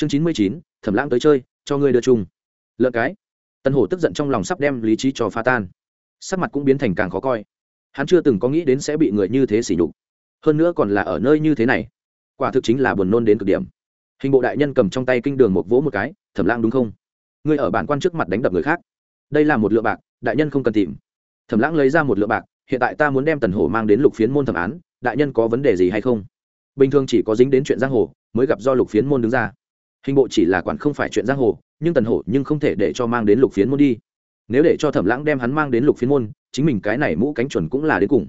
chương chín mươi chín, thẩm lãng tới chơi, cho ngươi đưa chung. Lợn cái. Tân hổ tức giận trong lòng sắp đem lý trí cho pha tan. Sắc mặt cũng biến thành càng khó coi. Hắn chưa từng có nghĩ đến sẽ bị người như thế sỉ nhục. Hơn nữa còn là ở nơi như thế này. Quả thực chính là buồn nôn đến cực điểm. Hình bộ đại nhân cầm trong tay kinh đường một vỗ một cái, thẩm lãng đúng không? Ngươi ở bản quan trước mặt đánh đập người khác. Đây là một lượng bạc, đại nhân không cần tìm. Thẩm lãng lấy ra một lượng bạc, hiện tại ta muốn đem tần hổ mang đến lục phiến môn thẩm án, đại nhân có vấn đề gì hay không? Bình thường chỉ có dính đến chuyện giang hồ, mới gặp do lục phiến môn đứng ra hình bộ chỉ là quản không phải chuyện giang hồ, nhưng tần hổ nhưng không thể để cho mang đến lục phiến môn đi. Nếu để cho thẩm lãng đem hắn mang đến lục phiến môn, chính mình cái này mũ cánh chuẩn cũng là đến cùng.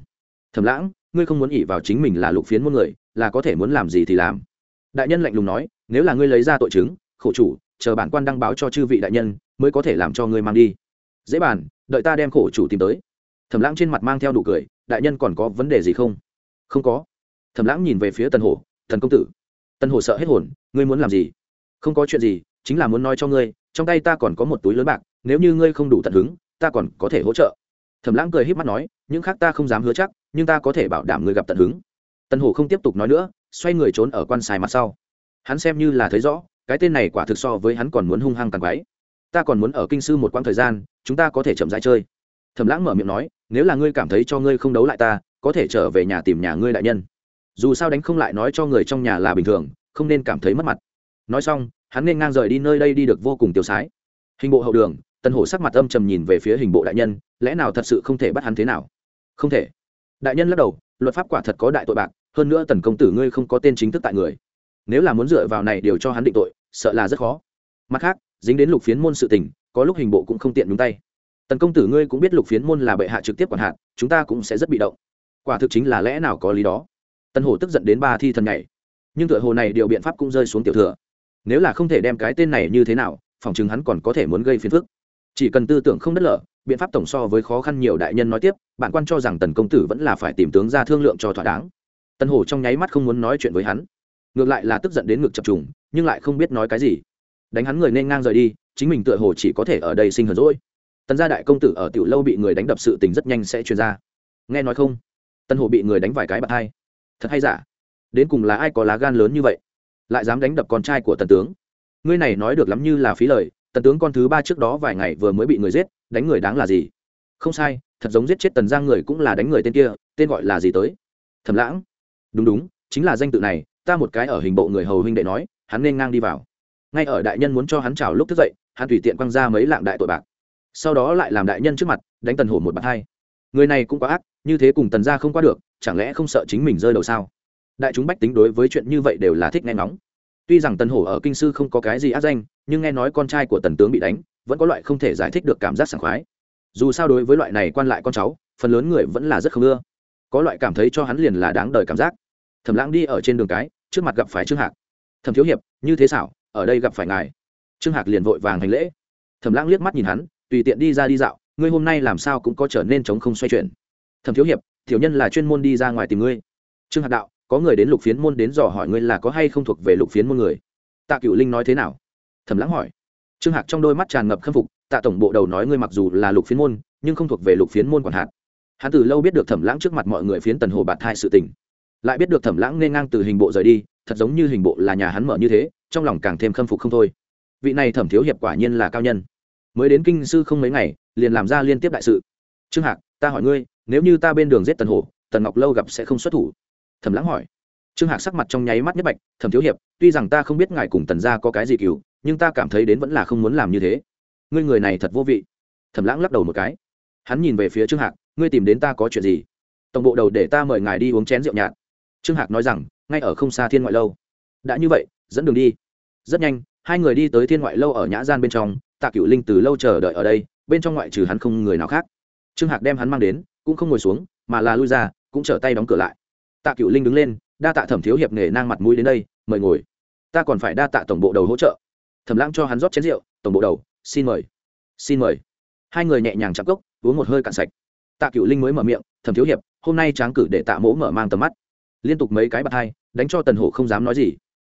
Thẩm lãng, ngươi không muốn ỉ vào chính mình là lục phiến môn người, là có thể muốn làm gì thì làm. Đại nhân lạnh lùng nói, nếu là ngươi lấy ra tội chứng, khổ chủ, chờ bản quan đăng báo cho chư vị đại nhân, mới có thể làm cho ngươi mang đi. Dễ bàn, đợi ta đem khổ chủ tìm tới. Thẩm lãng trên mặt mang theo đủ cười, đại nhân còn có vấn đề gì không? Không có. Thẩm lãng nhìn về phía tần hổ thần công tử. Tần hổ sợ hết hồn, ngươi muốn làm gì? Không có chuyện gì, chính là muốn nói cho ngươi, trong tay ta còn có một túi lớn bạc, nếu như ngươi không đủ tận hứng, ta còn có thể hỗ trợ. Thẩm lãng cười h í p mắt nói, những khác ta không dám hứa chắc, nhưng ta có thể bảo đảm ngươi gặp tận hứng. Tần hổ không tiếp tục nói nữa, xoay người trốn ở quan xài mặt sau. Hắn xem như là thấy rõ, cái tên này quả thực so với hắn còn muốn hung hăng càng quái. Ta còn muốn ở kinh sư một quãng thời gian, chúng ta có thể chậm rãi chơi. Thẩm lãng mở miệng nói, nếu là ngươi cảm thấy cho ngươi không đấu lại ta, có thể trở về nhà tìm nhà ngươi đại nhân. Dù sao đánh không lại nói cho người trong nhà là bình thường, không nên cảm thấy mất mặt nói xong, hắn nên ngang rời đi nơi đây đi được vô cùng tiêu sái. Hình bộ hậu đường, tần hổ sắc mặt âm trầm nhìn về phía hình bộ đại nhân, lẽ nào thật sự không thể bắt hắn thế nào? Không thể. Đại nhân lắc đầu, luật pháp quả thật có đại tội bạc, hơn nữa tần công tử ngươi không có tên chính thức tại người. Nếu là muốn dựa vào này điều cho hắn định tội, sợ là rất khó. Mặt khác, dính đến lục phiến môn sự tình, có lúc hình bộ cũng không tiện nhúng tay. Tần công tử ngươi cũng biết lục phiến môn là bệ hạ trực tiếp quản hạt, chúng ta cũng sẽ rất bị động. Quả thực chính là lẽ nào có lý đó. Tần hổ tức giận đến ba thi thần nhảy. Nhưng tựa hồ này điều biện pháp cũng rơi xuống tiểu thừa nếu là không thể đem cái tên này như thế nào phòng chứng hắn còn có thể muốn gây phiền phức. Chỉ cần tư tưởng không đất lở, biện pháp tổng so với khó khăn nhiều đại nhân nói tiếp, bạn quan cho rằng tần công tử vẫn là phải tìm tướng ra thương lượng cho thỏa đáng. Tần hổ trong nháy mắt không muốn nói chuyện với hắn. Ngược lại là tức giận đến ngực chập trùng, nhưng lại không biết nói cái gì. Đánh hắn người nên ngang rời đi, chính mình tựa hồ chỉ có thể ở đây sinh hờn rỗi tần gia đại công tử ở tiểu lâu bị người đánh đập sự tình rất nhanh sẽ truyền ra. Nghe nói không? Tân hồ bị người đánh vài cái bạc hai. Thật hay giả? Đến cùng là ai có lá gan lớn như vậy? Lại dám đánh đập con trai của tần tướng. Ngươi này nói được lắm như là phí lời, tần tướng con thứ ba trước đó vài ngày vừa mới bị người giết, đánh người đáng là gì? Không sai, thật giống giết chết tần giang người cũng là đánh người tên kia, tên gọi là gì tới? Thầm lãng. Đúng đúng, chính là danh tự này, ta một cái ở hình bộ người hầu huynh đệ nói, hắn nên ngang đi vào. Ngay ở đại nhân muốn cho hắn chào lúc thức dậy, hắn tùy tiện quăng ra mấy lạng đại tội bạc. Sau đó lại làm đại nhân trước mặt, đánh tần hổ một bạt hai. Người này cũng quá ác, như thế cùng tần ra không qua được, chẳng lẽ không sợ chính mình rơi đầu sao? Đại chúng bách tính đối với chuyện như vậy đều là thích nghe ngóng. Tuy rằng tần hổ ở kinh sư không có cái gì ác danh, nhưng nghe nói con trai của tần tướng bị đánh, vẫn có loại không thể giải thích được cảm giác sảng khoái. Dù sao đối với loại này quan lại con cháu, phần lớn người vẫn là rất không ưa. Có loại cảm thấy cho hắn liền là đáng đời cảm giác. Thẩm lãng đi ở trên đường cái, trước mặt gặp phải trương hạc. Thẩm thiếu hiệp, như thế xảo, ở đây gặp phải ngài. Trương hạc liền vội vàng hành lễ. Thẩm lãng liếc mắt nhìn hắn, tùy tiện đi ra đi dạo, ngươi hôm nay làm sao cũng có trở nên chống không xoay chuyển. Thẩm thiếu hiệp, tiểu nhân là chuyên môn đi ra ngoài tìm ngươi. Trương hạc đạo có người đến lục phiến môn đến dò hỏi ngươi là có hay không thuộc về lục phiến môn người. Tạ cựu linh nói thế nào? Thẩm lãng hỏi. Trương hạc trong đôi mắt tràn ngập khâm phục, tạ tổng bộ đầu nói ngươi mặc dù là lục phiến môn, nhưng không thuộc về lục phiến môn quản hạt. Hắn từ lâu biết được thẩm lãng trước mặt mọi người phiến tần hồ bạt thai sự tình. Lại biết được thẩm lãng nên ngang từ hình bộ rời đi, thật giống như hình bộ là nhà hắn mở như thế, trong lòng càng thêm khâm phục không thôi. Vị này thẩm thiếu hiệp quả nhiên là cao nhân. Mới đến kinh sư không mấy ngày, liền làm ra liên tiếp đại sự. Trương hạc, ta hỏi ngươi, nếu như ta bên đường giết tần hổ tần ngọc lâu gặp sẽ không xuất thủ thẩm lãng hỏi. Trương hạc sắc mặt trong nháy mắt nhất bạch, thẩm thiếu hiệp, tuy rằng ta không biết ngài cùng tần gia có cái gì cứu nhưng ta cảm thấy đến vẫn là không muốn làm như thế. Ngươi người này thật vô vị. Thẩm lãng lắc đầu một cái. Hắn nhìn về phía trương hạc, ngươi tìm đến ta có chuyện gì? Tổng bộ đầu để ta mời ngài đi uống chén rượu nhạt. Trương hạc nói rằng, ngay ở không xa thiên ngoại lâu. Đã như vậy, dẫn đường đi. Rất nhanh, hai người đi tới thiên ngoại lâu ở nhã gian bên trong, tạ cựu linh từ lâu chờ đợi ở đây, bên trong ngoại trừ hắn không người nào khác. Trương hạc đem hắn mang đến, cũng không ngồi xuống, mà là lui ra, cũng trở tay đóng cửa lại tạ cựu linh đứng lên, đa tạ thẩm thiếu hiệp nghề nang mặt mũi đến đây, mời ngồi. Ta còn phải đa tạ tổng bộ đầu hỗ trợ. Thẩm lãng cho hắn rót chén rượu, tổng bộ đầu, xin mời xin mời. Hai người nhẹ nhàng chạm cốc, uống một hơi cạn sạch. Tạ cựu linh mới mở miệng, thẩm thiếu hiệp, hôm nay tráng cử để tạ mỗ mở mang tầm mắt. Liên tục mấy cái bạt hai, đánh cho tần hổ không dám nói gì.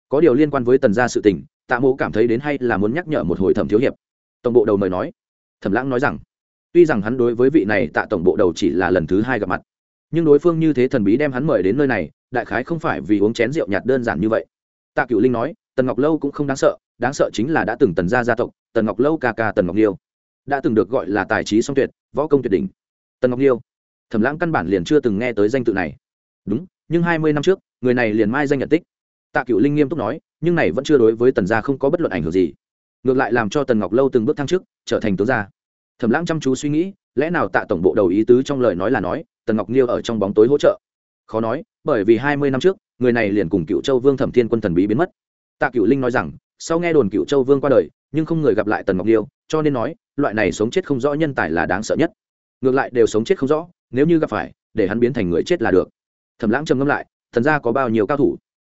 Có điều liên quan với tần gia sự tình, tạ mỗ cảm thấy đến hay là muốn nhắc nhở một hồi thẩm thiếu hiệp. Tổng bộ đầu mời nói. Thẩm lãng nói rằng, tuy rằng hắn đối với vị này tạ tổng bộ đầu chỉ là lần thứ hai gặp mặt nhưng đối phương như thế thần bí đem hắn mời đến nơi này, đại khái không phải vì uống chén rượu nhạt đơn giản như vậy. Tạ cựu linh nói, tần ngọc lâu cũng không đáng sợ đáng sợ chính là đã từng tần gia gia tộc, tần ngọc lâu ca ca tần ngọc liêu. Đã từng được gọi là tài trí song tuyệt, võ công tuyệt đỉnh. Tần ngọc liêu. Thẩm lãng căn bản liền chưa từng nghe tới danh tự này. Đúng, nhưng hai mươi năm trước, người này liền mai danh nhận tích. Tạ cựu linh nghiêm túc nói, nhưng này vẫn chưa đối với tần gia không có bất luận ảnh hưởng gì. Ngược lại làm cho tần ngọc lâu từng bước thăng trước trở thành tướng gia. Thẩm lãng chăm chú suy nghĩ, lẽ nào tạ tổng bộ đầu ý tứ trong lời nói là nói tần ngọc Nghiêu ở trong bóng tối hỗ trợ. Khó nói bởi vì hai mươi năm trước người này liền cùng cựu châu vương thẩm thiên quân thần bí biến mất. Tạ cựu linh nói rằng sau nghe đồn cựu châu vương qua đời nhưng không người gặp lại tần ngọc Nghiêu, cho nên nói loại này sống chết không rõ nhân tài là đáng sợ nhất. Ngược lại đều sống chết không rõ nếu như gặp phải để hắn biến thành người chết là được. Thẩm lãng trầm ngâm lại thần ra có bao nhiêu cao thủ?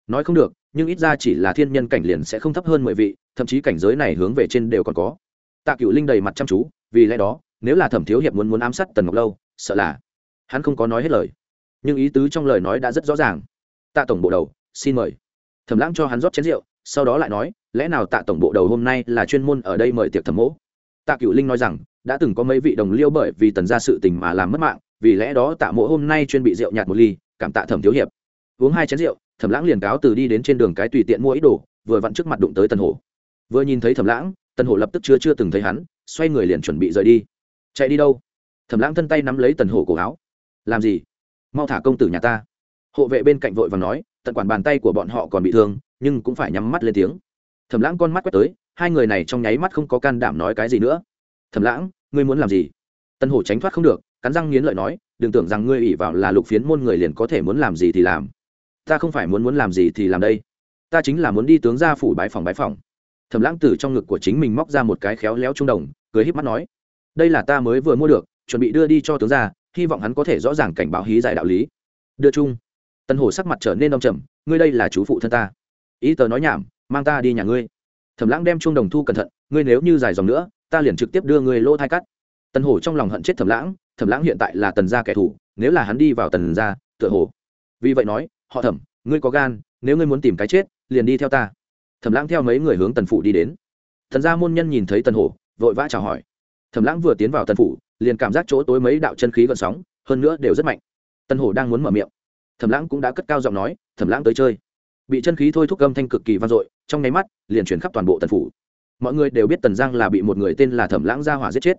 Nói không được nhưng ít ra chỉ là thiên nhân cảnh liền sẽ không thấp hơn mười vị thậm chí cảnh giới này hướng về trên đều còn có. Tạ cựu linh đầy mặt chăm chú vì lẽ đó nếu là thẩm thiếu hiệp muốn muốn ám sát tần ngọc lâu sợ là hắn không có nói hết lời. Nhưng ý tứ trong lời nói đã rất rõ ràng. Tạ tổng bộ đầu, xin mời. Thẩm lãng cho hắn rót chén rượu, sau đó lại nói, lẽ nào tạ tổng bộ đầu hôm nay là chuyên môn ở đây mời tiệc thẩm mỗ? Tạ cựu linh nói rằng, đã từng có mấy vị đồng liêu bởi vì tần ra sự tình mà làm mất mạng, vì lẽ đó tạ mỗ hôm nay chuyên bị rượu nhạt một ly, cảm tạ thẩm thiếu hiệp. Uống hai chén rượu, thẩm lãng liền cáo từ đi đến trên đường cái tùy tiện mua ít đồ, vừa vặn trước mặt đụng tới tần hổ. Vừa nhìn thấy thẩm lãng, tần hổ lập tức chưa chưa từng thấy hắn, xoay người liền chuẩn bị rời đi. Chạy đi đâu? Thẩm lãng thân tay nắm lấy tần hổ cổ áo làm gì? Mau thả công tử nhà ta. Hộ vệ bên cạnh vội và nói, tận quản bàn tay của bọn họ còn bị thương, nhưng cũng phải nhắm mắt lên tiếng. Thẩm lãng con mắt quét tới, hai người này trong nháy mắt không có can đảm nói cái gì nữa. Thẩm lãng, ngươi muốn làm gì? Tân hổ tránh thoát không được, cắn răng nghiến lợi nói, đừng tưởng rằng ngươi ỉ vào là lục phiến môn người liền có thể muốn làm gì thì làm. Ta không phải muốn muốn làm gì thì làm đây. Ta chính là muốn đi tướng ra phủ bái phòng bái phòng. Thẩm lãng từ trong ngực của chính mình móc ra một cái khéo léo trung đồng, cười híp mắt nói, đây là ta mới vừa mua được, chuẩn bị đưa đi cho tướng ra hy vọng hắn có thể rõ ràng cảnh báo hí giải đạo lý. Đưa chung. Tân hổ sắc mặt trở nên đông trầm, ngươi đây là chú phụ thân ta. Ý tờ nói nhảm, mang ta đi nhà ngươi. Thẩm lãng đem chuông đồng thu cẩn thận, ngươi nếu như dài dòng nữa, ta liền trực tiếp đưa ngươi lỗ thai cắt. Tần hổ trong lòng hận chết thẩm lãng thẩm lãng hiện tại là tần gia kẻ thù, nếu là hắn đi vào tần gia, tựa hồ. Vì vậy nói, họ thẩm, ngươi có gan, nếu ngươi muốn tìm cái chết, liền đi theo ta. Thẩm lãng theo mấy người hướng tần phụ đi đến. Thần gia môn nhân nhìn thấy tần hổ, vội vã chào hỏi thẩm lãng vừa tiến vào tần phủ, liền cảm giác chỗ tối mấy đạo chân khí gợn sóng, hơn nữa đều rất mạnh. Tần hổ đang muốn mở miệng. Thẩm lãng cũng đã cất cao giọng nói thẩm lãng tới chơi. Bị chân khí thôi thúc âm thanh cực kỳ vang dội, trong nháy mắt, liền chuyển khắp toàn bộ tần phủ. Mọi người đều biết tần giang là bị một người tên là thẩm lãng ra hỏa giết chết,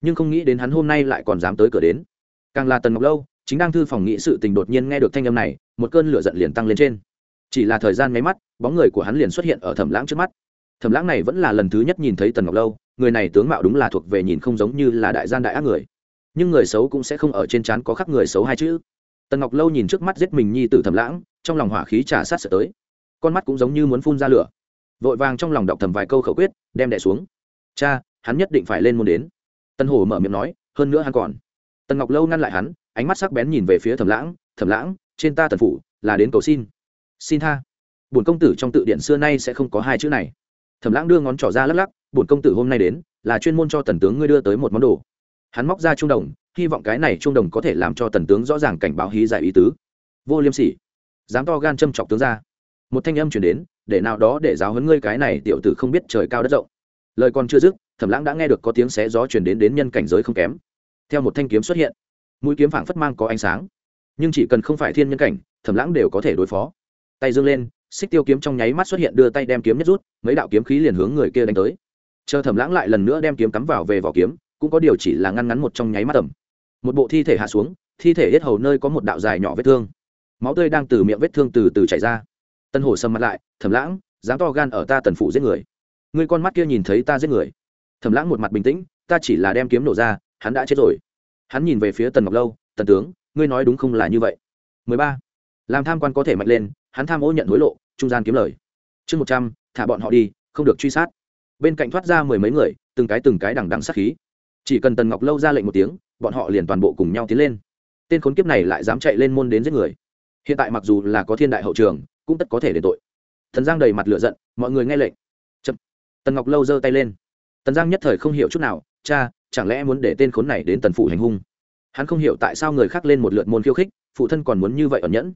nhưng không nghĩ đến hắn hôm nay lại còn dám tới cửa đến. Càng là tần ngọc lâu, chính đang thư phòng nghị sự tình đột nhiên nghe được thanh âm này, một cơn lửa giận liền tăng lên trên. Chỉ là thời gian nháy mắt, bóng người của hắn liền xuất hiện ở thẩm lãng trước mắt thẩm lãng này vẫn là lần thứ nhất nhìn thấy tần ngọc lâu, người này tướng mạo đúng là thuộc về nhìn không giống như là đại gian đại ác người. Nhưng người xấu cũng sẽ không ở trên trán có khắc người xấu hai chữ. Tần ngọc lâu nhìn trước mắt giết mình nhi tử thẩm lãng, trong lòng hỏa khí trả sát sợ tới. Con mắt cũng giống như muốn phun ra lửa. Vội vàng trong lòng đọc thầm vài câu khẩu quyết, đem đẻ xuống. Cha, hắn nhất định phải lên môn đến. Tân hổ mở miệng nói, hơn nữa hắn còn. Tần ngọc lâu ngăn lại hắn, ánh mắt sắc bén nhìn về phía thẩm lãng thẩm lãng, trên ta tần phủ là đến cầu xin. Xin tha. Bổn công tử trong tự điện xưa nay sẽ không có hai chữ này thẩm lãng đưa ngón trỏ ra lắc lắc, bổn công tử hôm nay đến, là chuyên môn cho tần tướng ngươi đưa tới một món đồ. Hắn móc ra trung đồng, hy vọng cái này trung đồng có thể làm cho tần tướng rõ ràng cảnh báo hí giải ý tứ. Vô liêm sỉ, dám to gan châm chọc tướng ra. Một thanh âm chuyển đến, để nào đó để giáo huấn ngươi cái này tiểu tử không biết trời cao đất rộng. Lời còn chưa dứt, thẩm lãng đã nghe được có tiếng xé gió chuyển đến đến nhân cảnh giới không kém. Theo một thanh kiếm xuất hiện, mũi kiếm phảng phất mang có ánh sáng. Nhưng chỉ cần không phải thiên nhân cảnh, thẩm lãng đều có thể đối phó. Tay dương lên xích tiêu kiếm trong nháy mắt xuất hiện đưa tay đem kiếm nhất rút, mấy đạo kiếm khí liền hướng người kia đánh tới. Chờ thẩm lãng lại lần nữa đem kiếm cắm vào về vỏ kiếm, cũng có điều chỉ là ngăn ngắn một trong nháy mắt tầm một bộ thi thể hạ xuống, thi thể hết hầu nơi có một đạo dài nhỏ vết thương. Máu tươi đang từ miệng vết thương từ từ chảy ra. Tân hổ sầm mặt lại, thẩm lãng, dám to gan ở ta tần phủ giết người. Người con mắt kia nhìn thấy ta giết người. Thẩm lãng một mặt bình tĩnh, ta chỉ là đem kiếm nổ ra, hắn đã chết rồi. Hắn nhìn về phía tần ngọc lâu, tần tướng, ngươi nói đúng không là như vậy? 13. làm tham quan có thể mạnh lên, hắn tham ô nhận hối lộ trung gian kiếm lời. Chương một trăm, thả bọn họ đi, không được truy sát. Bên cạnh thoát ra mười mấy người, từng cái từng cái đằng đằng sát khí. Chỉ cần tần ngọc lâu ra lệnh một tiếng, bọn họ liền toàn bộ cùng nhau tiến lên. Tên khốn kiếp này lại dám chạy lên môn đến giết người. Hiện tại mặc dù là có thiên đại hậu trường, cũng tất có thể để tội. Thần giang đầy mặt lửa giận, mọi người nghe lệnh. Chậm. tần ngọc lâu giơ tay lên. Tần giang nhất thời không hiểu chút nào, cha, chẳng lẽ muốn để tên khốn này đến tần phủ hành hung? Hắn không hiểu tại sao người khác lên một lượt môn khiêu khích, phụ thân còn muốn như vậy ẩn nhẫn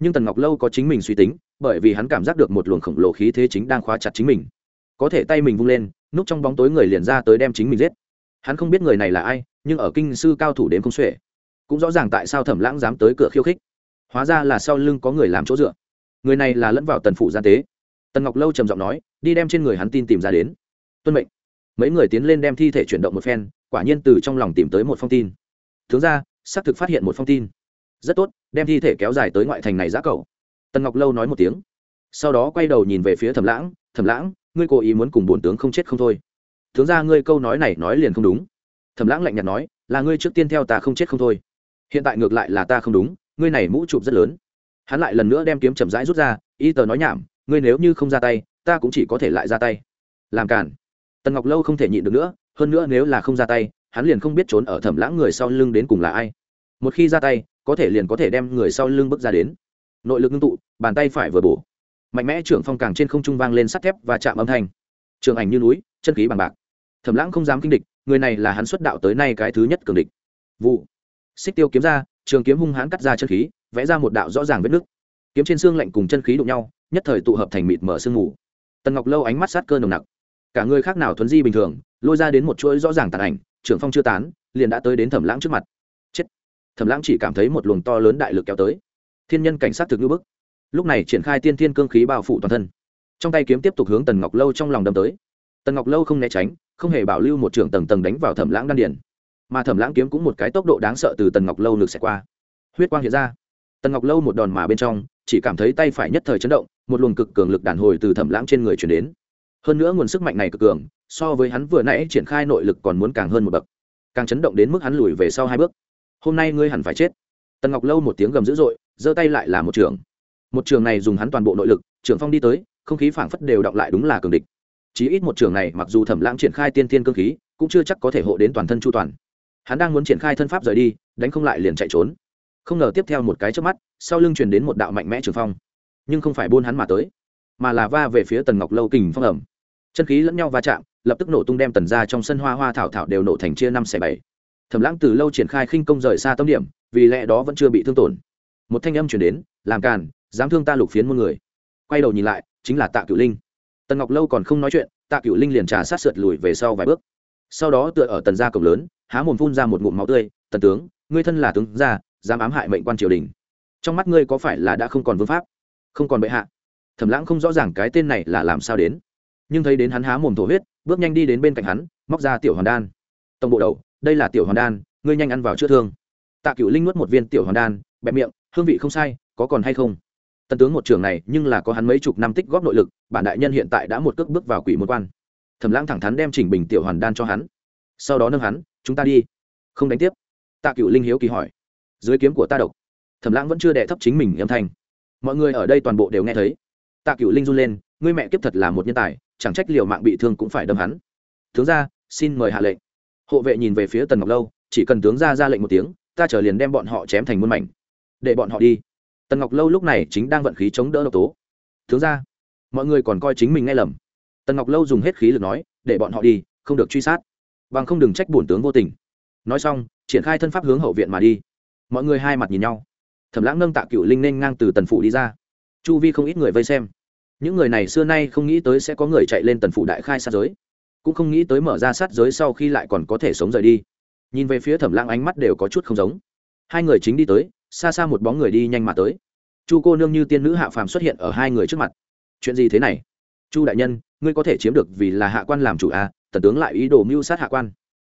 nhưng tần ngọc lâu có chính mình suy tính, bởi vì hắn cảm giác được một luồng khổng lồ khí thế chính đang khóa chặt chính mình. Có thể tay mình vung lên, núp trong bóng tối người liền ra tới đem chính mình giết. Hắn không biết người này là ai, nhưng ở kinh sư cao thủ đến không xuể. Cũng rõ ràng tại sao thẩm lãng dám tới cửa khiêu khích. Hóa ra là sau lưng có người làm chỗ dựa. Người này là lẫn vào tần phủ gian tế. Tần ngọc lâu trầm giọng nói, đi đem trên người hắn tin tìm ra đến. Tuân mệnh. Mấy người tiến lên đem thi thể chuyển động một phen, quả nhiên từ trong lòng tìm tới một phong tin. Tướng ra, xác thực phát hiện một phong tin rất tốt, đem thi thể kéo dài tới ngoại thành này giã cầu. Tần ngọc lâu nói một tiếng. Sau đó quay đầu nhìn về phía thẩm lãng thẩm lãng, ngươi cố ý muốn cùng bổn tướng không chết không thôi. Tướng ra ngươi câu nói này nói liền không đúng. Thẩm lãng lạnh nhạt nói, là ngươi trước tiên theo ta không chết không thôi. Hiện tại ngược lại là ta không đúng, ngươi này mũ chụp rất lớn. Hắn lại lần nữa đem kiếm chậm rãi rút ra, y tờ nói nhảm, ngươi nếu như không ra tay, ta cũng chỉ có thể lại ra tay. Làm cản tần ngọc lâu không thể nhịn được nữa, hơn nữa nếu là không ra tay, hắn liền không biết trốn ở thẩm lãng người sau lưng đến cùng là ai một khi ra tay, có thể liền có thể đem người sau lưng bước ra đến. Nội lực ngưng tụ, bàn tay phải vừa bổ. Mạnh mẽ trưởng phong càng trên không trung vang lên sắt thép và chạm âm thanh. Trường ảnh như núi, chân khí bằng bạc. Thẩm lãng không dám kinh địch, người này là hắn xuất đạo tới nay cái thứ nhất cường địch. Vụ. Xích tiêu kiếm ra, trường kiếm hung hãn cắt ra chân khí, vẽ ra một đạo rõ ràng vết nứt. Kiếm trên xương lạnh cùng chân khí đụng nhau, nhất thời tụ hợp thành mịt mở sương mù. Tần ngọc lâu ánh mắt sát cơ nồng nặc. Cả người khác nào thuấn di bình thường, lôi ra đến một chuỗi rõ ràng tàn ảnh, trưởng phong chưa tán, liền đã tới đến thẩm lãng trước mặt thẩm lãng chỉ cảm thấy một luồng to lớn đại lực kéo tới. Thiên nhân cảnh sát thực như bức. Lúc này triển khai tiên thiên cương khí bao phủ toàn thân. Trong tay kiếm tiếp tục hướng tần ngọc lâu trong lòng đâm tới. Tần ngọc lâu không né tránh, không hề bảo lưu một trường tầng tầng đánh vào thẩm lãng đan điền. mà thẩm lãng kiếm cũng một cái tốc độ đáng sợ từ tần ngọc lâu lược xẹt qua. Huyết quang hiện ra. Tần ngọc lâu một đòn mà bên trong, chỉ cảm thấy tay phải nhất thời chấn động, một luồng cực cường lực đàn hồi từ thẩm lãng trên người chuyển đến. Hơn nữa nguồn sức mạnh này cực cường, so với hắn vừa nãy triển khai nội lực còn muốn càng hơn một bậc. Càng chấn động đến mức hắn lùi về sau hai bước hôm nay ngươi hẳn phải chết. Tần ngọc lâu một tiếng gầm dữ dội, giơ tay lại là một trường. Một trường này dùng hắn toàn bộ nội lực trưởng phong đi tới, không khí phảng phất đều động lại đúng là cường địch. Chí ít một trường này, mặc dù thẩm lãng triển khai tiên tiên cương khí, cũng chưa chắc có thể hộ đến toàn thân chu toàn. Hắn đang muốn triển khai thân pháp rời đi, đánh không lại liền chạy trốn. Không ngờ tiếp theo một cái trước mắt, sau lưng truyền đến một đạo mạnh mẽ trường phong. Nhưng không phải buôn hắn mà tới, mà là va về phía tần ngọc lâu kình phong ẩm. Chân khí lẫn nhau va chạm, lập tức nổ tung đem tần ra trong sân hoa hoa thảo thảo đều nổ thành chia năm xẻ bảy thẩm lãng từ lâu triển khai khinh công rời xa tâm điểm, vì lẽ đó vẫn chưa bị thương tổn. Một thanh âm chuyển đến, làm càn, dám thương ta lục phiến muôn người. Quay đầu nhìn lại, chính là tạ Cửu linh. Tần ngọc lâu còn không nói chuyện, tạ Cửu linh liền trà sát sượt lùi về sau vài bước. Sau đó tựa ở tần gia cổng lớn, há mồm phun ra một ngụm máu tươi, tần tướng, ngươi thân là tướng gia, dám ám hại mệnh quan triều đình. Trong mắt ngươi có phải là đã không còn vương pháp, không còn bệ hạ? Thẩm lãng không rõ ràng cái tên này là làm sao đến. Nhưng thấy đến hắn há mồm thổ huyết, bước nhanh đi đến bên cạnh hắn, móc ra tiểu hoàn đan. Tổng bộ đầu đây là tiểu hoàn đan, ngươi nhanh ăn vào chữa thương. Tạ cựu linh nuốt một viên tiểu hoàn đan, bẹp miệng, hương vị không sai, có còn hay không? Tần tướng một trường này, nhưng là có hắn mấy chục năm tích góp nội lực, bản đại nhân hiện tại đã một cước bước vào quỷ môn quan. Thẩm lãng thẳng thắn đem chỉnh bình tiểu hoàn đan cho hắn. Sau đó nâng hắn, chúng ta đi. Không đánh tiếp. Tạ cựu linh hiếu kỳ hỏi. Dưới kiếm của ta độc. Thẩm lãng vẫn chưa đẻ thấp chính mình âm thanh. Mọi người ở đây toàn bộ đều nghe thấy. Tạ cựu linh run lên, ngươi mẹ kiếp thật là một nhân tài, chẳng trách liều mạng bị thương cũng phải đâm hắn. Tướng ra xin mời hạ lệnh hộ vệ nhìn về phía tần ngọc lâu, chỉ cần tướng ra ra lệnh một tiếng, ta trở liền đem bọn họ chém thành muôn mảnh. Để bọn họ đi. Tần ngọc lâu lúc này chính đang vận khí chống đỡ độc tố. Tướng ra, mọi người còn coi chính mình nghe lầm. Tần ngọc lâu dùng hết khí lực nói, để bọn họ đi, không được truy sát. Bằng không đừng trách bổn tướng vô tình. Nói xong, triển khai thân pháp hướng hậu viện mà đi. Mọi người hai mặt nhìn nhau. Thẩm lãng nâng tạ cựu linh nên ngang từ tần phủ đi ra. Chu vi không ít người vây xem. Những người này xưa nay không nghĩ tới sẽ có người chạy lên tần phủ đại khai sát giới cũng không nghĩ tới mở ra sát giới sau khi lại còn có thể sống rời đi. Nhìn về phía thẩm lãng ánh mắt đều có chút không giống. Hai người chính đi tới, xa xa một bóng người đi nhanh mà tới. Chu cô nương như tiên nữ hạ phàm xuất hiện ở hai người trước mặt. Chuyện gì thế này? Chu đại nhân, ngươi có thể chiếm được vì là hạ quan làm chủ à? Tần tướng lại ý đồ mưu sát hạ quan.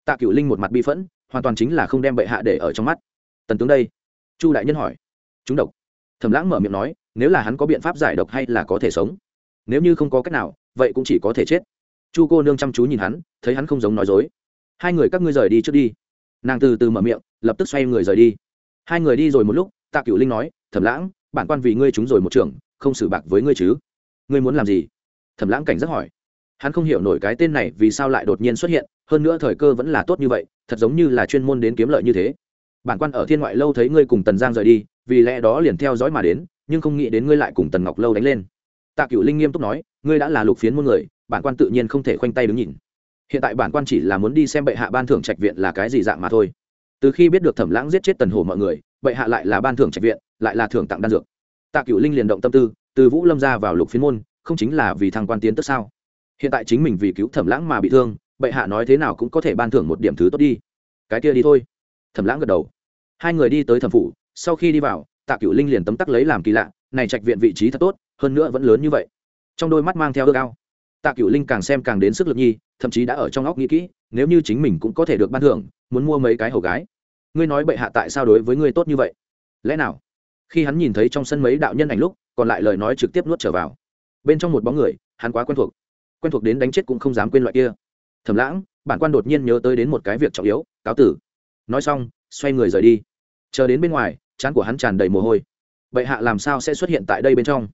Tạ cựu linh một mặt bi phẫn, hoàn toàn chính là không đem bệ hạ để ở trong mắt. Tần tướng đây? Chu đại nhân hỏi. Chúng độc. Thẩm lãng mở miệng nói, nếu là hắn có biện pháp giải độc hay là có thể sống? Nếu như không có cách nào, vậy cũng chỉ có thể chết chu cô nương chăm chú nhìn hắn, thấy hắn không giống nói dối. Hai người các ngươi rời đi trước đi. Nàng từ từ mở miệng, lập tức xoay người rời đi. Hai người đi rồi một lúc, tạ cựu linh nói, thẩm lãng, bản quan vì ngươi trúng rồi một trường, không xử bạc với ngươi chứ? Ngươi muốn làm gì? Thẩm lãng cảnh giác hỏi. Hắn không hiểu nổi cái tên này vì sao lại đột nhiên xuất hiện, hơn nữa thời cơ vẫn là tốt như vậy, thật giống như là chuyên môn đến kiếm lợi như thế. Bản quan ở thiên ngoại lâu thấy ngươi cùng tần giang rời đi, vì lẽ đó liền theo dõi mà đến, nhưng không nghĩ đến ngươi lại cùng tần ngọc lâu đánh lên. Tạ cựu linh nghiêm túc nói, ngươi đã là lục phiến muôn người bản quan tự nhiên không thể khoanh tay đứng nhìn. Hiện tại bản quan chỉ là muốn đi xem bệ hạ ban thưởng trạch viện là cái gì dạng mà thôi. Từ khi biết được thẩm lãng giết chết tần hồ mọi người, bệ hạ lại là ban thưởng trạch viện, lại là thưởng tặng đan dược. Tạ cựu linh liền động tâm tư, từ vũ lâm ra vào lục phiên môn, không chính là vì thăng quan tiến tức sao? Hiện tại chính mình vì cứu thẩm lãng mà bị thương, bệ hạ nói thế nào cũng có thể ban thưởng một điểm thứ tốt đi. Cái kia đi thôi. Thẩm lãng gật đầu. Hai người đi tới thẩm phủ, sau khi đi vào, tạ cựu linh liền tấm tắc lấy làm kỳ lạ, này trạch viện vị trí thật tốt, hơn nữa vẫn lớn như vậy. Trong đôi mắt mang theo ước ao tạ cựu linh càng xem càng đến sức lực nhi, thậm chí đã ở trong óc nghĩ kỹ, nếu như chính mình cũng có thể được ban thưởng, muốn mua mấy cái hầu gái. Ngươi nói bệ hạ tại sao đối với ngươi tốt như vậy? Lẽ nào? Khi hắn nhìn thấy trong sân mấy đạo nhân ảnh lúc, còn lại lời nói trực tiếp nuốt trở vào. Bên trong một bóng người, hắn quá quen thuộc. Quen thuộc đến đánh chết cũng không dám quên loại kia. Thầm lãng, bản quan đột nhiên nhớ tới đến một cái việc trọng yếu, cáo tử. Nói xong, xoay người rời đi. Chờ đến bên ngoài, trán của hắn tràn đầy mồ hôi. Bệ hạ làm sao sẽ xuất hiện tại đây bên trong?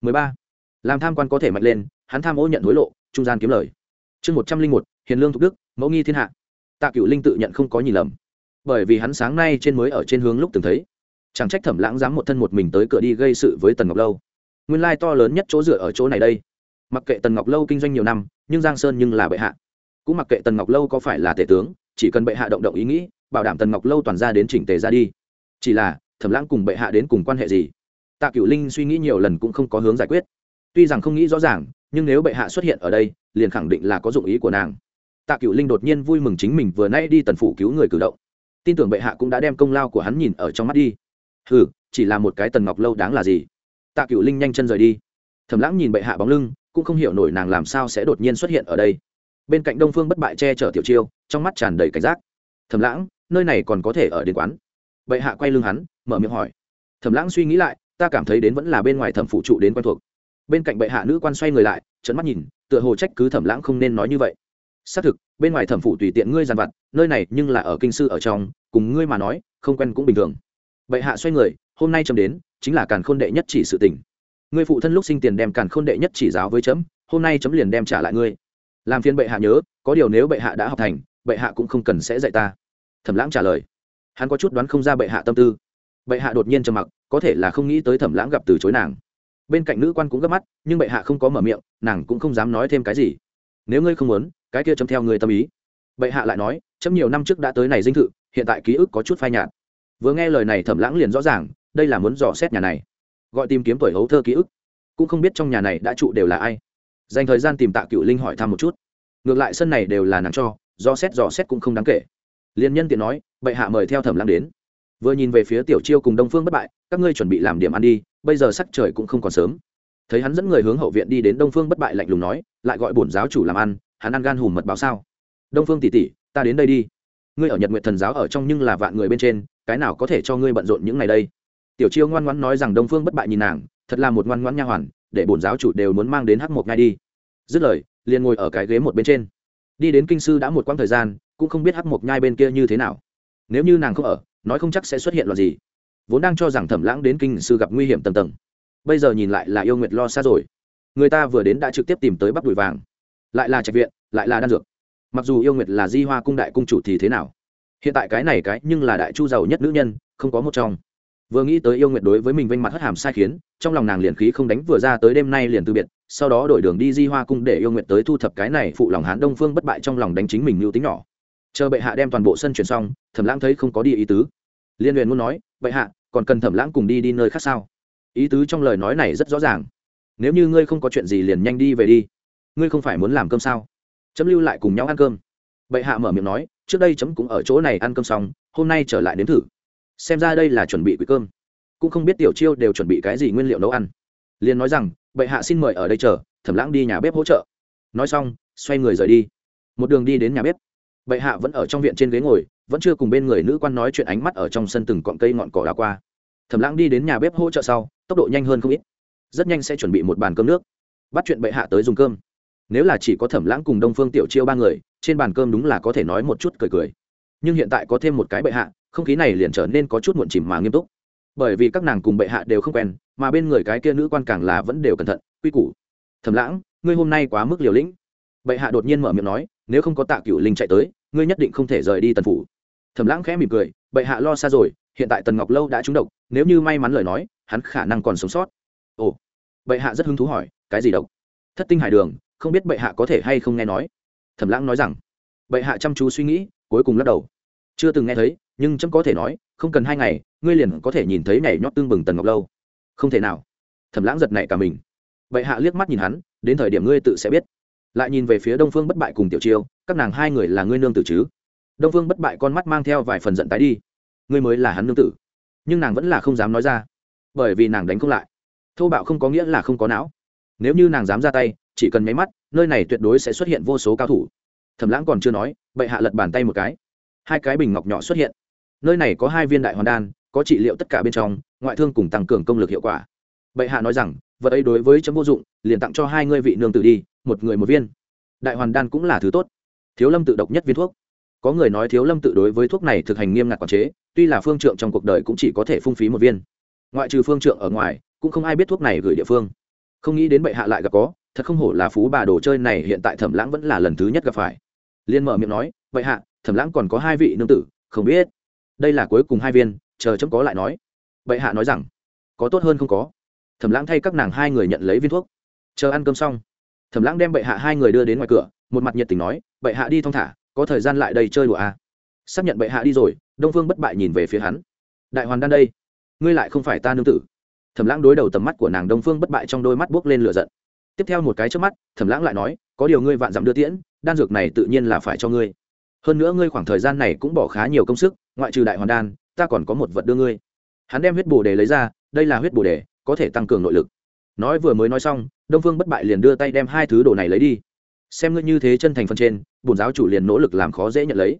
13. làm tham quan có thể mạnh lên hắn tham ô nhận hối lộ, trung gian kiếm lời. Chương một trăm linh một, hiền lương thục đức, mẫu nghi thiên hạ. Tạ cựu linh tự nhận không có nhìn lầm. Bởi vì hắn sáng nay trên mới ở trên hướng lúc từng thấy. Chẳng trách thẩm lãng dám một thân một mình tới cửa đi gây sự với tần ngọc lâu. Nguyên lai to lớn nhất chỗ dựa ở chỗ này đây. Mặc kệ tần ngọc lâu kinh doanh nhiều năm, nhưng giang sơn nhưng là bệ hạ. Cũng mặc kệ tần ngọc lâu có phải là tể tướng, chỉ cần bệ hạ động động ý nghĩ, bảo đảm tần ngọc lâu toàn ra đến chỉnh tề ra đi. Chỉ là, thẩm lãng cùng bệ hạ đến cùng quan hệ gì? Tạ cựu linh suy nghĩ nhiều lần cũng không có hướng giải quyết. Tuy rằng không nghĩ rõ ràng nhưng nếu bệ hạ xuất hiện ở đây, liền khẳng định là có dụng ý của nàng. Tạ cựu linh đột nhiên vui mừng chính mình vừa nay đi tần phủ cứu người cử động. Tin tưởng bệ hạ cũng đã đem công lao của hắn nhìn ở trong mắt đi. Ừ chỉ là một cái tần ngọc lâu đáng là gì? Tạ cựu linh nhanh chân rời đi. Thầm lãng nhìn bệ hạ bóng lưng, cũng không hiểu nổi nàng làm sao sẽ đột nhiên xuất hiện ở đây. Bên cạnh đông phương bất bại che chở tiểu chiêu, trong mắt tràn đầy cảnh giác. Thầm lãng, nơi này còn có thể ở đến quán? Bệ hạ quay lưng hắn, mở miệng hỏi. Thầm lãng suy nghĩ lại, ta cảm thấy đến vẫn là bên ngoài thẩm phụ trụ đến quen thuộc bên cạnh bệ hạ nữ quan xoay người lại trấn mắt nhìn, tựa hồ trách cứ thẩm lãng không nên nói như vậy. Xác thực, bên ngoài thẩm phụ tùy tiện ngươi dàn vặt, nơi này nhưng là ở kinh sư ở trong, cùng ngươi mà nói, không quen cũng bình thường. Bệ hạ xoay người, hôm nay chấm đến, chính là càn khôn đệ nhất chỉ sự tình. Ngươi phụ thân lúc sinh tiền đem càn khôn đệ nhất chỉ giáo với chấm, hôm nay chấm liền đem trả lại ngươi. Làm phiên bệ hạ nhớ, có điều nếu bệ hạ đã học thành, bệ hạ cũng không cần sẽ dạy ta. Thẩm lãng trả lời. Hắn có chút đoán không ra bệ hạ tâm tư. Bệ hạ đột nhiên trầm mặc, có thể là không nghĩ tới thẩm lãng gặp từ chối nàng bên cạnh nữ quan cũng gấp mắt, nhưng bệ hạ không có mở miệng, nàng cũng không dám nói thêm cái gì. Nếu ngươi không muốn, cái kia chấm theo người tâm ý. Bệ hạ lại nói, chấm nhiều năm trước đã tới này dinh thự, hiện tại ký ức có chút phai nhạt. Vừa nghe lời này thẩm lãng liền rõ ràng, đây là muốn dò xét nhà này. Gọi tìm kiếm tuổi hấu thơ ký ức. Cũng không biết trong nhà này đã trụ đều là ai. Dành thời gian tìm tạ cựu linh hỏi thăm một chút. Ngược lại sân này đều là nàng cho do xét dò xét cũng không đáng kể. Liên nhân tiện nói, bệ hạ mời theo thẩm lãng đến vừa nhìn về phía tiểu chiêu cùng đông phương bất bại, các ngươi chuẩn bị làm điểm ăn đi, bây giờ sắc trời cũng không còn sớm. Thấy hắn dẫn người hướng hậu viện đi đến đông phương bất bại lạnh lùng nói, lại gọi bổn giáo chủ làm ăn, hắn ăn gan hùm mật báo sao? Đông phương tỷ tỷ, ta đến đây đi. Ngươi ở nhật nguyện thần giáo ở trong nhưng là vạn người bên trên, cái nào có thể cho ngươi bận rộn những ngày đây? Tiểu chiêu ngoan ngoãn nói rằng đông phương bất bại nhìn nàng, thật là một ngoan ngoãn nha hoàn, để bổn giáo chủ đều muốn mang đến hắc một ngay đi. Dứt lời, liền ngồi ở cái ghế một bên trên. Đi đến kinh sư đã một quãng thời gian, cũng không biết hắc một nhai bên kia như thế nào. Nếu như nàng không ở nói không chắc sẽ xuất hiện loạt gì. Vốn đang cho rằng thẩm lãng đến kinh sư gặp nguy hiểm tầng tầng. Bây giờ nhìn lại là yêu nguyệt lo xa rồi. Người ta vừa đến đã trực tiếp tìm tới bắp đùi vàng. Lại là trạch viện, lại là đan dược. Mặc dù yêu nguyệt là di hoa cung đại cung chủ thì thế nào? Hiện tại cái này cái nhưng là đại chu giàu nhất nữ nhân, không có một trong. Vừa nghĩ tới yêu nguyệt đối với mình vênh mặt hất hàm sai khiến, trong lòng nàng liền khí không đánh vừa ra tới đêm nay liền từ biệt, sau đó đổi đường đi di hoa cung để yêu nguyệt tới thu thập cái này phụ lòng hán đông phương bất bại trong lòng đánh chính mình mưu tính nhỏ chờ bệ hạ đem toàn bộ sân chuyển xong, thẩm lãng thấy không có đi ý tứ. Liên huyền muốn nói, bệ hạ, còn cần thẩm lãng cùng đi đi nơi khác sao? Ý tứ trong lời nói này rất rõ ràng. Nếu như ngươi không có chuyện gì liền nhanh đi về đi. Ngươi không phải muốn làm cơm sao? Chấm lưu lại cùng nhau ăn cơm. Bệ hạ mở miệng nói, trước đây chấm cũng ở chỗ này ăn cơm xong, hôm nay trở lại đến thử. Xem ra đây là chuẩn bị quỷ cơm. Cũng không biết tiểu chiêu đều chuẩn bị cái gì nguyên liệu nấu ăn. Liền nói rằng, bệ hạ xin mời ở đây chờ, thẩm lãng đi nhà bếp hỗ trợ. Nói xong, xoay người rời đi. Một đường đi đến nhà bếp bệ hạ vẫn ở trong viện trên ghế ngồi, vẫn chưa cùng bên người nữ quan nói chuyện ánh mắt ở trong sân từng cọn cây ngọn cỏ đào qua. Thẩm lãng đi đến nhà bếp hỗ trợ sau, tốc độ nhanh hơn không ít. Rất nhanh sẽ chuẩn bị một bàn cơm nước. Bắt chuyện bệ hạ tới dùng cơm. Nếu là chỉ có thẩm lãng cùng đông phương tiểu chiêu ba người, trên bàn cơm đúng là có thể nói một chút cười cười. Nhưng hiện tại có thêm một cái bệ hạ, không khí này liền trở nên có chút muộn chìm mà nghiêm túc. Bởi vì các nàng cùng bệ hạ đều không quen, mà bên người cái kia nữ quan càng là vẫn đều cẩn thận, quy củ. Thẩm lãng, ngươi hôm nay quá mức liều lĩnh. Bệ hạ đột nhiên mở miệng nói nếu không có tạ cựu linh chạy tới, ngươi nhất định không thể rời đi tần phủ. Thẩm lãng khẽ mỉm cười, bệ hạ lo xa rồi, hiện tại tần ngọc lâu đã trúng độc, nếu như may mắn lời nói, hắn khả năng còn sống sót. Ồ, bệ hạ rất hứng thú hỏi, cái gì độc? Thất tinh hải đường, không biết bệ hạ có thể hay không nghe nói? Thẩm lãng nói rằng, bệ hạ chăm chú suy nghĩ, cuối cùng lắc đầu. Chưa từng nghe thấy, nhưng chấm có thể nói, không cần hai ngày, ngươi liền có thể nhìn thấy nhảy nhót tương bừng tần ngọc lâu. Không thể nào. Thẩm lãng giật nảy cả mình. Bệ hạ liếc mắt nhìn hắn, đến thời điểm ngươi tự sẽ biết lại nhìn về phía đông phương bất bại cùng tiểu chiêu, các nàng hai người là ngươi nương tử chứ? Đông phương bất bại con mắt mang theo vài phần giận tái đi. Ngươi mới là hắn nương tử. Nhưng nàng vẫn là không dám nói ra. Bởi vì nàng đánh không lại. Thô bạo không có nghĩa là không có não. Nếu như nàng dám ra tay, chỉ cần máy mắt, nơi này tuyệt đối sẽ xuất hiện vô số cao thủ. Thẩm lãng còn chưa nói, bệ hạ lật bàn tay một cái. Hai cái bình ngọc nhỏ xuất hiện. Nơi này có hai viên đại hoàn đan, có trị liệu tất cả bên trong, ngoại thương cùng tăng cường công lực hiệu quả. Bệ hạ nói rằng, vật ấy đối với chấm vô dụng, liền tặng cho hai ngươi vị nương tử đi một người một viên. Đại hoàn đan cũng là thứ tốt. Thiếu lâm tự độc nhất viên thuốc. Có người nói thiếu lâm tự đối với thuốc này thực hành nghiêm ngặt quản chế, tuy là phương trượng trong cuộc đời cũng chỉ có thể phung phí một viên. Ngoại trừ phương trượng ở ngoài, cũng không ai biết thuốc này gửi địa phương. Không nghĩ đến bệ hạ lại gặp có, thật không hổ là phú bà đồ chơi này hiện tại thẩm lãng vẫn là lần thứ nhất gặp phải. Liên mở miệng nói, bệ hạ, thẩm lãng còn có hai vị nương tử, không biết. Đây là cuối cùng hai viên, chờ chấm có lại nói. Bệ hạ nói rằng, có tốt hơn không có. Thẩm lãng thay các nàng hai người nhận lấy viên thuốc. Chờ ăn cơm xong thẩm lãng đem bệ hạ hai người đưa đến ngoài cửa, một mặt nhiệt tình nói, bệ hạ đi thong thả, có thời gian lại đây chơi đùa à. xác nhận bệ hạ đi rồi, đông phương bất bại nhìn về phía hắn. Đại hoàn đan đây, ngươi lại không phải ta nương tử. Thẩm lãng đối đầu tầm mắt của nàng đông phương bất bại trong đôi mắt buốc lên lửa giận. Tiếp theo một cái trước mắt, thẩm lãng lại nói, có điều ngươi vạn dặm đưa tiễn, đan dược này tự nhiên là phải cho ngươi. Hơn nữa ngươi khoảng thời gian này cũng bỏ khá nhiều công sức, ngoại trừ đại hoàn đan, ta còn có một vật đưa ngươi. Hắn đem huyết bồ đề lấy ra, đây là huyết bồ đề, có thể tăng cường nội lực. Nói vừa mới nói xong đông phương bất bại liền đưa tay đem hai thứ đồ này lấy đi. Xem ngươi như thế chân thành phần trên, bổn giáo chủ liền nỗ lực làm khó dễ nhận lấy.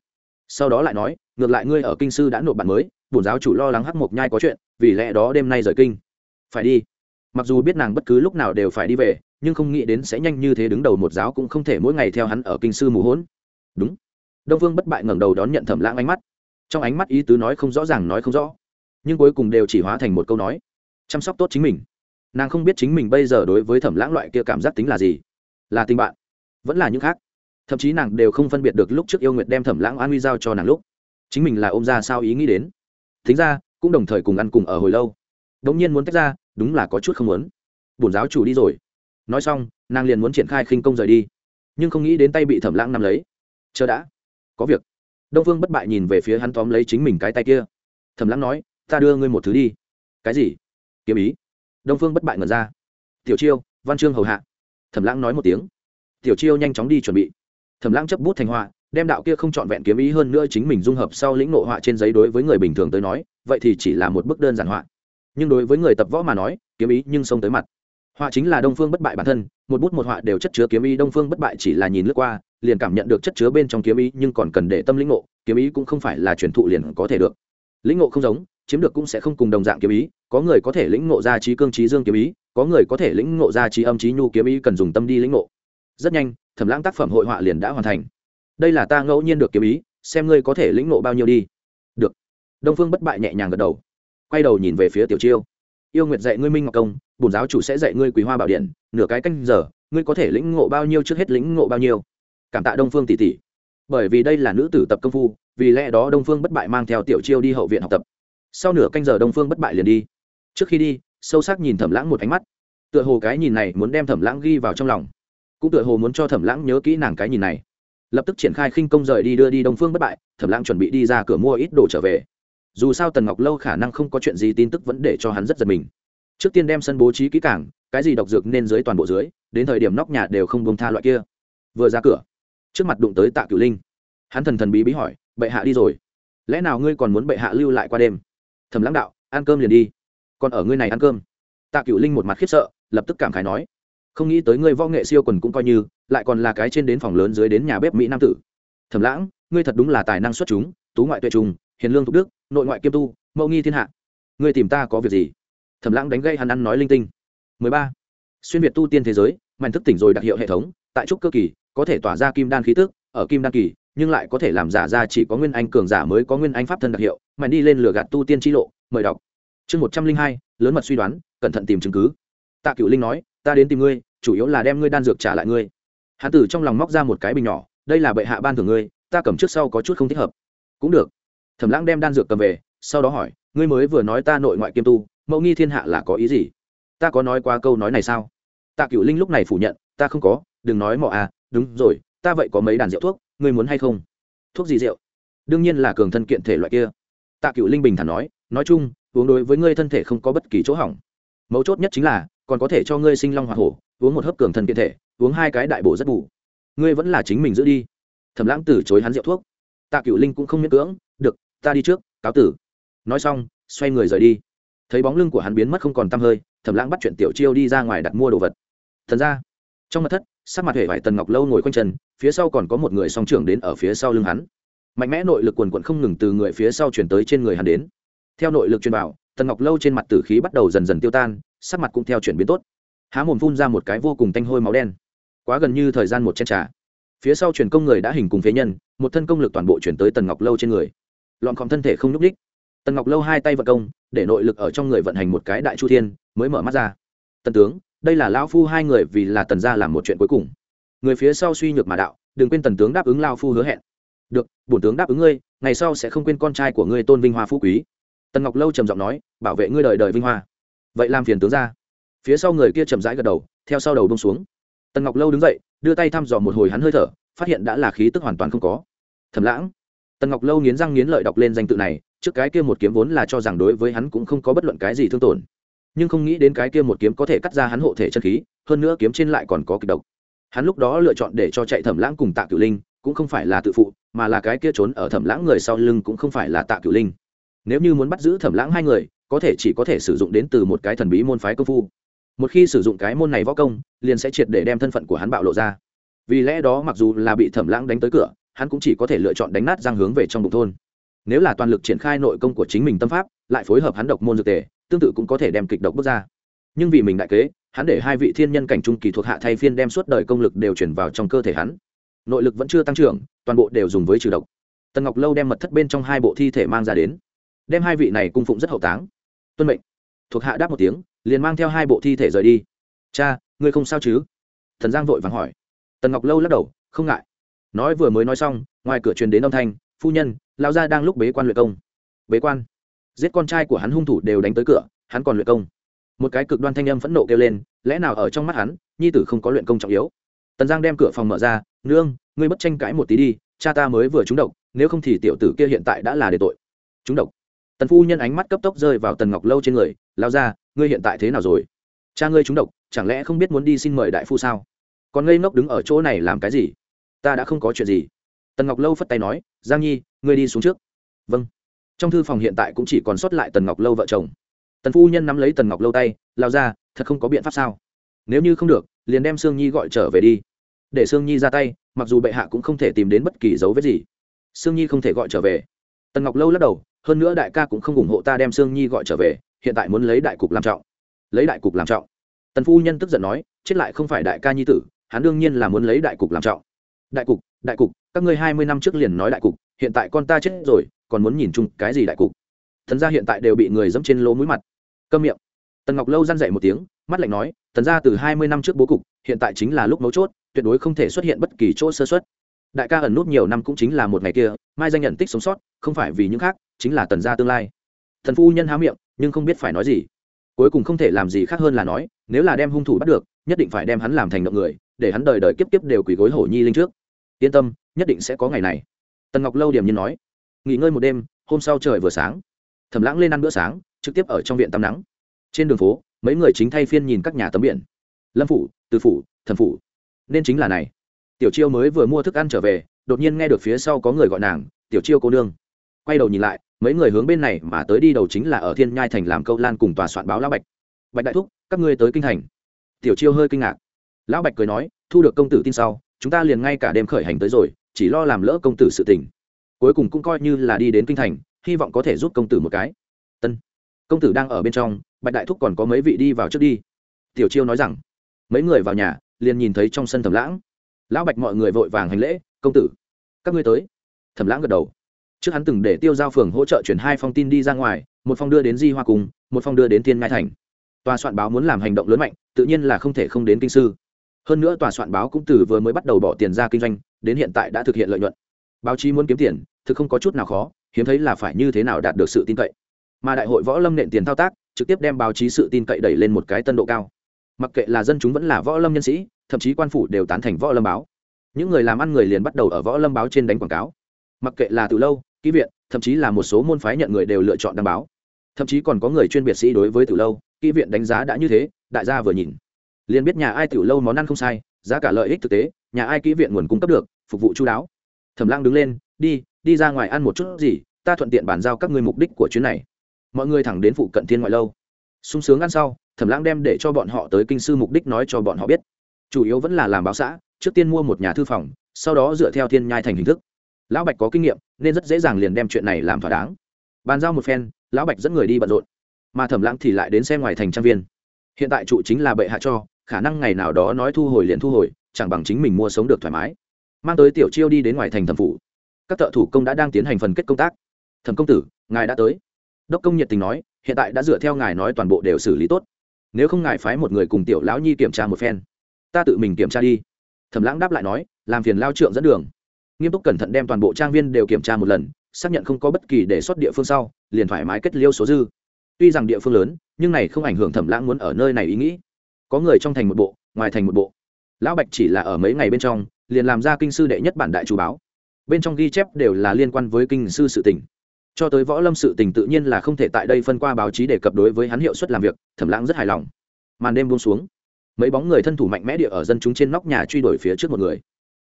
Sau đó lại nói, ngược lại ngươi ở kinh sư đã nộp bản mới, bổn giáo chủ lo lắng hắc mộc nhai có chuyện, vì lẽ đó đêm nay rời kinh. Phải đi. Mặc dù biết nàng bất cứ lúc nào đều phải đi về, nhưng không nghĩ đến sẽ nhanh như thế đứng đầu một giáo cũng không thể mỗi ngày theo hắn ở kinh sư mù hỗn. Đúng. Đông phương bất bại ngẩng đầu đón nhận thẩm lãng ánh mắt. Trong ánh mắt ý tứ nói không rõ ràng nói không rõ, nhưng cuối cùng đều chỉ hóa thành một câu nói, chăm sóc tốt chính mình nàng không biết chính mình bây giờ đối với thẩm lãng loại kia cảm giác tính là gì, là tình bạn, vẫn là những khác. Thậm chí nàng đều không phân biệt được lúc trước yêu nguyệt đem thẩm lãng an huy giao cho nàng lúc. Chính mình là ôm ra sao ý nghĩ đến. Thính ra, cũng đồng thời cùng ăn cùng ở hồi lâu. Đống nhiên muốn tách ra, đúng là có chút không muốn. Bổn giáo chủ đi rồi. Nói xong, nàng liền muốn triển khai khinh công rời đi. Nhưng không nghĩ đến tay bị thẩm lãng nắm lấy. Chờ đã. Có việc. Đông phương bất bại nhìn về phía hắn tóm lấy chính mình cái tay kia. Thẩm lãng nói, ta đưa ngươi một thứ đi. Cái gì? Kiếm ý đông phương bất bại ngẩn ra. Tiểu chiêu, văn chương hầu hạ. Thẩm lãng nói một tiếng. Tiểu chiêu nhanh chóng đi chuẩn bị. Thẩm lãng chấp bút thành họa, đem đạo kia không trọn vẹn kiếm ý hơn nữa chính mình dung hợp sau lĩnh ngộ họa trên giấy đối với người bình thường tới nói, vậy thì chỉ là một bức đơn giản họa. Nhưng đối với người tập võ mà nói, kiếm ý nhưng xông tới mặt. Họa chính là đông phương bất bại bản thân, một bút một họa đều chất chứa kiếm ý, đông phương bất bại chỉ là nhìn lướt qua, liền cảm nhận được chất chứa bên trong kiếm ý, nhưng còn cần để tâm lĩnh ngộ, kiếm ý cũng không phải là truyền thụ liền có thể được. Lĩnh ngộ không giống chiếm được cũng sẽ không cùng đồng dạng kiếm ý, có người có thể lĩnh ngộ ra trí cương, trí dương kiếm ý, có người có thể lĩnh ngộ ra trí âm, trí nhu kiếm ý, cần dùng tâm đi lĩnh ngộ. Rất nhanh, thẩm lãng tác phẩm hội họa liền đã hoàn thành. Đây là ta ngẫu nhiên được kiếm ý, xem ngươi có thể lĩnh ngộ bao nhiêu đi. Được. Đông phương bất bại nhẹ nhàng gật đầu. Quay đầu nhìn về phía tiểu chiêu. Yêu nguyệt dạy ngươi minh ngọc công, bổn giáo chủ sẽ dạy ngươi quý hoa bảo điện, nửa cái canh giờ, ngươi có thể lĩnh ngộ bao nhiêu trước hết lĩnh ngộ bao nhiêu. Cảm tạ đông phương tỷ tỷ. Bởi vì đây là nữ tử tập công phu, vì lẽ đó đông phương bất bại mang theo tiểu chiêu đi hậu viện học tập sau nửa canh giờ đông phương bất bại liền đi. Trước khi đi, sâu sắc nhìn thẩm lãng một ánh mắt. Tựa hồ cái nhìn này muốn đem thẩm lãng ghi vào trong lòng. Cũng tựa hồ muốn cho thẩm lãng nhớ kỹ nàng cái nhìn này. Lập tức triển khai khinh công rời đi đưa đi đông phương bất bại, thẩm lãng chuẩn bị đi ra cửa mua ít đồ trở về. Dù sao tần ngọc lâu khả năng không có chuyện gì tin tức vẫn để cho hắn rất giật mình. Trước tiên đem sân bố trí kỹ cảng cái gì độc dược nên dưới toàn bộ dưới, đến thời điểm nóc nhà đều không bông tha loại kia. Vừa ra cửa, trước mặt đụng tới tạ cửu linh. Hắn thần thần bí bí hỏi, bệ hạ đi rồi. Lẽ nào ngươi còn muốn bệ hạ lưu lại qua đêm? Thầm lãng đạo, ăn cơm liền đi. Còn ở ngươi này ăn cơm. Tạ Cựu linh một mặt khiếp sợ, lập tức cảm khái nói, không nghĩ tới ngươi võ nghệ siêu quần cũng coi như, lại còn là cái trên đến phòng lớn dưới đến nhà bếp mỹ nam tử. Thầm lãng, ngươi thật đúng là tài năng xuất chúng, tú ngoại tuệ trùng, hiền lương thục đức, nội ngoại kiêm tu, mẫu nghi thiên hạ. Ngươi tìm ta có việc gì? Thầm lãng đánh gây hắn ăn nói linh tinh. 13. xuyên việt tu tiên thế giới mạnh thức tỉnh rồi đặc hiệu hệ thống, tại trúc cơ kỳ, có thể tỏa ra kim đan khí tức, ở kim đan kỳ nhưng lại có thể làm giả ra chỉ có nguyên anh cường giả mới có nguyên anh pháp thân đặc hiệu mạnh đi lên lửa gạt tu tiên tri lộ, mời đọc. Chương một trăm linh hai, lớn mật suy đoán, cẩn thận tìm chứng cứ. Tạ cựu linh nói, ta đến tìm ngươi, chủ yếu là đem ngươi đan dược trả lại ngươi. Hán tử trong lòng móc ra một cái bình nhỏ, đây là bệ hạ ban thưởng ngươi, ta cầm trước sau có chút không thích hợp. Cũng được. Thẩm lãng đem đan dược cầm về, sau đó hỏi, ngươi mới vừa nói ta nội ngoại kiêm tu, mẫu nghi thiên hạ là có ý gì? Ta có nói qua câu nói này sao? Tạ cựu linh lúc này phủ nhận, ta không có, đừng nói mọ à đúng rồi, ta vậy có mấy đàn rượu thuốc ngươi muốn hay không? Thuốc gì rượu? Đương nhiên là cường thân kiện thể loại kia. Tạ cựu linh bình thản nói nói chung, uống đối với ngươi thân thể không có bất kỳ chỗ hỏng. Mấu chốt nhất chính là, còn có thể cho ngươi sinh long hoa hổ, uống một hớp cường thân kiện thể, uống hai cái đại bổ rất bù. Ngươi vẫn là chính mình giữ đi. Thẩm lãng từ chối hắn rượu thuốc. Tạ cựu linh cũng không miễn cưỡng, được, ta đi trước, cáo tử. Nói xong, xoay người rời đi. Thấy bóng lưng của hắn biến mất không còn t hơi, thẩm lãng bắt chuyện tiểu chiêu đi ra ngoài đặt mua đồ vật. Thần ra trong mặt thất, sắc mặt hệ vải tần ngọc lâu ngồi quanh chân phía sau còn có một người song trưởng đến ở phía sau lưng hắn. Mạnh mẽ nội lực quần quận không ngừng từ người phía sau chuyển tới trên người hắn đến. Theo nội lực truyền vào, tần ngọc lâu trên mặt tử khí bắt đầu dần dần tiêu tan, sắc mặt cũng theo chuyển biến tốt. Há mồm phun ra một cái vô cùng tanh hôi máu đen. Quá gần như thời gian một chen trà. Phía sau truyền công người đã hình cùng phế nhân, một thân công lực toàn bộ chuyển tới tần ngọc lâu trên người. Lọn khom thân thể không nhúc h tần ngọc lâu hai tay vận công, để nội lực ở trong người vận hành một cái đại chu thiên, mới mở mắt ra. Tần tướng, đây là lão phu hai người vì là tần gia làm một chuyện cuối cùng người phía sau suy nhược mà đạo, đừng quên tần tướng đáp ứng lao phu hứa hẹn. Được, bổn tướng đáp ứng ngươi, ngày sau sẽ không quên con trai của ngươi tôn vinh hoa phú quý. Tần ngọc lâu trầm giọng nói, bảo vệ ngươi đời đời vinh hoa. Vậy làm phiền tướng ra. Phía sau người kia chậm rãi gật đầu, theo sau đầu bông xuống. Tần ngọc lâu đứng dậy, đưa tay thăm dò một hồi hắn hơi thở, phát hiện đã là khí tức hoàn toàn không có. Thầm lãng. Tần ngọc lâu nghiến răng nghiến lợi đọc lên danh tự này, trước cái kia một kiếm vốn là cho rằng đối với hắn cũng không có bất luận cái gì thương tổn, nhưng không nghĩ đến cái kia một kiếm có thể cắt ra hắn hộ thể chân khí, hơn nữa kiếm trên lại còn có kịch độc hắn lúc đó lựa chọn để cho chạy thẩm lãng cùng tạ cửu linh, cũng không phải là tự phụ, mà là cái kia trốn ở thẩm lãng người sau lưng cũng không phải là tạ cửu linh. Nếu như muốn bắt giữ thẩm lãng hai người, có thể chỉ có thể sử dụng đến từ một cái thần bí môn phái công phu. Một khi sử dụng cái môn này võ công, liền sẽ triệt để đem thân phận của hắn bạo lộ ra. Vì lẽ đó mặc dù là bị thẩm lãng đánh tới cửa, hắn cũng chỉ có thể lựa chọn đánh nát giang hướng về trong bụng thôn. Nếu là toàn lực triển khai nội công của chính mình tâm pháp, lại phối hợp hắn độc môn dược tề, tương tự cũng có thể đem kịch độc bước ra. Nhưng vì mình đại kế hắn để hai vị thiên nhân cảnh trung kỳ thuộc hạ thay phiên đem suốt đời công lực đều chuyển vào trong cơ thể hắn. Nội lực vẫn chưa tăng trưởng, toàn bộ đều dùng với trừ độc. Tần ngọc lâu đem mật thất bên trong hai bộ thi thể mang ra đến, đem hai vị này cung phụng rất hậu táng. Tuân mệnh. Thuộc hạ đáp một tiếng, liền mang theo hai bộ thi thể rời đi. Cha, ngươi không sao chứ? Thần giang vội vàng hỏi. Tần ngọc lâu lắc đầu, không ngại. Nói vừa mới nói xong, ngoài cửa truyền đến âm thanh, phu nhân lao gia đang lúc bế quan luyện công. Bế quan. Giết con trai của hắn hung thủ đều đánh tới cửa, hắn còn luyện công một cái cực đoan thanh âm phẫn nộ kêu lên, lẽ nào ở trong mắt hắn, nhi tử không có luyện công trọng yếu? Tần giang đem cửa phòng mở ra, nương, ngươi bất tranh cãi một tí đi, cha ta mới vừa trúng độc, nếu không thì tiểu tử kia hiện tại đã là để tội. Trúng độc? Tần phu nhân ánh mắt cấp tốc rơi vào tần ngọc lâu trên người, lao ra, ngươi hiện tại thế nào rồi? Cha ngươi trúng độc, chẳng lẽ không biết muốn đi xin mời đại phu sao? Còn ngây ngốc đứng ở chỗ này làm cái gì? Ta đã không có chuyện gì. Tần ngọc lâu phất tay nói, giang nhi, ngươi đi xuống trước. Vâng. Trong thư phòng hiện tại cũng chỉ còn sót lại tần ngọc lâu vợ chồng tần phu nhân nắm lấy tần ngọc lâu tay, lao ra, thật không có biện pháp sao? Nếu như không được, liền đem sương nhi gọi trở về đi. Để sương nhi ra tay, mặc dù bệ hạ cũng không thể tìm đến bất kỳ dấu vết gì. Sương nhi không thể gọi trở về. Tần ngọc lâu lắc đầu, hơn nữa đại ca cũng không ủng hộ ta đem sương nhi gọi trở về, hiện tại muốn lấy đại cục làm trọng. Lấy đại cục làm trọng. Tần phu nhân tức giận nói, chết lại không phải đại ca nhi tử, hắn đương nhiên là muốn lấy đại cục làm trọng. Đại cục đại cục, các ngươi hai mươi năm trước liền nói đại cục, hiện tại con ta chết rồi, còn muốn nhìn chung cái gì đại cục? Thần gia hiện tại đều bị người dẫm trên lỗ mũi mặt câm miệng. Tần ngọc lâu răn dậy một tiếng, mắt lạnh nói, Tần gia từ hai mươi năm trước bố cục, hiện tại chính là lúc mấu chốt, tuyệt đối không thể xuất hiện bất kỳ chỗ sơ xuất đại ca ẩn nút nhiều năm cũng chính là một ngày kia, mai danh nhận tích sống sót, không phải vì những khác, chính là tần gia tương lai. Thần phu nhân há miệng, nhưng không biết phải nói gì. Cuối cùng không thể làm gì khác hơn là nói, nếu là đem hung thủ bắt được, nhất định phải đem hắn làm thành động người, để hắn đời đời kiếp kiếp đều quỳ gối hổ nhi linh trước. Yên tâm, nhất định sẽ có ngày này. Tần ngọc lâu điểm nhiên nói. Nghỉ ngơi một đêm, hôm sau trời vừa sáng thầm lãng lên ăn bữa sáng, trực tiếp ở trong viện tắm nắng. Trên đường phố, mấy người chính thay phiên nhìn các nhà tấm biển. Lâm phủ, từ phủ thần phủ. Nên chính là này. Tiểu chiêu mới vừa mua thức ăn trở về, đột nhiên nghe được phía sau có người gọi nàng, tiểu chiêu cô nương. Quay đầu nhìn lại, mấy người hướng bên này mà tới đi đầu chính là ở thiên nhai thành làm câu lan cùng tòa soạn báo lão bạch. Bạch đại thúc, các ngươi tới kinh thành. Tiểu chiêu hơi kinh ngạc. Lão bạch cười nói, thu được công tử tin sau, chúng ta liền ngay cả đêm khởi hành tới rồi, chỉ lo làm lỡ công tử sự tình. Cuối cùng cũng coi như là đi đến kinh thành hy vọng có thể giúp công tử một cái. Tân công tử đang ở bên trong, bạch đại thúc còn có mấy vị đi vào trước đi. Tiểu chiêu nói rằng, mấy người vào nhà, liền nhìn thấy trong sân thẩm lãng. Lão bạch mọi người vội vàng hành lễ, công tử, các ngươi tới. Thẩm lãng gật đầu. Trước hắn từng để tiêu giao phường hỗ trợ chuyển hai phong tin đi ra ngoài, một phong đưa đến di hoa cùng một phong đưa đến thiên ngai thành. Tòa soạn báo muốn làm hành động lớn mạnh, tự nhiên là không thể không đến kinh sư. Hơn nữa tòa soạn báo cũng từ vừa mới bắt đầu bỏ tiền ra kinh doanh, đến hiện tại đã thực hiện lợi nhuận. Báo chí muốn kiếm tiền, thực không có chút nào khó hiếm thấy là phải như thế nào đạt được sự tin cậy. Mà đại hội võ lâm nện tiền thao tác, trực tiếp đem báo chí sự tin cậy đẩy lên một cái tân độ cao. Mặc kệ là dân chúng vẫn là võ lâm nhân sĩ, thậm chí quan phủ đều tán thành võ lâm báo. Những người làm ăn người liền bắt đầu ở võ lâm báo trên đánh quảng cáo. Mặc kệ là từ lâu, ký viện, thậm chí là một số môn phái nhận người đều lựa chọn đăng báo. Thậm chí còn có người chuyên biệt sĩ đối với từ lâu, ký viện đánh giá đã như thế, đại gia vừa nhìn. Liền biết nhà ai từ lâu món ăn không sai, giá cả lợi ích thực tế, nhà ai ký viện nguồn cung cấp được, phục vụ chú đáo. Thẩm lang đứng lên, đi đi ra ngoài ăn một chút gì, ta thuận tiện bàn giao các ngươi mục đích của chuyến này. Mọi người thẳng đến phụ cận thiên ngoại lâu. Sung sướng ăn sau, thẩm lãng đem để cho bọn họ tới kinh sư mục đích nói cho bọn họ biết. Chủ yếu vẫn là làm báo xã, trước tiên mua một nhà thư phòng, sau đó dựa theo thiên nhai thành hình thức. Lão bạch có kinh nghiệm, nên rất dễ dàng liền đem chuyện này làm thỏa đáng. Bàn giao một phen, lão bạch dẫn người đi bận rộn. Mà thẩm lãng thì lại đến xem ngoài thành trang viên. Hiện tại trụ chính là bệ hạ cho, khả năng ngày nào đó nói thu hồi liền thu hồi, chẳng bằng chính mình mua sống được thoải mái. Mang tới tiểu chiêu đi đến ngoài thành thẩm phủ các thợ thủ công đã đang tiến hành phần kết công tác. Thẩm công tử, ngài đã tới. Đốc công nhiệt tình nói, hiện tại đã dựa theo ngài nói toàn bộ đều xử lý tốt. Nếu không ngài phái một người cùng tiểu lão nhi kiểm tra một phen. Ta tự mình kiểm tra đi. Thẩm lãng đáp lại nói, làm phiền lao trượng dẫn đường. Nghiêm túc cẩn thận đem toàn bộ trang viên đều kiểm tra một lần, xác nhận không có bất kỳ đề xuất địa phương sau, liền thoải mái kết liêu số dư. Tuy rằng địa phương lớn, nhưng này không ảnh hưởng thẩm lãng muốn ở nơi này ý nghĩ. Có người trong thành một bộ, ngoài thành một bộ. Lão bạch chỉ là ở mấy ngày bên trong, liền làm ra kinh sư đệ nhất bản đại chủ báo bên trong ghi chép đều là liên quan với kinh sư sự tình. Cho tới võ lâm sự tình tự nhiên là không thể tại đây phân qua báo chí để cập đối với hắn hiệu suất làm việc, thẩm lãng rất hài lòng. Màn đêm buông xuống, mấy bóng người thân thủ mạnh mẽ địa ở dân chúng trên nóc nhà truy đuổi phía trước một người.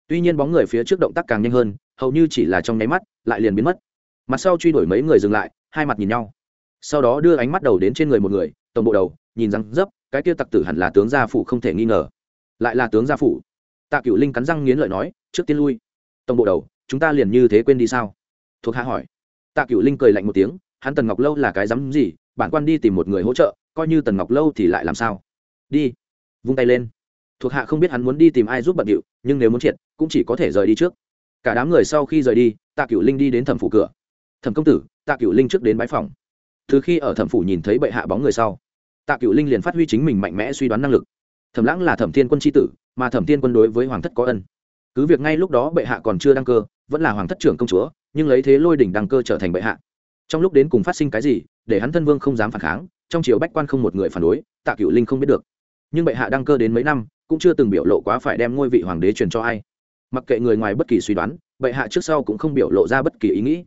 Tuy nhiên bóng người phía trước động tác càng nhanh hơn, hầu như chỉ là trong nháy mắt, lại liền biến mất. Mặt sau truy đuổi mấy người dừng lại, hai mặt nhìn nhau. Sau đó đưa ánh mắt đầu đến trên người một người, tổng bộ đầu, nhìn răng dấp, cái kia tặc tử hẳn là tướng gia phủ không thể nghi ngờ. Lại là tướng gia phủ. Tạ cựu linh cắn răng nghiến lợi nói, trước tiên lui. Tổng bộ đầu chúng ta liền như thế quên đi sao? Thuộc hạ hỏi. Tạ cựu linh cười lạnh một tiếng, hắn tần ngọc lâu là cái dám gì, bản quan đi tìm một người hỗ trợ, coi như tần ngọc lâu thì lại làm sao? Đi. Vung tay lên. Thuộc hạ không biết hắn muốn đi tìm ai giúp bận điệu, nhưng nếu muốn triệt, cũng chỉ có thể rời đi trước. Cả đám người sau khi rời đi, tạ cựu linh đi đến thẩm phủ cửa. Thẩm công tử, tạ cựu linh trước đến bãi phòng. Từ khi ở thẩm phủ nhìn thấy bệ hạ bóng người sau, tạ cựu linh liền phát huy chính mình mạnh mẽ suy đoán năng lực. Thẩm lãng là thẩm thiên quân tri tử, mà thẩm thiên quân đối với hoàng thất có ân. Cứ việc ngay lúc đó bệ hạ còn chưa đăng cơ vẫn là hoàng thất trưởng công chúa, nhưng lấy thế lôi đỉnh đăng cơ trở thành bệ hạ. Trong lúc đến cùng phát sinh cái gì, để hắn thân vương không dám phản kháng, trong triều bách quan không một người phản đối, tạ cựu linh không biết được. Nhưng bệ hạ đăng cơ đến mấy năm, cũng chưa từng biểu lộ quá phải đem ngôi vị hoàng đế truyền cho ai. Mặc kệ người ngoài bất kỳ suy đoán, bệ hạ trước sau cũng không biểu lộ ra bất kỳ ý nghĩ.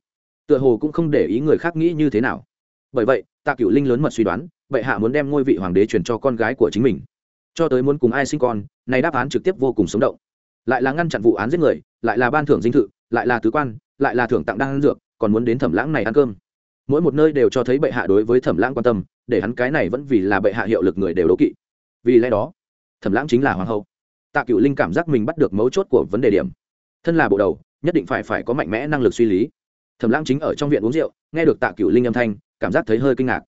Tựa hồ cũng không để ý người khác nghĩ như thế nào. Bởi vậy, tạ cựu linh lớn mật suy đoán, bệ hạ muốn đem ngôi vị hoàng đế truyền cho con gái của chính mình. Cho tới muốn cùng ai sinh con, này đáp án trực tiếp vô cùng sống động. Lại là ngăn chặn vụ án giết người, lại là ban thưởng dinh thự lại là tứ quan, lại là thưởng tặng đan dược, còn muốn đến thẩm lãng này ăn cơm. Mỗi một nơi đều cho thấy bệ hạ đối với thẩm lãng quan tâm, để hắn cái này vẫn vì là bệ hạ hiệu lực người đều đố kỵ. Vì lẽ đó, thẩm lãng chính là hoàng hậu. Tạ cựu linh cảm giác mình bắt được mấu chốt của vấn đề điểm. Thân là bộ đầu, nhất định phải phải có mạnh mẽ năng lực suy lý. Thẩm lãng chính ở trong viện uống rượu, nghe được tạ cựu linh âm thanh, cảm giác thấy hơi kinh ngạc.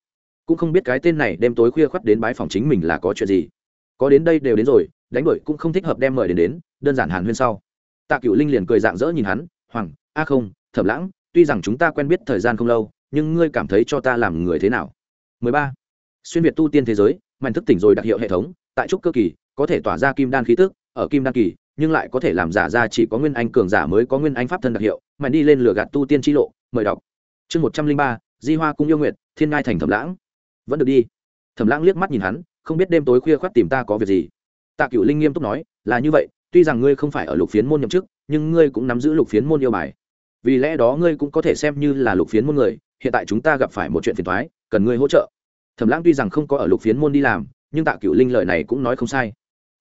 Cũng không biết cái tên này đêm tối khuya khoắt đến bái phòng chính mình là có chuyện gì. Có đến đây đều đến rồi, đánh đổi cũng không thích hợp đem mời đến đến, đơn giản hàn huyên sau tạ cựu linh liền cười dạng dỡ nhìn hắn, hoàng, a không, thẩm lãng, tuy rằng chúng ta quen biết thời gian không lâu, nhưng ngươi cảm thấy cho ta làm người thế nào? 13. xuyên việt tu tiên thế giới, mạnh thức tỉnh rồi đặc hiệu hệ thống, tại trúc cơ kỳ, có thể tỏa ra kim đan khí tức, ở kim đan kỳ, nhưng lại có thể làm giả ra chỉ có nguyên anh cường giả mới có nguyên anh pháp thân đặc hiệu, mạnh đi lên lửa gạt tu tiên chi lộ, mời đọc. Chương một trăm linh ba, di hoa cung yêu nguyệt, thiên ngai thành thẩm lãng. Vẫn được đi. Thẩm lãng liếc mắt nhìn hắn, không biết đêm tối khuya khoắt tìm ta có việc gì. Tạ cựu linh nghiêm túc nói, là như vậy tuy rằng ngươi không phải ở lục phiến môn nhậm chức, nhưng ngươi cũng nắm giữ lục phiến môn yêu bài. Vì lẽ đó ngươi cũng có thể xem như là lục phiến môn người, hiện tại chúng ta gặp phải một chuyện phiền thoái cần ngươi hỗ trợ. Thẩm lãng tuy rằng không có ở lục phiến môn đi làm, nhưng tạ cựu linh lời này cũng nói không sai.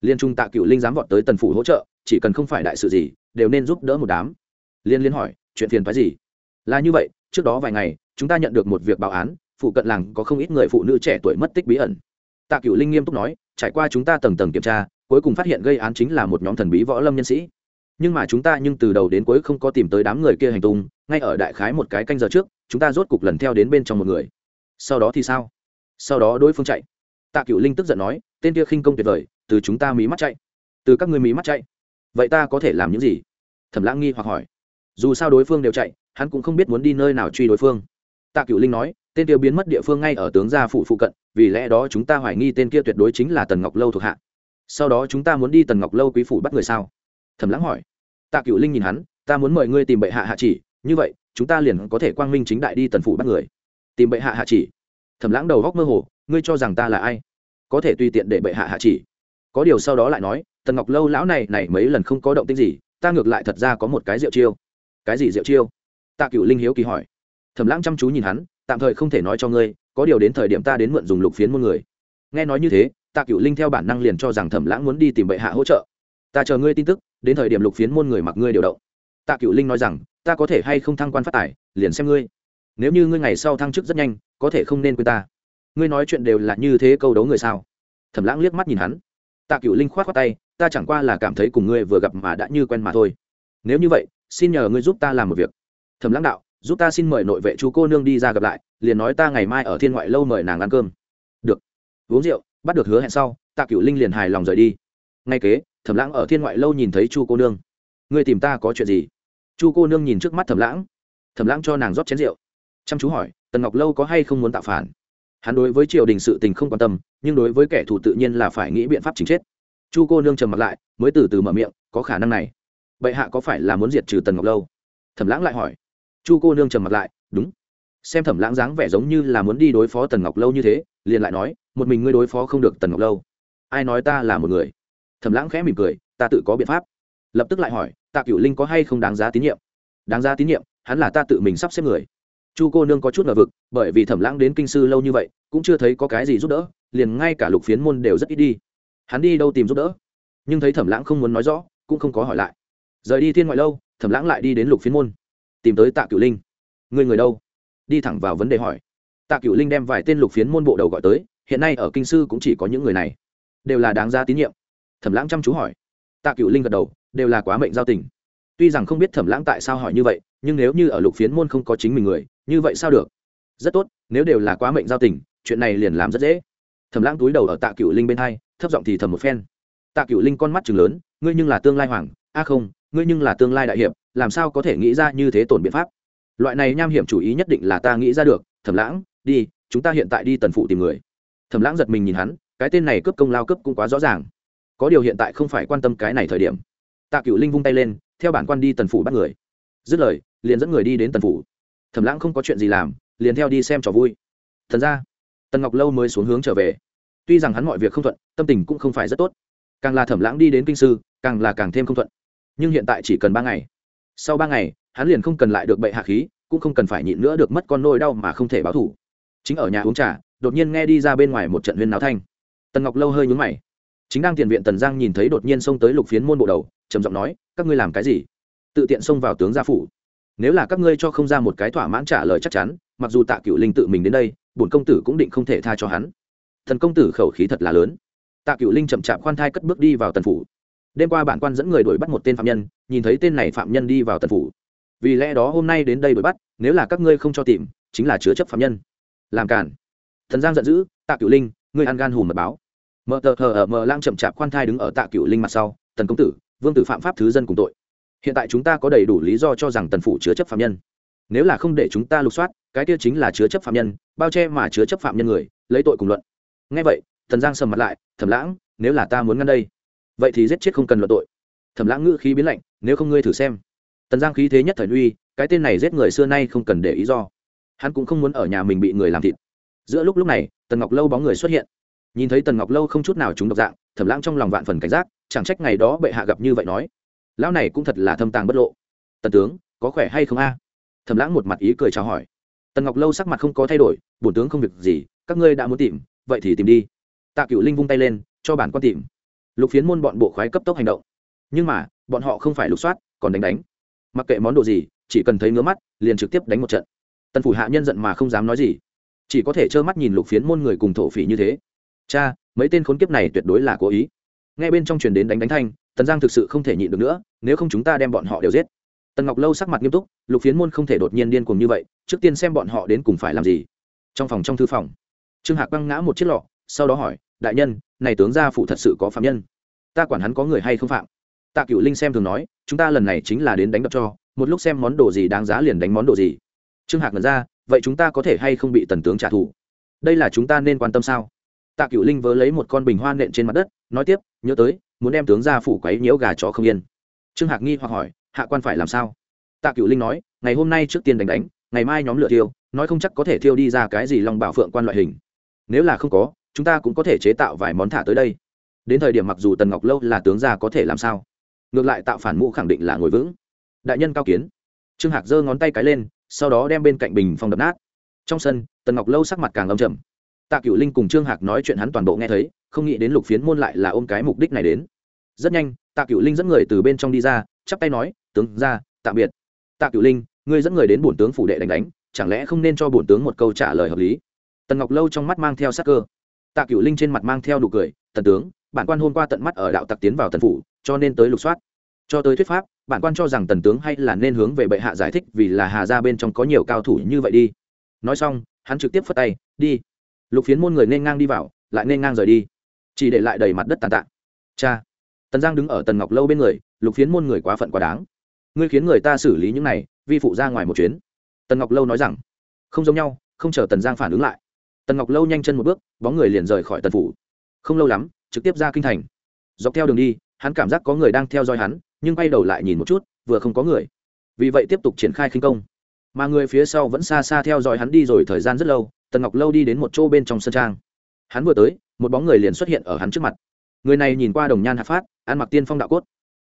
Liên trung tạ cựu linh dám vọt tới tần phủ hỗ trợ, chỉ cần không phải đại sự gì, đều nên giúp đỡ một đám. Liên liên hỏi, chuyện phiền thoái gì? Là như vậy, trước đó vài ngày, chúng ta nhận được một việc báo án, phụ cận làng có không ít người phụ nữ trẻ tuổi mất tích bí ẩn. Tạ cựu linh nghiêm túc nói, trải qua chúng ta tầng tầng kiểm tra cuối cùng phát hiện gây án chính là một nhóm thần bí võ lâm nhân sĩ. Nhưng mà chúng ta nhưng từ đầu đến cuối không có tìm tới đám người kia hành tung, ngay ở đại khái một cái canh giờ trước, chúng ta rốt cục lần theo đến bên trong một người. Sau đó thì sao? Sau đó đối phương chạy. Tạ cựu linh tức giận nói, tên kia khinh công tuyệt vời, từ chúng ta mí mắt chạy. Từ các người mí mắt chạy. Vậy ta có thể làm những gì? Thẩm lãng nghi hoặc hỏi. Dù sao đối phương đều chạy, hắn cũng không biết muốn đi nơi nào truy đối phương. Tạ cựu linh nói, tên kia biến mất địa phương ngay ở tướng gia phụ phụ cận, vì lẽ đó chúng ta hoài nghi tên kia tuyệt đối chính là tần ngọc lâu thuộc hạ sau đó chúng ta muốn đi tần ngọc lâu quý phủ bắt người sao? Thẩm lãng hỏi. Tạ cựu linh nhìn hắn, ta muốn mời ngươi tìm bệ hạ hạ chỉ, như vậy, chúng ta liền có thể quang minh chính đại đi tần phủ bắt người. Tìm bệ hạ hạ chỉ. Thẩm lãng đầu góc mơ hồ, ngươi cho rằng ta là ai? Có thể tùy tiện để bệ hạ hạ chỉ. Có điều sau đó lại nói, tần ngọc lâu lão này này mấy lần không có động tích gì, ta ngược lại thật ra có một cái rượu chiêu. Cái gì rượu chiêu? Tạ cựu linh hiếu kỳ hỏi. Thẩm lãng chăm chú nhìn hắn, tạm thời không thể nói cho ngươi, có điều đến thời điểm ta đến mượn dùng lục phiến muôn người. Nghe nói như thế tạ cựu linh theo bản năng liền cho rằng thẩm lãng muốn đi tìm bệ hạ hỗ trợ. Ta chờ ngươi tin tức, đến thời điểm lục phiến môn người mặc ngươi điều động. Tạ cựu linh nói rằng, ta có thể hay không thăng quan phát tài, liền xem ngươi. Nếu như ngươi ngày sau thăng chức rất nhanh, có thể không nên quên ta. Ngươi nói chuyện đều là như thế câu đấu người sao? Thẩm lãng liếc mắt nhìn hắn. Tạ cựu linh k h o á t khoác tay, ta chẳng qua là cảm thấy cùng ngươi vừa gặp mà đã như quen mà thôi. Nếu như vậy, xin nhờ ngươi giúp ta làm một việc. Thẩm lãng đạo, giúp ta xin mời nội vệ chú cô nương đi ra gặp lại, liền nói ta ngày mai ở thiên ngoại lâu mời nàng ăn cơm. Được. Uống rượu bắt được hứa hẹn sau, tạ cựu linh liền hài lòng rời đi. Ngay kế, thẩm lãng ở thiên ngoại lâu nhìn thấy chu cô nương. Người tìm ta có chuyện gì? Chu cô nương nhìn trước mắt thẩm lãng. Thẩm lãng cho nàng rót chén rượu. Chăm chú hỏi, tần ngọc lâu có hay không muốn tạo phản? Hắn đối với triều đình sự tình không quan tâm, nhưng đối với kẻ thù tự nhiên là phải nghĩ biện pháp chính chết. Chu cô nương trầm mặt lại, mới từ từ mở miệng, có khả năng này. Bệ hạ có phải là muốn diệt trừ tần ngọc lâu? Thẩm lãng lại hỏi. Chu cô nương trầm mặt lại, đúng xem thẩm lãng dáng vẻ giống như là muốn đi đối phó tần ngọc lâu như thế, liền lại nói, một mình ngươi đối phó không được tần ngọc lâu. Ai nói ta là một người? Thẩm lãng khẽ mỉm cười, ta tự có biện pháp. Lập tức lại hỏi, tạ cửu linh có hay không đáng giá tín nhiệm? Đáng giá tín nhiệm? Hắn là ta tự mình sắp xếp người. Chu cô nương có chút ngờ vực, bởi vì thẩm lãng đến kinh sư lâu như vậy, cũng chưa thấy có cái gì giúp đỡ, liền ngay cả lục phiến môn đều rất ít đi. Hắn đi đâu tìm giúp đỡ? Nhưng thấy thẩm lãng không muốn nói rõ, cũng không có hỏi lại. Rời đi thiên ngoại lâu, thẩm lãng lại đi đến lục phiến môn, tìm tới tạ cửu linh. Người người đâu? Đi thẳng vào vấn đề hỏi. Tạ cửu linh đem vài tên lục phiến môn bộ đầu gọi tới, hiện nay ở kinh sư cũng chỉ có những người này. Đều là đáng ra tín nhiệm. Thẩm lãng chăm chú hỏi. Tạ cửu linh gật đầu, đều là quá mệnh giao tình. Tuy rằng không biết thẩm lãng tại sao hỏi như vậy, nhưng nếu như ở lục phiến môn không có chính mình người, như vậy sao được? Rất tốt, nếu đều là quá mệnh giao tình, chuyện này liền làm rất dễ. Thẩm lãng túi đầu ở tạ cửu linh bên hai, thấp giọng thì thầm một phen. Tạ cửu linh con mắt chừng lớn, ngươi nhưng là tương lai hoàng, a không, ngươi nhưng là tương lai đại hiệp, làm sao có thể nghĩ ra như thế tổn biện pháp? Loại này nham hiểm chủ ý nhất định là ta nghĩ ra được, thẩm lãng, đi, chúng ta hiện tại đi tần phụ tìm người. Thẩm lãng giật mình nhìn hắn, cái tên này cướp công lao cướp cũng quá rõ ràng. Có điều hiện tại không phải quan tâm cái này thời điểm. Tạ cựu linh vung tay lên, theo bản quan đi tần phủ bắt người. Dứt lời, liền dẫn người đi đến tần phủ thẩm lãng không có chuyện gì làm, liền theo đi xem trò vui. Thần ra, tần ngọc lâu mới xuống hướng trở về. Tuy rằng hắn mọi việc không thuận, tâm tình cũng không phải rất tốt. Càng là thẩm lãng đi đến kinh sư, càng là càng thêm không thuận. Nhưng hiện tại chỉ cần ba ngày. Sau ba ngày hắn liền không cần lại được bệ hạ khí, cũng không cần phải nhịn nữa được mất con nôi đau mà không thể báo thủ chính ở nhà uống trà, đột nhiên nghe đi ra bên ngoài một trận huyên náo thanh. Tần ngọc lâu hơi nhúng mày. Chính đang tiền viện tần giang nhìn thấy đột nhiên xông tới lục phiến môn bộ đầu, trầm giọng nói, các ngươi làm cái gì? Tự tiện xông vào tướng gia phủ. Nếu là các ngươi cho không ra một cái thỏa mãn trả lời chắc chắn, mặc dù tạ cựu linh tự mình đến đây, bổn công tử cũng định không thể tha cho hắn. Thần công tử khẩu khí thật là lớn. Tạ cựu linh chậm chạp khoan thai cất bước đi vào tần phủ. Đêm qua bản quan dẫn người đuổi bắt một tên phạm nhân, nhìn thấy tên này phạm nhân đi vào tần phủ vì lẽ đó hôm nay đến đây đuổi bắt, nếu là các ngươi không cho tìm, chính là chứa chấp phạm nhân. Làm cản thần giang giận dữ, tạ cựu linh, ngươi ăn gan hùm mật báo. Mờ tờ hờ ở mờ lang chậm chạp khoan thai đứng ở tạ cựu linh mặt sau, tần công tử, vương tử phạm pháp thứ dân cùng tội. Hiện tại chúng ta có đầy đủ lý do cho rằng tần phủ chứa chấp phạm nhân. Nếu là không để chúng ta lục soát, cái kia chính là chứa chấp phạm nhân, bao che mà chứa chấp phạm nhân người, lấy tội cùng luận. Ngay vậy, thần giang sầm mặt lại, thẩm lãng, nếu là ta muốn ngăn đây, vậy thì giết chết không cần luận tội. Thẩm lãng ngữ khí biến lạnh, nếu không ngươi thử xem tần giang khí thế nhất thời uy cái tên này giết người xưa nay không cần để ý do. Hắn cũng không muốn ở nhà mình bị người làm thịt. Giữa lúc lúc này, tần ngọc lâu bóng người xuất hiện. Nhìn thấy tần ngọc lâu không chút nào trúng độc dạng thẩm lãng trong lòng vạn phần cảnh giác, chẳng trách ngày đó bệ hạ gặp như vậy nói. Lão này cũng thật là thâm tàng bất lộ. Tần tướng, có khỏe hay không a? Thẩm lãng một mặt ý cười chào hỏi. Tần ngọc lâu sắc mặt không có thay đổi, bổn tướng không việc gì, các ngươi đã muốn tìm, vậy thì tìm đi. Tạ cựu linh vung tay lên, cho bản quan tìm. Lục phiến môn bọn bộ khoái cấp tốc hành động. Nhưng mà, bọn họ không phải lục soát, còn đánh đánh mặc kệ món đồ gì, chỉ cần thấy ngứa mắt, liền trực tiếp đánh một trận. Tần phủ hạ nhân giận mà không dám nói gì. Chỉ có thể trơ mắt nhìn lục phiến môn người cùng thổ phỉ như thế. Cha, mấy tên khốn kiếp này tuyệt đối là cố ý. Nghe bên trong truyền đến đánh đánh thanh, tần giang thực sự không thể nhịn được nữa, nếu không chúng ta đem bọn họ đều giết. Tần ngọc lâu sắc mặt nghiêm túc, lục phiến môn không thể đột nhiên điên cuồng như vậy, trước tiên xem bọn họ đến cùng phải làm gì. Trong phòng trong thư phòng, trương hạc băng ngã một chiếc lọ, sau đó hỏi, đại nhân, này tướng gia phụ thật sự có phạm nhân? Ta quản hắn có người hay không phạm? Tạ cựu linh xem thường nói, chúng ta lần này chính là đến đánh đập cho, một lúc xem món đồ gì đáng giá liền đánh món đồ gì. Trương hạc ngẩn ra, vậy chúng ta có thể hay không bị tần tướng trả thù? Đây là chúng ta nên quan tâm sao? Tạ cựu linh vớ lấy một con bình hoa nện trên mặt đất, nói tiếp, nhớ tới, muốn đem tướng ra phủ quấy nhiễu gà chó không yên. Trương hạc nghi hoặc hỏi, hạ quan phải làm sao? Tạ cựu linh nói, ngày hôm nay trước tiên đánh đánh, ngày mai nhóm lửa thiêu, nói không chắc có thể thiêu đi ra cái gì lòng bảo phượng quan loại hình. Nếu là không có, chúng ta cũng có thể chế tạo vài món thả tới đây. Đến thời điểm mặc dù tần ngọc lâu là tướng gia có thể làm sao? Ngược lại tạo phản mũ khẳng định là ngồi vững. Đại nhân cao kiến. Trương hạc giơ ngón tay cái lên, sau đó đem bên cạnh bình phong đập nát. Trong sân, tần ngọc lâu sắc mặt càng âm trầm. Tạ cựu linh cùng trương hạc nói chuyện hắn toàn bộ nghe thấy, không nghĩ đến lục phiến môn lại là ôm cái mục đích này đến. Rất nhanh, tạ cựu linh dẫn người từ bên trong đi ra, chắp tay nói, tướng ra, tạm biệt. Tạ cựu linh, ngươi dẫn người đến bổn tướng phủ đệ đánh đánh, chẳng lẽ không nên cho bổn tướng một câu trả lời hợp lý? Tần ngọc lâu trong mắt mang theo sắc cơ. Tạ cựu linh trên mặt mang theo đủ cười, tần tướng, bản quan hôm qua tận mắt ở đạo tặc tiến vào tần phủ cho nên tới lục soát. Cho tới thuyết pháp, bản quan cho rằng tần tướng hay là nên hướng về bệ hạ giải thích vì là hà ra bên trong có nhiều cao thủ như vậy đi. Nói xong, hắn trực tiếp phất tay, đi. Lục phiến môn người nên ngang đi vào, lại nên ngang rời đi. Chỉ để lại đầy mặt đất tàn tạ. Cha. Tần giang đứng ở tần ngọc lâu bên người, lục phiến môn người quá phận quá đáng. Ngươi khiến người ta xử lý những này, vi phụ ra ngoài một chuyến. Tần ngọc lâu nói rằng. Không giống nhau, không chờ tần giang phản ứng lại. Tần ngọc lâu nhanh chân một bước, bóng người liền rời khỏi tần phủ. Không lâu lắm, trực tiếp ra kinh thành. Dọc theo đường đi hắn cảm giác có người đang theo dõi hắn, nhưng quay đầu lại nhìn một chút, vừa không có người. Vì vậy tiếp tục triển khai khinh công. Mà người phía sau vẫn xa xa theo dõi hắn đi rồi thời gian rất lâu, tần ngọc lâu đi đến một chỗ bên trong sân trang. Hắn vừa tới, một bóng người liền xuất hiện ở hắn trước mặt. Người này nhìn qua đồng nhan hạ phát, ăn mặc tiên phong đạo cốt,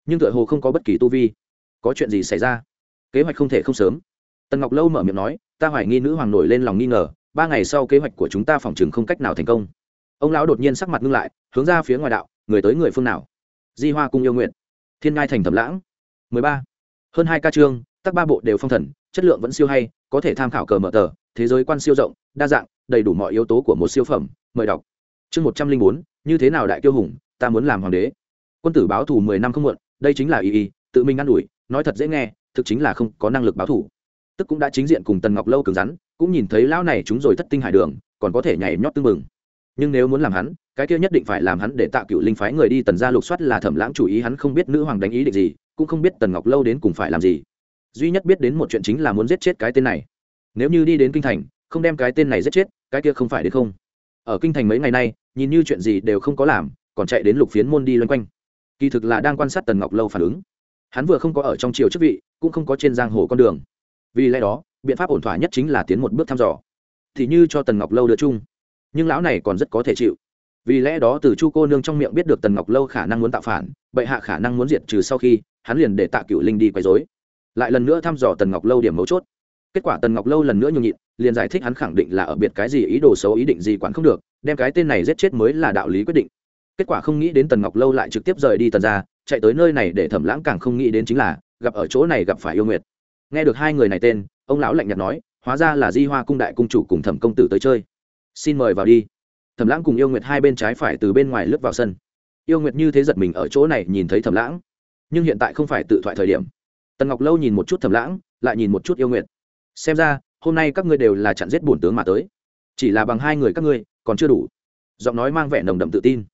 nhưng tựa hồ không có bất kỳ tu vi. Có chuyện gì xảy ra? Kế hoạch không thể không sớm. Tần ngọc lâu mở miệng nói, ta hoài nghi nữ hoàng nổi lên lòng nghi ngờ, ba ngày sau kế hoạch của chúng ta phòng chừng không cách nào thành công. Ông lão đột nhiên sắc mặt ngưng lại, hướng ra phía ngoài đạo, người tới người phương nào? Di hoa cung yêu nguyện. Thiên ngai thành thẩm lãng. Mười ba. Hơn hai ca chương tắc ba bộ đều phong thần, chất lượng vẫn siêu hay, có thể tham khảo cờ mở tờ, thế giới quan siêu rộng, đa dạng, đầy đủ mọi yếu tố của một siêu phẩm, mời đọc. Chương một trăm linh bốn, như thế nào đại kiêu hùng, ta muốn làm hoàng đế. Quân tử báo thù mười năm không muộn, đây chính là y y, tự mình ă n ủi, nói thật dễ nghe, thực chính là không có năng lực báo thù. Tức cũng đã chính diện cùng tần ngọc lâu cứng rắn, cũng nhìn thấy lão này chúng rồi thất tinh hải đường, còn có thể nhảy nhót tưng mừng nhưng nếu muốn làm hắn cái kia nhất định phải làm hắn để tạo cựu linh phái người đi tần gia lục soát là thẩm lãng chủ ý, hắn không biết nữ hoàng đánh ý định gì, cũng không biết tần ngọc lâu đến cùng phải làm gì. Duy nhất biết đến một chuyện chính là muốn giết chết cái tên này. Nếu như đi đến kinh thành, không đem cái tên này giết chết, cái kia không phải đến không. Ở kinh thành mấy ngày nay, nhìn như chuyện gì đều không có làm, còn chạy đến lục phiến môn đi loanh quanh. Kỳ thực là đang quan sát tần ngọc lâu phản ứng. Hắn vừa không có ở trong triều chức vị, cũng không có trên giang hồ con đường. Vì lẽ đó, biện pháp ổn thỏa nhất chính là tiến một bước thăm dò. Thì như cho tần ngọc lâu đưa chung. Nhưng lão này còn rất có thể chịu vì lẽ đó từ chu cô nương trong miệng biết được tần ngọc lâu khả năng muốn tạo phản, bệ hạ khả năng muốn diệt trừ sau khi, hắn liền để tạ cựu linh đi quấy dối lại lần nữa thăm dò tần ngọc lâu điểm mấu chốt. Kết quả tần ngọc lâu lần nữa nhung nhịn, liền giải thích hắn khẳng định là ở biệt cái gì ý đồ xấu, ý định gì quản không được, đem cái tên này giết chết mới là đạo lý quyết định. Kết quả không nghĩ đến tần ngọc lâu lại trực tiếp rời đi tần ra chạy tới nơi này để thẩm lãng càng không nghĩ đến chính là gặp ở chỗ này gặp phải yêu nguyệt. Nghe được hai người này tên, ông lão lạnh nhạt nói, hóa ra là di hoa cung đại cung chủ cùng thẩm công tử tới chơi. Xin mời vào đi thẩm lãng cùng yêu nguyệt hai bên trái phải từ bên ngoài lướt vào sân. Yêu nguyệt như thế giật mình ở chỗ này nhìn thấy thẩm lãng, nhưng hiện tại không phải tự thoại thời điểm. Tần ngọc lâu nhìn một chút thẩm lãng, lại nhìn một chút yêu nguyệt. Xem ra, hôm nay các ngươi đều là chặn giết bổn tướng mà tới. Chỉ là bằng hai người các ngươi, còn chưa đủ. Giọng nói mang vẻ nồng đậm tự tin.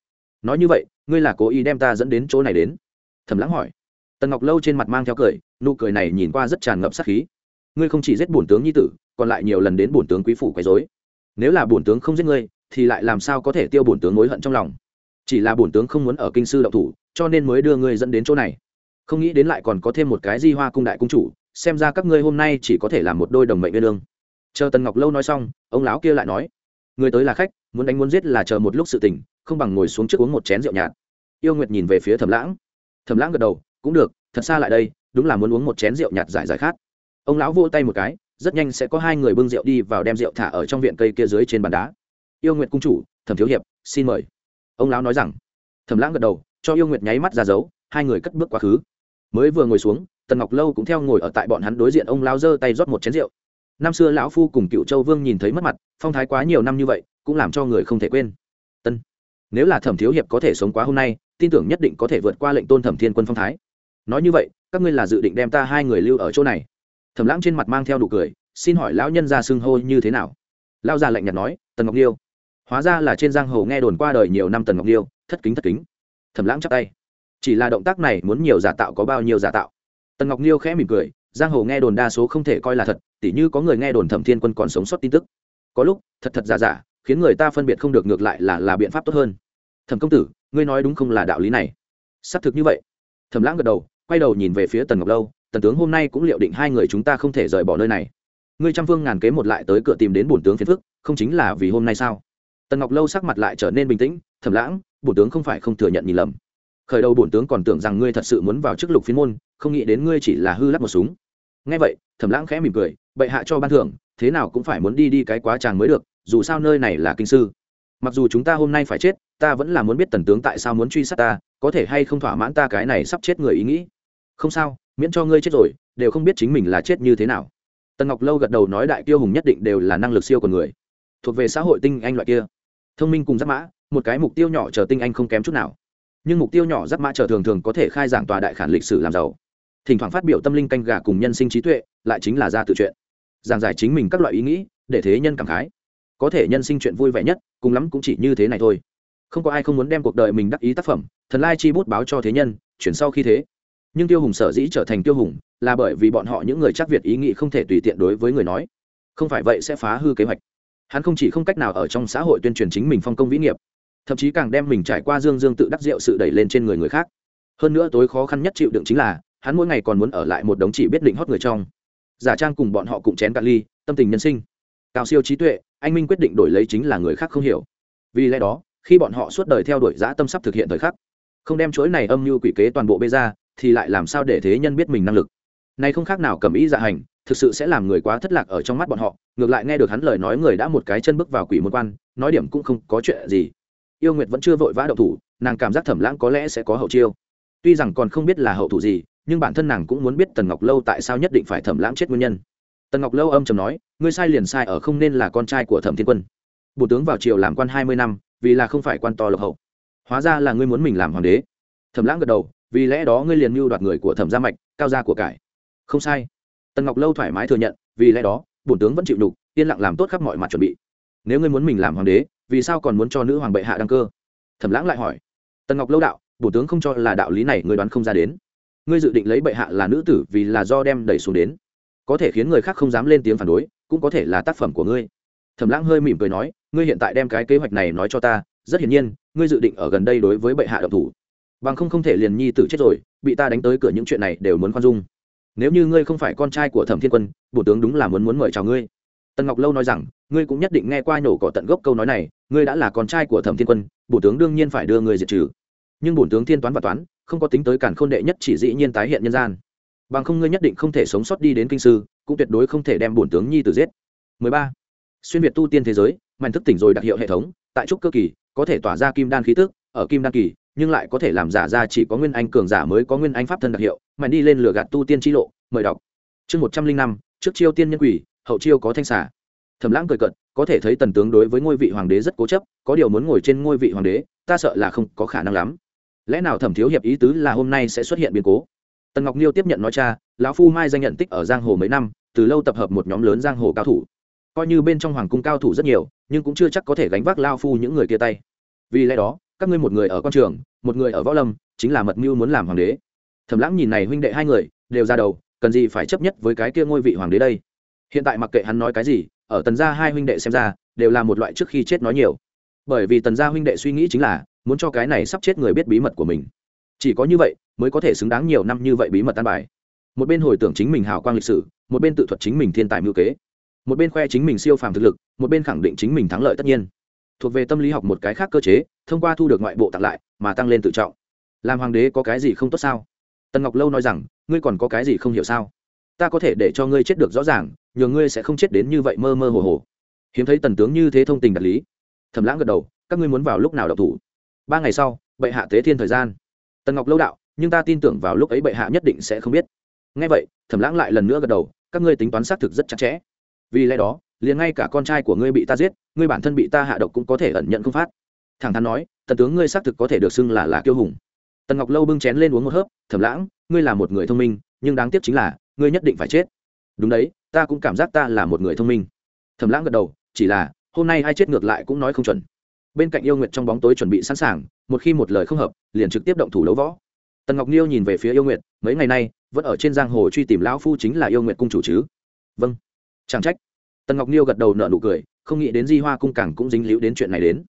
Nói như vậy, ngươi là cố ý đem ta dẫn đến chỗ này đến? Thẩm lãng hỏi. Tần ngọc lâu trên mặt mang theo cười, nụ cười này nhìn qua rất tràn ngập sát khí. Ngươi không chỉ giết bổn tướng nhi tử, còn lại nhiều lần đến bổn tướng quý phủ quấy dối nếu là bổn tướng không giết ngươi thì lại làm sao có thể tiêu bổn tướng mối hận trong lòng? Chỉ là bổn tướng không muốn ở kinh sư động thủ, cho nên mới đưa ngươi dẫn đến chỗ này. Không nghĩ đến lại còn có thêm một cái di hoa cung đại cung chủ, xem ra các ngươi hôm nay chỉ có thể làm một đôi đồng mệnh viên lương. Chờ tần ngọc lâu nói xong, ông lão kia lại nói người tới là khách, muốn đánh muốn giết là chờ một lúc sự tình, không bằng ngồi xuống trước uống một chén rượu nhạt. Yêu nguyệt nhìn về phía thẩm lãng. Thẩm lãng gật đầu, cũng được, thật xa lại đây, đúng là muốn uống một chén rượu nhạt giải giải khát. Ông lão vô tay một cái, rất nhanh sẽ có hai người bưng rượu đi vào đem rượu thả ở trong viện cây kia dưới trên bàn đá yêu nguyệt cung chủ, thẩm thiếu hiệp, xin mời. Ông lão nói rằng. Thẩm lãng gật đầu, cho yêu nguyệt nháy mắt ra dấu, hai người cất bước quá khứ. Mới vừa ngồi xuống, tần ngọc lâu cũng theo ngồi ở tại bọn hắn đối diện ông lão giơ tay rót một chén rượu. Năm xưa lão phu cùng cựu châu vương nhìn thấy mất mặt, phong thái quá nhiều năm như vậy, cũng làm cho người không thể quên. Tân, nếu là thẩm thiếu hiệp có thể sống quá hôm nay, tin tưởng nhất định có thể vượt qua lệnh tôn thẩm thiên quân phong thái. Nói như vậy, các ngươi là dự định đem ta hai người lưu ở chỗ này. Thẩm lãng trên mặt mang theo đủ cười, xin hỏi lão nhân ra xưng hô như thế nào? Lao già lạnh nhạt nói, tần ngọc liêu hóa ra là trên giang hồ nghe đồn qua đời nhiều năm tần ngọc liêu, thất kính thất kính. Thẩm lãng chắp tay. Chỉ là động tác này muốn nhiều giả tạo có bao nhiêu giả tạo? Tần ngọc liêu khẽ mỉm cười, giang hồ nghe đồn đa số không thể coi là thật, tỉ như có người nghe đồn thẩm thiên quân còn sống sót tin tức. Có lúc, thật thật giả giả, khiến người ta phân biệt không được ngược lại là là biện pháp tốt hơn. Thẩm công tử, ngươi nói đúng không là đạo lý này? Xác thực như vậy. Thẩm lãng gật đầu, quay đầu nhìn về phía tần ngọc lâu, tần tướng hôm nay cũng liệu định hai người chúng ta không thể rời bỏ nơi này. Ngươi trăm phương ngàn kế một lại tới cửa tìm đến bổn tướng phiền phức, không chính là vì hôm nay sao? Tần ngọc lâu sắc mặt lại trở nên bình tĩnh, thầm lãng, bổn tướng không phải không thừa nhận nhìn lầm. Khởi đầu bổn tướng còn tưởng rằng ngươi thật sự muốn vào chức lục phiên môn, không nghĩ đến ngươi chỉ là hư lắp một súng. Ngay vậy, thầm lãng khẽ mỉm cười, bệ hạ cho ban thưởng, thế nào cũng phải muốn đi đi cái quá tràng mới được, dù sao nơi này là kinh sư. Mặc dù chúng ta hôm nay phải chết, ta vẫn là muốn biết tần tướng tại sao muốn truy sát ta, có thể hay không thỏa mãn ta cái này sắp chết người ý nghĩ. Không sao, miễn cho ngươi chết rồi, đều không biết chính mình là chết như thế nào. Tần ngọc lâu gật đầu nói đại tiêu hùng nhất định đều là năng lực siêu của người. Thuộc về xã hội tinh anh loại kia thông minh cùng giáp mã, một cái mục tiêu nhỏ chờ tinh anh không kém chút nào. Nhưng mục tiêu nhỏ giáp mã chờ thường thường có thể khai giảng tòa đại khản lịch sử làm giàu. Thỉnh thoảng phát biểu tâm linh canh gà cùng nhân sinh trí tuệ, lại chính là ra tự chuyện. Giảng giải chính mình các loại ý nghĩ, để thế nhân cảm khái. Có thể nhân sinh chuyện vui vẻ nhất, cùng lắm cũng chỉ như thế này thôi. Không có ai không muốn đem cuộc đời mình đắc ý tác phẩm, thần lai chi bút báo cho thế nhân, chuyển sau khi thế. Nhưng tiêu hùng sở dĩ trở thành tiêu hùng, là bởi vì bọn họ những người chắc việt ý nghĩ không thể tùy tiện đối với người nói. Không phải vậy sẽ phá hư kế hoạch hắn không chỉ không cách nào ở trong xã hội tuyên truyền chính mình phong công vĩ nghiệp, thậm chí càng đem mình trải qua dương dương tự đắc rượu sự đẩy lên trên người người khác. Hơn nữa tối khó khăn nhất chịu đựng chính là, hắn mỗi ngày còn muốn ở lại một đống chỉ biết định hót người trong. Giả trang cùng bọn họ cùng chén cạn ly, tâm tình nhân sinh. Cao siêu trí tuệ, anh minh quyết định đổi lấy chính là người khác không hiểu. Vì lẽ đó, khi bọn họ suốt đời theo đuổi giã tâm sắp thực hiện thời khắc, không đem chuỗi này âm mưu quỷ kế toàn bộ bê ra, thì lại làm sao để thế nhân biết mình năng lực? Này không khác nào cầm ý dạ hành, thực sự sẽ làm người quá thất lạc ở trong mắt bọn họ, ngược lại nghe được hắn lời nói người đã một cái chân bước vào quỷ môn quan, nói điểm cũng không có chuyện gì. Yêu nguyệt vẫn chưa vội vã động thủ, nàng cảm giác thẩm lãng có lẽ sẽ có hậu chiêu. Tuy rằng còn không biết là hậu thủ gì, nhưng bản thân nàng cũng muốn biết tần ngọc lâu tại sao nhất định phải thẩm lãng chết nguyên nhân. Tần ngọc lâu âm chầm nói, ngươi sai liền sai ở không nên là con trai của thẩm thiên quân. Bộ tướng vào triều làm quan hai mươi năm, vì là không phải quan to lộc hậu. Hóa ra là ngươi muốn mình làm hoàng đế. Thẩm lãng gật đầu, vì lẽ đó ngươi liền mưu đoạt người của thẩm gia mạch, cao gia của cải không sai. Tần ngọc lâu thoải mái thừa nhận vì lẽ đó bổn tướng vẫn chịu đủ, yên lặng làm tốt khắp mọi mặt chuẩn bị. Nếu ngươi muốn mình làm hoàng đế vì sao còn muốn cho nữ hoàng bệ hạ đăng cơ? Thẩm lãng lại hỏi. Tần ngọc lâu đạo bổn tướng không cho là đạo lý này ngươi đoán không ra đến. Ngươi dự định lấy bệ hạ là nữ tử vì là do đem đẩy xuống đến. Có thể khiến người khác không dám lên tiếng phản đối cũng có thể là tác phẩm của ngươi. Thẩm lãng hơi mỉm cười nói ngươi hiện tại đem cái kế hoạch này nói cho ta rất hiển nhiên ngươi dự định ở gần đây đối với bệ hạ độc thủ. Bằng không không thể liền nhi tử chết rồi bị ta đánh tới cửa những chuyện này đều muốn khoan dung nếu như ngươi không phải con trai của thẩm thiên quân bộ tướng đúng là muốn muốn mời chào ngươi tần ngọc lâu nói rằng ngươi cũng nhất định nghe qua nổ cỏ tận gốc câu nói này ngươi đã là con trai của thẩm thiên quân bộ tướng đương nhiên phải đưa ngươi diệt trừ nhưng bổ tướng thiên toán và toán không có tính tới cản khôn đệ nhất chỉ dĩ nhiên tái hiện nhân gian bằng không ngươi nhất định không thể sống sót đi đến kinh sư cũng tuyệt đối không thể đem bổn tướng nhi tử giết 13. xuyên việt tu tiên thế giới mạnh thức tỉnh rồi đặc hiệu hệ thống tại trúc cơ kỳ có thể tỏa ra kim đan khí tức ở kim đan kỳ nhưng lại có thể làm giả ra chỉ có nguyên anh cường giả mới có nguyên anh pháp thân đặc hiệu, mạnh đi lên lửa gạt tu tiên chi lộ, mời đọc. Chương một trăm linh năm, trước chiêu tiên nhân quỷ, hậu chiêu có thanh xả thẩm lãng cười cận có thể thấy tần tướng đối với ngôi vị hoàng đế rất cố chấp, có điều muốn ngồi trên ngôi vị hoàng đế, ta sợ là không có khả năng lắm. Lẽ nào thẩm thiếu hiệp ý tứ là hôm nay sẽ xuất hiện biến cố? Tần ngọc niêu tiếp nhận nói cha, lão phu mai danh nhận tích ở giang hồ mấy năm, từ lâu tập hợp một nhóm lớn giang hồ cao thủ. Coi như bên trong hoàng cung cao thủ rất nhiều, nhưng cũng chưa chắc có thể gánh vác lao phu những người kia tay. Vì lẽ đó các ngươi một người ở quan trường, một người ở võ lâm, chính là mật mưu muốn làm hoàng đế. Thẩm lãng nhìn này huynh đệ hai người, đều ra đầu, cần gì phải chấp nhất với cái kia ngôi vị hoàng đế đây? Hiện tại mặc kệ hắn nói cái gì, ở tần gia hai huynh đệ xem ra, đều là một loại trước khi chết nói nhiều. Bởi vì tần gia huynh đệ suy nghĩ chính là, muốn cho cái này sắp chết người biết bí mật của mình. Chỉ có như vậy, mới có thể xứng đáng nhiều năm như vậy bí mật tan bài. Một bên hồi tưởng chính mình hào quang lịch sử, một bên tự thuật chính mình thiên tài mưu kế. Một bên khoe chính mình siêu phàm thực lực, một bên khẳng định chính mình thắng lợi tất nhiên. Thuộc về tâm lý học một cái khác cơ chế thông qua thu được ngoại bộ tặng lại, mà tăng lên tự trọng. Làm hoàng đế có cái gì không tốt sao? Tần ngọc lâu nói rằng, ngươi còn có cái gì không hiểu sao? Ta có thể để cho ngươi chết được rõ ràng, nhờ ngươi sẽ không chết đến như vậy mơ mơ hồ hồ. Hiếm thấy tần tướng như thế thông tình đạt lý. Thẩm lãng gật đầu, các ngươi muốn vào lúc nào đọc thủ? Ba ngày sau, bệ hạ tế thiên thời gian. Tần ngọc lâu đạo, nhưng ta tin tưởng vào lúc ấy bệ hạ nhất định sẽ không biết. Ngay vậy, thẩm lãng lại lần nữa gật đầu, các ngươi tính toán xác thực rất chặt chẽ. Vì lẽ đó, liền ngay cả con trai của ngươi bị ta giết, ngươi bản thân bị ta hạ độc cũng có thể ẩn nhận không phát thẳng thắn nói, tần tướng ngươi xác thực có thể được xưng là là kiêu hùng. Tần ngọc lâu bưng chén lên uống một hớp, thẩm lãng, ngươi là một người thông minh, nhưng đáng tiếc chính là, ngươi nhất định phải chết. Đúng đấy, ta cũng cảm giác ta là một người thông minh. Thẩm lãng gật đầu, chỉ là, hôm nay ai chết ngược lại cũng nói không chuẩn. Bên cạnh yêu nguyệt trong bóng tối chuẩn bị sẵn sàng, một khi một lời không hợp, liền trực tiếp động thủ đấu võ. Tần ngọc niêu nhìn về phía yêu nguyệt, mấy ngày nay, vẫn ở trên giang hồ truy tìm lão phu chính là yêu nguyệt cung chủ chứ? Vâng. Chẳng trách. Tần ngọc niêu gật đầu nợ nụ cười, không nghĩ đến di hoa cung càng cũng dính líu đến chuyện này đến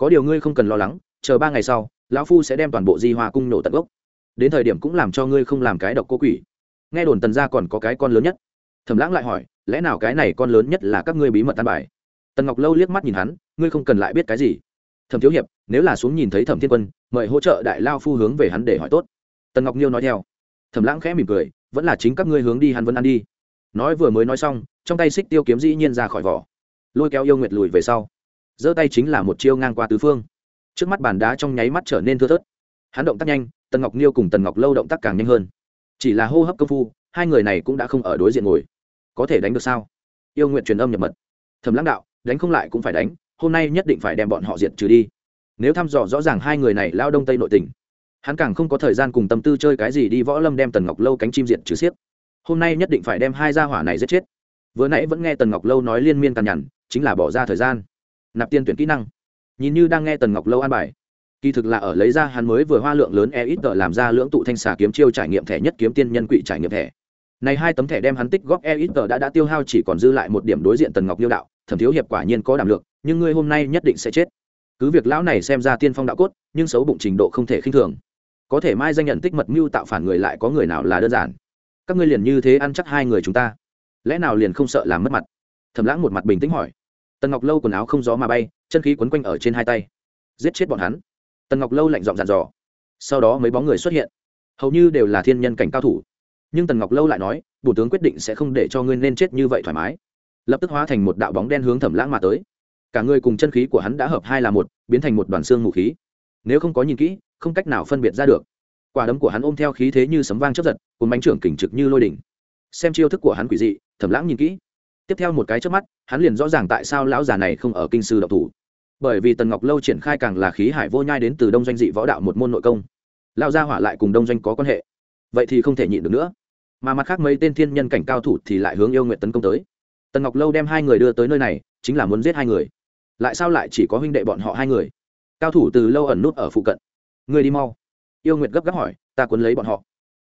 có điều ngươi không cần lo lắng, chờ ba ngày sau, lão phu sẽ đem toàn bộ di hoa cung nổ tận gốc. Đến thời điểm cũng làm cho ngươi không làm cái độc cô quỷ. Nghe đồn tần gia còn có cái con lớn nhất. Thẩm lãng lại hỏi, lẽ nào cái này con lớn nhất là các ngươi bí mật tan bài? Tần ngọc lâu liếc mắt nhìn hắn, ngươi không cần lại biết cái gì. Thẩm thiếu hiệp, nếu là xuống nhìn thấy thẩm thiên quân, mời hỗ trợ đại lao phu hướng về hắn để hỏi tốt. Tần ngọc nhiêu nói theo. Thẩm lãng khẽ mỉm cười, vẫn là chính các ngươi hướng đi hắn vẫn ăn đi. Nói vừa mới nói xong, trong tay xích tiêu kiếm dĩ nhiên ra khỏi vỏ. Lôi kéo yêu nguyệt lùi về sau giơ tay chính là một chiêu ngang qua tứ phương. Trước mắt bàn đá trong nháy mắt trở nên thưa thớt. Hắn động tác nhanh, tần ngọc niêu cùng tần ngọc lâu động tác càng nhanh hơn. Chỉ là hô hấp công phu, hai người này cũng đã không ở đối diện ngồi. Có thể đánh được sao? Yêu nguyện truyền âm nhập mật. Thầm lãng đạo, đánh không lại cũng phải đánh, hôm nay nhất định phải đem bọn họ diệt trừ đi. Nếu thăm dò rõ ràng hai người này lao đông tây nội tình, hắn càng không có thời gian cùng tâm tư chơi cái gì đi võ lâm đem tần ngọc lâu cánh chim diệt trừ xiếc. Hôm nay nhất định phải đem hai gia hỏa này giết chết. Vừa nãy vẫn nghe tần ngọc lâu nói liên miên cằn nhằn chính là bỏ ra thời gian nạp tiên tuyển kỹ năng. Nhìn như đang nghe tần ngọc lâu an bài. Kỳ thực là ở lấy ra hắn mới vừa hoa lượng lớn e ít tờ làm ra lưỡng tụ thanh xà kiếm chiêu trải nghiệm thẻ nhất kiếm tiên nhân quỵ trải nghiệm thẻ. Này hai tấm thẻ đem hắn tích góp e ít tờ đã đã tiêu hao chỉ còn dư lại một điểm đối diện tần ngọc liêu đạo, thẩm thiếu hiệp quả nhiên có đảm lượng, nhưng ngươi hôm nay nhất định sẽ chết. Cứ việc lão này xem ra tiên phong đạo cốt, nhưng xấu bụng trình độ không thể khinh thường. Có thể mai danh nhận tích mật mưu tạo phản người lại có người nào là đơn giản. Các ngươi liền như thế ăn chắc hai người chúng ta. Lẽ nào liền không sợ làm mất mặt? Thẩm lãng một mặt bình tĩnh hỏi tần ngọc lâu quần áo không gió mà bay chân khí quấn quanh ở trên hai tay giết chết bọn hắn tần ngọc lâu lạnh giọng dàn dò sau đó mấy bóng người xuất hiện hầu như đều là thiên nhân cảnh cao thủ nhưng tần ngọc lâu lại nói bổ tướng quyết định sẽ không để cho ngươi nên chết như vậy thoải mái lập tức hóa thành một đạo bóng đen hướng thẩm lãng mà tới cả người cùng chân khí của hắn đã hợp hai là một biến thành một đoàn xương mù khí nếu không có nhìn kỹ không cách nào phân biệt ra được quả đấm của hắn ôm theo khí thế như sấm vang chấp giật cùng bánh trưởng kình trực như lôi đỉnh xem chiêu thức của hắn quỷ dị thẩm lãng nhìn kỹ tiếp theo một cái trước mắt, hắn liền rõ ràng tại sao lão già này không ở kinh sư độc thủ. Bởi vì tần ngọc lâu triển khai càng là khí hải vô nhai đến từ đông doanh dị võ đạo một môn nội công. Lao gia hỏa lại cùng đông doanh có quan hệ. Vậy thì không thể nhịn được nữa. Mà mặt khác mấy tên thiên nhân cảnh cao thủ thì lại hướng yêu nguyện tấn công tới. Tần ngọc lâu đem hai người đưa tới nơi này, chính là muốn giết hai người. Lại sao lại chỉ có huynh đệ bọn họ hai người? Cao thủ từ lâu ẩn nút ở phụ cận. Người đi mau. Yêu nguyệt gấp gáp hỏi, ta cuốn lấy bọn họ.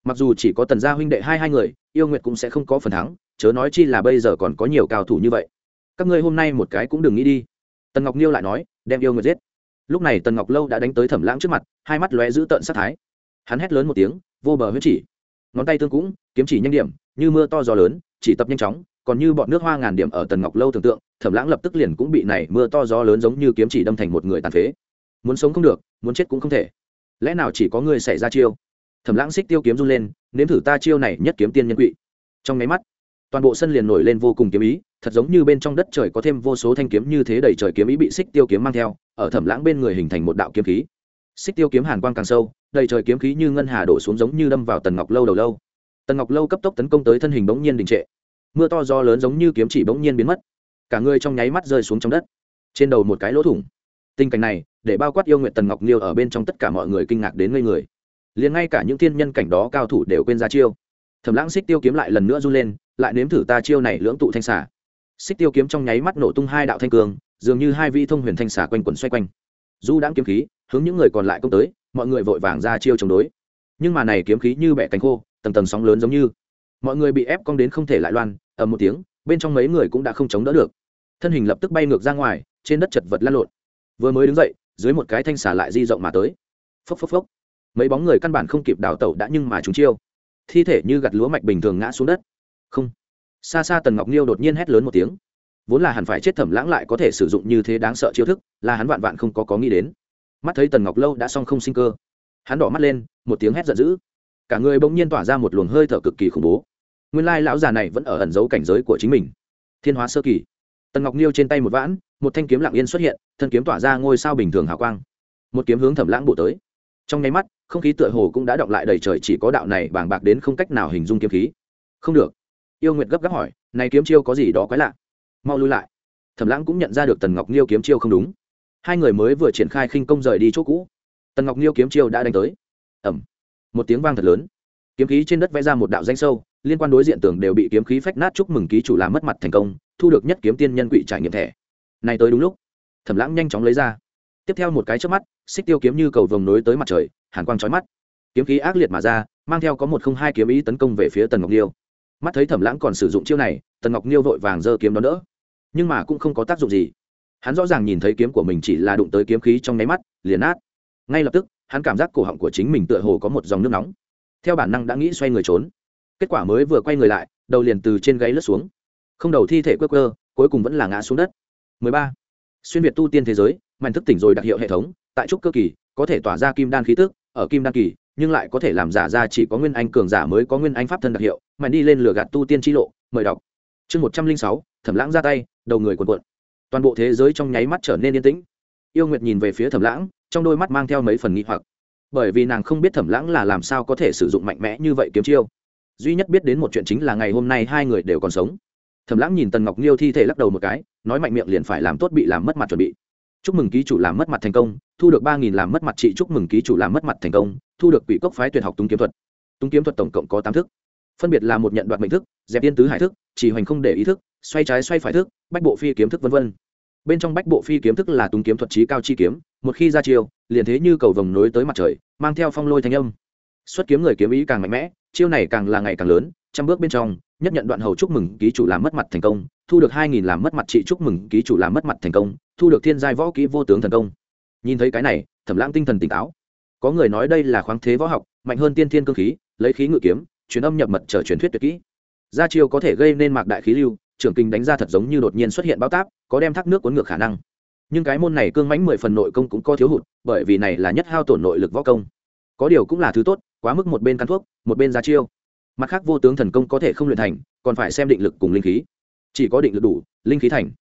Mặc dù chỉ có tần gia huynh đệ hai hai người, yêu nguyệt cũng sẽ không có phần thắng chớ nói chi là bây giờ còn có nhiều cao thủ như vậy. Các ngươi hôm nay một cái cũng đừng nghĩ đi. Tần ngọc niêu lại nói, đem yêu người giết. Lúc này tần ngọc lâu đã đánh tới thẩm lãng trước mặt, hai mắt lóe giữ tợn sát thái. Hắn hét lớn một tiếng, vô bờ huyết chỉ. Ngón tay tương cũng, kiếm chỉ nhanh điểm, như mưa to gió lớn, chỉ tập nhanh chóng, còn như bọn nước hoa ngàn điểm ở tần ngọc lâu tưởng tượng, thẩm lãng lập tức liền cũng bị này mưa to gió lớn giống như kiếm chỉ đâm thành một người tàn phế. Muốn sống không được, muốn chết cũng không thể. Lẽ nào chỉ có người xảy ra chiêu? Thẩm lãng xích tiêu kiếm run lên, nếm thử ta chiêu này nhất kiếm tiên nhân quỵ trong máy mắt toàn bộ sân liền nổi lên vô cùng kiếm ý, thật giống như bên trong đất trời có thêm vô số thanh kiếm như thế đầy trời kiếm ý bị xích tiêu kiếm mang theo, ở thẩm lãng bên người hình thành một đạo kiếm khí. Xích tiêu kiếm hàn quang càng sâu, đầy trời kiếm khí như ngân hà đổ xuống giống như đâm vào tần ngọc lâu đầu lâu. Tần ngọc lâu cấp tốc tấn công tới thân hình bỗng nhiên đình trệ. Mưa to do lớn giống như kiếm chỉ bỗng nhiên biến mất. Cả người trong nháy mắt rơi xuống trong đất. Trên đầu một cái lỗ thủng. Tình cảnh này, để bao quát yêu nguyện tần ngọc liêu ở bên trong tất cả mọi người kinh ngạc đến ngây người. Liền ngay cả những thiên nhân cảnh đó cao thủ đều quên ra chiêu. Thẩm lãng xích tiêu kiếm lại lần nữa run lên lại nếm thử ta chiêu này lưỡng tụ thanh xả xích tiêu kiếm trong nháy mắt nổ tung hai đạo thanh cường, dường như hai vi thông huyền thanh xả quanh quẩn xoay quanh. Du đãng kiếm khí, hướng những người còn lại công tới, mọi người vội vàng ra chiêu chống đối. Nhưng mà này kiếm khí như bẻ cánh khô, tầng tầng sóng lớn giống như. Mọi người bị ép cong đến không thể lại loan, ầm một tiếng, bên trong mấy người cũng đã không chống đỡ được. Thân hình lập tức bay ngược ra ngoài, trên đất chật vật lăn lộn. Vừa mới đứng dậy, dưới một cái thanh xả lại di rộng mà tới. Phốc phốc phốc. Mấy bóng người căn bản không kịp đào tẩu đã nhưng mà chúng chiêu. Thi thể như gặt lúa mạch bình thường ngã xuống đất không. Xa xa tần ngọc niêu đột nhiên hét lớn một tiếng. Vốn là hẳn phải chết thẩm lãng lại có thể sử dụng như thế đáng sợ chiêu thức, là hắn vạn vạn không có có nghĩ đến. Mắt thấy tần ngọc lâu đã xong không sinh cơ, hắn đỏ mắt lên, một tiếng hét giận dữ. Cả người bỗng nhiên tỏa ra một luồng hơi thở cực kỳ khủng bố. Nguyên lai lão già này vẫn ở ẩn giấu cảnh giới của chính mình. Thiên hóa sơ kỳ. Tần ngọc niêu trên tay một vãn, một thanh kiếm lặng yên xuất hiện, thân kiếm tỏa ra ngôi sao bình thường hào quang. Một kiếm hướng thẩm lãng bộ tới. Trong nháy mắt, không khí tựa hồ cũng đã động lại đầy trời, chỉ có đạo này bàng bạc đến không cách nào hình dung kiếm khí. Không được yêu nguyệt gấp gáp hỏi, này kiếm chiêu có gì đó quái lạ? Mau lui lại. Thẩm lãng cũng nhận ra được tần ngọc niêu kiếm chiêu không đúng. Hai người mới vừa triển khai khinh công rời đi chỗ cũ. Tần ngọc niêu kiếm chiêu đã đánh tới. Ẩm một tiếng vang thật lớn. Kiếm khí trên đất vẽ ra một đạo danh sâu, liên quan đối diện tường đều bị kiếm khí phách nát chúc mừng ký chủ làm mất mặt thành công, thu được nhất kiếm tiên nhân quỵ trải nghiệm thẻ. Này tới đúng lúc. Thẩm lãng nhanh chóng lấy ra. Tiếp theo một cái trước mắt, xích tiêu kiếm như cầu vồng nối tới mặt trời, hàn quang trói mắt. Kiếm khí ác liệt mà ra, mang theo có một không hai kiếm ý tấn công về phía tần ngọc liêu mắt thấy thẩm lãng còn sử dụng chiêu này, tần ngọc Nhiêu vội vàng giơ kiếm đó đỡ. Nhưng mà cũng không có tác dụng gì. Hắn rõ ràng nhìn thấy kiếm của mình chỉ là đụng tới kiếm khí trong nháy mắt, liền nát. Ngay lập tức, hắn cảm giác cổ họng của chính mình tựa hồ có một dòng nước nóng. Theo bản năng đã nghĩ xoay người trốn. Kết quả mới vừa quay người lại, đầu liền từ trên gáy lướt xuống. Không đầu thi thể quơ quơ, cuối cùng vẫn là ngã xuống đất. 13. xuyên việt tu tiên thế giới mạnh thức tỉnh rồi đặc hiệu hệ thống, tại trúc cơ kỳ, có thể tỏa ra kim đan khí tức ở kim đan kỳ, nhưng lại có thể làm giả ra chỉ có nguyên anh cường giả mới có nguyên anh pháp thân đặc hiệu mà đi lên lửa gạt tu tiên chi lộ, mời đọc. Chương một trăm linh sáu, thẩm lãng ra tay, đầu người cuộn cuộn. Toàn bộ thế giới trong nháy mắt trở nên yên tĩnh. Yêu nguyệt nhìn về phía thẩm lãng, trong đôi mắt mang theo mấy phần nghi hoặc. Bởi vì nàng không biết thẩm lãng là làm sao có thể sử dụng mạnh mẽ như vậy kiếm chiêu. Duy nhất biết đến một chuyện chính là ngày hôm nay hai người đều còn sống. Thẩm lãng nhìn tần ngọc nghiêu thi thể lắc đầu một cái, nói mạnh miệng liền phải làm tốt bị làm mất mặt chuẩn bị chúc mừng ký chủ làm mất mặt thành công, thu được ba nghìn làm mất mặt Chị chúc mừng ký chủ làm mất mặt thành công, thu được quỷ cốc phái tuyệt học tung kiếm thuật. Tung kiếm thuật tổng cộng có tám thức. Phân biệt là một nhận đoạt mệnh thức, dẹp tiên tứ hải thức, chỉ hoành không để ý thức, xoay trái xoay phải thức, bách bộ phi kiếm thức v v bên trong bách bộ phi kiếm thức là tung kiếm thuật trí cao chi kiếm, một khi ra chiêu, liền thế như cầu vồng nối tới mặt trời, mang theo phong lôi thanh âm. Xuất kiếm người kiếm ý càng mạnh mẽ, chiêu này càng là ngày càng lớn, trăm bước bên trong nhất nhận đoạn hầu chúc mừng ký chủ làm mất mặt thành công, thu được hai nghìn làm mất mặt chị chúc mừng ký chủ làm mất mặt thành công, thu được thiên giai võ kỹ vô tướng thần công. Nhìn thấy cái này, thẩm lãng tinh thần tỉnh táo. Có người nói đây là khoáng thế võ học, mạnh hơn tiên thiên cơ khí, lấy khí ngự kiếm, truyền âm nhập mật trở truyền thuyết tuyệt kỹ. Gia chiêu có thể gây nên mạc đại khí lưu, trưởng kinh đánh ra thật giống như đột nhiên xuất hiện bao táp, có đem thác nước cuốn ngược khả năng. Nhưng cái môn này cương mãnh mười phần nội công cũng có thiếu hụt, bởi vì này là nhất hao tổn nội lực võ công. Có điều cũng là thứ tốt, quá mức một bên căn thuốc, một bên gia chiêu mặt khác vô tướng thần công có thể không luyện thành, còn phải xem định lực cùng linh khí. Chỉ có định lực đủ, linh khí thành.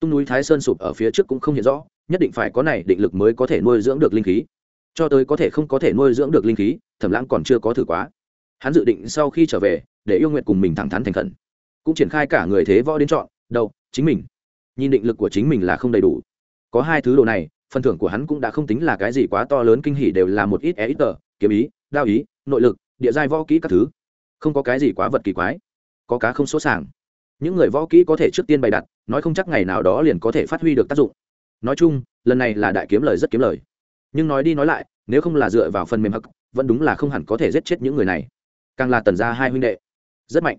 Tung núi thái sơn sụp ở phía trước cũng không hiện rõ, nhất định phải có này định lực mới có thể nuôi dưỡng được linh khí. Cho tới có thể không có thể nuôi dưỡng được linh khí, thẩm lãng còn chưa có thử quá. Hắn dự định sau khi trở về, để yêu nguyện cùng mình thẳng thắn thành khẩn. Cũng triển khai cả người thế võ đến chọn đâu chính mình. Nhìn định lực của chính mình là không đầy đủ. Có hai thứ đồ này, phần thưởng của hắn cũng đã không tính là cái gì quá to lớn kinh hỉ đều là một ít e ít tờ, kiếm ý, đao ý, nội lực, địa giai võ kỹ các thứ không có cái gì quá vật kỳ quái, có cá không số sàng. Những người võ kỹ có thể trước tiên bày đặt, nói không chắc ngày nào đó liền có thể phát huy được tác dụng. Nói chung, lần này là đại kiếm lời rất kiếm lời. Nhưng nói đi nói lại, nếu không là dựa vào phần mềm hắc, vẫn đúng là không hẳn có thể giết chết những người này. Càng là tần gia hai huynh đệ. Rất mạnh,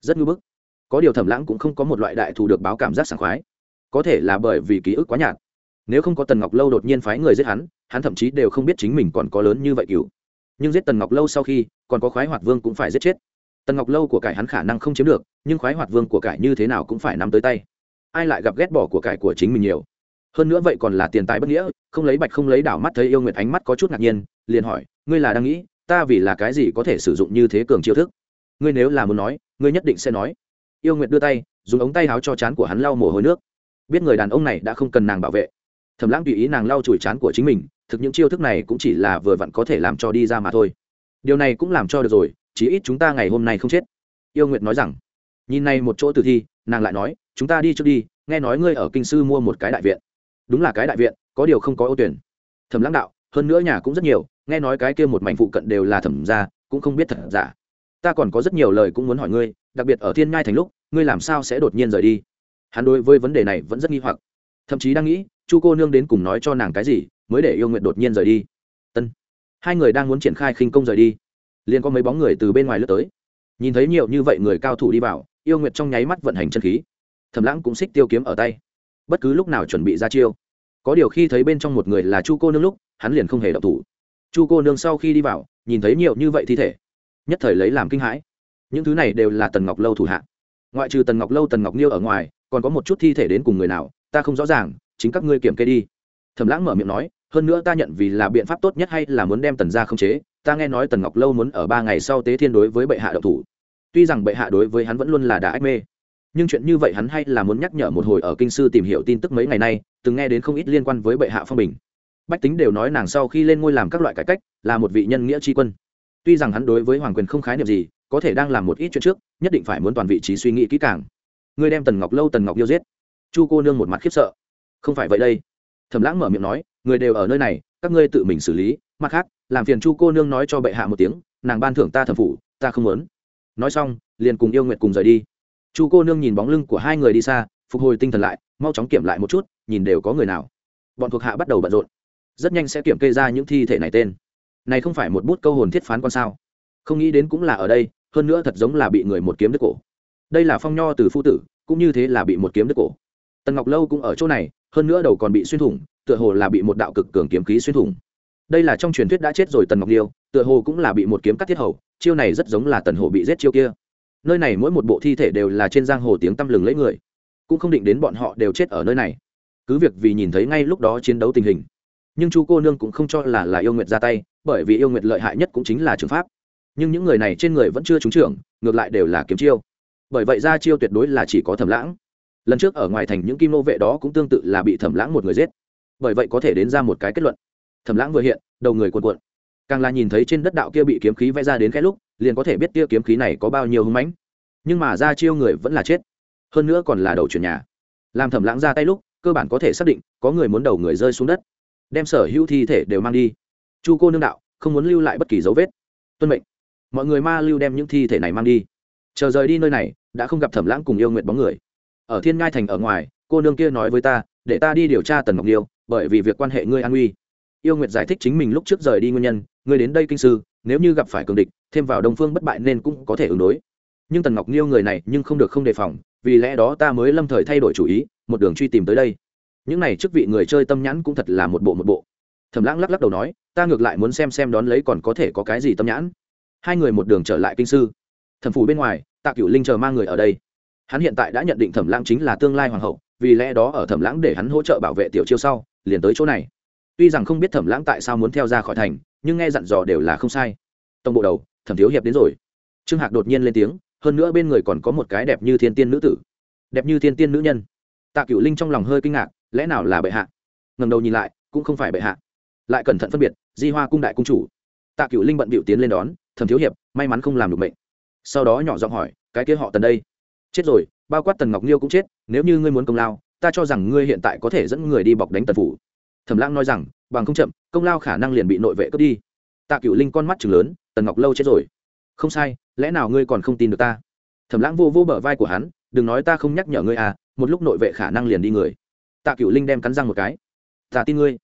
rất ngưỡng bức. Có điều thẩm lãng cũng không có một loại đại thù được báo cảm giác sảng khoái. Có thể là bởi vì ký ức quá nhạt. Nếu không có tần ngọc lâu đột nhiên phái người giết hắn hắn thậm chí đều không biết chính mình còn có lớn như vậy cứu nhưng giết tần ngọc lâu sau khi, còn có khoái hoạt vương cũng phải giết chết. Tần ngọc lâu của cải hắn khả năng không chiếm được, nhưng khoái hoạt vương của cải như thế nào cũng phải nắm tới tay. Ai lại gặp ghét bỏ của cải của chính mình nhiều? Hơn nữa vậy còn là tiền tài bất nghĩa, không lấy bạch không lấy đảo mắt thấy yêu nguyệt ánh mắt có chút ngạc nhiên, liền hỏi, ngươi là đang nghĩ, ta vì là cái gì có thể sử dụng như thế cường chiêu thức? Ngươi nếu là muốn nói, ngươi nhất định sẽ nói. Yêu nguyệt đưa tay, dùng ống tay áo cho chán của hắn lau mồ hôi nước. Biết người đàn ông này đã không cần nàng bảo vệ thầm lãng tùy ý nàng lau chùi chán của chính mình, thực những chiêu thức này cũng chỉ là vừa vặn có thể làm cho đi ra mà thôi. Điều này cũng làm cho được rồi, chí ít chúng ta ngày hôm nay không chết. Yêu nguyệt nói rằng, nhìn này một chỗ tử thi, nàng lại nói, chúng ta đi trước đi, nghe nói ngươi ở kinh sư mua một cái đại viện. Đúng là cái đại viện, có điều không có ô tuyển. Thẩm lãng đạo, hơn nữa nhà cũng rất nhiều, nghe nói cái kia một mảnh phụ cận đều là thẩm gia, cũng không biết thật giả. Ta còn có rất nhiều lời cũng muốn hỏi ngươi, đặc biệt ở thiên ngai thành lúc, ngươi làm sao sẽ đột nhiên rời đi? Hắn đối với vấn đề này vẫn rất nghi hoặc. Thậm chí đang nghĩ chu cô nương đến cùng nói cho nàng cái gì, mới để yêu nguyện đột nhiên rời đi. Tân hai người đang muốn triển khai khinh công rời đi. Liền có mấy bóng người từ bên ngoài lướt tới. Nhìn thấy nhiều như vậy người cao thủ đi vào, yêu nguyện trong nháy mắt vận hành chân khí. Thầm lãng cũng xích tiêu kiếm ở tay. Bất cứ lúc nào chuẩn bị ra chiêu. Có điều khi thấy bên trong một người là chu cô nương lúc, hắn liền không hề đậu thủ. Chu cô nương sau khi đi vào, nhìn thấy nhiều như vậy thi thể, nhất thời lấy làm kinh hãi. Những thứ này đều là tần ngọc lâu thủ hạ. Ngoại trừ tần ngọc lâu, tần ngọc niêu ở ngoài, còn có một chút thi thể đến cùng người nào, ta không rõ ràng chính các ngươi kiểm kê đi. Thẩm lãng mở miệng nói, hơn nữa ta nhận vì là biện pháp tốt nhất hay là muốn đem tần ra không chế, ta nghe nói tần ngọc lâu muốn ở ba ngày sau tế thiên đối với bệ hạ độc thủ. Tuy rằng bệ hạ đối với hắn vẫn luôn là đã ách mê, nhưng chuyện như vậy hắn hay là muốn nhắc nhở một hồi ở kinh sư tìm hiểu tin tức mấy ngày nay, từng nghe đến không ít liên quan với bệ hạ phong bình. Bách tính đều nói nàng sau khi lên ngôi làm các loại cải cách, là một vị nhân nghĩa tri quân. Tuy rằng hắn đối với hoàng quyền không khái niệm gì, có thể đang làm một ít chuyện trước, nhất định phải muốn toàn vị trí suy nghĩ kỹ càng. Ngươi đem tần ngọc lâu tần ngọc yêu giết. Chu cô nương một mặt khiếp sợ không phải vậy đây. Thẩm lãng mở miệng nói, người đều ở nơi này, các ngươi tự mình xử lý, mặt khác, làm phiền chu cô nương nói cho bệ hạ một tiếng, nàng ban thưởng ta thẩm phủ, ta không muốn. Nói xong, liền cùng yêu nguyệt cùng rời đi. Chu cô nương nhìn bóng lưng của hai người đi xa, phục hồi tinh thần lại, mau chóng kiểm lại một chút, nhìn đều có người nào. Bọn thuộc hạ bắt đầu bận rộn. Rất nhanh sẽ kiểm kê ra những thi thể này tên. Này không phải một bút câu hồn thiết phán con sao? Không nghĩ đến cũng là ở đây, hơn nữa thật giống là bị người một kiếm đứt cổ. Đây là phong nho từ phu tử, cũng như thế là bị một kiếm đứt cổ tần ngọc lâu cũng ở chỗ này, hơn nữa đầu còn bị xuyên thủng, tựa hồ là bị một đạo cực cường kiếm khí xuyên thủng. Đây là trong truyền thuyết đã chết rồi tần ngọc liêu, tựa hồ cũng là bị một kiếm cắt thiết hầu, chiêu này rất giống là tần hồ bị giết chiêu kia. Nơi này mỗi một bộ thi thể đều là trên giang hồ tiếng tăm lừng lấy người, cũng không định đến bọn họ đều chết ở nơi này. Cứ việc vì nhìn thấy ngay lúc đó chiến đấu tình hình, nhưng chú cô nương cũng không cho là là yêu nguyệt ra tay, bởi vì yêu nguyệt lợi hại nhất cũng chính là trường pháp. Nhưng những người này trên người vẫn chưa trúng trưởng ngược lại đều là kiếm chiêu. Bởi vậy ra chiêu tuyệt đối là chỉ có thẩm lãng lần trước ở ngoài thành những kim nô vệ đó cũng tương tự là bị thẩm lãng một người giết. Bởi vậy có thể đến ra một cái kết luận. Thẩm lãng vừa hiện, đầu người cuộn cuộn. Càng là nhìn thấy trên đất đạo kia bị kiếm khí vẽ ra đến cái lúc, liền có thể biết kia kiếm khí này có bao nhiêu hưng mãnh. Nhưng mà ra chiêu người vẫn là chết. Hơn nữa còn là đầu chuyển nhà. Làm thẩm lãng ra tay lúc, cơ bản có thể xác định có người muốn đầu người rơi xuống đất. Đem sở hữu thi thể đều mang đi. Chu cô nương đạo, không muốn lưu lại bất kỳ dấu vết. Tuân mệnh. Mọi người ma lưu đem những thi thể này mang đi. Chờ rời đi nơi này, đã không gặp thẩm lãng cùng yêu nguyện bóng người ở thiên ngai thành ở ngoài cô nương kia nói với ta để ta đi điều tra tần ngọc liêu bởi vì việc quan hệ ngươi an nguy, yêu nguyệt giải thích chính mình lúc trước rời đi nguyên nhân ngươi đến đây kinh sư nếu như gặp phải cường địch thêm vào đông phương bất bại nên cũng có thể ứng đối. Nhưng tần ngọc liêu người này nhưng không được không đề phòng vì lẽ đó ta mới lâm thời thay đổi chủ ý một đường truy tìm tới đây. Những này chức vị người chơi tâm nhãn cũng thật là một bộ một bộ. Thẩm lãng lắc lắc đầu nói ta ngược lại muốn xem xem đón lấy còn có thể có cái gì tâm nhãn. Hai người một đường trở lại kinh sư. Thẩm phủ bên ngoài tạ cửu linh chờ mang người ở đây hắn hiện tại đã nhận định thẩm lãng chính là tương lai hoàng hậu, vì lẽ đó ở thẩm lãng để hắn hỗ trợ bảo vệ tiểu chiêu sau, liền tới chỗ này. Tuy rằng không biết thẩm lãng tại sao muốn theo ra khỏi thành, nhưng nghe dặn dò đều là không sai. Tổng bộ đầu, thẩm thiếu hiệp đến rồi. Trương hạc đột nhiên lên tiếng, hơn nữa bên người còn có một cái đẹp như thiên tiên nữ tử. Đẹp như thiên tiên nữ nhân. Tạ cửu linh trong lòng hơi kinh ngạc, lẽ nào là bệ hạ? Ngầm đầu nhìn lại, cũng không phải bệ hạ. Lại cẩn thận phân biệt, di hoa cung đại cung chủ. Tạ cửu linh bận bịu tiến lên đón, thẩm thiếu hiệp, may mắn không làm được mệnh. Sau đó nhỏ giọng hỏi, cái kia họ tần đây? Chết rồi, bao quát tần ngọc liêu cũng chết, nếu như ngươi muốn công lao, ta cho rằng ngươi hiện tại có thể dẫn người đi bọc đánh tần phủ. Thẩm lãng nói rằng, bằng không chậm, công lao khả năng liền bị nội vệ cướp đi. Tạ cựu linh con mắt chừng lớn, tần ngọc lâu chết rồi. Không sai, lẽ nào ngươi còn không tin được ta? Thẩm lãng vô vô bờ vai của hắn, đừng nói ta không nhắc nhở ngươi à một lúc nội vệ khả năng liền đi người. Tạ cựu linh đem cắn răng một cái. Ta tin ngươi.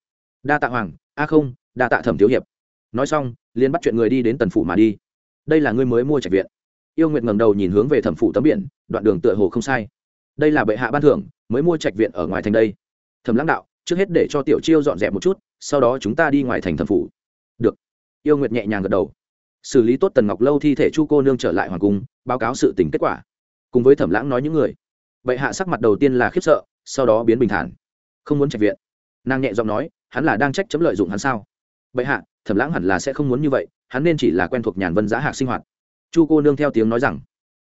Đa tạ hoàng, a không, đa tạ thẩm thiếu hiệp. Nói xong, liền bắt chuyện người đi đến tần phủ mà đi. Đây là ngươi mới mua trạch viện yêu nguyệt ngầm đầu nhìn hướng về thẩm phủ tấm biển, đoạn đường tựa hồ không sai. Đây là bệ hạ ban thưởng, mới mua trạch viện ở ngoài thành đây. Thẩm lãng đạo, trước hết để cho tiểu chiêu dọn dẹp một chút, sau đó chúng ta đi ngoài thành thẩm phủ. Được. Yêu nguyệt nhẹ nhàng gật đầu. Xử lý tốt tần ngọc lâu thi thể chu cô nương trở lại hoàng cung, báo cáo sự tình kết quả. Cùng với thẩm lãng nói những người. Bệ hạ sắc mặt đầu tiên là khiếp sợ, sau đó biến bình thản. Không muốn trạch viện. Nàng nhẹ giọng nói, hắn là đang trách chấm lợi dụng hắn sao? Bệ hạ, thẩm lãng hẳn là sẽ không muốn như vậy, hắn nên chỉ là quen thuộc nhàn vân giá hạc sinh hoạt chu cô nương theo tiếng nói rằng,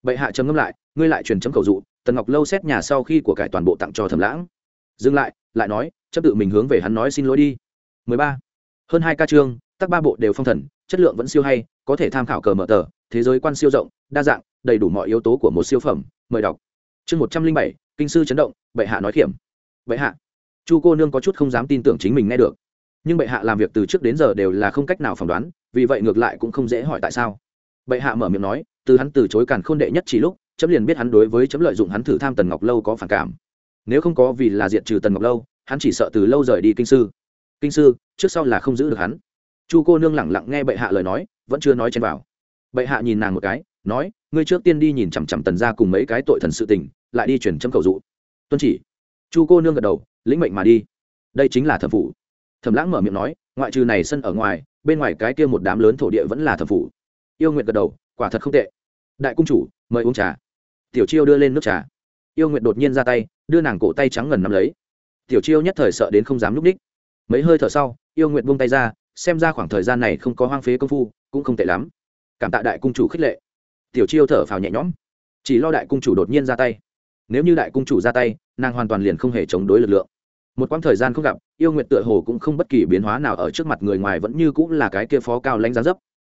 bệ hạ chấm ngâm lại, ngươi lại truyền chấm cầu dụ, tần ngọc lâu xét nhà sau khi của cải toàn bộ tặng cho thẩm lãng. Dừng lại lại nói, chấp tự mình hướng về hắn nói xin lỗi đi. 13. hơn hai ca chương tác ba bộ đều phong thần, chất lượng vẫn siêu hay, có thể tham khảo cờ mở tờ, thế giới quan siêu rộng, đa dạng, đầy đủ mọi yếu tố của một siêu phẩm, mời đọc. Chương một trăm linh bảy, kinh sư chấn động, bệ hạ nói kiểm bệ hạ. Chu cô nương có chút không dám tin tưởng chính mình nghe được. Nhưng bệ hạ làm việc từ trước đến giờ đều là không cách nào phỏng đoán, vì vậy ngược lại cũng không dễ hỏi tại sao bệ hạ mở miệng nói, từ hắn từ chối càn khôn đệ nhất chỉ lúc, chấm liền biết hắn đối với chấm lợi dụng hắn thử tham tần ngọc lâu có phản cảm. Nếu không có vì là diện trừ tần ngọc lâu, hắn chỉ sợ từ lâu rời đi kinh sư. Kinh sư, trước sau là không giữ được hắn. Chu cô nương lẳng lặng nghe bệ hạ lời nói, vẫn chưa nói chen vào. Bệ hạ nhìn nàng một cái, nói, ngươi trước tiên đi nhìn chằm chằm tần ra cùng mấy cái tội thần sự tình, lại đi chuyển chấm cầu dụ. Tuân chỉ. Chu cô nương gật đầu, lĩnh mệnh mà đi. Đây chính là thẩm phủ. Thẩm lãng mở miệng nói, ngoại trừ này sân ở ngoài, bên ngoài cái kia một đám lớn thổ địa vẫn là thẩm phủ yêu nguyện gật đầu, quả thật không tệ. Đại cung chủ, mời uống trà. Tiểu chiêu đưa lên nước trà. Yêu nguyện đột nhiên ra tay, đưa nàng cổ tay trắng ngần nắm lấy. Tiểu chiêu nhất thời sợ đến không dám núp ních mấy hơi thở sau, yêu nguyện buông tay ra, xem ra khoảng thời gian này không có hoang phế công phu, cũng không tệ lắm. Cảm tạ đại cung chủ khích lệ. Tiểu chiêu thở phào nhẹ nhõm. Chỉ lo đại cung chủ đột nhiên ra tay. Nếu như đại cung chủ ra tay, nàng hoàn toàn liền không hề chống đối lực lượng. Một quãng thời gian không gặp, yêu nguyện tựa hồ cũng không bất kỳ biến hóa nào ở trước mặt người ngoài vẫn như cũng là cái kia phó cao lãnh giá dấp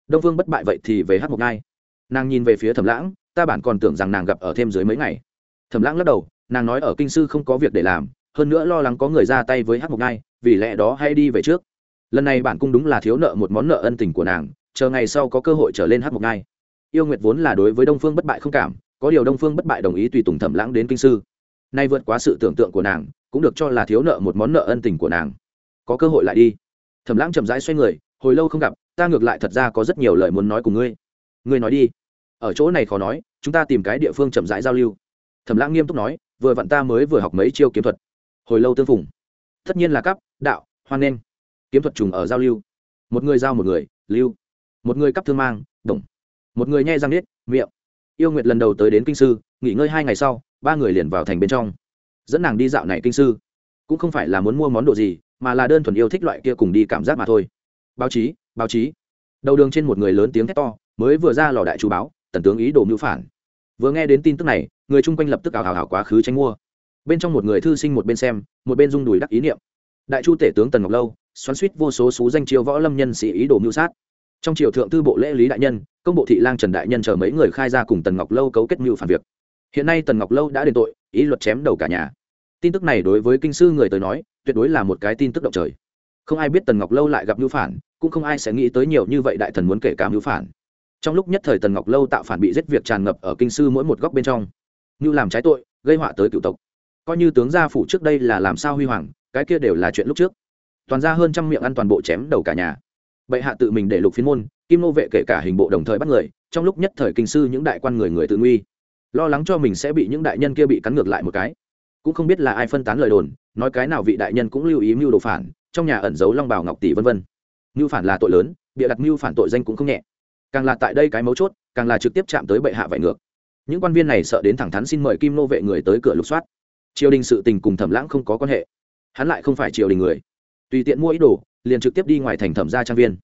đông vương bất bại vậy thì về hát một ngai nàng nhìn về phía thẩm lãng, ta bản còn tưởng rằng nàng gặp ở thêm dưới mấy ngày. Thẩm lãng lắc đầu, nàng nói ở kinh sư không có việc để làm, hơn nữa lo lắng có người ra tay với hát một ngai vì lẽ đó hay đi về trước. Lần này bản cung đúng là thiếu nợ một món nợ ân tình của nàng, chờ ngày sau có cơ hội trở lên hát một ngai yêu nguyệt vốn là đối với đông phương bất bại không cảm, có điều đông phương bất bại đồng ý tùy tùng thẩm lãng đến kinh sư. Nay vượt quá sự tưởng tượng của nàng, cũng được cho là thiếu nợ một món nợ ân tình của nàng. Có cơ hội lại đi. Thẩm lãng chậm rãi xoay người, hồi lâu không gặp ta ngược lại thật ra có rất nhiều lời muốn nói cùng ngươi. Ngươi nói đi. Ở chỗ này khó nói, chúng ta tìm cái địa phương chậm rãi giao lưu. Thẩm lãng nghiêm túc nói, vừa vặn ta mới vừa học mấy chiêu kiếm thuật. Hồi lâu tương phùng. Tất nhiên là cấp, đạo, hoan nghênh. Kiếm thuật trùng ở giao lưu. Một người giao một người, lưu. Một người cắp thương mang, đồng. Một người nhai răng nết, miệng. Yêu nguyệt lần đầu tới đến kinh sư, nghỉ ngơi hai ngày sau, ba người liền vào thành bên trong. Dẫn nàng đi dạo này kinh sư. Cũng không phải là muốn mua món đồ gì, mà là đơn thuần yêu thích loại kia cùng đi cảm giác mà thôi. Báo chí báo chí. Đầu đường trên một người lớn tiếng thét to, mới vừa ra lò đại chú báo, tần tướng ý đồ mưu phản. Vừa nghe đến tin tức này, người chung quanh lập tức ảo hào hào quá khứ tranh mua. Bên trong một người thư sinh một bên xem, một bên rung đùi đắc ý niệm. Đại chu tể tướng tần ngọc lâu, xoắn suýt vô số xú danh chiêu võ lâm nhân sĩ ý đồ mưu sát. Trong triều thượng thư bộ lễ lý đại nhân, công bộ thị lang trần đại nhân chờ mấy người khai ra cùng tần ngọc lâu cấu kết mưu phản việc. Hiện nay tần ngọc lâu đã đền tội, ý luật chém đầu cả nhà. Tin tức này đối với kinh sư người tới nói, tuyệt đối là một cái tin tức động trời không ai biết tần ngọc lâu lại gặp mưu phản, cũng không ai sẽ nghĩ tới nhiều như vậy đại thần muốn kể cả mưu phản. Trong lúc nhất thời tần ngọc lâu tạo phản bị giết việc tràn ngập ở kinh sư mỗi một góc bên trong. Như làm trái tội, gây họa tới cựu tộc. Coi như tướng gia phủ trước đây là làm sao huy hoàng, cái kia đều là chuyện lúc trước. Toàn ra hơn trăm miệng ăn toàn bộ chém đầu cả nhà. Bệ hạ tự mình để lục phiên môn, kim nô vệ kể cả hình bộ đồng thời bắt người, trong lúc nhất thời kinh sư những đại quan người người tự nguy. Lo lắng cho mình sẽ bị những đại nhân kia bị cắn ngược lại một cái. Cũng không biết là ai phân tán lời đồn, nói cái nào vị đại nhân cũng lưu ý mưu đồ phản trong nhà ẩn giấu long bảo ngọc tỷ vân vân. Mưu phản là tội lớn, bịa đặt mưu phản tội danh cũng không nhẹ. Càng là tại đây cái mấu chốt, càng là trực tiếp chạm tới bệ hạ vải ngược. Những quan viên này sợ đến thẳng thắn xin mời kim nô vệ người tới cửa lục soát. Triều đình sự tình cùng thẩm lãng không có quan hệ. Hắn lại không phải triều đình người. Tùy tiện mua ý đồ, liền trực tiếp đi ngoài thành thẩm gia trang viên.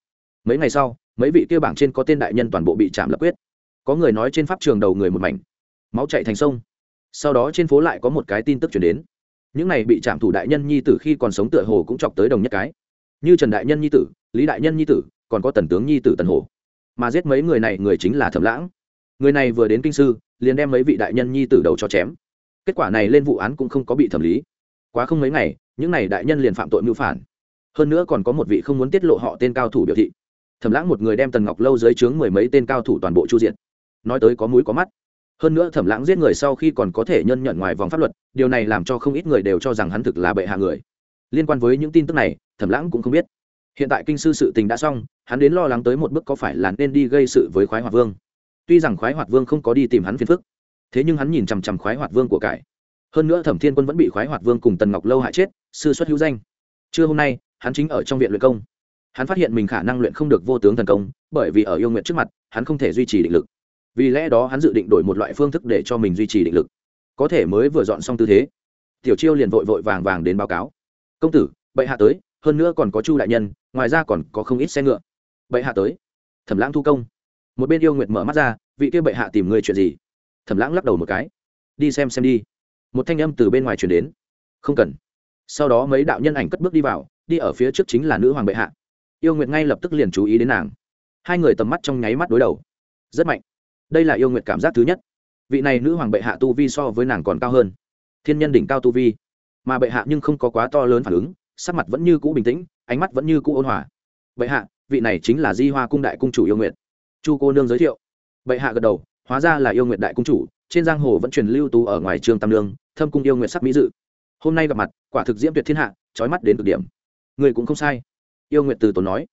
Mấy ngày sau, mấy vị kia bảng trên có tên đại nhân toàn bộ bị chạm lập quyết. Có người nói trên pháp trường đầu người một mảnh. Máu chạy thành sông. Sau đó trên phố lại có một cái tin tức chuyển đến những này bị trảm thủ đại nhân nhi tử khi còn sống tựa hồ cũng chọc tới đồng nhất cái. Như trần đại nhân nhi tử, lý đại nhân nhi tử, còn có tần tướng nhi tử tần hồ mà giết mấy người này, người chính là thẩm lãng. Người này vừa đến kinh sư, liền đem mấy vị đại nhân nhi tử đầu cho chém. Kết quả này lên vụ án cũng không có bị thẩm lý. Quá không mấy ngày, những này đại nhân liền phạm tội mưu phản. Hơn nữa còn có một vị không muốn tiết lộ họ tên cao thủ biểu thị. Thẩm lãng một người đem tần ngọc lâu dưới trướng mười mấy tên cao thủ toàn bộ chu diện nói tới có mũi có mắt hơn nữa thẩm lãng giết người sau khi còn có thể nhân nhận ngoài vòng pháp luật, điều này làm cho không ít người đều cho rằng hắn thực là bệ hạ người. Liên quan với những tin tức này, thẩm lãng cũng không biết. Hiện tại kinh sư sự tình đã xong, hắn đến lo lắng tới một bước có phải là nên đi gây sự với khoái hoạt vương. Tuy rằng khoái hoạt vương không có đi tìm hắn phiền phức, thế nhưng hắn nhìn chằm chằm khoái hoạt vương của cải. Hơn nữa thẩm thiên quân vẫn bị khoái hoạt vương cùng tần ngọc lâu hại chết, sư xuất hữu danh. Trưa hôm nay, hắn chính ở trong viện luyện công. Hắn phát hiện mình khả năng luyện không được vô tướng thần công, bởi vì ở yêu nguyện trước mặt, hắn không thể duy trì định lực vì lẽ đó hắn dự định đổi một loại phương thức để cho mình duy trì định lực. Có thể mới vừa dọn xong tư thế, tiểu chiêu liền vội vội vàng vàng đến báo cáo. Công tử, bệ hạ tới, hơn nữa còn có chu đại nhân, ngoài ra còn có không ít xe ngựa. Bệ hạ tới. Thẩm lãng thu công. Một bên yêu nguyệt mở mắt ra, vị kia bệ hạ tìm người chuyện gì? Thẩm lãng lắc đầu một cái. Đi xem xem đi. Một thanh âm từ bên ngoài chuyển đến. Không cần. Sau đó mấy đạo nhân ảnh cất bước đi vào, đi ở phía trước chính là nữ hoàng bệ hạ. Yêu nguyệt ngay lập tức liền chú ý đến nàng. Hai người tầm mắt trong nháy mắt đối đầu. Rất mạnh đây là yêu nguyệt cảm giác thứ nhất. Vị này nữ hoàng bệ hạ tu vi so với nàng còn cao hơn. Thiên nhân đỉnh cao tu vi. Mà bệ hạ nhưng không có quá to lớn phản ứng, sắc mặt vẫn như cũ bình tĩnh, ánh mắt vẫn như cũ ôn hòa. Bệ hạ, vị này chính là di hoa cung đại cung chủ yêu nguyệt. Chu cô nương giới thiệu. Bệ hạ gật đầu, hóa ra là yêu nguyệt đại cung chủ, trên giang hồ vẫn truyền lưu tú ở ngoài trường tam lương, thâm cung yêu nguyệt sắc mỹ dự. Hôm nay gặp mặt, quả thực diễm tuyệt thiên hạ, trói mắt đến cực điểm. Người cũng không sai. Yêu nguyệt từ tốn nói,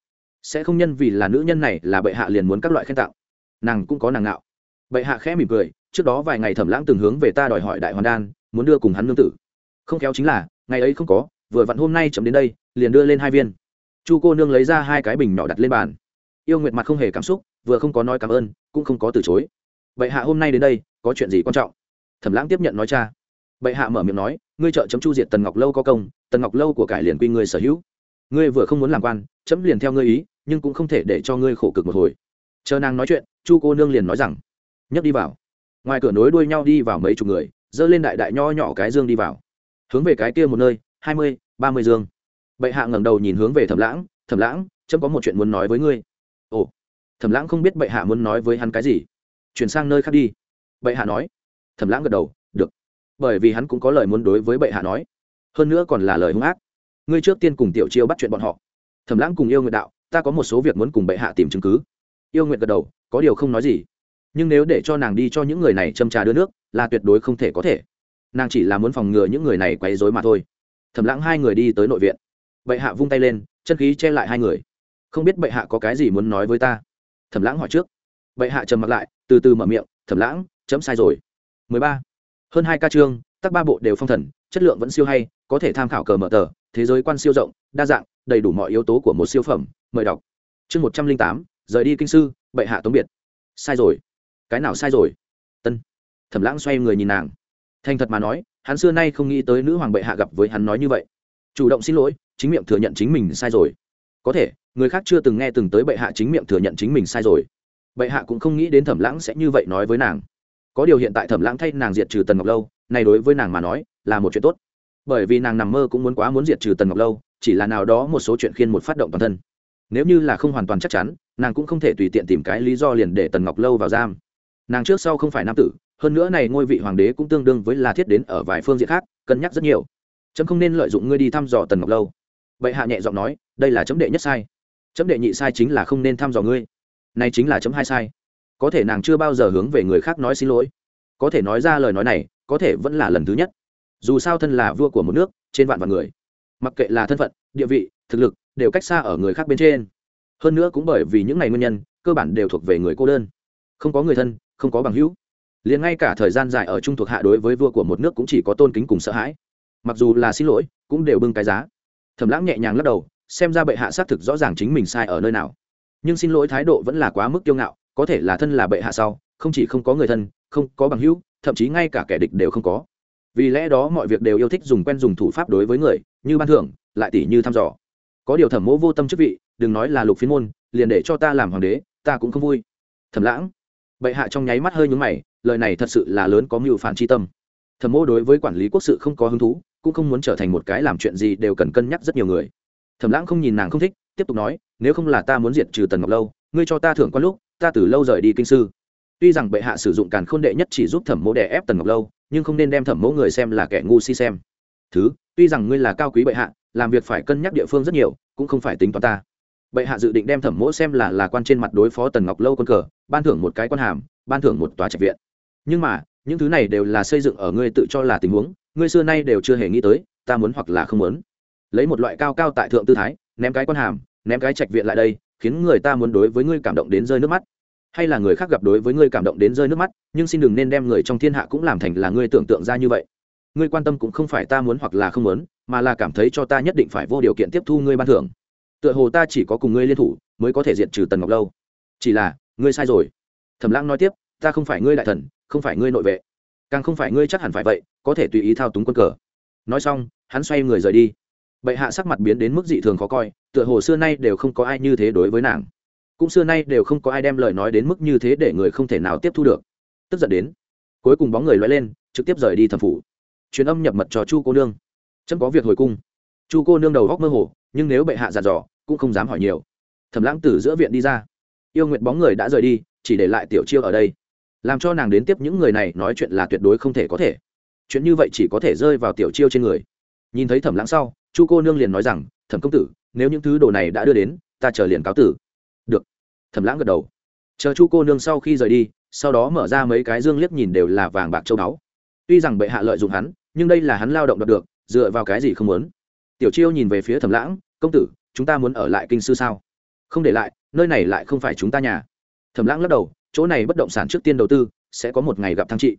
sẽ không nhân vì là nữ nhân này là bệ hạ liền muốn các loại khen tặng nàng cũng có nàng ngạo. Bệ hạ khẽ mỉm cười, trước đó vài ngày thẩm lãng từng hướng về ta đòi hỏi đại hoàn đan, muốn đưa cùng hắn nương tử. Không khéo chính là, ngày ấy không có, vừa vặn hôm nay chậm đến đây, liền đưa lên hai viên. Chu cô nương lấy ra hai cái bình nhỏ đặt lên bàn. Yêu nguyệt mặt không hề cảm xúc, vừa không có nói cảm ơn, cũng không có từ chối. Bệ hạ hôm nay đến đây, có chuyện gì quan trọng? Thẩm lãng tiếp nhận nói cha. Bệ hạ mở miệng nói, ngươi trợ chấm chu diệt tần ngọc lâu có công, tần ngọc lâu của cải liền quy ngươi sở hữu. Ngươi vừa không muốn làm quan, chấm liền theo ngươi ý, nhưng cũng không thể để cho ngươi khổ cực một hồi chờ nàng nói chuyện, chu cô nương liền nói rằng, nhấc đi vào. Ngoài cửa nối đuôi nhau đi vào mấy chục người dơ lên đại đại nho nhỏ cái dương đi vào. Hướng về cái kia một nơi, hai mươi, ba mươi dương. Bệ hạ ngẩng đầu nhìn hướng về thẩm lãng thẩm lãng trâm có một chuyện muốn nói với ngươi. Ồ. Thẩm lãng không biết bệ hạ muốn nói với hắn cái gì. Chuyển sang nơi khác đi. Bệ hạ nói. Thẩm lãng gật đầu, được. Bởi vì hắn cũng có lời muốn đối với bệ hạ nói. Hơn nữa còn là lời hung ác. Ngươi trước tiên cùng tiểu chiêu bắt chuyện bọn họ. Thẩm lãng cùng yêu nguyện đạo, ta có một số việc muốn cùng bệ hạ tìm chứng cứ yêu nguyện gật đầu, có điều không nói gì. Nhưng nếu để cho nàng đi cho những người này châm trà đưa nước, là tuyệt đối không thể có thể. Nàng chỉ là muốn phòng ngừa những người này quấy dối mà thôi. Thẩm lãng hai người đi tới nội viện. Bệ hạ vung tay lên, chân khí che lại hai người. Không biết bệ hạ có cái gì muốn nói với ta? Thẩm lãng hỏi trước. Bệ hạ trầm mặc lại, từ từ mở miệng, thẩm lãng, chấm sai rồi. 13. hơn hai ca chương tác ba bộ đều phong thần, chất lượng vẫn siêu hay, có thể tham khảo cờ mở tờ, thế giới quan siêu rộng, đa dạng, đầy đủ mọi yếu tố của một siêu phẩm, mời đọc. Chương một trăm linh tám rời đi kinh sư, bệ hạ tống biệt. Sai rồi. Cái nào sai rồi? Tân. Thẩm lãng xoay người nhìn nàng. Thành thật mà nói, hắn xưa nay không nghĩ tới nữ hoàng bệ hạ gặp với hắn nói như vậy. Chủ động xin lỗi, chính miệng thừa nhận chính mình sai rồi. Có thể, người khác chưa từng nghe từng tới bệ hạ chính miệng thừa nhận chính mình sai rồi. Bệ hạ cũng không nghĩ đến thẩm lãng sẽ như vậy nói với nàng. Có điều hiện tại thẩm lãng thay nàng diệt trừ tần ngọc lâu này đối với nàng mà nói, là một chuyện tốt. Bởi vì nàng nằm mơ cũng muốn quá muốn diệt trừ tần ngọc lâu, chỉ là nào đó một số chuyện khiên một phát động toàn thân nếu như là không hoàn toàn chắc chắn, nàng cũng không thể tùy tiện tìm cái lý do liền để tần ngọc lâu vào giam. Nàng trước sau không phải nam tử, hơn nữa này ngôi vị hoàng đế cũng tương đương với là thiết đến ở vài phương diện khác, cân nhắc rất nhiều. Chấm không nên lợi dụng ngươi đi thăm dò tần ngọc lâu. Vậy hạ nhẹ giọng nói, đây là chấm đệ nhất sai. Chấm đệ nhị sai chính là không nên thăm dò ngươi. Này chính là chấm hai sai. Có thể nàng chưa bao giờ hướng về người khác nói xin lỗi. Có thể nói ra lời nói này, có thể vẫn là lần thứ nhất. Dù sao thân là vua của một nước, trên vạn vạn người. Mặc kệ là thân phận, địa vị, thực lực đều cách xa ở người khác bên trên. Hơn nữa cũng bởi vì những ngày nguyên nhân, cơ bản đều thuộc về người cô đơn. Không có người thân, không có bằng hữu. Liền ngay cả thời gian dài ở trung thuộc hạ đối với vua của một nước cũng chỉ có tôn kính cùng sợ hãi. Mặc dù là xin lỗi, cũng đều bưng cái giá. Thẩm lãng nhẹ nhàng lắc đầu, xem ra bệ hạ xác thực rõ ràng chính mình sai ở nơi nào. Nhưng xin lỗi thái độ vẫn là quá mức kiêu ngạo, có thể là thân là bệ hạ sau, không chỉ không có người thân, không có bằng hữu, thậm chí ngay cả kẻ địch đều không có. Vì lẽ đó mọi việc đều yêu thích dùng quen dùng thủ pháp đối với người, như ban thưởng, lại tỷ như thăm dò có điều thẩm mỗ vô tâm chức vị, đừng nói là lục phiên môn, liền để cho ta làm hoàng đế, ta cũng không vui. Thẩm lãng, bệ hạ trong nháy mắt hơi nhúng mày, lời này thật sự là lớn có mưu phản tri tâm. Thẩm mỗ đối với quản lý quốc sự không có hứng thú, cũng không muốn trở thành một cái làm chuyện gì đều cần cân nhắc rất nhiều người. Thẩm lãng không nhìn nàng không thích, tiếp tục nói, nếu không là ta muốn diệt trừ tần ngọc lâu, ngươi cho ta thưởng quan lúc, ta từ lâu rời đi kinh sư. Tuy rằng bệ hạ sử dụng càn khôn đệ nhất chỉ giúp thẩm mỗ đè ép tần ngọc lâu, nhưng không nên đem thẩm mỗ người xem là kẻ ngu si xem. Thứ, tuy rằng ngươi là cao quý bệ hạ làm việc phải cân nhắc địa phương rất nhiều, cũng không phải tính toán ta. Bệ hạ dự định đem thẩm mỗ xem là là quan trên mặt đối phó tần ngọc lâu quân cờ, ban thưởng một cái quan hàm, ban thưởng một tòa trạch viện. Nhưng mà, những thứ này đều là xây dựng ở ngươi tự cho là tình huống, ngươi xưa nay đều chưa hề nghĩ tới, ta muốn hoặc là không muốn. Lấy một loại cao cao tại thượng tư thái, ném cái quan hàm, ném cái trạch viện lại đây, khiến người ta muốn đối với ngươi cảm động đến rơi nước mắt. Hay là người khác gặp đối với ngươi cảm động đến rơi nước mắt, nhưng xin đừng nên đem người trong thiên hạ cũng làm thành là ngươi tưởng tượng ra như vậy ngươi quan tâm cũng không phải ta muốn hoặc là không muốn, mà là cảm thấy cho ta nhất định phải vô điều kiện tiếp thu ngươi ban thưởng. Tựa hồ ta chỉ có cùng ngươi liên thủ mới có thể diệt trừ tần ngọc lâu. Chỉ là, ngươi sai rồi. Thẩm lãng nói tiếp, ta không phải ngươi đại thần, không phải ngươi nội vệ. Càng không phải ngươi chắc hẳn phải vậy, có thể tùy ý thao túng quân cờ. Nói xong, hắn xoay người rời đi. Bệ hạ sắc mặt biến đến mức dị thường khó coi, tựa hồ xưa nay đều không có ai như thế đối với nàng. Cũng xưa nay đều không có ai đem lời nói đến mức như thế để người không thể nào tiếp thu được. Tức giận đến, cuối cùng bóng người loay lên, trực tiếp rời đi thẩm phủ truyền âm nhập mật cho chu cô nương. Chấm có việc hồi cung. Chu cô nương đầu góc mơ hồ, nhưng nếu bệ hạ giàn dò, cũng không dám hỏi nhiều. Thẩm lãng từ giữa viện đi ra. Yêu nguyện bóng người đã rời đi, chỉ để lại tiểu chiêu ở đây. Làm cho nàng đến tiếp những người này nói chuyện là tuyệt đối không thể có thể. Chuyện như vậy chỉ có thể rơi vào tiểu chiêu trên người. Nhìn thấy thẩm lãng sau, chu cô nương liền nói rằng, thẩm công tử, nếu những thứ đồ này đã đưa đến, ta chờ liền cáo tử. Được. Thẩm lãng gật đầu. Chờ chu cô nương sau khi rời đi, sau đó mở ra mấy cái dương liếc nhìn đều là vàng bạc châu báu. Tuy rằng bệ hạ lợi dụng hắn nhưng đây là hắn lao động đọc được, dựa vào cái gì không muốn? Tiểu chiêu nhìn về phía thẩm lãng, công tử, chúng ta muốn ở lại kinh sư sao? Không để lại, nơi này lại không phải chúng ta nhà. Thẩm lãng lắc đầu, chỗ này bất động sản trước tiên đầu tư, sẽ có một ngày gặp thăng trị.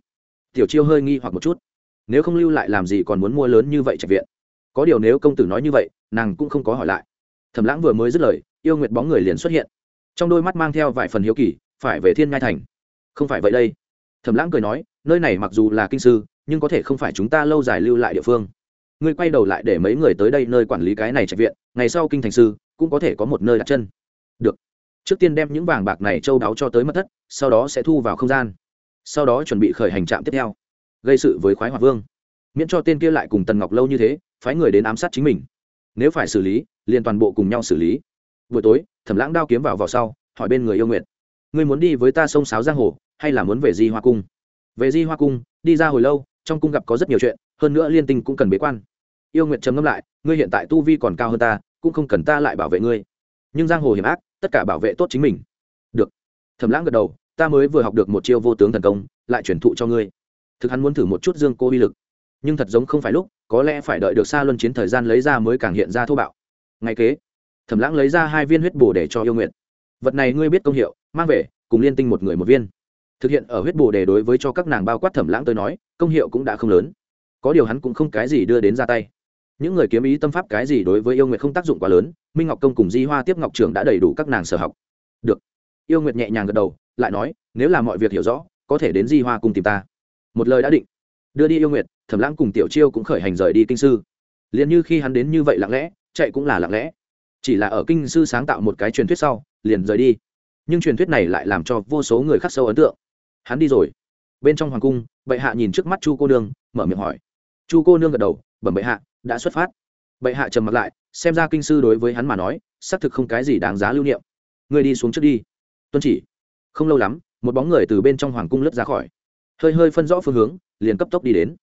Tiểu chiêu hơi nghi hoặc một chút, nếu không lưu lại làm gì còn muốn mua lớn như vậy trạch viện? Có điều nếu công tử nói như vậy, nàng cũng không có hỏi lại. Thẩm lãng vừa mới dứt lời, yêu nguyệt bóng người liền xuất hiện. Trong đôi mắt mang theo vài phần hiếu kỳ, phải về thiên ngai thành. Không phải vậy đây. Thẩm lãng cười nói, nơi này mặc dù là kinh sư nhưng có thể không phải chúng ta lâu dài lưu lại địa phương. Ngươi quay đầu lại để mấy người tới đây nơi quản lý cái này trạch viện, ngày sau kinh thành sư cũng có thể có một nơi đặt chân. Được. Trước tiên đem những vàng bạc này châu đáo cho tới mất thất, sau đó sẽ thu vào không gian. Sau đó chuẩn bị khởi hành trạm tiếp theo. Gây sự với khoái hòa vương. Miễn cho tên kia lại cùng tần ngọc lâu như thế, phái người đến ám sát chính mình. Nếu phải xử lý, liền toàn bộ cùng nhau xử lý. Buổi tối, thẩm lãng đao kiếm vào vào sau, hỏi bên người yêu nguyện ngươi muốn đi với ta sông sáo giang hồ, hay là muốn về di hoa cung? Về di hoa cung, đi ra hồi lâu trong cung gặp có rất nhiều chuyện, hơn nữa liên tinh cũng cần bế quan. Yêu nguyện trầm ngâm lại, ngươi hiện tại tu vi còn cao hơn ta, cũng không cần ta lại bảo vệ ngươi. Nhưng giang hồ hiểm ác, tất cả bảo vệ tốt chính mình. Được. Thẩm lãng gật đầu, ta mới vừa học được một chiêu vô tướng thần công, lại chuyển thụ cho ngươi. Thực hắn muốn thử một chút dương cô uy lực. Nhưng thật giống không phải lúc, có lẽ phải đợi được xa luân chiến thời gian lấy ra mới càng hiện ra thô bạo. Ngay kế, thẩm lãng lấy ra hai viên huyết bổ để cho yêu nguyện vật này ngươi biết công hiệu, mang về, cùng liên tinh một người một viên thực hiện ở huyết bồ đề đối với cho các nàng bao quát thẩm lãng tới nói, công hiệu cũng đã không lớn. Có điều hắn cũng không cái gì đưa đến ra tay. Những người kiếm ý tâm pháp cái gì đối với yêu nguyệt không tác dụng quá lớn, minh ngọc công cùng di hoa tiếp ngọc trường đã đầy đủ các nàng sở học. Được. Yêu nguyệt nhẹ nhàng gật đầu, lại nói, nếu là mọi việc hiểu rõ, có thể đến di hoa cùng tìm ta. Một lời đã định. Đưa đi yêu nguyệt, thẩm lãng cùng tiểu chiêu cũng khởi hành rời đi kinh sư. Liền như khi hắn đến như vậy lặng lẽ, chạy cũng là lặng lẽ. Chỉ là ở kinh sư sáng tạo một cái truyền thuyết sau, liền rời đi. Nhưng truyền thuyết này lại làm cho vô số người khắc sâu ấn tượng hắn đi rồi. Bên trong hoàng cung, bệ hạ nhìn trước mắt chu cô nương, mở miệng hỏi. Chu cô nương gật đầu, bẩm bệ hạ, đã xuất phát. Bệ hạ trầm mặt lại, xem ra kinh sư đối với hắn mà nói, xác thực không cái gì đáng giá lưu niệm. Người đi xuống trước đi. Tuân chỉ. Không lâu lắm, một bóng người từ bên trong hoàng cung lướt ra khỏi. Hơi hơi phân rõ phương hướng, liền cấp tốc đi đến.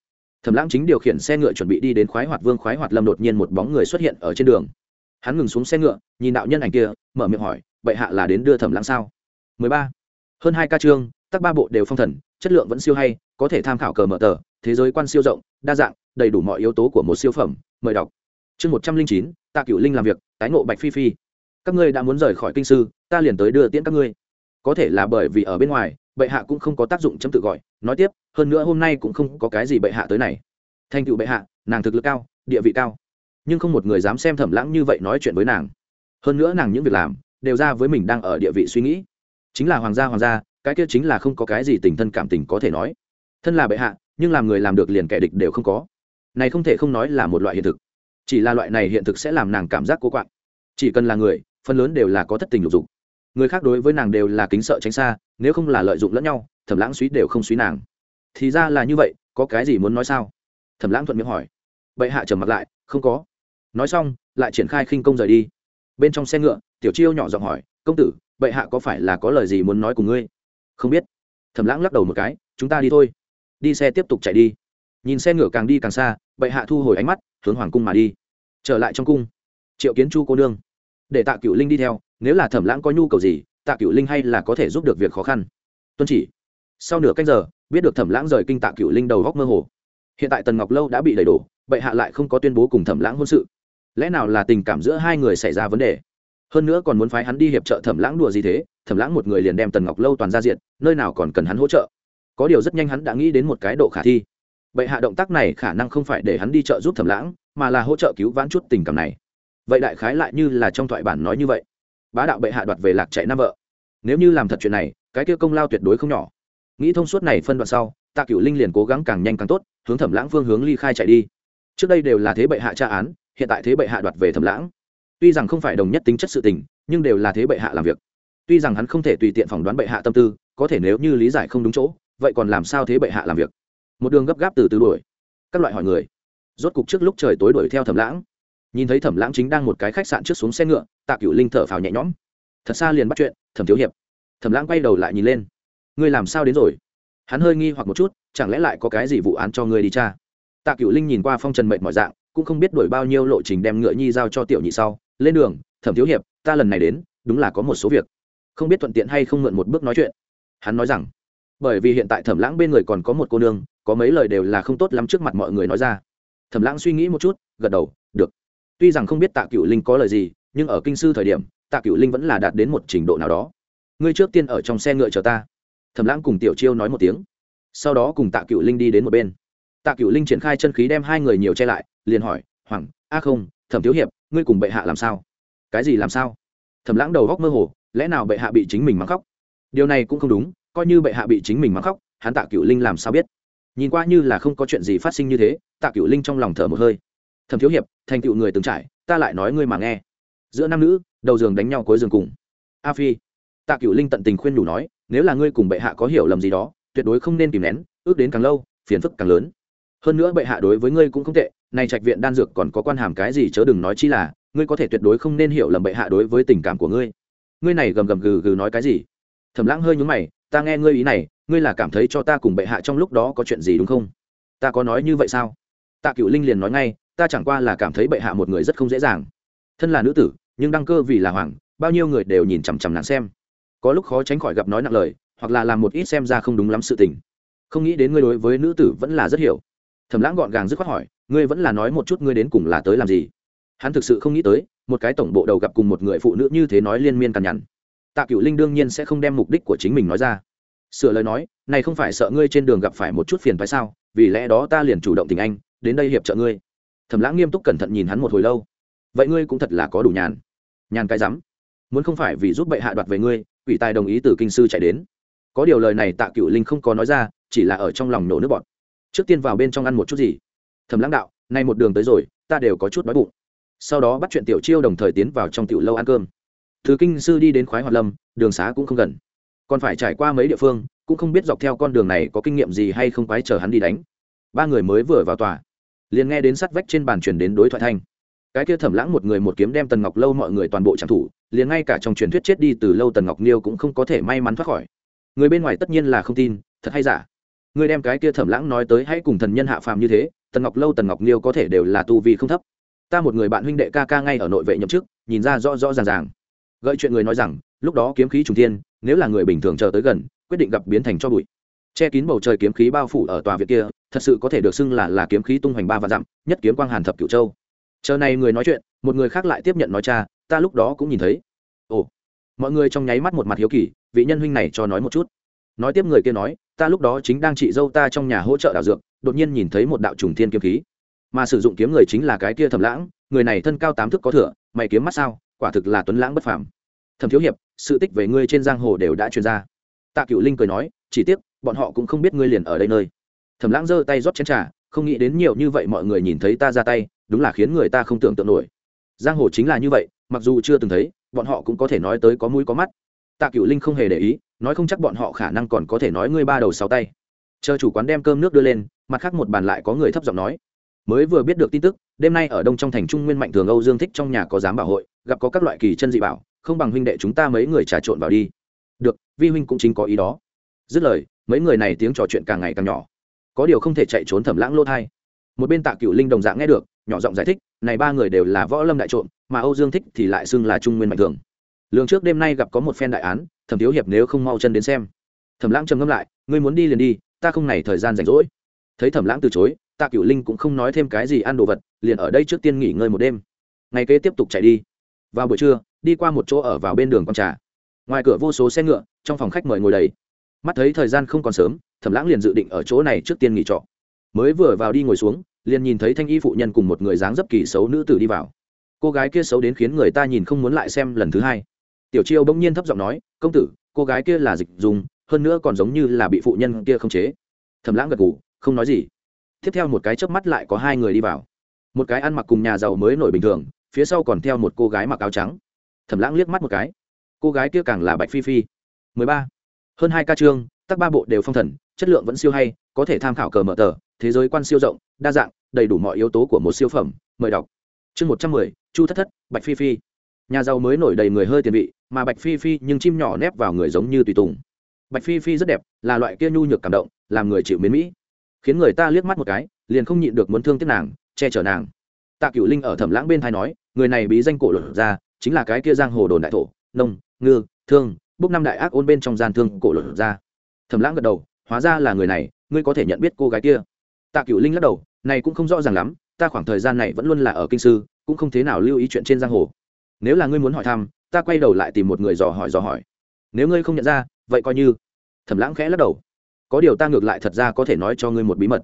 Thẩm lãng chính điều khiển xe ngựa chuẩn bị đi đến khoái hoạt vương khoái hoạt lâm, đột nhiên một bóng người xuất hiện ở trên đường. Hắn ngừng xuống xe ngựa, nhìn đạo nhân ảnh kia, mở miệng hỏi, bệ hạ là đến đưa thẩm lãng sao? 13. hơn hai ca chương tác ba bộ đều phong thần, chất lượng vẫn siêu hay, có thể tham khảo cờ mở tờ, thế giới quan siêu rộng, đa dạng, đầy đủ mọi yếu tố của một siêu phẩm, mời đọc. Chương một trăm linh chín, tạ cửu linh làm việc, tái ngộ bạch phi phi. Các ngươi đã muốn rời khỏi kinh sư, ta liền tới đưa tiễn các ngươi. Có thể là bởi vì ở bên ngoài, bệ hạ cũng không có tác dụng chấm tự gọi. Nói tiếp, hơn nữa hôm nay cũng không có cái gì bệ hạ tới này. Thành tựu bệ hạ, nàng thực lực cao, địa vị cao. Nhưng không một người dám xem thẩm lãng như vậy nói chuyện với nàng. Hơn nữa nàng những việc làm, đều ra với mình đang ở địa vị suy nghĩ. Chính là hoàng gia hoàng gia cái kia chính là không có cái gì tình thân cảm tình có thể nói. Thân là bệ hạ, nhưng làm người làm được liền kẻ địch đều không có. Này không thể không nói là một loại hiện thực. Chỉ là loại này hiện thực sẽ làm nàng cảm giác cố quạng. Chỉ cần là người, phần lớn đều là có thất tình lục dục. Người khác đối với nàng đều là kính sợ tránh xa, nếu không là lợi dụng lẫn nhau, thẩm lãng suý đều không suý nàng. Thì ra là như vậy, có cái gì muốn nói sao? Thẩm lãng thuận miệng hỏi. Bệ hạ trầm mặt lại, không có. Nói xong, lại triển khai khinh công rời đi. Bên trong xe ngựa, tiểu chiêu nhỏ giọng hỏi, công tử, bệ hạ có phải là có lời gì muốn nói cùng ngươi? Không biết. Thẩm lãng lắc đầu một cái, chúng ta đi thôi. Đi xe tiếp tục chạy đi. Nhìn xe ngựa càng đi càng xa, bệ hạ thu hồi ánh mắt, hướng hoàng cung mà đi. Trở lại trong cung. Triệu kiến chu cô nương. Để tạ cựu linh đi theo, nếu là thẩm lãng có nhu cầu gì, tạ cựu linh hay là có thể giúp được việc khó khăn. Tuân chỉ. Sau nửa canh giờ, biết được thẩm lãng rời kinh tạ cựu linh đầu góc mơ hồ. Hiện tại tần ngọc lâu đã bị đầy đổ, bệ hạ lại không có tuyên bố cùng thẩm lãng hôn sự. Lẽ nào là tình cảm giữa hai người xảy ra vấn đề? Hơn nữa còn muốn phái hắn đi hiệp trợ thẩm lãng đùa gì thế? Thẩm lãng một người liền đem tần ngọc lâu toàn ra diện, nơi nào còn cần hắn hỗ trợ. Có điều rất nhanh hắn đã nghĩ đến một cái độ khả thi. Bệ hạ động tác này khả năng không phải để hắn đi trợ giúp thẩm lãng, mà là hỗ trợ cứu vãn chút tình cảm này. Vậy đại khái lại như là trong thoại bản nói như vậy. Bá đạo bệ hạ đoạt về lạc chạy nam vợ. Nếu như làm thật chuyện này, cái kia công lao tuyệt đối không nhỏ. Nghĩ thông suốt này phân đoạn sau, tạ cựu linh liền cố gắng càng nhanh càng tốt, hướng thẩm lãng phương hướng ly khai chạy đi. Trước đây đều là thế bệ hạ tra án, hiện tại thế bệ hạ đoạt về thẩm lãng. Tuy rằng không phải đồng nhất tính chất sự tình, nhưng đều là thế bệ hạ làm việc tuy rằng hắn không thể tùy tiện phỏng đoán bệ hạ tâm tư, có thể nếu như lý giải không đúng chỗ, vậy còn làm sao thế bệ hạ làm việc? Một đường gấp gáp từ từ đuổi. Các loại hỏi người. Rốt cục trước lúc trời tối đuổi theo thẩm lãng. Nhìn thấy thẩm lãng chính đang một cái khách sạn trước xuống xe ngựa, tạ cựu linh thở phào nhẹ nhõm. Thật xa liền bắt chuyện, thẩm thiếu hiệp. Thẩm lãng quay đầu lại nhìn lên. Ngươi làm sao đến rồi? Hắn hơi nghi hoặc một chút, chẳng lẽ lại có cái gì vụ án cho ngươi đi cha tạ cựu linh nhìn qua phong trần mệnh mọi dạng, cũng không biết đổi bao nhiêu lộ trình đem ngựa nhi giao cho tiểu nhị sau. Lên đường, thẩm thiếu hiệp, ta lần này đến, đúng là có một số việc không biết thuận tiện hay không mượn một bước nói chuyện. Hắn nói rằng, bởi vì hiện tại thẩm lãng bên người còn có một cô nương, có mấy lời đều là không tốt lắm trước mặt mọi người nói ra. Thẩm lãng suy nghĩ một chút, gật đầu, được. Tuy rằng không biết tạ cựu linh có lời gì, nhưng ở kinh sư thời điểm, tạ cựu linh vẫn là đạt đến một trình độ nào đó. Ngươi trước tiên ở trong xe ngựa chờ ta. Thẩm lãng cùng tiểu chiêu nói một tiếng. Sau đó cùng tạ cựu linh đi đến một bên. Tạ cựu linh triển khai chân khí đem hai người nhiều che lại, liền hỏi, hoàng, a không, thẩm thiếu hiệp, ngươi cùng bệ hạ làm sao? Cái gì làm sao? Thẩm lãng đầu góc mơ hồ lẽ nào bệ hạ bị chính mình mắng khóc? Điều này cũng không đúng, coi như bệ hạ bị chính mình mắng khóc, hắn tạ cựu linh làm sao biết? Nhìn qua như là không có chuyện gì phát sinh như thế, tạ cựu linh trong lòng thở một hơi. Thẩm thiếu hiệp, thành cựu người từng trải, ta lại nói ngươi mà nghe. Giữa nam nữ, đầu giường đánh nhau cuối giường cùng. A phi. Tạ cựu linh tận tình khuyên đủ nói, nếu là ngươi cùng bệ hạ có hiểu lầm gì đó, tuyệt đối không nên kìm nén, ước đến càng lâu, phiền phức càng lớn. Hơn nữa bệ hạ đối với ngươi cũng không tệ này trạch viện đan dược còn có quan hàm cái gì chớ đừng nói chi là, ngươi có thể tuyệt đối không nên hiểu lầm bệ hạ đối với tình cảm của ngươi ngươi này gầm gầm gừ gừ nói cái gì? Thẩm lãng hơi nhúng mày, ta nghe ngươi ý này, ngươi là cảm thấy cho ta cùng bệ hạ trong lúc đó có chuyện gì đúng không? Ta có nói như vậy sao? Tạ cựu linh liền nói ngay, ta chẳng qua là cảm thấy bệ hạ một người rất không dễ dàng. Thân là nữ tử, nhưng đăng cơ vì là hoàng, bao nhiêu người đều nhìn chằm chằm nàng xem. Có lúc khó tránh khỏi gặp nói nặng lời, hoặc là làm một ít xem ra không đúng lắm sự tình. Không nghĩ đến ngươi đối với nữ tử vẫn là rất hiểu. Thẩm lãng gọn gàng dứt khoát hỏi, ngươi vẫn là nói một chút ngươi đến cùng là tới làm gì? Hắn thực sự không nghĩ tới một cái tổng bộ đầu gặp cùng một người phụ nữ như thế nói liên miên cằn nhằn. Tạ cựu linh đương nhiên sẽ không đem mục đích của chính mình nói ra. Sửa lời nói, này không phải sợ ngươi trên đường gặp phải một chút phiền phải sao? Vì lẽ đó ta liền chủ động tình anh, đến đây hiệp trợ ngươi. Thẩm lãng nghiêm túc cẩn thận nhìn hắn một hồi lâu. Vậy ngươi cũng thật là có đủ nhàn. Nhàn cái rắm. Muốn không phải vì giúp bệ hạ đoạt về ngươi ủy tài đồng ý từ kinh sư chạy đến. Có điều lời này tạ cựu linh không có nói ra, chỉ là ở trong lòng nổ nước bọt. Trước tiên vào bên trong ăn một chút gì. Thẩm lãng đạo, nay một đường tới rồi, ta đều có chút đói bụng sau đó bắt chuyện tiểu chiêu đồng thời tiến vào trong tiểu lâu ăn cơm. Từ kinh sư đi đến khoái hoạt lâm, đường xá cũng không gần. Còn phải trải qua mấy địa phương, cũng không biết dọc theo con đường này có kinh nghiệm gì hay không quái chờ hắn đi đánh. Ba người mới vừa vào tòa, liền nghe đến sắt vách trên bàn truyền đến đối thoại thanh. Cái kia thẩm lãng một người một kiếm đem tần ngọc lâu mọi người toàn bộ trang thủ, liền ngay cả trong truyền thuyết chết đi từ lâu tần ngọc niêu cũng không có thể may mắn thoát khỏi. Người bên ngoài tất nhiên là không tin, thật hay giả? Người đem cái kia thẩm lãng nói tới hãy cùng thần nhân hạ phàm như thế, tần ngọc lâu, tần ngọc liêu có thể đều là tu vi không thấp ta một người bạn huynh đệ ca ca ngay ở nội vệ nhậm chức, nhìn ra rõ rõ ràng ràng. Gợi chuyện người nói rằng, lúc đó kiếm khí trùng thiên, nếu là người bình thường chờ tới gần, quyết định gặp biến thành cho bụi. Che kín bầu trời kiếm khí bao phủ ở tòa viện kia, thật sự có thể được xưng là là kiếm khí tung hoành ba và dặm, nhất kiếm quang hàn thập cửu châu. Chờ này người nói chuyện, một người khác lại tiếp nhận nói cha, ta lúc đó cũng nhìn thấy. Ồ, mọi người trong nháy mắt một mặt hiếu kỳ, vị nhân huynh này cho nói một chút. Nói tiếp người kia nói, ta lúc đó chính đang trị dâu ta trong nhà hỗ trợ đảo dược, đột nhiên nhìn thấy một đạo trùng thiên kiếm khí mà sử dụng kiếm người chính là cái kia thẩm lãng, người này thân cao tám thước có thửa mày kiếm mắt sao, quả thực là tuấn lãng bất phàm. Thẩm thiếu hiệp, sự tích về ngươi trên giang hồ đều đã truyền ra. Tạ cựu linh cười nói, chỉ tiếc, bọn họ cũng không biết ngươi liền ở đây nơi. Thẩm lãng giơ tay rót chén trà, không nghĩ đến nhiều như vậy mọi người nhìn thấy ta ra tay, đúng là khiến người ta không tưởng tượng nổi. Giang hồ chính là như vậy, mặc dù chưa từng thấy, bọn họ cũng có thể nói tới có mũi có mắt. Tạ cựu linh không hề để ý, nói không chắc bọn họ khả năng còn có thể nói ngươi ba đầu sáu tay. Chờ chủ quán đem cơm nước đưa lên, mặt khác một bàn lại có người thấp giọng nói mới vừa biết được tin tức, đêm nay ở đông trong thành trung nguyên mạnh thường âu dương thích trong nhà có giám bảo hội, gặp có các loại kỳ chân dị bảo, không bằng huynh đệ chúng ta mấy người trà trộn vào đi. Được, vi huynh cũng chính có ý đó. Dứt lời, mấy người này tiếng trò chuyện càng ngày càng nhỏ. Có điều không thể chạy trốn thẩm lãng lô thai. Một bên tạ cựu linh đồng dạng nghe được, nhỏ giọng giải thích, này ba người đều là võ lâm đại trộm, mà âu dương thích thì lại xưng là trung nguyên mạnh thường. Lường trước đêm nay gặp có một phen đại án, thẩm thiếu hiệp nếu không mau chân đến xem. Thẩm lãng trầm ngâm lại, ngươi muốn đi liền đi, ta không này thời gian rảnh rỗi. Thấy thẩm lãng từ chối tạ Cửu linh cũng không nói thêm cái gì ăn đồ vật liền ở đây trước tiên nghỉ ngơi một đêm. Ngày kế tiếp tục chạy đi. Vào buổi trưa đi qua một chỗ ở vào bên đường con trà. Ngoài cửa vô số xe ngựa trong phòng khách mời ngồi đầy. Mắt thấy thời gian không còn sớm thẩm lãng liền dự định ở chỗ này trước tiên nghỉ trọ. Mới vừa vào đi ngồi xuống liền nhìn thấy thanh y phụ nhân cùng một người dáng dấp kỳ xấu nữ tử đi vào. Cô gái kia xấu đến khiến người ta nhìn không muốn lại xem lần thứ hai. Tiểu chiêu bỗng nhiên thấp giọng nói công tử cô gái kia là dịch dùng hơn nữa còn giống như là bị phụ nhân kia không chế. Thầm lãng gật gù, không nói gì tiếp theo một cái chớp mắt lại có hai người đi vào. Một cái ăn mặc cùng nhà giàu mới nổi bình thường, phía sau còn theo một cô gái mặc áo trắng. Thẩm lãng liếc mắt một cái. Cô gái kia càng là bạch phi phi. Mười ba. Hơn hai ca chương tất ba bộ đều phong thần, chất lượng vẫn siêu hay, có thể tham khảo cờ mở tờ, thế giới quan siêu rộng, đa dạng, đầy đủ mọi yếu tố của một siêu phẩm, mời đọc. Chương một trăm mười, chu thất thất, bạch phi phi. Nhà giàu mới nổi đầy người hơi tiền vị, mà bạch phi phi nhưng chim nhỏ nép vào người giống như tùy tùng. Bạch phi phi rất đẹp, là loại kia nhu nhược cảm động, làm người chịu mến mỹ khiến người ta liếc mắt một cái, liền không nhịn được muốn thương tiếc nàng, che chở nàng. Tạ cựu linh ở thẩm lãng bên thai nói, người này bí danh cổ lột ra, chính là cái kia giang hồ đồn đại thổ, nông, ngư, thương, bốc năm đại ác ôn bên trong gian thương cổ lột ra. Thẩm lãng gật đầu, hóa ra là người này, ngươi có thể nhận biết cô gái kia. Tạ cựu linh lắc đầu, này cũng không rõ ràng lắm, ta khoảng thời gian này vẫn luôn là ở kinh sư, cũng không thế nào lưu ý chuyện trên giang hồ. Nếu là ngươi muốn hỏi thăm, ta quay đầu lại tìm một người dò hỏi dò hỏi. Nếu ngươi không nhận ra, vậy coi như. Thẩm lãng khẽ lắc đầu có điều ta ngược lại thật ra có thể nói cho ngươi một bí mật.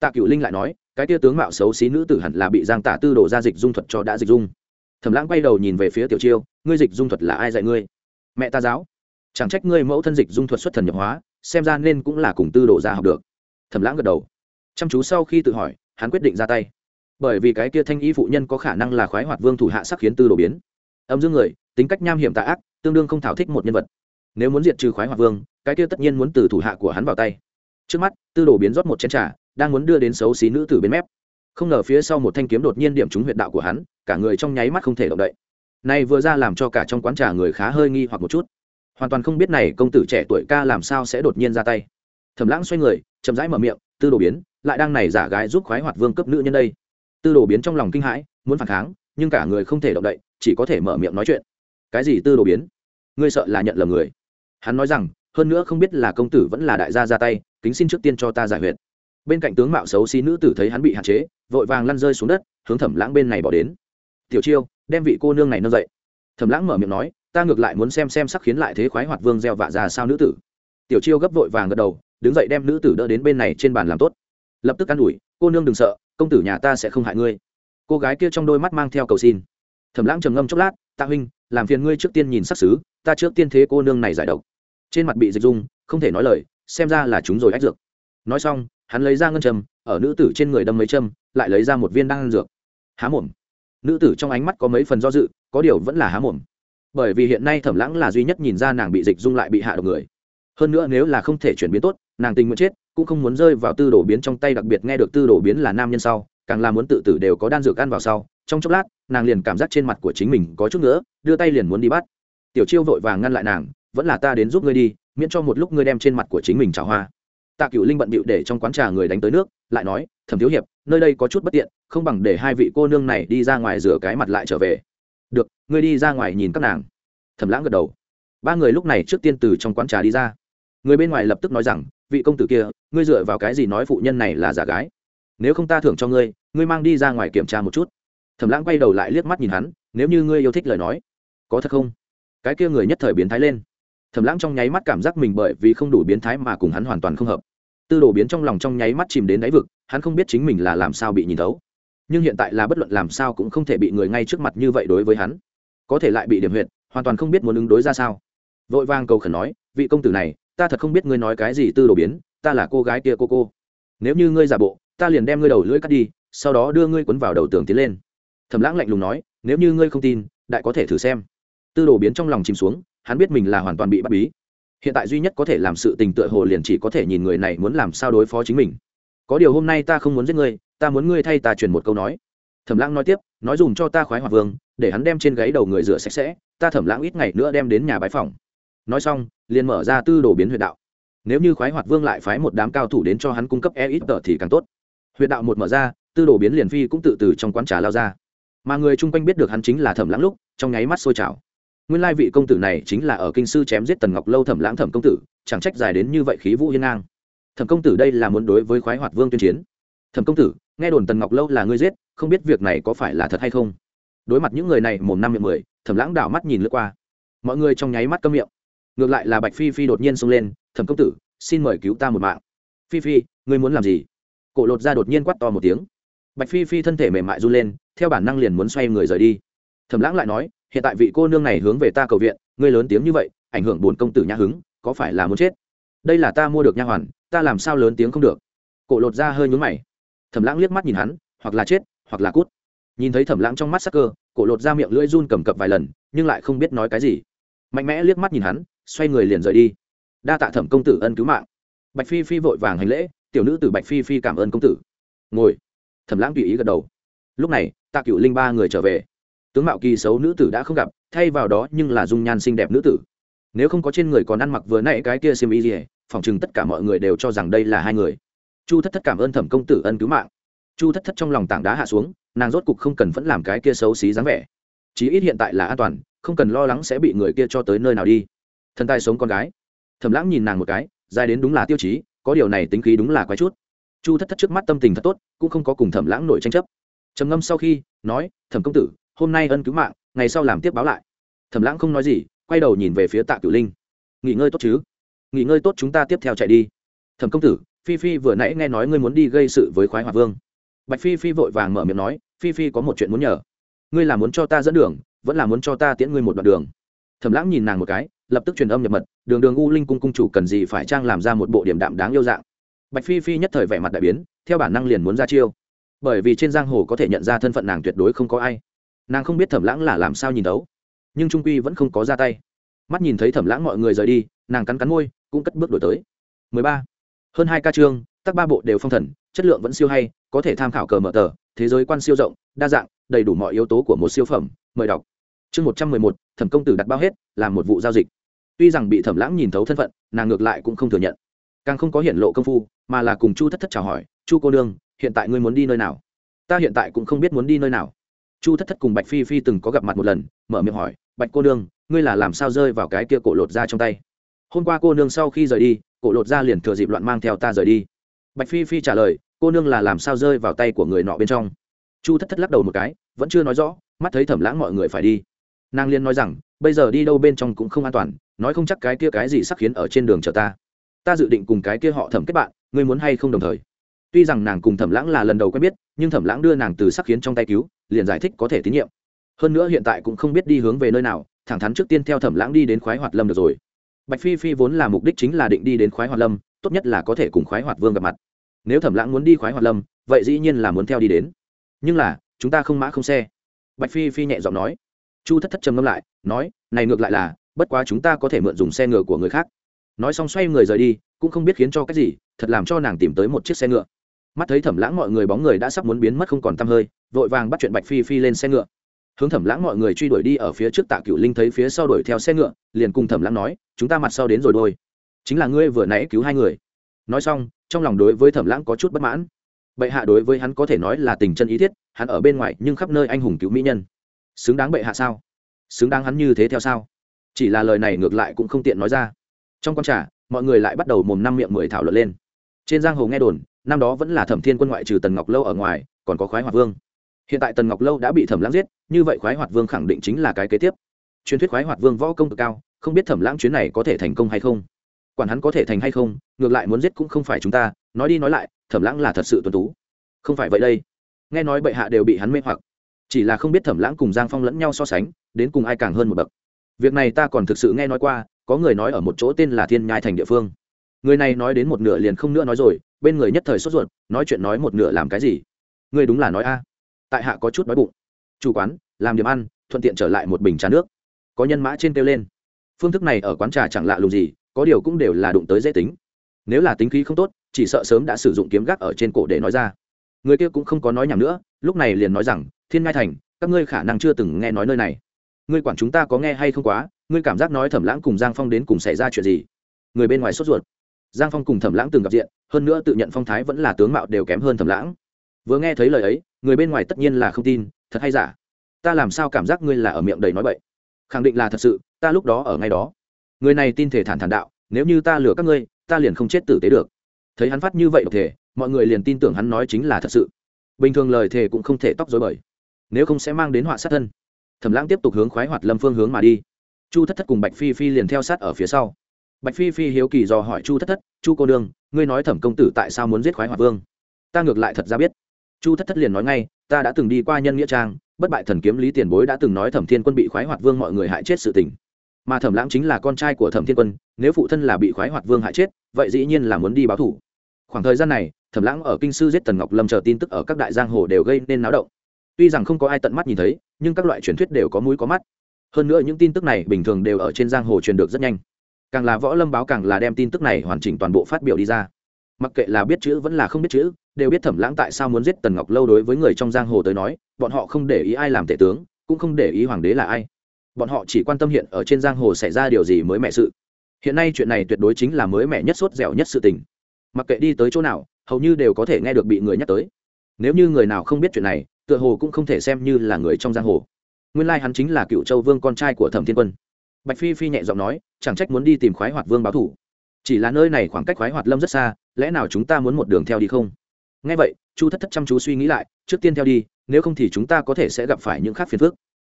Tạ cựu linh lại nói, cái tia tướng mạo xấu xí nữ tử hẳn là bị giang tả tư đổ ra dịch dung thuật cho đã dịch dung. Thẩm lãng quay đầu nhìn về phía tiểu chiêu, ngươi dịch dung thuật là ai dạy ngươi? Mẹ ta giáo. Chẳng trách ngươi mẫu thân dịch dung thuật xuất thần nhập hóa, xem ra nên cũng là cùng tư đổ ra học được. Thẩm lãng gật đầu. Chăm chú sau khi tự hỏi, hắn quyết định ra tay. Bởi vì cái kia thanh y phụ nhân có khả năng là khoái hoạt vương thủ hạ sắc khiến tư đổ biến. Âm dương người, tính cách nham hiểm tạ ác, tương đương không thảo thích một nhân vật nếu muốn diệt trừ khoái hoạt vương, cái kia tất nhiên muốn từ thủ hạ của hắn vào tay. Trước mắt, tư đồ biến rót một chén trà, đang muốn đưa đến xấu xí nữ từ bên mép. Không ngờ phía sau một thanh kiếm đột nhiên điểm trúng huyệt đạo của hắn, cả người trong nháy mắt không thể động đậy. Này vừa ra làm cho cả trong quán trà người khá hơi nghi hoặc một chút. Hoàn toàn không biết này công tử trẻ tuổi ca làm sao sẽ đột nhiên ra tay. Thẩm lãng xoay người, chậm rãi mở miệng, tư đồ biến, lại đang này giả gái giúp khoái hoạt vương cấp nữ nhân đây. Tư đồ biến trong lòng kinh hãi, muốn phản kháng, nhưng cả người không thể động đậy, chỉ có thể mở miệng nói chuyện. Cái gì tư đồ biến? Ngươi sợ là nhận lầm người hắn nói rằng, hơn nữa không biết là công tử vẫn là đại gia ra tay, kính xin trước tiên cho ta giải huyệt. Bên cạnh tướng mạo xấu xí nữ tử thấy hắn bị hạn chế, vội vàng lăn rơi xuống đất, hướng thẩm lãng bên này bỏ đến. Tiểu chiêu, đem vị cô nương này nâng dậy. Thẩm lãng mở miệng nói, ta ngược lại muốn xem xem sắc khiến lại thế khoái hoạt vương gieo vạ ra sao nữ tử. Tiểu chiêu gấp vội vàng gật đầu, đứng dậy đem nữ tử đỡ đến bên này trên bàn làm tốt. Lập tức ă n ủi, cô nương đừng sợ, công tử nhà ta sẽ không hại ngươi. Cô gái kia trong đôi mắt mang theo cầu xin. Thẩm lãng trầm ngâm chốc lát, tạ huynh, làm phiền ngươi trước tiên nhìn sắc xứ, ta trước tiên thế cô nương này giải độc trên mặt bị dịch dung, không thể nói lời, xem ra là chúng rồi ách dược. Nói xong, hắn lấy ra ngân châm, ở nữ tử trên người đâm mấy châm, lại lấy ra một viên đan dược. Há mồm. Nữ tử trong ánh mắt có mấy phần do dự, có điều vẫn là há mồm. Bởi vì hiện nay thẩm lãng là duy nhất nhìn ra nàng bị dịch dung lại bị hạ độc người. Hơn nữa nếu là không thể chuyển biến tốt, nàng tình nguyện chết, cũng không muốn rơi vào tư đồ biến trong tay, đặc biệt nghe được tư đồ biến là nam nhân sau, càng là muốn tự tử đều có đan dược ăn vào sau. Trong chốc lát, nàng liền cảm giác trên mặt của chính mình có chút nữa đưa tay liền muốn đi bắt. Tiểu chiêu vội vàng ngăn lại nàng vẫn là ta đến giúp ngươi đi, miễn cho một lúc ngươi đem trên mặt của chính mình trào hoa. Tạ cựu linh bận bịu để trong quán trà người đánh tới nước, lại nói, thẩm thiếu hiệp, nơi đây có chút bất tiện, không bằng để hai vị cô nương này đi ra ngoài rửa cái mặt lại trở về. Được, ngươi đi ra ngoài nhìn các nàng. Thẩm lãng gật đầu. Ba người lúc này trước tiên từ trong quán trà đi ra. Người bên ngoài lập tức nói rằng, vị công tử kia, ngươi dựa vào cái gì nói phụ nhân này là giả gái? Nếu không ta thưởng cho ngươi ngươi mang đi ra ngoài kiểm tra một chút. Thẩm lãng quay đầu lại liếc mắt nhìn hắn, nếu như ngươi yêu thích lời nói, có thật không? Cái kia người nhất thời biến thái lên thẩm lãng trong nháy mắt cảm giác mình bởi vì không đủ biến thái mà cùng hắn hoàn toàn không hợp. Tư đồ biến trong lòng trong nháy mắt chìm đến đáy vực, hắn không biết chính mình là làm sao bị nhìn thấu. Nhưng hiện tại là bất luận làm sao cũng không thể bị người ngay trước mặt như vậy đối với hắn. Có thể lại bị điểm huyệt, hoàn toàn không biết muốn ứng đối ra sao. Vội vang cầu khẩn nói, vị công tử này, ta thật không biết ngươi nói cái gì tư đồ biến, ta là cô gái kia cô cô. Nếu như ngươi giả bộ, ta liền đem ngươi đầu lưỡi cắt đi, sau đó đưa ngươi quấn vào đầu tường tiến lên. Thầm lãng lạnh lùng nói, nếu như ngươi không tin, đại có thể thử xem. Tư đồ biến trong lòng chìm xuống hắn biết mình là hoàn toàn bị bắt bí. Hiện tại duy nhất có thể làm sự tình tựa hồ liền chỉ có thể nhìn người này muốn làm sao đối phó chính mình. Có điều hôm nay ta không muốn giết ngươi, ta muốn ngươi thay ta truyền một câu nói. Thẩm lãng nói tiếp, nói dùng cho ta khoái hoạt vương, để hắn đem trên gáy đầu người rửa sạch sẽ, ta thẩm lãng ít ngày nữa đem đến nhà bái phòng nói xong, liền mở ra tư đồ biến huyện đạo. Nếu như khoái hoạt vương lại phái một đám cao thủ đến cho hắn cung cấp e ít tờ thì càng tốt. Huyện đạo một mở ra, tư đồ biến liền phi cũng tự từ trong quán trà lao ra. Mà người chung quanh biết được hắn chính là thẩm lãng lúc, trong nháy mắt sôi trào nguyên lai vị công tử này chính là ở kinh sư chém giết tần ngọc lâu thẩm lãng thẩm công tử, chẳng trách dài đến như vậy khí vũ hiên ngang. Thẩm công tử đây là muốn đối với khoái hoạt vương tuyên chiến. Thẩm công tử, nghe đồn tần ngọc lâu là ngươi giết, không biết việc này có phải là thật hay không? Đối mặt những người này mồm năm miệng mười, thẩm lãng đảo mắt nhìn lướt qua. Mọi người trong nháy mắt câm miệng. Ngược lại là bạch phi phi đột nhiên xông lên, thẩm công tử, xin mời cứu ta một mạng. Phi phi, ngươi muốn làm gì? Cổ lột ra đột nhiên quắt to một tiếng. Bạch phi phi thân thể mềm mại run lên, theo bản năng liền muốn xoay người rời đi. Thẩm lãng lại nói hiện tại vị cô nương này hướng về ta cầu viện, ngươi lớn tiếng như vậy, ảnh hưởng bổn công tử nhã hứng, có phải là muốn chết? Đây là ta mua được nha hoàn, ta làm sao lớn tiếng không được? Cổ lột ra hơi nhún mày. Thẩm lãng liếc mắt nhìn hắn, hoặc là chết, hoặc là cút. Nhìn thấy thẩm lãng trong mắt sắc cơ, cổ lột ra miệng lưỡi run cầm cập vài lần, nhưng lại không biết nói cái gì. Mạnh mẽ liếc mắt nhìn hắn, xoay người liền rời đi. Đa tạ thẩm công tử ân cứu mạng. Bạch phi phi vội vàng hành lễ, tiểu nữ từ bạch phi phi cảm ơn công tử. Ngồi. Thẩm lãng tùy ý gật đầu. Lúc này, tạ cựu linh ba người trở về tướng mạo kỳ xấu nữ tử đã không gặp, thay vào đó nhưng là dung nhan xinh đẹp nữ tử. Nếu không có trên người còn ăn mặc vừa nãy cái kia xiêm y gì phỏng chừng tất cả mọi người đều cho rằng đây là hai người. Chu thất thất cảm ơn thẩm công tử ân cứu mạng. Chu thất thất trong lòng tảng đá hạ xuống, nàng rốt cục không cần vẫn làm cái kia xấu xí dáng vẻ. Chí ít hiện tại là an toàn, không cần lo lắng sẽ bị người kia cho tới nơi nào đi. Thần tài sống con gái. Thẩm lãng nhìn nàng một cái, dài đến đúng là tiêu chí, có điều này tính khí đúng là quái chút. Chu thất thất trước mắt tâm tình thật tốt, cũng không có cùng thẩm lãng nổi tranh chấp. Trầm ngâm sau khi, nói, thẩm công tử hôm nay ân cứu mạng, ngày sau làm tiếp báo lại. Thẩm lãng không nói gì, quay đầu nhìn về phía tạ cửu linh. Nghỉ ngơi tốt chứ? Nghỉ ngơi tốt chúng ta tiếp theo chạy đi. Thẩm công tử, phi phi vừa nãy nghe nói ngươi muốn đi gây sự với khoái hòa vương. Bạch phi phi vội vàng mở miệng nói, phi phi có một chuyện muốn nhờ. Ngươi là muốn cho ta dẫn đường, vẫn là muốn cho ta tiễn ngươi một đoạn đường. Thẩm lãng nhìn nàng một cái, lập tức truyền âm nhập mật, đường đường u linh cung cung chủ cần gì phải trang làm ra một bộ điểm đạm đáng yêu dạng. Bạch phi phi nhất thời vẻ mặt đại biến, theo bản năng liền muốn ra chiêu. Bởi vì trên giang hồ có thể nhận ra thân phận nàng tuyệt đối không có ai nàng không biết thẩm lãng là làm sao nhìn đấu nhưng trung quy vẫn không có ra tay. Mắt nhìn thấy thẩm lãng mọi người rời đi, nàng cắn cắn môi, cũng cất bước đổi tới. 13. hơn hai ca chương tác ba bộ đều phong thần, chất lượng vẫn siêu hay, có thể tham khảo cờ mở tờ, thế giới quan siêu rộng, đa dạng, đầy đủ mọi yếu tố của một siêu phẩm, mời đọc. Chương một trăm mười một, thẩm công tử đặt bao hết, làm một vụ giao dịch. Tuy rằng bị thẩm lãng nhìn thấu thân phận, nàng ngược lại cũng không thừa nhận. Càng không có hiện lộ công phu, mà là cùng chu thất thất chào hỏi, chu cô nương, hiện tại ngươi muốn đi nơi nào? Ta hiện tại cũng không biết muốn đi nơi nào chu thất thất cùng bạch phi phi từng có gặp mặt một lần, mở miệng hỏi, bạch cô nương, ngươi là làm sao rơi vào cái kia cổ lột ra trong tay? Hôm qua cô nương sau khi rời đi, cổ lột ra liền thừa dịp loạn mang theo ta rời đi. Bạch phi phi trả lời, cô nương là làm sao rơi vào tay của người nọ bên trong? Chu thất thất lắc đầu một cái, vẫn chưa nói rõ, mắt thấy thẩm lãng mọi người phải đi. Nàng liên nói rằng, bây giờ đi đâu bên trong cũng không an toàn, nói không chắc cái kia cái gì sắc khiến ở trên đường chờ ta. Ta dự định cùng cái kia họ thẩm kết bạn, ngươi muốn hay không đồng thời? Tuy rằng nàng cùng thẩm lãng là lần đầu quen biết, nhưng thẩm lãng đưa nàng từ sắc khiến trong tay cứu liền giải thích có thể tín nhiệm. Hơn nữa hiện tại cũng không biết đi hướng về nơi nào, thẳng thắn trước tiên theo thẩm lãng đi đến khoái hoạt lâm được rồi. Bạch phi phi vốn là mục đích chính là định đi đến khoái hoạt lâm, tốt nhất là có thể cùng khoái hoạt vương gặp mặt. Nếu thẩm lãng muốn đi khoái hoạt lâm, vậy dĩ nhiên là muốn theo đi đến. Nhưng là, chúng ta không mã không xe. Bạch phi phi nhẹ giọng nói. Chu thất thất trầm ngâm lại, nói, này ngược lại là, bất quá chúng ta có thể mượn dùng xe ngựa của người khác. Nói xong xoay người rời đi, cũng không biết khiến cho cái gì, thật làm cho nàng tìm tới một chiếc xe ngựa mắt thấy thẩm lãng mọi người bóng người đã sắp muốn biến mất không còn t hơi, vội vàng bắt chuyện bạch phi phi lên xe ngựa. Hướng thẩm lãng mọi người truy đuổi đi ở phía trước tạ cựu linh thấy phía sau đuổi theo xe ngựa, liền cùng thẩm lãng nói, chúng ta mặt sau đến rồi đôi chính là ngươi vừa nãy cứu hai người. Nói xong, trong lòng đối với thẩm lãng có chút bất mãn. Bệ hạ đối với hắn có thể nói là tình chân ý thiết, hắn ở bên ngoài nhưng khắp nơi anh hùng cứu mỹ nhân. Xứng đáng bệ hạ sao? Xứng đáng hắn như thế theo sao? Chỉ là lời này ngược lại cũng không tiện nói ra. Trong con trà, mọi người lại bắt đầu mồm năm miệng mười thảo luận lên trên giang hồ nghe đồn, năm đó vẫn là thẩm thiên quân ngoại trừ tần ngọc lâu ở ngoài, còn có khoái hoạt vương. Hiện tại tần ngọc lâu đã bị thẩm lãng giết, như vậy khoái hoạt vương khẳng định chính là cái kế tiếp. Truyền thuyết khoái hoạt vương võ công cực cao, không biết thẩm lãng chuyến này có thể thành công hay không. Quản hắn có thể thành hay không, ngược lại muốn giết cũng không phải chúng ta, nói đi nói lại, thẩm lãng là thật sự tuân tú. Không phải vậy đây. Nghe nói bệ hạ đều bị hắn mê hoặc. Chỉ là không biết thẩm lãng cùng giang phong lẫn nhau so sánh, đến cùng ai càng hơn một bậc. Việc này ta còn thực sự nghe nói qua, có người nói ở một chỗ tên là thiên nhai thành địa phương người này nói đến một nửa liền không nữa nói rồi, bên người nhất thời sốt ruột, nói chuyện nói một nửa làm cái gì? Người đúng là nói a. Tại hạ có chút đói bụng. Chủ quán, làm điểm ăn, thuận tiện trở lại một bình trà nước. Có nhân mã trên kêu lên. Phương thức này ở quán trà chẳng lạ lùng gì, có điều cũng đều là đụng tới dễ tính. Nếu là tính khí không tốt, chỉ sợ sớm đã sử dụng kiếm gác ở trên cổ để nói ra. Người kia cũng không có nói nhầm nữa, lúc này liền nói rằng, thiên ngai thành, các ngươi khả năng chưa từng nghe nói nơi này. Ngươi quản chúng ta có nghe hay không quá, ngươi cảm giác nói thẩm lãng cùng giang phong đến cùng xảy ra chuyện gì? Người bên ngoài sốt ruột giang phong cùng thẩm lãng từng gặp diện, hơn nữa tự nhận phong thái vẫn là tướng mạo đều kém hơn thẩm lãng. Vừa nghe thấy lời ấy, người bên ngoài tất nhiên là không tin, thật hay giả? Ta làm sao cảm giác ngươi là ở miệng đầy nói bậy? Khẳng định là thật sự, ta lúc đó ở ngay đó. Người này tin thể thản thản đạo, nếu như ta lừa các ngươi, ta liền không chết tử tế được. Thấy hắn phát như vậy độc thể, mọi người liền tin tưởng hắn nói chính là thật sự. Bình thường lời thề cũng không thể tóc dối bời. Nếu không sẽ mang đến họa sát thân. Thẩm lãng tiếp tục hướng khoái hoạt lâm phương hướng mà đi. Chu thất thất cùng bạch phi phi liền theo sát ở phía sau bạch phi phi hiếu kỳ dò hỏi chu thất thất, chu cô đương ngươi nói thẩm công tử tại sao muốn giết khoái hoạt vương? Ta ngược lại thật ra biết. Chu thất thất liền nói ngay, ta đã từng đi qua nhân nghĩa trang, bất bại thần kiếm lý tiền bối đã từng nói thẩm thiên quân bị khoái hoạt vương mọi người hại chết sự tình. Mà thẩm lãng chính là con trai của thẩm thiên quân, nếu phụ thân là bị khoái hoạt vương hại chết, vậy dĩ nhiên là muốn đi báo thủ. Khoảng thời gian này, thẩm lãng ở kinh sư giết tần ngọc lâm chờ tin tức ở các đại giang hồ đều gây nên náo động. Tuy rằng không có ai tận mắt nhìn thấy, nhưng các loại truyền thuyết đều có mũi có mắt. Hơn nữa những tin tức này bình thường đều ở trên giang hồ truyền được rất nhanh càng là võ lâm báo càng là đem tin tức này hoàn chỉnh toàn bộ phát biểu đi ra. Mặc kệ là biết chữ vẫn là không biết chữ, đều biết thẩm lãng tại sao muốn giết tần ngọc lâu đối với người trong giang hồ tới nói, bọn họ không để ý ai làm tể tướng, cũng không để ý hoàng đế là ai. Bọn họ chỉ quan tâm hiện ở trên giang hồ xảy ra điều gì mới mẹ sự. Hiện nay chuyện này tuyệt đối chính là mới mẹ nhất sốt dẻo nhất sự tình. Mặc kệ đi tới chỗ nào, hầu như đều có thể nghe được bị người nhắc tới. Nếu như người nào không biết chuyện này, tựa hồ cũng không thể xem như là người trong giang hồ. Nguyên lai hắn chính là cựu châu vương con trai của thẩm thiên quân bạch phi phi nhẹ giọng nói, chẳng trách muốn đi tìm khoái hoạt vương báo thủ. Chỉ là nơi này khoảng cách khoái hoạt lâm rất xa, lẽ nào chúng ta muốn một đường theo đi không? Ngay vậy, chu thất thất chăm chú suy nghĩ lại, trước tiên theo đi, nếu không thì chúng ta có thể sẽ gặp phải những khác phiền phức.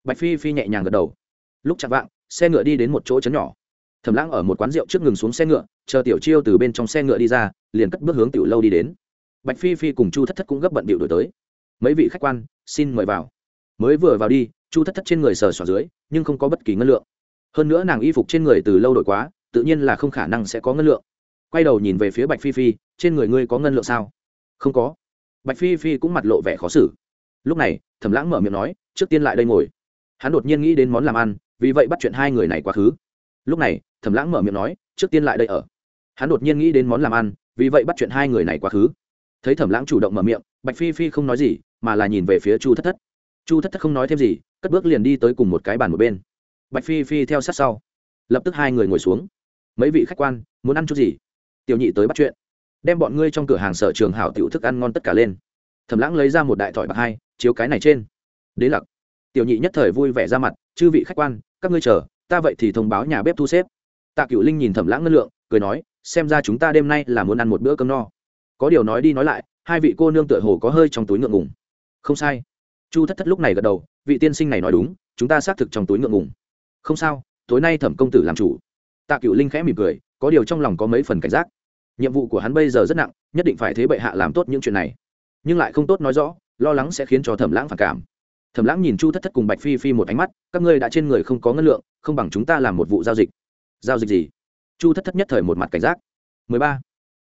Bạch phi phi nhẹ nhàng gật đầu. Lúc chạm vạng, xe ngựa đi đến một chỗ chấn nhỏ. Thầm lãng ở một quán rượu trước ngừng xuống xe ngựa, chờ tiểu chiêu từ bên trong xe ngựa đi ra, liền cất bước hướng tiểu lâu đi đến. Bạch phi phi cùng chu thất thất cũng gấp bận bịu đổi tới. Mấy vị khách quan, xin mời vào. Mới vừa vào đi, chu thất thất trên người sờ xỏ dưới, nhưng không có bất kỳ ngân lượng hơn nữa nàng y phục trên người từ lâu đổi quá, tự nhiên là không khả năng sẽ có ngân lượng. Quay đầu nhìn về phía bạch phi phi, trên người ngươi có ngân lượng sao? Không có. Bạch phi phi cũng mặt lộ vẻ khó xử. Lúc này, thẩm lãng mở miệng nói, trước tiên lại đây ngồi. Hắn đột nhiên nghĩ đến món làm ăn, vì vậy bắt chuyện hai người này quá khứ. Lúc này, thẩm lãng mở miệng nói, trước tiên lại đây ở. Hắn đột nhiên nghĩ đến món làm ăn, vì vậy bắt chuyện hai người này quá khứ. Thấy thẩm lãng chủ động mở miệng, bạch phi phi không nói gì, mà là nhìn về phía chu thất thất. Chu thất thất không nói thêm gì, cất bước liền đi tới cùng một cái bàn một bên bạch phi phi theo sát sau. Lập tức hai người ngồi xuống. Mấy vị khách quan, muốn ăn chút gì? Tiểu nhị tới bắt chuyện. Đem bọn ngươi trong cửa hàng sở trường hảo tiểu thức ăn ngon tất cả lên. Thẩm lãng lấy ra một đại thỏi bạc hai, chiếu cái này trên. Đế lặc. Tiểu nhị nhất thời vui vẻ ra mặt, chư vị khách quan, các ngươi chờ, ta vậy thì thông báo nhà bếp thu xếp. Tạ cựu linh nhìn thẩm lãng ngân lượng, cười nói, xem ra chúng ta đêm nay là muốn ăn một bữa cơm no. Có điều nói đi nói lại, hai vị cô nương tựa hồ có hơi trong túi ngượng ngùng. Không sai. Chu thất thất lúc này gật đầu, vị tiên sinh này nói đúng, chúng ta xác thực trong túi ngượng ngùng không sao, tối nay thẩm công tử làm chủ. Tạ cựu linh khẽ mỉm cười, có điều trong lòng có mấy phần cảnh giác. Nhiệm vụ của hắn bây giờ rất nặng, nhất định phải thế bệ hạ làm tốt những chuyện này. Nhưng lại không tốt nói rõ, lo lắng sẽ khiến cho thẩm lãng phản cảm. Thẩm lãng nhìn chu thất thất cùng bạch phi phi một ánh mắt, các ngươi đã trên người không có ngân lượng, không bằng chúng ta làm một vụ giao dịch. Giao dịch gì? Chu thất thất nhất thời một mặt cảnh giác. 13.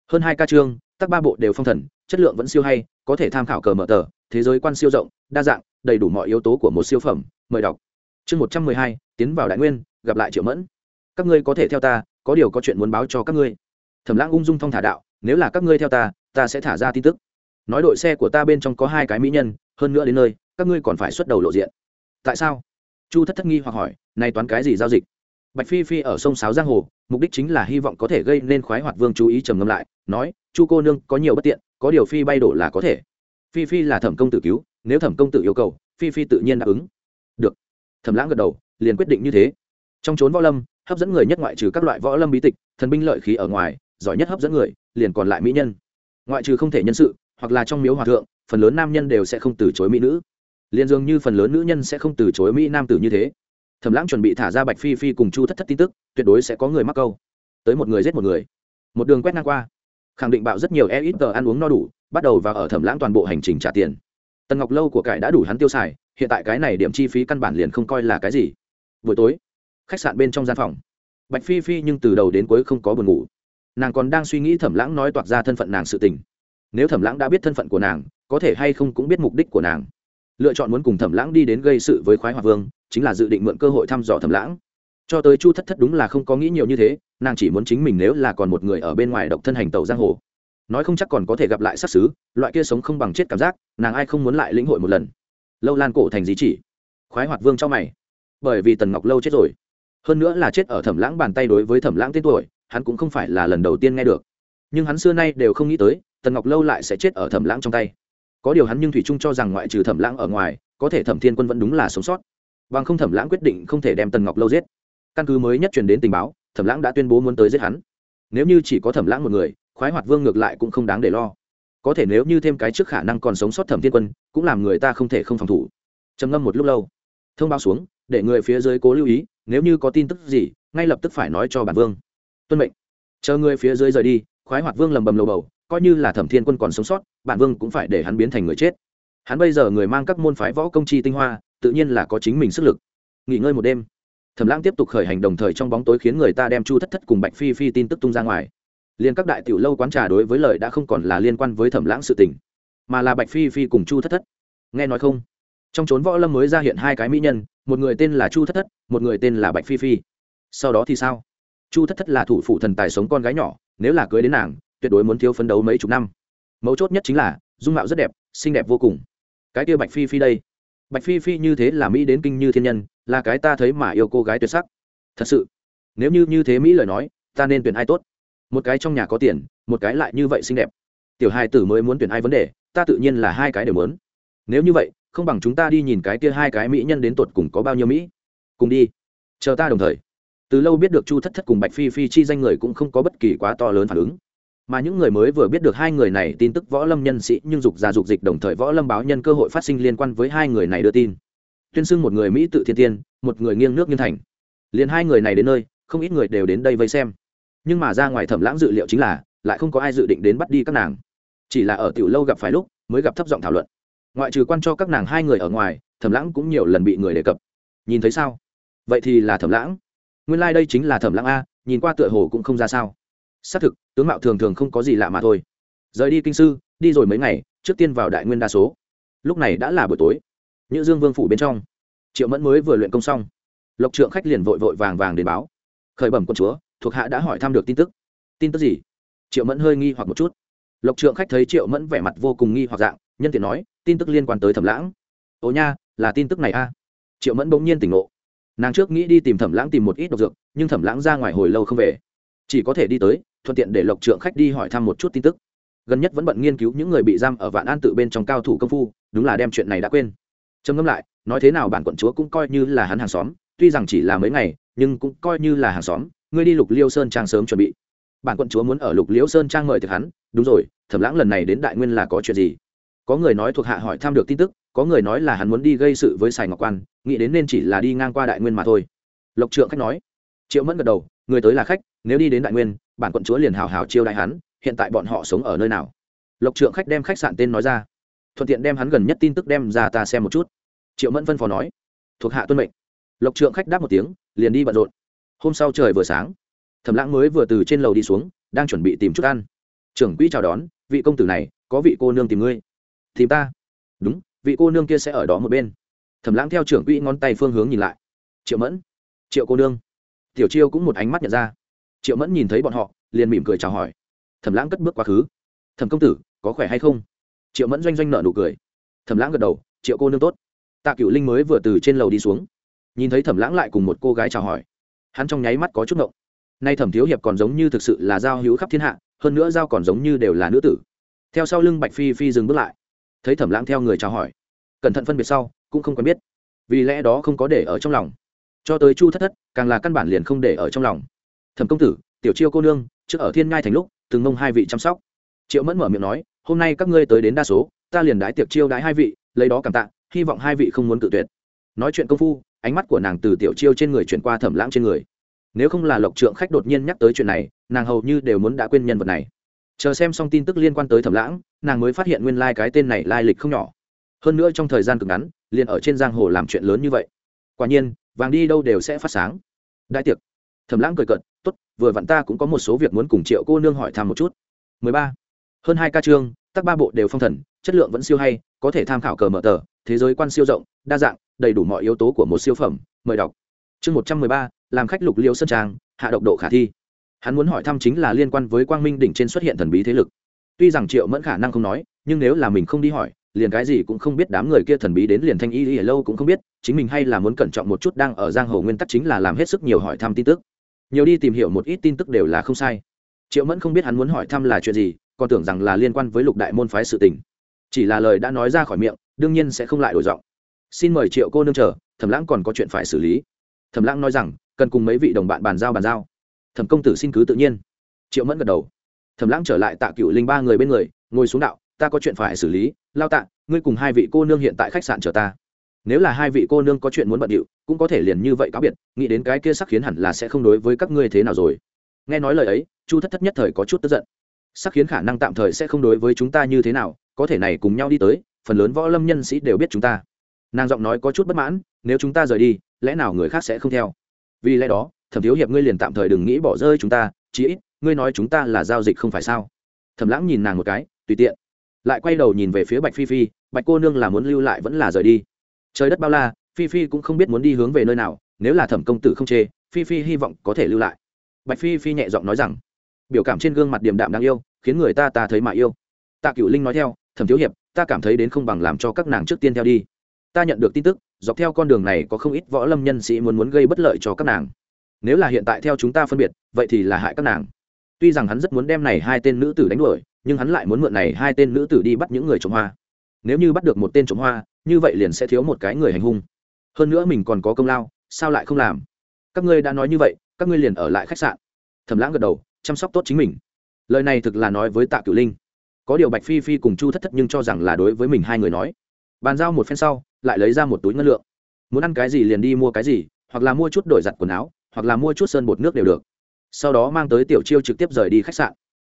hơn hai ca chương các ba bộ đều phong thần, chất lượng vẫn siêu hay, có thể tham khảo cờ mở tờ, thế giới quan siêu rộng, đa dạng, đầy đủ mọi yếu tố của một siêu phẩm, mời đọc chương một trăm mười hai, tiến vào đại nguyên, gặp lại triệu mẫn. Các ngươi có thể theo ta, có điều có chuyện muốn báo cho các ngươi. Thẩm lãng ung dung thong thả đạo, nếu là các ngươi theo ta ta sẽ thả ra tin tức. Nói đội xe của ta bên trong có hai cái mỹ nhân, hơn nữa đến nơi, các ngươi còn phải xuất đầu lộ diện. Tại sao? Chu thất thất nghi hoặc hỏi, nay toán cái gì giao dịch? Bạch phi phi ở sông sáo giang hồ, mục đích chính là hy vọng có thể gây nên khoái hoạt vương chú ý trầm ngâm lại, nói, chu cô nương, có nhiều bất tiện, có điều phi bay đổ là có thể. Phi phi là thẩm công tử cứu, nếu thẩm công tử yêu cầu, phi phi tự nhiên đáp ứng thẩm lãng gật đầu, liền quyết định như thế. Trong trốn võ lâm, hấp dẫn người nhất ngoại trừ các loại võ lâm bí tịch, thần binh lợi khí ở ngoài, giỏi nhất hấp dẫn người, liền còn lại mỹ nhân. Ngoại trừ không thể nhân sự, hoặc là trong miếu hòa thượng, phần lớn nam nhân đều sẽ không từ chối mỹ nữ. Liền dường như phần lớn nữ nhân sẽ không từ chối mỹ nam tử như thế. Thẩm lãng chuẩn bị thả ra bạch phi phi cùng chu thất thất tin tức, tuyệt đối sẽ có người mắc câu. Tới một người giết một người. Một đường quét ngang qua. Khẳng định bạo rất nhiều e ít tờ ăn uống no đủ, bắt đầu và ở thẩm lãng toàn bộ hành trình trả tiền tần ngọc lâu của cải đã đủ hắn tiêu xài, hiện tại cái này điểm chi phí căn bản liền không coi là cái gì. Buổi tối, khách sạn bên trong gian phòng, bạch phi phi nhưng từ đầu đến cuối không có buồn ngủ. Nàng còn đang suy nghĩ thẩm lãng nói toạc ra thân phận nàng sự tình. Nếu thẩm lãng đã biết thân phận của nàng, có thể hay không cũng biết mục đích của nàng. Lựa chọn muốn cùng thẩm lãng đi đến gây sự với khoái hòa vương, chính là dự định mượn cơ hội thăm dò thẩm lãng. Cho tới chu thất thất đúng là không có nghĩ nhiều như thế, nàng chỉ muốn chính mình nếu là còn một người ở bên ngoài độc thân hành tàu giang hồ nói không chắc còn có thể gặp lại sát xứ, loại kia sống không bằng chết cảm giác, nàng ai không muốn lại lĩnh hội một lần. Lâu lan cổ thành di chỉ. Khoái hoạt vương cho mày. Bởi vì tần ngọc lâu chết rồi. Hơn nữa là chết ở thẩm lãng bàn tay đối với thẩm lãng tên tuổi, hắn cũng không phải là lần đầu tiên nghe được. Nhưng hắn xưa nay đều không nghĩ tới, tần ngọc lâu lại sẽ chết ở thẩm lãng trong tay. Có điều hắn nhưng thủy trung cho rằng ngoại trừ thẩm lãng ở ngoài, có thể thẩm thiên quân vẫn đúng là sống sót. Bằng không thẩm lãng quyết định không thể đem tần ngọc lâu giết. Căn cứ mới nhất truyền đến tình báo, thẩm lãng đã tuyên bố muốn tới giết hắn. Nếu như chỉ có thẩm lãng một người khoái hoạt vương ngược lại cũng không đáng để lo. Có thể nếu như thêm cái trước khả năng còn sống sót thẩm thiên quân, cũng làm người ta không thể không phòng thủ. Trầm ngâm một lúc lâu, thông báo xuống, để người phía dưới cố lưu ý, nếu như có tin tức gì, ngay lập tức phải nói cho bản vương. Tuân mệnh. Chờ người phía dưới rời đi, khoái hoạt vương lầm bầm lầu bầu, coi như là thẩm thiên quân còn sống sót, bản vương cũng phải để hắn biến thành người chết. Hắn bây giờ người mang các môn phái võ công chi tinh hoa, tự nhiên là có chính mình sức lực. Nghỉ ngơi một đêm. Thẩm lãng tiếp tục khởi hành đồng thời trong bóng tối khiến người ta đem chu thất thất cùng bạch phi phi tin tức tung ra ngoài liền các đại tiểu lâu quán trà đối với lời đã không còn là liên quan với thẩm lãng sự tình, mà là bạch phi phi cùng chu thất thất. Nghe nói không? Trong trốn võ lâm mới ra hiện hai cái mỹ nhân, một người tên là chu thất thất, một người tên là bạch phi phi. Sau đó thì sao? Chu thất thất là thủ phụ thần tài sống con gái nhỏ, nếu là cưới đến nàng, tuyệt đối muốn thiếu phấn đấu mấy chục năm. Mấu chốt nhất chính là, dung mạo rất đẹp, xinh đẹp vô cùng. Cái kia bạch phi phi đây. Bạch phi phi như thế là mỹ đến kinh như thiên nhân, là cái ta thấy mà yêu cô gái tuyệt sắc. Thật sự, nếu như như thế mỹ lời nói, ta nên tuyển ai tốt? Một cái trong nhà có tiền, một cái lại như vậy xinh đẹp. Tiểu hai tử mới muốn tuyển ai vấn đề, ta tự nhiên là hai cái đều muốn. Nếu như vậy, không bằng chúng ta đi nhìn cái kia hai cái mỹ nhân đến tột cùng có bao nhiêu mỹ. Cùng đi. Chờ ta đồng thời. Từ lâu biết được chu thất thất cùng bạch phi phi chi danh người cũng không có bất kỳ quá to lớn phản ứng. Mà những người mới vừa biết được hai người này tin tức võ lâm nhân sĩ nhưng dục ra dục dịch đồng thời võ lâm báo nhân cơ hội phát sinh liên quan với hai người này đưa tin. Tuyên xưng một người mỹ tự thiên tiên, một người nghiêng nước nghiêng thành. Liền hai người này đến nơi, không ít người đều đến đây vây xem nhưng mà ra ngoài thẩm lãng dự liệu chính là, lại không có ai dự định đến bắt đi các nàng. Chỉ là ở tiểu lâu gặp phải lúc, mới gặp thấp giọng thảo luận. Ngoại trừ quan cho các nàng hai người ở ngoài, thẩm lãng cũng nhiều lần bị người đề cập. Nhìn thấy sao? Vậy thì là thẩm lãng. Nguyên lai、like、đây chính là thẩm lãng a, nhìn qua tựa hồ cũng không ra sao. Xác thực, tướng mạo thường thường không có gì lạ mà thôi. Rời đi kinh sư, đi rồi mấy ngày, trước tiên vào đại nguyên đa số. Lúc này đã là buổi tối. Như dương vương phủ bên trong. Triệu mẫn mới vừa luyện công xong. Lộc trượng khách liền vội vội vàng vàng đến báo. Khởi bẩm quân chúa thuộc hạ đã hỏi thăm được tin tức. Tin tức gì? Triệu mẫn hơi nghi hoặc một chút. Lộc trượng khách thấy triệu mẫn vẻ mặt vô cùng nghi hoặc dạng, nhân tiện nói, tin tức liên quan tới thẩm lãng. Ồ nha, là tin tức này a. Triệu mẫn bỗng nhiên tỉnh ngộ. Nàng trước nghĩ đi tìm thẩm lãng tìm một ít độc dược, nhưng thẩm lãng ra ngoài hồi lâu không về. Chỉ có thể đi tới, thuận tiện để lộc trượng khách đi hỏi thăm một chút tin tức. Gần nhất vẫn bận nghiên cứu những người bị giam ở vạn an tự bên trong cao thủ công phu, đúng là đem chuyện này đã quên. Trầm ngâm lại, nói thế nào bản quận chúa cũng coi như là hắn hàng xóm, tuy rằng chỉ là mấy ngày, nhưng cũng coi như là hàng xóm ngươi đi lục liêu sơn trang sớm chuẩn bị. Bản quận chúa muốn ở lục liêu sơn trang mời thực hắn. Đúng rồi, thẩm lãng lần này đến đại nguyên là có chuyện gì? Có người nói thuộc hạ hỏi thăm được tin tức, có người nói là hắn muốn đi gây sự với sài ngọc quan, nghĩ đến nên chỉ là đi ngang qua đại nguyên mà thôi. Lộc trượng khách nói. Triệu mẫn gật đầu, người tới là khách, nếu đi đến đại nguyên, bản quận chúa liền hào hào chiêu đại hắn, hiện tại bọn họ sống ở nơi nào? Lộc trượng khách đem khách sạn tên nói ra. Thuận tiện đem hắn gần nhất tin tức đem ra ta xem một chút. Triệu mẫn phân phó nói. Thuộc hạ tuân mệnh. Lộc trượng khách đáp một tiếng, liền đi bận rộn hôm sau trời vừa sáng, thẩm lãng mới vừa từ trên lầu đi xuống, đang chuẩn bị tìm chút ăn. Trưởng quỹ chào đón, vị công tử này, có vị cô nương tìm ngươi. Tìm ta? Đúng, vị cô nương kia sẽ ở đó một bên. Thẩm lãng theo trưởng quỹ ngón tay phương hướng nhìn lại. Triệu mẫn. Triệu cô nương. Tiểu chiêu cũng một ánh mắt nhận ra. Triệu mẫn nhìn thấy bọn họ, liền mỉm cười chào hỏi. Thẩm lãng cất bước quá khứ. Thẩm công tử, có khỏe hay không? Triệu mẫn doanh doanh nợ nụ cười. Thẩm lãng gật đầu, triệu cô nương tốt. Tạ cựu linh mới vừa từ trên lầu đi xuống. Nhìn thấy thẩm lãng lại cùng một cô gái chào hỏi hắn trong nháy mắt có chút ngộng. Nay thẩm thiếu hiệp còn giống như thực sự là giao hữu khắp thiên hạ, hơn nữa giao còn giống như đều là nữ tử. Theo sau lưng bạch phi phi dừng bước lại. Thấy thẩm lãng theo người chào hỏi. Cẩn thận phân biệt sau, cũng không quen biết. Vì lẽ đó không có để ở trong lòng. Cho tới chu thất thất, càng là căn bản liền không để ở trong lòng. Thẩm công tử, tiểu chiêu cô nương, trước ở thiên ngai thành lúc, từng mông hai vị chăm sóc. Triệu mẫn mở miệng nói, hôm nay các ngươi tới đến đa số, ta liền đái tiệc chiêu đái hai vị, lấy đó cảm tạ, hy vọng hai vị không muốn cự tuyệt. Nói chuyện công phu ánh mắt của nàng từ tiểu chiêu trên người chuyển qua thẩm lãng trên người. Nếu không là lộc trượng khách đột nhiên nhắc tới chuyện này, nàng hầu như đều muốn đã quên nhân vật này. Chờ xem xong tin tức liên quan tới thẩm lãng, nàng mới phát hiện nguyên lai、like、cái tên này lai lịch không nhỏ. Hơn nữa trong thời gian cực ngắn, liền ở trên giang hồ làm chuyện lớn như vậy. Quả nhiên, vàng đi đâu đều sẽ phát sáng. Đại tiệc. Thẩm lãng cười cận t ố t vừa vặn ta cũng có một số việc muốn cùng triệu cô nương hỏi thăm một chút. 13. hơn hai ca chương tắc ba bộ đều phong thần, chất lượng vẫn siêu hay, có thể tham khảo cờ mở tờ, thế giới quan siêu rộng, đa dạng đầy đủ mọi yếu tố của một siêu phẩm, mời đọc. Chương một trăm mười ba, làm khách lục liêu sơn trang, hạ độc độ khả thi. Hắn muốn hỏi thăm chính là liên quan với quang minh đỉnh trên xuất hiện thần bí thế lực. Tuy rằng triệu mẫn khả năng không nói, nhưng nếu là mình không đi hỏi, liền cái gì cũng không biết đám người kia thần bí đến liền thanh y ở lâu cũng không biết, chính mình hay là muốn cẩn trọng một chút đang ở giang hồ nguyên tắc chính là làm hết sức nhiều hỏi thăm tin tức. Nhiều đi tìm hiểu một ít tin tức đều là không sai. Triệu mẫn không biết hắn muốn hỏi thăm là chuyện gì, còn tưởng rằng là liên quan với lục đại môn phái sự tình. Chỉ là lời đã nói ra khỏi miệng, đương nhiên sẽ không lại đổi giọng xin mời triệu cô nương chờ, thẩm lãng còn có chuyện phải xử lý. Thẩm lãng nói rằng, cần cùng mấy vị đồng bạn bàn giao bàn giao. Thẩm công tử xin cứ tự nhiên. Triệu mẫn gật đầu. Thẩm lãng trở lại tạ cựu linh ba người bên người, ngồi xuống đạo, ta có chuyện phải xử lý. Lao tạ, ngươi cùng hai vị cô nương hiện tại khách sạn chờ ta. Nếu là hai vị cô nương có chuyện muốn bận điệu, cũng có thể liền như vậy cáo biệt, nghĩ đến cái kia sắc khiến hẳn là sẽ không đối với các ngươi thế nào rồi. Nghe nói lời ấy, chu thất thất nhất thời có chút tức giận. Sắc khiến khả năng tạm thời sẽ không đối với chúng ta như thế nào, có thể này cùng nhau đi tới, phần lớn võ lâm nhân sĩ đều biết chúng ta nàng giọng nói có chút bất mãn, nếu chúng ta rời đi, lẽ nào người khác sẽ không theo? Vì lẽ đó, thẩm thiếu hiệp ngươi liền tạm thời đừng nghĩ bỏ rơi chúng ta, chí ít, ngươi nói chúng ta là giao dịch không phải sao? Thẩm lãng nhìn nàng một cái, tùy tiện. Lại quay đầu nhìn về phía bạch phi phi, bạch cô nương là muốn lưu lại vẫn là rời đi? Trời đất bao la, phi phi cũng không biết muốn đi hướng về nơi nào, nếu là thẩm công tử không chê, phi phi hy vọng có thể lưu lại. Bạch phi phi nhẹ giọng nói rằng, biểu cảm trên gương mặt điềm đạm đáng yêu, khiến người ta ta thấy mà yêu. Tạ cựu linh nói theo, thẩm thiếu hiệp, ta cảm thấy đến không bằng làm cho các nàng trước tiên theo đi ta nhận được tin tức, dọc theo con đường này có không ít võ lâm nhân sĩ muốn muốn gây bất lợi cho các nàng. Nếu là hiện tại theo chúng ta phân biệt, vậy thì là hại các nàng. Tuy rằng hắn rất muốn đem này hai tên nữ tử đánh đuổi, nhưng hắn lại muốn mượn này hai tên nữ tử đi bắt những người trồng hoa. Nếu như bắt được một tên trồng hoa, như vậy liền sẽ thiếu một cái người hành hung. Hơn nữa mình còn có công lao, sao lại không làm? Các ngươi đã nói như vậy, các ngươi liền ở lại khách sạn. Thầm lãng gật đầu, chăm sóc tốt chính mình. Lời này thực là nói với tạ cửu linh. Có điều bạch phi phi cùng chu thất thất nhưng cho rằng là đối với mình hai người nói. Bàn giao một phen sau lại lấy ra một túi ngân lượng. Muốn ăn cái gì liền đi mua cái gì, hoặc là mua chút đổi giặt quần áo, hoặc là mua chút sơn bột nước đều được. Sau đó mang tới tiểu chiêu trực tiếp rời đi khách sạn.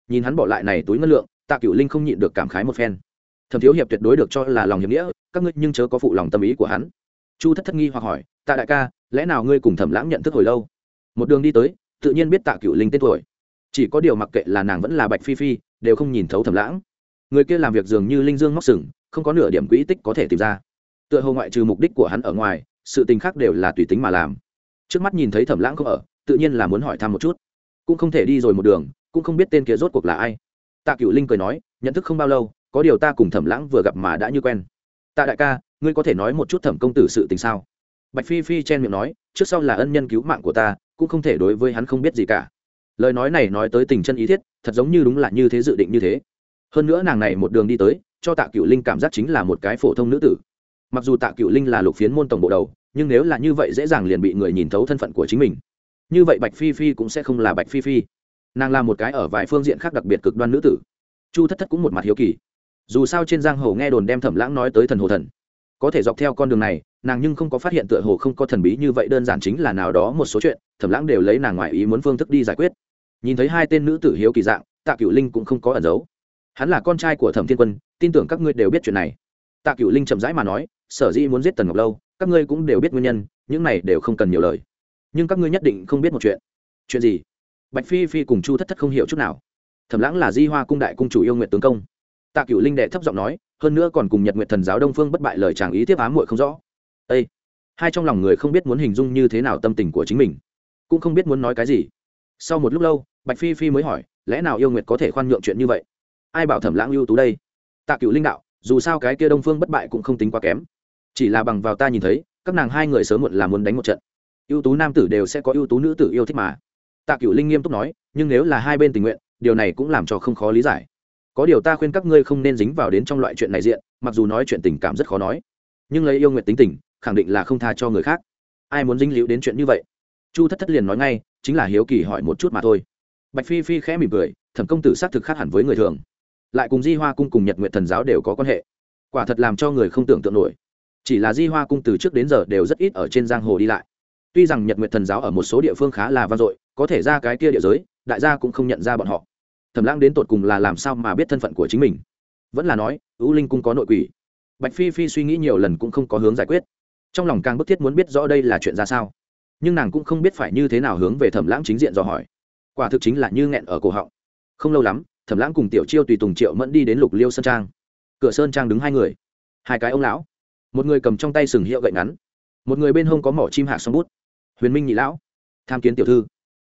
Nhìn hắn bỏ lại này túi ngân lượng, tạ Cựu linh không nhịn được cảm khái một phen. Thẩm thiếu hiệp tuyệt đối được cho là lòng hiệp nghĩa, các ngươi nhưng chớ có phụ lòng tâm ý của hắn. Chu thất thất nghi hoặc hỏi, tạ đại ca, lẽ nào ngươi cùng thẩm lãng nhận thức hồi lâu? Một đường đi tới, tự nhiên biết tạ Cựu linh tên tuổi. Chỉ có điều mặc kệ là nàng vẫn là bạch phi phi, đều không nhìn thấu thẩm lãng. Người kia làm việc dường như linh dương móc sừng, không có nửa điểm quỹ tích có thể tìm ra tựa hồ ngoại trừ mục đích của hắn ở ngoài, sự tình khác đều là tùy tính mà làm. Trước mắt nhìn thấy thẩm lãng không ở, tự nhiên là muốn hỏi thăm một chút. Cũng không thể đi rồi một đường, cũng không biết tên kia rốt cuộc là ai. Tạ cựu linh cười nói, nhận thức không bao lâu, có điều ta cùng thẩm lãng vừa gặp mà đã như quen. Tạ đại ca, ngươi có thể nói một chút thẩm công tử sự tình sao? Bạch phi phi chen miệng nói, trước sau là ân nhân cứu mạng của ta, cũng không thể đối với hắn không biết gì cả. Lời nói này nói tới tình chân ý thiết, thật giống như đúng là như thế dự định như thế. Hơn nữa nàng này một đường đi tới, cho tạ cựu linh cảm giác chính là một cái phổ thông nữ tử mặc dù tạ cựu linh là lục phiến môn tổng bộ đầu, nhưng nếu là như vậy dễ dàng liền bị người nhìn thấu thân phận của chính mình. Như vậy bạch phi phi cũng sẽ không là bạch phi phi. Nàng là một cái ở vài phương diện khác đặc biệt cực đoan nữ tử. Chu thất thất cũng một mặt hiếu kỳ. Dù sao trên giang hồ nghe đồn đem thẩm lãng nói tới thần hồ thần. Có thể dọc theo con đường này, nàng nhưng không có phát hiện tựa hồ không có thần bí như vậy đơn giản chính là nào đó một số chuyện, thẩm lãng đều lấy nàng ngoài ý muốn phương thức đi giải quyết. Nhìn thấy hai tên nữ tử hiếu kỳ dạng, tạ cựu linh cũng không có ẩn giấu. Hắn là con trai của thẩm thiên quân, tin tưởng các ngươi đều biết chuyện này tạ cựu linh chậm rãi mà nói, sở dĩ muốn giết tần ngọc lâu, các ngươi cũng đều biết nguyên nhân, những này đều không cần nhiều lời. Nhưng các ngươi nhất định không biết một chuyện. Chuyện gì? Bạch phi phi cùng chu thất thất không hiểu chút nào. Thẩm lãng là di hoa cung đại cung chủ yêu nguyện tướng công. Tạ cựu linh đệ thấp giọng nói, hơn nữa còn cùng nhật nguyện thần giáo đông phương bất bại lời chàng ý tiếp ám muội không rõ. Ây hai trong lòng người không biết muốn hình dung như thế nào tâm tình của chính mình, cũng không biết muốn nói cái gì. Sau một lúc lâu, bạch phi phi mới hỏi, lẽ nào yêu nguyệt có thể khoan nhượng chuyện như vậy? Ai bảo thẩm lãng ưu tú đây? Tạ cựu linh đạo dù sao cái kia đông phương bất bại cũng không tính quá kém. Chỉ là bằng vào ta nhìn thấy, các nàng hai người sớm muộn là muốn đánh một trận. Ưu tú nam tử đều sẽ có ưu tú nữ tử yêu thích mà. Tạ cựu linh nghiêm túc nói, nhưng nếu là hai bên tình nguyện, điều này cũng làm cho không khó lý giải. Có điều ta khuyên các ngươi không nên dính vào đến trong loại chuyện này diện, mặc dù nói chuyện tình cảm rất khó nói, nhưng lấy yêu nguyện tính tình, khẳng định là không tha cho người khác. Ai muốn dính líu đến chuyện như vậy? Chu thất thất liền nói ngay, chính là hiếu kỳ hỏi một chút mà thôi. Bạch phi phi khẽ mỉm cười, thẩm công tử xác thực khác hẳn với người thường lại cùng di hoa cung cùng nhật nguyện thần giáo đều có quan hệ. Quả thật làm cho người không tưởng tượng nổi. Chỉ là di hoa cung từ trước đến giờ đều rất ít ở trên giang hồ đi lại. Tuy rằng nhật nguyện thần giáo ở một số địa phương khá là vang dội, có thể ra cái kia địa giới, đại gia cũng không nhận ra bọn họ. Thẩm lãng đến tột cùng là làm sao mà biết thân phận của chính mình? Vẫn là nói ưu linh cung có nội quỷ. Bạch phi phi suy nghĩ nhiều lần cũng không có hướng giải quyết. Trong lòng càng bức thiết muốn biết rõ đây là chuyện ra sao. Nhưng nàng cũng không biết phải như thế nào hướng về thẩm lãng chính diện dò hỏi. Quả thực chính là như nghẹn ở cổ họng. Không lâu lắm thẩm lãng cùng tiểu chiêu tùy tùng triệu mẫn đi đến lục liêu sơn trang. Cửa sơn trang đứng hai người. Hai cái ông lão. Một người cầm trong tay sừng hiệu gậy ngắn. Một người bên hông có mỏ chim hạc xong bút. Huyền minh nhị lão. Tham kiến tiểu thư.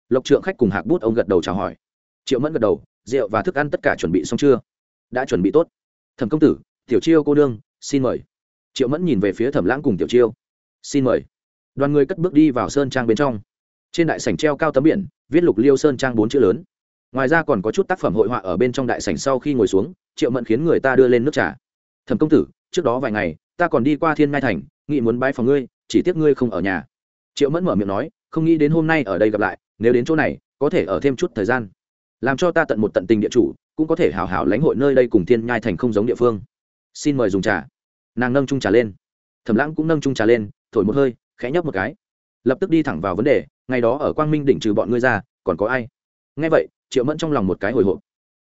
Lộc trượng khách cùng hạc bút ông gật đầu chào hỏi. Triệu mẫn gật đầu, rượu và thức ăn tất cả chuẩn bị xong chưa? Đã chuẩn bị tốt. Thẩm công tử, tiểu chiêu cô đương xin mời. Triệu mẫn nhìn về phía thẩm lãng cùng tiểu chiêu. Xin mời. Đoàn người cất bước đi vào sơn trang bên trong. Trên đại sảnh treo cao tấm biển, viết lục liêu sơn trang bốn chữ lớn ngoài ra còn có chút tác phẩm hội họa ở bên trong đại sảnh sau khi ngồi xuống, triệu mẫn khiến người ta đưa lên nước trà. Thẩm công tử, trước đó vài ngày, ta còn đi qua thiên mai thành nghị muốn bái phòng ngươi, chỉ tiếc ngươi không ở nhà. Triệu mẫn mở miệng nói, không nghĩ đến hôm nay ở đây gặp lại, nếu đến chỗ này, có thể ở thêm chút thời gian. Làm cho ta tận một tận tình địa chủ, cũng có thể hào hào lãnh hội nơi đây cùng thiên nhai thành không giống địa phương. Xin mời dùng trà. Nàng nâng trung trà lên. Thẩm lãng cũng nâng trung trà lên, thổi một hơi, khẽ nhấp một cái. Lập tức đi thẳng vào vấn đề, ngày đó ở quang minh đỉnh trừ bọn ngươi ra, còn có ai? Nghe vậy triệu mẫn trong lòng một cái hồi hộp.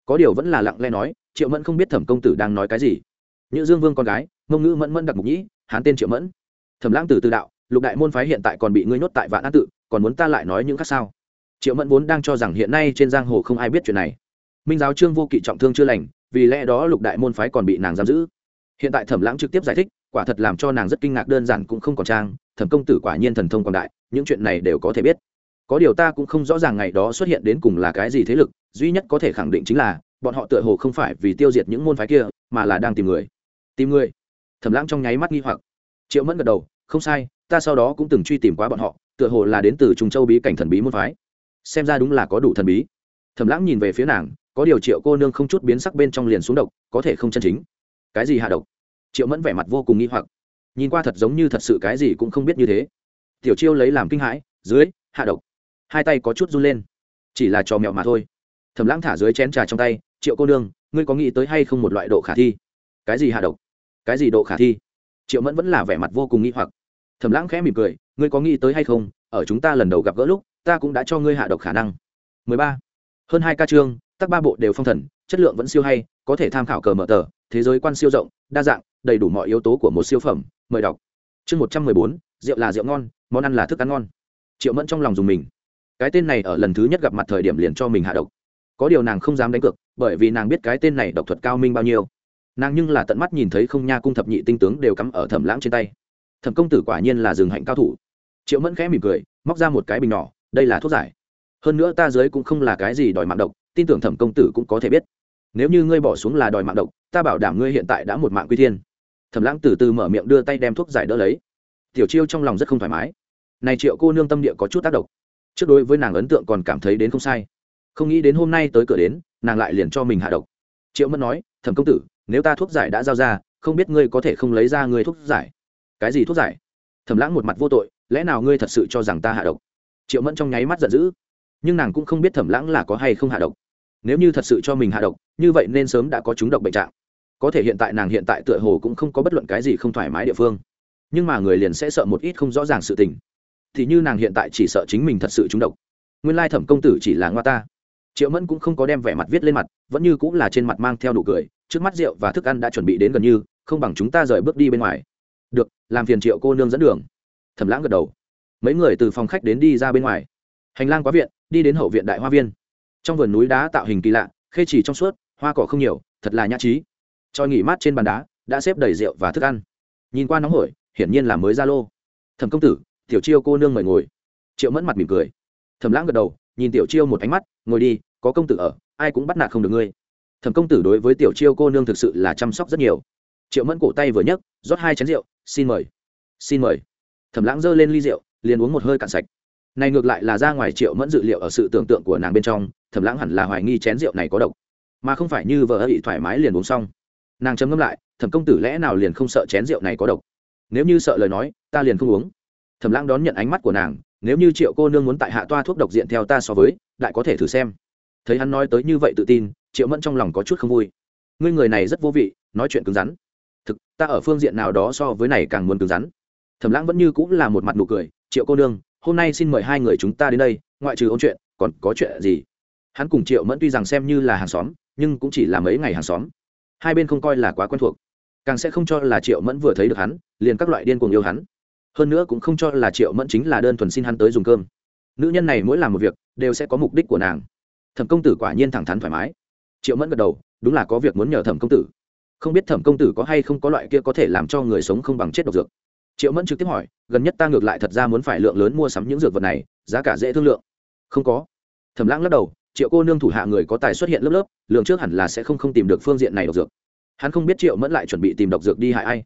Có điều vẫn là lặng lẽ nói, triệu mẫn không biết thẩm công tử đang nói cái gì. Như dương vương con gái, ngôn ngữ mẫn mẫn đặc mục nhĩ, hán tên triệu mẫn. Thẩm lãng tử từ đạo, lục đại môn phái hiện tại còn bị ngươi nhốt tại vạn an tự, còn muốn ta lại nói những khác sao? Triệu mẫn vốn đang cho rằng hiện nay trên giang hồ không ai biết chuyện này. Minh giáo trương vô kỵ trọng thương chưa lành, vì lẽ đó lục đại môn phái còn bị nàng giam giữ. Hiện tại thẩm lãng trực tiếp giải thích, quả thật làm cho nàng rất kinh ngạc, đơn giản cũng không còn trang, thẩm công tử quả nhiên thần thông còn đại, những chuyện này đều có thể biết có điều ta cũng không rõ ràng ngày đó xuất hiện đến cùng là cái gì thế lực, duy nhất có thể khẳng định chính là, bọn họ tựa hồ không phải vì tiêu diệt những môn phái kia, mà là đang tìm người. Tìm người? Thẩm lãng trong nháy mắt nghi hoặc. Triệu mẫn gật đầu, không sai, ta sau đó cũng từng truy tìm qua bọn họ, tựa hồ là đến từ trung châu bí cảnh thần bí môn phái. Xem ra đúng là có đủ thần bí. Thẩm lãng nhìn về phía nàng, có điều triệu cô nương không chút biến sắc bên trong liền xuống độc, có thể không chân chính. Cái gì hạ độc? Triệu mẫn vẻ mặt vô cùng nghi hoặc. Nhìn qua thật giống như thật sự cái gì cũng không biết như thế. Tiểu chiêu lấy làm kinh hãi, dưới, hạ độc hai tay có chút run lên. Chỉ là trò mẹo mà thôi. Thẩm lãng thả dưới chén trà trong tay, triệu cô nương, ngươi có nghĩ tới hay không một loại độ khả thi? Cái gì hạ độc? Cái gì độ khả thi? Triệu mẫn vẫn là vẻ mặt vô cùng nghĩ hoặc. Thẩm lãng khẽ mỉm cười, ngươi có nghĩ tới hay không? Ở chúng ta lần đầu gặp gỡ lúc, ta cũng đã cho ngươi hạ độc khả năng. 13. hơn hai ca chương tác ba bộ đều phong thần, chất lượng vẫn siêu hay, có thể tham khảo cờ mở tờ, thế giới quan siêu rộng, đa dạng, đầy đủ mọi yếu tố của một siêu phẩm, mời đọc. Chương một trăm mười bốn, rượu là rượu ngon, món ăn là thức ăn ngon. Triệu mẫn trong lòng dùng mình cái tên này ở lần thứ nhất gặp mặt thời điểm liền cho mình hạ độc. Có điều nàng không dám đánh cược, bởi vì nàng biết cái tên này độc thuật cao minh bao nhiêu. Nàng nhưng là tận mắt nhìn thấy không nha cung thập nhị tinh tướng đều cắm ở thẩm lãng trên tay. Thẩm công tử quả nhiên là rừng hạnh cao thủ. Triệu mẫn khẽ mỉm cười, móc ra một cái bình nhỏ, đây là thuốc giải. Hơn nữa ta dưới cũng không là cái gì đòi mạng độc, tin tưởng thẩm công tử cũng có thể biết. Nếu như ngươi bỏ xuống là đòi mạng độc, ta bảo đảm ngươi hiện tại đã một mạng quy thiên. Thẩm lãng từ từ mở miệng đưa tay đem thuốc giải đỡ lấy. Tiểu chiêu trong lòng rất không thoải mái. Này triệu cô nương tâm địa có chút tác động trước đối với nàng ấn tượng còn cảm thấy đến không sai. Không nghĩ đến hôm nay tới cửa đến, nàng lại liền cho mình hạ độc. Triệu mẫn nói, thẩm công tử, nếu ta thuốc giải đã giao ra, không biết ngươi có thể không lấy ra ngươi thuốc giải? Cái gì thuốc giải? Thẩm lãng một mặt vô tội, lẽ nào ngươi thật sự cho rằng ta hạ độc? Triệu mẫn trong nháy mắt giận dữ, nhưng nàng cũng không biết thẩm lãng là có hay không hạ độc. Nếu như thật sự cho mình hạ độc, như vậy nên sớm đã có chúng độc bệnh trạng. Có thể hiện tại nàng hiện tại tựa hồ cũng không có bất luận cái gì không thoải mái địa phương. Nhưng mà người liền sẽ sợ một ít không rõ ràng sự tình thì như nàng hiện tại chỉ sợ chính mình thật sự trúng độc. Nguyên lai thẩm công tử chỉ là ngoa ta. Triệu mẫn cũng không có đem vẻ mặt viết lên mặt, vẫn như cũng là trên mặt mang theo nụ cười, trước mắt rượu và thức ăn đã chuẩn bị đến gần như, không bằng chúng ta rời bước đi bên ngoài. Được, làm phiền triệu cô nương dẫn đường. Thẩm lãng gật đầu. Mấy người từ phòng khách đến đi ra bên ngoài. Hành lang quá viện, đi đến hậu viện đại hoa viên. Trong vườn núi đá tạo hình kỳ lạ, khê chỉ trong suốt, hoa cỏ không nhiều, thật là nhã trí. Tròi nghỉ mát trên bàn đá, đã xếp đầy rượu và thức ăn. Nhìn qua nóng hổi, hiển nhiên là mới ra lô. Thẩm công tử tiểu chiêu cô nương mời ngồi. Triệu mẫn mặt mỉm cười. Thẩm lãng gật đầu, nhìn tiểu chiêu một ánh mắt, ngồi đi, có công tử ở, ai cũng bắt nạt không được ngươi. Thẩm công tử đối với tiểu chiêu cô nương thực sự là chăm sóc rất nhiều. Triệu mẫn cổ tay vừa nhấc, rót hai chén rượu, xin mời xin mời. Thẩm lãng giơ lên ly rượu, liền uống một hơi cạn sạch. Này ngược lại là ra ngoài triệu mẫn dự liệu ở sự tưởng tượng của nàng bên trong, thẩm lãng hẳn là hoài nghi chén rượu này có độc. Mà không phải như vợ bị thoải mái liền uống xong. Nàng chấm ngâm lại, thẩm công tử lẽ nào liền không sợ chén rượu này có độc? Nếu như sợ lời nói, ta liền không uống thẩm lãng đón nhận ánh mắt của nàng, nếu như triệu cô nương muốn tại hạ toa thuốc độc diện theo ta so với, đại có thể thử xem. Thấy hắn nói tới như vậy tự tin, triệu mẫn trong lòng có chút không vui. Ngươi người này rất vô vị, nói chuyện cứng rắn. Thực, ta ở phương diện nào đó so với này càng muốn cứng rắn. Thẩm lãng vẫn như cũng là một mặt nụ cười, triệu cô nương, hôm nay xin mời hai người chúng ta đến đây, ngoại trừ ôn chuyện, còn có chuyện gì? Hắn cùng triệu mẫn tuy rằng xem như là hàng xóm, nhưng cũng chỉ là mấy ngày hàng xóm. Hai bên không coi là quá quen thuộc. Càng sẽ không cho là triệu mẫn vừa thấy được hắn, liền các loại điên cuồng yêu hắn hơn nữa cũng không cho là triệu mẫn chính là đơn thuần xin hắn tới dùng cơm. Nữ nhân này mỗi làm một việc, đều sẽ có mục đích của nàng. Thẩm công tử quả nhiên thẳng thắn thoải mái. Triệu mẫn gật đầu, đúng là có việc muốn nhờ thẩm công tử. Không biết thẩm công tử có hay không có loại kia có thể làm cho người sống không bằng chết độc dược. Triệu mẫn trực tiếp hỏi, gần nhất ta ngược lại thật ra muốn phải lượng lớn mua sắm những dược vật này, giá cả dễ thương lượng. Không có. Thẩm lãng lắc đầu, triệu cô nương thủ hạ người có tài xuất hiện lớp lớp, lượng trước hẳn là sẽ không không tìm được phương diện này độc dược. Hắn không biết triệu mẫn lại chuẩn bị tìm độc dược đi hại ai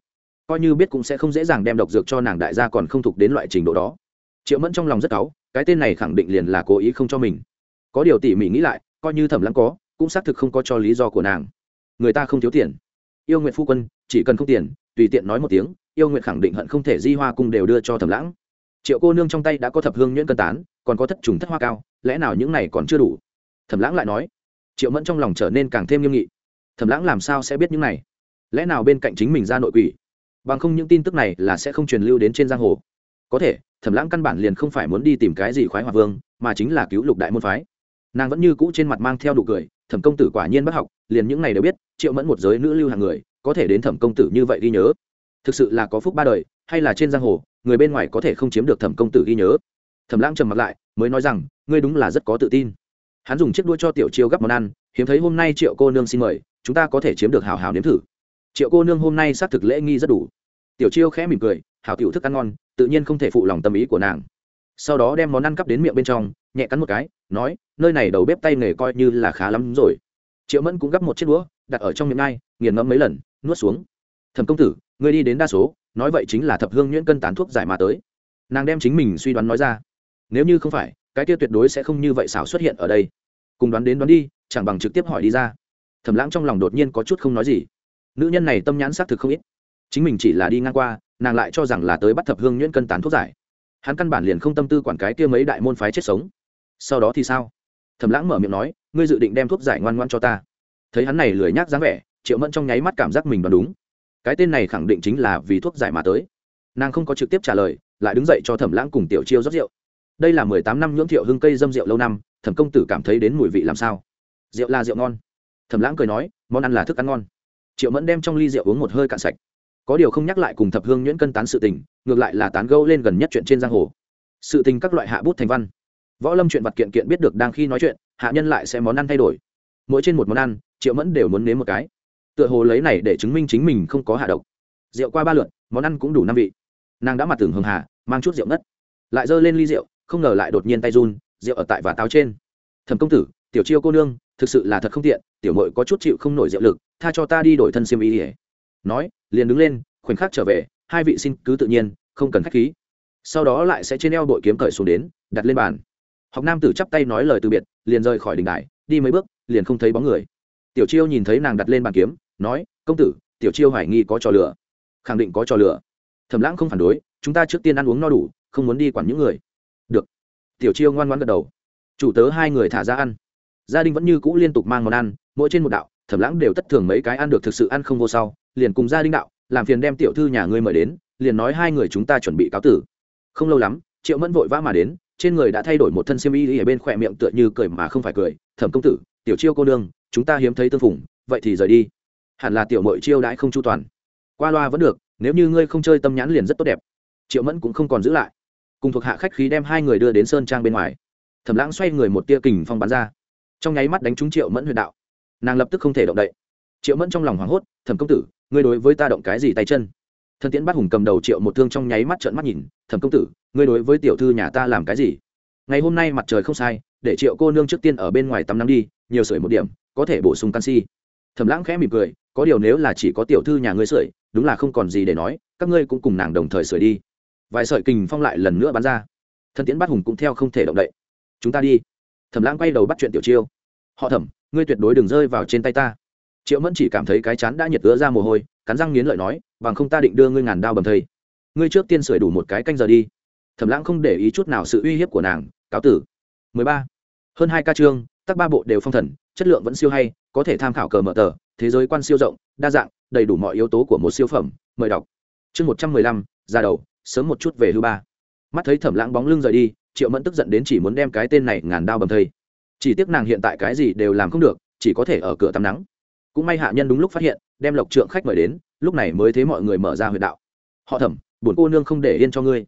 coi như biết cũng sẽ không dễ dàng đem độc dược cho nàng đại gia còn không thuộc đến loại trình độ đó. Triệu mẫn trong lòng rất cáu, cái tên này khẳng định liền là cố ý không cho mình. Có điều tỉ mỉ nghĩ lại, coi như thẩm lãng có, cũng xác thực không có cho lý do của nàng. Người ta không thiếu tiền. Yêu nguyện phu quân, chỉ cần không tiền, tùy tiện nói một tiếng, yêu nguyện khẳng định hận không thể di hoa cung đều đưa cho thẩm lãng. Triệu cô nương trong tay đã có thập hương nhuyễn cân tán, còn có thất trùng thất hoa cao, lẽ nào những này còn chưa đủ? Thẩm lãng lại nói. Triệu mẫn trong lòng trở nên càng thêm nghiêm nghị. Thẩm lãng làm sao sẽ biết những này? Lẽ nào bên cạnh chính mình ra nội quỷ? Bằng không những tin tức này là sẽ không truyền lưu đến trên giang hồ. Có thể, thẩm lãng căn bản liền không phải muốn đi tìm cái gì khoái hòa vương, mà chính là cứu lục đại môn phái. Nàng vẫn như cũ trên mặt mang theo đủ cười, thẩm công tử quả nhiên bất học, liền những này đều biết, triệu mẫn một giới nữ lưu hàng người, có thể đến thẩm công tử như vậy ghi nhớ. Thực sự là có phúc ba đời, hay là trên giang hồ, người bên ngoài có thể không chiếm được thẩm công tử ghi nhớ. Thẩm lãng trầm mặt lại, mới nói rằng, ngươi đúng là rất có tự tin. Hắn dùng chiếc đuôi cho tiểu chiêu gắp món ăn, hiếm thấy hôm nay triệu cô nương xin mời, chúng ta có thể chiếm được hào hào nếm thử triệu cô nương hôm nay xác thực lễ nghi rất đủ. Tiểu chiêu khẽ mỉm cười, hảo tiểu thức ăn ngon, tự nhiên không thể phụ lòng tâm ý của nàng. Sau đó đem món ăn cắp đến miệng bên trong, nhẹ cắn một cái, nói, nơi này đầu bếp tay nghề coi như là khá lắm rồi. Triệu mẫn cũng gắp một chiếc đũa, đặt ở trong miệng ngay, nghiền ngẫm mấy lần, nuốt xuống. Thẩm công tử người đi đến đa số, nói vậy chính là thập hương nhuyễn cân tán thuốc giải mà tới. Nàng đem chính mình suy đoán nói ra. Nếu như không phải, cái kia tuyệt đối sẽ không như vậy xảo xuất hiện ở đây. Cùng đoán đến đoán đi, chẳng bằng trực tiếp hỏi đi ra. Thẩm lãng trong lòng đột nhiên có chút không nói gì nữ nhân này tâm nhãn xác thực không ít. Chính mình chỉ là đi ngang qua, nàng lại cho rằng là tới bắt thập hương nhuyễn cân tán thuốc giải. Hắn căn bản liền không tâm tư quản cái kia mấy đại môn phái chết sống. Sau đó thì sao? Thẩm lãng mở miệng nói, ngươi dự định đem thuốc giải ngoan ngoan cho ta. Thấy hắn này lười nhác dáng vẻ, triệu mẫn trong nháy mắt cảm giác mình đoán đúng. Cái tên này khẳng định chính là vì thuốc giải mà tới. Nàng không có trực tiếp trả lời, lại đứng dậy cho thẩm lãng cùng tiểu chiêu rót rượu. Đây là mười tám năm nhưỡng thiệu hưng cây dâm rượu lâu năm, thẩm công tử cảm thấy đến mùi vị làm sao? Rượu là rượu ngon. Thẩm lãng cười nói, món ăn là thức ăn ngon triệu mẫn đem trong ly rượu uống một hơi cạn sạch. Có điều không nhắc lại cùng thập hương nhuyễn cân tán sự tình, ngược lại là tán gâu lên gần nhất chuyện trên giang hồ. Sự tình các loại hạ bút thành văn. Võ lâm chuyện vật kiện kiện biết được đang khi nói chuyện, hạ nhân lại sẽ món ăn thay đổi. Mỗi trên một món ăn, triệu mẫn đều muốn nếm một cái. Tựa hồ lấy này để chứng minh chính mình không có hạ độc. Rượu qua ba lượt, món ăn cũng đủ năm vị. Nàng đã mặt tưởng hường hà, mang chút rượu ngất. Lại giơ lên ly rượu, không ngờ lại đột nhiên tay run, rượu ở tại và táo trên. Thẩm công tử, tiểu chiêu cô nương thực sự là thật không tiện, tiểu mội có chút chịu không nổi diệu lực, tha cho ta đi đổi thân xiêm y ỉa nói, liền đứng lên, khoảnh khắc trở về, hai vị xin cứ tự nhiên, không cần khách khí. Sau đó lại sẽ trên eo đội kiếm cởi xuống đến, đặt lên bàn. Học nam tử chắp tay nói lời từ biệt, liền rời khỏi đình đài, đi mấy bước, liền không thấy bóng người. Tiểu chiêu nhìn thấy nàng đặt lên bàn kiếm, nói, công tử, tiểu chiêu hoài nghi có trò lửa khẳng định có trò lửa thầm lãng không phản đối, chúng ta trước tiên ăn uống no đủ, không muốn đi quản những người. Được. Tiểu chiêu ngoan ngoan gật đầu. Chủ tớ hai người thả ra ăn gia đình vẫn như cũ liên tục mang món ăn mỗi trên một đạo thẩm lãng đều tất thường mấy cái ăn được thực sự ăn không vô sau liền cùng gia đình đạo làm phiền đem tiểu thư nhà ngươi mời đến liền nói hai người chúng ta chuẩn bị cáo tử. Không lâu lắm triệu mẫn vội vã mà đến trên người đã thay đổi một thân xiêm y ở bên khỏe miệng tựa như cười mà không phải cười thẩm công tử tiểu chiêu cô nương chúng ta hiếm thấy tương phụng, vậy thì rời đi. Hẳn là tiểu mội chiêu đãi không chu toàn. Qua loa vẫn được nếu như ngươi không chơi tâm nhãn liền rất tốt đẹp. Triệu mẫn cũng không còn giữ lại. Cùng thuộc hạ khách khí đem hai người đưa đến sơn trang bên ngoài. Thẩm lãng xoay người một tia kình phong bắn ra trong nháy mắt đánh trúng triệu mẫn huyền đạo. Nàng lập tức không thể động đậy. Triệu mẫn trong lòng hoảng hốt, thẩm công tử, ngươi đối với ta động cái gì tay chân? Thần tiễn bắt hùng cầm đầu triệu một thương trong nháy mắt trợn mắt nhìn, thẩm công tử, ngươi đối với tiểu thư nhà ta làm cái gì? Ngày hôm nay mặt trời không sai, để triệu cô nương trước tiên ở bên ngoài tắm nắng đi, nhiều sưởi một điểm, có thể bổ sung canxi. Thẩm lãng khẽ mỉm cười, có điều nếu là chỉ có tiểu thư nhà ngươi sưởi, đúng là không còn gì để nói, các ngươi cũng cùng nàng đồng thời sưởi đi. Vài sợi kình phong lại lần nữa bắn ra. Thần tiễn bắt hùng cũng theo không thể động đậy. Chúng ta đi thẩm lãng quay đầu bắt chuyện tiểu chiêu. Họ thẩm, ngươi tuyệt đối đừng rơi vào trên tay ta. Triệu mẫn chỉ cảm thấy cái chán đã nhiệt ứa ra mồ hôi, cắn răng nghiến lợi nói, bằng không ta định đưa ngươi ngàn đao bầm thây ngươi trước tiên sửa đủ một cái canh giờ đi. Thẩm lãng không để ý chút nào sự uy hiếp của nàng, cáo tử. 13. hơn hai ca chương tác ba bộ đều phong thần, chất lượng vẫn siêu hay, có thể tham khảo cờ mở tờ, thế giới quan siêu rộng, đa dạng, đầy đủ mọi yếu tố của một siêu phẩm, mời đọc. Chương một trăm mười lăm, ra đầu, sớm một chút về hưu ba mắt thấy thẩm lãng bóng lưng rời đi, triệu mẫn tức giận đến chỉ muốn đem cái tên này ngàn đao bầm thây. Chỉ tiếc nàng hiện tại cái gì đều làm không được, chỉ có thể ở cửa tắm nắng. Cũng may hạ nhân đúng lúc phát hiện, đem lộc trượng khách mời đến, lúc này mới thấy mọi người mở ra huyệt đạo. Họ thẩm bổn cô nương không để yên cho ngươi.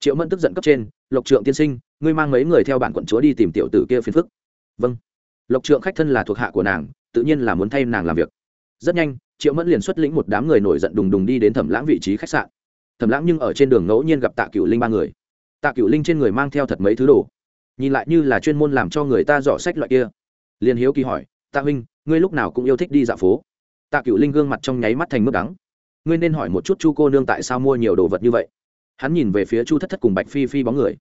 Triệu mẫn tức giận cấp trên, lộc trượng tiên sinh, ngươi mang mấy người theo bản quận chúa đi tìm tiểu tử kia phiền phức. Vâng. Lộc trượng khách thân là thuộc hạ của nàng, tự nhiên là muốn thay nàng làm việc. Rất nhanh, triệu mẫn liền xuất lĩnh một đám người nổi giận đùng đùng đi đến thẩm lãng vị trí khách sạn. Thẩm lãng nhưng ở trên đường ngẫu nhiên gặp tạ cựu linh ba người tạ cựu linh trên người mang theo thật mấy thứ đồ. Nhìn lại như là chuyên môn làm cho người ta dò sách loại kia. Liền hiếu kỳ hỏi, tạ huynh, ngươi lúc nào cũng yêu thích đi dạo phố? Tạ cựu linh gương mặt trong nháy mắt thành mức đắng. Ngươi nên hỏi một chút chu cô nương tại sao mua nhiều đồ vật như vậy? Hắn nhìn về phía chu thất thất cùng bạch phi phi bóng người.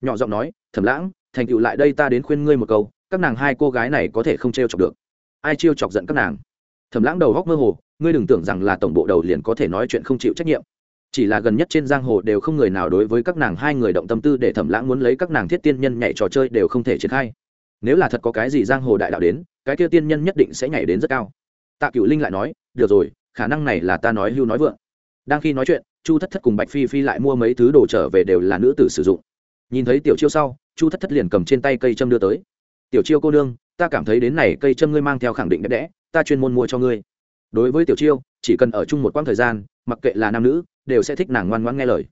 Nhỏ giọng nói, thẩm lãng, thành cựu lại đây ta đến khuyên ngươi một câu, các nàng hai cô gái này có thể không t r e o chọc được. Ai trêu chọc giận các nàng? Thẩm lãng đầu góc mơ hồ, ngươi đừng tưởng rằng là tổng bộ đầu liền có thể nói chuyện không chịu trách nhiệm chỉ là gần nhất trên giang hồ đều không người nào đối với các nàng hai người động tâm tư để thẩm lãng muốn lấy các nàng thiết tiên nhân nhảy trò chơi đều không thể triển khai. Nếu là thật có cái gì giang hồ đại đạo đến, cái kia tiên nhân nhất định sẽ nhảy đến rất cao. Tạ cựu linh lại nói, được rồi, khả năng này là ta nói hưu nói vượng. Đang khi nói chuyện, chu thất thất cùng bạch phi phi lại mua mấy thứ đồ trở về đều là nữ tử sử dụng. Nhìn thấy tiểu chiêu sau, chu thất thất liền cầm trên tay cây châm đưa tới. Tiểu chiêu cô nương, ta cảm thấy đến này cây châm ngươi mang theo khẳng định đẹp đẽ, ta chuyên môn mua cho ngươi. Đối với tiểu chiêu, chỉ cần ở chung một quãng thời gian, mặc kệ là nam nữ đều sẽ thích nàng ngoan ngoan nghe lời.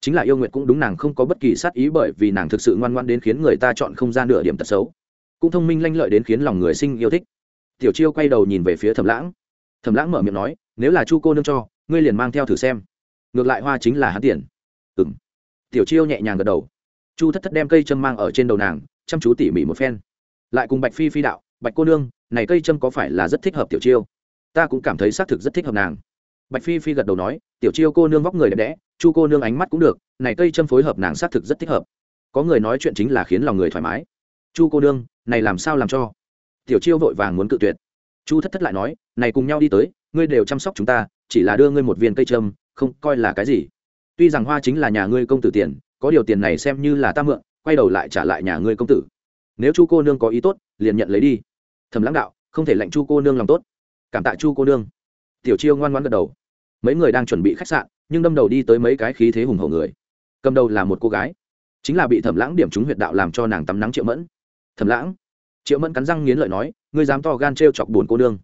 Chính là yêu nguyện cũng đúng nàng không có bất kỳ sát ý bởi vì nàng thực sự ngoan ngoan đến khiến người ta chọn không gian nửa điểm tật xấu. Cũng thông minh lanh lợi đến khiến lòng người sinh yêu thích. Tiểu chiêu quay đầu nhìn về phía thẩm lãng. Thẩm lãng mở miệng nói, nếu là chu cô nương cho, ngươi liền mang theo thử xem. Ngược lại hoa chính là hắn tiền. Ừ m tiểu chiêu nhẹ nhàng gật đầu. Chu thất thất đem cây châm mang ở trên đầu nàng, chăm chú tỉ mỉ một phen. Lại cùng bạch phi phi đạo, bạch cô nương, này cây châm có phải là rất thích hợp tiểu chiêu? Ta cũng cảm thấy xác thực rất thích hợp nàng bạch phi phi gật đầu nói, tiểu chiêu cô nương vóc người đẹp đẽ, chu cô nương ánh mắt cũng được, này cây châm phối hợp nàng xác thực rất thích hợp. Có người nói chuyện chính là khiến lòng người thoải mái. Chu cô nương, này làm sao làm cho? Tiểu chiêu vội vàng muốn cự tuyệt. Chu thất thất lại nói, này cùng nhau đi tới, ngươi đều chăm sóc chúng ta, chỉ là đưa ngươi một viên cây châm, không coi là cái gì. Tuy rằng hoa chính là nhà ngươi công tử tiền, có điều tiền này xem như là ta mượn, quay đầu lại trả lại nhà ngươi công tử. Nếu chu cô nương có ý tốt, liền nhận lấy đi. Thầm lãng đạo, không thể lệnh chu cô nương lòng tốt. Cảm tạ chu cô nương. Tiểu chiêu ngoan ngoan gật đầu mấy người đang chuẩn bị khách sạn, nhưng đâm đầu đi tới mấy cái khí thế hùng hậu người. Cầm đầu là một cô gái, chính là bị thẩm lãng điểm trúng huyệt đạo làm cho nàng tắm nắng triệu mẫn. Thẩm lãng, triệu mẫn cắn răng nghiến lợi nói, ngươi dám to gan t r e o chọc buồn cô nương.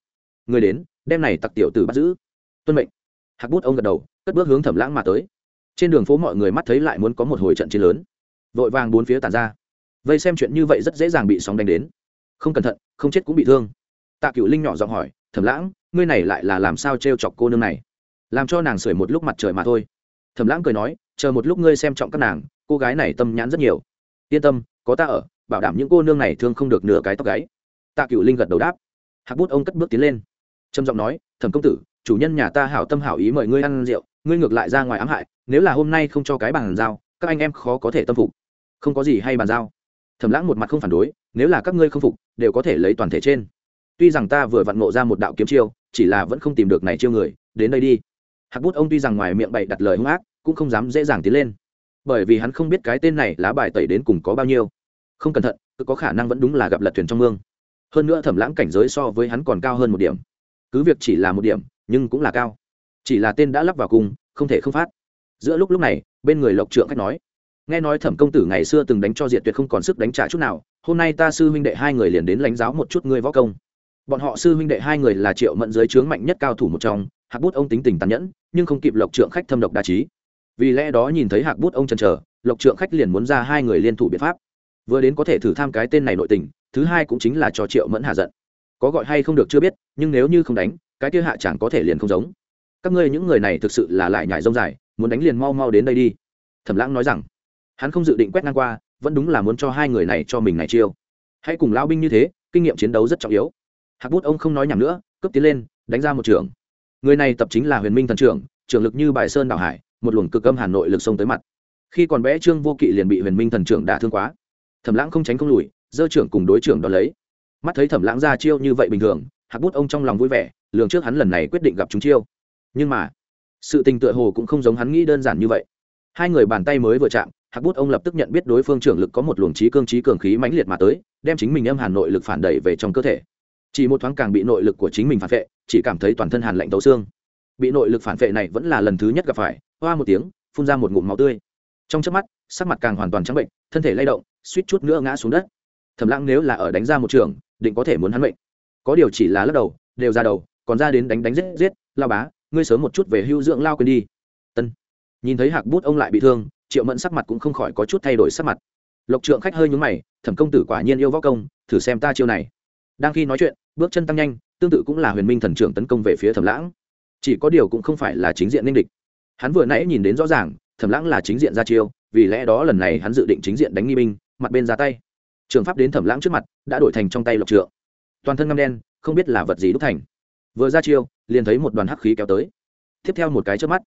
Người đến, đem này tặc tiểu tử bắt giữ. Tuân mệnh. Hạc bút ông gật đầu, cất bước hướng thẩm lãng mà tới. Trên đường phố mọi người mắt thấy lại muốn có một hồi trận chiến lớn. Vội vàng bốn phía tàn ra. Vây xem chuyện như vậy rất dễ dàng bị sóng đánh đến. Không cẩn thận, không chết cũng bị thương. Tạ cựu linh nhỏ giọng hỏi, thẩm lãng, ngươi này lại là làm sao t r e o chọc cô nương này? Làm cho nàng sưởi một lúc mặt trời mà thôi. Thẩm lãng cười nói, chờ một lúc ngươi xem trọng các nàng, cô gái này tâm nhãn rất nhiều. Yên tâm, có ta ở, bảo đảm những cô nương này thương không được nửa cái tóc gáy. Tạ cựu linh gật đầu đáp. Hạc bút ông cất bước tiến lên. Trầm giọng nói, thẩm công tử, chủ nhân nhà ta hảo tâm hảo ý mời ngươi ăn rượu, ngươi ngược lại ra ngoài ám hại, nếu là hôm nay không cho cái bàn giao, các anh em khó có thể tâm phục. Không có gì hay bàn giao. Thẩm lãng một mặt không phản đối, nếu là các ngươi không phục, đều có thể lấy toàn thể trên. Tuy rằng ta vừa vặn ngộ ra một đạo kiếm chiêu, chỉ là vẫn không tìm được này chiêu người, đến đây đi hạc bút ông tuy rằng ngoài miệng bày đặt lời hung ác cũng không dám dễ dàng tiến lên. Bởi vì hắn không biết cái tên này lá bài tẩy đến cùng có bao nhiêu. Không cẩn thận cứ có khả năng vẫn đúng là gặp lật thuyền trong mương. Hơn nữa thẩm lãng cảnh giới so với hắn còn cao hơn một điểm. Cứ việc chỉ là một điểm nhưng cũng là cao. Chỉ là tên đã lắp vào cùng, không thể không phát. Giữa lúc lúc này bên người lộc trượng khách nói nghe nói thẩm công tử ngày xưa từng đánh cho diệt tuyệt không còn sức đánh trả chút nào hôm nay ta sư huynh đệ hai người liền đến lãnh giáo một chút ngươi võ công. Bọn họ sư huynh đệ hai người là triệu mẫn giới trướng mạnh nhất cao thủ một trong hạc bút ông tính tình tàn nhẫn, nhưng không kịp lộc trượng khách thâm độc đa trí vì lẽ đó nhìn thấy hạc bút ông chần chờ, lộc trượng khách liền muốn ra hai người liên thủ biện pháp. Vừa đến có thể thử tham cái tên này nội tình, thứ hai cũng chính là cho triệu mẫn hạ giận. Có gọi hay không được chưa biết, nhưng nếu như không đánh, cái kia hạ chẳng có thể liền không giống. Các ngươi những người này thực sự là lại nhải rông dài, muốn đánh liền mau mau đến đây đi. Thẩm lãng nói rằng, hắn không dự định quét ngang qua, vẫn đúng là muốn cho hai người này cho mình này chiêu. Hãy cùng lao binh như thế, kinh nghiệm chiến đấu rất trọng yếu. Hạc bút ông không nói nhầm nữa, cướp tiến lên, đánh ra một trường người này tập chính là huyền minh thần trưởng trưởng lực như bài sơn đảo hải, một luồng cực âm hà nội lực sông tới mặt. Khi còn bé trương vô kỵ liền bị huyền minh thần trưởng đả thương quá. Thẩm lãng không tránh không lùi dơ trưởng cùng đối trưởng đón lấy. Mắt thấy thẩm lãng ra chiêu như vậy bình thường, hạc bút ông trong lòng vui vẻ, lường trước hắn lần này quyết định gặp chúng chiêu. Nhưng mà, sự tình tựa hồ cũng không giống hắn nghĩ đơn giản như vậy. Hai người bàn tay mới vừa chạm, hạc bút ông lập tức nhận biết đối phương trưởng lực có một luồng trí cương trí cường khí mãnh liệt mà tới, đem chính mình âm Hà nội lực phản đẩy về trong cơ thể chỉ một thoáng càng bị nội lực của chính mình phản vệ chỉ cảm thấy toàn thân hàn lạnh tấu xương. Bị nội lực phản vệ này vẫn là lần thứ nhất gặp phải, hoa một tiếng, phun ra một ngụm máu tươi. Trong chớp mắt, sắc mặt càng hoàn toàn trắng bệnh, thân thể lay động, suýt chút nữa ngã xuống đất. Thầm lãng nếu là ở đánh ra một trường, định có thể muốn hắn bệnh có điều chỉ là lắc đầu, đều ra đầu, còn ra đến đánh đánh giết giết, lao bá, ngươi sớm một chút về hưu dưỡng lao quên đi. Tân nhìn thấy hạc bút ông lại bị thương, triệu mẫn sắc mặt cũng không khỏi có chút thay đổi sắc mặt. Lộc trượng khách hơi nhúng mày, thẩm công tử quả nhiên yêu võ công, thử xem ta chiêu này đang khi nói chuyện, bước chân tăng nhanh, tương tự cũng là huyền minh thần trưởng tấn công về phía thẩm lãng. Chỉ có điều cũng không phải là chính diện ninh địch. Hắn vừa nãy nhìn đến rõ ràng, thẩm lãng là chính diện ra chiêu, vì lẽ đó lần này hắn dự định chính diện đánh nghi binh, mặt bên ra tay. Trường pháp đến thẩm lãng trước mặt, đã đổi thành trong tay lộc trượng. Toàn thân ngâm đen, không biết là vật gì đúc thành. Vừa ra chiêu, liền thấy một đoàn hắc khí kéo tới. Tiếp theo một cái trước mắt,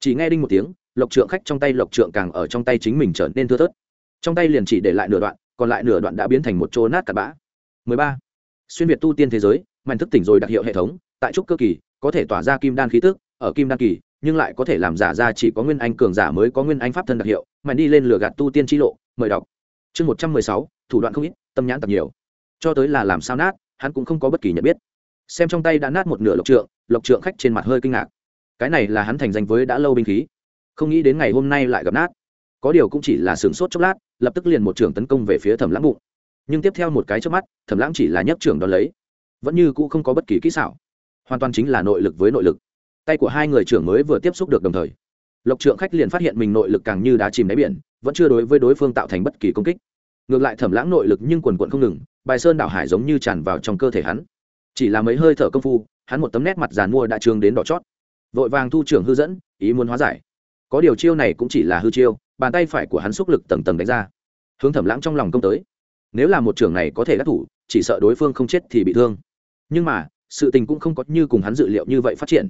chỉ nghe đinh một tiếng, lộc trượng khách trong tay lộc trượng càng ở trong tay chính mình trở nên thưa thớt. Trong tay liền chỉ để lại nửa đoạn, còn lại nửa đoạn đã biến thành một chỗ nát cặn bã. 13 xuyên việt tu tiên thế giới mạnh thức tỉnh rồi đặc hiệu hệ thống, tại trúc cơ kỳ, có thể tỏa ra kim đan khí tức, ở kim đan kỳ, nhưng lại có thể làm giả ra chỉ có nguyên anh cường giả mới có nguyên anh pháp thân đặc hiệu Mảnh đi lên lửa gạt tu tiên chi lộ, mời đọc. Chương một trăm mười sáu, thủ đoạn không ít, tâm nhãn tập nhiều. Cho tới là làm sao nát, hắn cũng không có bất kỳ nhận biết. Xem trong tay đã nát một nửa lộc trượng lộc trượng khách trên mặt hơi kinh ngạc. Cái này là hắn thành danh với đã lâu binh khí. Không nghĩ đến ngày hôm nay lại gặp nát. Có điều cũng chỉ là sửng sốt chốc lát, lập tức liền một trường tấn công về phía thẩm lãng bụng nhưng tiếp theo một cái trước mắt, thẩm lãng chỉ là nhấp trưởng đón lấy. Vẫn như cũ không có bất kỳ kỹ xảo. Hoàn toàn chính là nội lực với nội lực. Tay của hai người trưởng mới vừa tiếp xúc được đồng thời, lộc trượng khách liền phát hiện mình nội lực càng như đá chìm đáy biển, vẫn chưa đối với đối phương tạo thành bất kỳ công kích. Ngược lại thẩm lãng nội lực nhưng quần quận không ngừng, bài sơn đảo hải giống như tràn vào trong cơ thể hắn. Chỉ là mấy hơi thở công phu, hắn một tấm nét mặt giàn mua đã trương đến đỏ chót. Vội vàng thu trưởng hư dẫn, ý muốn hóa giải. Có điều chiêu này cũng chỉ là hư chiêu, bàn tay phải của hắn xúc lực tầng tầng đánh ra. Hướng thẩm lãng trong lòng công tới nếu là một trưởng này có thể đắc thủ, chỉ sợ đối phương không chết thì bị thương. Nhưng mà, sự tình cũng không có như cùng hắn dự liệu như vậy phát triển.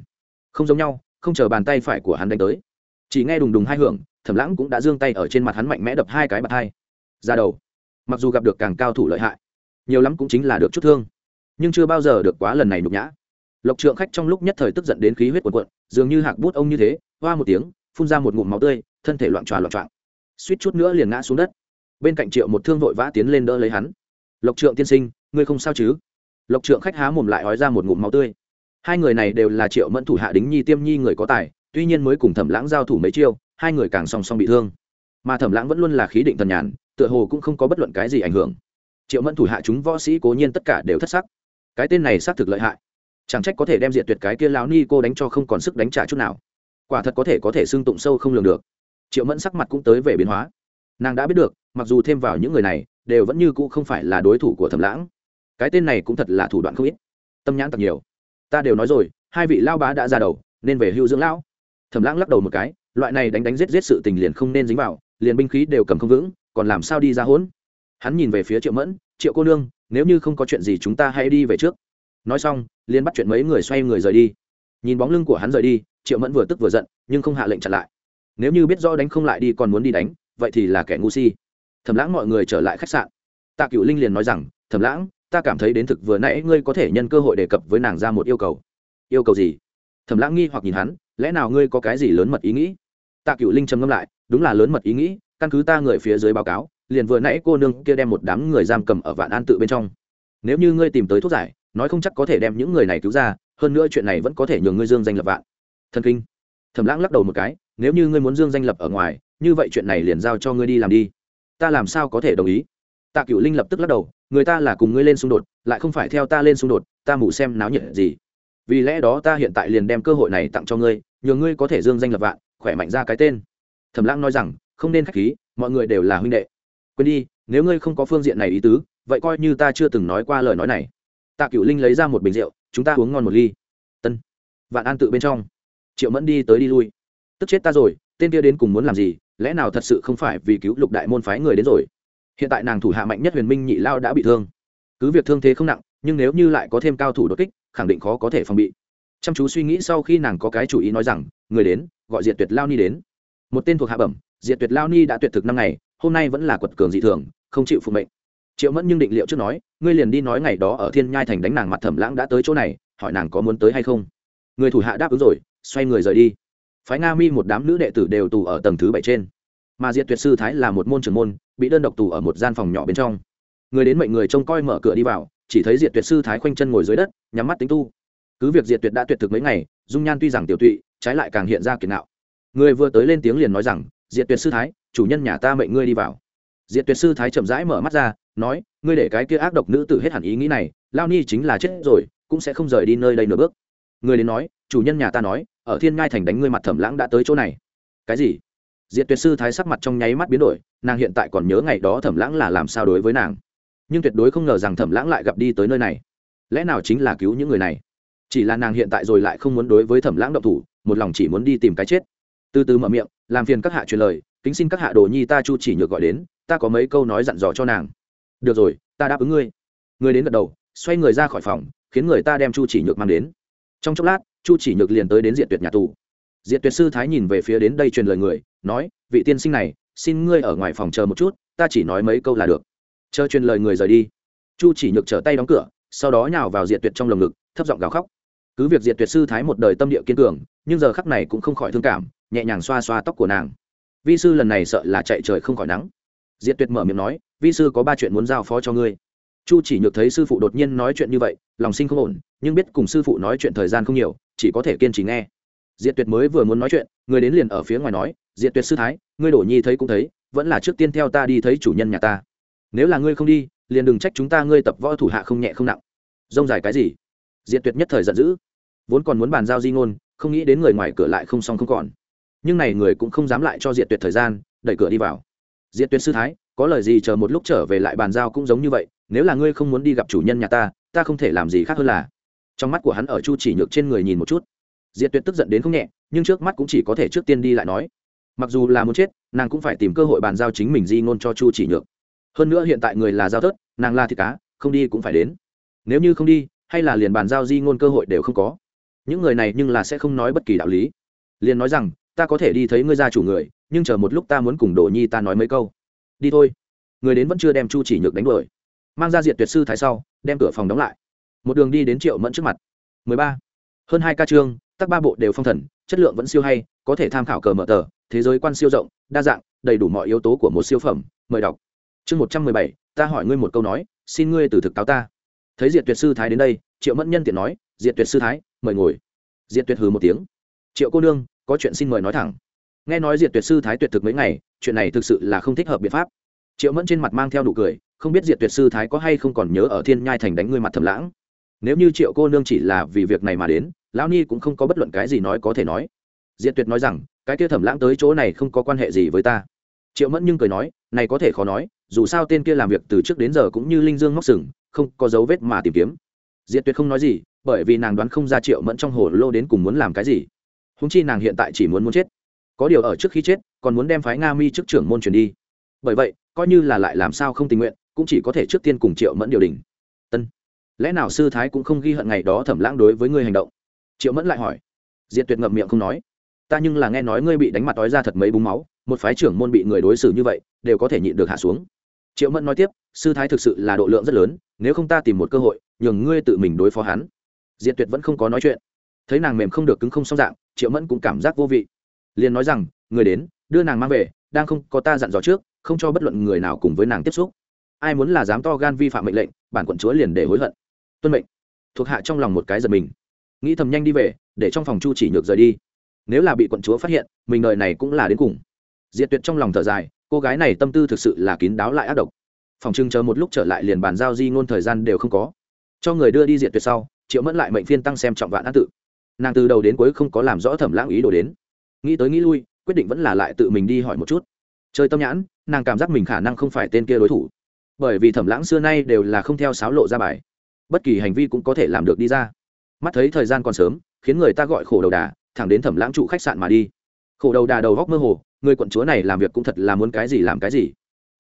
Không giống nhau, không chờ bàn tay phải của hắn đánh tới. Chỉ nghe đùng đùng hai hưởng, thẩm lãng cũng đã giương tay ở trên mặt hắn mạnh mẽ đập hai cái bạt hai. Ra đầu. Mặc dù gặp được càng cao thủ lợi hại, nhiều lắm cũng chính là được chút thương. Nhưng chưa bao giờ được quá lần này nhục nhã. Lộc trượng khách trong lúc nhất thời tức giận đến khí huyết cuộn cuộn, dường như hạc bút ông như thế, hoa một tiếng, phun ra một ngụm máu tươi, thân thể loạn tròa loạn trọng suýt chút nữa liền ngã xuống đất bên cạnh triệu một thương vội vã tiến lên đỡ lấy hắn. Lộc trượng tiên sinh, ngươi không sao chứ? Lộc trượng khách há mồm lại ói ra một ngụm máu tươi. Hai người này đều là triệu mẫn thủ hạ đính nhi tiêm nhi người có tài, tuy nhiên mới cùng thẩm lãng giao thủ mấy chiêu, hai người càng song song bị thương. Mà thẩm lãng vẫn luôn là khí định thần nhàn, tựa hồ cũng không có bất luận cái gì ảnh hưởng. Triệu mẫn thủ hạ chúng võ sĩ cố nhiên tất cả đều thất sắc. Cái tên này xác thực lợi hại. Chẳng trách có thể đem diện tuyệt cái kia lão ni cô đánh cho không còn sức đánh trả chút nào. Quả thật có thể có thể xưng tụng sâu không lường được. Triệu mẫn sắc mặt cũng tới về biến hóa. Nàng đã biết được mặc dù thêm vào những người này, đều vẫn như cũ không phải là đối thủ của thẩm lãng. Cái tên này cũng thật là thủ đoạn không ít. Tâm nhãn thật nhiều. Ta đều nói rồi, hai vị lao bá đã ra đầu, nên về hưu dưỡng lão. Thẩm lãng lắc đầu một cái, loại này đánh đánh giết giết sự tình liền không nên dính vào, liền binh khí đều cầm không vững, còn làm sao đi ra hỗn? Hắn nhìn về phía triệu mẫn, triệu cô nương, nếu như không có chuyện gì chúng ta hãy đi về trước. Nói xong, liền bắt chuyện mấy người xoay người rời đi. Nhìn bóng lưng của hắn rời đi, triệu mẫn vừa tức vừa giận, nhưng không hạ lệnh chặn lại. Nếu như biết rõ đánh không lại đi còn muốn đi đánh, vậy thì là kẻ ngu si thẩm lãng mọi người trở lại khách sạn. Tạ cựu linh liền nói rằng, thẩm lãng, ta cảm thấy đến thực vừa nãy ngươi có thể nhân cơ hội đề cập với nàng ra một yêu cầu. Yêu cầu gì? Thẩm lãng nghi hoặc nhìn hắn, lẽ nào ngươi có cái gì lớn mật ý nghĩ? Tạ cựu linh trầm ngâm lại, đúng là lớn mật ý nghĩ, căn cứ ta người phía dưới báo cáo, liền vừa nãy cô nương kia đem một đám người giam cầm ở vạn an tự bên trong. Nếu như ngươi tìm tới thuốc giải, nói không chắc có thể đem những người này cứu ra, hơn nữa chuyện này vẫn có thể nhường ngươi dương danh lập vạn. Thần kinh. Thẩm lãng lắc đầu một cái, nếu như ngươi muốn dương danh lập ở ngoài, như vậy chuyện này liền giao cho ngươi đi làm đi ta làm sao có thể đồng ý? Tạ cựu linh lập tức lắc đầu, người ta là cùng ngươi lên xung đột, lại không phải theo ta lên xung đột, ta mù xem náo nhiệt gì. Vì lẽ đó ta hiện tại liền đem cơ hội này tặng cho ngươi nhờ ngươi có thể dương danh lập vạn, khỏe mạnh ra cái tên. Thẩm lãng nói rằng, không nên k h á c h khí, mọi người đều là huynh đệ. Quên đi, nếu ngươi không có phương diện này ý tứ, vậy coi như ta chưa từng nói qua lời nói này. Tạ cựu linh lấy ra một bình rượu, chúng ta uống ngon một ly. Tân vạn an tự bên trong. Triệu mẫn đi tới đi lui. Tức chết ta rồi, tên kia đến cùng muốn làm gì lẽ nào thật sự không phải vì cứu lục đại môn phái người đến rồi? Hiện tại nàng thủ hạ mạnh nhất huyền minh nhị lao đã bị thương. Cứ việc thương thế không nặng, nhưng nếu như lại có thêm cao thủ đột kích, khẳng định khó có thể phòng bị. Chăm chú suy nghĩ sau khi nàng có cái chủ ý nói rằng, người đến, gọi diện tuyệt lao ni đến. Một tên thuộc hạ bẩm, diệt tuyệt lao ni đã tuyệt thực năm ngày, hôm nay vẫn là quật cường dị thường, không chịu phụ mệnh. Triệu mẫn nhưng định liệu trước nói, ngươi liền đi nói ngày đó ở thiên nhai thành đánh nàng mặt thẩm lãng đã tới chỗ này, hỏi nàng có muốn tới hay không? Người thủ hạ đáp ứng rồi, xoay người rời đi phái nga mi một đám nữ đệ tử đều tù ở tầng thứ bảy trên. Mà diệt tuyệt sư thái là một môn trưởng môn, bị đơn độc tù ở một gian phòng nhỏ bên trong. Người đến mệnh người trông coi mở cửa đi vào, chỉ thấy diệt tuyệt sư thái khoanh chân ngồi dưới đất, nhắm mắt tính tu. Cứ việc diệt tuyệt đã tuyệt thực mấy ngày, dung nhan tuy rằng tiểu tụy, trái lại càng hiện ra kiệt nạo. Người vừa tới lên tiếng liền nói rằng, diệt tuyệt sư thái, chủ nhân nhà ta mệnh ngươi đi vào. Diệt tuyệt sư thái chậm rãi mở mắt ra, nói, ngươi để cái kia ác độc nữ tử hết hẳn ý nghĩ này, lao ni chính là chết rồi, cũng sẽ không rời đi nơi đây nửa bước. Người đến nói, chủ nhân nhà ta nói ở thiên ngai thành đánh ngươi mặt thẩm lãng đã tới chỗ này. Cái gì? Diệt tuyệt sư thái sắc mặt trong nháy mắt biến đổi, nàng hiện tại còn nhớ ngày đó thẩm lãng là làm sao đối với nàng. Nhưng tuyệt đối không ngờ rằng thẩm lãng lại gặp đi tới nơi này. Lẽ nào chính là cứu những người này? Chỉ là nàng hiện tại rồi lại không muốn đối với thẩm lãng động thủ, một lòng chỉ muốn đi tìm cái chết. Từ từ mở miệng, làm phiền các hạ truyền lời, kính xin các hạ đồ nhi ta chu chỉ nhược gọi đến, ta có mấy câu nói dặn dò cho nàng. Được rồi, ta đáp ứng ngươi. Người đến gật đầu, xoay người ra khỏi phòng, khiến người ta đem chu chỉ nhược mang đến. Trong chốc lát chu chỉ nhược liền tới đến diện tuyệt nhà tù. Diện tuyệt sư thái nhìn về phía đến đây truyền lời người, nói, vị tiên sinh này, xin ngươi ở ngoài phòng chờ một chút, ta chỉ nói mấy câu là được. Chờ truyền lời người rời đi, chu chỉ nhược trở tay đóng cửa, sau đó nhào vào diện tuyệt trong lồng ngực, thấp giọng gào khóc. Cứ việc diệt tuyệt sư thái một đời tâm địa kiên cường, nhưng giờ khắc này cũng không khỏi thương cảm, nhẹ nhàng xoa xoa tóc của nàng. Vi sư lần này sợ là chạy trời không khỏi nắng. Diệt tuyệt mở miệng nói, vi sư có ba chuyện muốn giao phó cho ngươi chu chỉ nhược thấy sư phụ đột nhiên nói chuyện như vậy, lòng sinh không ổn, nhưng biết cùng sư phụ nói chuyện thời gian không nhiều, chỉ có thể kiên trì nghe. Diệt tuyệt mới vừa muốn nói chuyện, người đến liền ở phía ngoài nói, diệt tuyệt sư thái, ngươi đổ nhi thấy cũng thấy, vẫn là trước tiên theo ta đi thấy chủ nhân nhà ta. Nếu là ngươi không đi, liền đừng trách chúng ta ngươi tập võ thủ hạ không nhẹ không nặng. Rông dài cái gì? Diệt tuyệt nhất thời giận dữ. Vốn còn muốn bàn giao di ngôn, không nghĩ đến người ngoài cửa lại không xong không còn. Nhưng này người cũng không dám lại cho diệt tuyệt thời gian, đẩy cửa đi vào. Diệt tuyệt sư thái, có lời gì chờ một lúc trở về lại bàn giao cũng giống như vậy nếu là ngươi không muốn đi gặp chủ nhân nhà ta ta không thể làm gì khác hơn là. Trong mắt của hắn ở chu chỉ nhược trên người nhìn một chút. Diệt tuyệt tức giận đến không nhẹ, nhưng trước mắt cũng chỉ có thể trước tiên đi lại nói. Mặc dù là muốn chết, nàng cũng phải tìm cơ hội bàn giao chính mình di ngôn cho chu chỉ nhược. Hơn nữa hiện tại người là giao thớt, nàng là thịt cá, không đi cũng phải đến. Nếu như không đi, hay là liền bàn giao di ngôn cơ hội đều không có. Những người này nhưng là sẽ không nói bất kỳ đạo lý. Liền nói rằng, ta có thể đi thấy ngươi gia chủ người, nhưng chờ một lúc ta muốn cùng đồ nhi ta nói mấy câu. Đi thôi. Người đến vẫn chưa đem chu chỉ nhược đánh đuổi mang ra diện tuyệt sư thái sau, đem cửa phòng đóng lại. Một đường đi đến triệu mẫn trước mặt. 13. hơn hai ca chương tắc ba bộ đều phong thần, chất lượng vẫn siêu hay, có thể tham khảo cờ mở tờ, thế giới quan siêu rộng, đa dạng, đầy đủ mọi yếu tố của một siêu phẩm, mời đọc. Chương một trăm mười bảy, ta hỏi ngươi một câu nói, xin ngươi từ thực cáo ta. Thấy diệt tuyệt sư thái đến đây, triệu mẫn nhân tiện nói, diệt tuyệt sư thái, mời ngồi. Diệt tuyệt hừ một tiếng. Triệu cô nương, có chuyện xin mời nói thẳng. Nghe nói diệt tuyệt sư thái tuyệt thực mấy ngày, chuyện này thực sự là không thích hợp biện pháp. Triệu mẫn trên mặt mang theo nụ cười không biết diệt tuyệt sư thái có hay không còn nhớ ở thiên nhai thành đánh ngươi mặt thầm lãng. Nếu như triệu cô nương chỉ là vì việc này mà đến, lão ni cũng không có bất luận cái gì nói có thể nói. Diệt tuyệt nói rằng, cái kia thẩm lãng tới chỗ này không có quan hệ gì với ta. Triệu mẫn nhưng cười nói, này có thể khó nói, dù sao tên kia làm việc từ trước đến giờ cũng như linh dương móc sừng, không có dấu vết mà tìm kiếm. Diệt tuyệt không nói gì, bởi vì nàng đoán không ra triệu mẫn trong hồ lô đến cùng muốn làm cái gì. Húng chi nàng hiện tại chỉ muốn muốn chết. Có điều ở trước khi chết, còn muốn đem phái nga mi trước trưởng môn truyền đi. Bởi vậy, coi như là lại làm sao không tình nguyện cũng chỉ có thể trước tiên cùng triệu mẫn điều đình. Tân lẽ nào sư thái cũng không ghi hận ngày đó thẩm lãng đối với ngươi hành động? Triệu mẫn lại hỏi. Diệt tuyệt ngậm miệng không nói. Ta nhưng là nghe nói ngươi bị đánh mặt đói ra thật mấy búng máu, một phái trưởng môn bị người đối xử như vậy, đều có thể nhịn được hạ xuống. Triệu mẫn nói tiếp, sư thái thực sự là độ lượng rất lớn, nếu không ta tìm một cơ hội, nhường ngươi tự mình đối phó hắn. Diệt tuyệt vẫn không có nói chuyện. Thấy nàng mềm không được cứng không xong dạng, triệu mẫn cũng cảm giác vô vị. Liền nói rằng người đến, đưa nàng mang về, đang không có ta dặn dò trước, không cho bất luận người nào cùng với nàng tiếp xúc ai muốn là dám to gan vi phạm mệnh lệnh, bản quận chúa liền để hối hận. Tuân mệnh. Thuộc hạ trong lòng một cái giật mình. Nghĩ thầm nhanh đi về, để trong phòng chu chỉ nhược rời đi. Nếu là bị quận chúa phát hiện, mình đời này cũng là đến cùng. Diệt tuyệt trong lòng thở dài, cô gái này tâm tư thực sự là kín đáo lại ác độc. Phòng trưng chờ một lúc trở lại liền bàn giao di ngôn thời gian đều không có. Cho người đưa đi diệt tuyệt sau, triệu mẫn lại mệnh phiên tăng xem trọng vạn an tự. Nàng từ đầu đến cuối không có làm rõ thẩm lãng ý đồ đến. Nghĩ tới nghĩ lui, quyết định vẫn là lại tự mình đi hỏi một chút. Chơi tâm nhãn, nàng cảm giác mình khả năng không phải tên kia đối thủ bởi vì thẩm lãng xưa nay đều là không theo sáo lộ ra bài. Bất kỳ hành vi cũng có thể làm được đi ra. Mắt thấy thời gian còn sớm, khiến người ta gọi khổ đầu đà, thẳng đến thẩm lãng trụ khách sạn mà đi. Khổ đầu đà đầu góc mơ hồ, người quận chúa này làm việc cũng thật là muốn cái gì làm cái gì.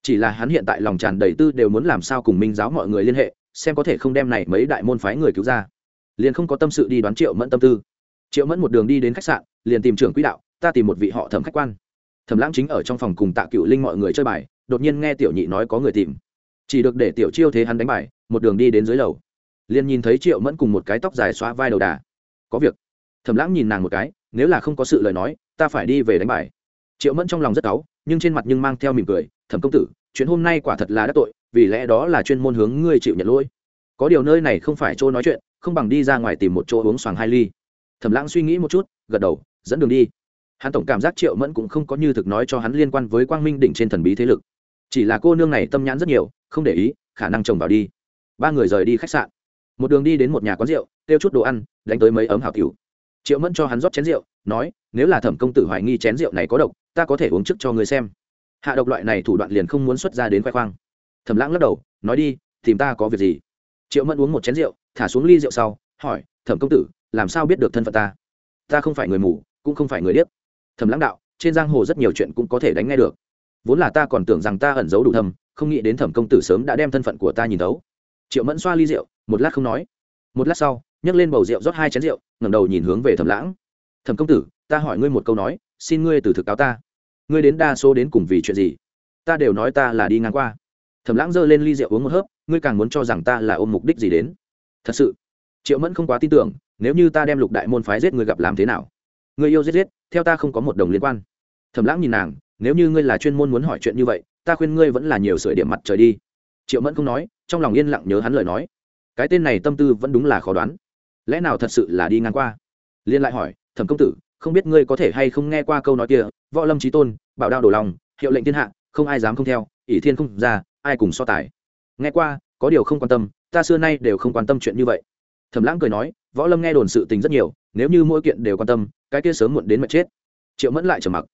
Chỉ là hắn hiện tại lòng tràn đầy tư đều muốn làm sao cùng minh giáo mọi người liên hệ, xem có thể không đem này mấy đại môn phái người cứu ra. Liền không có tâm sự đi đoán triệu mẫn tâm tư. Triệu mẫn một đường đi đến khách sạn, liền tìm trưởng quỹ đạo, ta tìm một vị họ thẩm khách quan. Thẩm lãng chính ở trong phòng cùng tạ cựu linh mọi người chơi bài, đột nhiên nghe tiểu nhị nói có người tìm chỉ được để tiểu chiêu thế hắn đánh bài một đường đi đến dưới lầu. Liền nhìn thấy triệu mẫn cùng một cái tóc dài xóa vai đầu đà. Có việc. Thẩm lãng nhìn nàng một cái, nếu là không có sự lời nói, ta phải đi về đánh bài triệu mẫn trong lòng rất cáu, nhưng trên mặt nhưng mang theo mỉm cười, thẩm công tử, chuyện hôm nay quả thật là đã tội, vì lẽ đó là chuyên môn hướng ngươi chịu nhận lỗi. Có điều nơi này không phải chỗ nói chuyện, không bằng đi ra ngoài tìm một chỗ uống xoàng hai ly. Thẩm lãng suy nghĩ một chút, gật đầu, dẫn đường đi. Hắn tổng cảm giác triệu mẫn cũng không có như thực nói cho hắn liên quan với quang minh đỉnh trên thần bí thế lực chỉ là cô nương này tâm nhãn rất nhiều, không để ý, khả năng chồng vào đi. Ba người rời đi khách sạn. Một đường đi đến một nhà quán rượu tiêu chút đồ ăn, đánh tới mấy ấm hảo tiểu. Triệu mẫn cho hắn rót chén rượu, nói, nếu là thẩm công tử hoài nghi chén rượu này có độc, ta có thể uống trước cho người xem. Hạ độc loại này thủ đoạn liền không muốn xuất ra đến khoe khoang. Thẩm lãng lắc đầu, nói đi, tìm ta có việc gì? Triệu mẫn uống một chén rượu, thả xuống ly rượu sau, hỏi, thẩm công tử, làm sao biết được thân phận ta? Ta không phải người mù, cũng không phải người điếc. Thẩm lãng đạo, trên giang hồ rất nhiều chuyện cũng có thể đánh nghe được vốn là ta còn tưởng rằng ta ẩn giấu đủ thầm không nghĩ đến thẩm công tử sớm đã đem thân phận của ta nhìn thấu. Triệu mẫn xoa ly rượu, một lát không nói. Một lát sau, nhấc lên bầu rượu rót hai chén rượu, ngẩng đầu nhìn hướng về thẩm lãng. Thẩm công tử, ta hỏi ngươi một câu nói, xin ngươi từ thực cáo ta. Ngươi đến đa số đến cùng vì chuyện gì? Ta đều nói ta là đi ngang qua. Thẩm lãng giơ lên ly rượu uống một hớp, ngươi càng muốn cho rằng ta là ôm mục đích gì đến? Thật sự. Triệu mẫn không quá tin tưởng, nếu như ta đem lục đại môn phái giết ngươi gặp làm thế nào? Người yêu giết giết, theo ta không có một đồng liên quan. Thẩm lãng nhìn nàng nếu như ngươi là chuyên môn muốn hỏi chuyện như vậy, ta khuyên ngươi vẫn là nhiều sửa điểm mặt trời đi. Triệu mẫn không nói, trong lòng yên lặng nhớ hắn lời nói. Cái tên này tâm tư vẫn đúng là khó đoán. Lẽ nào thật sự là đi ngang qua? Liên lại hỏi, thẩm công tử, không biết ngươi có thể hay không nghe qua câu nói kia, võ lâm trí tôn, bảo đao đổ lòng, hiệu lệnh thiên hạ, không ai dám không theo, ỷ thiên không ra, ai cùng so tài? Nghe qua, có điều không quan tâm, ta xưa nay đều không quan tâm chuyện như vậy. Thẩm lãng cười nói, võ lâm nghe đồn sự tình rất nhiều, nếu như mỗi kiện đều quan tâm, cái kia sớm muộn đến mà chết. Triệu mẫn lại trầm mặc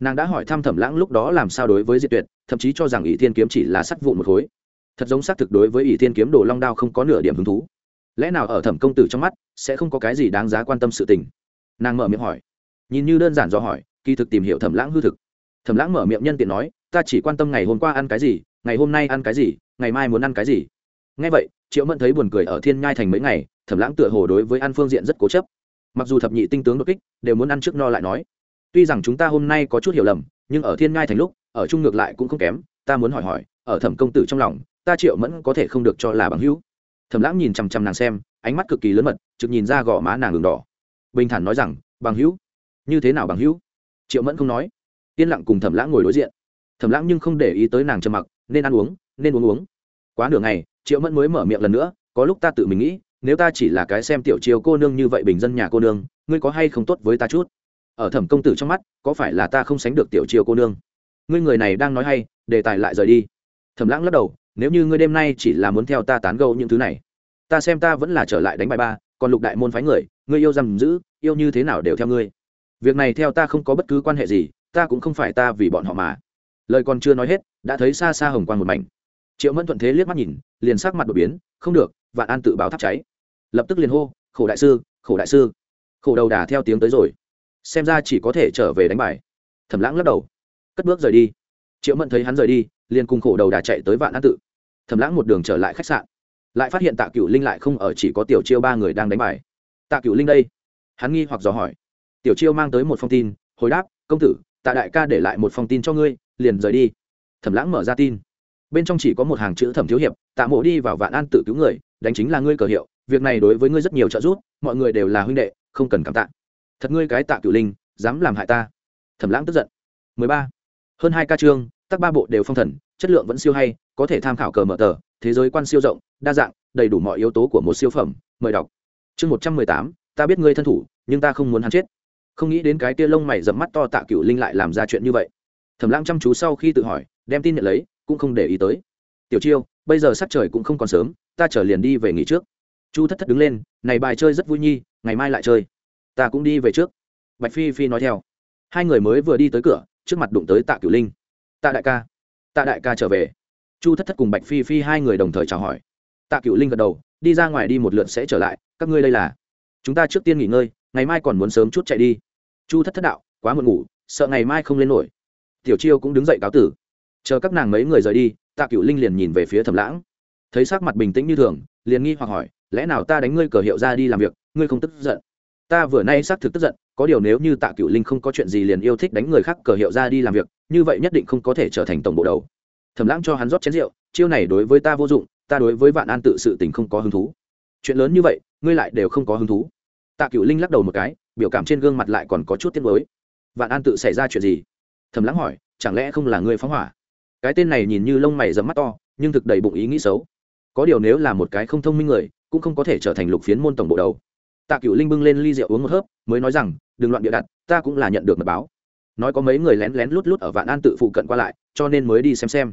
nàng đã hỏi thăm thẩm lãng lúc đó làm sao đối với diệt tuyệt, thậm chí cho rằng ỷ thiên kiếm chỉ là sắt vụn một khối. Thật giống xác thực đối với ỷ thiên kiếm đồ long đao không có nửa điểm hứng thú. Lẽ nào ở thẩm công tử trong mắt, sẽ không có cái gì đáng giá quan tâm sự tình? Nàng mở miệng hỏi. Nhìn như đơn giản do hỏi, kỳ thực tìm hiểu thẩm lãng hư thực. Thẩm lãng mở miệng nhân tiện nói, ta chỉ quan tâm ngày hôm qua ăn cái gì, ngày hôm nay ăn cái gì, ngày mai muốn ăn cái gì. Ngay vậy, triệu mẫn thấy buồn cười ở thiên nhai thành mấy ngày, thẩm lãng tựa hồ đối với ăn phương diện rất cố chấp. Mặc dù thập nhị tinh tướng đột kích, đều muốn ăn trước no lại nói tuy rằng chúng ta hôm nay có chút hiểu lầm, nhưng ở thiên ngai thành lúc, ở chung ngược lại cũng không kém, ta muốn hỏi hỏi, ở thẩm công tử trong lòng, ta triệu mẫn có thể không được cho là bằng hữu? Thẩm lãng nhìn chằm chằm nàng xem, ánh mắt cực kỳ lớn mật, trực nhìn ra gò má nàng đường đỏ. Bình thản nói rằng, bằng hữu? Như thế nào bằng hữu? Triệu mẫn không nói. Yên lặng cùng thẩm lãng ngồi đối diện. Thẩm lãng nhưng không để ý tới nàng trầm mặc, nên ăn uống, nên uống uống. Quá nửa ngày, triệu mẫn mới mở miệng lần nữa, có lúc ta tự mình nghĩ, nếu ta chỉ là cái xem tiểu chiều cô nương như vậy bình dân nhà cô nương, ngươi có hay không tốt với ta chút? Ở thẩm công tử trong mắt, có phải là ta không sánh được tiểu chiêu cô nương? Ngươi người này đang nói hay, đề tài lại rời đi. Thẩm lãng lắc đầu, nếu như ngươi đêm nay chỉ là muốn theo ta tán gẫu những thứ này, ta xem ta vẫn là trở lại đánh bài ba, còn lục đại môn phái người, ngươi yêu giam giữ, yêu như thế nào đều theo ngươi. Việc này theo ta không có bất cứ quan hệ gì, ta cũng không phải ta vì bọn họ mà. Lời còn chưa nói hết, đã thấy xa xa hồng quang một mảnh. Triệu mẫn thuận thế liếc mắt nhìn, liền sắc mặt đột biến, không được, vạn an tự báo thắp cháy. Lập tức liền hô, khổ đại sư, khổ đại sư. Khổ đầu đà theo tiếng tới rồi xem ra chỉ có thể trở về đánh bài. Thẩm lãng lắc đầu. Cất bước rời đi. Triệu mẫn thấy hắn rời đi, liền cùng khổ đầu đà chạy tới vạn an tự. Thẩm lãng một đường trở lại khách sạn. Lại phát hiện tạ cựu linh lại không ở, chỉ có tiểu chiêu ba người đang đánh bài. Tạ cựu linh đây. Hắn nghi hoặc dò hỏi. Tiểu chiêu mang tới một phong tin, hồi đáp, công tử, tạ đại ca để lại một phong tin cho ngươi, liền rời đi. Thẩm lãng mở ra tin. Bên trong chỉ có một hàng chữ thẩm thiếu hiệp, tạ mộ đi vào vạn an tự cứu người, đánh chính là ngươi cờ hiệu, việc này đối với ngươi rất nhiều trợ giúp, mọi người đều là huynh đệ, không cần cảm tạ thật ngươi cái tạ cửu linh, dám làm hại ta. Thẩm lãng tức giận. 13. hơn hai ca chương tác ba bộ đều phong thần, chất lượng vẫn siêu hay, có thể tham khảo cờ mở tờ, thế giới quan siêu rộng, đa dạng, đầy đủ mọi yếu tố của một siêu phẩm, mời đọc. Chương một trăm mười tám, ta biết ngươi thân thủ, nhưng ta không muốn hắn chết. Không nghĩ đến cái kia lông mày dẫm mắt to tạ cửu linh lại làm ra chuyện như vậy. Thẩm lãng chăm chú sau khi tự hỏi, đem tin nhận lấy, cũng không để ý tới. Tiểu chiêu, bây giờ sắc trời cũng không còn sớm, ta trở liền đi về nghỉ trước. Chu thất thất đứng lên, này bài chơi rất vui nhi, ngày mai lại chơi ta cũng đi về trước. Bạch phi phi nói theo. Hai người mới vừa đi tới cửa, trước mặt đụng tới tạ cửu linh. Tạ đại ca, tạ đại ca trở về. Chu thất thất cùng bạch phi phi hai người đồng thời chào hỏi. Tạ cửu linh gật đầu, đi ra ngoài đi một lượt sẽ trở lại, các ngươi đây là. Chúng ta trước tiên nghỉ ngơi, ngày mai còn muốn sớm chút chạy đi. Chu thất thất đạo, quá muộn ngủ, sợ ngày mai không lên nổi. Tiểu chiêu cũng đứng dậy cáo tử. Chờ các nàng mấy người rời đi, tạ cựu linh liền nhìn về phía thẩm lãng. Thấy sắc mặt bình tĩnh như thường, liền nghi hoặc hỏi, lẽ nào ta đánh ngươi cờ hiệu ra đi làm việc, ngươi không tức giận? Ta vừa nay xác thực tức giận, có điều nếu như tạ cựu linh không có chuyện gì liền yêu thích đánh người khác cờ hiệu ra đi làm việc, như vậy nhất định không có thể trở thành tổng bộ đầu. Thẩm lãng cho hắn rót chén rượu, chiêu này đối với ta vô dụng, ta đối với vạn an tự sự tình không có hứng thú. Chuyện lớn như vậy, ngươi lại đều không có hứng thú. Tạ cựu linh lắc đầu một cái, biểu cảm trên gương mặt lại còn có chút tiếc mới vạn an tự xảy ra chuyện gì? Thầm lãng hỏi, chẳng lẽ không là ngươi phóng hỏa? Cái tên này nhìn như lông mày dẫm mắt to, nhưng thực đầy bụng ý nghĩ xấu. Có điều nếu là một cái không thông minh người, cũng không có thể trở thành lục phiến môn tổng bộ đầu tạ cựu linh bưng lên ly rượu uống một hớp, mới nói rằng, đừng loạn bịa đặt, ta cũng là nhận được mật báo. Nói có mấy người lén lén lút lút ở vạn an tự phụ cận qua lại, cho nên mới đi xem xem.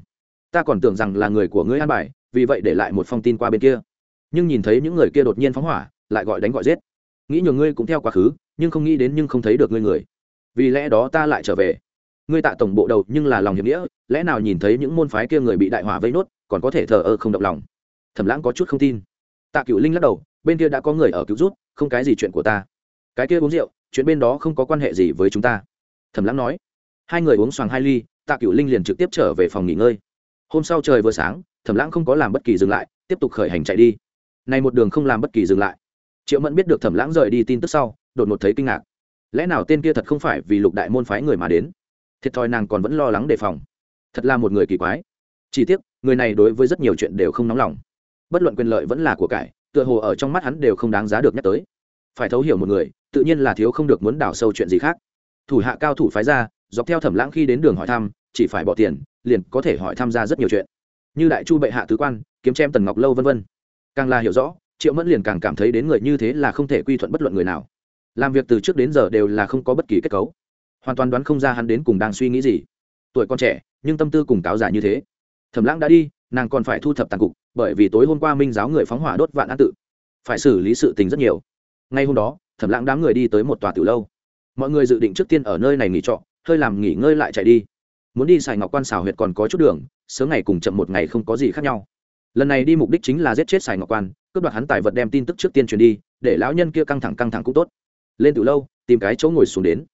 Ta còn tưởng rằng là người của ngươi an bài, vì vậy để lại một phong tin qua bên kia. Nhưng nhìn thấy những người kia đột nhiên phóng hỏa, lại gọi đánh gọi giết. Nghĩ nhường ngươi cũng theo quá khứ, nhưng không nghĩ đến nhưng không thấy được ngươi người. Vì lẽ đó ta lại trở về. Ngươi tạ tổng bộ đầu nhưng là lòng hiệp nghĩa, lẽ nào nhìn thấy những môn phái kia người bị đại hỏa vây nốt, còn có thể thờ ơ không động lòng? Thẩm lãng có chút không tin. Tạ cựu linh lắc đầu, bên kia đã có người ở cứu rút không cái gì chuyện của ta. Cái kia uống rượu, chuyện bên đó không có quan hệ gì với chúng ta. Thẩm lãng nói. Hai người uống xoàng hai ly, tạ cựu linh liền trực tiếp trở về phòng nghỉ ngơi. Hôm sau trời vừa sáng, thẩm lãng không có làm bất kỳ dừng lại, tiếp tục khởi hành chạy đi. Này một đường không làm bất kỳ dừng lại. Triệu mẫn biết được thẩm lãng rời đi tin tức sau, đột ngột thấy kinh ngạc. Lẽ nào tên kia thật không phải vì lục đại môn phái người mà đến? Thiệt thòi nàng còn vẫn lo lắng đề phòng. Thật là một người kỳ quái. Chỉ tiếc, người này đối với rất nhiều chuyện đều không nóng lòng. Bất luận quyền lợi vẫn là của cải tựa hồ ở trong mắt hắn đều không đáng giá được nhắc tới. Phải thấu hiểu một người, tự nhiên là thiếu không được muốn đào sâu chuyện gì khác. Thủ hạ cao thủ phái ra, dọc theo thẩm lãng khi đến đường hỏi thăm, chỉ phải bỏ tiền, liền có thể hỏi tham gia rất nhiều chuyện. Như đại chu bệ hạ tứ quan, kiếm chém tần ngọc lâu vân vân. Càng là hiểu rõ, triệu mẫn liền càng cảm thấy đến người như thế là không thể quy thuận bất luận người nào. Làm việc từ trước đến giờ đều là không có bất kỳ kết cấu. Hoàn toàn đoán không ra hắn đến cùng đang suy nghĩ gì. Tuổi con trẻ, nhưng tâm tư cùng cáo giả như thế. Thẩm lãng đã đi nàng còn phải thu thập tàn cục, bởi vì tối hôm qua minh giáo người phóng hỏa đốt vạn an tự. Phải xử lý sự tình rất nhiều. Ngay hôm đó, thẩm lãng đám người đi tới một tòa tiểu lâu. Mọi người dự định trước tiên ở nơi này nghỉ trọ, hơi làm nghỉ ngơi lại chạy đi. Muốn đi xài ngọc quan xào huyệt còn có chút đường, sớm ngày cùng chậm một ngày không có gì khác nhau. Lần này đi mục đích chính là giết chết xài ngọc quan, cướp đoạt hắn tài vật đem tin tức trước tiên truyền đi, để lão nhân kia căng thẳng căng thẳng cũng tốt. Lên từ lâu, tìm cái chỗ ngồi xuống đến.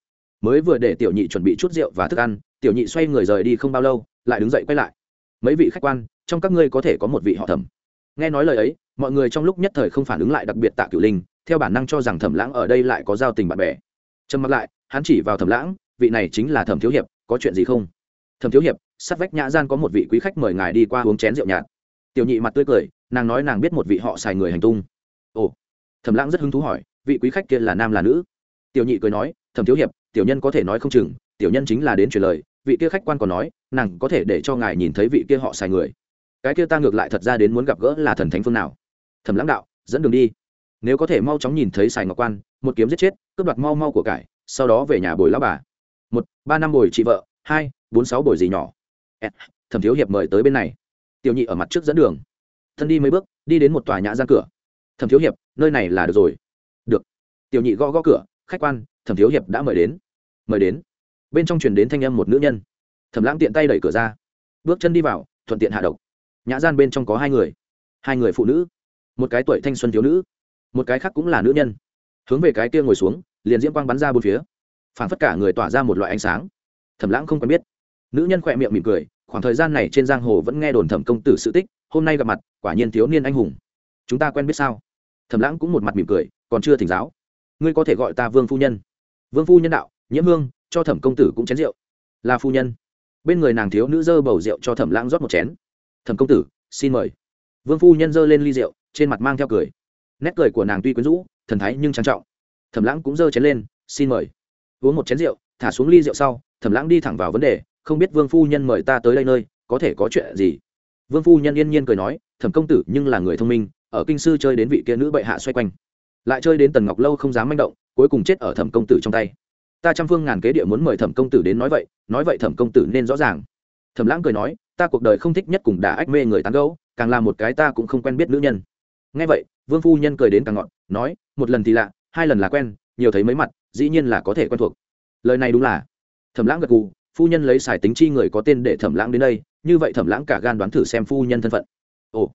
Mới vừa để tiểu nhị chuẩn bị chút rượu và thức ăn, tiểu nhị xoay người rời đi không bao lâu, lại đứng dậy quay lại. Mấy vị khách quan trong các ngươi có thể có một vị họ thẩm. Nghe nói lời ấy, mọi người trong lúc nhất thời không phản ứng lại đặc biệt tạ cửu linh, theo bản năng cho rằng thẩm lãng ở đây lại có giao tình bạn bè. Trầm mặc lại, hắn chỉ vào thẩm lãng, vị này chính là thẩm thiếu hiệp, có chuyện gì không? Thẩm thiếu hiệp, sát vách nhã gian có một vị quý khách mời ngài đi qua uống chén rượu nhạt. Tiểu nhị mặt tươi cười, nàng nói nàng biết một vị họ xài người hành tung. Ồ. Thẩm lãng rất hứng thú hỏi, vị quý khách kia là nam là nữ? Tiểu nhị cười nói, thẩm thiếu hiệp, tiểu nhân có thể nói không chừng, tiểu nhân chính là đến truyền lời, vị kia khách quan còn nói, nàng có thể để cho ngài nhìn thấy vị kia họ xài người cái kia ta ngược lại thật ra đến muốn gặp gỡ là thần thánh phương nào. Thẩm lãng đạo, dẫn đường đi. Nếu có thể mau chóng nhìn thấy sài ngọc quan, một kiếm giết chết, cướp đoạt mau mau của cải, sau đó về nhà bồi lao bà. Một, ba năm bồi chị vợ, hai, bốn sáu bồi gì nhỏ. Thẩm thiếu hiệp mời tới bên này. Tiểu nhị ở mặt trước dẫn đường. Thân đi mấy bước, đi đến một tòa nhã gian cửa. Thẩm thiếu hiệp, nơi này là được rồi. Được. Tiểu nhị gõ gõ cửa, khách quan, thẩm thiếu hiệp đã mời đến. Mời đến. Bên trong truyền đến thanh âm một nữ nhân. Thẩm lãng tiện tay đẩy cửa ra. Bước chân đi vào, thuận tiện hạ độc nhã gian bên trong có hai người hai người phụ nữ, một cái tuổi thanh xuân thiếu nữ, một cái khác cũng là nữ nhân. Hướng về cái kia ngồi xuống, liền diễm quang bắn ra bốn phía phản phất cả người tỏa ra một loại ánh sáng. Thẩm lãng không quen biết. Nữ nhân khỏe miệng mỉm cười, khoảng thời gian này trên giang hồ vẫn nghe đồn thẩm công tử sự tích, hôm nay gặp mặt, quả nhiên thiếu niên anh hùng. Chúng ta quen biết sao? Thẩm lãng cũng một mặt mỉm cười, còn chưa thỉnh giáo. Ngươi có thể gọi ta vương phu nhân. Vương phu nhân đạo, nhiễm hương, cho thẩm công tử cũng chén rượu. Là phu nhân. Bên người nàng thiếu nữ dơ bầu rượu cho thẩm lãng rót một chén thẩm công tử, xin mời. Vương phu nhân dơ lên ly rượu, trên mặt mang theo cười. Nét cười của nàng tuy quyến rũ, thần thái nhưng trang trọng. Thẩm lãng cũng dơ chén lên, xin mời. Uống một chén rượu, thả xuống ly rượu sau, thẩm lãng đi thẳng vào vấn đề, không biết vương phu nhân mời ta tới đây nơi, có thể có chuyện gì? Vương phu nhân yên nhiên cười nói, thẩm công tử nhưng là người thông minh, ở kinh sư chơi đến vị kia nữ bệ hạ xoay quanh. Lại chơi đến tần ngọc lâu không dám manh động, cuối cùng chết ở thẩm công tử trong tay. Ta trăm phương ngàn kế địa muốn mời thẩm công tử đến nói vậy nói vậy thẩm công tử nên rõ ràng. Thẩm lãng cười nói ta cuộc đời không thích nhất cùng đả ách mê người tán gẫu, càng là một cái ta cũng không quen biết nữ nhân. Ngay vậy, vương phu nhân cười đến càng ngọn nói, một lần thì lạ, hai lần là quen, nhiều thấy mấy mặt, dĩ nhiên là có thể quen thuộc. Lời này đúng là. Thẩm lãng gật gù, phu nhân lấy xài tính chi người có tên để thẩm lãng đến đây, như vậy thẩm lãng cả gan đoán thử xem phu nhân thân phận. Ồ.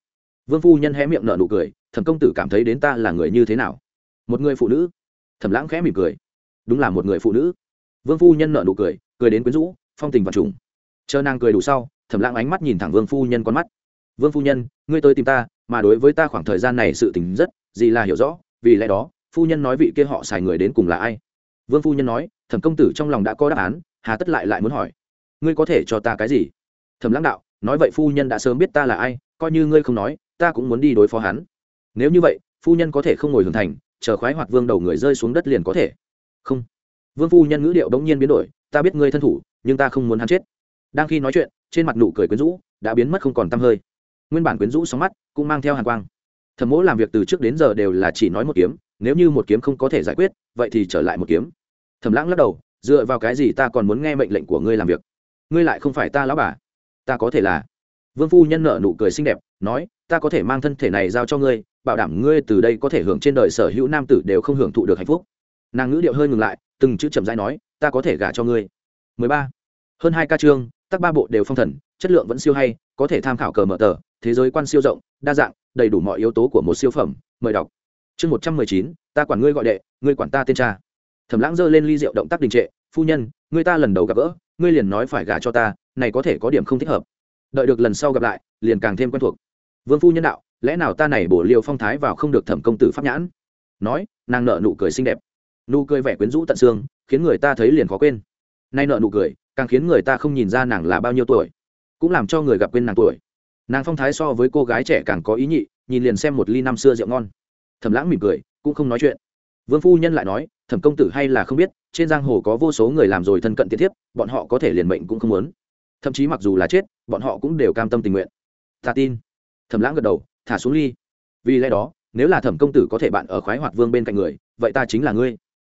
Vương phu nhân hé miệng nở nụ cười, thẩm công tử cảm thấy đến ta là người như thế nào? Một người phụ nữ. Thẩm lãng khẽ mỉm cười. Đúng là một người phụ nữ. Vương phu nhân nở nụ cười cười đến quyến rũ, phong tình và trùng. Chờ nàng cười đủ sau thẩm lãng ánh mắt nhìn thẳng vương phu nhân con mắt. Vương phu nhân, ngươi tới tìm ta, mà đối với ta khoảng thời gian này sự tình rất gì là hiểu rõ, vì lẽ đó, phu nhân nói vị kia họ xài người đến cùng là ai? Vương phu nhân nói, thẩm công tử trong lòng đã có đáp án, hà tất lại lại muốn hỏi. Ngươi có thể cho ta cái gì? Thẩm lãng đạo, nói vậy phu nhân đã sớm biết ta là ai, coi như ngươi không nói, ta cũng muốn đi đối phó hắn. Nếu như vậy, phu nhân có thể không ngồi hưởng thành, chờ khoái hoạt vương đầu người rơi xuống đất liền có thể. Không. Vương phu nhân ngữ điệu đống nhiên biến đổi, ta biết ngươi thân thủ, nhưng ta không muốn hắn chết đang khi nói chuyện, trên mặt nụ cười quyến rũ đã biến mất không còn tăm hơi. Nguyên bản quyến rũ sóng mắt cũng mang theo hàn quang. Thẩm mỗ làm việc từ trước đến giờ đều là chỉ nói một kiếm, nếu như một kiếm không có thể giải quyết, vậy thì trở lại một kiếm. Thẩm lãng lắc đầu, dựa vào cái gì ta còn muốn nghe mệnh lệnh của ngươi làm việc? Ngươi lại không phải ta lão bà. Ta có thể là. Vương phu nhân nợ nụ cười xinh đẹp, nói, ta có thể mang thân thể này giao cho ngươi, bảo đảm ngươi từ đây có thể hưởng trên đời sở hữu nam tử đều không hưởng thụ được hạnh phúc. Nàng ngữ điệu hơi ngừng lại, từng chữ chậm rãi nói, ta có thể gả cho ngươi. 13. hơn hai ca chương tác ba bộ đều phong thần, chất lượng vẫn siêu hay, có thể tham khảo cờ mở tờ, thế giới quan siêu rộng, đa dạng, đầy đủ mọi yếu tố của một siêu phẩm, mời đọc. Chương một trăm mười chín, ta quản ngươi gọi đệ, ngươi quản ta tên cha. Thẩm lãng giơ lên ly rượu động tác đình trệ, phu nhân, ngươi ta lần đầu gặp gỡ, ngươi liền nói phải gả cho ta, này có thể có điểm không thích hợp. Đợi được lần sau gặp lại, liền càng thêm quen thuộc. Vương phu nhân đạo, lẽ nào ta này bổ liều phong thái vào không được thẩm công tử pháp nhãn? Nói, nàng nợ nụ cười xinh đẹp. Nụ cười vẻ quyến rũ tận xương, khiến người ta thấy liền khó quên. Nay nợ nụ cười càng khiến người ta không nhìn ra nàng là bao nhiêu tuổi, cũng làm cho người gặp quên nàng tuổi. Nàng phong thái so với cô gái trẻ càng có ý nhị, nhìn liền xem một ly năm xưa rượu ngon. Thẩm lãng mỉm cười, cũng không nói chuyện. Vương phu nhân lại nói, thẩm công tử hay là không biết, trên giang hồ có vô số người làm rồi thân cận tiết thiếp, bọn họ có thể liền mệnh cũng không muốn. Thậm chí mặc dù là chết, bọn họ cũng đều cam tâm tình nguyện. Ta tin. Thẩm lãng gật đầu, thả xuống ly. Vì lẽ đó, nếu là thẩm công tử có thể bạn ở khoái hoạt vương bên cạnh người, vậy ta chính là ngươi.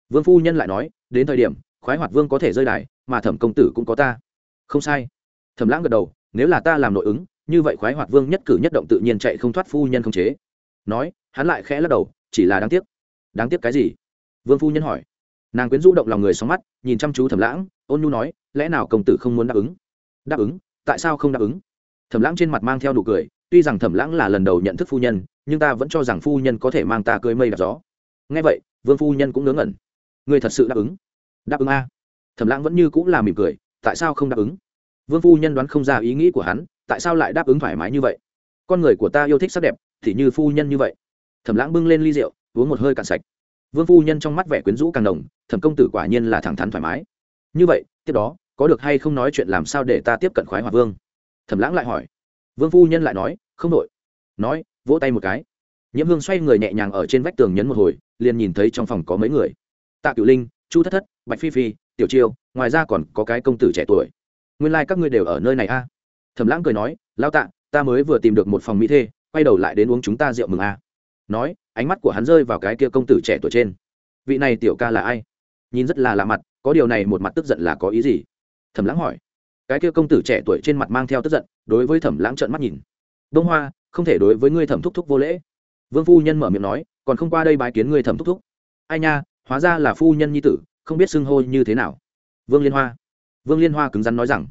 Vương phu nhân lại nói, đến thời điểm, khoái hoạt vương có thể rơi đài mà thẩm công tử cũng có ta. Không sai. Thẩm lãng gật đầu, nếu là ta làm nội ứng, như vậy khoái hoạt vương nhất cử nhất động tự nhiên chạy không thoát phu nhân không chế. Nói, hắn lại khẽ lắc đầu, chỉ là đáng tiếc. Đáng tiếc cái gì? Vương phu nhân hỏi. Nàng quyến rũ động lòng người sóng mắt, nhìn chăm chú thẩm lãng, ôn nhu nói, lẽ nào công tử không muốn đáp ứng? Đáp ứng? Tại sao không đáp ứng? Thẩm lãng trên mặt mang theo nụ cười, tuy rằng thẩm lãng là lần đầu nhận thức phu nhân, nhưng ta vẫn cho rằng phu nhân có thể mang ta cưới mây đạp gió. Nghe vậy, vương phu nhân cũng ngớ ngẩn. Người thật sự đáp ứng? Đáp ứng a thẩm lãng vẫn như cũng là mỉm cười, tại sao không đáp ứng? Vương phu nhân đoán không ra ý nghĩ của hắn, tại sao lại đáp ứng thoải mái như vậy? Con người của ta yêu thích sắc đẹp, thì như phu nhân như vậy. Thẩm lãng bưng lên ly rượu, uống một hơi cạn sạch. Vương phu nhân trong mắt vẻ quyến rũ càng đồng thẩm công tử quả nhiên là thẳng thắn thoải mái. Như vậy, tiếp đó, có được hay không nói chuyện làm sao để ta tiếp cận khoái hòa vương? Thẩm lãng lại hỏi. Vương phu nhân lại nói, không đội nói, vỗ tay một cái. Nhiễm hương xoay người nhẹ nhàng ở trên vách tường nhấn một hồi, liền nhìn thấy trong phòng có mấy người. Tạ cửu linh, chu thất thất, bạch phi phi tiểu chiêu, ngoài ra còn có cái công tử trẻ tuổi. Nguyên lai、like、các ngươi đều ở nơi này a. À? thẩm lãng cười nói lao tạ, ta mới vừa tìm được một phòng mỹ thê, quay đầu lại đến uống chúng ta rượu mừng a. À. nói, ánh mắt của hắn rơi vào cái kia công tử trẻ tuổi trên. Vị này tiểu ca là ai? Nhìn rất là lạ mặt, có điều này một mặt tức giận là có ý gì? Thẩm lãng hỏi. Cái kia công tử trẻ tuổi trên mặt mang theo tức giận, đối với thẩm lãng trợn mắt nhìn. Đông hoa, không thể đối với ngươi thẩm thúc thúc vô lễ. Vương phu nhân mở miệng nói, còn không qua đây bái kiến ngươi thẩm thúc thúc. Ai nha, hóa ra là phu nhân nhi tử không biết xưng hô như thế nào. Vương liên hoa. Vương liên hoa cứng rắn nói rằng,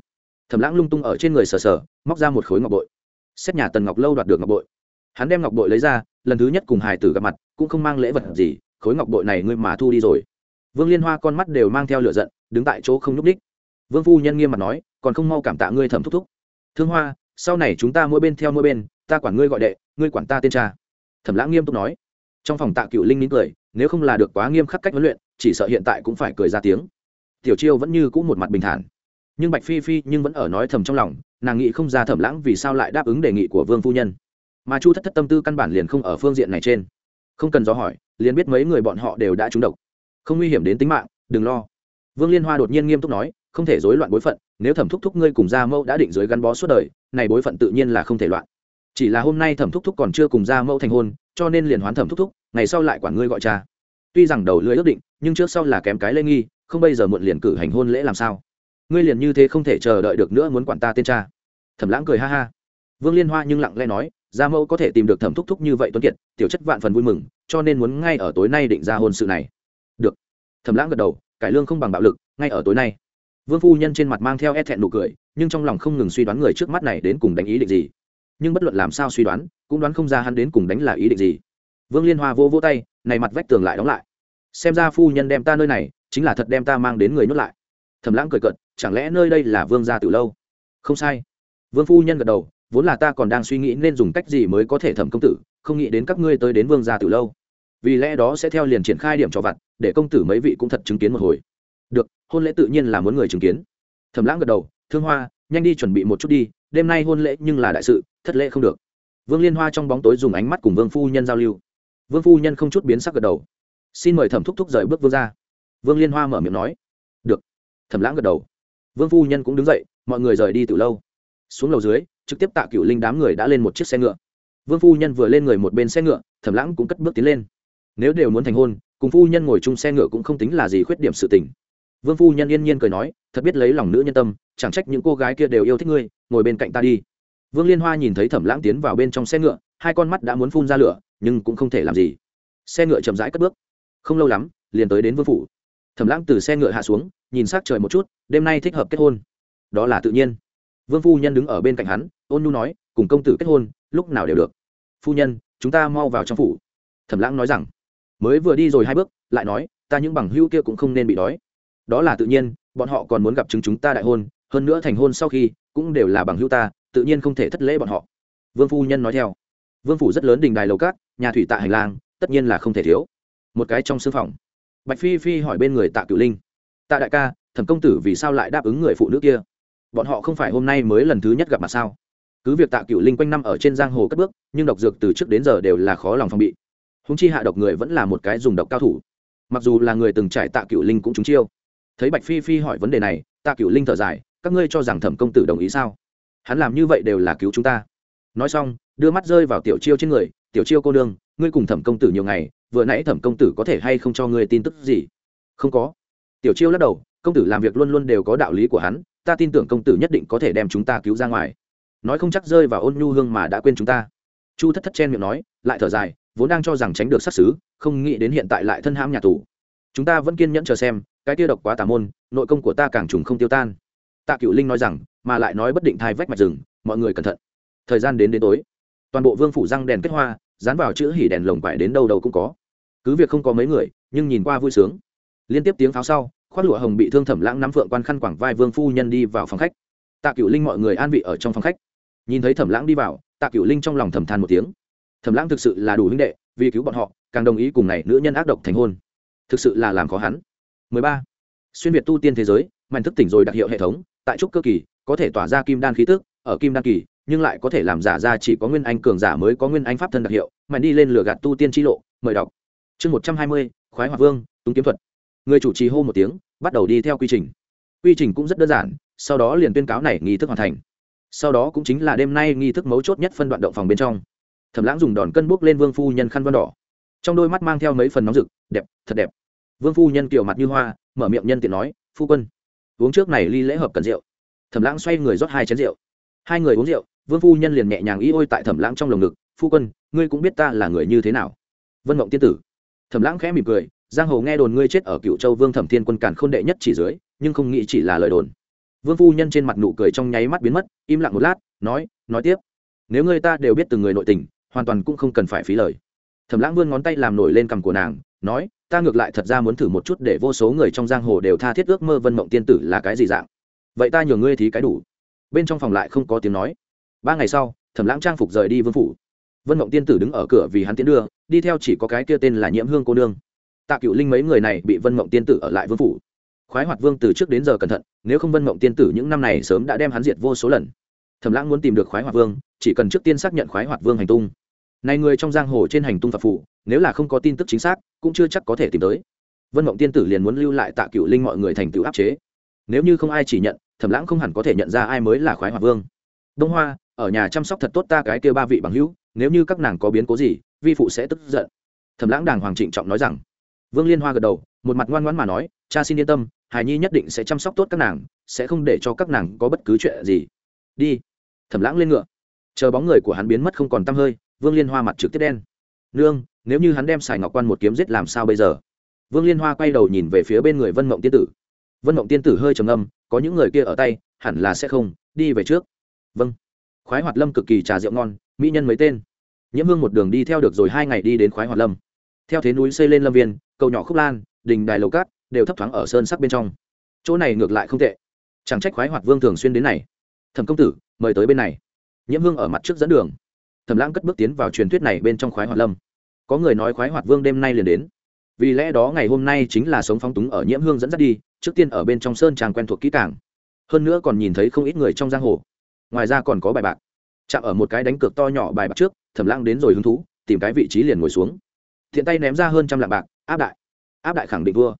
thẩm lãng lung tung ở trên người sờ sờ, móc ra một khối ngọc bội. Xét nhà tần ngọc lâu đoạt được ngọc bội. Hắn đem ngọc bội lấy ra, lần thứ nhất cùng hải tử gặp mặt, cũng không mang lễ vật gì, khối ngọc bội này ngươi mà thu đi rồi. Vương liên hoa con mắt đều mang theo lửa giận, đứng tại chỗ không nhúc ních vương phu nhân nghiêm mặt nói, còn không mau cảm tạ ngươi thẩm thúc thúc. Thương hoa, sau này chúng ta mỗi bên theo mỗi bên, ta quản ngươi gọi đệ, ngươi quản ta tên cha. Thẩm lãng nghiêm túc nói. Trong phòng tạ cựu linh nín cười nếu không là được quá nghiêm khắc cách huấn luyện, chỉ sợ hiện tại cũng phải cười ra tiếng. Tiểu chiêu vẫn như cũng một mặt bình thản. Nhưng bạch phi phi nhưng vẫn ở nói thầm trong lòng, nàng nghĩ không ra thẩm lãng vì sao lại đáp ứng đề nghị của vương phu nhân. Mà chu thất thất tâm tư căn bản liền không ở phương diện này trên. Không cần do hỏi, liền biết mấy người bọn họ đều đã trúng độc. Không nguy hiểm đến tính mạng, đừng lo. Vương liên hoa đột nhiên nghiêm túc nói, không thể rối loạn bối phận, nếu thẩm thúc thúc ngươi cùng gia mẫu đã định giới gắn bó suốt đời, này bối phận tự nhiên là không thể loạn chỉ là hôm nay thẩm thúc thúc còn chưa cùng ra mẫu thành hôn, cho nên liền hoán thẩm thúc thúc, ngày sau lại quản ngươi gọi cha. Tuy rằng đầu lưỡi ước định, nhưng trước sau là kém cái lễ nghi, không bây giờ muộn liền cử hành hôn lễ làm sao. Ngươi liền như thế không thể chờ đợi được nữa muốn quản ta tên cha. Thẩm lãng cười ha ha. Vương liên hoa nhưng lặng lẽ nói gia mẫu có thể tìm được thẩm thúc thúc như vậy tuấn kiệt, tiểu chất vạn phần vui mừng, cho nên muốn ngay ở tối nay định ra hôn sự này. Được. Thẩm lãng gật đầu, cải lương không bằng bạo lực, ngay ở tối nay. Vương phu nhân trên mặt mang theo e thẹn nụ cười, nhưng trong lòng không ngừng suy đoán người trước mắt này đến cùng đánh ý định gì nhưng bất luận làm sao suy đoán, cũng đoán không ra hắn đến cùng đánh là ý định gì. Vương liên hoa vô vô tay, này mặt vách tường lại đóng lại. Xem ra phu nhân đem ta nơi này, chính là thật đem ta mang đến người nhốt lại. Thẩm lãng cười cận chẳng lẽ nơi đây là vương gia từ lâu? Không sai. Vương phu nhân gật đầu, vốn là ta còn đang suy nghĩ nên dùng cách gì mới có thể thẩm công tử, không nghĩ đến các ngươi tới đến vương gia từ lâu. Vì lẽ đó sẽ theo liền triển khai điểm cho vặt, để công tử mấy vị cũng thật chứng kiến một hồi. Được, hôn lễ tự nhiên là muốn người chứng kiến. Thẩm lãng gật đầu, thương hoa, nhanh đi chuẩn bị một chút đi đêm nay hôn lễ nhưng là đại sự, thất lễ không được. Vương liên hoa trong bóng tối dùng ánh mắt cùng vương phu nhân giao lưu. Vương phu nhân không chút biến sắc gật đầu. Xin mời thẩm thúc thúc rời bước vương ra. Vương liên hoa mở miệng nói. Được. Thẩm lãng gật đầu. Vương phu nhân cũng đứng dậy, mọi người rời đi từ lâu. Xuống lầu dưới, trực tiếp tạ cựu linh đám người đã lên một chiếc xe ngựa. Vương phu nhân vừa lên người một bên xe ngựa, thẩm lãng cũng cất bước tiến lên. Nếu đều muốn thành hôn, cùng phu nhân ngồi chung xe ngựa cũng không tính là gì khuyết điểm sự tình vương phu nhân yên nhiên cười nói, thật biết lấy lòng nữ nhân tâm, chẳng trách những cô gái kia đều yêu thích ngươi, ngồi bên cạnh ta đi. Vương liên hoa nhìn thấy thẩm lãng tiến vào bên trong xe ngựa, hai con mắt đã muốn phun ra lửa, nhưng cũng không thể làm gì. Xe ngựa chậm rãi cất bước. Không lâu lắm, liền tới đến vương phủ. Thẩm lãng từ xe ngựa hạ xuống, nhìn s á c trời một chút, đêm nay thích hợp kết hôn. Đó là tự nhiên. Vương phu nhân đứng ở bên cạnh hắn, ôn nhu nói, cùng công tử kết hôn, lúc nào đều được. Phu nhân, chúng ta mau vào trong phủ. Thẩm lãng nói rằng. Mới vừa đi rồi hai bước, lại nói, ta những bằng hữu kia cũng không nên bị đói đó là tự nhiên, bọn họ còn muốn gặp chứng chúng ta đại hôn, hơn nữa thành hôn sau khi, cũng đều là bằng hữu ta, tự nhiên không thể thất lễ bọn họ. Vương phu nhân nói theo. Vương phủ rất lớn đình đài lầu cát nhà thủy tạ hành lang, tất nhiên là không thể thiếu. Một cái trong sư phòng. Bạch phi phi hỏi bên người tạ cửu linh. Tạ đại ca, thẩm công tử vì sao lại đáp ứng người phụ nữ kia? Bọn họ không phải hôm nay mới lần thứ nhất gặp mặt sao? Cứ việc tạ cửu linh quanh năm ở trên giang hồ cất bước, nhưng độc dược từ trước đến giờ đều là khó lòng phòng bị. Húng chi hạ độc người vẫn là một cái dùng độc cao thủ. Mặc dù là người từng trải tạ cửu linh cũng trúng chiêu thấy bạch phi phi hỏi vấn đề này, tạ cửu linh thở dài, các ngươi cho rằng thẩm công tử đồng ý sao? Hắn làm như vậy đều là cứu chúng ta. Nói xong, đưa mắt rơi vào tiểu chiêu trên người, tiểu chiêu cô đương ngươi cùng thẩm công tử nhiều ngày, vừa nãy thẩm công tử có thể hay không cho ngươi tin tức gì? Không có. Tiểu chiêu lắc đầu, công tử làm việc luôn luôn đều có đạo lý của hắn, ta tin tưởng công tử nhất định có thể đem chúng ta cứu ra ngoài. Nói không chắc rơi vào ôn nhu hương mà đã quên chúng ta. Chu thất thất chen miệng nói, lại thở dài, vốn đang cho rằng tránh được sát xứ, không nghĩ đến hiện tại lại thân hãm nhà tù chúng ta vẫn kiên nhẫn chờ xem, cái tiêu độc quá tà môn, nội công của ta càng trùng không tiêu tan. Tạ cựu linh nói rằng, mà lại nói bất định thai vách mạch rừng, mọi người cẩn thận. Thời gian đến đến tối. Toàn bộ vương phủ răng đèn kết hoa, dán vào chữ hỉ đèn lồng quải đến đâu đâu cũng có. Cứ việc không có mấy người, nhưng nhìn qua vui sướng. Liên tiếp tiếng pháo sau, khoác lụa hồng bị thương thẩm lãng nắm phượng quan khăn quảng vai vương phu nhân đi vào phòng khách. Tạ cựu linh mọi người an vị ở trong phòng khách. Nhìn thấy thẩm lãng đi vào, tạ cựu linh trong lòng thầm than một tiếng. Thẩm lãng thực sự là đủ huynh đệ, vì cứu bọn họ, càng đồng ý cùng này nữ nhân ác độc thành hôn thực sự là làm khó hắn. 13. xuyên việt tu tiên thế giới mạnh thức tỉnh rồi đặc hiệu hệ thống, tại trúc cơ kỳ, có thể tỏa ra kim đan khí tức, ở kim đan kỳ, nhưng lại có thể làm giả ra chỉ có nguyên anh cường giả mới có nguyên anh pháp thân đặc hiệu mạnh đi lên lửa gạt tu tiên chi lộ, mời đọc. Chương một trăm hai mươi, khoái hoạt vương, túng kiếm thuật. Người chủ trì hô một tiếng, bắt đầu đi theo quy trình. Quy trình cũng rất đơn giản, sau đó liền tuyên cáo này nghi thức hoàn thành. Sau đó cũng chính là đêm nay nghi thức mấu chốt nhất phân đoạn động phòng bên trong. Thẩm lãng dùng đòn cân bốc lên vương phu nhân khăn văn đỏ. Trong đôi mắt mang theo mấy phần nóng rực, đẹp, thật đẹp vương phu nhân kiểu mặt như hoa, mở miệng nhân tiện nói, phu quân, uống trước này ly lễ hợp cần rượu. Thẩm lãng xoay người rót hai chén rượu. Hai người uống rượu, vương phu nhân liền nhẹ nhàng y ôi tại thẩm lãng trong lồng ngực, phu quân, ngươi cũng biết ta là người như thế nào? Vân mộng tiên tử. Thẩm lãng khẽ mỉm cười, giang hồ nghe đồn ngươi chết ở cựu châu vương thẩm thiên quân càn k h ô n đệ nhất chỉ dưới, nhưng không nghĩ chỉ là lời đồn. Vương phu nhân trên mặt nụ cười trong nháy mắt biến mất, im lặng một lát, nói nói tiếp. Nếu ngươi ta đều biết từng người nội tình, hoàn toàn cũng không cần phải phí lời. Thẩm lãng vươn ngón tay làm nổi lên cằm của nàng nói, ta ngược lại thật ra muốn thử một chút để vô số người trong giang hồ đều tha thiết ước mơ vân mộng tiên tử là cái gì dạng. Vậy ta nhường ngươi thì cái đủ. Bên trong phòng lại không có tiếng nói. Ba ngày sau, thẩm lãng trang phục rời đi vương phủ. Vân mộng tiên tử đứng ở cửa vì hắn tiến đưa, đi theo chỉ có cái kia tên là nhiễm hương cô nương. Tạ cựu linh mấy người này bị vân mộng tiên tử ở lại vương phủ. Khoái hoạt vương từ trước đến giờ cẩn thận, nếu không vân mộng tiên tử những năm này sớm đã đem hắn diệt vô số lần. Thẩm lãng muốn tìm được khoái hoạt vương, chỉ cần trước tiên xác nhận khoái hoạt vương hành tung. Này người trong giang hồ trên hành tung phật phủ nếu là không có tin tức chính xác, cũng chưa chắc có thể tìm tới. Vân mộng tiên tử liền muốn lưu lại tạ cựu linh mọi người thành tựu áp chế. Nếu như không ai chỉ nhận, thẩm lãng không hẳn có thể nhận ra ai mới là khoái hoạt vương. Đông hoa, ở nhà chăm sóc thật tốt ta cái kia ba vị bằng hữu, nếu như các nàng có biến cố gì, vi phụ sẽ tức giận. Thẩm lãng đàng hoàng trịnh trọng nói rằng. Vương liên hoa gật đầu, một mặt ngoan ngoãn mà nói, cha xin yên tâm hài nhi nhất định sẽ chăm sóc tốt các nàng, sẽ không để cho các nàng có bất cứ chuyện gì. Đi. Thẩm lãng lên ngựa. Chờ bóng người của hắn biến mất không còn tăm hơi, vương liên hoa mặt trực tiếp đen. Nương nếu như hắn đem sài ngọc quan một kiếm giết làm sao bây giờ? Vương liên hoa quay đầu nhìn về phía bên người vân mộng tiên tử. Vân mộng tiên tử hơi trầm âm có những người kia ở tay, hẳn là sẽ không, đi về trước. Vâng. Khoái hoạt lâm cực kỳ trà rượu ngon, mỹ nhân mấy tên. Nhiễm hương một đường đi theo được rồi hai ngày đi đến khoái hoạt lâm. Theo thế núi xây lên lâm viên, cầu nhỏ khúc lan, đình đài lầu cát, đều thấp thoáng ở sơn sắc bên trong. Chỗ này ngược lại không tệ. Chẳng trách khoái hoạt vương thường xuyên đến này. Thẩm công tử, mời tới bên này. Nhiễm hương ở mặt trước dẫn đường. Thẩm lãng cất bước tiến vào truyền thuyết này bên trong khoái hoạt lâm có người nói khoái hoạt vương đêm nay liền đến. Vì lẽ đó ngày hôm nay chính là sống phóng túng ở nhiễm hương dẫn dắt đi, trước tiên ở bên trong sơn tràng quen thuộc kỹ càng. Hơn nữa còn nhìn thấy không ít người trong giang hồ. Ngoài ra còn có bài bạc. Chạm ở một cái đánh cược to nhỏ bài bạc trước, thẩm lãng đến rồi hứng thú, tìm cái vị trí liền ngồi xuống. Thiện tay ném ra hơn trăm lạng bạc, áp đại. Áp đại khẳng định thua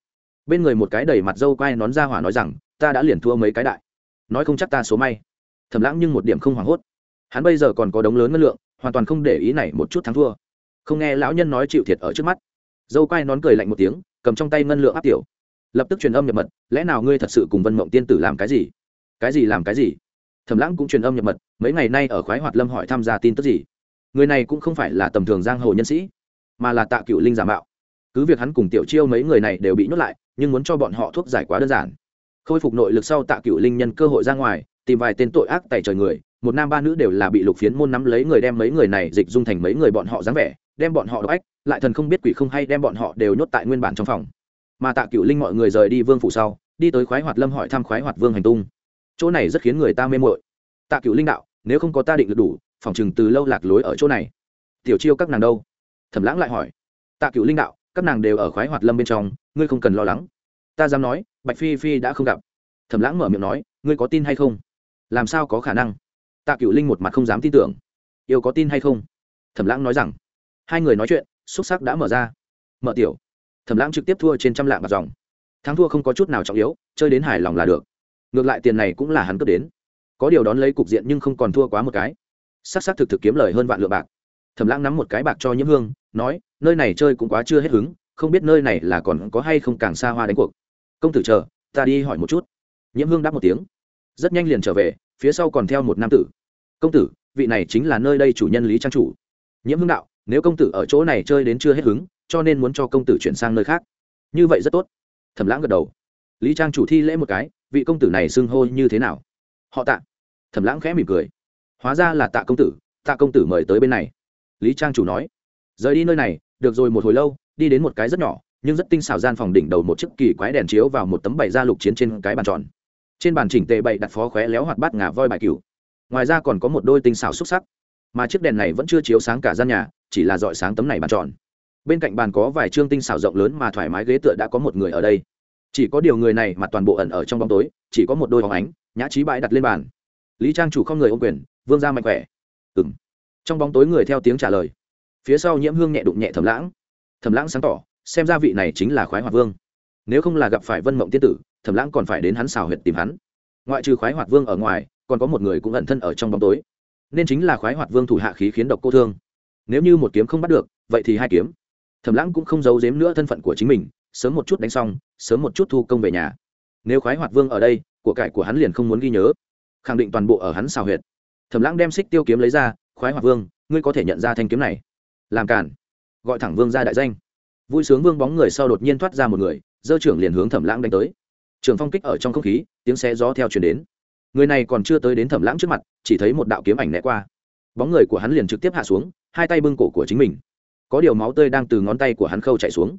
bên người một cái đầy mặt dâu quai nón ra hỏa nói rằng, ta đã liền thua mấy cái đại. Nói không chắc ta số may. Thẩm lãng nhưng một điểm không hoảng hốt. Hắn bây giờ còn có đống lớn ngân lượng, hoàn toàn không để ý này một chút thắng thua không nghe lão nhân nói chịu thiệt ở trước mắt. Dâu quai nón cười lạnh một tiếng, cầm trong tay ngân lượng áp tiểu. Lập tức truyền âm nhập mật, lẽ nào ngươi thật sự cùng vân mộng tiên tử làm cái gì? Cái gì làm cái gì? Thẩm lãng cũng truyền âm nhập mật, mấy ngày nay ở khoái hoạt lâm hỏi tham gia tin tức gì? Người này cũng không phải là tầm thường giang hồ nhân sĩ, mà là tạ cựu linh giả mạo. Cứ việc hắn cùng tiểu chiêu mấy người này đều bị nhốt lại, nhưng muốn cho bọn họ thuốc giải quá đơn giản. Khôi phục nội lực sau tạ cựu linh nhân cơ hội ra ngoài, tìm vài tên tội ác tại trời người, một nam ba nữ đều là bị lục phiến môn nắm lấy người đem mấy người này dịch dung thành mấy người bọn họ dáng vẻ đem bọn họ độc ách, lại thần không biết quỷ không hay đem bọn họ đều nhốt tại nguyên bản trong phòng. Mà tạ cựu linh mọi người rời đi vương phủ sau, đi tới khoái hoạt lâm hỏi thăm khoái hoạt vương hành tung. Chỗ này rất khiến người ta mê mội tạ cựu linh đạo, nếu không có ta định được đủ, phòng chừng từ lâu lạc lối ở chỗ này. Tiểu chiêu các nàng đâu? Thẩm lãng lại hỏi. Tạ cựu linh đạo, các nàng đều ở khoái hoạt lâm bên trong, ngươi không cần lo lắng. Ta dám nói, bạch phi phi đã không gặp. Thẩm lãng mở miệng nói, ngươi có tin hay không? Làm sao có khả năng? Tạ cựu linh một mặt không dám tin tưởng. Yêu có tin hay không? Thẩm lãng nói rằng hai người nói chuyện, xúc sắc đã mở ra. Mở tiểu. Thẩm lãng trực tiếp thua trên trăm lạng bạc dòng. Thắng thua không có chút nào trọng yếu, chơi đến hài lòng là được. Ngược lại tiền này cũng là hắn cướp đến. Có điều đón lấy cục diện nhưng không còn thua quá một cái. Sắc sắc thực thực kiếm lời hơn vạn lượng bạc. Thẩm lãng nắm một cái bạc cho nhiễm hương, nói, nơi này chơi cũng quá chưa hết hứng, không biết nơi này là còn có hay không càng xa hoa đánh cuộc. Công tử chờ, ta đi hỏi một chút. Nhiễm hương đáp một tiếng. Rất nhanh liền trở về, phía sau còn theo một nam tử. Công tử, vị này chính là nơi đây chủ nhân lý trang chủ. Nhiễm hương đạo nếu công tử ở chỗ này chơi đến chưa hết hứng, cho nên muốn cho công tử chuyển sang nơi khác. Như vậy rất tốt. Thẩm lãng gật đầu. Lý trang chủ thi lễ một cái, vị công tử này xưng hô như thế nào? Họ tạ. Thẩm lãng khẽ mỉm cười. Hóa ra là tạ công tử, tạ công tử mời tới bên này. Lý trang chủ nói. Rời đi nơi này, được rồi một hồi lâu, đi đến một cái rất nhỏ, nhưng rất tinh xảo gian phòng đỉnh đầu một chiếc kỳ quái đèn chiếu vào một tấm bày da lục chiến trên cái bàn tròn. Trên bàn chỉnh tề bày đặt phó khóe léo hoạt bát ngà voi bài cửu. Ngoài ra còn có một đôi tinh xảo xúc sắc. Mà chiếc đèn này vẫn chưa chiếu sáng cả gian nhà chỉ là dọi sáng tấm này bàn tròn. Bên cạnh bàn có vài chương tinh xảo rộng lớn mà thoải mái ghế tựa đã có một người ở đây. Chỉ có điều người này mà toàn bộ ẩn ở trong bóng tối, chỉ có một đôi bóng ánh, nhã trí bãi đặt lên bàn. Lý trang chủ không người ô quyền, vương ra mạnh khỏe. Ừ m trong bóng tối người theo tiếng trả lời. Phía sau nhiễm hương nhẹ đụng nhẹ thầm lãng. Thầm lãng sáng tỏ, xem ra vị này chính là khoái hoạt vương. Nếu không là gặp phải vân mộng tiên tử thầm lãng còn phải đến hắn xào huyệt tìm hắn. Ngoại trừ khoái hoạt vương ở ngoài, còn có một người cũng ẩn thân ở trong bóng tối. Nên chính là khoái hoạt vương thủ hạ khí khiến độc cô thương nếu như một kiếm không bắt được, vậy thì hai kiếm. Thầm lãng cũng không giấu giếm nữa thân phận của chính mình, sớm một chút đánh xong, sớm một chút thu công về nhà. Nếu khoái hoạt vương ở đây, của cải của hắn liền không muốn ghi nhớ. Khẳng định toàn bộ ở hắn xào huyệt. Thầm lãng đem xích tiêu kiếm lấy ra, khoái hoạt vương, ngươi có thể nhận ra thanh kiếm này. Làm cản gọi thẳng vương ra đại danh. Vui sướng vương bóng người sau đột nhiên thoát ra một người, dơ trưởng liền hướng thẩm lãng đánh tới. Trường phong kích ở trong không khí, tiếng xe gió theo chuyển đến. Người này còn chưa tới đến thẩm lãng trước mặt, chỉ thấy một đạo kiếm ảnh né qua. Bóng người của hắn liền trực tiếp hạ xuống hai tay bưng cổ của chính mình. Có điều máu tươi đang từ ngón tay của hắn khâu chạy xuống.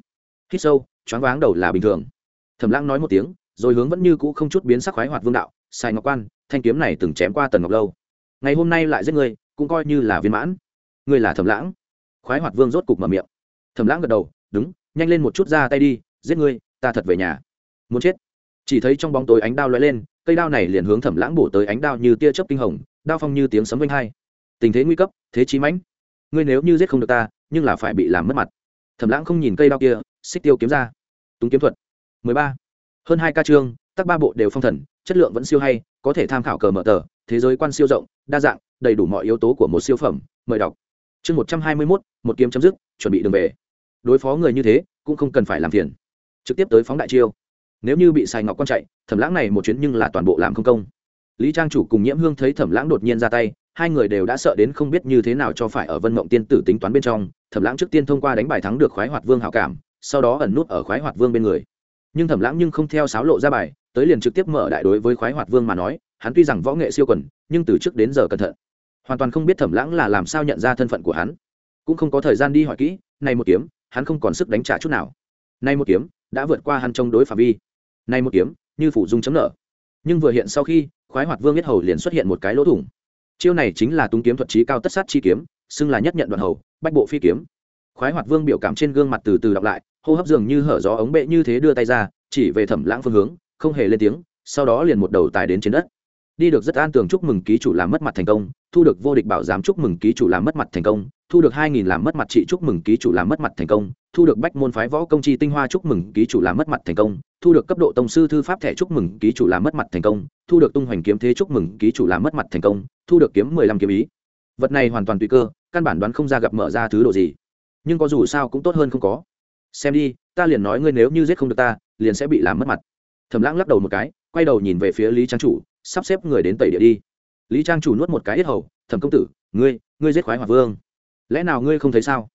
Hít sâu, choáng váng đầu là bình thường. Thẩm lãng nói một tiếng, rồi hướng vẫn như cũ không chút biến sắc khoái hoạt vương đạo, sai ngọc quan, thanh kiếm này từng chém qua tần ngọc lâu. Ngày hôm nay lại giết người cũng coi như là viên mãn. Ngươi là thẩm lãng. Khoái hoạt vương rốt cục mở miệng. Thẩm lãng gật đầu, đúng, nhanh lên một chút ra tay đi, giết ngươi, ta thật về nhà. Muốn chết? Chỉ thấy trong bóng tối ánh đao lóe lên, cây đao này liền hướng thẩm lãng bổ tới ánh đao như tia chớp kinh hồng, đao phong như tiếng sấm vinh hai. Tình thế nguy cấp, thế chí mãnh ngươi nếu như giết không được ta, nhưng là phải bị làm mất mặt. Thẩm lãng không nhìn cây đao kia, xích tiêu kiếm ra. Túng kiếm thuật. 13. hơn hai ca chương tác ba bộ đều phong thần, chất lượng vẫn siêu hay, có thể tham khảo cờ mở tờ, thế giới quan siêu rộng, đa dạng, đầy đủ mọi yếu tố của một siêu phẩm, mời đọc. Chương một trăm hai mươi mốt, một kiếm chấm dứt, chuẩn bị đường về. Đối phó người như thế, cũng không cần phải làm phiền. Trực tiếp tới phóng đại chiêu. Nếu như bị sài ngọc con chạy, thẩm lãng này một chuyến nhưng là toàn bộ làm không công. Lý trang chủ cùng nhiễm hương thấy thẩm lãng đột nhiên ra tay hai người đều đã sợ đến không biết như thế nào cho phải ở vân mộng tiên tử tính toán bên trong, thẩm lãng trước tiên thông qua đánh bài thắng được khoái hoạt vương hảo cảm, sau đó ẩn nút ở khoái hoạt vương bên người. Nhưng thẩm lãng nhưng không theo sáo lộ ra bài, tới liền trực tiếp mở đại đối với khoái hoạt vương mà nói, hắn tuy rằng võ nghệ siêu quần, nhưng từ trước đến giờ cẩn thận. Hoàn toàn không biết thẩm lãng là làm sao nhận ra thân phận của hắn. Cũng không có thời gian đi hỏi kỹ, nay một kiếm, hắn không còn sức đánh trả chút nào. Nay một kiếm, đã vượt qua hắn trong đối phạm vi. Nay một kiếm, như phủ dung chấm nợ. Nhưng vừa hiện sau khi, khoái hoạt vương biết hầu liền xuất hiện một cái lỗ thủng chiêu này chính là tung kiếm thuật trí cao tất sát chi kiếm, xưng là nhất nhận đoạn hầu, bách bộ phi kiếm. Khoái hoạt vương biểu cảm trên gương mặt từ từ đọc lại, hô hấp dường như hở gió ống bệ như thế đưa tay ra, chỉ về thẩm lãng phương hướng, không hề lên tiếng, sau đó liền một đầu tài đến trên đất. Đi được rất an tường chúc mừng ký chủ làm mất mặt thành công, thu được vô địch bảo giám chúc mừng ký chủ làm mất mặt thành công thu được hai nghìn làm mất mặt trị chúc mừng ký chủ làm mất mặt thành công, thu được bách môn phái võ công chi tinh hoa chúc mừng ký chủ làm mất mặt thành công, thu được cấp độ tông sư thư pháp thẻ chúc mừng ký chủ làm mất mặt thành công, thu được tung hoành kiếm thế chúc mừng ký chủ làm mất mặt thành công, thu được kiếm mười lăm kiếm ý. Vật này hoàn toàn tùy cơ, căn bản đoán không ra gặp mở ra thứ độ gì. Nhưng có dù sao cũng tốt hơn không có. Xem đi, ta liền nói ngươi nếu như giết không được ta, liền sẽ bị làm mất mặt. Thẩm lãng lắc đầu một cái, quay đầu nhìn về phía lý trang chủ, sắp xếp người đến tẩy địa đi. Lý trang chủ nuốt một cái hết hầu, thẩm công tử, ngươi ngươi giết khoái hòa vương lẽ nào ngươi không thấy sao?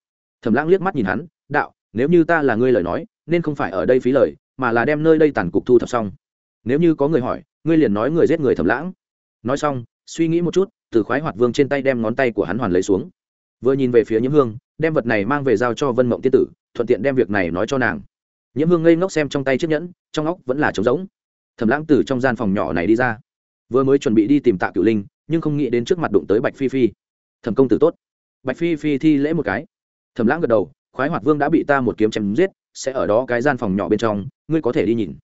Thẩm lãng liếc mắt nhìn hắn, đạo, nếu như ta là ngươi lời nói, nên không phải ở đây phí lời, mà là đem nơi đây tàn cục thu thập xong. Nếu như có người hỏi, ngươi liền nói người giết người thẩm lãng. Nói xong, suy nghĩ một chút, từ khoái hoạt vương trên tay đem ngón tay của hắn hoàn lấy xuống. Vừa nhìn về phía nhiễm hương, đem vật này mang về giao cho vân mộng tiên tử, thuận tiện đem việc này nói cho nàng. Nhiễm hương ngây ngốc xem trong tay chiếc nhẫn, trong óc vẫn là trống rỗng. Thẩm lãng từ trong gian phòng nhỏ này đi ra. Vừa mới chuẩn bị đi tìm tạ cửu linh, nhưng không nghĩ đến trước mặt đụng tới bạch phi phi. Thẩm công tử tốt bạch phi phi thi lễ một cái. Thẩm lãng gật đầu, khoái hoạt vương đã bị ta một kiếm chém giết, sẽ ở đó cái gian phòng nhỏ bên trong, ngươi có thể đi nhìn.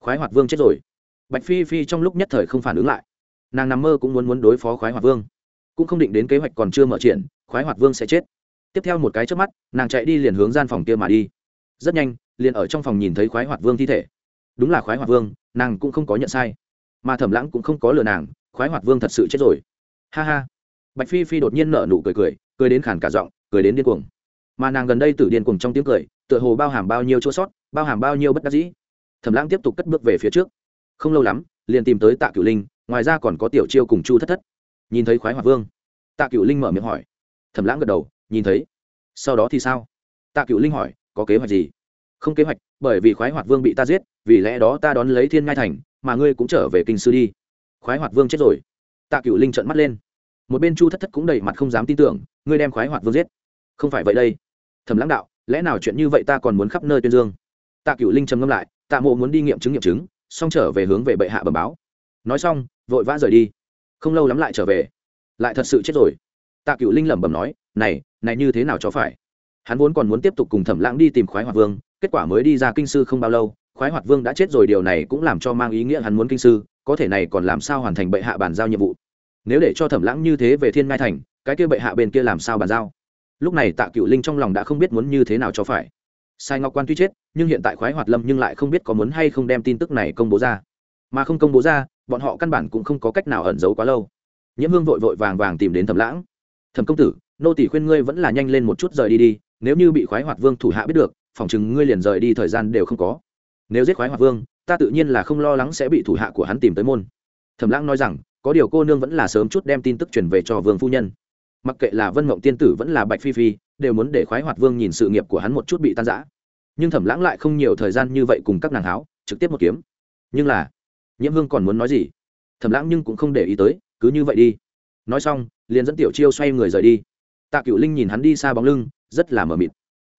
Khoái hoạt vương chết rồi. Bạch phi phi trong lúc nhất thời không phản ứng lại. Nàng nằm mơ cũng muốn muốn đối phó khoái hoạt vương. Cũng không định đến kế hoạch còn chưa mở triển, khoái hoạt vương sẽ chết. Tiếp theo một cái trước mắt, nàng chạy đi liền hướng gian phòng kia mà đi. Rất nhanh, liền ở trong phòng nhìn thấy khoái hoạt vương thi thể. Đúng là khoái hoạt vương, nàng cũng không có nhận sai. Mà thẩm lãng cũng không có lừa nàng, khoái hoạt vương thật sự chết rồi. Ha ha. Bạch phi phi đột nhiên nở nụ cười cười cười đến khản cả giọng, cười đến điên cuồng. Mà nàng gần đây tử điên cuồng trong tiếng cười, tựa hồ bao hàm bao nhiêu chỗ sót, bao hàm bao nhiêu bất đắc dĩ. Thẩm lãng tiếp tục cất bước về phía trước. Không lâu lắm, liền tìm tới tạ cửu linh, ngoài ra còn có tiểu chiêu cùng chu thất thất. Nhìn thấy khoái hoạt vương, tạ cửu linh mở miệng hỏi. Thẩm lãng gật đầu, nhìn thấy. Sau đó thì sao? Tạ cửu linh hỏi, có kế hoạch gì? Không kế hoạch, bởi vì khoái hoạt vương bị ta giết, vì lẽ đó ta đón lấy thiên ngai thành, mà ngươi cũng trở về kinh sư đi. Khoái hoạt vương chết rồi. Tạ cửu linh trợn mắt lên một bên chu thất thất cũng đầy mặt không dám tin tưởng, ngươi đem khoái hoạt vương giết. Không phải vậy đây. Thẩm lãng đạo, lẽ nào chuyện như vậy ta còn muốn khắp nơi tuyên dương? Tạ cửu linh trầm ngâm lại, tạ mộ muốn đi nghiệm chứng nghiệm chứng, xong trở về hướng về bệ hạ bẩm báo. Nói xong, vội vã rời đi. Không lâu lắm lại trở về. Lại thật sự chết rồi. Tạ cửu linh lẩm bẩm nói, này này như thế nào cho phải? Hắn vốn còn muốn tiếp tục cùng thẩm lãng đi tìm khoái hoạt vương, kết quả mới đi ra kinh sư không bao lâu, khoái hoạt vương đã chết rồi, điều này cũng làm cho mang ý nghĩa hắn muốn kinh sư, có thể này còn làm sao hoàn thành bệ hạ bàn giao nhiệm vụ? Nếu để cho thẩm lãng như thế về thiên ngai thành, cái kia bệ hạ bên kia làm sao bàn giao? Lúc này tạ cựu linh trong lòng đã không biết muốn như thế nào cho phải. Sai ngọc quan tuy chết, nhưng hiện tại khoái hoạt lâm nhưng lại không biết có muốn hay không đem tin tức này công bố ra. Mà không công bố ra, bọn họ căn bản cũng không có cách nào ẩn giấu quá lâu. Nhiễm hương vội vội vàng vàng tìm đến thẩm lãng. Thẩm công tử, nô tỷ khuyên ngươi vẫn là nhanh lên một chút rời đi đi, nếu như bị khoái hoạt vương thủ hạ biết được, phòng chừng ngươi liền rời đi thời gian đều không có. Nếu giết khoái hoạt vương, ta tự nhiên là không lo lắng sẽ bị thủ hạ của hắn tìm tới môn. Thẩm lãng nói rằng có điều cô nương vẫn là sớm chút đem tin tức truyền về cho vương phu nhân. Mặc kệ là vân mộng tiên tử vẫn là bạch phi phi, đều muốn để khoái hoạt vương nhìn sự nghiệp của hắn một chút bị tan giã nhưng thẩm lãng lại không nhiều thời gian như vậy cùng các nàng háo, trực tiếp một kiếm. Nhưng là, nhiễm hương còn muốn nói gì? Thẩm lãng nhưng cũng không để ý tới, cứ như vậy đi. Nói xong, liền dẫn tiểu chiêu xoay người rời đi. Tạ cựu linh nhìn hắn đi xa bóng lưng, rất là mờ mịt.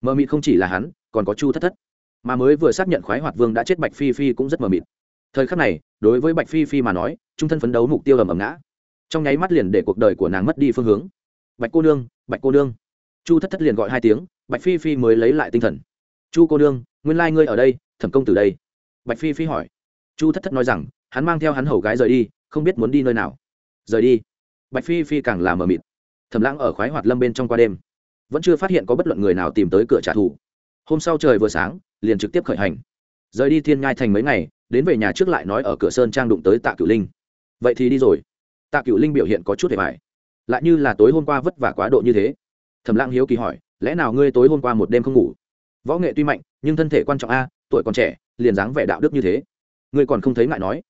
Mờ mịt không chỉ là hắn, còn có chu thất thất. Mà mới vừa xác nhận khoái hoạt vương đã chết bạch phi phi cũng rất mờ mịt thời khắc này, đối với bạch phi phi mà nói, trung thân phấn đấu mục tiêu ầm ầm ngã. Trong nháy mắt liền để cuộc đời của nàng mất đi phương hướng. Bạch cô nương, bạch cô nương. Chu thất thất liền gọi hai tiếng, bạch phi phi mới lấy lại tinh thần. Chu cô nương, nguyên lai、like、ngươi ở đây, thẩm công từ đây. Bạch phi phi hỏi. Chu thất thất nói rằng, hắn mang theo hắn hầu gái rời đi, không biết muốn đi nơi nào. Rời đi. Bạch phi phi càng làm mờ mịt. Thẩm lãng ở khoái hoạt lâm bên trong qua đêm. Vẫn chưa phát hiện có bất luận người nào tìm tới cửa trả thù. Hôm sau trời vừa sáng, liền trực tiếp khởi hành. Rời đi thiên ngai thành mấy ngày đến về nhà trước lại nói ở cửa sơn trang đụng tới tạ cửu linh. Vậy thì đi rồi. Tạ cửu linh biểu hiện có chút hề vải lại như là tối hôm qua vất vả quá độ như thế. Thẩm lãng hiếu kỳ hỏi, lẽ nào ngươi tối hôm qua một đêm không ngủ? Võ nghệ tuy mạnh, nhưng thân thể quan trọng a, tuổi còn trẻ, liền dáng vẻ đạo đức như thế. Ngươi còn không thấy ngại nói.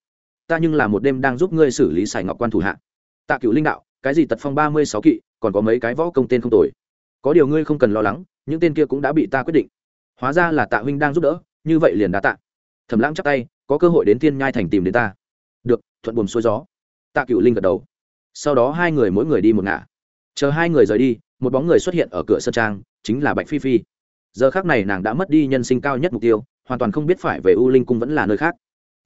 Ta nhưng là một đêm đang giúp ngươi xử lý sài ngọc quan thủ hạ. Tạ cựu linh đạo, cái gì tật phong ba mươi sáu kỵ, còn có mấy cái võ công tên không tồi. Có điều ngươi không cần lo lắng, những tên kia cũng đã bị ta quyết định. Hóa ra là tạ huynh đang giúp đỡ, như vậy liền đã tạ. Thẩm lãng chắc tay có cơ hội đến thiên nhai thành tìm đến ta. Được, thuận buồm xuôi gió. Tạ cựu linh gật đầu. Sau đó hai người mỗi người đi một ngả. Chờ hai người rời đi, một bóng người xuất hiện ở cửa sân trang, chính là bạch phi phi. Giờ khác này nàng đã mất đi nhân sinh cao nhất mục tiêu, hoàn toàn không biết phải về u linh cung vẫn là nơi khác.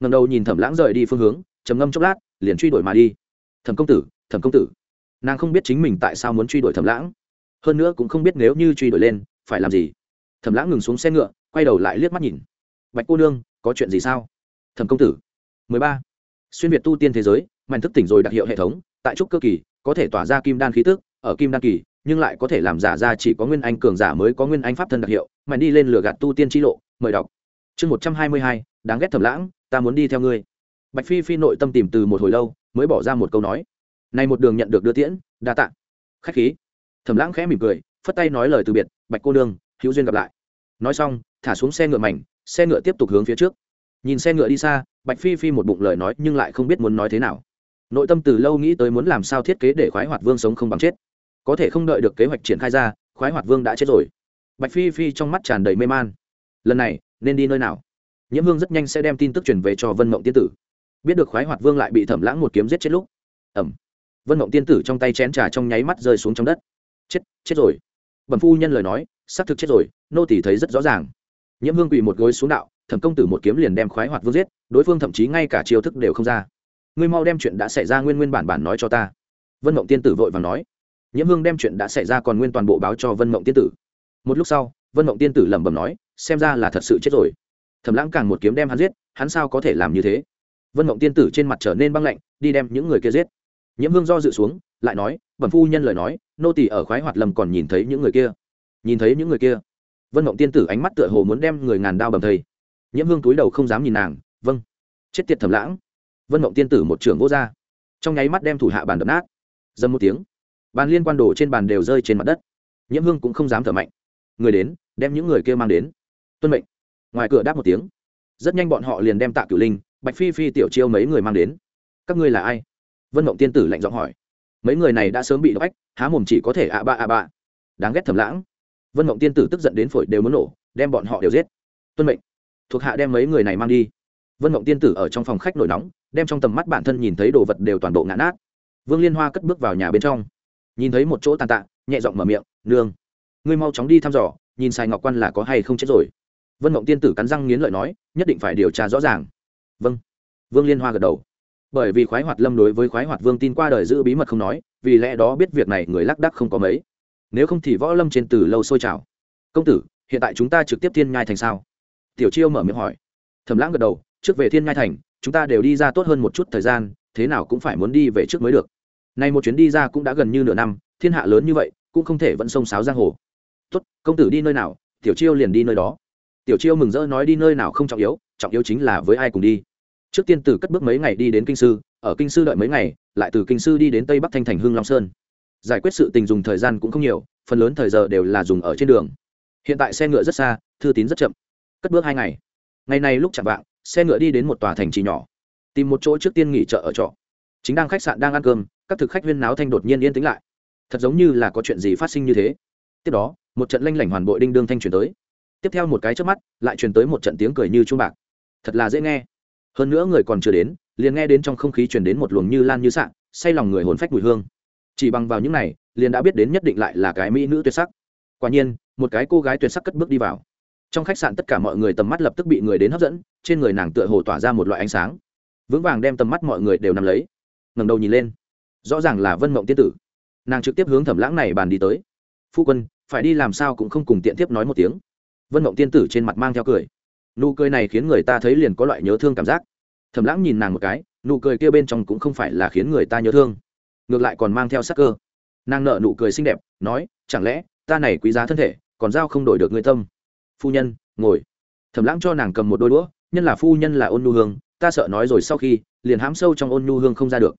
Ngầm đầu nhìn thẩm lãng rời đi phương hướng, trầm ngâm chốc lát, liền truy đuổi mà đi. Thẩm công tử, thẩm công tử. Nàng không biết chính mình tại sao muốn truy đuổi thẩm lãng. Hơn nữa cũng không biết nếu như truy đuổi lên, phải làm gì. Thẩm lãng ngừng xuống xe ngựa, quay đầu lại liếc mắt nhìn. Bạch cô nương, có chuyện gì sao? Thẩm công tử. Mười ba. Xuyên việt tu tiên thế giới, mạnh thức tỉnh rồi đặc hiệu hệ thống, tại trúc cơ kỳ, có thể tỏa ra kim đan khí tức, ở kim đan kỳ, nhưng lại có thể làm giả ra chỉ có nguyên anh cường giả mới có nguyên anh pháp thân đặc hiệu, mạnh đi lên lửa gạt tu tiên chi lộ, mời đọc. Chương một trăm hai mươi hai, đáng ghét thẩm lãng, ta muốn đi theo ngươi. Bạch phi phi nội tâm tìm từ một hồi lâu, mới bỏ ra một câu nói. Này một đường nhận được đưa tiễn, đa tạ. Khách khí. Thẩm lãng khẽ mỉm cười, phất tay nói lời từ biệt, bạch cô đương hữu duyên gặp lại. Nói xong, thả xuống xe ngựa mảnh, xe ngựa tiếp tục hướng phía trước nhìn xe ngựa đi xa, bạch phi phi một bụng lời nói nhưng lại không biết muốn nói thế nào. Nội tâm từ lâu nghĩ tới muốn làm sao thiết kế để khoái hoạt vương sống không bằng chết. Có thể không đợi được kế hoạch triển khai ra, khoái hoạt vương đã chết rồi. Bạch phi phi trong mắt tràn đầy mê man. Lần này, nên đi nơi nào? Nhiễm hương rất nhanh sẽ đem tin tức truyền về cho vân mộng tiên tử. Biết được khoái hoạt vương lại bị thẩm lãng một kiếm giết chết lúc. Ẩm. Vân mộng tiên tử trong tay chén trà trong nháy mắt rơi xuống trong đất. Chết chết rồi. Bẩm phu nhân lời nói, xác thực chết rồi, nô tỷ thấy rất rõ ràng. Nhiễm hương quỳ một gối xuống đạo thẩm công tử một kiếm liền đem khoái hoạt vương giết, đối phương thậm chí ngay cả chiêu thức đều không ra. Ngươi mau đem chuyện đã xảy ra nguyên nguyên bản bản nói cho ta. Vân mộng tiên tử vội và nói. Nhiễm hương đem chuyện đã xảy ra còn nguyên toàn bộ báo cho vân mộng tiên tử. Một lúc sau, vân mộng tiên tử lẩm bẩm nói, xem ra là thật sự chết rồi. Thẩm lãng càng một kiếm đem hắn giết, hắn sao có thể làm như thế? Vân mộng tiên tử trên mặt trở nên băng lạnh, đi đem những người kia giết. Nhiễm hương do dự xuống, lại nói, bẩm phu nhân lời nói, nô tỳ ở khoái hoạt lầm còn nhìn thấy những người kia. Nhìn thấy những người kia? Vân mộng tiên tử ánh mắt tựa hồ muốn đem người ngàn đao bầm thầy nhiễm hương túi đầu không dám nhìn nàng vâng. Chết tiệt thầm lãng. Vân mộng tiên tử một trưởng vô r trong nháy mắt đem thủ hạ bàn đập nát. Dâm một tiếng, bàn liên quan đồ trên bàn đều rơi trên mặt đất. Nhiễm hương cũng không dám thở mạnh. Người đến, đem những người kia mang đến. Tuân mệnh. Ngoài cửa đáp một tiếng. Rất nhanh bọn họ liền đem tạ cửu linh, bạch phi phi, tiểu chiêu mấy người mang đến. Các ngươi là ai? Vân mộng tiên tử lạnh giọng hỏi. Mấy người này đã sớm bị độc ách, há mồm chỉ có thể ạ ba bạ ạ bạ đáng ghét thầm lãng. Vân mộng tiên tử tức giận đến phổi đều muốn nổ, đem bọn họ đều giết. Tuân mệnh thuộc hạ đem mấy người này mang đi. Vân mộng tiên tử ở trong phòng khách nổi nóng, đem trong tầm mắt bản thân nhìn thấy đồ vật đều toàn bộ ngã nát. Vương liên hoa cất bước vào nhà bên trong. Nhìn thấy một chỗ tàn tạ, nhẹ giọng mở miệng, nương, ngươi mau chóng đi thăm dò, nhìn sài ngọc quan là có hay không chết rồi. Vân mộng tiên tử cắn răng nghiến lợi nói, nhất định phải điều tra rõ ràng. Vâng. Vương liên hoa gật đầu. Bởi vì khoái hoạt lâm đối với khoái hoạt vương tin qua đời giữ bí mật không nói, vì lẽ đó biết việc này người lác đắc không có mấy. Nếu không thì võ lâm trên từ lâu sôi trào. Công tử, hiện tại chúng ta trực tiếp thiên nhai thành sao? Tiểu chiêu mở miệng hỏi. Thầm lãng gật đầu, trước về thiên ngai thành, chúng ta đều đi ra tốt hơn một chút thời gian, thế nào cũng phải muốn đi về trước mới được. Nay một chuyến đi ra cũng đã gần như nửa năm, thiên hạ lớn như vậy, cũng không thể vẫn sông sáo giang hồ. Tốt, công tử đi nơi nào, tiểu chiêu liền đi nơi đó. Tiểu chiêu mừng rỡ nói đi nơi nào không trọng yếu trọng yếu chính là với ai cùng đi. Trước tiên từ cất bước mấy ngày đi đến kinh sư, ở kinh sư đợi mấy ngày, lại từ kinh sư đi đến tây bắc thanh thành hương long sơn. Giải quyết sự tình dùng thời gian cũng không nhiều, phần lớn thời giờ đều là dùng ở trên đường. Hiện tại xe ngựa rất xa, thư tín rất chậm cất bước hai ngày. Ngày này lúc chạm vạng, xe ngựa đi đến một tòa thành trì nhỏ. Tìm một chỗ trước tiên nghỉ chợ ở trọ. Chính đang khách sạn đang ăn cơm, các thực khách huyên náo thanh đột nhiên yên tĩnh lại. Thật giống như là có chuyện gì phát sinh như thế. Tiếp đó, một trận lanh lảnh hoàn bội đinh đương thanh truyền tới. Tiếp theo một cái trước mắt, lại truyền tới một trận tiếng cười như chuông bạc. Thật là dễ nghe. Hơn nữa người còn chưa đến, liền nghe đến trong không khí truyền đến một luồng như lan như sạn say lòng người hồn phách mùi hương. Chỉ bằng vào những này, liền đã biết đến nhất định lại là cái mỹ nữ tuyệt sắc. Quả nhiên, một cái cô gái tuyệt sắc cất bước đi vào trong khách sạn tất cả mọi người tầm mắt lập tức bị người đến hấp dẫn, trên người nàng tựa hồ tỏa ra một loại ánh sáng. Vững vàng đem tầm mắt mọi người đều nằm lấy. Ngẩng đầu nhìn lên. Rõ ràng là vân mộng tiên tử. Nàng trực tiếp hướng thẩm lãng này bàn đi tới. Phu quân, phải đi làm sao cũng không cùng tiện tiếp nói một tiếng. Vân mộng tiên tử trên mặt mang theo cười. Nụ cười này khiến người ta thấy liền có loại nhớ thương cảm giác. Thẩm lãng nhìn nàng một cái, nụ cười kia bên trong cũng không phải là khiến người ta nhớ thương, ngược lại còn mang theo sắc cơ. Nàng nợ nụ cười xinh đẹp, nói, chẳng lẽ ta này quý giá thân thể, còn giao không đổi được người tâm? Phu nhân, ngồi. Thẩm lãng cho nàng cầm một đôi đũa, nhân là phu nhân là ôn nhu hương, ta sợ nói rồi sau khi, liền hám sâu trong ôn nhu hương không ra được.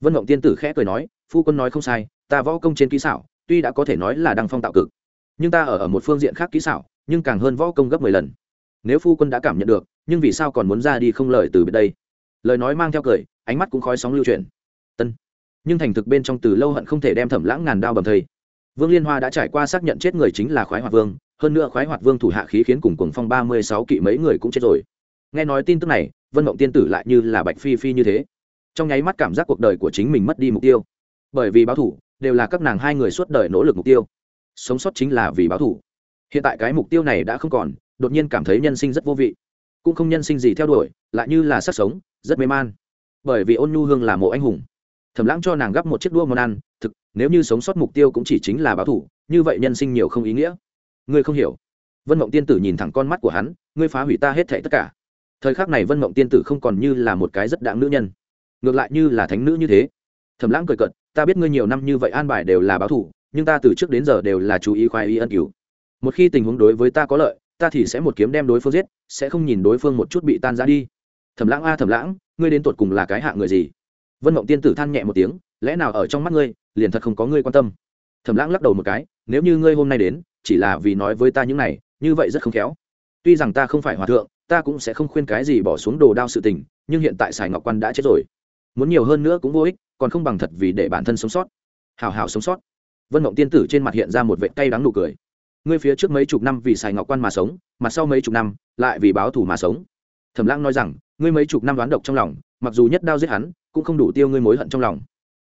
Vân mộng tiên tử khẽ cười nói, phu quân nói không sai, ta võ công trên kỹ xảo, tuy đã có thể nói là đăng phong tạo cực, nhưng ta ở ở một phương diện khác kỹ xảo, nhưng càng hơn võ công gấp mười lần. Nếu phu quân đã cảm nhận được, nhưng vì sao còn muốn ra đi không lời từ biệt đây? Lời nói mang theo cười, ánh mắt cũng khói sóng lưu chuyển. Tân nhưng thành thực bên trong từ lâu hận không thể đem thẩm lãng ngàn đao bầm thầy vương liên hoa đã trải qua xác nhận chết người chính là khoái hoạt vương, hơn nữa khoái hoạt vương thủ hạ khí khiến cùng cùng phong ba mươi sáu kỵ mấy người cũng chết rồi. Nghe nói tin tức này, vân mộng tiên tử lại như là bạch phi phi như thế. Trong nháy mắt cảm giác cuộc đời của chính mình mất đi mục tiêu. Bởi vì báo thủ, đều là các nàng hai người suốt đời nỗ lực mục tiêu. Sống sót chính là vì báo thủ. Hiện tại cái mục tiêu này đã không còn, đột nhiên cảm thấy nhân sinh rất vô vị. Cũng không nhân sinh gì theo đuổi, lại như là sắc sống, rất mê man. Bởi vì ôn nhu hương là mộ anh hùng. Thầm lãng cho nàng gắp một chiếc đua món ăn, thực nếu như sống sót mục tiêu cũng chỉ chính là báo thủ, như vậy nhân sinh nhiều không ý nghĩa. Ngươi không hiểu. Vân mộng tiên tử nhìn thẳng con mắt của hắn, ngươi phá hủy ta hết thệ tất cả. Thời khắc này vân mộng tiên tử không còn như là một cái rất đáng nữ nhân. Ngược lại như là thánh nữ như thế. Thẩm lãng cười cận ta biết ngươi nhiều năm như vậy an bài đều là báo thủ, nhưng ta từ trước đến giờ đều là chú ý khoái y ân cứu. Một khi tình huống đối với ta có lợi, ta thì sẽ một kiếm đem đối phương giết, sẽ không nhìn đối phương một chút bị tan ra đi. Thẩm lãng a thẩm lãng, ngươi đến tột cùng là cái hạ người gì? Vân mộng tiên tử than nhẹ một tiếng, lẽ nào ở trong mắt ngươi, liền thật không có ngươi quan tâm? Thẩm lãng lắc đầu một cái, nếu như ngươi hôm nay đến, chỉ là vì nói với ta những này, như vậy rất không khéo. Tuy rằng ta không phải hòa thượng, ta cũng sẽ không khuyên cái gì bỏ xuống đồ đao sự tình, nhưng hiện tại sài ngọc quan đã chết rồi. Muốn nhiều hơn nữa cũng vô ích, còn không bằng thật vì để bản thân sống sót. Hào hào sống sót. Vân mộng tiên tử trên mặt hiện ra một vệ cay đắng nụ cười. Ngươi phía trước mấy chục năm vì sài ngọc quan mà sống, mà sau mấy chục năm, lại vì báo thù mà sống. Thẩm lãng nói rằng, ngươi mấy chục năm đoán độc trong lòng, mặc dù nhất đao giết hắn cũng không đủ tiêu ngươi mối hận trong lòng.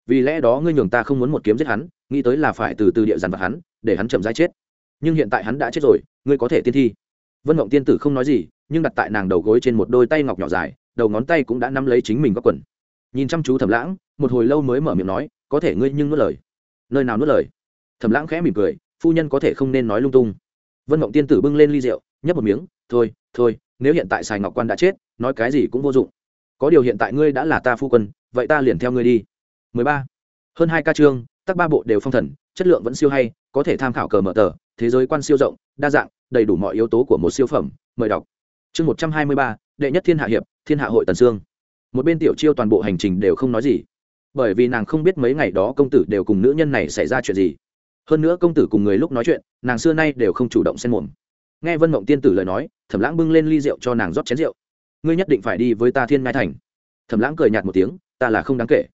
Vì lẽ đó ngươi nhường ta không muốn một kiếm giết hắn, nghĩ tới là phải từ từ địa dàn vật hắn, để hắn chậm rãi chết. Nhưng hiện tại hắn đã chết rồi, ngươi có thể tiên thi. Vân mộng tiên tử không nói gì, nhưng đặt tại nàng đầu gối trên một đôi tay ngọc nhỏ dài, đầu ngón tay cũng đã nắm lấy chính mình góc quần. Nhìn chăm chú thẩm lãng, một hồi lâu mới mở miệng nói, có thể ngươi nhưng nuốt lời. Nơi nào nuốt lời? Thẩm lãng khẽ mỉm cười, phu nhân có thể không nên nói lung tung. Vân mộng tiên tử bưng lên ly rượu, nhấp một miếng, thôi thôi, nếu hiện tại sài ngọc quan đã chết, nói cái gì cũng vô dụng có điều hiện tại ngươi đã là ta phu quân, vậy ta liền theo ngươi đi. 13. hơn hai ca chương tác ba bộ đều phong thần, chất lượng vẫn siêu hay, có thể tham khảo cờ mở tờ, thế giới quan siêu rộng, đa dạng, đầy đủ mọi yếu tố của một siêu phẩm, mời đọc. Chương một trăm hai mươi ba, đệ nhất thiên hạ hiệp, thiên hạ hội tần sương một bên tiểu chiêu toàn bộ hành trình đều không nói gì. Bởi vì nàng không biết mấy ngày đó công tử đều cùng nữ nhân này xảy ra chuyện gì. Hơn nữa công tử cùng người lúc nói chuyện, nàng xưa nay đều không chủ động xen mồm. Nghe vân mộng tiên tử lời nói, thẩm lãng bưng lên ly rượu cho nàng rót chén rượu ngươi nhất định phải đi với ta thiên ngai thành thẩm lãng cười nhạt một tiếng ta là không đáng kể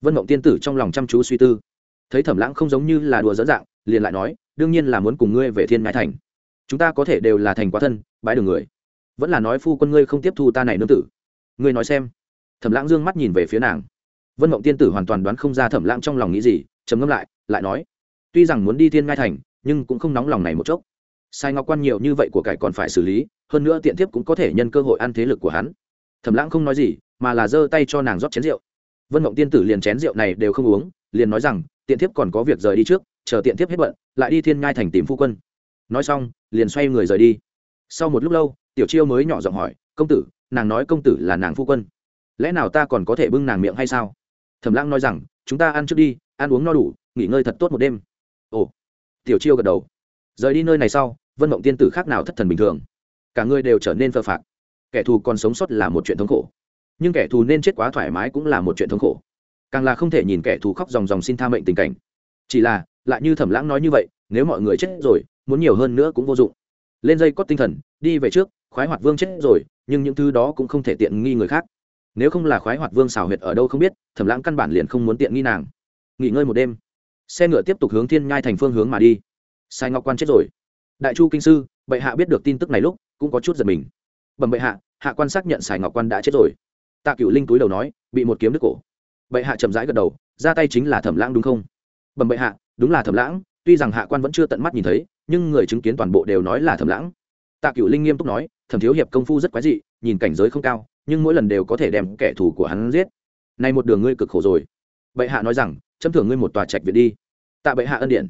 vân mộng tiên tử trong lòng chăm chú suy tư thấy thẩm lãng không giống như là đùa dẫn dạng liền lại nói đương nhiên là muốn cùng ngươi về thiên ngai thành chúng ta có thể đều là thành quá thân bãi đường người vẫn là nói phu quân ngươi không tiếp thu ta này nương tử ngươi nói xem thẩm lãng dương mắt nhìn về phía nàng vân mộng tiên tử hoàn toàn đoán không ra thẩm lãng trong lòng nghĩ gì trầm ngâm lại lại nói tuy rằng muốn đi thiên ngai thành nhưng cũng không nóng lòng này một chốc sai ngọc quan nhiều như vậy của cải còn phải xử lý, hơn nữa tiện thiếp cũng có thể nhân cơ hội ăn thế lực của hắn. Thẩm lãng không nói gì, mà là giơ tay cho nàng rót chén rượu. Vân mộng tiên tử liền chén rượu này đều không uống, liền nói rằng, tiện thiếp còn có việc rời đi trước, chờ tiện thiếp hết bận, lại đi thiên ngai thành tìm phu quân. Nói xong, liền xoay người rời đi. Sau một lúc lâu, tiểu chiêu mới nhỏ giọng hỏi, công tử, nàng nói công tử là nàng phu quân. Lẽ nào ta còn có thể bưng nàng miệng hay sao? Thẩm lãng nói rằng, chúng ta ăn trước đi, ăn uống no đủ, nghỉ ngơi thật tốt một đêm. Ồ. Tiểu chiêu gật đầu rời đi nơi này sau, vân mộng tiên tử khác nào thất thần bình thường? Cả người đều trở nên phơ phạc. Kẻ thù còn sống sót là một chuyện thống khổ. Nhưng kẻ thù nên chết quá thoải mái cũng là một chuyện thống khổ. Càng là không thể nhìn kẻ thù khóc dòng dòng xin tha mệnh tình cảnh. Chỉ là, lại như thẩm lãng nói như vậy, nếu mọi người chết rồi, muốn nhiều hơn nữa cũng vô dụng. Lên dây cót tinh thần, đi về trước, khoái hoạt vương chết rồi, nhưng những thứ đó cũng không thể tiện nghi người khác. Nếu không là khoái hoạt vương xào huyệt ở đâu không biết, thẩm lãng căn bản liền không muốn tiện nghi nàng. Nghỉ ngơi một đêm. Xe ngựa tiếp tục hướng thiên nhai thành phương hướng mà đi sai ngọc quan chết rồi. Đại chu kinh sư, bệ hạ biết được tin tức này lúc, cũng có chút giật mình. Bẩm bệ hạ hạ quan xác nhận sài ngọc quan đã chết rồi. Tạ cựu linh túi đầu nói, bị một kiếm đứt cổ. Bệ hạ chậm rãi gật đầu, ra tay chính là thẩm lãng đúng không? Bẩm bệ hạ, đúng là thẩm lãng, tuy rằng hạ quan vẫn chưa tận mắt nhìn thấy, nhưng người chứng kiến toàn bộ đều nói là thẩm lãng. Tạ cựu linh nghiêm túc nói, thẩm thiếu hiệp công phu rất quái dị, nhìn cảnh giới không cao, nhưng mỗi lần đều có thể đem kẻ thù của hắn giết. Nay một đường ngươi cực khổ rồi. Bệ hạ nói rằng, chấm thưởng ngươi một tòa trạch viện đi. Tạ bệ hạ ân điện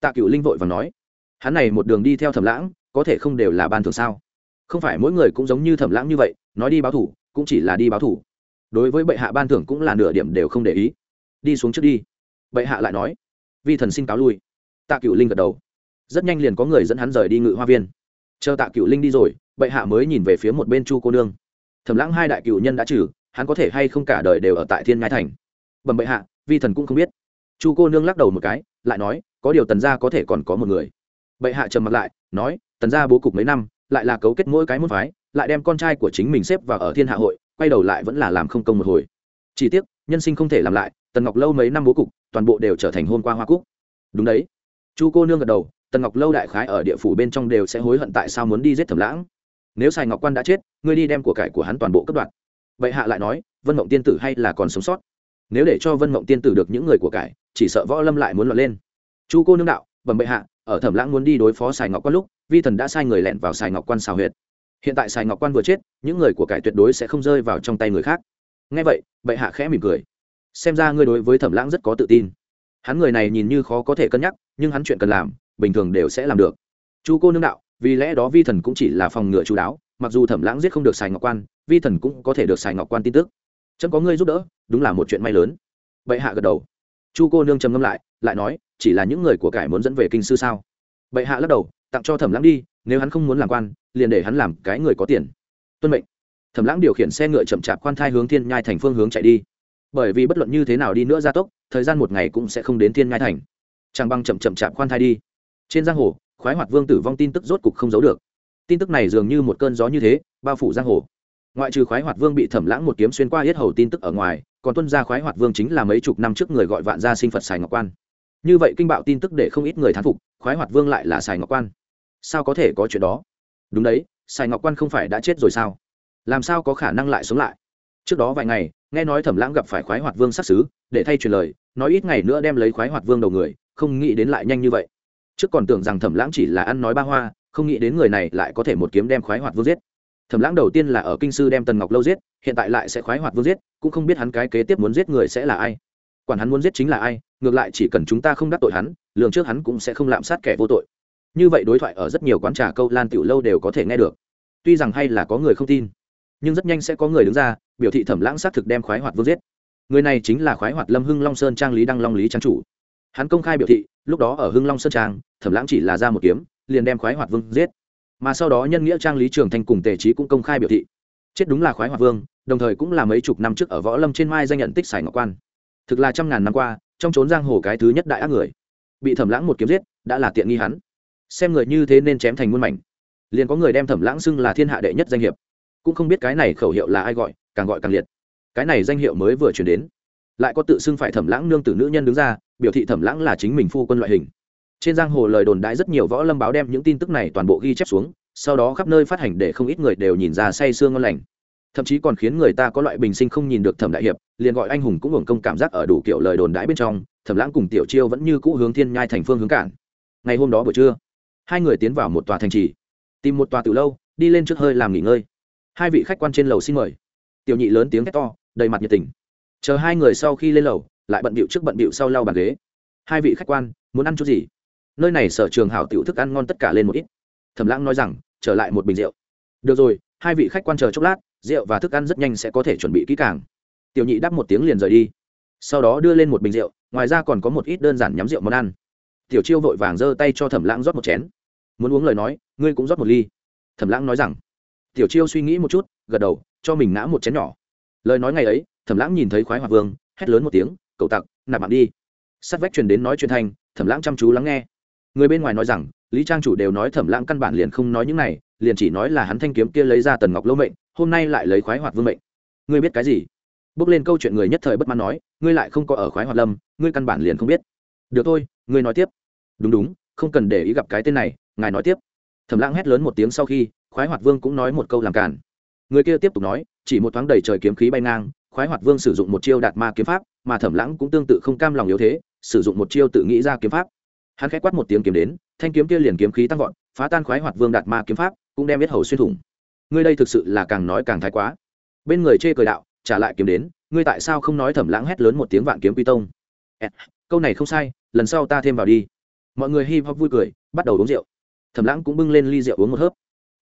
tạ cựu linh vội và nói, hắn này một đường đi theo thẩm lãng, có thể không đều là ban thường sao? Không phải mỗi người cũng giống như thẩm lãng như vậy, nói đi báo thủ, cũng chỉ là đi báo thủ. Đối với bệ hạ ban thưởng cũng là nửa điểm đều không để ý. Đi xuống trước đi. Bệ hạ lại nói, vi thần xin cáo lui. Tạ cựu linh gật đầu. Rất nhanh liền có người dẫn hắn rời đi ngự hoa viên. Chờ tạ cựu linh đi rồi, bệ hạ mới nhìn về phía một bên chu cô nương. Thẩm lãng hai đại cựu nhân đã trừ, hắn có thể hay không cả đời đều ở tại thiên ngai thành? Bẩm bệ hạ, vi thần cũng không biết. Chu cô nương lắc đầu một cái lại nói, có điều tần gia có thể còn có một người. Bệ hạ trầm mặt lại, nói, tần gia bố cục mấy năm, lại là cấu kết mỗi cái môn phái, lại đem con trai của chính mình xếp vào ở thiên hạ hội, quay đầu lại vẫn là làm không công một hồi. Chỉ tiếc, nhân sinh không thể làm lại, tần ngọc lâu mấy năm bố cục, toàn bộ đều trở thành hôn qua hoa cúc. Đúng đấy. Chu cô nương gật đầu, tần ngọc lâu đại khái ở địa phủ bên trong đều sẽ hối hận tại sao muốn đi giết thẩm lãng. Nếu sài ngọc quan đã chết, ngươi đi đem của cải của hắn toàn bộ cấp đoạn. Vậy hạ lại nói, vân mộng tiên tử hay là còn sống sót? Nếu để cho vân mộng tiên tử được những người của cải chỉ sợ võ lâm lại muốn lọt lên. Chu cô nương đạo bẩm bệ hạ, ở thẩm lãng muốn đi đối phó sài ngọc quan lúc, vi thần đã sai người lẻn vào sài ngọc quan xào huyệt. Hiện tại sài ngọc quan vừa chết, những người của cải tuyệt đối sẽ không rơi vào trong tay người khác. Nghe vậy, bệ hạ khẽ mỉm cười. Xem ra ngươi đối với thẩm lãng rất có tự tin. Hắn người này nhìn như khó có thể cân nhắc, nhưng hắn chuyện cần làm, bình thường đều sẽ làm được. Chu cô nương đạo, vì lẽ đó vi thần cũng chỉ là phòng ngừa chú đáo, mặc dù thẩm lãng giết không được sài ngọc quan, vi thần cũng có thể được sài ngọc quan tin tức. Chẳng có ngươi giúp đỡ, đúng là một chuyện may lớn. Bệ hạ gật đầu chu cô nương trầm ngâm lại lại nói, chỉ là những người của cải muốn dẫn về kinh sư sao? Bệ hạ lắc đầu, tặng cho thẩm lãng đi, nếu hắn không muốn làm quan, liền để hắn làm cái người có tiền. Tuân mệnh. Thẩm lãng điều khiển xe ngựa chậm chạp khoan thai hướng thiên nhai thành phương hướng chạy đi. Bởi vì bất luận như thế nào đi nữa gia tốc, thời gian một ngày cũng sẽ không đến thiên nhai thành. Chàng băng chậm chậm chạp khoan thai đi. Trên giang hồ, khoái hoạt vương tử vong tin tức rốt cục không giấu được. Tin tức này dường như một cơn gió như thế, bao phủ giang hồ. Ngoại trừ khoái hoạt vương bị thẩm lãng một kiếm xuyên qua hết hầu tin tức ở ngoài còn tuân gia khoái hoạt vương chính là mấy chục năm trước người gọi vạn gia sinh phật sài ngọc quan. Như vậy kinh bạo tin tức để không ít người thán phục, khoái hoạt vương lại là sài ngọc quan. Sao có thể có chuyện đó? Đúng đấy, sài ngọc quan không phải đã chết rồi sao? Làm sao có khả năng lại sống lại? Trước đó vài ngày, nghe nói thẩm lãng gặp phải khoái hoạt vương sát xứ để thay truyền lời, nói ít ngày nữa đem lấy khoái hoạt vương đầu người, không nghĩ đến lại nhanh như vậy. Trước còn tưởng rằng thẩm lãng chỉ là ăn nói ba hoa, không nghĩ đến người này lại có thể một kiếm đem khoái hoạt vương giết thẩm lãng đầu tiên là ở kinh sư đem tần ngọc lâu giết, hiện tại lại sẽ khoái hoạt vương giết, cũng không biết hắn cái kế tiếp muốn giết người sẽ là ai. Quản hắn muốn giết chính là ai, ngược lại chỉ cần chúng ta không đắc tội hắn, lường trước hắn cũng sẽ không lạm sát kẻ vô tội. Như vậy đối thoại ở rất nhiều quán trà câu lan tiểu lâu đều có thể nghe được. Tuy rằng hay là có người không tin, nhưng rất nhanh sẽ có người đứng ra, biểu thị thẩm lãng xác thực đem khoái hoạt vương giết. Người này chính là khoái hoạt lâm hưng long sơn trang lý đăng long lý trang chủ. Hắn công khai biểu thị, lúc đó ở hưng long sơn trang, thẩm lãng chỉ là ra một kiếm, liền đem khoái hoạt vương giết mà sau đó nhân nghĩa trang lý trường thanh cùng tề trí cũng công khai biểu thị. Chết đúng là khoái hoạt vương, đồng thời cũng là mấy chục năm trước ở võ lâm trên mai danh nhận tích sài ngọc quan. Thực là trăm ngàn năm qua, trong trốn giang hồ cái thứ nhất đại ác người. Bị thẩm lãng một kiếm giết, đã là tiện nghi hắn. Xem người như thế nên chém thành muôn mảnh. Liền có người đem thẩm lãng xưng là thiên hạ đệ nhất danh hiệp. Cũng không biết cái này khẩu hiệu là ai gọi, càng gọi càng liệt. Cái này danh hiệu mới vừa chuyển đến. Lại có tự xưng phải thẩm lãng nương tử nữ nhân đứng ra, biểu thị thẩm lãng là chính mình phu quân loại hình trên giang hồ lời đồn đãi rất nhiều võ lâm báo đem những tin tức này toàn bộ ghi chép xuống, sau đó khắp nơi phát hành để không ít người đều nhìn ra say sương ngon lành. Thậm chí còn khiến người ta có loại bình sinh không nhìn được thẩm đại hiệp, liền gọi anh hùng cũng hưởng công cảm giác ở đủ kiểu lời đồn đãi bên trong, thẩm lãng cùng tiểu chiêu vẫn như cũ hướng thiên nhai thành phương hướng cản. Ngày hôm đó buổi trưa, hai người tiến vào một tòa thành trì, tìm một tòa từ lâu, đi lên trước hơi làm nghỉ ngơi. Hai vị khách quan trên lầu xin mời. Tiểu nhị lớn tiếng hét to, đầy mặt nhiệt tình. Chờ hai người sau khi lên lầu, lại bận bịu trước bận bịu sau lau bàn ghế. Hai vị khách quan, muốn ăn chút gì? Nơi này sở trường hảo tiểu thức ăn ngon tất cả lên một ít. Thẩm lãng nói rằng, trở lại một bình rượu. Được rồi, hai vị khách quan chờ chốc lát, rượu và thức ăn rất nhanh sẽ có thể chuẩn bị kỹ càng. Tiểu nhị đáp một tiếng liền rời đi. Sau đó đưa lên một bình rượu, ngoài ra còn có một ít đơn giản nhắm rượu món ăn. Tiểu chiêu vội vàng giơ tay cho thẩm lãng rót một chén. Muốn uống lời nói, ngươi cũng rót một ly. Thẩm lãng nói rằng. Tiểu chiêu suy nghĩ một chút, gật đầu, cho mình ngã một chén nhỏ. Lời nói ngày ấy, thẩm lãng nhìn thấy khoái hoạt vương, hét lớn một tiếng cậu tặc, nạp mạng đi. Sắt vách truyền đến nói chuyện thanh, thẩm lãng chăm chú lắng nghe người bên ngoài nói rằng, lý trang chủ đều nói thẩm lãng căn bản liền không nói những này, liền chỉ nói là hắn thanh kiếm kia lấy ra tần ngọc lâu mệnh, hôm nay lại lấy khoái hoạt vương mệnh. Ngươi biết cái gì? Bước lên câu chuyện người nhất thời bất mãn nói, ngươi lại không có ở khoái hoạt lâm, ngươi căn bản liền không biết. Được thôi, ngươi nói tiếp. Đúng đúng, không cần để ý gặp cái tên này, ngài nói tiếp. Thẩm lãng hét lớn một tiếng sau khi, khoái hoạt vương cũng nói một câu làm cản người kia tiếp tục nói, chỉ một thoáng đầy trời kiếm khí bay ngang, khoái hoạt vương sử dụng một chiêu đạt ma kiếm pháp, mà thẩm lãng cũng tương tự không cam lòng yếu thế, sử dụng một chiêu tự nghĩ ra kiếm pháp hắn khẽ quát một tiếng kiếm đến, thanh kiếm kia liền kiếm khí tăng vọt, phá tan khoái hoạt vương đạt ma kiếm pháp, cũng đem biết hầu xuyên thủng. Ngươi đây thực sự là càng nói càng thái quá. Bên người chê cười đạo, trả lại kiếm đến, ngươi tại sao không nói thẩm lãng hét lớn một tiếng vạn kiếm quy tông? Câu này không sai, lần sau ta thêm vào đi. Mọi người hi hop vui cười, bắt đầu uống rượu. Thẩm lãng cũng bưng lên ly rượu uống một hớp.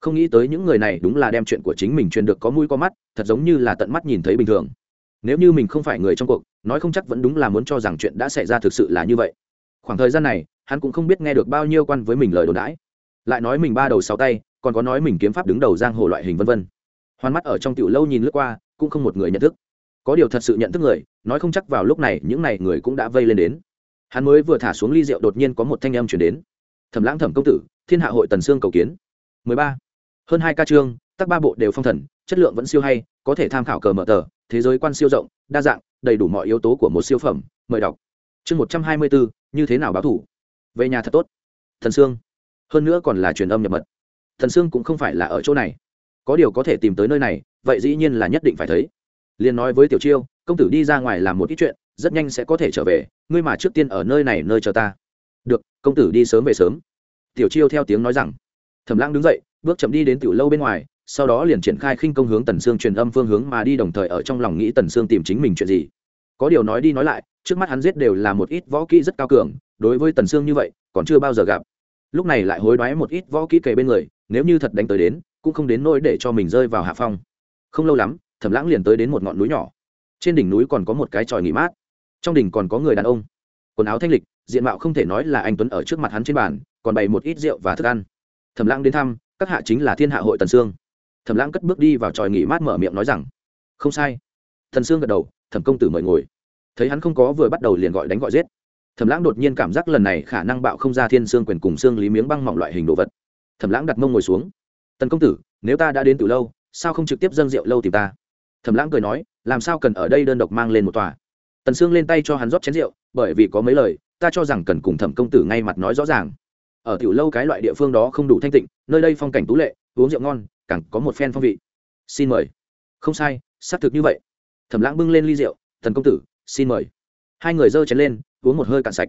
Không nghĩ tới những người này đúng là đem chuyện của chính mình truyền được có mũi có mắt, thật giống như là tận mắt nhìn thấy bình thường. Nếu như mình không phải người trong cuộc, nói không chắc vẫn đúng là muốn cho rằng chuyện đã xảy ra thực sự là như vậy khoảng thời gian này, hắn cũng không biết nghe được bao nhiêu quan với mình lời đồn đãi. Lại nói mình ba đầu sáu tay, còn có nói mình kiếm pháp đứng đầu giang hồ loại hình vân vân. Hoan mắt ở trong tiểu lâu nhìn lướt qua, cũng không một người nhận thức. Có điều thật sự nhận thức người, nói không chắc vào lúc này những n à y người cũng đã vây lên đến. Hắn mới vừa thả xuống ly rượu đột nhiên có một thanh âm chuyển đến. Thẩm lãng thẩm công tử, thiên hạ hội tần sương cầu kiến. Mười ba. Hơn hai ca chương tắc ba bộ đều phong thần, chất lượng vẫn siêu hay, có thể tham khảo cờ mở tờ, thế giới quan siêu rộng, đa dạng, đầy đủ mọi yếu tố của một siêu phẩm, mời đọc. Chương một trăm hai mươi bốn như thế nào báo thủ? Về nhà thật tốt. Thần sương. Hơn nữa còn là truyền âm nhập mật. Thần sương cũng không phải là ở chỗ này. Có điều có thể tìm tới nơi này, vậy dĩ nhiên là nhất định phải thấy. Liền nói với tiểu chiêu, công tử đi ra ngoài làm một ít chuyện, rất nhanh sẽ có thể trở về, ngươi mà trước tiên ở nơi này nơi chờ ta. Được, công tử đi sớm về sớm. Tiểu chiêu theo tiếng nói rằng. Thẩm lãng đứng dậy, bước chậm đi đến tiểu lâu bên ngoài, sau đó liền triển khai khinh công hướng tần sương truyền âm phương hướng mà đi đồng thời ở trong lòng nghĩ tần sương tìm chính mình chuyện gì có điều nói đi nói lại, trước mắt hắn giết đều là một ít võ kỹ rất cao cường, đối với tần sương như vậy, còn chưa bao giờ gặp. Lúc này lại hối đoái một ít võ kỹ kề bên người, nếu như thật đánh tới đến, cũng không đến nỗi để cho mình rơi vào hạ phong. Không lâu lắm, thẩm lãng liền tới đến một ngọn núi nhỏ. Trên đỉnh núi còn có một cái tròi nghỉ mát. Trong đỉnh còn có người đàn ông. Quần áo thanh lịch, diện mạo không thể nói là anh tuấn ở trước mặt hắn trên bàn, còn bày một ít rượu và thức ăn. Thẩm lãng đến thăm, các hạ chính là thiên hạ hội tần sương. Thẩm lãng cất bước đi vào tròi nghỉ mát mở miệng nói rằng, không sai. Thần sương gật đầu thẩm công tử mời ngồi. Thấy hắn không có vừa bắt đầu liền gọi đánh gọi giết. Thẩm lãng đột nhiên cảm giác lần này khả năng bạo không ra thiên sương quyền cùng xương lý miếng băng mỏng loại hình đồ vật. Thẩm lãng đặt mông ngồi xuống. Tần công tử, nếu ta đã đến từ lâu, sao không trực tiếp dâng rượu lâu tìm ta? Thẩm lãng cười nói, làm sao cần ở đây đơn độc mang lên một tòa? Tần sương lên tay cho hắn rót chén rượu, bởi vì có mấy lời, ta cho rằng cần cùng thẩm công tử ngay mặt nói rõ ràng. Ở tiểu lâu cái loại địa phương đó không đủ thanh tịnh, nơi đây phong cảnh tú lệ, uống rượu ngon, càng có một phen phong vị. Xin mời. Không sai, xác thực như vậy thẩm lãng bưng lên ly rượu, thần công tử, xin mời. Hai người giơ chén lên, uống một hơi cạn sạch.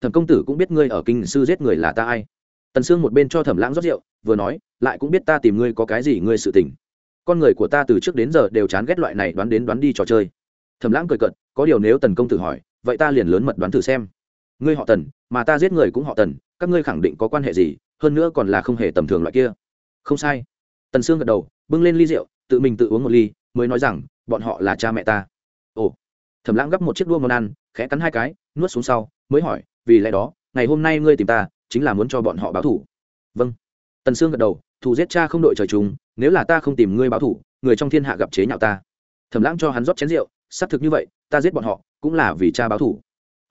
Thẩm công tử cũng biết ngươi ở kinh sư giết người là ta ai. Tần sương một bên cho thẩm lãng rót rượu, vừa nói, lại cũng biết ta tìm ngươi có cái gì ngươi sự tình. Con người của ta từ trước đến giờ đều chán ghét loại này đoán đến đoán đi trò chơi. Thẩm lãng cười cận có điều nếu tần công tử hỏi, vậy ta liền lớn mật đoán thử xem. Ngươi họ tần, mà ta giết người cũng họ tần, các ngươi khẳng định có quan hệ gì, hơn nữa còn là không hề tầm thường loại kia. Không sai. Tần sương gật đầu, bưng lên ly rượu, tự mình tự uống một ly mới nói rằng, bọn họ là cha mẹ ta. Ồ, thẩm lãng gấp một chiếc đua món ăn, khẽ cắn hai cái, nuốt xuống sau, mới hỏi, vì lẽ đó, ngày hôm nay ngươi tìm ta, chính là muốn cho bọn họ báo thủ. Vâng. Tần sương gật đầu, thù giết cha không đội trời chúng nếu là ta không tìm ngươi báo thủ, người trong thiên hạ gặp chế nhạo ta. Thẩm lãng cho hắn rót chén rượu, xác thực như vậy, ta giết bọn họ, cũng là vì cha báo thủ.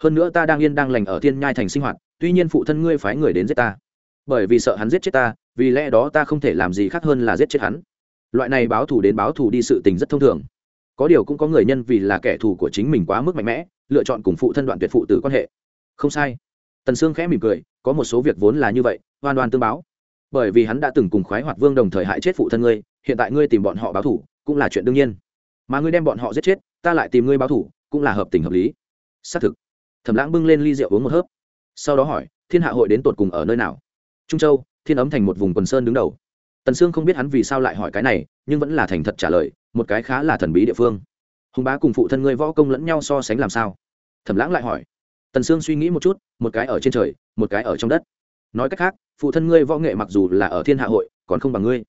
Hơn nữa ta đang yên đang lành ở thiên nhai thành sinh hoạt, tuy nhiên phụ thân ngươi phái người đến giết ta. Bởi vì sợ hắn giết chết ta, vì lẽ đó ta không thể làm gì khác hơn là giết chết hắn loại này báo thù đến báo thù đi sự tình rất thông thường. Có điều cũng có người nhân vì là kẻ thù của chính mình quá mức mạnh mẽ, lựa chọn cùng phụ thân đoạn tuyệt phụ tử quan hệ. Không sai. Tần sương khẽ mỉm cười, có một số việc vốn là như vậy hoàn toàn tương báo. Bởi vì hắn đã từng cùng khoái hoạt vương đồng thời hại chết phụ thân ngươi, hiện tại ngươi tìm bọn họ báo thủ cũng là chuyện đương nhiên. Mà ngươi đem bọn họ giết chết, ta lại tìm ngươi báo thủ cũng là hợp tình hợp lý. Xác thực. Thẩm lãng bưng lên ly rượu uống một hớp. Sau đó hỏi, thiên hạ hội đến tột cùng ở nơi nào? Trung châu, thiên ấm thành một vùng quần sơn đứng đầu tần sương không biết hắn vì sao lại hỏi cái này, nhưng vẫn là thành thật trả lời, một cái khá là thần bí địa phương. Hùng bá cùng phụ thân ngươi võ công lẫn nhau so sánh làm sao? Thẩm lãng lại hỏi. Tần sương suy nghĩ một chút, một cái ở trên trời, một cái ở trong đất. Nói cách khác, phụ thân ngươi võ nghệ mặc dù là ở thiên hạ hội, còn không bằng ngươi.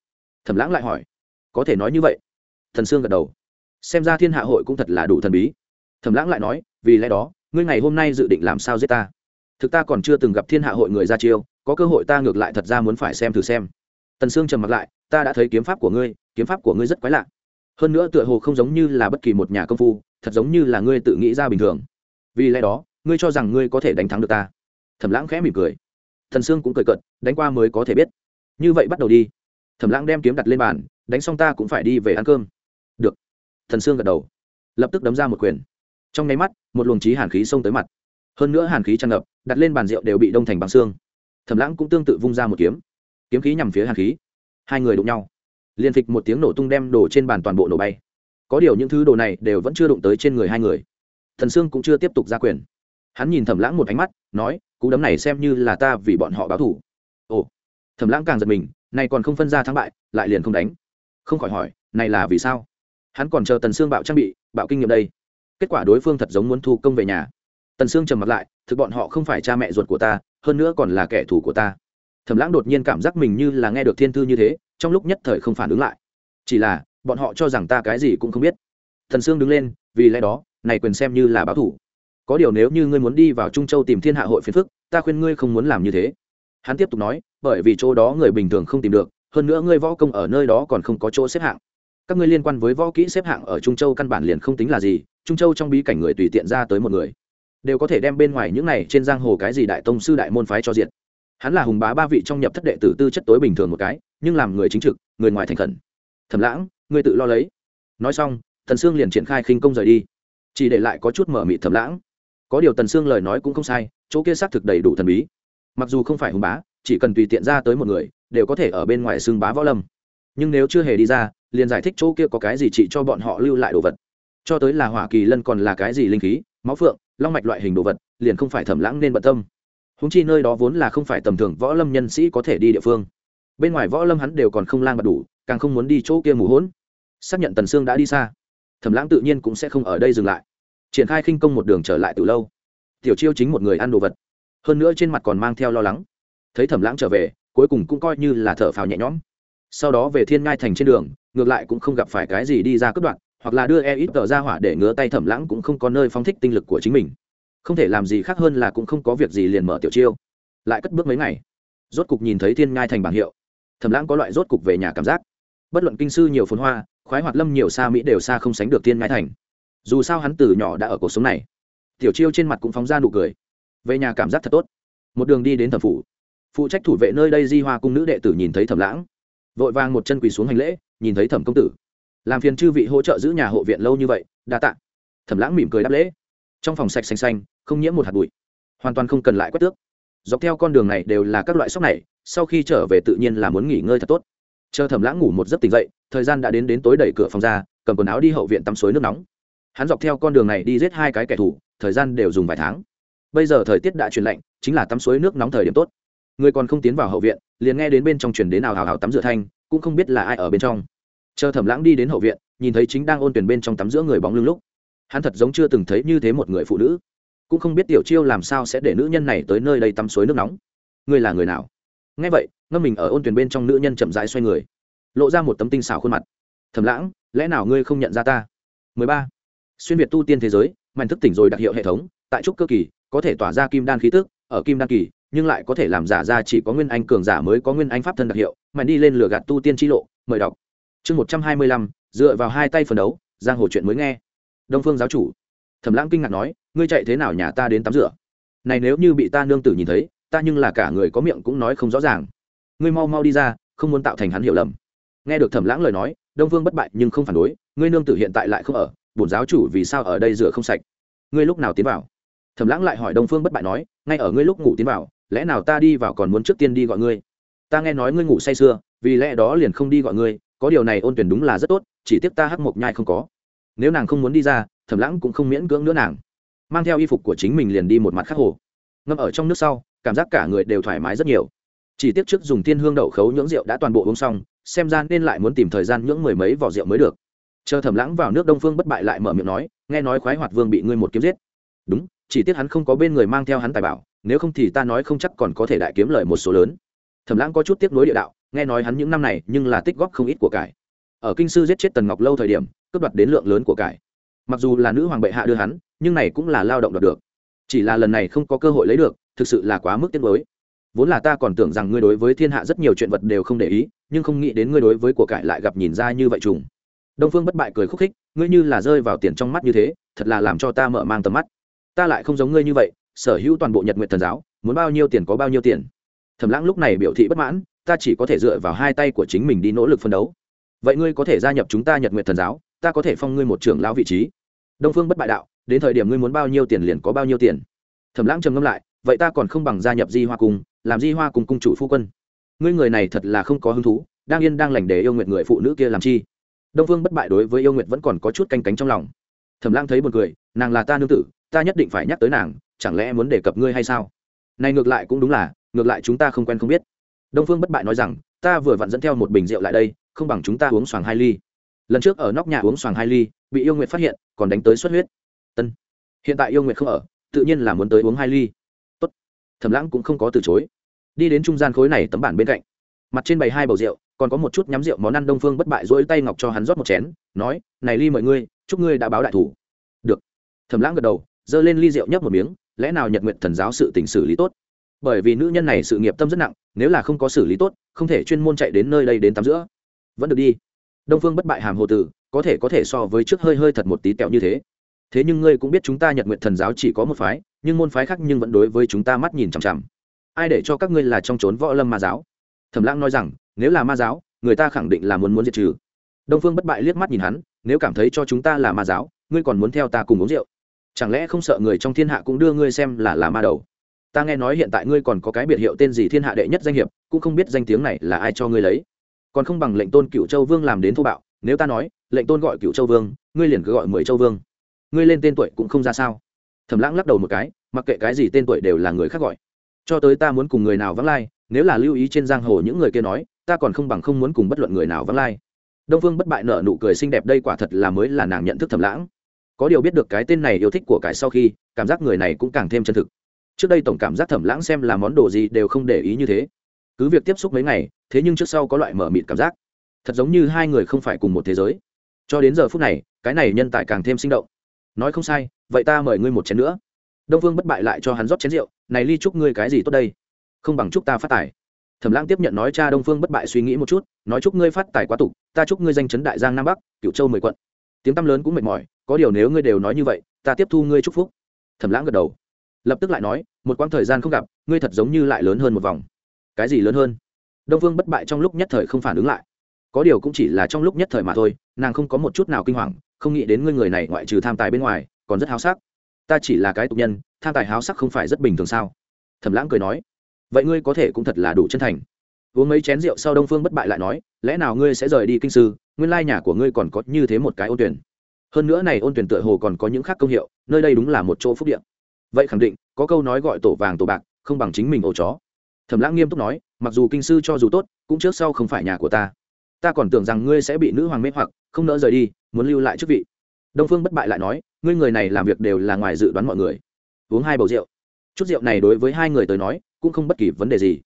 Thẩm lãng lại hỏi. Có thể nói như vậy. Thần sương gật đầu. Xem ra thiên hạ hội cũng thật là đủ thần bí. Thẩm lãng lại nói, vì lẽ đó, ngươi ngày hôm nay dự định làm sao giết ta? Thực ta còn chưa từng gặp thiên hạ hội người ra chiêu, có cơ hội ta ngược lại thật ra muốn phải xem thử xem tần sương trầm mặt lại, ta đã thấy kiếm pháp của ngươi, kiếm pháp của ngươi rất quái lạ. Hơn nữa tựa hồ không giống như là bất kỳ một nhà công phu, thật giống như là ngươi tự nghĩ ra bình thường. Vì lẽ đó, ngươi cho rằng ngươi có thể đánh thắng được ta. Thẩm lãng khẽ mỉm cười. Thần sương cũng cười cợt, đánh qua mới có thể biết. Như vậy bắt đầu đi. Thẩm lãng đem kiếm đặt lên bàn, đánh xong ta cũng phải đi về ăn cơm. Được. Thần sương gật đầu, lập tức đấm ra một quyền. Trong nháy mắt, một luồng trí hàn khí xông tới mặt. Hơn nữa hàn khí tràn ngập, đặt lên bàn rượu đều bị đông thành bằng xương. Thẩm lãng cũng tương tự vung ra một kiếm kiếm khí nhằm phía hàn khí. Hai người đụng nhau. Liền phịch một tiếng nổ tung đem đổ trên bàn toàn bộ nổ bay. Có điều những thứ đồ này đều vẫn chưa đụng tới trên người hai người. Thần sương cũng chưa tiếp tục ra quyền. Hắn nhìn thẩm lãng một ánh mắt, nói, cú đấm này xem như là ta vì bọn họ báo thủ. Ồ. Thẩm lãng càng giật mình này còn không phân ra thắng bại, lại liền không đánh. Không khỏi hỏi, này là vì sao? Hắn còn chờ tần sương bạo trang bị, bạo kinh nghiệm đây. Kết quả đối phương thật giống muốn thu công về nhà. Tần sương trầm mặt lại, thực bọn họ không phải cha mẹ ruột của ta, hơn nữa còn là kẻ thù của ta thẩm lãng đột nhiên cảm giác mình như là nghe được thiên thư như thế, trong lúc nhất thời không phản ứng lại. Chỉ là, bọn họ cho rằng ta cái gì cũng không biết. Thần sương đứng lên, vì lẽ đó, này quyền xem như là báo thủ. Có điều nếu như ngươi muốn đi vào trung châu tìm thiên hạ hội phiền phức, ta khuyên ngươi không muốn làm như thế. Hắn tiếp tục nói, bởi vì chỗ đó người bình thường không tìm được, hơn nữa ngươi võ công ở nơi đó còn không có chỗ xếp hạng. Các ngươi liên quan với võ kỹ xếp hạng ở trung châu căn bản liền không tính là gì, trung châu trong bí cảnh người tùy tiện ra tới một người, đều có thể đem bên ngoài những này trên giang hồ cái gì đại tông sư đại môn phái cho diện hắn là hùng bá ba vị trong nhập thất đệ tử tư chất tối bình thường một cái, nhưng làm người chính trực, người ngoài thành khẩn. Thầm lãng, ngươi tự lo lấy. Nói xong thần sương liền triển khai khinh công rời đi. Chỉ để lại có chút mở mịt thầm lãng. Có điều tần sương lời nói cũng không sai, chỗ kia xác thực đầy đủ thần bí. Mặc dù không phải hùng bá, chỉ cần tùy tiện ra tới một người, đều có thể ở bên ngoài xương bá võ lâm. Nhưng nếu chưa hề đi ra, liền giải thích chỗ kia có cái gì chỉ cho bọn họ lưu lại đồ vật. Cho tới là hỏa kỳ lân còn là cái gì linh khí, máu phượng, long mạch loại hình đồ vật, liền không phải thẩm lãng nên bận tâm húng chi nơi đó vốn là không phải tầm thường võ lâm nhân sĩ có thể đi địa phương. Bên ngoài võ lâm hắn đều còn không lang bật đủ, càng không muốn đi chỗ kia mù hỗn xác nhận tần sương đã đi xa. Thẩm lãng tự nhiên cũng sẽ không ở đây dừng lại. Triển khai khinh công một đường trở lại từ lâu. Tiểu chiêu chính một người ăn đồ vật. Hơn nữa trên mặt còn mang theo lo lắng. Thấy thẩm lãng trở về, cuối cùng cũng coi như là thở phào nhẹ nhõm. Sau đó về thiên ngai thành trên đường, ngược lại cũng không gặp phải cái gì đi ra cướp đoạn hoặc là đưa e ít tờ ra hỏa để ngứa tay thẩm lãng cũng không có nơi phóng thích tinh lực của chính mình không thể làm gì khác hơn là cũng không có việc gì liền mở tiểu chiêu. Lại cất bước mấy ngày, rốt cục nhìn thấy thiên ngai thành bảng hiệu. Thẩm lãng có loại rốt cục về nhà cảm giác. Bất luận kinh sư nhiều phồn hoa, khoái hoạt lâm nhiều xa mỹ đều xa không sánh được thiên ngai thành. Dù sao hắn từ nhỏ đã ở cuộc sống này. Tiểu chiêu trên mặt cũng phóng ra nụ cười. Về nhà cảm giác thật tốt. Một đường đi đến thẩm phủ. Phụ trách thủ vệ nơi đây di hoa cung nữ đệ tử nhìn thấy thẩm lãng, vội vàng một chân quỳ xuống hành lễ, nhìn thấy thẩm công tử. Làm phiền chư vị hỗ trợ giữ nhà hộ viện lâu như vậy, đa tạ. Thẩm lãng mỉm cười đáp lễ. Trong phòng sạch xanh xanh không nhiễm một hạt bụi, hoàn toàn không cần lại quét tước. Dọc theo con đường này đều là các loại sóc này, sau khi trở về tự nhiên là muốn nghỉ ngơi thật tốt. Chờ thẩm lãng ngủ một giấc tỉnh dậy, thời gian đã đến đến tối đẩy cửa phòng ra, cầm quần áo đi hậu viện tắm suối nước nóng. Hắn dọc theo con đường này đi giết hai cái kẻ thù, thời gian đều dùng vài tháng. Bây giờ thời tiết đã chuyển lạnh, chính là tắm suối nước nóng thời điểm tốt. Người còn không tiến vào hậu viện, liền nghe đến bên trong chuyển đến nào hào hào tắm rửa thanh, cũng không biết là ai ở bên trong. Chờ thẩm lãng đi đến hậu viện, nhìn thấy chính đang ôn tuyển bên trong tắm giữa người bóng lưng lúc, hắn thật giống chưa từng thấy như thế một người phụ nữ cũng không biết tiểu chiêu làm sao sẽ để nữ nhân này tới nơi đây tắm suối nước nóng. Ngươi là người nào? Nghe vậy, ngâm mình ở ôn tuyển bên trong nữ nhân chậm rãi xoay người, lộ ra một tấm tinh xảo khuôn mặt. Thầm lãng, lẽ nào ngươi không nhận ra ta? 13. xuyên việt tu tiên thế giới mạnh thức tỉnh rồi đặc hiệu hệ thống, tại trúc cơ kỳ, có thể tỏa ra kim đan khí tức, ở kim đan kỳ, nhưng lại có thể làm giả ra chỉ có nguyên anh cường giả mới có nguyên anh pháp thân đặc hiệu mạnh đi lên lửa gạt tu tiên chi lộ, mời đọc. Chương một trăm hai mươi lăm, dựa vào hai tay phần đấu, giang hồ chuyện mới nghe. Đông phương giáo chủ. Thẩm lãng kinh ngạc nói ngươi chạy thế nào nhà ta đến tắm rửa? Này nếu như bị ta nương tử nhìn thấy, ta nhưng là cả người có miệng cũng nói không rõ ràng. Ngươi mau mau đi ra, không muốn tạo thành hắn hiểu lầm. Nghe được thẩm lãng lời nói, đông vương bất bại nhưng không phản đối, ngươi nương tử hiện tại lại không ở, bổn giáo chủ vì sao ở đây rửa không sạch? Ngươi lúc nào tiến vào? Thẩm lãng lại hỏi đông phương bất bại nói, ngay ở ngươi lúc ngủ tiến vào, lẽ nào ta đi vào còn muốn trước tiên đi gọi ngươi? Ta nghe nói ngươi ngủ say sưa, vì lẽ đó liền không đi gọi ngươi, có điều này ôn tuyển đúng là rất tốt, chỉ tiếc ta hắc mộc nhai không có. Nếu nàng không muốn đi ra, thẩm lãng cũng không miễn cưỡng nữa nàng mang theo y phục của chính mình liền đi một mặt khắc hồ. Ngâm ở trong nước sau, cảm giác cả người đều thoải mái rất nhiều. Chỉ tiếc trước dùng thiên hương đậu khấu nhưỡng rượu đã toàn bộ uống xong, xem ra nên lại muốn tìm thời gian nhưỡng mười mấy vỏ rượu mới được. Chờ thẩm lãng vào nước đông phương bất bại lại mở miệng nói, nghe nói khoái hoạt vương bị ngươi một kiếm giết. Đúng, chỉ tiếc hắn không có bên người mang theo hắn tài bảo, nếu không thì ta nói không chắc còn có thể đại kiếm lời một số lớn. Thẩm lãng có chút tiếc nối địa đạo, nghe nói hắn những năm này nhưng là tích góp không ít của cải. Ở kinh sư giết chết tần ngọc lâu thời điểm, cướp đoạt đến lượng lớn của cải mặc dù là nữ hoàng bệ hạ đưa hắn, nhưng này cũng là lao động đoạt được. Chỉ là lần này không có cơ hội lấy được, thực sự là quá mức tiết mới vốn là ta còn tưởng rằng ngươi đối với thiên hạ rất nhiều chuyện vật đều không để ý, nhưng không nghĩ đến ngươi đối với của cải lại gặp nhìn ra như vậy trùng. Đông phương bất bại cười khúc khích, ngươi như là rơi vào tiền trong mắt như thế, thật là làm cho ta mở mang tầm mắt. Ta lại không giống ngươi như vậy, sở hữu toàn bộ nhật nguyện thần giáo, muốn bao nhiêu tiền có bao nhiêu tiền. Thẩm lãng lúc này biểu thị bất mãn, ta chỉ có thể dựa vào hai tay của chính mình đi nỗ lực phân đấu. Vậy ngươi có thể gia nhập chúng ta nhật nguyện thần giáo? Ta có thể phong ngươi một trưởng lão vị trí. Đông phương bất bại đạo, đến thời điểm ngươi muốn bao nhiêu tiền liền có bao nhiêu tiền. Thẩm lãng trầm ngâm lại, vậy ta còn không bằng gia nhập di hoa cung, làm di hoa cùng cung chủ phu quân. Ngươi người này thật là không có hứng thú, đang yên đang lành để yêu nguyện người phụ nữ kia làm chi. Đông phương bất bại đối với yêu nguyện vẫn còn có chút canh cánh trong lòng. Thẩm lãng thấy b u ồ n cười, nàng là ta nương tử, ta nhất định phải nhắc tới nàng, chẳng lẽ muốn đề cập ngươi hay sao? Này ngược lại cũng đúng là, ngược lại chúng ta không quen không biết. Đông phương bất bại nói rằng, ta vừa vặn dẫn theo một bình rượu lại đây, không bằng chúng ta uống xoàng hai ly lần trước ở nóc nhà uống xoàng hai ly, bị yêu nguyệt phát hiện, còn đánh tới xuất huyết. Tân hiện tại yêu nguyệt không ở, tự nhiên là muốn tới uống hai ly. Tốt. Thẩm lãng cũng không có từ chối. Đi đến trung gian khối này tấm bản bên cạnh. Mặt trên bày hai bầu rượu, còn có một chút nhắm rượu món ăn đông phương bất bại dỗi tay ngọc cho hắn rót một chén, nói, này ly mọi ngươi chúc ngươi đã báo đại thủ. Được. Thẩm lãng gật đầu, giơ lên ly rượu nhấp một miếng, lẽ nào nhật nguyện thần giáo sự tình xử lý tốt? Bởi vì nữ nhân này sự nghiệp tâm rất nặng, nếu là không có xử lý tốt, không thể chuyên môn chạy đến nơi đây đến tắm giữa vẫn được đi đông phương bất bại hàm hồ tử, có thể có thể so với trước hơi hơi thật một tí tẹo như thế. Thế nhưng ngươi cũng biết chúng ta nhật nguyện thần giáo chỉ có một phái, nhưng môn phái khác nhưng vẫn đối với chúng ta mắt nhìn chằm chằm. Ai để cho các ngươi là trong trốn võ lâm ma giáo? Thẩm lãng nói rằng, nếu là ma giáo, người ta khẳng định là muốn muốn diệt trừ. Đông phương bất bại liếc mắt nhìn hắn, nếu cảm thấy cho chúng ta là ma giáo, ngươi còn muốn theo ta cùng uống rượu? Chẳng lẽ không sợ người trong thiên hạ cũng đưa ngươi xem là là ma đầu? Ta nghe nói hiện tại ngươi còn có cái biệt hiệu tên gì thiên hạ đệ nhất danh hiệp, cũng không biết danh tiếng này là ai cho ngươi lấy còn không bằng lệnh tôn cựu châu vương làm đến thô bạo, nếu ta nói, lệnh tôn gọi cựu châu vương, ngươi liền cứ gọi mười châu vương. Ngươi lên tên tuổi cũng không ra sao. Thẩm lãng lắc đầu một cái, mặc kệ cái gì tên tuổi đều là người khác gọi. Cho tới ta muốn cùng người nào vắng lai, nếu là lưu ý trên giang hồ những người kia nói, ta còn không bằng không muốn cùng bất luận người nào vắng lai. Đông phương bất bại nở nụ cười xinh đẹp đây quả thật là mới là nàng nhận thức thầm lãng. Có điều biết được cái tên này yêu thích của cải sau khi, cảm giác người này cũng càng thêm chân thực. Trước đây tổng cảm giác thẩm lãng xem là món đồ gì đều không để ý như thế cứ việc tiếp xúc mấy ngày, thế nhưng trước sau có loại mở mịt cảm giác. Thật giống như hai người không phải cùng một thế giới. Cho đến giờ phút này, cái này nhân tài càng thêm sinh động. Nói không sai, vậy ta mời ngươi một chén nữa. Đông phương bất bại lại cho hắn rót chén rượu, này ly chúc ngươi cái gì tốt đây? Không bằng chúc ta phát tài. Thẩm lãng tiếp nhận nói cha đông phương bất bại suy nghĩ một chút, nói chúc ngươi phát tài quá tục, ta chúc ngươi danh chấn đại giang nam bắc cựu châu mười quận. Tiếng tăm lớn cũng mệt mỏi, có điều nếu ngươi đều nói như vậy, ta tiếp thu ngươi chúc phúc. Thẩm lãng gật đầu. Lập tức lại nói, một quãng thời gian không gặp, ngươi thật giống như lại lớn hơn một vòng cái gì lớn hơn? Đông phương bất bại trong lúc nhất thời không phản ứng lại. Có điều cũng chỉ là trong lúc nhất thời mà thôi, nàng không có một chút nào kinh hoàng, không nghĩ đến ngươi người này ngoại trừ tham tài bên ngoài, còn rất háo sắc. Ta chỉ là cái tục nhân, tham tài háo sắc không phải rất bình thường sao? Thẩm lãng cười nói. Vậy ngươi có thể cũng thật là đủ chân thành. Uống mấy chén rượu sau đông phương bất bại lại nói, lẽ nào ngươi sẽ rời đi kinh sư, nguyên lai nhà của ngươi còn có như thế một cái ôn tuyển. Hơn nữa này ôn tuyển tựa hồ còn có những khác công hiệu, nơi đây đúng là một chỗ phúc điện vậy khẳng định, có câu nói gọi tổ vàng tổ bạc, không bằng chính mình ổ chó thẩm lãng nghiêm túc nói, mặc dù kinh sư cho dù tốt, cũng trước sau không phải nhà của ta. Ta còn tưởng rằng ngươi sẽ bị nữ hoàng mê hoặc, không nỡ rời đi, muốn lưu lại chức vị. Đông phương bất bại lại nói, ngươi người này làm việc đều là ngoài dự đoán mọi người. Uống hai bầu rượu. Chút rượu này đối với hai người tới nói, cũng không bất kỳ vấn đề gì.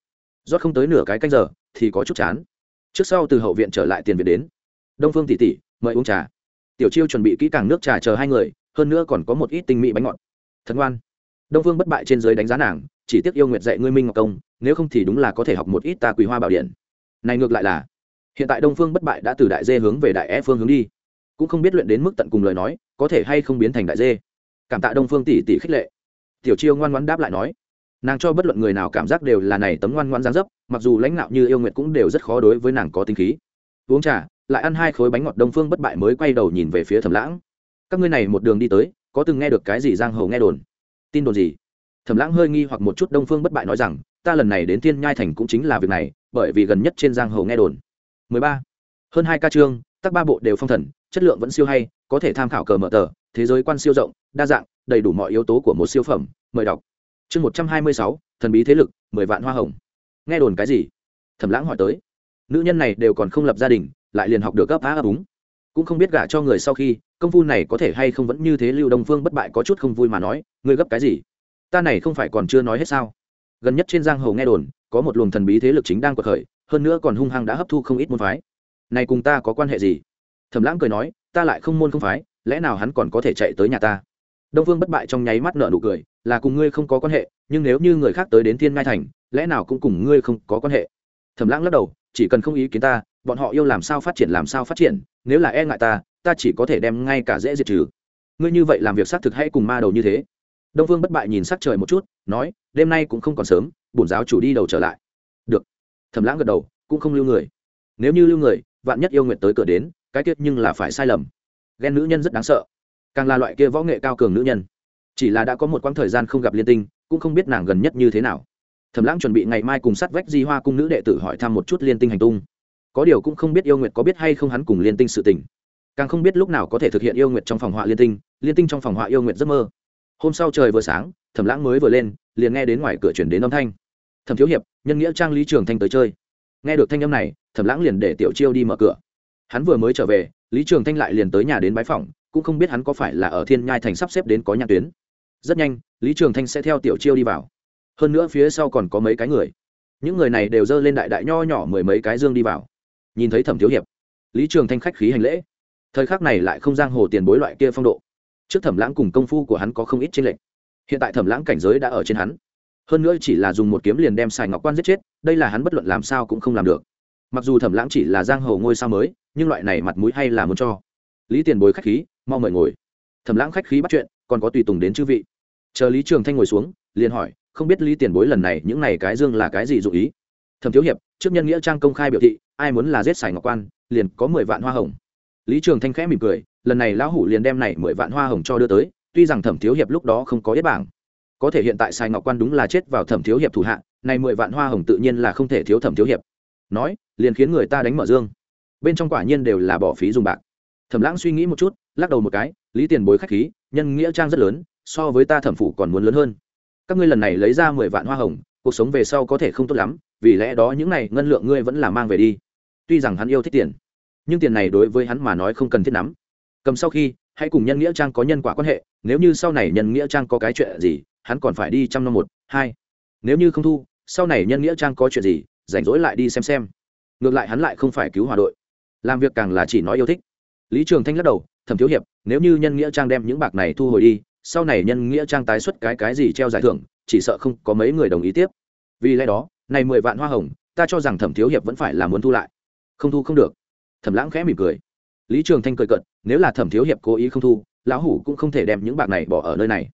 Rót không tới nửa cái canh giờ, thì có chút chán. Trước sau từ hậu viện trở lại tiền viện đến. Đông phương tỷ tỷ, mời uống trà. Tiểu chiêu chuẩn bị kỹ càng nước trà chờ hai người, hơn nữa còn có một ít tinh mỹ bánh ngọt. Thật ngoan. Đông phương bất bại trên giới đánh giá nàng chỉ tiếc yêu nguyệt dạy ngươi minh ngọc công, nếu không thì đúng là có thể học một ít ta quý hoa bảo điện. Này ngược lại là, hiện tại đông phương bất bại đã từ đại dê hướng về đại e phương hướng đi. Cũng không biết luyện đến mức tận cùng lời nói, có thể hay không biến thành đại dê. Cảm tạ đông phương tỷ tỷ khích lệ. Tiểu chiêu ngoan ngoãn đáp lại nói, nàng cho bất luận người nào cảm giác đều là này tấm ngoan ngoan gián dấp, mặc dù lãnh đạo như yêu nguyệt cũng đều rất khó đối với nàng có tinh khí. Uống trà, lại ăn hai khối bánh ngọt đông phương bất bại mới quay đầu nhìn về phía thẩm lãng. Các ngươi này một đường đi tới, có từng nghe được cái gì giang hồ nghe đồn? Tin đồn gì? Thẩm lãng hơi nghi hoặc một chút đông phương bất bại nói rằng, ta lần này đến thiên nhai thành cũng chính là việc này, bởi vì gần nhất trên giang hồ nghe đồn. 13. hơn hai ca chương tác ba bộ đều phong thần, chất lượng vẫn siêu hay, có thể tham khảo cờ mở tờ, thế giới quan siêu rộng, đa dạng, đầy đủ mọi yếu tố của một siêu phẩm, mời đọc. Chương một trăm hai mươi sáu, thần bí thế lực, mười vạn hoa hồng. Nghe đồn cái gì? Thẩm lãng hỏi tới. Nữ nhân này đều còn không lập gia đình, lại liền học được gấp á ấp úng. Cũng không biết gả cho người sau khi, công phu này có thể hay không vẫn như thế lưu đông phương bất bại có chút không vui mà nói, ngươi gấp cái gì? Ta này không phải còn chưa nói hết sao? Gần nhất trên giang hồ nghe đồn, có một luồng thần bí thế lực chính đang cuộc khởi, hơn nữa còn hung hăng đã hấp thu không ít môn phái. Này cùng ta có quan hệ gì? Thẩm lãng cười nói, ta lại không môn không phái, lẽ nào hắn còn có thể chạy tới nhà ta? Đông phương bất bại trong nháy mắt nợ nụ cười, là cùng ngươi không có quan hệ, nhưng nếu như người khác tới đến thiên ngai thành, lẽ nào cũng cùng ngươi không có quan hệ? Thẩm lãng lắc đầu, chỉ cần không ý kiến ta, bọn họ yêu làm sao phát triển làm sao phát triển, nếu là e ngại ta ta chỉ có thể đem ngay cả dễ diệt trừ. Ngươi như vậy làm việc xác thực hay cùng ma đầu như thế đông Vương bất bại nhìn sắc trời một chút, nói, đêm nay cũng không còn sớm, bổn giáo chủ đi đầu trở lại. Được. Thẩm lãng gật đầu, cũng không lưu người. Nếu như lưu người, vạn nhất yêu nguyện tới cửa đến, cái tiết nhưng là phải sai lầm. Ghen nữ nhân rất đáng sợ. Càng là loại kia võ nghệ cao cường nữ nhân. Chỉ là đã có một quãng thời gian không gặp liên tinh, cũng không biết nàng gần nhất như thế nào. Thẩm lãng chuẩn bị ngày mai cùng sát vách di hoa cung nữ đệ tử hỏi thăm một chút liên tinh hành tung. Có điều cũng không biết yêu nguyệt có biết hay không hắn cùng liên tinh sự tình. Càng không biết lúc nào có thể thực hiện yêu nguyệt trong phòng họa liên tinh liên tinh trong phòng họa yêu nguyệt giấc mơ hôm sau trời vừa sáng, thẩm lãng mới vừa lên, liền nghe đến ngoài cửa chuyển đến âm thanh. Thẩm thiếu hiệp, nhân nghĩa trang lý trường thanh tới chơi. Nghe được thanh âm này, thẩm lãng liền để tiểu chiêu đi mở cửa. Hắn vừa mới trở về, lý trường thanh lại liền tới nhà đến bái phòng cũng không biết hắn có phải là ở thiên nhai thành sắp xếp đến có nhãn tuyến. Rất nhanh, lý trường thanh sẽ theo tiểu chiêu đi vào. Hơn nữa phía sau còn có mấy cái người. Những người này đều dơ lên đại đại nho nhỏ mười mấy cái dương đi vào. Nhìn thấy thẩm thiếu hiệp, lý trường thanh khách khí hành lễ. Thời khắc này lại không giang hồ tiền bối loại kia phong độ trước thẩm lãng cùng công phu của hắn có không ít trên lệnh hiện tại thẩm lãng cảnh giới đã ở trên hắn. Hơn nữa chỉ là dùng một kiếm liền đem sài ngọc quan giết chết, đây là hắn bất luận làm sao cũng không làm được. Mặc dù thẩm lãng chỉ là giang hồ ngôi sao mới, nhưng loại này mặt mũi hay là muốn cho. Lý tiền bối khách khí, mau mời ngồi. Thẩm lãng khách khí bắt chuyện, còn có tùy tùng đến chư vị. Chờ lý trường thanh ngồi xuống, liền hỏi, không biết lý tiền bối lần này, những này cái dương là cái gì dụ ý? Thẩm thiếu hiệp, trước nhân nghĩa trang công khai biểu thị, ai muốn là giết sài ngọc quan, liền có mười vạn hoa hồng. Lý trường thanh khẽ mỉm cười lần này lão hủ liền đem này mười vạn hoa hồng cho đưa tới, tuy rằng thẩm thiếu hiệp lúc đó không có yết bảng. Có thể hiện tại sai ngọc quan đúng là chết vào thẩm thiếu hiệp thủ hạ, này mười vạn hoa hồng tự nhiên là không thể thiếu thẩm thiếu hiệp. Nói, liền khiến người ta đánh mở dương. Bên trong quả nhiên đều là bỏ phí dùng bạc. Thẩm lãng suy nghĩ một chút, lắc đầu một cái, lý tiền bối khách khí, nhân nghĩa trang rất lớn, so với ta thẩm phủ còn muốn lớn hơn. Các ngươi lần này lấy ra mười vạn hoa hồng, cuộc sống về sau có thể không tốt lắm, vì lẽ đó những này ngân lượng ngươi vẫn là mang về đi. Tuy rằng hắn yêu thích tiền, nhưng tiền này đối với hắn mà nói không cần thiết lắm cầm sau khi, hãy cùng nhân nghĩa trang có nhân quả quan hệ, nếu như sau này nhân nghĩa trang có cái chuyện gì, hắn còn phải đi trăm năm một, hai. Nếu như không thu, sau này nhân nghĩa trang có chuyện gì, rảnh rỗi lại đi xem xem. Ngược lại hắn lại không phải cứu hòa đội. Làm việc càng là chỉ nói yêu thích. Lý trường thanh lắc đầu, thẩm thiếu hiệp, nếu như nhân nghĩa trang đem những bạc này thu hồi đi, sau này nhân nghĩa trang tái xuất cái cái gì treo giải thưởng, chỉ sợ không có mấy người đồng ý tiếp. Vì lẽ đó, này mười vạn hoa hồng, ta cho rằng thẩm thiếu hiệp vẫn phải là muốn thu lại. Không thu không được. Thẩm lãng khẽ mỉm cười lý trường thanh cười cận nếu là thẩm thiếu hiệp cố ý không thu, lão hủ cũng không thể đem những bạc này bỏ ở nơi này.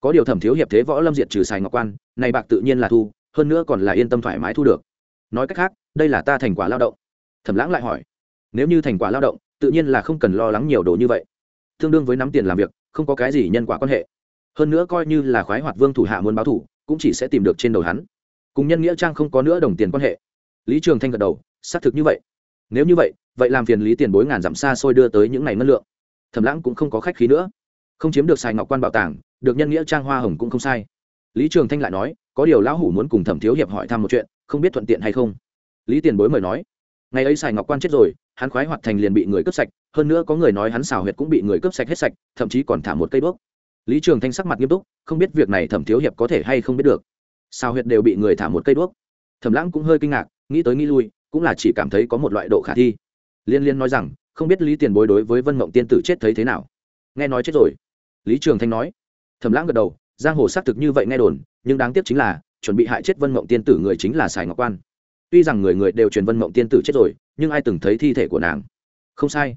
Có điều thẩm thiếu hiệp thế võ lâm diện trừ xài ngọc quan, này bạc tự nhiên là thu, hơn nữa còn là yên tâm thoải mái thu được. Nói cách khác, đây là ta thành quả lao động. Thẩm lãng lại hỏi, nếu như thành quả lao động, tự nhiên là không cần lo lắng nhiều đồ như vậy. Tương đương với nắm tiền làm việc, không có cái gì nhân quả quan hệ. Hơn nữa coi như là khoái hoạt vương thủ hạ muốn báo thủ, cũng chỉ sẽ tìm được trên đầu hắn. Cùng nhân nghĩa trang không có nữa đồng tiền quan hệ. Lý trường thanh gật đầu, xác thực như vậy. Nếu như vậy vậy làm phiền lý tiền bối ngàn dặm xa xôi đưa tới những ngày ngân lượng. Thẩm lãng cũng không có khách khí nữa. Không chiếm được sài ngọc quan bảo tàng, được nhân nghĩa trang hoa hồng cũng không sai. Lý trường thanh lại nói, có điều lão hủ muốn cùng thẩm thiếu hiệp hỏi thăm một chuyện, không biết thuận tiện hay không. Lý tiền bối mời nói, ngày ấy sài ngọc quan chết rồi, hắn khoái hoạt thành liền bị người cướp sạch, hơn nữa có người nói hắn xào huyệt cũng bị người cướp sạch hết sạch, thậm chí còn thả một cây đuốc. Lý trường thanh sắc mặt nghiêm túc, không biết việc này thẩm thiếu hiệp có thể hay không biết được. Xào huyệt đều bị người thả một cây đuốc. Thẩm lãng cũng hơi kinh ngạc, nghĩ tới nghĩ lui, cũng là chỉ cảm thấy có một loại độ khả thi liên liên nói rằng, không biết lý tiền bối đối với vân mộng tiên tử chết thấy thế nào. Nghe nói chết rồi. Lý trường thanh nói. Thẩm lãng gật đầu, giang hồ xác thực như vậy nghe đồn, nhưng đáng tiếc chính là, chuẩn bị hại chết vân mộng tiên tử người chính là sài ngọc quan. Tuy rằng người người đều truyền vân mộng tiên tử chết rồi, nhưng ai từng thấy thi thể của nàng? Không sai.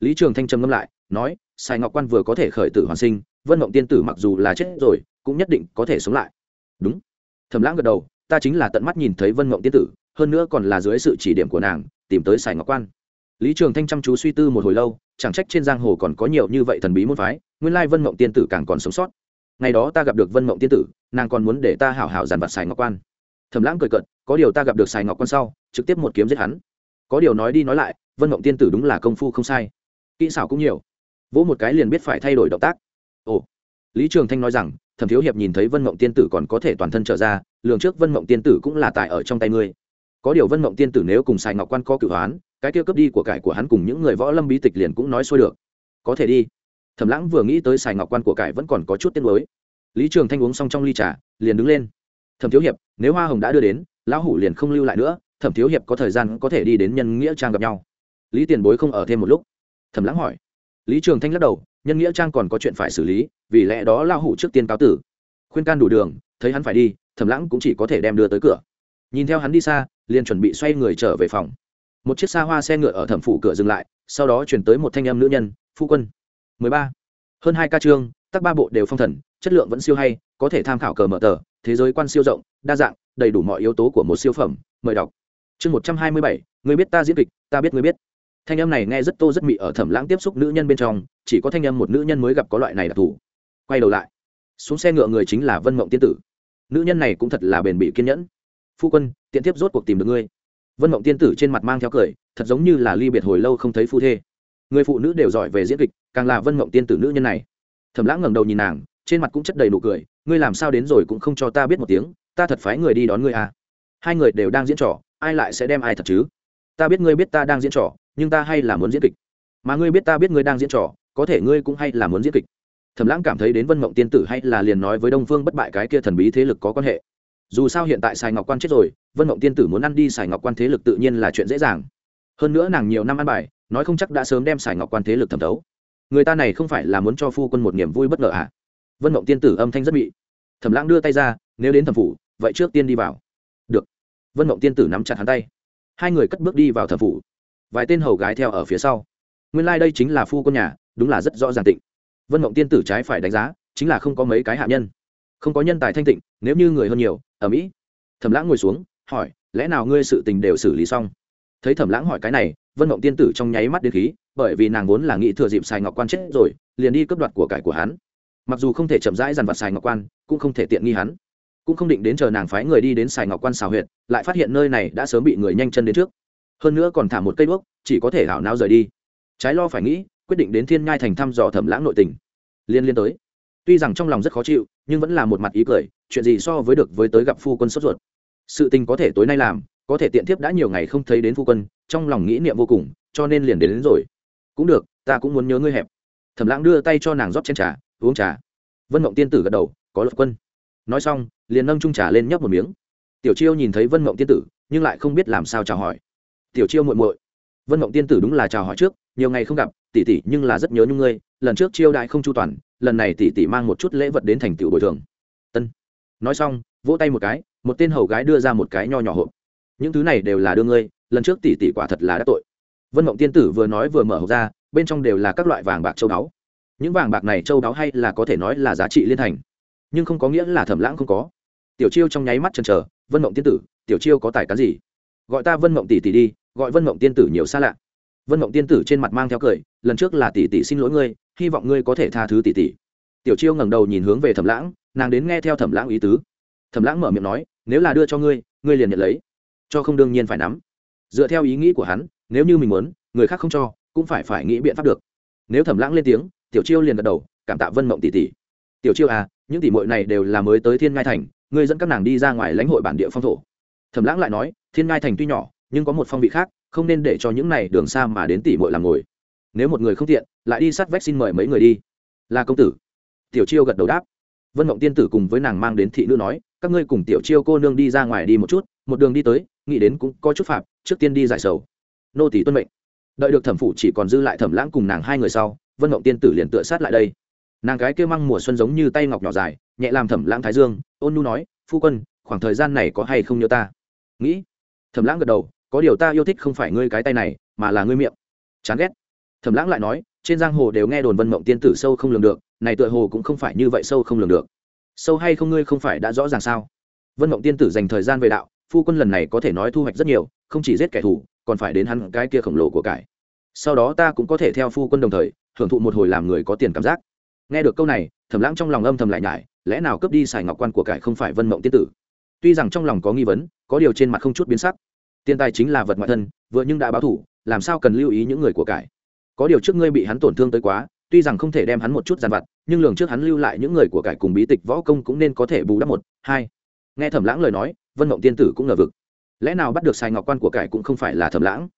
Lý trường thanh trầm ngâm lại, nói, sài ngọc quan vừa có thể khởi tử hoàn sinh, vân mộng tiên tử mặc dù là chết rồi, cũng nhất định có thể sống lại. Đúng. Thầm lãng gật đầu, ta chính là tận mắt nhìn thấy vân mộng tiên tử, hơn nữa còn là dưới sự chỉ điểm của nàng, tìm tới sài ngọc quan lý trường thanh chăm chú suy tư một hồi lâu, chẳng trách trên giang hồ còn có nhiều như vậy thần bí môn phái, nguyên lai vân mộng tiên tử càng còn sống sót. Ngày đó ta gặp được vân mộng tiên tử, nàng còn muốn để ta hảo hảo giàn vặt sài ngọc quan. Thầm lãng cười cận có điều ta gặp được sài ngọc quan sau, trực tiếp một kiếm giết hắn. Có điều nói đi nói lại, vân mộng tiên tử đúng là công phu không sai. Kỹ xảo cũng nhiều. Vỗ một cái liền biết phải thay đổi động tác. Ồ. Lý trường thanh nói rằng, thẩm thiếu hiệp nhìn thấy vân mộng tiên tử còn có thể toàn thân trở ra, lường trước vân mộng tiên tử cũng là tại ở trong tay ngươi. Có điều vân mộng tiên tử nếu cùng sài ngọc quan có cửu hoán cái kia cướp đi của cải của hắn cùng những người võ lâm bí tịch liền cũng nói xuôi được. Có thể đi. Thẩm lãng vừa nghĩ tới sài ngọc quan của cải vẫn còn có chút tiếc nuối. Lý trường thanh uống xong trong ly trà, liền đứng lên. Thẩm thiếu hiệp, nếu hoa hồng đã đưa đến, lão hủ liền không lưu lại nữa, thẩm thiếu hiệp có thời gian có thể đi đến nhân nghĩa trang gặp nhau. Lý tiền bối không ở thêm một lúc. Thẩm lãng hỏi. Lý trường thanh lắc đầu, nhân nghĩa trang còn có chuyện phải xử lý, vì lẽ đó lão hủ trước tiên cáo tử. Khuyên can đủ đường, thấy hắn phải đi, thẩm lãng cũng chỉ có thể đem đưa tới cửa. Nhìn theo hắn đi xa, liền chuẩn bị xoay người trở về phòng một chiếc xa hoa xe ngựa ở thẩm phủ cửa dừng lại, sau đó chuyển tới một thanh em nữ nhân, phu quân. 13. hơn hai ca chương tắc ba bộ đều phong thần, chất lượng vẫn siêu hay, có thể tham khảo cờ mở tờ, thế giới quan siêu rộng, đa dạng, đầy đủ mọi yếu tố của một siêu phẩm, mời đọc. Chương một trăm hai mươi bảy người biết ta diễn kịch, ta biết người biết. Thanh em này nghe rất tô rất mị ở thẩm lãng tiếp xúc nữ nhân bên trong, chỉ có thanh em một nữ nhân mới gặp có loại này đặc thù. Quay đầu lại, xuống xe ngựa người chính là vân mộng tiên tử. Nữ nhân này cũng thật là bền bỉ kiên nhẫn. Phu quân, tiện tiếp rốt cuộc tìm được ngươi vân mộng tiên tử trên mặt mang theo cười, thật giống như là ly biệt hồi lâu không thấy phu thê. Người phụ nữ đều giỏi về diễn kịch, càng là vân mộng tiên tử nữ nhân này. Thẩm lãng ngẩng đầu nhìn nàng, trên mặt cũng chất đầy nụ cười, ngươi làm sao đến rồi cũng không cho ta biết một tiếng, ta thật phái người đi đón ngươi à. Hai người đều đang diễn trò, ai lại sẽ đem ai thật chứ? Ta biết ngươi biết ta đang diễn trò, nhưng ta hay là muốn diễn kịch. Mà ngươi biết ta biết ngươi đang diễn trò, có thể ngươi cũng hay là muốn diễn kịch. Thẩm lãng cảm thấy đến vân mộng tiên tử hay là liền nói với đông phương bất bại cái kia thần bí thế lực có quan hệ dù sao hiện tại sài ngọc quan chết rồi, vân mộng tiên tử muốn ăn đi sài ngọc quan thế lực tự nhiên là chuyện dễ dàng. Hơn nữa nàng nhiều năm ăn bài, nói không chắc đã sớm đem sài ngọc quan thế lực thẩm thấu. Người ta này không phải là muốn cho phu quân một niềm vui bất ngờ à? Vân mộng tiên tử âm thanh rất mị. Thẩm lãng đưa tay ra, nếu đến thẩm phủ, vậy trước tiên đi vào. Được. Vân mộng tiên tử nắm chặt hắn tay. Hai người cất bước đi vào thẩm phủ. Vài tên hầu gái theo ở phía sau. Nguyên lai、like、đây chính là phu quân nhà, đúng là rất rõ ràng tịnh. Vân mộng tiên tử trái phải đánh giá, chính là không có mấy cái hạ nhân không có nhân tài thanh tịnh, nếu như người hơn nhiều ở mỹ thẩm lãng ngồi xuống, hỏi, lẽ nào ngươi sự tình đều xử lý xong? Thấy thẩm lãng hỏi cái này, vân mộng tiên tử trong nháy mắt đến khí, bởi vì nàng vốn là nghĩ thừa dịp xài ngọc quan chết rồi, liền đi cướp đoạt của cải của hắn. Mặc dù không thể chậm rãi dằn vặt xài ngọc quan, cũng không thể tiện nghi hắn. Cũng không định đến chờ nàng phái người đi đến xài ngọc quan xào huyện lại phát hiện nơi này đã sớm bị người nhanh chân đến trước. Hơn nữa còn thả một cây đuốc, chỉ có thể hảo não rời đi. Trái lo phải nghĩ, quyết định đến thiên nhai thành thăm dò thẩm lãng nội tình. Liên liên tới tuy rằng trong lòng rất khó chịu nhưng vẫn là một mặt ý cười chuyện gì so với được với tới gặp phu quân sốt ruột. Sự tình có thể tối nay làm có thể tiện thiếp đã nhiều ngày không thấy đến phu quân trong lòng nghĩ niệm vô cùng cho nên liền đến, đến rồi. Cũng được ta cũng muốn nhớ ngươi hẹp. Thẩm lãng đưa tay cho nàng rót chén trà uống trà. Vân mộng tiên tử gật đầu có luật quân. Nói xong liền nâng trung trà lên nhấp một miếng. Tiểu chiêu nhìn thấy vân mộng tiên tử nhưng lại không biết làm sao chào hỏi. Tiểu chiêu muội muội. Vân mộng tiên tử đúng là chào hỏi trước nhiều ngày không gặp tỷ tỷ nhưng là rất nhớ nhung ngươi lần trước chiêu đại không chu toàn, lần này tỷ tỷ mang một chút lễ vật đến thành tựu bồi thường. Tân nói xong, vỗ tay một cái, một tên hầu gái đưa ra một cái nho nhỏ hộp. Những thứ này đều là đưa ngươi, lần trước tỷ tỷ quả thật là đã tội. Vân mộng tiên tử vừa nói vừa mở hộp ra, bên trong đều là các loại vàng bạc châu báu. Những vàng bạc này châu báu hay là có thể nói là giá trị liên thành, nhưng không có nghĩa là thẩm lãng không có. Tiểu chiêu trong nháy mắt chần chờ, vân mộng tiên tử, tiểu chiêu có tài cán gì? Gọi ta vân mộng tỷ tỷ đi, gọi vân mộng tiên tử nhiều xa lạ. Vân mộng tiên tử trên mặt mang theo cười, lần trước là tỷ tỷ xin lỗi ngươi hy vọng ngươi có thể tha thứ tỷ tỷ. Tiểu chiêu ngẩng đầu nhìn hướng về thẩm lãng, nàng đến nghe theo thẩm lãng ý tứ. Thẩm lãng mở miệng nói, nếu là đưa cho ngươi ngươi liền nhận lấy. Cho không đương nhiên phải nắm. Dựa theo ý nghĩ của hắn, nếu như mình muốn, người khác không cho, cũng phải phải nghĩ biện pháp được. Nếu thẩm lãng lên tiếng, tiểu chiêu liền gật đầu, cảm tạ vân mộng tỷ tỷ. Tiểu chiêu à những tỷ muội này đều là mới tới thiên ngai thành, ngươi dẫn các nàng đi ra ngoài lãnh hội bản địa phong thổ. Thẩm lãng lại nói, thiên ngai thành tuy nhỏ, nhưng có một phong vị khác, không nên để cho những này đường xa mà đến tỷ muội làm ngồi nếu một người không tiện, lại đi sát vách xin mời mấy người đi. Là công tử. Tiểu chiêu gật đầu đáp. Vân mộng tiên tử cùng với nàng mang đến thị nữ nói, các ngươi cùng tiểu chiêu cô nương đi ra ngoài đi một chút, một đường đi tới, nghĩ đến cũng có chút phạm, trước tiên đi giải sầu. Nô tỷ tuân mệnh. Đợi được thẩm phụ chỉ còn dư lại thẩm lãng cùng nàng hai người sau, vân mộng tiên tử liền tựa sát lại đây. Nàng gái kêu măng mùa xuân giống như tay ngọc nhỏ dài, nhẹ làm thẩm lãng thái dương, ôn nhu nói, phu quân, khoảng thời gian này có hay không nhớ ta? Nghĩ. Thẩm lãng gật đầu, có điều ta yêu thích không phải ngươi cái tay này, mà là ngươi miệng. Chán ghét thẩm lãng lại nói, trên giang hồ đều nghe đồn vân mộng tiên tử sâu không lường được, này tựa hồ cũng không phải như vậy sâu không lường được. Sâu hay không ngươi không phải đã rõ ràng sao? Vân mộng tiên tử dành thời gian về đạo, phu quân lần này có thể nói thu hoạch rất nhiều, không chỉ giết kẻ thù, còn phải đến hắn cái kia khổng lồ của cải. Sau đó ta cũng có thể theo phu quân đồng thời hưởng thụ một hồi làm người có tiền cảm giác. Nghe được câu này, thẩm lãng trong lòng âm thầm lại nhải, lẽ nào cướp đi xài ngọc quan của cải không phải vân mộng tiên tử? Tuy rằng trong lòng có nghi vấn, có điều trên mặt không chút biến sắc. Tiền tài chính là vật ngoại thân, vừa nhưng đã báo thủ, làm sao cần lưu ý những người của cải? Có điều trước ngươi bị hắn tổn thương tới quá, tuy rằng không thể đem hắn một chút giàn vặt, nhưng lường trước hắn lưu lại những người của cải cùng bí tịch võ công cũng nên có thể bù đắp một, hai. Nghe thẩm lãng lời nói, vân mộng tiên tử cũng ngờ vực. Lẽ nào bắt được xài ngọc quan của cải cũng không phải là thẩm lãng?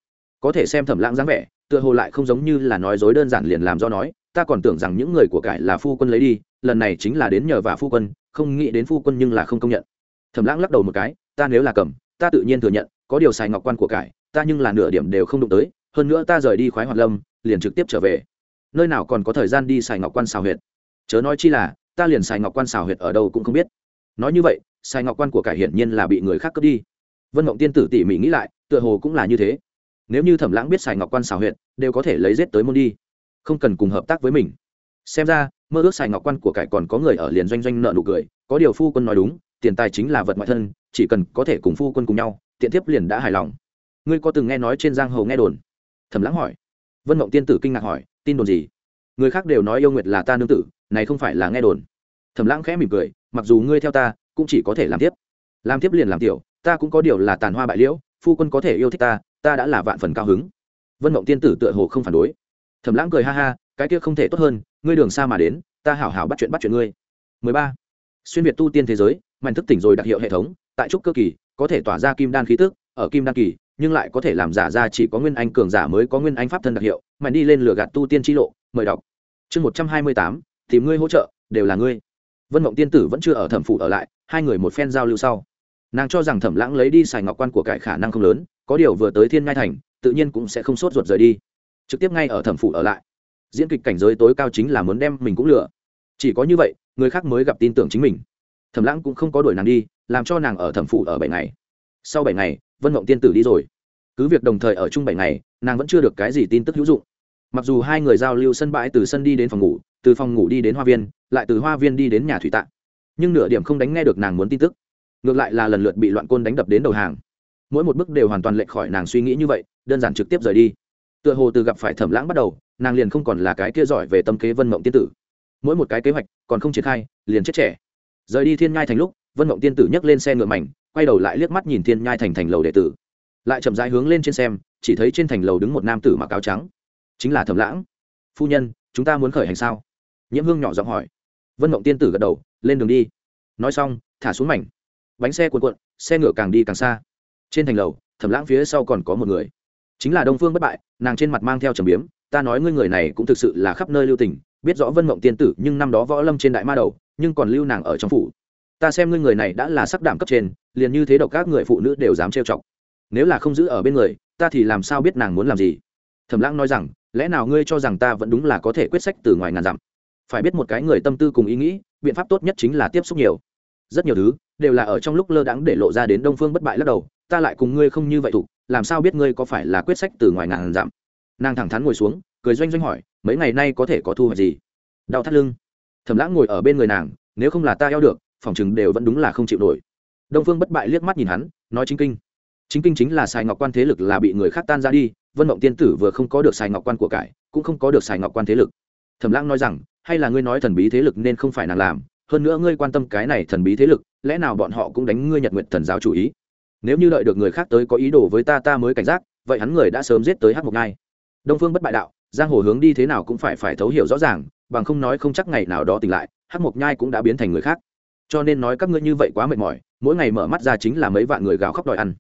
Có thể xem thẩm lãng dáng vẻ, tựa hồ lại không giống như là nói dối đơn giản liền làm do nói, ta còn tưởng rằng những người của cải là phu quân lấy đi, lần này chính là đến nhờ và phu quân, không nghĩ đến phu quân nhưng là không công nhận. Thẩm lãng lắc đầu một cái, ta nếu là cầm, ta tự nhiên thừa nhận, có điều xài ngọc quan của cải, ta nhưng là nửa điểm đều không đụng tới, hơn nữa ta rời đi khoái hoạt lâm liền trực tiếp trở về. Nơi nào còn có thời gian đi xài ngọc quan xào huyệt? Chớ nói chi là, ta liền xài ngọc quan xào huyệt ở đâu cũng không biết. Nói như vậy xài ngọc quan của cải hiển nhiên là bị người khác cướp đi. Vân ngộng tiên tử tỉ mỉ nghĩ lại, tựa hồ cũng là như thế. Nếu như thẩm lãng biết xài ngọc quan xào huyệt, đều có thể lấy rết tới môn đi. Không cần cùng hợp tác với mình. Xem ra, mơ ước xài ngọc quan của cải còn có người ở liền doanh doanh nợ nụ cười, có điều phu quân nói đúng, tiền tài chính là vật ngoại thân, chỉ cần có thể cùng phu quân cùng nhau, tiện tiếp liền đã hài lòng. Ngươi có từng nghe nói trên giang hồ nghe đồn? Thẩm lãng hỏi vân mộng tiên tử kinh ngạc hỏi, tin đồn gì? Người khác đều nói yêu nguyệt là ta nương tử, này không phải là nghe đồn. Thẩm lãng khẽ mỉm cười, mặc dù ngươi theo ta, cũng chỉ có thể làm tiếp. Làm tiếp liền làm tiểu, ta cũng có điều là tàn hoa bại liễu, phu quân có thể yêu thích ta ta đã là vạn phần cao hứng. Vân mộng tiên tử tựa hồ không phản đối. Thẩm lãng cười ha ha, cái kia không thể tốt hơn, ngươi đường xa mà đến, ta hảo hảo bắt chuyện bắt chuyện ngươi. 13. xuyên việt tu tiên thế giới mạnh thức tỉnh rồi đặc hiệu hệ thống, tại trúc cơ kỳ, có thể tỏa ra kim đan khí tức ở kim đan kỳ, nhưng lại có thể làm giả ra chỉ có nguyên anh cường giả mới có nguyên anh pháp thân đặc hiệu, mạnh đi lên lửa gạt tu tiên tri lộ, mời đọc. Chương một trăm hai mươi tám, tìm ngươi hỗ trợ, đều là ngươi. Vân mộng tiên tử vẫn chưa ở thẩm phủ ở lại, hai người một phen giao lưu sau. Nàng cho rằng thẩm lãng lấy đi xài ngọc quan của cải khả năng không lớn, có điều vừa tới thiên ngai thành, tự nhiên cũng sẽ không sốt ruột rời đi. Trực tiếp ngay ở thẩm phủ ở lại. Diễn kịch cảnh giới tối cao chính là muốn đem mình cũng lừa. Chỉ có như vậy, người khác mới gặp tin tưởng chính mình. Thẩm lãng cũng không có đuổi nàng đi, làm cho nàng ở thẩm phủ ở bảy ngày sau bảy ngày, vân mộng tiên tử đi rồi. Cứ việc đồng thời ở chung bảy ngày, nàng vẫn chưa được cái gì tin tức hữu dụng. Mặc dù hai người giao lưu sân bãi từ sân đi đến phòng ngủ, từ phòng ngủ đi đến hoa viên, lại từ hoa viên đi đến nhà thủy tạng. Nhưng nửa điểm không đánh nghe được nàng muốn tin tức. Ngược lại là lần lượt bị loạn côn đánh đập đến đầu hàng. Mỗi một bước đều hoàn toàn lệch khỏi nàng suy nghĩ như vậy, đơn giản trực tiếp rời đi. Tựa hồ từ gặp phải thẩm lãng bắt đầu, nàng liền không còn là cái kia giỏi về tâm kế vân mộng tiên tử. Mỗi một cái kế hoạch còn không triển khai, liền chết trẻ. Rời đi thiên ngai thành lúc, vân mộng tiên tử nhấc lên xe ngựa mảnh quay đầu lại liếc mắt nhìn thiên nhai thành thành lầu đệ tử. Lại chậm rãi hướng lên trên xem, chỉ thấy trên thành lầu đứng một nam tử mặc áo trắng. Chính là thẩm lãng. Phu nhân, chúng ta muốn khởi hành sao? Nhiễm hương nhỏ giọng hỏi. Vân mộng tiên tử gật đầu, lên đường đi. Nói xong, thả xuống mảnh. Bánh xe cuộn cuộn, xe ngựa càng đi càng xa. Trên thành lầu, thẩm lãng phía sau còn có một người. Chính là đông phương bất bại, nàng trên mặt mang theo trầm biếm, ta nói ngươi người này cũng thực sự là khắp nơi lưu tình, biết rõ vân mộng tiên tử nhưng năm đó võ lâm trên đại ma đầu, nhưng còn lưu nàng ở trong phủ ta xem ngươi người này đã là sắc đảm cấp trên, liền như thế độc các người phụ nữ đều dám trêu chọc. Nếu là không giữ ở bên người, ta thì làm sao biết nàng muốn làm gì? Thẩm lãng nói rằng, lẽ nào ngươi cho rằng ta vẫn đúng là có thể quyết sách từ ngoài ngàn dặm? Phải biết một cái người tâm tư cùng ý nghĩ, biện pháp tốt nhất chính là tiếp xúc nhiều. Rất nhiều thứ đều là ở trong lúc lơ đãng để lộ ra đến đông phương bất bại lắc đầu, ta lại cùng ngươi không như vậy thủ, làm sao biết ngươi có phải là quyết sách từ ngoài ngàn dặm? Nàng thẳng thắn ngồi xuống, cười doanh doanh hỏi, mấy ngày nay có thể có thu hoạch gì? Đau thắt lưng. Thẩm lãng ngồi ở bên người nàng, nếu không là ta eo được phòng chừng đều vẫn đúng là không chịu nổi. Đông phương bất bại liếc mắt nhìn hắn, nói chính kinh. Chính kinh chính là sài ngọc quan thế lực là bị người khác tan ra đi, vân mộng tiên tử vừa không có được sài ngọc quan của cải, cũng không có được sài ngọc quan thế lực. Thẩm lãng nói rằng, hay là ngươi nói thần bí thế lực nên không phải nàng làm, hơn nữa ngươi quan tâm cái này thần bí thế lực, lẽ nào bọn họ cũng đánh ngươi nhật nguyện thần giáo chủ ý? Nếu như đợi được người khác tới có ý đồ với ta ta mới cảnh giác, vậy hắn người đã sớm giết tới hát Mộc ngai đông phương bất bại đạo, giang hồ hướng đi thế nào cũng phải phải thấu hiểu rõ ràng, bằng không nói không chắc ngày nào đó tỉnh lại hát mộc nhai cũng đã biến thành người khác cho nên nói các ngươi như vậy quá mệt mỏi, mỗi ngày mở mắt ra chính là mấy vạn người gào khóc đòi ăn.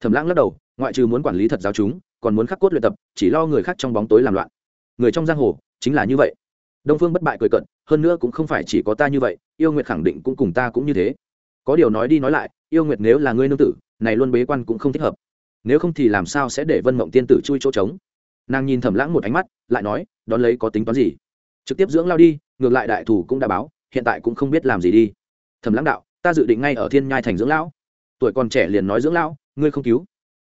Thầm lãng lắc đầu, ngoại trừ muốn quản lý thật giáo chúng, còn muốn khắc cốt luyện tập, chỉ lo người khác trong bóng tối làm loạn. Người trong giang hồ, chính là như vậy. Đông phương bất bại cười cận hơn nữa cũng không phải chỉ có ta như vậy, yêu nguyệt khẳng định cũng cùng ta cũng như thế. Có điều nói đi nói lại, yêu nguyệt nếu là ngươi nương tử, này luôn bế quan cũng không thích hợp. Nếu không thì làm sao sẽ để vân mộng tiên tử chui chỗ trống? Nàng nhìn thẩm lãng một ánh mắt, lại nói, đón lấy có tính toán gì? Trực tiếp dưỡng lao đi, ngược lại đại thủ cũng đã báo, hiện tại cũng không biết làm gì đi thầm lãng đạo, ta dự định ngay ở thiên nhai thành dưỡng lão. Tuổi còn trẻ liền nói dưỡng lão, ngươi không cứu.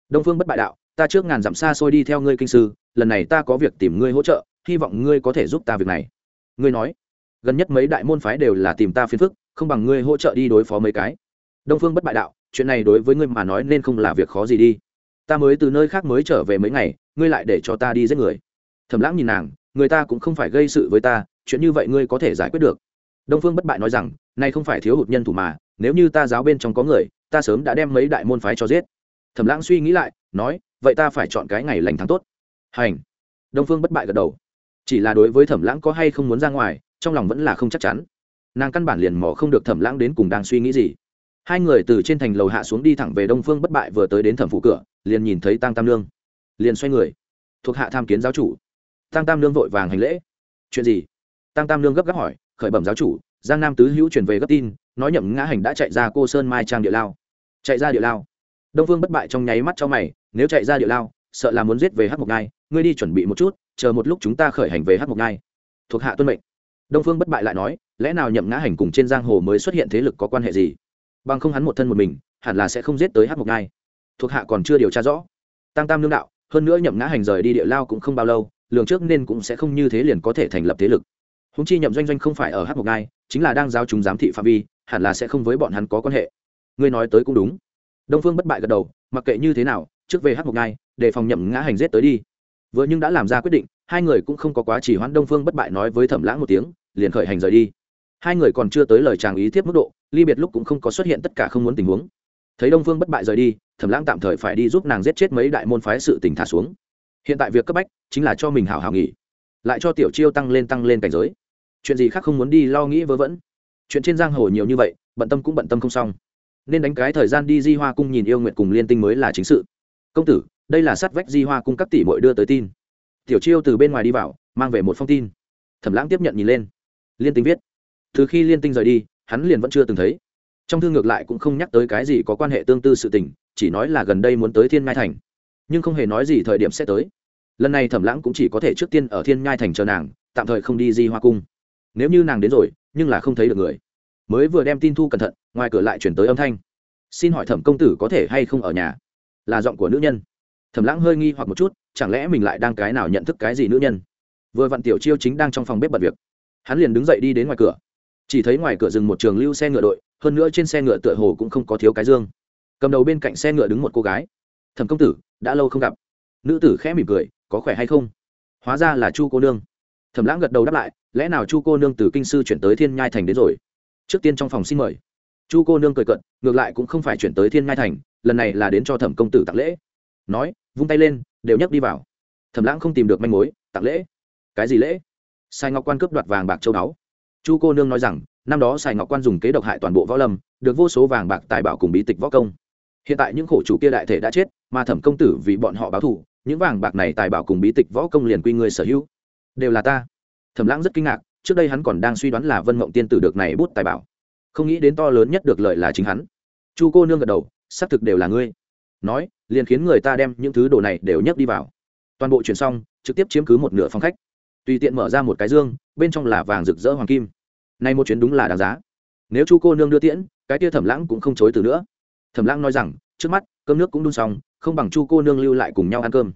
Đông phương bất bại đạo, ta trước ngàn dặm xa xôi đi theo ngươi kinh sư, lần này ta có việc tìm ngươi hỗ trợ, hy vọng ngươi có thể giúp ta việc này. Ngươi nói, gần nhất mấy đại môn phái đều là tìm ta phiền phức, không bằng ngươi hỗ trợ đi đối phó mấy cái. Đông phương bất bại đạo, chuyện này đối với ngươi mà nói nên không là việc khó gì đi. Ta mới từ nơi khác mới trở về mấy ngày, ngươi lại để cho ta đi giết người. Thầm lãng nhìn nàng, người ta cũng không phải gây sự với ta, chuyện như vậy ngươi có thể giải quyết được. Đông phương bất bại nói rằng nay không phải thiếu hụt nhân thủ mà, nếu như ta giáo bên trong có người, ta sớm đã đem mấy đại môn phái cho giết. Thẩm lãng suy nghĩ lại, nói, vậy ta phải chọn cái ngày lành tháng tốt. Hành. Đông phương bất bại gật đầu. Chỉ là đối với thẩm lãng có hay không muốn ra ngoài, trong lòng vẫn là không chắc chắn. Nàng căn bản liền mò không được thẩm lãng đến cùng đang suy nghĩ gì. Hai người từ trên thành lầu hạ xuống đi thẳng về đông phương bất bại vừa tới đến thẩm phủ cửa, liền nhìn thấy tăng tam lương liền xoay người. Thuộc hạ tham kiến giáo chủ. Tăng tam lương vội vàng hành lễ. Chuyện gì? Tăng tam lương gấp gáp hỏi, khởi bẩm giáo chủ giang nam tứ hữu chuyển về gấp tin, nói nhậm ngã hành đã chạy ra cô sơn mai trang địa lao. Chạy ra địa lao. Đông phương bất bại trong nháy mắt cho mày, nếu chạy ra địa lao, sợ là muốn giết về hát một ngai ngươi đi chuẩn bị một chút, chờ một lúc chúng ta khởi hành về hát một ngai thuộc hạ tuân mệnh. Đông phương bất bại lại nói, lẽ nào nhậm ngã hành cùng trên giang hồ mới xuất hiện thế lực có quan hệ gì? Bằng không hắn một thân một mình, hẳn là sẽ không giết tới hát một ngai thuộc hạ còn chưa điều tra rõ. Tăng tam lương đạo, hơn nữa nhậm ngã hành rời đi địa lao cũng không bao lâu, lường trước nên cũng sẽ không như thế liền có thể thành lập thế lực húng chi nhậm doanh doanh không phải ở hát một ngai, chính là đang giao chúng giám thị phạm vi, hẳn là sẽ không với bọn hắn có quan hệ. Ngươi nói tới cũng đúng. Đông phương bất bại gật đầu, mặc kệ như thế nào, trước về hát một ngai, để phòng nhậm ngã hành giết tới đi. Vừa nhưng đã làm ra quyết định, hai người cũng không có quá chỉ hoãn đông phương bất bại nói với thẩm lãng một tiếng, liền khởi hành rời đi. Hai người còn chưa tới lời chàng ý thiếp mức độ, ly biệt lúc cũng không có xuất hiện tất cả không muốn tình huống. Thấy đông phương bất bại rời đi, thẩm lãng tạm thời phải đi giúp nàng giết chết mấy đại môn phái sự tình thả xuống. Hiện tại việc cấp bách chính là cho mình hảo hảo nghỉ, lại cho tiểu chiêu tăng lên tăng lên cảnh giới chuyện gì khác không muốn đi lo nghĩ vớ vẩn. Chuyện trên giang hồ nhiều như vậy, bận tâm cũng bận tâm không xong. Nên đánh cái thời gian đi di hoa cung nhìn yêu nguyện cùng liên tinh mới là chính sự. Công tử, đây là sát vách di hoa cung các tỷ mội đưa tới tin. Tiểu chiêu từ bên ngoài đi vào, mang về một phong tin. Thẩm lãng tiếp nhận nhìn lên. Liên tinh viết. Từ khi liên tinh rời đi, hắn liền vẫn chưa từng thấy. Trong thư ngược lại cũng không nhắc tới cái gì có quan hệ tương tư sự tình, chỉ nói là gần đây muốn tới thiên ngai thành. Nhưng không hề nói gì thời điểm sẽ tới. Lần này thẩm lãng cũng chỉ có thể trước tiên ở thiên ngai thành chờ nàng, tạm thời không đi di hoa cung nếu như nàng đến rồi, nhưng là không thấy được người. Mới vừa đem tin thu cẩn thận, ngoài cửa lại chuyển tới âm thanh. Xin hỏi thẩm công tử có thể hay không ở nhà? Là giọng của nữ nhân. Thẩm lãng hơi nghi hoặc một chút, chẳng lẽ mình lại đang cái nào nhận thức cái gì nữ nhân? Vừa vặn tiểu chiêu chính đang trong phòng bếp bật việc. Hắn liền đứng dậy đi đến ngoài cửa. Chỉ thấy ngoài cửa dừng một trường lưu xe ngựa đội, hơn nữa trên xe ngựa tựa hồ cũng không có thiếu cái dương. Cầm đầu bên cạnh xe ngựa đứng một cô gái. Thẩm công tử, đã lâu không gặp. Nữ tử khẽ mỉm cười, có khỏe hay không? Hóa ra là chu cô nương. Thẩm lãng gật đầu đáp lại lẽ nào chu cô nương từ kinh sư chuyển tới thiên nhai thành đến rồi? Trước tiên trong phòng xin mời. Chu cô nương cười cận ngược lại cũng không phải chuyển tới thiên nhai thành, lần này là đến cho thẩm công tử tặng lễ. Nói, vung tay lên, đều nhấc đi vào. Thẩm lãng không tìm được manh mối, tặng lễ. Cái gì lễ? Sai ngọc quan cướp đoạt vàng bạc châu báu. Chu cô nương nói rằng, năm đó sai ngọc quan dùng kế độc hại toàn bộ võ lâm, được vô số vàng bạc tài bảo cùng bí tịch võ công. Hiện tại những khổ chủ kia đại thể đã chết, mà thẩm công tử vì bọn họ báo thù, những vàng bạc này tài bảo cùng bí tịch võ công liền quy người sở hữu. Đều là ta thẩm lãng rất kinh ngạc, trước đây hắn còn đang suy đoán là vân mộng tiên tử được này bút tài bảo. Không nghĩ đến to lớn nhất được lợi là chính hắn. Chu cô nương gật đầu, xác thực đều là ngươi. Nói, liền khiến người ta đem những thứ đồ này đều nhấc đi vào. Toàn bộ chuyển xong, trực tiếp chiếm cứ một nửa phòng khách. Tùy tiện mở ra một cái dương, bên trong là vàng rực rỡ hoàng kim. Nay một chuyến đúng là đáng giá. Nếu chu cô nương đưa tiễn, cái tia thẩm lãng cũng không chối từ nữa. Thẩm lãng nói rằng, trước mắt, cơm nước cũng đun xong, không bằng chu cô nương lưu lại cùng nhau ăn cơm.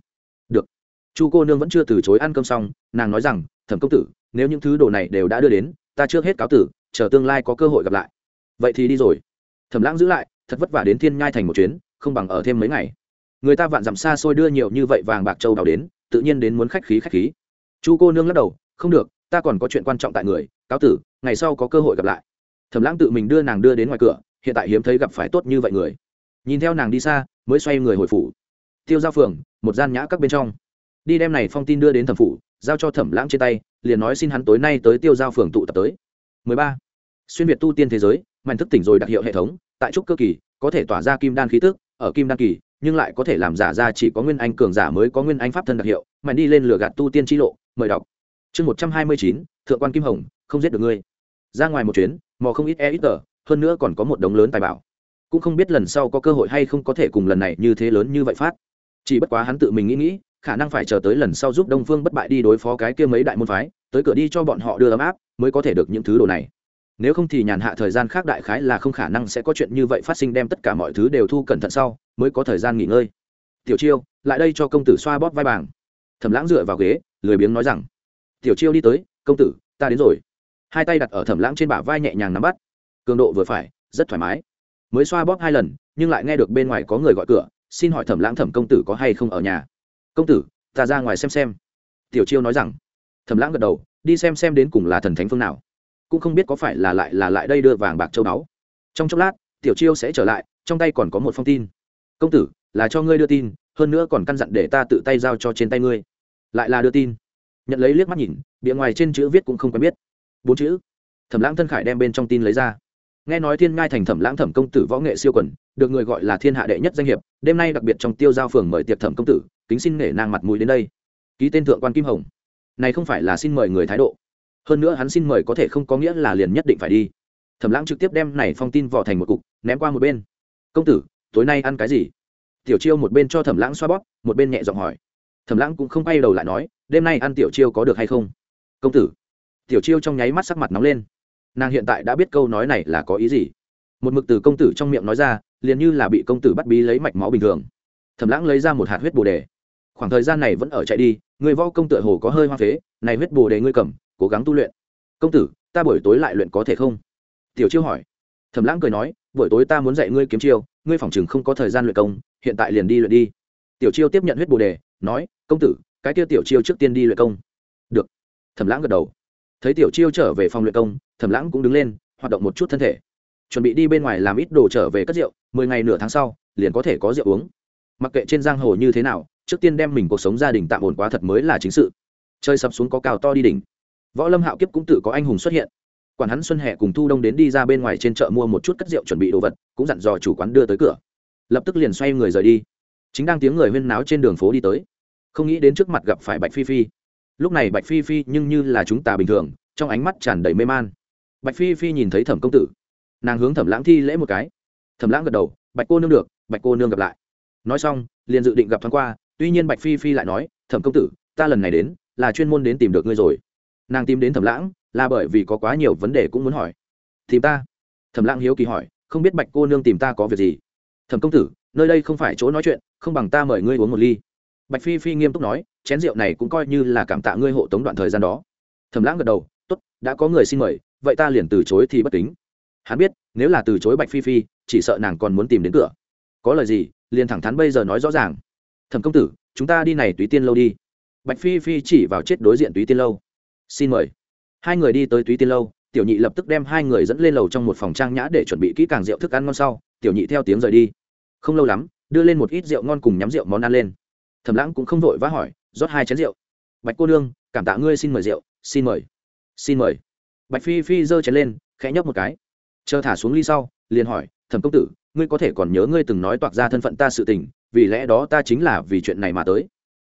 Được. Chu cô nương vẫn chưa từ chối ăn cơm xong, nàng nói rằng thẩm công tử, nếu những thứ đồ này đều đã đưa đến, ta trước hết cáo tử, chờ tương lai có cơ hội gặp lại. Vậy thì đi rồi. Thẩm lãng giữ lại, thật vất vả đến thiên nhai thành một chuyến, không bằng ở thêm mấy ngày. Người ta vạn dặm xa xôi đưa nhiều như vậy vàng bạc châu đào đến, tự nhiên đến muốn khách khí khách khí. Chu cô nương lắc đầu, không được, ta còn có chuyện quan trọng tại người, cáo tử, ngày sau có cơ hội gặp lại. Thẩm lãng tự mình đưa nàng đưa đến ngoài cửa, hiện tại hiếm thấy gặp phải tốt như vậy người. Nhìn theo nàng đi xa, mới xoay người hồi phủ. Tiêu giao phường, một gian nhã các bên trong đi đem này phong tin đưa đến thẩm phủ, giao cho thẩm lãng trên tay, liền nói xin hắn tối nay tới tiêu giao phường tụ tập tới. 13. xuyên việt tu tiên thế giới mạnh thức tỉnh rồi đặc hiệu hệ thống, tại trúc cơ kỳ, có thể tỏa ra kim đan khí tức, ở kim đan kỳ, nhưng lại có thể làm giả ra chỉ có nguyên anh cường giả mới có nguyên anh pháp thân đặc hiệu mạnh đi lên lửa gạt tu tiên chi lộ, mời đọc. Chương một trăm hai mươi chín, thượng quan kim hồng, không giết được ngươi. Ra ngoài một chuyến, mò không ít e ít tờ, hơn nữa còn có một đống lớn tài bảo. Cũng không biết lần sau có cơ hội hay không có thể cùng lần này như thế lớn như vậy phát. Chỉ bất quá hắn tự mình nghĩ nghĩ khả năng phải chờ tới lần sau giúp đông phương bất bại đi đối phó cái kia mấy đại môn phái, tới cửa đi cho bọn họ đưa ấm áp, mới có thể được những thứ đồ này. Nếu không thì nhàn hạ thời gian khác đại khái là không khả năng sẽ có chuyện như vậy phát sinh đem tất cả mọi thứ đều thu cẩn thận sau, mới có thời gian nghỉ ngơi. Tiểu chiêu, lại đây cho công tử xoa bóp vai bàng. Thẩm lãng dựa vào ghế, lười biếng nói rằng, tiểu chiêu đi tới, công tử, ta đến rồi. Hai tay đặt ở thẩm lãng trên bả vai nhẹ nhàng nắm bắt. Cường độ vừa phải, rất thoải mái. Mới xoa bóp hai lần, nhưng lại nghe được bên ngoài có người gọi cửa, xin hỏi thẩm lãng thẩm công tử có hay không ở nhà? Công tử, ta ra ngoài xem xem. Tiểu chiêu nói rằng. Thầm lãng gật đầu, đi xem xem đến cùng là thần thánh phương nào. Cũng không biết có phải là lại là lại đây đưa vàng bạc châu báu. Trong chốc lát, tiểu chiêu sẽ trở lại, trong tay còn có một phong tin. Công tử, là cho ngươi đưa tin, hơn nữa còn căn dặn để ta tự tay giao cho trên tay ngươi. Lại là đưa tin. Nhận lấy liếc mắt nhìn, bìa ngoài trên chữ viết cũng không quen biết. Bốn chữ. Thẩm lãng thân khải đem bên trong tin lấy ra. Nghe nói thiên ngai thành thẩm lãng thẩm công tử võ nghệ siêu quần, được người gọi là thiên hạ đệ nhất danh hiệp, đêm nay đặc biệt trong tiêu giao phường mời tiệc thẩm công tử kính xin nể nang mặt mũi đến đây. Ký tên thượng quan kim hồng. Này không phải là xin mời người thái độ. Hơn nữa hắn xin mời có thể không có nghĩa là liền nhất định phải đi. Thẩm lãng trực tiếp đem này phong tin vỏ thành một cục, ném qua một bên. Công tử, tối nay ăn cái gì? Tiểu chiêu một bên cho thẩm lãng xoa bóp, một bên nhẹ giọng hỏi. Thẩm lãng cũng không quay đầu lại nói, đêm nay ăn tiểu chiêu có được hay không? Công tử. Tiểu chiêu trong nháy mắt sắc mặt nóng lên. Nàng hiện tại đã biết câu nói này là có ý gì. Một mực từ công tử trong miệng nói ra, liền như là bị công tử bắt bí lấy mạch máu bình thường. Thẩm lãng lấy ra một hạt huyết bồ đề khoảng thời gian này vẫn ở chạy đi, người võ công tựa hồ có hơi hoa phế, này huyết bồ đề ngươi cầm, cố gắng tu luyện. Công tử, ta buổi tối lại luyện có thể không? Tiểu chiêu hỏi. Thẩm lãng cười nói, buổi tối ta muốn dạy ngươi kiếm chiêu, ngươi phòng chừng không có thời gian luyện công, hiện tại liền đi luyện đi. Tiểu chiêu tiếp nhận huyết bồ đề, nói, công tử, cái kia tiểu chiêu trước tiên đi luyện công. Được. Thẩm lãng gật đầu. Thấy tiểu chiêu trở về phòng luyện công, thẩm lãng cũng đứng lên, hoạt động một chút thân thể. Chuẩn bị đi bên ngoài làm ít đồ trở về cất rượu, mười ngày nửa tháng sau, liền có thể có rượu uống. Mặc kệ trên giang hồ như thế nào trước tiên đem mình cuộc sống gia đình tạm ổn quá thật mới là chính sự. Chơi sập xuống có cào to đi đỉnh. Võ lâm hạo kiếp cũng tự có anh hùng xuất hiện. Quản hắn xuân hè cùng thu đông đến đi ra bên ngoài trên chợ mua một chút cất rượu chuẩn bị đồ vật, cũng dặn dò chủ quán đưa tới cửa. Lập tức liền xoay người rời đi. Chính đang tiếng người huyên náo trên đường phố đi tới. Không nghĩ đến trước mặt gặp phải bạch phi phi. Lúc này bạch phi phi nhưng như là chúng ta bình thường, trong ánh mắt tràn đầy mê man. Bạch phi phi nhìn thấy thẩm công tử. Nàng hướng thẩm lãng thi lễ một cái. Thẩm lãng gật đầu, bạch cô nương được, bạch cô nương gặp lại. Nói xong, liền dự định gặp thoáng qua tuy nhiên bạch phi phi lại nói, thẩm công tử, ta lần này đến là chuyên môn đến tìm được ngươi rồi. Nàng tìm đến thẩm lãng là bởi vì có quá nhiều vấn đề cũng muốn hỏi. Tìm ta? Thẩm lãng hiếu kỳ hỏi, không biết bạch cô nương tìm ta có việc gì? Thẩm công tử, nơi đây không phải chỗ nói chuyện, không bằng ta mời ngươi uống một ly. Bạch phi phi nghiêm túc nói, chén rượu này cũng coi như là cảm tạ ngươi hộ tống đoạn thời gian đó. Thẩm lãng gật đầu, tốt, đã có người xin mời, vậy ta liền từ chối thì bất kính. Hắn biết, nếu là từ chối bạch phi phi, chỉ sợ nàng còn muốn tìm đến cửa. Có lời gì, liền thẳng thắn bây giờ nói rõ ràng thẩm công tử, chúng ta đi này túy tiên lâu đi. Bạch phi phi chỉ vào chết đối diện túy tiên lâu. Xin mời. Hai người đi tới túy tiên lâu, tiểu nhị lập tức đem hai người dẫn lên lầu trong một phòng trang nhã để chuẩn bị kỹ càng rượu thức ăn ngon sau, tiểu nhị theo tiếng rời đi. Không lâu lắm, đưa lên một ít rượu ngon cùng nhắm rượu món ăn lên. Thẩm lãng cũng không vội vã hỏi, rót hai chén rượu. Bạch cô nương, cảm tạ ngươi xin mời rượu, xin mời. Xin mời. Bạch phi phi giơ chén lên, khẽ nhấp một cái. Chờ thả xuống ly sau, liền hỏi, thẩm công tử, ngươi có thể còn nhớ ngươi từng nói toạc ra thân phận ta sự tình vì lẽ đó ta chính là vì chuyện này mà tới.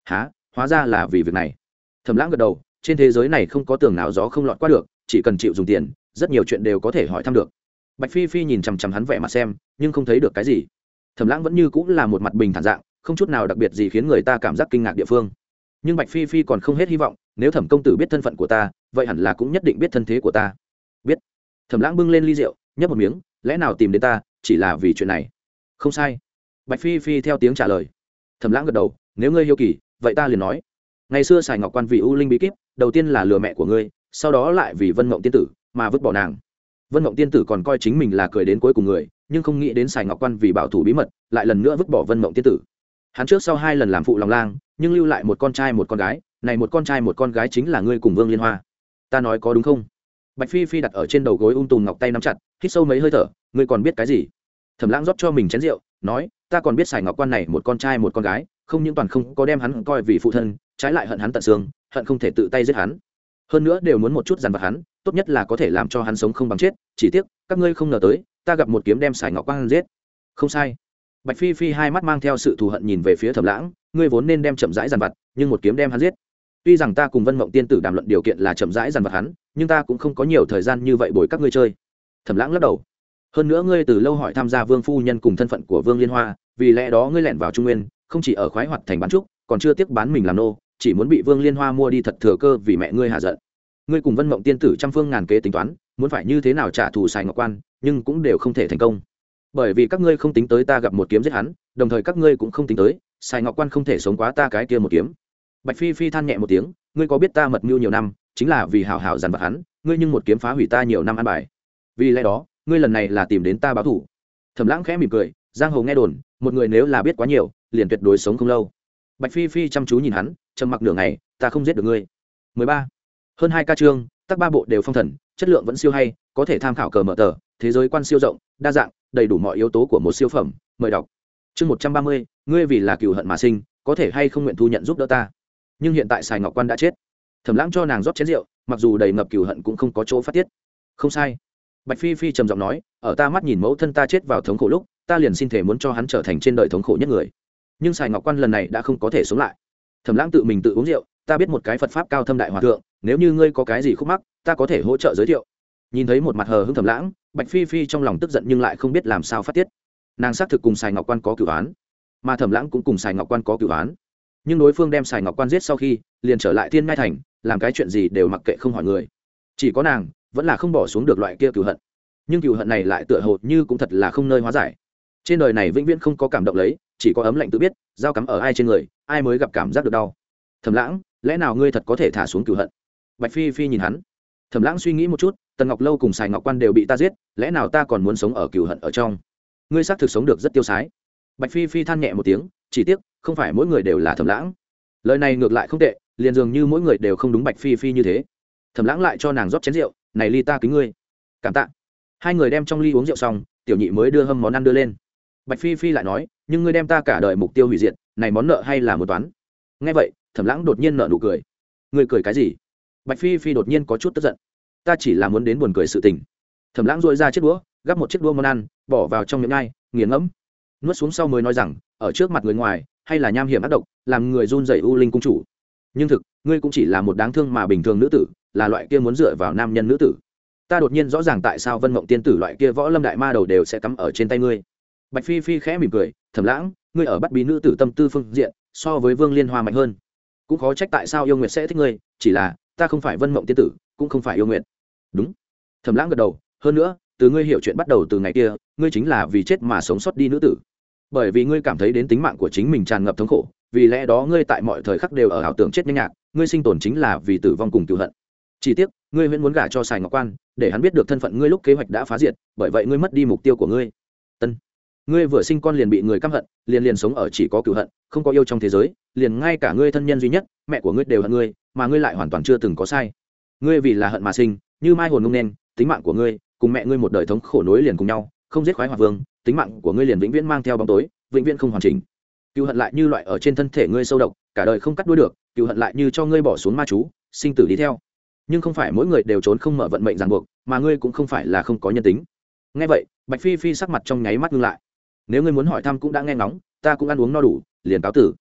Há hóa ra là vì việc này. Thẩm lãng gật đầu, trên thế giới này không có tường nào gió không lọt qua được, chỉ cần chịu dùng tiền, rất nhiều chuyện đều có thể hỏi thăm được. Bạch phi phi nhìn chằm chằm hắn vẻ mặt xem, nhưng không thấy được cái gì. Thẩm lãng vẫn như cũng là một mặt bình thản dạng, không chút nào đặc biệt gì khiến người ta cảm giác kinh ngạc địa phương. Nhưng bạch phi phi còn không hết hy vọng, nếu thẩm công tử biết thân phận của ta, vậy hẳn là cũng nhất định biết thân thế của ta. Biết. Thẩm lãng bưng lên ly rượu, nhấp một miếng, lẽ nào tìm đến ta, chỉ là vì chuyện này? Không sai bạch phi phi theo tiếng trả lời. Thẩm lãng gật đầu, nếu ngươi hiếu kỳ, vậy ta liền nói. Ngày xưa sài ngọc quan vì u linh bí kíp, đầu tiên là lừa mẹ của ngươi, sau đó lại vì vân mộng tiên tử mà vứt bỏ nàng. Vân mộng tiên tử còn coi chính mình là cười đến cuối cùng người, nhưng không nghĩ đến sài ngọc quan vì bảo thủ bí mật, lại lần nữa vứt bỏ vân mộng tiên tử. Hắn trước sau hai lần làm phụ lòng lang, nhưng lưu lại một con trai một con gái, này một con trai một con gái chính là ngươi cùng vương liên hoa. Ta nói có đúng không? Bạch phi phi đặt ở trên đầu gối ung tùm ngọc tay nắm chặt, hít sâu mấy hơi thở, ngươi còn biết cái gì? Thẩm lãng rót cho mình chén rượu nói, ta còn biết sài ngọc quan này một con trai một con gái, không những toàn không có đem hắn coi vì phụ thân, trái lại hận hắn tận xương, hận không thể tự tay giết hắn. Hơn nữa đều muốn một chút dằn vặt hắn, tốt nhất là có thể làm cho hắn sống không bằng chết, chỉ tiếc, các ngươi không ngờ tới, ta gặp một kiếm đem sài ngọc quan giết. Không sai. Bạch phi phi hai mắt mang theo sự thù hận nhìn về phía thẩm lãng, ngươi vốn nên đem chậm rãi dằn vặt, nhưng một kiếm đem hắn giết. Tuy rằng ta cùng vân mộng tiên tử đàm luận điều kiện là chậm rãi dằn vặt hắn, nhưng ta cũng không có nhiều thời gian như vậy bồi các ngươi chơi. Thẩm lãng lắc đầu hơn nữa ngươi từ lâu hỏi tham gia vương phu nhân cùng thân phận của vương liên hoa, vì lẽ đó ngươi lẻn vào trung nguyên, không chỉ ở khoái hoạt thành bán trúc, còn chưa tiếc bán mình làm nô, chỉ muốn bị vương liên hoa mua đi thật thừa cơ vì mẹ ngươi hạ giận. Ngươi cùng vân mộng tiên tử trăm phương ngàn kế tính toán, muốn phải như thế nào trả thù xài ngọc quan, nhưng cũng đều không thể thành công. Bởi vì các ngươi không tính tới ta gặp một kiếm giết hắn, đồng thời các ngươi cũng không tính tới xài ngọc quan không thể sống quá ta cái kia một kiếm. Bạch phi phi than nhẹ một tiếng, ngươi có biết ta mật mưu nhiều năm, chính là vì hào hào dằn vặt hắn, ngươi nhưng một kiếm phá hủy ta nhiều năm ăn bài. Vì lẽ đó ngươi lần này là tìm đến ta báo thủ. Thẩm lãng khẽ mỉm cười, giang hồ nghe đồn, một người nếu là biết quá nhiều, liền tuyệt đối sống không lâu. Bạch phi phi chăm chú nhìn hắn, trầm mặc nửa ngày, ta không giết được ngươi. 13. hơn hai ca chương các ba bộ đều phong thần, chất lượng vẫn siêu hay, có thể tham khảo cờ mở tờ, thế giới quan siêu rộng, đa dạng, đầy đủ mọi yếu tố của một siêu phẩm, mời đọc. Chương một trăm ba mươi, ngươi vì là cựu hận mà sinh, có thể hay không nguyện thu nhận giúp đỡ ta? Nhưng hiện tại sài ngọc quan đã chết. Thẩm lãng cho nàng rót chén rượu, mặc dù đầy ngập cựu hận cũng không có chỗ phát tiết. Không sai bạch phi phi trầm giọng nói, ở ta mắt nhìn mẫu thân ta chết vào thống khổ lúc, ta liền xin thể muốn cho hắn trở thành trên đời thống khổ nhất người. Nhưng sài ngọc quan lần này đã không có thể sống lại. Thẩm lãng tự mình tự uống rượu, ta biết một cái phật pháp cao thâm đại hòa thượng, nếu như ngươi có cái gì khúc mắc, ta có thể hỗ trợ giới thiệu. Nhìn thấy một mặt hờ hững thẩm lãng, bạch phi phi trong lòng tức giận nhưng lại không biết làm sao phát tiết. Nàng xác thực cùng sài ngọc quan có cửu án, mà thẩm lãng cũng cùng sài ngọc quan có cửu án. Nhưng đối phương đem sài ngọc quan giết sau khi, liền trở lại thiên ngai thành, làm cái chuyện gì đều mặc kệ không hỏi người. Chỉ có nàng vẫn là không bỏ xuống được loại kia cửu hận. Nhưng cửu hận này lại tựa hồ như cũng thật là không nơi hóa giải. Trên đời này vĩnh viễn không có cảm động lấy, chỉ có ấm lạnh tự biết dao cắm ở ai trên người, ai mới gặp cảm giác được đau. Thầm lãng, lẽ nào ngươi thật có thể thả xuống cửu hận? Bạch phi phi nhìn hắn. Thầm lãng suy nghĩ một chút, tần ngọc lâu cùng sài ngọc quan đều bị ta giết, lẽ nào ta còn muốn sống ở cửu hận ở trong? Ngươi xác thực sống được rất tiêu sái. Bạch phi phi than nhẹ một tiếng, chỉ tiếc, không phải mỗi người đều là thầm lãng. Lời này ngược lại không tệ, liền dường như mỗi người đều không đúng bạch phi phi như thế. Thầm lãng lại cho nàng rót chén rượu này ly ta kính ngươi. Cảm tạ. Hai người đem trong ly uống rượu xong, tiểu nhị mới đưa hâm món ăn đưa lên. Bạch phi phi lại nói, nhưng ngươi đem ta cả đời mục tiêu hủy diệt, này món nợ hay là một toán? Nghe vậy, thẩm lãng đột nhiên nợ nụ cười. Ngươi cười cái gì? Bạch phi phi đột nhiên có chút tức giận. Ta chỉ là muốn đến buồn cười sự tình. Thẩm lãng dội ra chiếc đũa, gắp một chiếc đũa món ăn, bỏ vào trong miệng ngay, nghiền ngẫm. Nuốt xuống sau mới nói rằng, ở trước mặt người ngoài, hay là nham hiểm ác độc, làm người run rẩy u linh cung chủ nhưng thực, ngươi cũng chỉ là một đáng thương mà bình thường nữ tử, là loại kia muốn dựa vào nam nhân nữ tử. Ta đột nhiên rõ ràng tại sao vân mộng tiên tử loại kia võ lâm đại ma đầu đều sẽ cắm ở trên tay ngươi. Bạch phi phi khẽ mỉm cười thầm lãng, ngươi ở bắt bí nữ tử tâm tư phương diện, so với vương liên hoa mạnh hơn. Cũng khó trách tại sao yêu nguyệt sẽ thích ngươi, chỉ là, ta không phải vân mộng tiên tử, cũng không phải yêu nguyệt. Đúng. Thầm lãng gật đầu, hơn nữa, từ ngươi hiểu chuyện bắt đầu từ ngày kia, ngươi chính là vì chết mà sống sót đi nữ tử. Bởi vì ngươi cảm thấy đến tính mạng của chính mình tràn ngập thống khổ vì lẽ đó ngươi tại mọi thời khắc đều ở ảo tưởng chết nhanh nhạc, ngươi sinh tồn chính là vì tử vong cùng cựu hận. Chỉ tiếc, ngươi vẫn muốn gả cho sài ngọc quan, để hắn biết được thân phận ngươi lúc kế hoạch đã phá diệt, bởi vậy ngươi mất đi mục tiêu của ngươi. Tân ngươi vừa sinh con liền bị người căm hận, liền liền sống ở chỉ có cựu hận, không có yêu trong thế giới, liền ngay cả ngươi thân nhân duy nhất, mẹ của ngươi đều hận ngươi, mà ngươi lại hoàn toàn chưa từng có sai. Ngươi vì là hận mà sinh, như mai hồn ngông nên tính mạng của ngươi, cùng mẹ ngươi một đời thống khổ nối liền cùng nhau, không giết khoái hòa vương, tính mạng của ngươi liền vĩnh viễn mang theo bóng tối, vĩnh viễn không hoàn chỉnh cựu hận lại như loại ở trên thân thể ngươi sâu độc, cả đời không cắt đuôi được cựu hận lại như cho ngươi bỏ xuống ma chú, sinh tử đi theo. Nhưng không phải mỗi người đều trốn không mở vận mệnh ràng buộc, mà ngươi cũng không phải là không có nhân tính. Ngay vậy, bạch phi phi sắc mặt trong nháy mắt ngưng lại. Nếu ngươi muốn hỏi thăm cũng đã nghe ngóng, ta cũng ăn uống no đủ, liền cáo tử.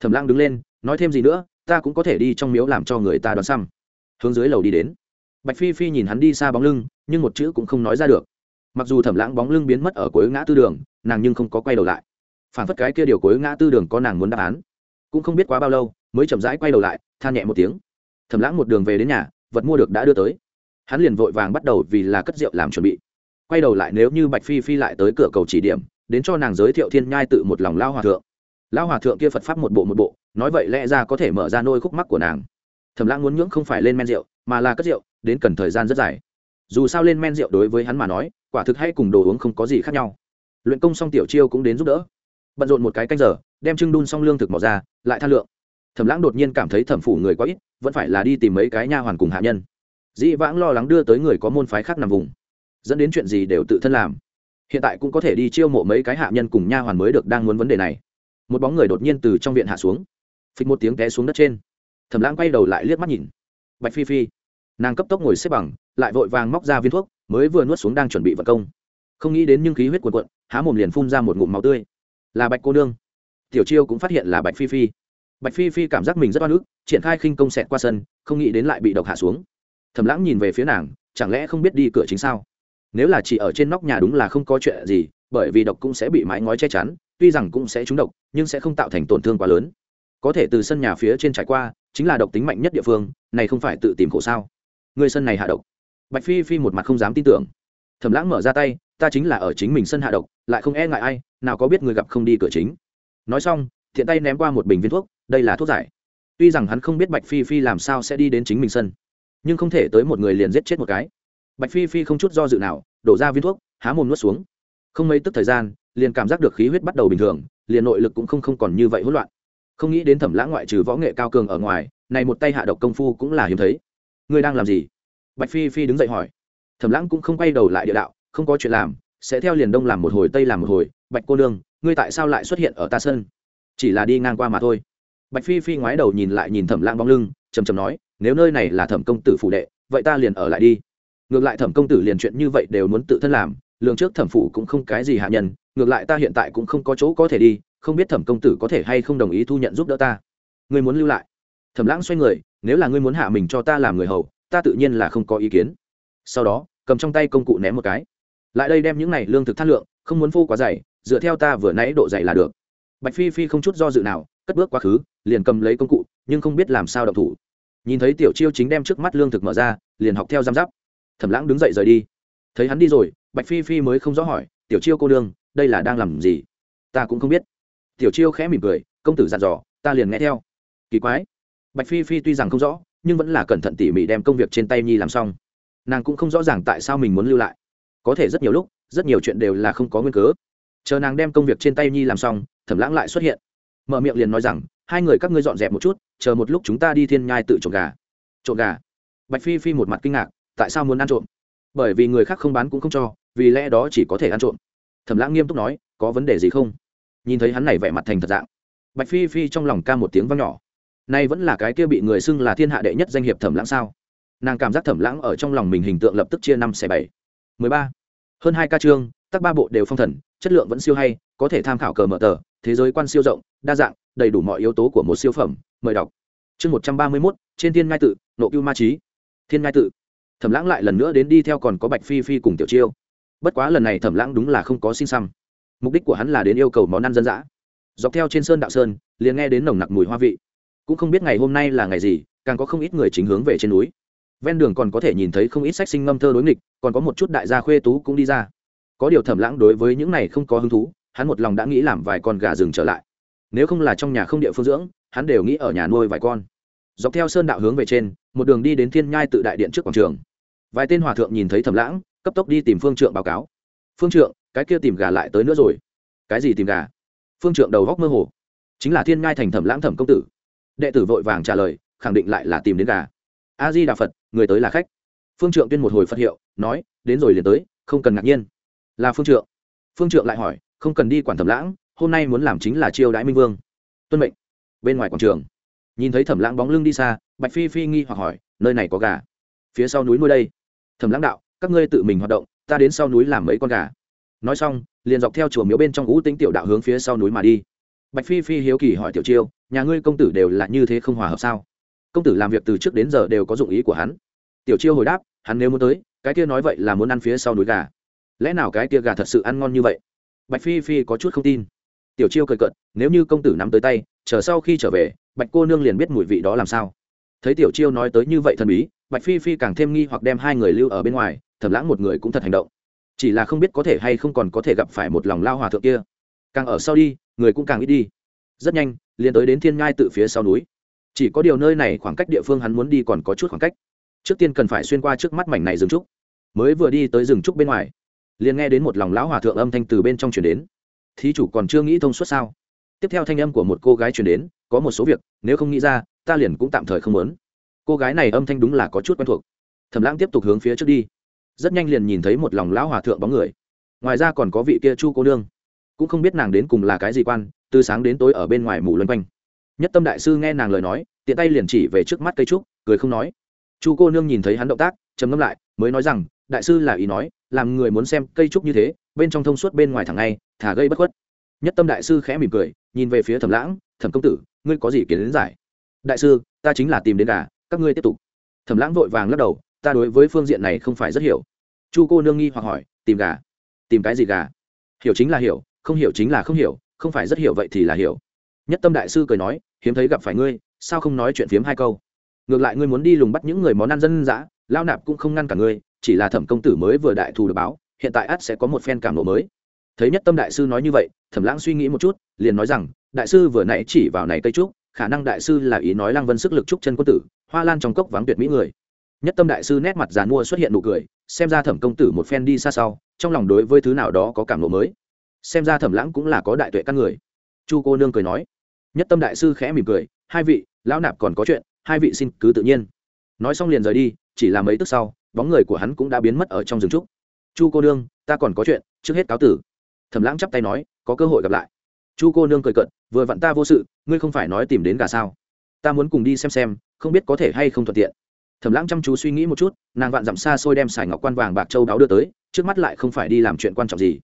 Thẩm lang đứng lên, nói thêm gì nữa, ta cũng có thể đi trong miếu làm cho người ta đón xăm. Hướng dưới lầu đi đến. Bạch phi phi nhìn hắn đi xa bóng lưng, nhưng một chữ cũng không nói ra được. Mặc dù thẩm lãng bóng lưng biến mất ở cuối ngã tư đường, nàng nhưng không có quay đầu lại phản phất cái kia điều cuối ngã tư đường có nàng muốn đáp án. Cũng không biết quá bao lâu, mới chậm rãi quay đầu lại, than nhẹ một tiếng. Thầm lãng một đường về đến nhà, vật mua được đã đưa tới. Hắn liền vội vàng bắt đầu vì là cất rượu làm chuẩn bị. Quay đầu lại nếu như bạch phi phi lại tới cửa cầu chỉ điểm, đến cho nàng giới thiệu thiên nhai tự một lòng lao hòa thượng. Lao hòa thượng kia phật pháp một bộ một bộ, nói vậy lẽ ra có thể mở ra nôi khúc mắc của nàng. Thầm lãng muốn nhưỡng không phải lên men rượu, mà là cất rượu, đến cần thời gian rất dài. Dù sao lên men rượu đối với hắn mà nói, quả thực hay cùng đồ uống không có gì khác nhau. Luyện công xong tiểu chiêu cũng đến giúp đỡ bận rộn một cái canh giờ, đem trưng đun xong lương thực mỏ ra, lại than lượng. Thẩm lãng đột nhiên cảm thấy thẩm phủ người quá ít, vẫn phải là đi tìm mấy cái nha hoàn cùng hạ nhân. Dĩ vãng lo lắng đưa tới người có môn phái khác nằm vùng, dẫn đến chuyện gì đều tự thân làm. Hiện tại cũng có thể đi chiêu mộ mấy cái hạ nhân cùng nha hoàn mới được đang muốn vấn đề này. Một bóng người đột nhiên từ trong viện hạ xuống, phịch một tiếng té xuống đất trên. Thẩm lãng quay đầu lại liếc mắt nhìn. Bạch phi phi. Nàng cấp tốc ngồi xếp bằng, lại vội vàng móc ra viên thuốc, mới vừa nuốt xuống đang chuẩn bị vật công. Không nghĩ đến nhưng khí huyết cuộn cuộn, há mồm liền phun ra một ngụm máu tươi là bạch cô nương. Tiểu chiêu cũng phát hiện là bạch phi phi. Bạch phi phi cảm giác mình rất oan ức, triển khai khinh công xẹt qua sân, không nghĩ đến lại bị độc hạ xuống. Thầm lãng nhìn về phía nàng, chẳng lẽ không biết đi cửa chính sao? Nếu là chỉ ở trên nóc nhà đúng là không có chuyện gì, bởi vì độc cũng sẽ bị mái ngói che chắn, tuy rằng cũng sẽ trúng độc, nhưng sẽ không tạo thành tổn thương quá lớn. Có thể từ sân nhà phía trên trải qua, chính là độc tính mạnh nhất địa phương, này không phải tự tìm khổ sao? Người sân này hạ độc. Bạch phi phi một mặt không dám tin tưởng. Thầm lãng mở ra tay, ta chính là ở chính mình sân hạ độc, lại không e ngại ai nào có biết người gặp không đi cửa chính. Nói xong, thiện tay ném qua một bình viên thuốc, đây là thuốc giải. Tuy rằng hắn không biết bạch phi phi làm sao sẽ đi đến chính mình sân, nhưng không thể tới một người liền giết chết một cái. Bạch phi phi không chút do dự nào, đổ ra viên thuốc, há mồm nuốt xuống. Không mấy tức thời gian, liền cảm giác được khí huyết bắt đầu bình thường, liền nội lực cũng không không còn như vậy hỗn loạn. Không nghĩ đến thẩm lãng ngoại trừ võ nghệ cao cường ở ngoài, này một tay hạ độc công phu cũng là hiếm thấy. Ngươi đang làm gì? Bạch phi phi đứng dậy hỏi. Thẩm lãng cũng không quay đầu lại địa đạo, không có chuyện làm, sẽ theo liền đông làm một hồi, tây làm một hồi bạch cô nương, ngươi tại sao lại xuất hiện ở ta sân? Chỉ là đi ngang qua mà thôi. Bạch phi phi ngoái đầu nhìn lại nhìn thẩm lãng bóng lưng chầm chầm nói, nếu nơi này là thẩm công tử phủ đệ, vậy ta liền ở lại đi. Ngược lại thẩm công tử liền chuyện như vậy đều muốn tự thân làm, lường trước thẩm phủ cũng không cái gì hạ nhân, ngược lại ta hiện tại cũng không có chỗ có thể đi, không biết thẩm công tử có thể hay không đồng ý thu nhận giúp đỡ ta. Ngươi muốn lưu lại? Thẩm lãng xoay người, nếu là ngươi muốn hạ mình cho ta làm người hầu, ta tự nhiên là không có ý kiến. Sau đó, cầm trong tay công cụ ném một cái. Lại đây đem những này lương thực thắt lượng, không muốn phô quá dày dựa theo ta vừa nãy độ dày là được. Bạch phi phi không chút do dự nào, cất bước quá khứ, liền cầm lấy công cụ, nhưng không biết làm sao động thủ. Nhìn thấy tiểu chiêu chính đem trước mắt lương thực mở ra, liền học theo giam giáp thẩm lãng đứng dậy rời đi. Thấy hắn đi rồi, bạch phi phi mới không rõ hỏi, tiểu chiêu cô đương đây là đang làm gì? Ta cũng không biết. Tiểu chiêu khẽ mỉm cười, công tử dặn dò, ta liền nghe theo. Kỳ quái. Bạch phi phi tuy rằng không rõ, nhưng vẫn là cẩn thận tỉ mỉ đem công việc trên tay nhi làm xong. Nàng cũng không rõ ràng tại sao mình muốn lưu lại. Có thể rất nhiều lúc, rất nhiều chuyện đều là không có nguyên cớ chờ nàng đem công việc trên tay nhi làm xong, thẩm lãng lại xuất hiện. Mở miệng liền nói rằng, hai người các ngươi dọn dẹp một chút, chờ một lúc chúng ta đi thiên nhai tự trộm gà. Trộm gà? Bạch phi phi một mặt kinh ngạc, tại sao muốn ăn trộm? Bởi vì người khác không bán cũng không cho, vì lẽ đó chỉ có thể ăn trộm. Thẩm lãng nghiêm túc nói, có vấn đề gì không? Nhìn thấy hắn này vẻ mặt thành thật dạng, bạch phi phi trong lòng ca một tiếng vang nhỏ. Nay vẫn là cái kia bị người xưng là thiên hạ đệ nhất danh hiệp thẩm lãng sao? Nàng cảm giác thẩm lãng ở trong lòng mình hình tượng lập tức chia năm xẻ bảy. mười ba. Hơn hai ca chương tắc ba bộ đều phong thần chất lượng vẫn siêu hay, có thể tham khảo cờ mở tờ, thế giới quan siêu rộng, đa dạng, đầy đủ mọi yếu tố của một siêu phẩm, mời đọc. Chương một trăm ba mươi mốt, trên thiên ngai tự, nộ cưu ma trí thiên ngai tự. Thẩm lãng lại lần nữa đến đi theo còn có bạch phi phi cùng tiểu chiêu. Bất quá lần này thẩm lãng đúng là không có xin xăm. Mục đích của hắn là đến yêu cầu món ăn dân dã. Dọc theo trên sơn đạo sơn, liền nghe đến nồng nặc mùi hoa vị. Cũng không biết ngày hôm nay là ngày gì, càng có không ít người chính hướng về trên núi. Ven đường còn có thể nhìn thấy không ít sách sinh ngâm thơ đối nghịch, còn có một chút đại gia khuê tú cũng đi ra có điều thẩm lãng đối với những này không có hứng thú, hắn một lòng đã nghĩ làm vài con gà rừng trở lại. Nếu không là trong nhà không địa phương dưỡng, hắn đều nghĩ ở nhà nuôi vài con. Dọc theo sơn đạo hướng về trên, một đường đi đến thiên nhai tự đại điện trước quảng trường. Vài tên hòa thượng nhìn thấy thẩm lãng, cấp tốc đi tìm phương trượng báo cáo. Phương trượng, cái kia tìm gà lại tới nữa rồi. Cái gì tìm gà? Phương trượng đầu góc mơ hồ. Chính là thiên ngai thành thẩm lãng thẩm công tử. Đệ tử vội vàng trả lời, khẳng định lại là tìm đến gà. A di đà phật, người tới là khách. Phương trượng tuyên một hồi phật hiệu, nói, đến rồi liền tới, không cần ngạc nhiên là phương trượng. Phương trượng lại hỏi, không cần đi quản thẩm lãng, hôm nay muốn làm chính là chiêu đãi minh vương. Tuân mệnh. Bên ngoài quảng trường, nhìn thấy thẩm lãng bóng lưng đi xa, bạch phi phi nghi hoặc hỏi, nơi này có gà? Phía sau núi nuôi đây. Thẩm lãng đạo, các ngươi tự mình hoạt động, ta đến sau núi làm mấy con gà. Nói xong, liền dọc theo chùa miếu bên trong ngũ tính tiểu đạo hướng phía sau núi mà đi. Bạch phi phi hiếu kỳ hỏi tiểu chiêu, nhà ngươi công tử đều là như thế không hòa hợp sao? Công tử làm việc từ trước đến giờ đều có dụng ý của hắn. Tiểu chiêu hồi đáp, hắn nếu muốn tới, cái kia nói vậy là muốn ăn phía sau núi gà lẽ nào cái kia gà thật sự ăn ngon như vậy? Bạch phi phi có chút không tin. Tiểu chiêu cười cợt, nếu như công tử nắm tới tay, chờ sau khi trở về, bạch cô nương liền biết mùi vị đó làm sao. Thấy tiểu chiêu nói tới như vậy thần bí, bạch phi phi càng thêm nghi hoặc đem hai người lưu ở bên ngoài thầm lãng một người cũng thật hành động. Chỉ là không biết có thể hay không còn có thể gặp phải một lòng lao hòa thượng kia. Càng ở sau đi, người cũng càng ít đi. Rất nhanh, liền tới đến thiên ngai tự phía sau núi. Chỉ có điều nơi này khoảng cách địa phương hắn muốn đi còn có chút khoảng cách. Trước tiên cần phải xuyên qua trước mắt mảnh này rừng trúc. Mới vừa đi tới rừng trúc bên ngoài liền nghe đến một lòng lão hòa thượng âm thanh từ bên trong chuyển đến. Thí chủ còn chưa nghĩ thông suốt sao? Tiếp theo thanh âm của một cô gái chuyển đến, có một số việc, nếu không nghĩ ra, ta liền cũng tạm thời không muốn. Cô gái này âm thanh đúng là có chút quen thuộc. Thẩm lãng tiếp tục hướng phía trước đi. Rất nhanh liền nhìn thấy một lòng lão hòa thượng bóng người. Ngoài ra còn có vị kia chu cô nương. Cũng không biết nàng đến cùng là cái gì quan, từ sáng đến tối ở bên ngoài mù loanh quanh. Nhất tâm đại sư nghe nàng lời nói, tiện tay liền chỉ về trước mắt cây trúc, cười không nói. Chu cô nương nhìn thấy hắn động tác, trầm ngâm lại, mới nói rằng đại sư là ý nói, làm người muốn xem cây trúc như thế, bên trong thông suốt bên ngoài thẳng ngay, thả gây bất khuất. Nhất tâm đại sư khẽ mỉm cười, nhìn về phía thẩm lãng, thẩm công tử, ngươi có gì kiến đến giải? Đại sư, ta chính là tìm đến gà, các ngươi tiếp tục. Thẩm lãng vội vàng lắc đầu, ta đối với phương diện này không phải rất hiểu. Chu cô nương nghi hoặc hỏi, tìm gà? Tìm cái gì gà? Hiểu chính là hiểu, không hiểu chính là không hiểu, không phải rất hiểu vậy thì là hiểu. Nhất tâm đại sư cười nói, hiếm thấy gặp phải ngươi, sao không nói chuyện phiếm hai câu? Ngược lại ngươi muốn đi lùng bắt những người món ăn dân dã lao nạp cũng không ngăn cả ngươi chỉ là thẩm công tử mới vừa đại thù được báo, hiện tại ắt sẽ có một phen cảm lộ mới. Thấy nhất tâm đại sư nói như vậy, thẩm lãng suy nghĩ một chút, liền nói rằng, đại sư vừa nãy chỉ vào này cây trúc, khả năng đại sư là ý nói lăng vân sức lực trúc chân quân tử, hoa lan trong cốc vắng tuyệt mỹ người. Nhất tâm đại sư nét mặt dàn mua xuất hiện nụ cười, xem ra thẩm công tử một phen đi xa sau, trong lòng đối với thứ nào đó có cảm lộ mới. Xem ra thẩm lãng cũng là có đại tuệ căn người. Chu cô nương cười nói. Nhất tâm đại sư khẽ mỉm cười, hai vị, lão nạp còn có chuyện, hai vị xin cứ tự nhiên. Nói xong liền rời đi, chỉ là mấy tức sau bóng người của hắn cũng đã biến mất ở trong rừng trúc. Chu cô nương, ta còn có chuyện, trước hết cáo tử. Thẩm lãng chắp tay nói, có cơ hội gặp lại. Chu cô nương cười cận vừa vặn ta vô sự, ngươi không phải nói tìm đến cả sao? Ta muốn cùng đi xem xem, không biết có thể hay không thuận tiện. Thẩm lãng chăm chú suy nghĩ một chút, nàng vạn dặm xa xôi đem sài ngọc quan vàng bạc châu đáo đưa tới, trước mắt lại không phải đi làm chuyện quan trọng gì.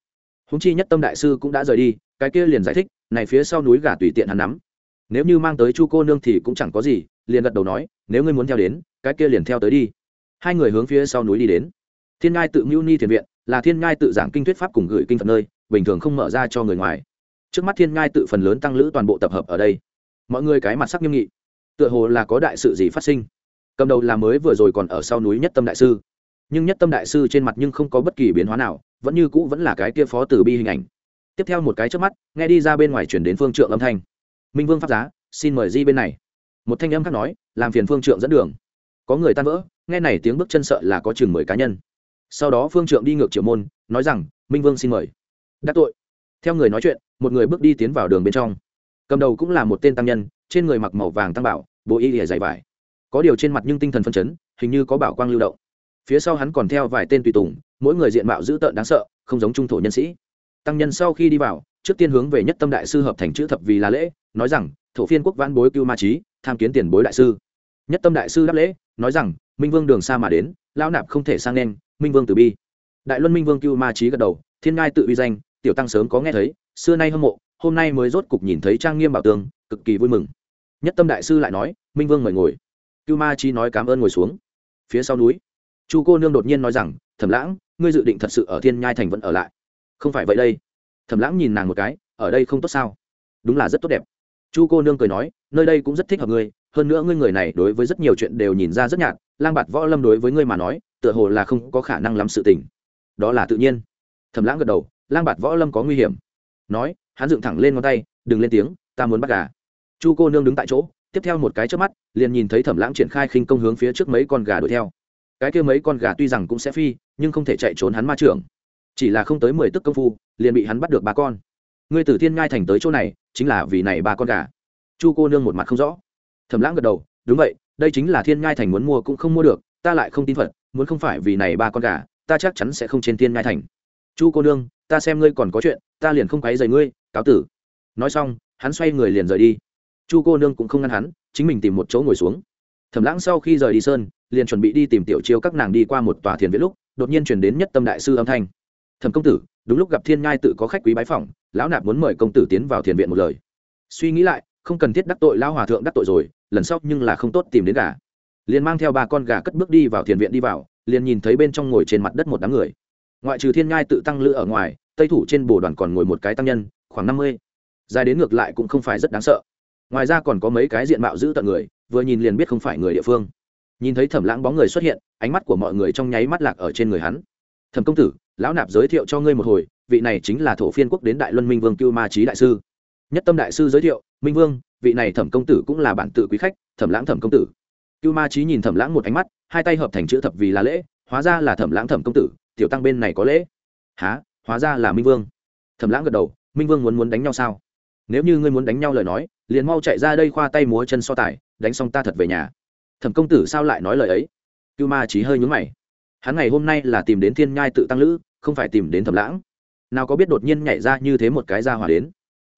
Húng chi nhất tâm đại sư cũng đã rời đi, cái kia liền giải thích, này phía sau núi gà tùy tiện hắn nắm. Nếu như mang tới chu cô nương thì cũng chẳng có gì. Liền gật đầu nói, nếu ngươi muốn theo đến, cái kia liền theo tới đi hai người hướng phía sau núi đi đến. Thiên ngai tự mưu ni thiền viện, là thiên ngai tự giảng kinh thuyết pháp cùng gửi kinh phật nơi, bình thường không mở ra cho người ngoài. Trước mắt thiên ngai tự phần lớn tăng lữ toàn bộ tập hợp ở đây. Mọi người cái mặt sắc nghiêm nghị. Tựa hồ là có đại sự gì phát sinh. Cầm đầu là mới vừa rồi còn ở sau núi nhất tâm đại sư. Nhưng nhất tâm đại sư trên mặt nhưng không có bất kỳ biến hóa nào, vẫn như cũ vẫn là cái kia phó tử bi hình ảnh. Tiếp theo một cái trước mắt, nghe đi ra bên ngoài chuyển đến phương trượng âm thanh. Minh vương pháp giá, xin mời di bên này. Một thanh âm khác nói, làm phiền phương trượng dẫn đường. Có người tan vỡ nghe này tiếng bước chân sợ là có chừng mười cá nhân. Sau đó phương trượng đi ngược triệu môn, nói rằng, minh vương xin mời. Đắc tội. Theo người nói chuyện, một người bước đi tiến vào đường bên trong. Cầm đầu cũng là một tên tăng nhân, trên người mặc màu vàng tăng bảo, bộ y ỉa dày vải. Có điều trên mặt nhưng tinh thần phân chấn, hình như có bảo quang lưu động. Phía sau hắn còn theo vài tên tùy tùng, mỗi người diện mạo dữ tợn đáng sợ, không giống trung thổ nhân sĩ. Tăng nhân sau khi đi vào, trước tiên hướng về nhất tâm đại sư hợp thành chữ thập vì là lễ, nói rằng, thổ phiên quốc vãn bối cưu ma trí, tham kiến tiền bối đại sư. Nhất tâm đại sư đáp lễ, nói rằng minh vương đường xa mà đến, lão nạp không thể sang nên, minh vương từ bi. Đại luân minh vương cưu ma trí gật đầu, thiên ngai tự uy danh, tiểu tăng sớm có nghe thấy, xưa nay hâm mộ, hôm nay mới rốt cục nhìn thấy trang nghiêm bảo tường, cực kỳ vui mừng. Nhất tâm đại sư lại nói, minh vương mời ngồi. Cưu ma trí nói cảm ơn ngồi xuống. Phía sau núi, chu cô nương đột nhiên nói rằng, thẩm lãng, ngươi dự định thật sự ở thiên nhai thành vẫn ở lại. Không phải vậy đây. Thẩm lãng nhìn nàng một cái, ở đây không tốt sao? Đúng là rất tốt đẹp. Chu cô nương cười nói, nơi đây cũng rất thích hợp ngươi, hơn nữa ngươi người này đối với rất nhiều chuyện đều nhìn ra rất nhạt lang bạt võ lâm đối với ngươi mà nói, tựa hồ là không có khả năng lắm sự tình. Đó là tự nhiên. Thẩm lãng gật đầu, lang bạt võ lâm có nguy hiểm. Nói, hắn dựng thẳng lên ngón tay, đừng lên tiếng, ta muốn bắt gà. Chu cô nương đứng tại chỗ, tiếp theo một cái trước mắt, liền nhìn thấy thẩm lãng triển khai khinh công hướng phía trước mấy con gà đuổi theo. Cái kia mấy con gà tuy rằng cũng sẽ phi, nhưng không thể chạy trốn hắn ma trưởng. Chỉ là không tới mười tức công phu, liền bị hắn bắt được ba con. Ngươi Tử thiên ngai thành tới chỗ này, chính là vì này ba con gà. Chu cô nương một mặt không rõ. Thẩm lãng gật đầu, đúng vậy đây chính là thiên ngai thành muốn mua cũng không mua được, ta lại không tin phật, muốn không phải vì này ba con gà, ta chắc chắn sẽ không trên thiên ngai thành. Chu cô nương, ta xem ngươi còn có chuyện, ta liền không quấy dày ngươi, cáo tử. Nói xong, hắn xoay người liền rời đi. Chu cô nương cũng không ngăn hắn, chính mình tìm một chỗ ngồi xuống. Thẩm lãng sau khi rời đi sơn, liền chuẩn bị đi tìm tiểu chiêu các nàng đi qua một tòa thiền viện lúc, đột nhiên chuyển đến nhất tâm đại sư âm thanh. Thẩm công tử, đúng lúc gặp thiên ngai tự có khách quý bái phỏng, lão nạp muốn mời công tử tiến vào thiền viện một lời. Suy nghĩ lại, không cần thiết đắc tội lão hòa thượng đắc tội rồi lần sau nhưng là không tốt tìm đến gà. Liền mang theo ba con gà cất bước đi vào thiền viện đi vào, liền nhìn thấy bên trong ngồi trên mặt đất một đám người. Ngoại trừ thiên ngai tự tăng lữ ở ngoài, tây thủ trên bồ đoàn còn ngồi một cái tăng nhân, khoảng năm mươi. Dài đến ngược lại cũng không phải rất đáng sợ. Ngoài ra còn có mấy cái diện mạo giữ tận người, vừa nhìn liền biết không phải người địa phương. Nhìn thấy thẩm lãng bóng người xuất hiện, ánh mắt của mọi người trong nháy mắt lạc ở trên người hắn. Thẩm công tử, lão nạp giới thiệu cho ngươi một hồi, vị này chính là thổ phiên quốc đến đại luân minh vương cưu ma trí đại sư nhất tâm đại sư giới thiệu, minh vương, vị này thẩm công tử cũng là bản tự quý khách, thẩm lãng thẩm công tử. Cưu ma trí nhìn thẩm lãng một ánh mắt, hai tay hợp thành chữ thập vì là lễ, hóa ra là thẩm lãng thẩm công tử, tiểu tăng bên này có lễ. Há hóa ra là minh vương. Thẩm lãng gật đầu, minh vương muốn muốn đánh nhau sao? Nếu như ngươi muốn đánh nhau lời nói, liền mau chạy ra đây khoa tay múa chân so tài, đánh xong ta thật về nhà. Thẩm công tử sao lại nói lời ấy? Cưu ma trí hơi nhúng mày. Hắn ngày hôm nay là tìm đến thiên nhai tự tăng lữ, không phải tìm đến thẩm lãng. Nào có biết đột nhiên nhảy ra như thế một cái ra hỏa đến?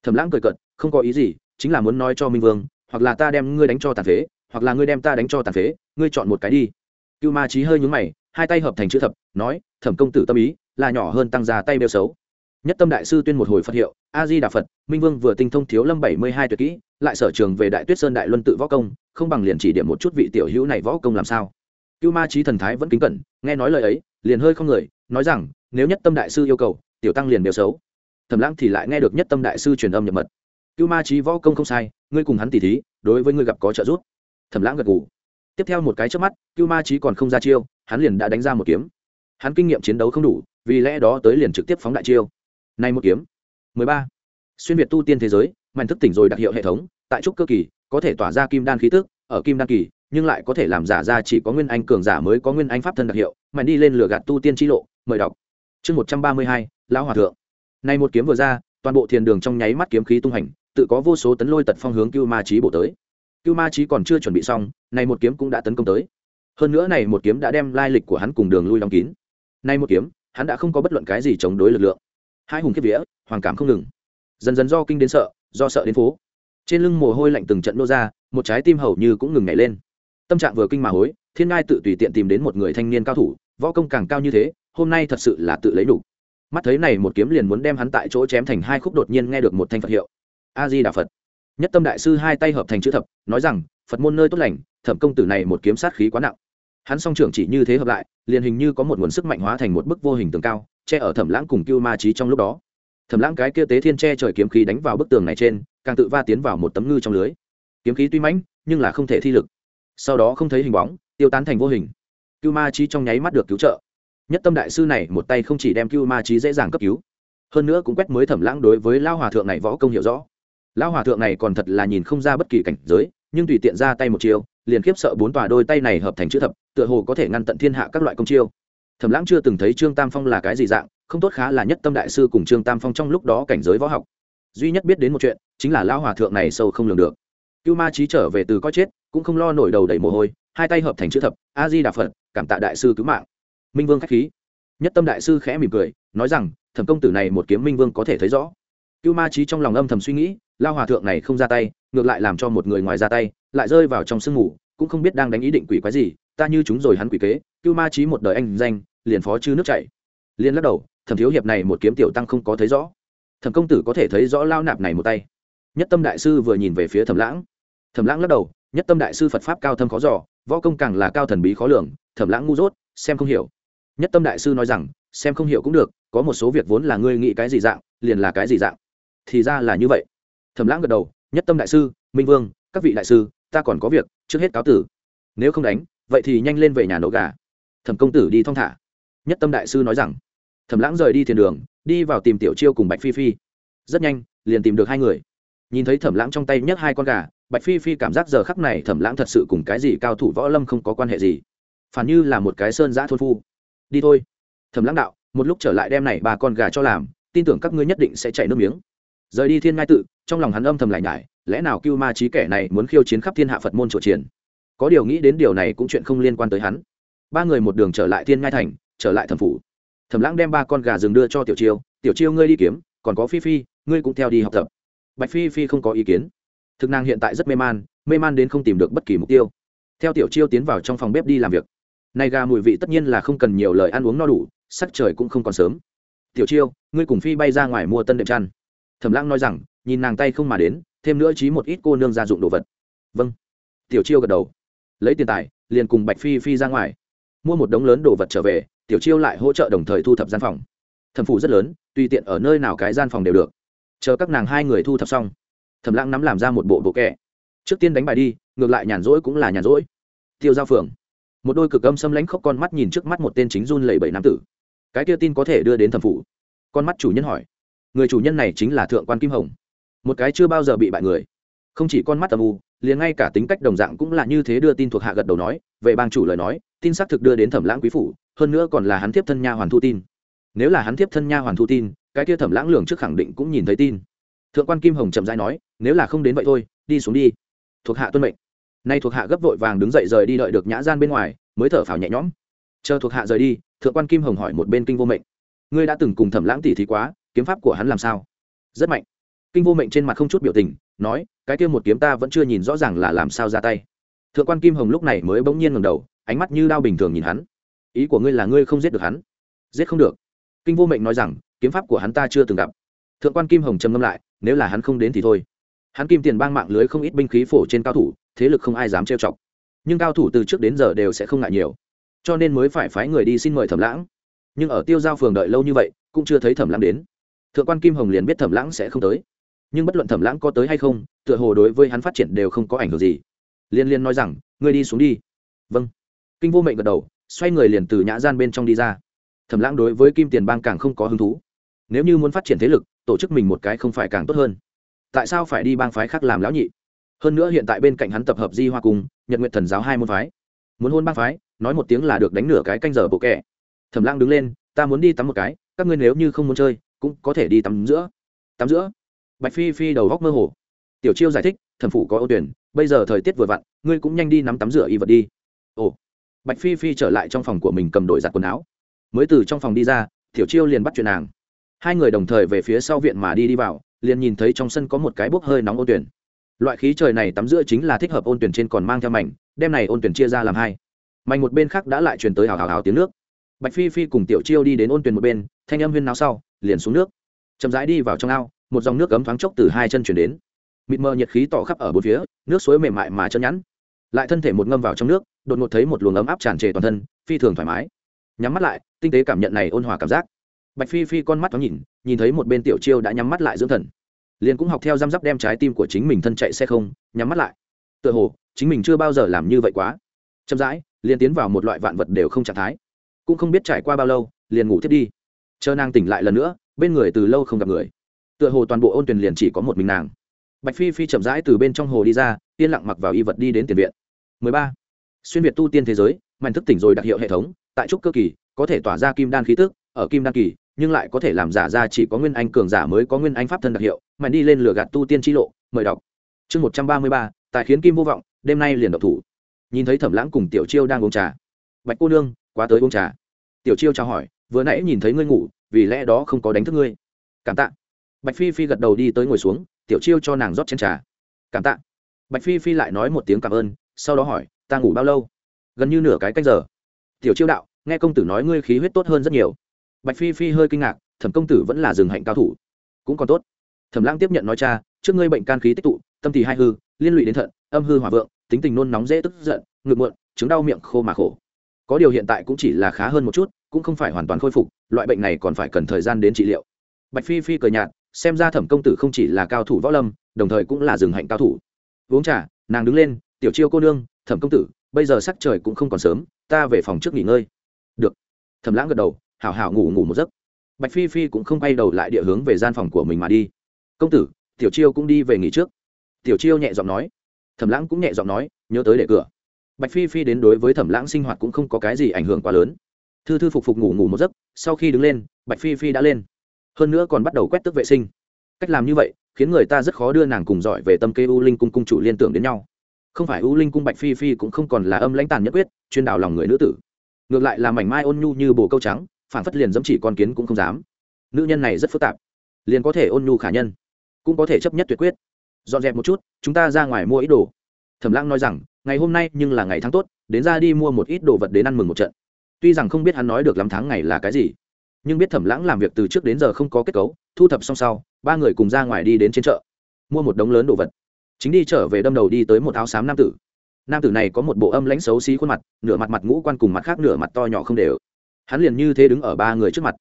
Thẩm lãng cười cợt, không có ý gì chính là muốn nói cho minh vương hoặc là ta đem ngươi đánh cho tàn phế hoặc là ngươi đem ta đánh cho tàn phế ngươi chọn một cái đi. Cưu ma trí hơi nhúng mày hai tay hợp thành chữ thập nói thẩm công tử tâm ý là nhỏ hơn tăng già tay bêu xấu. Nhất tâm đại sư tuyên một hồi phật hiệu a di đà phật minh vương vừa tinh thông thiếu lâm bảy mươi hai tuyệt kỹ lại sở trường về đại tuyết sơn đại luân tự võ công không bằng liền chỉ điểm một chút vị tiểu hữu này võ công làm sao. Cưu ma trí thần thái vẫn kính cẩn nghe nói lời ấy liền hơi không người nói rằng nếu nhất tâm đại sư yêu cầu tiểu tăng liền đều xấu thẩm lãng thì lại nghe được nhất tâm đại sư truyền âm nhập mật. Cưu ma trí võ công không sai, ngươi cùng hắn tỉ thí, đối với ngươi gặp có trợ giúp. Thẩm lãng gật gù. Tiếp theo một cái trước mắt, cưu ma trí còn không ra chiêu, hắn liền đã đánh ra một kiếm. Hắn kinh nghiệm chiến đấu không đủ, vì lẽ đó tới liền trực tiếp phóng đại chiêu. Nay một kiếm. 13. xuyên việt tu tiên thế giới, mạnh thức tỉnh rồi đặc hiệu hệ thống, tại trúc cơ kỳ, có thể tỏa ra kim đan khí tức, ở kim đan kỳ, nhưng lại có thể làm giả ra chỉ có nguyên anh cường giả mới có nguyên anh pháp thân đặc hiệu, mạnh đi lên lửa gạt tu tiên chi lộ, mời đọc. Chương một trăm ba mươi hai, lão hòa thượng nay một kiếm vừa ra, toàn bộ thiền đường trong nháy mắt kiếm khí tung hành, tự có vô số tấn lôi tật phong hướng cưu ma Chí bổ tới. Cưu ma Chí còn chưa chuẩn bị xong, nay một kiếm cũng đã tấn công tới. Hơn nữa này một kiếm đã đem lai lịch của hắn cùng đường lui đóng kín. Nay một kiếm, hắn đã không có bất luận cái gì chống đối lực lượng. Hai hùng kiếp vía, hoàng cảm không ngừng. Dần dần do kinh đến sợ, do sợ đến phố. Trên lưng mồ hôi lạnh từng trận nô ra, một trái tim hầu như cũng ngừng nhảy lên. Tâm trạng vừa kinh mà hối, thiên ngai tự tùy tiện tìm đến một người thanh niên cao thủ, võ công càng cao như thế, hôm nay thật sự là tự lấy đủ mắt thấy này một kiếm liền muốn đem hắn tại chỗ chém thành hai khúc đột nhiên nghe được một thanh phật hiệu. A di đà phật nhất tâm đại sư hai tay hợp thành chữ thập, nói rằng, phật môn nơi tốt lành, thẩm công tử này một kiếm sát khí quá nặng. Hắn song trưởng chỉ như thế hợp lại, liền hình như có một nguồn sức mạnh hóa thành một bức vô hình tường cao, che ở thẩm lãng cùng cưu ma trí trong lúc đó. Thẩm lãng cái kia tế thiên che trời kiếm khí đánh vào bức tường này trên, càng tự va tiến vào một tấm ngư trong lưới. Kiếm khí tuy mãnh, nhưng là không thể thi lực. Sau đó không thấy hình bóng, tiêu tán thành vô hình. Cưu ma trí trong nháy mắt được cứu trợ nhất tâm đại sư này một tay không chỉ đem cưu ma trí dễ dàng cấp cứu hơn nữa cũng quét mới thẩm lãng đối với lao hòa thượng này võ công hiểu rõ. Lao hòa thượng này còn thật là nhìn không ra bất kỳ cảnh giới nhưng tùy tiện ra tay một chiêu, liền khiếp sợ bốn tòa đôi tay này hợp thành chữ thập tựa hồ có thể ngăn tận thiên hạ các loại công chiêu. Thẩm lãng chưa từng thấy trương tam phong là cái gì dạng không tốt khá là nhất tâm đại sư cùng trương tam phong trong lúc đó cảnh giới võ học. Duy nhất biết đến một chuyện chính là lão hòa thượng này sâu không lường được. Cưu ma trí trở về từ có chết cũng không lo nổi đầu đầy mồ hôi hai tay hợp thành chữ thập a di đà phật cảm tạ đại sư cứu mạng minh vương k h á c h khí. Nhất tâm đại sư khẽ mỉm cười, nói rằng, thẩm công tử này một kiếm minh vương có thể thấy rõ. Cưu ma trí trong lòng âm thầm suy nghĩ, lao hòa thượng này không ra tay, ngược lại làm cho một người ngoài ra tay, lại rơi vào trong sương ngủ cũng không biết đang đánh ý định quỷ quái gì, ta như chúng rồi hắn quỷ kế, cưu ma trí một đời anh danh, liền phó chư nước chảy. Liền lắc đầu, thẩm thiếu hiệp này một kiếm tiểu tăng không có thấy rõ. Thẩm công tử có thể thấy rõ lao nạp này một tay. Nhất tâm đại sư vừa nhìn về phía thẩm lãng. Thẩm lãng lắc đầu, nhất tâm đại sư phật pháp cao thâm khó giỏ võ công càng là cao thần bí khó lường, thẩm lãng ngu dốt, xem không hiểu nhất tâm đại sư nói rằng, xem không hiểu cũng được, có một số việc vốn là ngươi nghĩ cái gì dạng, liền là cái gì dạng. Thì ra là như vậy. Thẩm lãng gật đầu, nhất tâm đại sư, minh vương, các vị đại sư, ta còn có việc, trước hết cáo tử. Nếu không đánh, vậy thì nhanh lên về nhà nấu gà. Thẩm công tử đi thong thả. Nhất tâm đại sư nói rằng. Thẩm lãng rời đi thiền đường, đi vào tìm tiểu chiêu cùng bạch phi phi. Rất nhanh, liền tìm được hai người. Nhìn thấy thẩm lãng trong tay nhấc hai con gà, bạch phi phi cảm giác giờ khắc này thẩm lãng thật sự cùng cái gì cao thủ võ lâm không có quan hệ gì. Phản như là một cái sơn giã thôn phu đi thôi. Thẩm lãng đạo, một lúc trở lại đem này ba con gà cho làm, tin tưởng các ngươi nhất định sẽ chạy nước miếng. Rời đi thiên ngai tự, trong lòng hắn âm thầm lại nhải, lẽ nào cưu ma trí kẻ này muốn khiêu chiến khắp thiên hạ phật môn trụ triển có điều nghĩ đến điều này cũng chuyện không liên quan tới hắn. Ba người một đường trở lại thiên ngai thành, trở lại thẩm phủ. Thẩm lãng đem ba con gà rừng đưa cho tiểu chiêu tiểu chiêu ngươi đi kiếm, còn có phi phi, ngươi cũng theo đi học tập. Bạch phi phi không có ý kiến. Thực nàng hiện tại rất mê man mê man đến không tìm được bất kỳ mục tiêu. Theo tiểu chiêu tiến vào trong phòng bếp đi làm việc này gà mùi vị tất nhiên là không cần nhiều lời ăn uống no đủ, sắc trời cũng không còn sớm. Tiểu chiêu, ngươi cùng phi bay ra ngoài mua tân đệm chăn. Thẩm lãng nói rằng, nhìn nàng tay không mà đến, thêm nữa trí một ít cô nương gia dụng đồ vật. Vâng. Tiểu chiêu gật đầu. Lấy tiền tài, liền cùng bạch phi phi ra ngoài. Mua một đống lớn đồ vật trở về, tiểu chiêu lại hỗ trợ đồng thời thu thập gian phòng. Thẩm phủ rất lớn, tùy tiện ở nơi nào cái gian phòng đều được. Chờ các nàng hai người thu thập xong, thẩm lãng nắm làm ra một bộ bộ kẹ trước tiên đánh bài đi, ngược lại nhàn rỗi cũng là nhàn rỗi. Tiêu giao phường một đôi cực âm xâm lãnh khóc con mắt nhìn trước mắt một tên chính run lẩy bẩy nam tử. Cái kia tin có thể đưa đến thẩm phủ. Con mắt chủ nhân hỏi. Người chủ nhân này chính là thượng quan kim hồng. Một cái chưa bao giờ bị bại người. Không chỉ con mắt tầm u, liền ngay cả tính cách đồng dạng cũng là như thế đưa tin thuộc hạ gật đầu nói, về bang chủ lời nói, tin xác thực đưa đến thẩm lãng quý phủ, hơn nữa còn là hắn tiếp thân nha hoàn thu tin. Nếu là hắn tiếp thân nha hoàn thu tin, cái kia thẩm lãng lường trước khẳng định cũng nhìn thấy tin. Thượng quan kim hồng chậm rãi nói, nếu là không đến vậy thôi, đi xuống đi. Thuộc hạ tuân mệnh nay thuộc hạ gấp vội vàng đứng dậy rời đi đợi được nhã gian bên ngoài, mới thở phào nhẹ nhõm. Chờ thuộc hạ rời đi, thượng quan kim hồng hỏi một bên kinh vô mệnh. Ngươi đã từng cùng thẩm lãng tỷ thì quá, kiếm pháp của hắn làm sao? Rất mạnh. Kinh vô mệnh trên mặt không chút biểu tình, nói, cái kia một kiếm ta vẫn chưa nhìn rõ ràng là làm sao ra tay. Thượng quan kim hồng lúc này mới bỗng nhiên ngầm đầu, ánh mắt như đao bình thường nhìn hắn. Ý của ngươi là ngươi không giết được hắn? Giết không được. Kinh vô mệnh nói rằng, kiếm pháp của hắn ta chưa từng gặp. Thượng quan kim hồng trầm ngâm lại, nếu là hắn không đến thì thôi. Hắn kim tiền bang mạng lưới không ít binh khí phổ trên cao thủ thế lực không ai dám trêu chọc. Nhưng cao thủ từ trước đến giờ đều sẽ không ngại nhiều. Cho nên mới phải phái người đi xin mời thẩm lãng. Nhưng ở tiêu giao phường đợi lâu như vậy, cũng chưa thấy thẩm lãng đến. Thượng quan kim hồng liền biết thẩm lãng sẽ không tới. Nhưng bất luận thẩm lãng có tới hay không, tựa hồ đối với hắn phát triển đều không có ảnh hưởng gì. Liên liên nói rằng, ngươi đi xuống đi. Vâng. Kinh vô mệnh gật đầu, xoay người liền từ nhã gian bên trong đi ra. Thẩm lãng đối với kim tiền bang càng không có hứng thú. Nếu như muốn phát triển thế lực, tổ chức mình một cái không phải càng tốt hơn. Tại sao phải đi bang phái khác làm lão nhị? Hơn nữa hiện tại bên cạnh hắn tập hợp di hoa cùng nhật nguyện thần giáo hai môn phái. Muốn hôn bác phái, nói một tiếng là được đánh nửa cái canh giờ bộ kẻ thẩm lăng đứng lên, ta muốn đi tắm một cái, các ngươi nếu như không muốn chơi, cũng có thể đi tắm giữa. Tắm giữa? Bạch phi phi đầu góc mơ hồ. Tiểu chiêu giải thích thần phụ có ô tuyển, bây giờ thời tiết vừa vặn, ngươi cũng nhanh đi nắm tắm rửa y vật đi. Ồ. Bạch phi phi trở lại trong phòng của mình cầm đổi giặt quần áo. Mới từ trong phòng đi ra, tiểu chiêu liền bắt chuyện nàng. Hai người đồng thời về phía sau viện mà đi đi vào, liền nhìn thấy trong sân có một cái bốc hơi nóng ô tuyển loại khí trời này tắm giữa chính là thích hợp ôn tuyển trên còn mang theo mảnh đem này ôn tuyển chia ra làm hai. Mảnh một bên khác đã lại truyền tới hào hào hào tiếng nước. Bạch phi phi cùng tiểu chiêu đi đến ôn tuyển một bên, thanh âm huyên náo sau, liền xuống nước. Chậm rãi đi vào trong ao, một dòng nước cấm thoáng chốc từ hai chân chuyển đến. Mịt mờ nhiệt khí tỏ khắp ở bốn phía, nước suối mềm mại mà chân nhẵn. Lại thân thể một ngâm vào trong nước, đột ngột thấy một luồng ấm áp tràn trề toàn thân, phi thường thoải mái. Nhắm mắt lại, tinh tế cảm nhận này ôn hòa cảm giác. Bạch phi phi con mắt thoáng nhìn nhìn thấy một bên tiểu chiêu đã nhắm mắt lại dưỡng thần liền cũng học theo răm rắp đem trái tim của chính mình thân chạy xe không, nhắm mắt lại. Tựa hồ, chính mình chưa bao giờ làm như vậy quá. Chậm rãi, liền tiến vào một loại vạn vật đều không trạng thái. Cũng không biết trải qua bao lâu, liền ngủ thiết đi. Chờ nàng tỉnh lại lần nữa, bên người từ lâu không gặp người. Tựa hồ toàn bộ ôn tuyền liền chỉ có một mình nàng. Bạch phi phi chậm rãi từ bên trong hồ đi ra, yên lặng mặc vào y vật đi đến tiền viện. 13. xuyên việt tu tiên thế giới mạnh thức tỉnh rồi đặc hiệu hệ thống, tại trúc cơ kỳ, có thể tỏa ra kim đan khí tức ở kim đan kỳ, nhưng lại có thể làm giả ra chỉ có nguyên anh cường giả mới có nguyên anh pháp thân đặc hiệu Mày đi lên lửa gạt tu tiên chi lộ, mời đọc. Chương một trăm ba mươi ba tại khiến kim vô vọng, đêm nay liền độc thủ. Nhìn thấy thẩm lãng cùng tiểu chiêu đang uống trà. Bạch cô nương, quá tới uống trà. Tiểu chiêu chào hỏi, vừa nãy nhìn thấy ngươi ngủ, vì lẽ đó không có đánh thức ngươi. Cảm tạ. Bạch phi phi gật đầu đi tới ngồi xuống, tiểu chiêu cho nàng rót chén trà. Cảm tạ. Bạch phi phi lại nói một tiếng cảm ơn, sau đó hỏi, ta ngủ bao lâu? Gần như nửa cái cách giờ. Tiểu chiêu đạo, nghe công tử nói ngươi khí huyết tốt hơn rất nhiều bạch phi phi hơi kinh ngạc, thẩm công tử vẫn là rừng hạnh cao thủ. Cũng còn tốt. Thẩm lãng tiếp nhận nói, cha, trước ngươi bệnh can khí tích tụ, tâm thì hai hư, liên lụy đến thận, âm hư hỏa vượng, tính tình nôn nóng dễ tức giận, ngực muộn, chứng đau miệng, khô mà khổ. Có điều hiện tại cũng chỉ là khá hơn một chút, cũng không phải hoàn toàn khôi phục, loại bệnh này còn phải cần thời gian đến trị liệu. Bạch phi phi cười nhạt, xem ra thẩm công tử không chỉ là cao thủ võ lâm, đồng thời cũng là rừng hạnh cao thủ. Uống trà, nàng đứng lên, tiểu chiêu cô nương, thẩm công tử, bây giờ sắc trời cũng không còn sớm, ta về phòng trước nghỉ ngơi. Được. Thẩm lãng gật đầu hảo hảo ngủ ngủ một giấc. Bạch phi phi cũng không quay đầu lại địa hướng về gian phòng của mình mà đi. Công tử, tiểu chiêu cũng đi về nghỉ trước. Tiểu chiêu nhẹ giọng nói. Thẩm lãng cũng nhẹ giọng nói, nhớ tới để cửa. Bạch phi phi đến đối với thẩm lãng sinh hoạt cũng không có cái gì ảnh hưởng quá lớn. Thư thư phục phục ngủ ngủ một giấc, sau khi đứng lên, bạch phi phi đã lên. Hơn nữa còn bắt đầu quét tước vệ sinh. Cách làm như vậy, khiến người ta rất khó đưa nàng cùng giỏi về tâm kê u linh cung cung chủ liên tưởng đến nhau. Không phải u linh cung bạch phi phi cũng không còn là âm lãnh tàn nhất quyết, chuyên đào lòng người nữ tử. Ngược lại là mảnh mai ôn nhu như bồ câu trắng phản phất liền dẫm chỉ con kiến cũng không dám. Nữ nhân này rất phức tạp, liền có thể ôn nhu khả nhân, cũng có thể chấp nhất tuyệt quyết. Dọn dẹp một chút, chúng ta ra ngoài mua ít đồ. Thẩm lãng nói rằng, ngày hôm nay nhưng là ngày tháng tốt, đến ra đi mua một ít đồ vật đến ăn mừng một trận. Tuy rằng không biết hắn nói được lắm tháng ngày là cái gì, nhưng biết thẩm lãng làm việc từ trước đến giờ không có kết cấu, thu thập xong sau, ba người cùng ra ngoài đi đến trên chợ, mua một đống lớn đồ vật. Chính đi trở về đâm đầu đi tới một áo xám nam tử. Nam tử này có một bộ âm lãnh xấu xí khuôn mặt, nửa mặt mặt ngũ quan cùng mặt khác nửa mặt to nhỏ không đều hắn liền như thế đứng ở ba người trước mặt.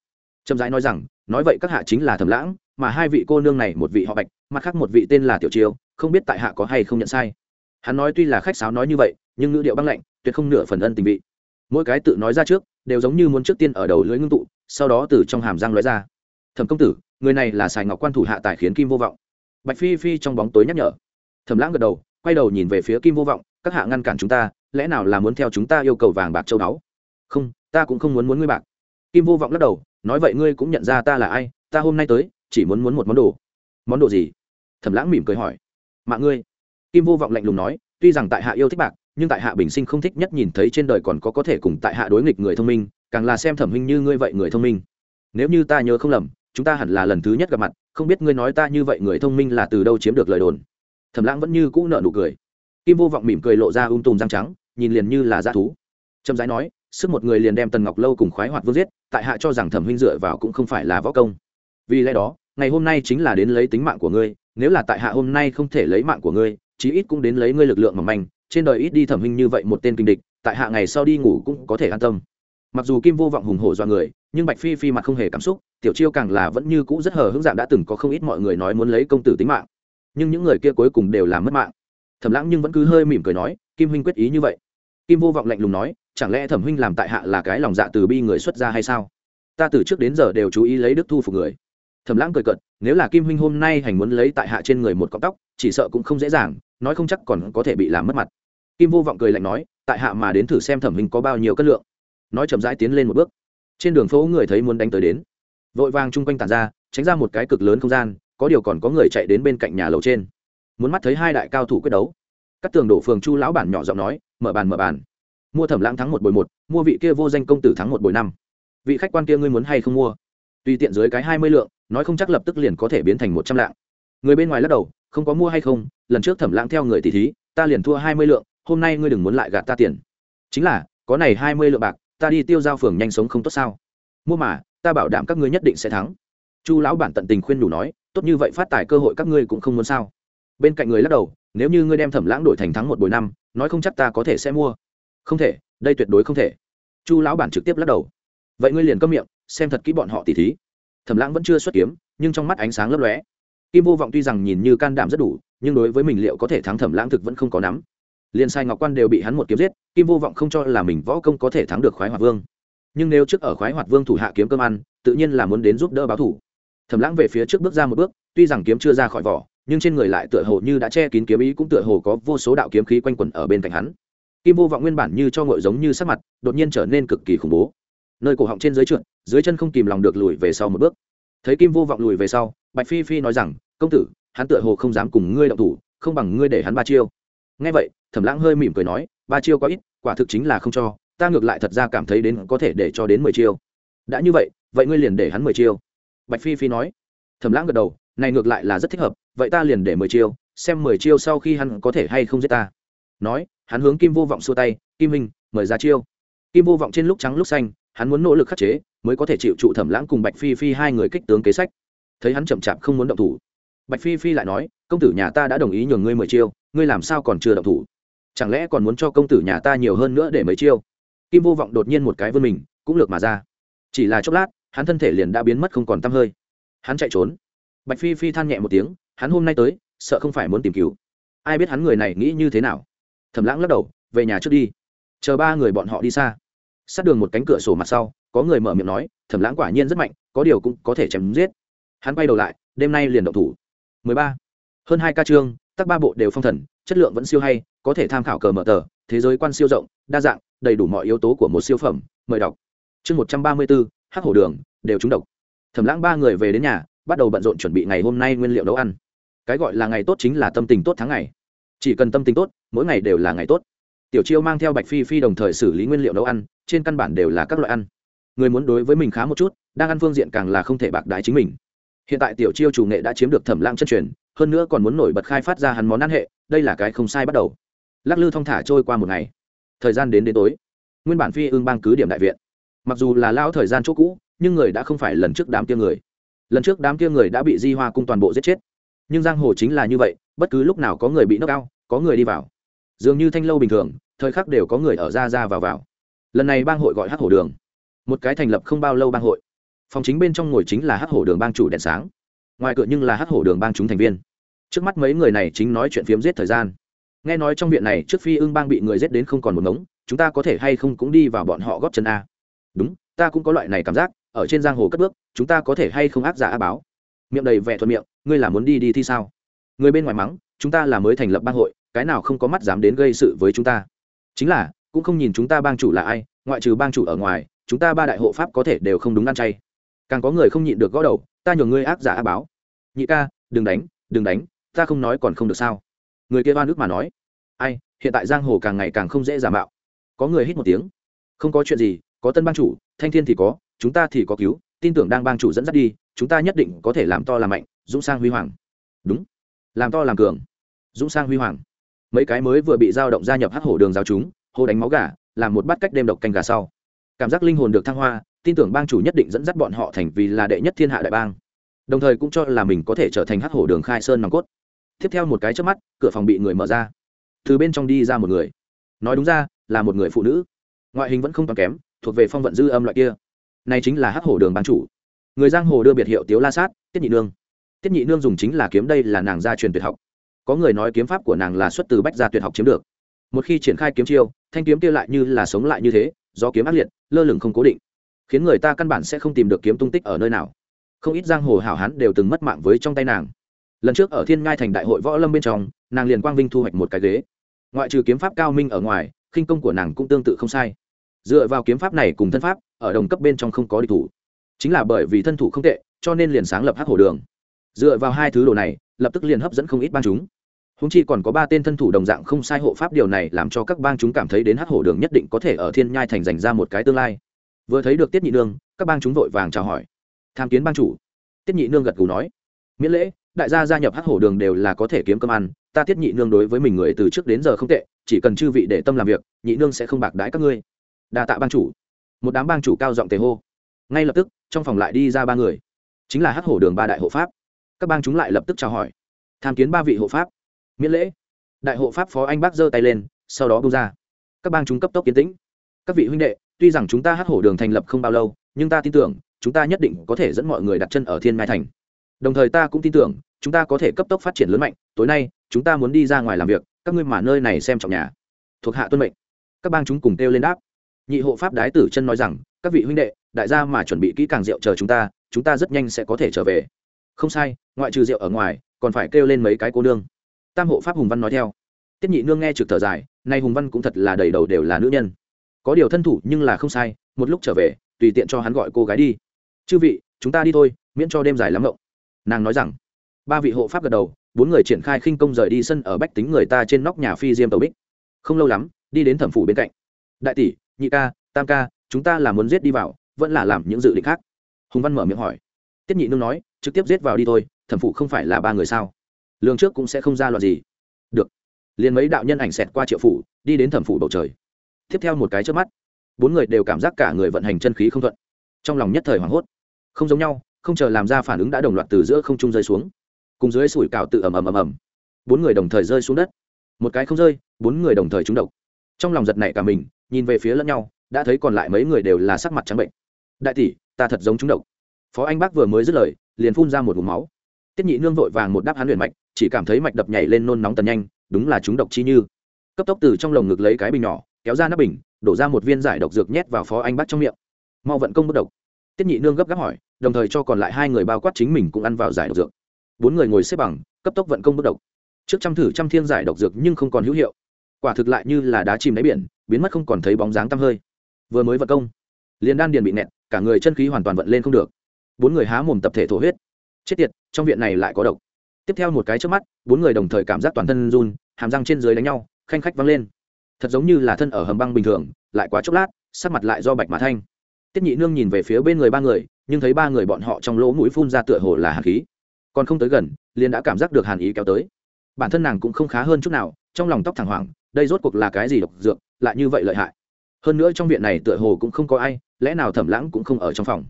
Trầm rãi nói rằng, nói vậy các hạ chính là thẩm lãng, mà hai vị cô nương này một vị họ bạch, mặt khác một vị tên là tiểu chiêu, không biết tại hạ có hay không nhận sai. Hắn nói tuy là khách sáo nói như vậy, nhưng ngữ điệu băng lạnh, tuyệt không nửa phần ân tình vị. Mỗi cái tự nói ra trước, đều giống như muốn trước tiên ở đầu lưỡi ngưng tụ, sau đó từ trong hàm răng lóe ra. Thẩm công tử, người này là sài ngọc quan thủ hạ tài khiến kim vô vọng. Bạch phi phi trong bóng tối nhắc nhở. Thẩm lãng gật đầu, quay đầu nhìn về phía kim vô vọng, các hạ ngăn cản chúng ta, lẽ nào là muốn theo chúng ta yêu cầu vàng bạc châu đáo không ta cũng không muốn muốn ngươi bạc. Kim vô vọng lắc đầu, nói vậy ngươi cũng nhận ra ta là ai, ta hôm nay tới, chỉ muốn muốn một món đồ. Món đồ gì? Thẩm lãng mỉm cười hỏi. Mạng ngươi. Kim vô vọng lạnh lùng nói, tuy rằng tại hạ yêu thích bạc, nhưng tại hạ bình sinh không thích nhất nhìn thấy trên đời còn có có thể cùng tại hạ đối nghịch người thông minh, càng là xem thẩm huynh như ngươi vậy người thông minh. Nếu như ta nhớ không lầm, chúng ta hẳn là lần thứ nhất gặp mặt, không biết ngươi nói ta như vậy người thông minh là từ đâu chiếm được lời đồn. Thẩm lãng vẫn như cũ nợ nụ cười. Kim vô vọng mỉm cười lộ ra um tùm răng trắng, nhìn liền như là dã thú. Trầm rãi nói sức một người liền đem tần ngọc lâu cùng khoái hoạt vương giết, tại hạ cho rằng thẩm huynh dựa vào cũng không phải là võ công. Vì lẽ đó, ngày hôm nay chính là đến lấy tính mạng của ngươi, nếu là tại hạ hôm nay không thể lấy mạng của ngươi, chí ít cũng đến lấy ngươi lực lượng mỏng manh, trên đời ít đi thẩm huynh như vậy một tên kinh địch, tại hạ ngày sau đi ngủ cũng có thể an tâm. Mặc dù kim vô vọng hùng hổ do người, nhưng bạch phi phi mặt không hề cảm xúc, tiểu chiêu càng là vẫn như cũ rất hờ hững dạng đã từng có không ít mọi người nói muốn lấy công tử tính mạng. Nhưng những người kia cuối cùng đều làm mất mạng. Thẩm lãng nhưng vẫn cứ hơi mỉm cười nói, kim huynh quyết ý như vậy. Kim vô vọng lạnh lùng nói chẳng lẽ thẩm huynh làm tại hạ là cái lòng dạ từ bi người xuất gia hay sao? Ta từ trước đến giờ đều chú ý lấy đức thu phục người. Thẩm lãng cười cợt, nếu là kim huynh hôm nay hành muốn lấy tại hạ trên người một cọng tóc chỉ sợ cũng không dễ dàng nói không chắc còn có thể bị làm mất mặt. Kim vô vọng cười lạnh nói tại hạ mà đến thử xem thẩm huynh có bao nhiêu cân lượng. Nói chậm rãi tiến lên một bước. Trên đường phố người thấy muốn đánh tới đến. Vội vàng chung quanh tàn ra tránh ra một cái cực lớn không gian có điều còn có người chạy đến bên cạnh nhà lầu trên. Muốn mắt thấy hai đại cao thủ quyết đấu. Các tường đổ phường chu lão bản nhỏ giọng nói mở bàn mở bàn mua thẩm lãng thắng một bồi một, mua vị kia vô danh công tử thắng một bồi năm. Vị khách quan kia ngươi muốn hay không mua? Tùy tiện dưới cái hai mươi lượng, nói không chắc lập tức liền có thể biến thành một trăm lạng. Người bên ngoài lắc đầu, không có mua hay không, lần trước thẩm lãng theo người tỷ thí, ta liền thua hai mươi lượng, hôm nay ngươi đừng muốn lại gạt ta tiền. Chính là, có này hai mươi lượng bạc, ta đi tiêu giao phường nhanh sống không tốt sao? Mua mà, ta bảo đảm các ngươi nhất định sẽ thắng. Chu lão bản tận tình khuyên đủ nói, tốt như vậy phát tài cơ hội các ngươi cũng không muốn sao? Bên cạnh người lắc đầu, nếu như ngươi đem thẩm lãng đổi thành thắng một buổi năm, nói không chắc ta có thể sẽ mua không thể, đây tuyệt đối không thể. Chu lão bản trực tiếp lắc đầu. Vậy ngươi liền câm miệng, xem thật kỹ bọn họ tỉ thí. Thẩm lãng vẫn chưa xuất kiếm, nhưng trong mắt ánh sáng lấp lóe. Kim vô vọng tuy rằng nhìn như can đảm rất đủ, nhưng đối với mình liệu có thể thắng thẩm lãng thực vẫn không có nắm. Liền sai ngọc quan đều bị hắn một kiếm giết, kim vô vọng không cho là mình võ công có thể thắng được khoái hoạt vương. Nhưng nếu trước ở khoái hoạt vương thủ hạ kiếm cơm ăn, tự nhiên là muốn đến giúp đỡ báo thủ. Thẩm lãng về phía trước bước ra một bước, tuy rằng kiếm chưa ra khỏi vỏ, nhưng trên người lại tựa hồ như đã che kín kiếm ý cũng tựa hồ có vô số đạo kiếm khí quanh quẩn ở bên cạnh hắn kim vô vọng nguyên bản như cho ngội giống như sắc mặt, đột nhiên trở nên cực kỳ khủng bố. Nơi cổ họng trên dưới trượt, dưới chân không kìm lòng được lùi về sau một bước. Thấy kim vô vọng lùi về sau, bạch phi phi nói rằng, công tử, hắn tựa hồ không dám cùng ngươi động thủ, không bằng ngươi để hắn ba chiêu. Nghe vậy, thẩm lãng hơi mỉm cười nói, ba chiêu có ít, quả thực chính là không cho, ta ngược lại thật ra cảm thấy đến có thể để cho đến mười chiêu. Đã như vậy vậy ngươi liền để hắn mười chiêu. Bạch phi phi nói. Thẩm lãng gật đầu, này ngược lại là rất thích hợp, vậy ta liền để mười chiêu, xem mười chiêu sau khi hắn có thể hay không giết ta nói, hắn hướng kim vô vọng xua tay, kim hình mời ra chiêu. Kim vô vọng trên lúc trắng lúc xanh, hắn muốn nỗ lực khắc chế, mới có thể chịu trụ thẩm lãng cùng bạch phi phi hai người kích tướng kế sách. Thấy hắn chậm chạp không muốn động thủ, bạch phi phi lại nói, công tử nhà ta đã đồng ý nhường ngươi mười chiêu, ngươi làm sao còn chưa động thủ? Chẳng lẽ còn muốn cho công tử nhà ta nhiều hơn nữa để mấy chiêu? Kim vô vọng đột nhiên một cái vươn mình, cũng lược mà ra. Chỉ là chốc lát, hắn thân thể liền đã biến mất không còn t hơi. Hắn chạy trốn. Bạch phi phi than nhẹ một tiếng, hắn hôm nay tới, sợ không phải muốn tìm cứu. Ai biết hắn người này nghĩ như thế nào? Thẩm lãng lắc đầu, về nhà trước đi, chờ ba người bọn họ đi xa. Sát đường một cánh cửa sổ mặt sau, có người mở miệng nói thẩm lãng quả nhiên rất mạnh, có điều cũng có thể chém giết. Hắn quay đầu lại, đêm nay liền động thủ. 13. hơn hai ca chương tắc ba bộ đều phong thần, chất lượng vẫn siêu hay, có thể tham khảo cờ mở tờ, thế giới quan siêu rộng, đa dạng, đầy đủ mọi yếu tố của một siêu phẩm, mời đọc. Chương một trăm ba mươi bốn, hắc hổ đường, đều trúng độc. Thẩm lãng ba người về đến nhà, bắt đầu bận rộn chuẩn bị ngày hôm nay nguyên liệu nấu ăn. Cái gọi là ngày tốt chính là tâm tình tốt tháng ngày chỉ cần tâm tình tốt, mỗi ngày đều là ngày tốt. Tiểu chiêu mang theo bạch phi phi đồng thời xử lý nguyên liệu nấu ăn, trên căn bản đều là các loại ăn. Người muốn đối với mình khá một chút, đang ăn phương diện càng là không thể bạc đái chính mình. Hiện tại tiểu chiêu chủ nghệ đã chiếm được thẩm lãng chân truyền, hơn nữa còn muốn nổi bật khai phát ra hắn món ăn hệ, đây là cái không sai bắt đầu. Lắc lư thong thả trôi qua một ngày. Thời gian đến đến tối. Nguyên bản phi ương bang cứ điểm đại viện. Mặc dù là lao thời gian chỗ cũ, nhưng người đã không phải lần trước đám kia người. Lần trước đám kia người đã bị di hoa cung toàn bộ giết chết. Nhưng giang hồ chính là như vậy, bất cứ lúc nào có người bị nốc cao có người đi vào. Dường như thanh lâu bình thường, thời khắc đều có người ở ra ra vào vào. Lần này bang hội gọi hát hổ đường. Một cái thành lập không bao lâu bang hội. Phòng chính bên trong ngồi chính là hát hổ đường bang chủ đèn sáng. Ngoài cửa nhưng là hát hổ đường bang chúng thành viên. Trước mắt mấy người này chính nói chuyện phiếm giết thời gian. Nghe nói trong viện này trước phi ưng bang bị người giết đến không còn một ngống, chúng ta có thể hay không cũng đi vào bọn họ góp chân a? Đúng, ta cũng có loại này cảm giác, ở trên giang hồ cất bước, chúng ta có thể hay không áp giả a báo? Miệng đầy vẻ thuận miệng, ngươi là muốn đi đi thi sao? Người bên ngoài mắng chúng ta là mới thành lập bang hội, cái nào không có mắt dám đến gây sự với chúng ta? Chính là, cũng không nhìn chúng ta bang chủ là ai, ngoại trừ bang chủ ở ngoài, chúng ta ba đại hộ pháp có thể đều không đúng ăn chay. Càng có người không nhịn được gõ đầu, ta nhường ngươi ác giả á báo. Nhị ca, đừng đánh đừng đánh, ta không nói còn không được sao? Người kia ba nước mà nói. Ai, hiện tại giang hồ càng ngày càng không dễ giả mạo. Có người hít một tiếng. Không có chuyện gì, có tân bang chủ, thanh thiên thì có, chúng ta thì có cứu, tin tưởng đang bang chủ dẫn dắt đi, chúng ta nhất định có thể làm to làm mạnh, dũng sang huy hoàng. Đúng làm to làm cường, dũng sang huy hoàng. Mấy cái mới vừa bị dao động gia nhập hát hổ đường giáo chúng, hô đánh máu gà, làm một bát cách đêm độc canh gà sau. Cảm giác linh hồn được thăng hoa, tin tưởng bang chủ nhất định dẫn dắt bọn họ thành vì là đệ nhất thiên hạ đại bang. Đồng thời cũng cho là mình có thể trở thành hát hổ đường khai sơn nòng cốt. Tiếp theo một cái trước mắt, cửa phòng bị người mở ra. Từ bên trong đi ra một người. Nói đúng ra, là một người phụ nữ. Ngoại hình vẫn không còn kém, thuộc về phong vận dư âm loại kia. Này chính là hắc hổ đường bán chủ. Người giang hồ đưa biệt hiệu tiếu la sát, tiết nhị nương tiết nhị nương dùng chính là kiếm đây là nàng gia truyền tuyệt học. Có người nói kiếm pháp của nàng là xuất từ bách gia tuyệt học chiếm được. Một khi triển khai kiếm chiêu, thanh kiếm kia lại như là sống lại như thế, do kiếm ác liệt, lơ lửng không cố định, khiến người ta căn bản sẽ không tìm được kiếm tung tích ở nơi nào. Không ít giang hồ hảo hán đều từng mất mạng với trong tay nàng. Lần trước ở thiên ngai thành đại hội võ lâm bên trong, nàng liền quang vinh thu hoạch một cái ghế. Ngoại trừ kiếm pháp cao minh ở ngoài, khinh công của nàng cũng tương tự không sai. Dựa vào kiếm pháp này cùng thân pháp, ở đồng cấp bên trong không có địch thủ. Chính là bởi vì thân thủ không tệ, cho nên liền sáng lập hắc hổ đường dựa vào hai thứ đồ này, lập tức liền hấp dẫn không ít bang chúng. Húng chi còn có ba tên thân thủ đồng dạng không sai hộ pháp, điều này làm cho các bang chúng cảm thấy đến hắc hổ đường nhất định có thể ở thiên nhai thành dành ra một cái tương lai. Vừa thấy được tiết nhị nương, các bang chúng vội vàng chào hỏi. Tham kiến bang chủ. Tiết nhị nương gật cù nói, miễn lễ, đại gia gia nhập hắc hổ đường đều là có thể kiếm cơm ăn, ta tiết nhị nương đối với mình người từ trước đến giờ không tệ, chỉ cần chư vị để tâm làm việc, nhị nương sẽ không bạc đái các ngươi. Đa tạ bang chủ. Một đám bang chủ cao giọng tề hô. Ngay lập tức, trong phòng lại đi ra ba người. Chính là hắc hổ đường ba đại hộ pháp các bang chúng lại lập tức chào hỏi. Tham kiến ba vị hộ pháp. Miễn lễ. Đại hộ pháp phó anh bác giơ tay lên, sau đó bung ra. Các bang chúng cấp tốc kiến tĩnh. Các vị huynh đệ, tuy rằng chúng ta hát hổ đường thành lập không bao lâu, nhưng ta tin tưởng, chúng ta nhất định có thể dẫn mọi người đặt chân ở thiên mai thành. Đồng thời ta cũng tin tưởng, chúng ta có thể cấp tốc phát triển lớn mạnh, tối nay, chúng ta muốn đi ra ngoài làm việc, các ngươi mà nơi này xem trọng nhà. Thuộc hạ tuân mệnh. Các bang chúng cùng kêu lên đáp. Nhị hộ pháp đái tử chân nói rằng, các vị huynh đệ, đại gia mà chuẩn bị kỹ càng rượu chờ chúng ta chúng ta rất nhanh sẽ có thể trở về không sai, ngoại trừ rượu ở ngoài, còn phải kêu lên mấy cái cô nương. Tam hộ pháp hùng văn nói theo. Tiết nhị nương nghe trực thở dài, nay hùng văn cũng thật là đầy đầu đều là nữ nhân. Có điều thân thủ nhưng là không sai, một lúc trở về, tùy tiện cho hắn gọi cô gái đi. Chư vị, chúng ta đi thôi, miễn cho đêm dài lắm ngộng. Nàng nói rằng. Ba vị hộ pháp gật đầu, bốn người triển khai khinh công rời đi sân ở bách tính người ta trên nóc nhà phi diêm tàu bích. Không lâu lắm, đi đến thẩm phủ bên cạnh. Đại tỷ, nhị ca, tam ca, chúng ta là muốn giết đi vào, vẫn là làm những dự định khác. Hùng văn mở miệng hỏi. Tiết nhị nương nói trực tiếp giết vào đi thôi, thẩm phụ không phải là ba người sao? Lương trước cũng sẽ không ra loạt gì. Được. Liền mấy đạo nhân ảnh xẹt qua triệu phủ, đi đến thẩm phủ bầu trời. Tiếp theo một cái trước mắt, bốn người đều cảm giác cả người vận hành chân khí không thuận. Trong lòng nhất thời hoảng hốt. Không giống nhau, không chờ làm ra phản ứng đã đồng loạt từ giữa không trung rơi xuống. Cùng dưới sủi cào tự ầm ầm ầm ầm. Bốn người đồng thời rơi xuống đất. Một cái không rơi, bốn người đồng thời trúng độc. Trong lòng giật nảy cả mình, nhìn về phía lẫn nhau, đã thấy còn lại mấy người đều là sắc mặt trắng bệnh. Đại tỷ, ta thật giống trúng độc phó anh bác vừa mới dứt lời, liền phun ra một vùng máu. Tiết nhị nương vội vàng một đáp hắn luyện mạch, chỉ cảm thấy mạch đập nhảy lên nôn nóng tần nhanh, đúng là chúng độc chi như. Cấp tốc từ trong lồng ngực lấy cái bình nhỏ, kéo ra nắp bình, đổ ra một viên giải độc dược nhét vào phó anh bác trong miệng. Mau vận công bất độc. Tiết nhị nương gấp gáp hỏi, đồng thời cho còn lại hai người bao quát chính mình cũng ăn vào giải độc dược. Bốn người ngồi xếp bằng, cấp tốc vận công bất độc. Trước trăm thử trăm thiên giải độc dược nhưng không còn hữu hiệu. Quả thực lại như là đá chìm đáy biển, biến mất không còn thấy bóng dáng tăm hơi. Vừa mới vận công, liền đan điền bị nẹt, cả người chân khí hoàn toàn vận lên không được bốn người há mồm tập thể thổ huyết. Chết tiệt, trong viện này lại có độc. Tiếp theo một cái trước mắt, bốn người đồng thời cảm giác toàn thân run, hàm răng trên dưới đánh nhau, khanh khách văng lên. Thật giống như là thân ở hầm băng bình thường, lại quá chốc lát, sắc mặt lại do bạch mã thanh. Tiết nhị nương nhìn về phía bên người ba người, nhưng thấy ba người bọn họ trong lỗ mũi phun ra tựa hồ là hàn khí. Còn không tới gần, liền đã cảm giác được hàn ý kéo tới. Bản thân nàng cũng không khá hơn chút nào, trong lòng tóc thẳng hoảng, đây rốt cuộc là cái gì độc dược, lại như vậy lợi hại. Hơn nữa trong viện này tựa hồ cũng không có ai, lẽ nào thẩm lãng cũng không ở trong phòng?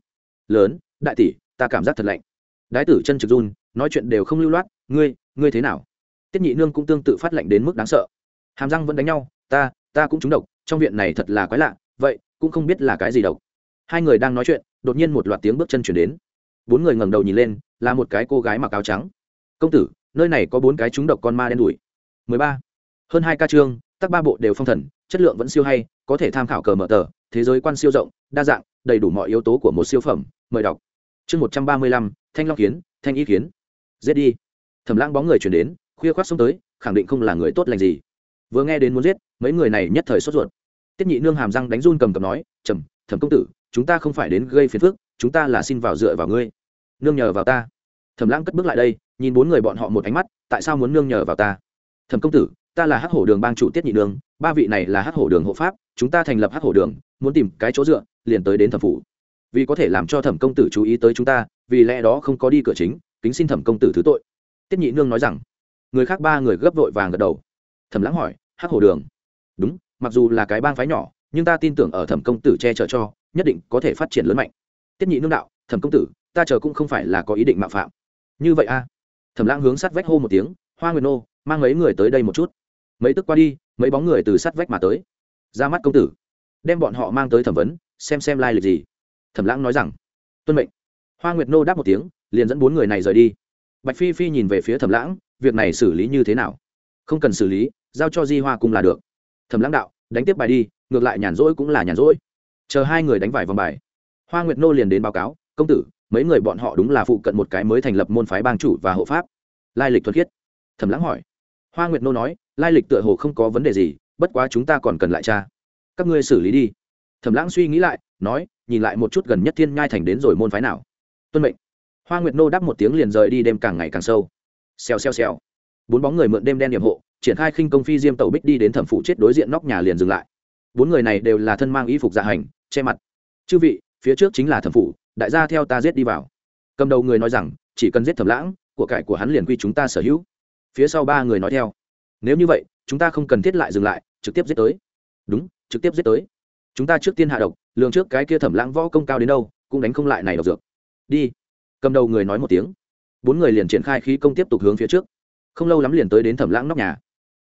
Lớn đại tỷ, ta cảm giác thật lạnh. Đái tử chân trực run, nói chuyện đều không lưu loát, ngươi ngươi thế nào? Tiết nhị nương cũng tương tự phát lạnh đến mức đáng sợ. Hàm răng vẫn đánh nhau, ta ta cũng trúng độc, trong viện này thật là quái lạ, vậy cũng không biết là cái gì độc. Hai người đang nói chuyện, đột nhiên một loạt tiếng bước chân chuyển đến. Bốn người ngẩng đầu nhìn lên, là một cái cô gái mặc áo trắng. Công tử, nơi này có bốn cái trúng độc con ma đen đủi mười ba. Hơn hai ca chương tắc ba bộ đều phong thần, chất lượng vẫn siêu hay, có thể tham khảo cờ mở tờ, thế giới quan siêu rộng, đa dạng, đầy đủ mọi yếu tố của một siêu phẩm, mời đọc chương một trăm ba mươi lăm, thanh long kiến, thanh y kiến. Giết đi. Thẩm lãng bóng người chuyển đến, khuya khoác xông tới, khẳng định không là người tốt lành gì. Vừa nghe đến muốn giết, mấy người này nhất thời sốt ruột. Tiết nhị nương hàm răng đánh run cầm cầm nói, trầm, thẩm công tử, chúng ta không phải đến gây phiền phức, chúng ta là xin vào dựa vào ngươi. Nương nhờ vào ta. Thẩm lãng cất bước lại đây, nhìn bốn người bọn họ một ánh mắt, tại sao muốn nương nhờ vào ta? Thẩm công tử, ta là hắc hổ đường bang chủ tiết nhị nương, ba vị này là hắc hổ đường hộ pháp, chúng ta thành lập hắc hổ đường, muốn tìm cái chỗ dựa, liền tới đến thẩm phủ vì có thể làm cho thẩm công tử chú ý tới chúng ta, vì lẽ đó không có đi cửa chính, kính xin thẩm công tử thứ tội. Tiết nhị nương nói rằng. Người khác ba người gấp vội vàng gật đầu. Thẩm lãng hỏi, hắc hổ đường? Đúng, mặc dù là cái bang phái nhỏ, nhưng ta tin tưởng ở thẩm công tử che chở cho, nhất định có thể phát triển lớn mạnh. Tiết nhị nương đạo, thẩm công tử, ta chờ cũng không phải là có ý định mạo phạm. Như vậy a thẩm lãng hướng sát vách hô một tiếng, hoa nguyệt nô, mang mấy người tới đây một chút. Mấy tức qua đi, mấy bóng người từ sát vách mà tới. Ra mắt công tử. Đem bọn họ mang tới thẩm vấn, xem xem lai、like、lịch gì thẩm lãng nói rằng, tuân mệnh. Hoa nguyệt nô đáp một tiếng, liền dẫn bốn người này rời đi. Bạch phi phi nhìn về phía thẩm lãng, việc này xử lý như thế nào? Không cần xử lý, giao cho di hoa cùng là được. Thẩm lãng đạo, đánh tiếp bài đi, ngược lại nhàn rỗi cũng là nhàn rỗi. Chờ hai người đánh vài vòng bài. Hoa nguyệt nô liền đến báo cáo, công tử, mấy người bọn họ đúng là phụ cận một cái mới thành lập môn phái bang chủ và hộ pháp. Lai lịch thuật khiết. Thẩm lãng hỏi. Hoa nguyệt nô nói, lai lịch tựa hồ không có vấn đề gì, bất quá chúng ta còn cần lại cha các ngươi xử lý đi. Thẩm lãng suy nghĩ lại, nói nhìn lại một chút gần nhất thiên nhai thành đến rồi môn phái nào. Tuân mệnh. Hoa nguyệt nô đáp một tiếng liền rời đi đêm càng ngày càng sâu. Xèo xèo xèo. Bốn bóng người mượn đêm đen điểm hộ, triển khai khinh công phi diêm tàu bích đi đến thẩm phụ chết đối diện nóc nhà liền dừng lại. Bốn người này đều là thân mang y phục dạ hành, che mặt. Chư vị, phía trước chính là thẩm phụ, đại gia theo ta giết đi vào. Cầm đầu người nói rằng, chỉ cần giết thẩm lãng, của cải của hắn liền quy chúng ta sở hữu. Phía sau ba người nói theo, nếu như vậy, chúng ta không cần thiết lại dừng lại, trực tiếp giết tới. Đúng, trực tiếp giết tới. Chúng ta trước tiên hạ độc lường trước cái kia thẩm lãng võ công cao đến đâu, cũng đánh không lại này độc dược. Đi. Cầm đầu người nói một tiếng. Bốn người liền triển khai khí công tiếp tục hướng phía trước. Không lâu lắm liền tới đến thẩm lãng nóc nhà.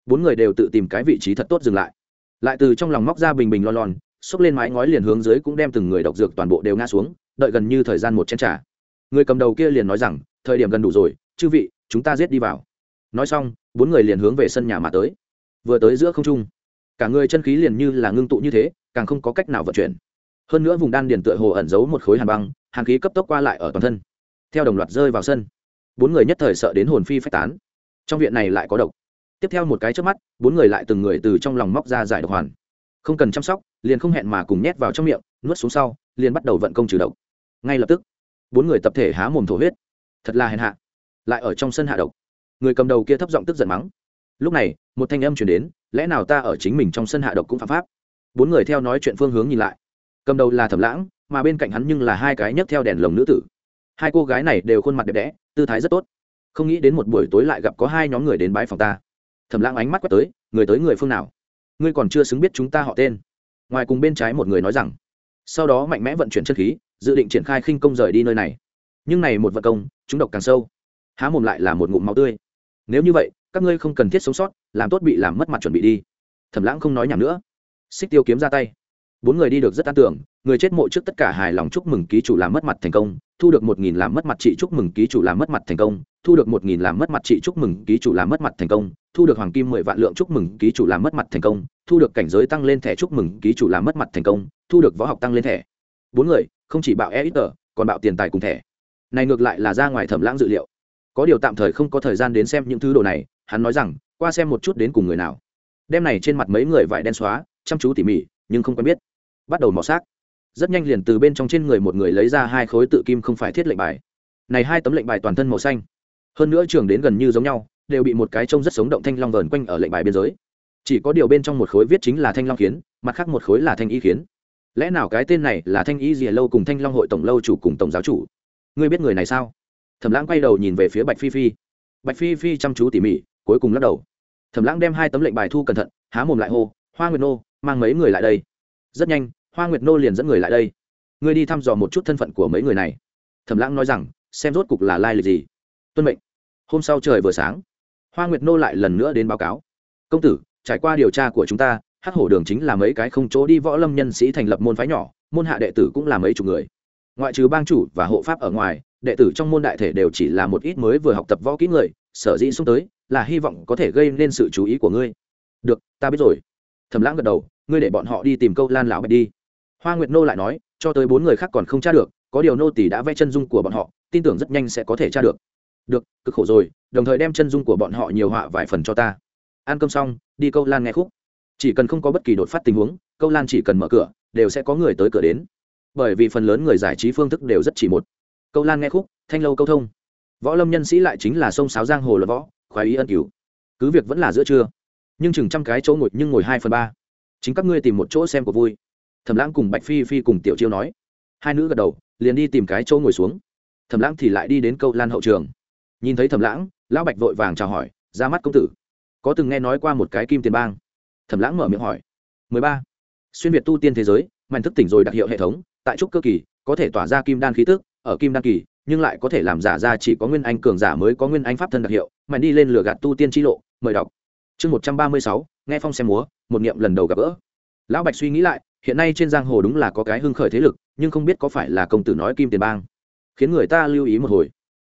Bốn người đều tự tìm cái vị trí thật tốt dừng lại. Lại từ trong lòng móc ra bình bình lon lon xốc lên mái ngói liền hướng dưới cũng đem từng người độc dược toàn bộ đều ngã xuống, đợi gần như thời gian một chén t r à người cầm đầu kia liền nói rằng, thời điểm gần đủ rồi, chư vị, chúng ta giết đi vào. Nói xong, bốn người liền hướng về sân nhà mà tới. Vừa tới giữa không trung, cả người chân khí liền như là ngưng tụ như thế, càng không có cách nào vận chuyển hơn nữa vùng đan điền tựa hồ ẩn giấu một khối hàn băng, hàn khí cấp tốc qua lại ở toàn thân. Theo đồng loạt rơi vào sân, bốn người nhất thời sợ đến hồn phi phách tán. Trong viện này lại có độc. Tiếp theo một cái trước mắt, bốn người lại từng người từ trong lòng móc ra giải độc hoàn. Không cần chăm sóc, liền không hẹn mà cùng nhét vào trong miệng, nuốt xuống sau, liền bắt đầu vận công trừ độc. Ngay lập tức, bốn người tập thể há mồm thổ huyết. Thật là hèn hạ. Lại ở trong sân hạ độc. Người cầm đầu kia thấp giọng tức giận mắng. Lúc này, một thanh âm chuyển đến, lẽ nào ta ở chính mình trong sân hạ độc cũng phạm pháp? Bốn người theo nói chuyện phương hướng nhìn lại cầm đầu là thẩm lãng mà bên cạnh hắn nhưng là hai cái nhấc theo đèn lồng nữ tử hai cô gái này đều khuôn mặt đẹp đẽ tư thái rất tốt không nghĩ đến một buổi tối lại gặp có hai nhóm người đến bãi phòng ta thẩm lãng ánh mắt quét tới người tới người phương nào ngươi còn chưa xứng biết chúng ta họ tên ngoài cùng bên trái một người nói rằng sau đó mạnh mẽ vận chuyển chân khí dự định triển khai khinh công rời đi nơi này nhưng này một vận công chúng độc càng sâu há mồm lại là một ngụm máu tươi nếu như vậy các ngươi không cần thiết sống sót làm tốt bị làm mất mặt chuẩn bị đi thẩm lãng không nói nhảm nữa xích tiêu kiếm ra tay bốn người đi được rất an tưởng, người chết mộ trước tất cả hài lòng chúc mừng ký chủ làm mất mặt thành công, thu được một nghìn làm mất mặt chị chúc mừng ký chủ làm mất mặt thành công, thu được một nghìn làm mất mặt chị chúc mừng ký chủ làm mất mặt thành công, thu được hoàng kim mười vạn lượng chúc mừng ký chủ làm mất mặt thành công, thu được cảnh giới tăng lên thẻ chúc mừng ký chủ làm mất mặt thành công, thu được võ học tăng lên thẻ. Bốn người, không chỉ bạo e ít tờ, còn bạo tiền tài cùng thẻ. Này ngược lại là ra ngoài thẩm lãng dự liệu. Có điều tạm thời không có thời gian đến xem những thứ đồ này, hắn nói rằng, qua xem một chút đến cùng người nào. Đem này trên mặt mấy người vải đen xóa, chăm chú tỉ mỉ, nhưng không quen biết bắt đầu mò xác. Rất nhanh liền từ bên trong trên người một người lấy ra hai khối tự kim không phải thiết lệnh bài. Này hai tấm lệnh bài toàn thân màu xanh. Hơn nữa trường đến gần như giống nhau, đều bị một cái trông rất sống động thanh long vờn quanh ở lệnh bài biên giới. Chỉ có điều bên trong một khối viết chính là thanh long kiến mặt khác một khối là thanh y kiến lẽ nào cái tên này là thanh y gì lâu cùng thanh long hội tổng lâu chủ cùng tổng giáo chủ? Ngươi biết người này sao? Thẩm lãng quay đầu nhìn về phía bạch phi phi. Bạch phi phi chăm chú tỉ mỉ, cuối cùng lắc đầu. Thẩm lãng đem hai tấm lệnh bài thu cẩn thận, há mồm lại hô, hoa nguyệt nô, mang mấy người lại đây? Rất nhanh hoa nguyệt nô liền dẫn người lại đây. Ngươi đi thăm dò một chút thân phận của mấy người này. Thẩm lãng nói rằng, xem rốt cục là lai lịch gì. Tuân mệnh. Hôm sau trời vừa sáng, hoa nguyệt nô lại lần nữa đến báo cáo. Công tử, trải qua điều tra của chúng ta, hắc hổ đường chính là mấy cái không chỗ đi võ lâm nhân sĩ thành lập môn phái nhỏ, môn hạ đệ tử cũng là mấy chục người. Ngoại trừ bang chủ và hộ pháp ở ngoài, đệ tử trong môn đại thể đều chỉ là một ít mới vừa học tập võ kỹ người, sở dĩ xuống tới là hy vọng có thể gây nên sự chú ý của ngươi. Được, ta biết rồi. Thầm lãng gật đầu, ngươi để bọn họ đi tìm câu lan lão bạch đi hoa nguyệt nô lại nói, cho tới bốn người khác còn không tra được, có điều nô tỷ đã vẽ chân dung của bọn họ, tin tưởng rất nhanh sẽ có thể tra được. Được, cực khổ rồi, đồng thời đem chân dung của bọn họ nhiều họa vài phần cho ta. Ăn cơm xong, đi câu lan nghe khúc. Chỉ cần không có bất kỳ đột phát tình huống, câu lan chỉ cần mở cửa, đều sẽ có người tới cửa đến. Bởi vì phần lớn người giải trí phương thức đều rất chỉ một. Câu lan nghe khúc, thanh lâu câu thông. Võ lâm nhân sĩ lại chính là sông sáo giang hồ luật võ, khoái ý ân cứu cứ việc vẫn là giữa trưa, nhưng chừng trăm cái chỗ ngồi, nhưng ngồi hai phần ba. Chính các ngươi tìm một chỗ xem của vui thẩm lãng cùng bạch phi phi cùng tiểu chiêu nói. Hai nữ gật đầu, liền đi tìm cái chỗ ngồi xuống. Thẩm lãng thì lại đi đến câu lan hậu trường. Nhìn thấy thẩm lãng, lão bạch vội vàng chào hỏi, ra mắt công tử. Có từng nghe nói qua một cái kim tiền bang? Thẩm lãng mở miệng hỏi. Mười ba. Xuyên việt tu tiên thế giới, mạnh thức tỉnh rồi đặc hiệu hệ thống, tại trúc cơ kỳ, có thể tỏa ra kim đan khí tức, ở kim đan kỳ, nhưng lại có thể làm giả ra chỉ có nguyên anh cường giả mới có nguyên anh pháp thân đặc hiệu mạnh đi lên lửa gạt tu tiên chi lộ, mời đọc. Chương một trăm ba mươi sáu, nghe phong xem múa, một niệm lần đầu gặp gỡ. Lão bạch suy nghĩ lại hiện nay trên giang hồ đúng là có cái hưng khởi thế lực, nhưng không biết có phải là công tử nói kim tiền bang, khiến người ta lưu ý một hồi.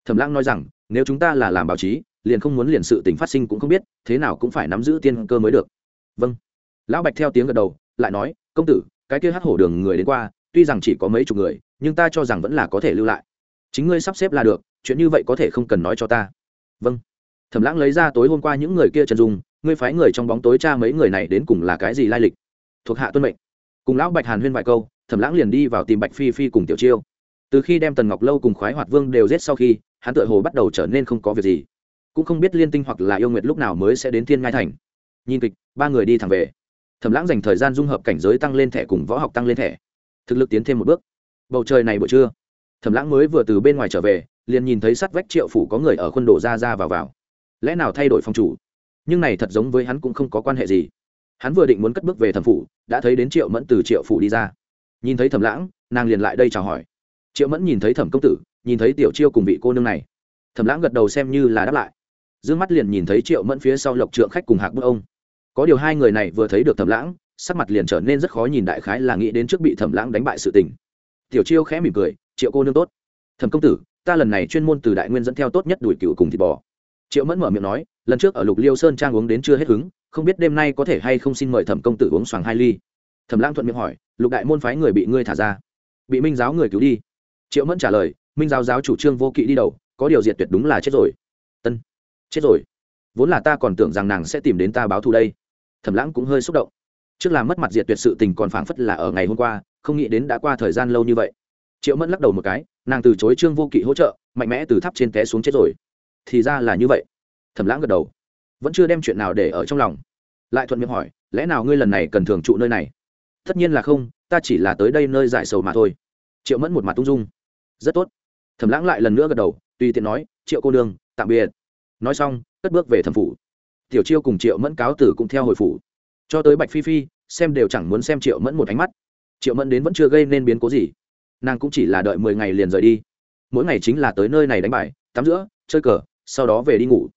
Thẩm lãng nói rằng, nếu chúng ta là làm báo chí, liền không muốn liền sự tình phát sinh cũng không biết, thế nào cũng phải nắm giữ tiên cơ mới được. Vâng. Lão bạch theo tiếng gật đầu, lại nói, công tử, cái kia hát hổ đường người đến qua, tuy rằng chỉ có mấy chục người, nhưng ta cho rằng vẫn là có thể lưu lại. Chính ngươi sắp xếp là được, chuyện như vậy có thể không cần nói cho ta. Vâng. Thẩm lãng lấy ra tối hôm qua những người kia trần dùng ngươi phái người trong bóng tối cha mấy người này đến cùng là cái gì lai lịch? Thuộc hạ tuân mệnh cùng lão bạch hàn huyên vài câu, thẩm lãng liền đi vào tìm bạch phi phi cùng tiểu chiêu. Từ khi đem tần ngọc lâu cùng khoái hoạt vương đều giết sau khi, hắn tựa hồ bắt đầu trở nên không có việc gì. Cũng không biết liên tinh hoặc là yêu nguyệt lúc nào mới sẽ đến thiên ngai thành. Nhìn kịch, ba người đi thẳng về. Thẩm lãng dành thời gian dung hợp cảnh giới tăng lên thẻ cùng võ học tăng lên thẻ. Thực lực tiến thêm một bước. Bầu trời này buổi trưa, thẩm lãng mới vừa từ bên ngoài trở về, liền nhìn thấy sắt vách triệu phủ có người ở khuôn đồ ra ra vào vào. Lẽ nào thay đổi phòng chủ? Nhưng này thật giống với hắn cũng không có quan hệ gì hắn vừa định muốn cất bước về thẩm phủ, đã thấy đến triệu mẫn từ triệu phủ đi ra. Nhìn thấy thẩm lãng, nàng liền lại đây chào hỏi. Triệu mẫn nhìn thấy thẩm công tử, nhìn thấy tiểu chiêu cùng vị cô nương này. Thẩm lãng gật đầu xem như là đáp lại. D ư ơ n g mắt liền nhìn thấy triệu mẫn phía sau lộc trượng khách cùng hạc bước ông. Có điều hai người này vừa thấy được thẩm lãng, sắc mặt liền trở nên rất khó nhìn đại khái là nghĩ đến trước bị thẩm lãng đánh bại sự tình. Tiểu chiêu khẽ mỉm cười, triệu cô nương tốt. Thẩm công tử, ta lần này chuyên môn từ đại nguyên dẫn theo tốt nhất đuổi cựu cùng thịt bò. Triệu mẫn mở miệng nói, lần trước ở lục liêu sơn trang uống đến chưa hết hứng không biết đêm nay có thể hay không xin mời thẩm công tử uống xoàng hai ly. Thẩm lãng thuận miệng hỏi, lục đại môn phái người bị ngươi thả ra? Bị minh giáo người cứu đi. Triệu mẫn trả lời, minh giáo giáo chủ trương vô kỵ đi đầu, có điều diệt tuyệt đúng là chết rồi. Tân chết rồi? Vốn là ta còn tưởng rằng nàng sẽ tìm đến ta báo thù đây. Thẩm lãng cũng hơi xúc động. Trước là mất mặt diệt tuyệt sự tình còn phảng phất là ở ngày hôm qua, không nghĩ đến đã qua thời gian lâu như vậy. Triệu mẫn lắc đầu một cái, nàng từ chối trương vô kỵ hỗ trợ, mạnh mẽ từ tháp trên té xuống chết rồi. Thì ra là như vậy. Thẩm lãng gật đầu vẫn chưa đem chuyện nào để ở trong lòng. Lại thuận miệng hỏi, lẽ nào ngươi lần này cần thường trụ nơi này? Tất nhiên là không, ta chỉ là tới đây nơi giải sầu mà thôi. Triệu mẫn một mặt tung dung. Rất tốt. Thẩm lãng lại lần nữa gật đầu, tùy tiện nói, triệu cô đương tạm biệt. Nói xong, cất bước về thẩm phủ. Tiểu chiêu cùng triệu mẫn cáo tử cũng theo hồi phủ. Cho tới bạch phi phi, xem đều chẳng muốn xem triệu mẫn một ánh mắt. Triệu mẫn đến vẫn chưa gây nên biến cố gì. Nàng cũng chỉ là đợi mười ngày liền rời đi. Mỗi ngày chính là tới nơi này đánh bài, tắm giữa chơi cờ, sau đó về đi ngủ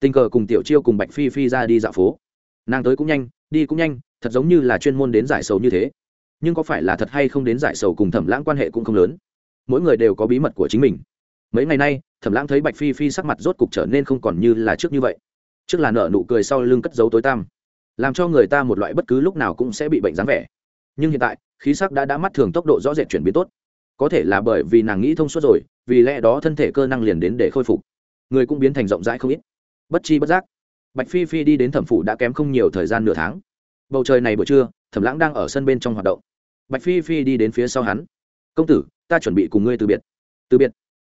tình cờ cùng tiểu chiêu cùng bạch phi phi ra đi dạo phố. Nàng tới cũng nhanh, đi cũng nhanh, thật giống như là chuyên môn đến giải sầu như thế. Nhưng có phải là thật hay không đến giải sầu cùng thẩm lãng quan hệ cũng không lớn. Mỗi người đều có bí mật của chính mình. Mấy ngày nay, thẩm lãng thấy bạch phi phi sắc mặt rốt cục trở nên không còn như là trước như vậy. Trước là nợ nụ cười sau lưng cất dấu tối tăm. Làm cho người ta một loại bất cứ lúc nào cũng sẽ bị bệnh dáng vẻ. Nhưng hiện tại, khí sắc đã đã mắt thường tốc độ rõ rệt chuyển biến tốt. Có thể là bởi vì nàng nghĩ thông suốt rồi, vì lẽ đó thân thể cơ năng liền đến để khôi phục. Người cũng biến thành rộng rãi không ít bất chi bất giác. Bạch phi phi đi đến thẩm phủ đã kém không nhiều thời gian nửa tháng. Bầu trời này buổi trưa, thẩm lãng đang ở sân bên trong hoạt động. Bạch phi phi đi đến phía sau hắn. Công tử, ta chuẩn bị cùng ngươi từ biệt. Từ biệt?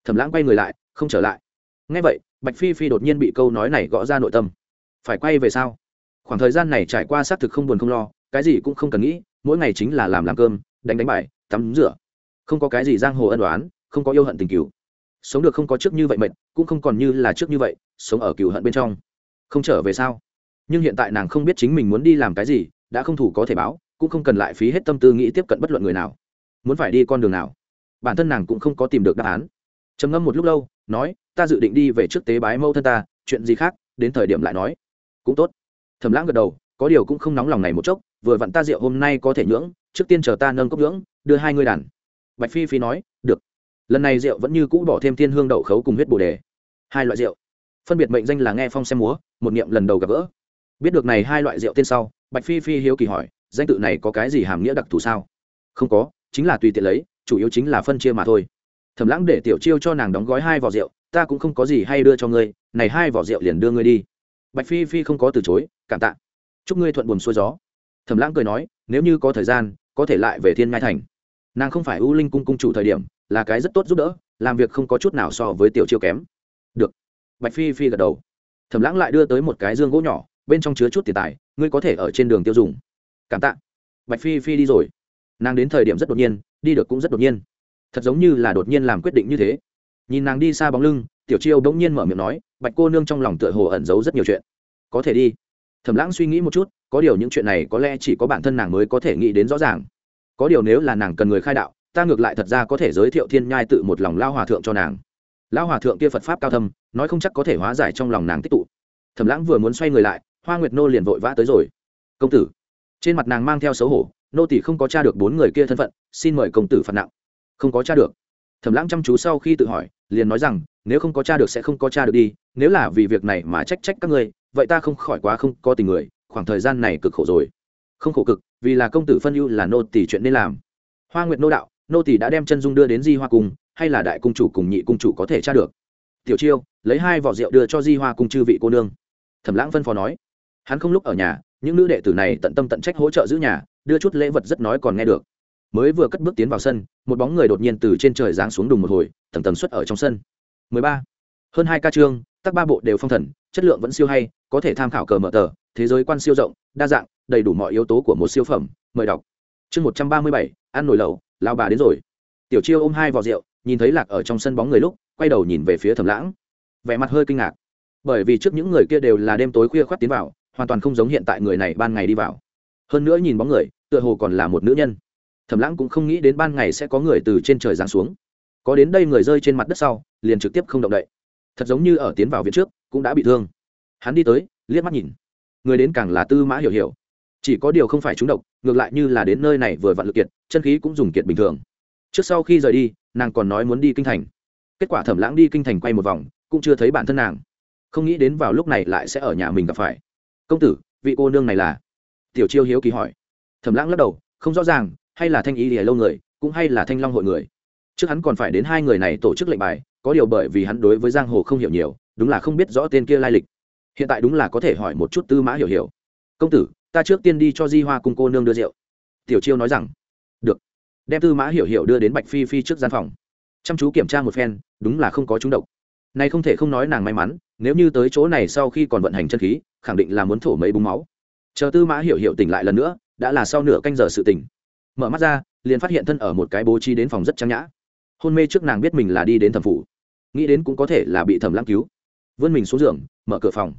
Thẩm lãng quay người lại, không trở lại. Ngay vậy, bạch phi phi đột nhiên bị câu nói này gõ ra nội tâm. Phải quay về sao? Khoảng thời gian này trải qua xác thực không buồn không lo, cái gì cũng không cần nghĩ, mỗi ngày chính là làm làm cơm, đánh đánh bài, tắm rửa. Không có cái gì giang hồ ân đoán không có yêu hận tình cựu sống được không có trước như vậy mệt, cũng không còn như là trước như vậy, sống ở cựu hận bên trong. Không trở về sao? Nhưng hiện tại nàng không biết chính mình muốn đi làm cái gì, đã không thủ có thể báo, cũng không cần lại phí hết tâm tư nghĩ tiếp cận bất luận người nào. Muốn phải đi con đường nào? Bản thân nàng cũng không có tìm được đáp án. Trầm ngâm một lúc lâu, nói, ta dự định đi về trước tế bái mâu thân ta, chuyện gì khác, đến thời điểm lại nói. Cũng tốt. Thầm lãng gật đầu, có điều cũng không nóng lòng này một chốc, vừa vặn ta rượu hôm nay có thể nhưỡng, trước tiên chờ ta nâng cốc nhưỡng, đưa hai ngươi đàn. Bạch phi phi nói, được lần này rượu vẫn như cũ bỏ thêm thiên hương đậu khấu cùng huyết bồ đề. Hai loại rượu. Phân biệt mệnh danh là nghe phong xem múa, một niệm lần đầu gặp gỡ. Biết được này hai loại rượu tên sau, bạch phi phi hiếu kỳ hỏi, danh tự này có cái gì hàm nghĩa đặc thù sao? Không có, chính là tùy tiện lấy, chủ yếu chính là phân chia mà thôi. Thẩm lãng để tiểu chiêu cho nàng đóng gói hai vỏ rượu, ta cũng không có gì hay đưa cho ngươi, này hai vỏ rượu liền đưa ngươi đi. Bạch phi phi không có từ chối, cảm tạ. Chúc ngươi thuận buồm xuôi gió. Thẩm lãng cười nói, nếu như có thời gian, có thể lại về thiên ngai thành. Nàng không phải ưu linh cung cung chủ thời điểm là cái rất tốt giúp đỡ, làm việc không có chút nào so với tiểu chiêu kém. Được. Bạch phi phi gật đầu. Thẩm lãng lại đưa tới một cái dương gỗ nhỏ, bên trong chứa chút tiền tài, ngươi có thể ở trên đường tiêu dùng. Cảm tạ. Bạch phi phi đi rồi. Nàng đến thời điểm rất đột nhiên, đi được cũng rất đột nhiên. Thật giống như là đột nhiên làm quyết định như thế. Nhìn nàng đi xa bóng lưng, tiểu chiêu bỗng nhiên mở miệng nói, bạch cô nương trong lòng tựa hồ ẩn giấu rất nhiều chuyện. Có thể đi. Thẩm lãng suy nghĩ một chút, có điều những chuyện này có lẽ chỉ có bản thân nàng mới có thể nghĩ đến rõ ràng. Có điều nếu là nàng cần người khai đạo ta ngược lại thật ra có thể giới thiệu thiên nhai tự một lòng lao hòa thượng cho nàng. Lao hòa thượng kia phật pháp cao thâm, nói không chắc có thể hóa giải trong lòng nàng tích tụ. Thẩm lãng vừa muốn xoay người lại, hoa nguyệt nô liền vội vã tới rồi. Công tử. Trên mặt nàng mang theo xấu hổ, nô tỷ không có t r a được bốn người kia thân phận, xin mời công tử phạt nặng. Không có t r a được. Thẩm lãng chăm chú sau khi tự hỏi, liền nói rằng, nếu không có t r a được sẽ không có t r a được đi, nếu là vì việc này mà trách trách các ngươi, vậy ta không khỏi quá không có tình người, khoảng thời gian này cực khổ rồi. Không khổ cực, vì là công tử phân ưu là nô tỷ chuyện nên làm. Hoa nguyệt nô đạo nô tỷ đã đem chân dung đưa đến di hoa cung, hay là đại cung chủ cùng nhị cung chủ có thể tra được? Tiểu chiêu, lấy hai vỏ rượu đưa cho di hoa cung chư vị cô nương. Thẩm lãng phân phó nói. Hắn không lúc ở nhà, những nữ đệ tử này tận tâm tận trách hỗ trợ giữ nhà, đưa chút lễ vật rất nói còn nghe được. Mới vừa cất bước tiến vào sân, một bóng người đột nhiên từ trên trời giáng xuống đùng một hồi, tầng tầng xuất ở trong sân. 13. hơn hai ca chương tác ba bộ đều phong thần, chất lượng vẫn siêu hay, có thể tham khảo cờ mở tờ, thế giới quan siêu rộng, đa dạng, đầy đủ mọi yếu tố của một siêu phẩm, mời đọc. Chương một trăm ba mươi bảy, ăn nồi lẩu lao bà đến rồi. Tiểu chiêu ôm hai vò rượu, nhìn thấy lạc ở trong sân bóng người lúc, quay đầu nhìn về phía thầm lãng. Vẻ mặt hơi kinh ngạc, bởi vì trước những người kia đều là đêm tối khuya khoác tiến vào, hoàn toàn không giống hiện tại người này ban ngày đi vào. Hơn nữa nhìn bóng người, tựa hồ còn là một nữ nhân. Thẩm lãng cũng không nghĩ đến ban ngày sẽ có người từ trên trời giáng xuống. Có đến đây người rơi trên mặt đất sau, liền trực tiếp không động đậy. Thật giống như ở tiến vào viện trước, cũng đã bị thương. Hắn đi tới, liếc mắt nhìn. Người đến càng là tư mã hiểu hiểu chỉ có điều không phải trúng độc, ngược lại như là đến nơi này vừa vặn lực kiệt, chân khí cũng dùng kiệt bình thường. Trước sau khi rời đi, nàng còn nói muốn đi kinh thành. Kết quả thẩm lãng đi kinh thành quay một vòng, cũng chưa thấy bản thân nàng. Không nghĩ đến vào lúc này lại sẽ ở nhà mình gặp phải. Công tử, vị cô nương này là? Tiểu chiêu hiếu kỳ hỏi. Thẩm lãng lắc đầu, không rõ ràng, hay là thanh ý lìa lâu người, cũng hay là thanh long hội người. Trước hắn còn phải đến hai người này tổ chức lệnh bài, có điều bởi vì hắn đối với giang hồ không hiểu nhiều, đúng là không biết rõ tên kia lai lịch. Hiện tại đúng là có thể hỏi một chút tư mã hiểu hiểu. Công tử ta trước tiên đi cho di hoa cùng cô nương đưa rượu. Tiểu chiêu nói rằng, được. Đem tư mã hiểu hiểu đưa đến bạch phi phi trước gian phòng. Chăm chú kiểm tra một phen, đúng là không có trúng độc. Này không thể không nói nàng may mắn, nếu như tới chỗ này sau khi còn vận hành chân khí, khẳng định là muốn thổ mấy búng máu. Chờ tư mã hiểu hiểu tỉnh lại lần nữa, đã là sau nửa canh giờ sự tỉnh. Mở mắt ra, liền phát hiện thân ở một cái bố trí đến phòng rất trang nhã. Hôn mê trước nàng biết mình là đi đến thẩm phủ. Nghĩ đến cũng có thể là bị thẩm lãng cứu. Vươn mình xuống giường, mở cửa phòng.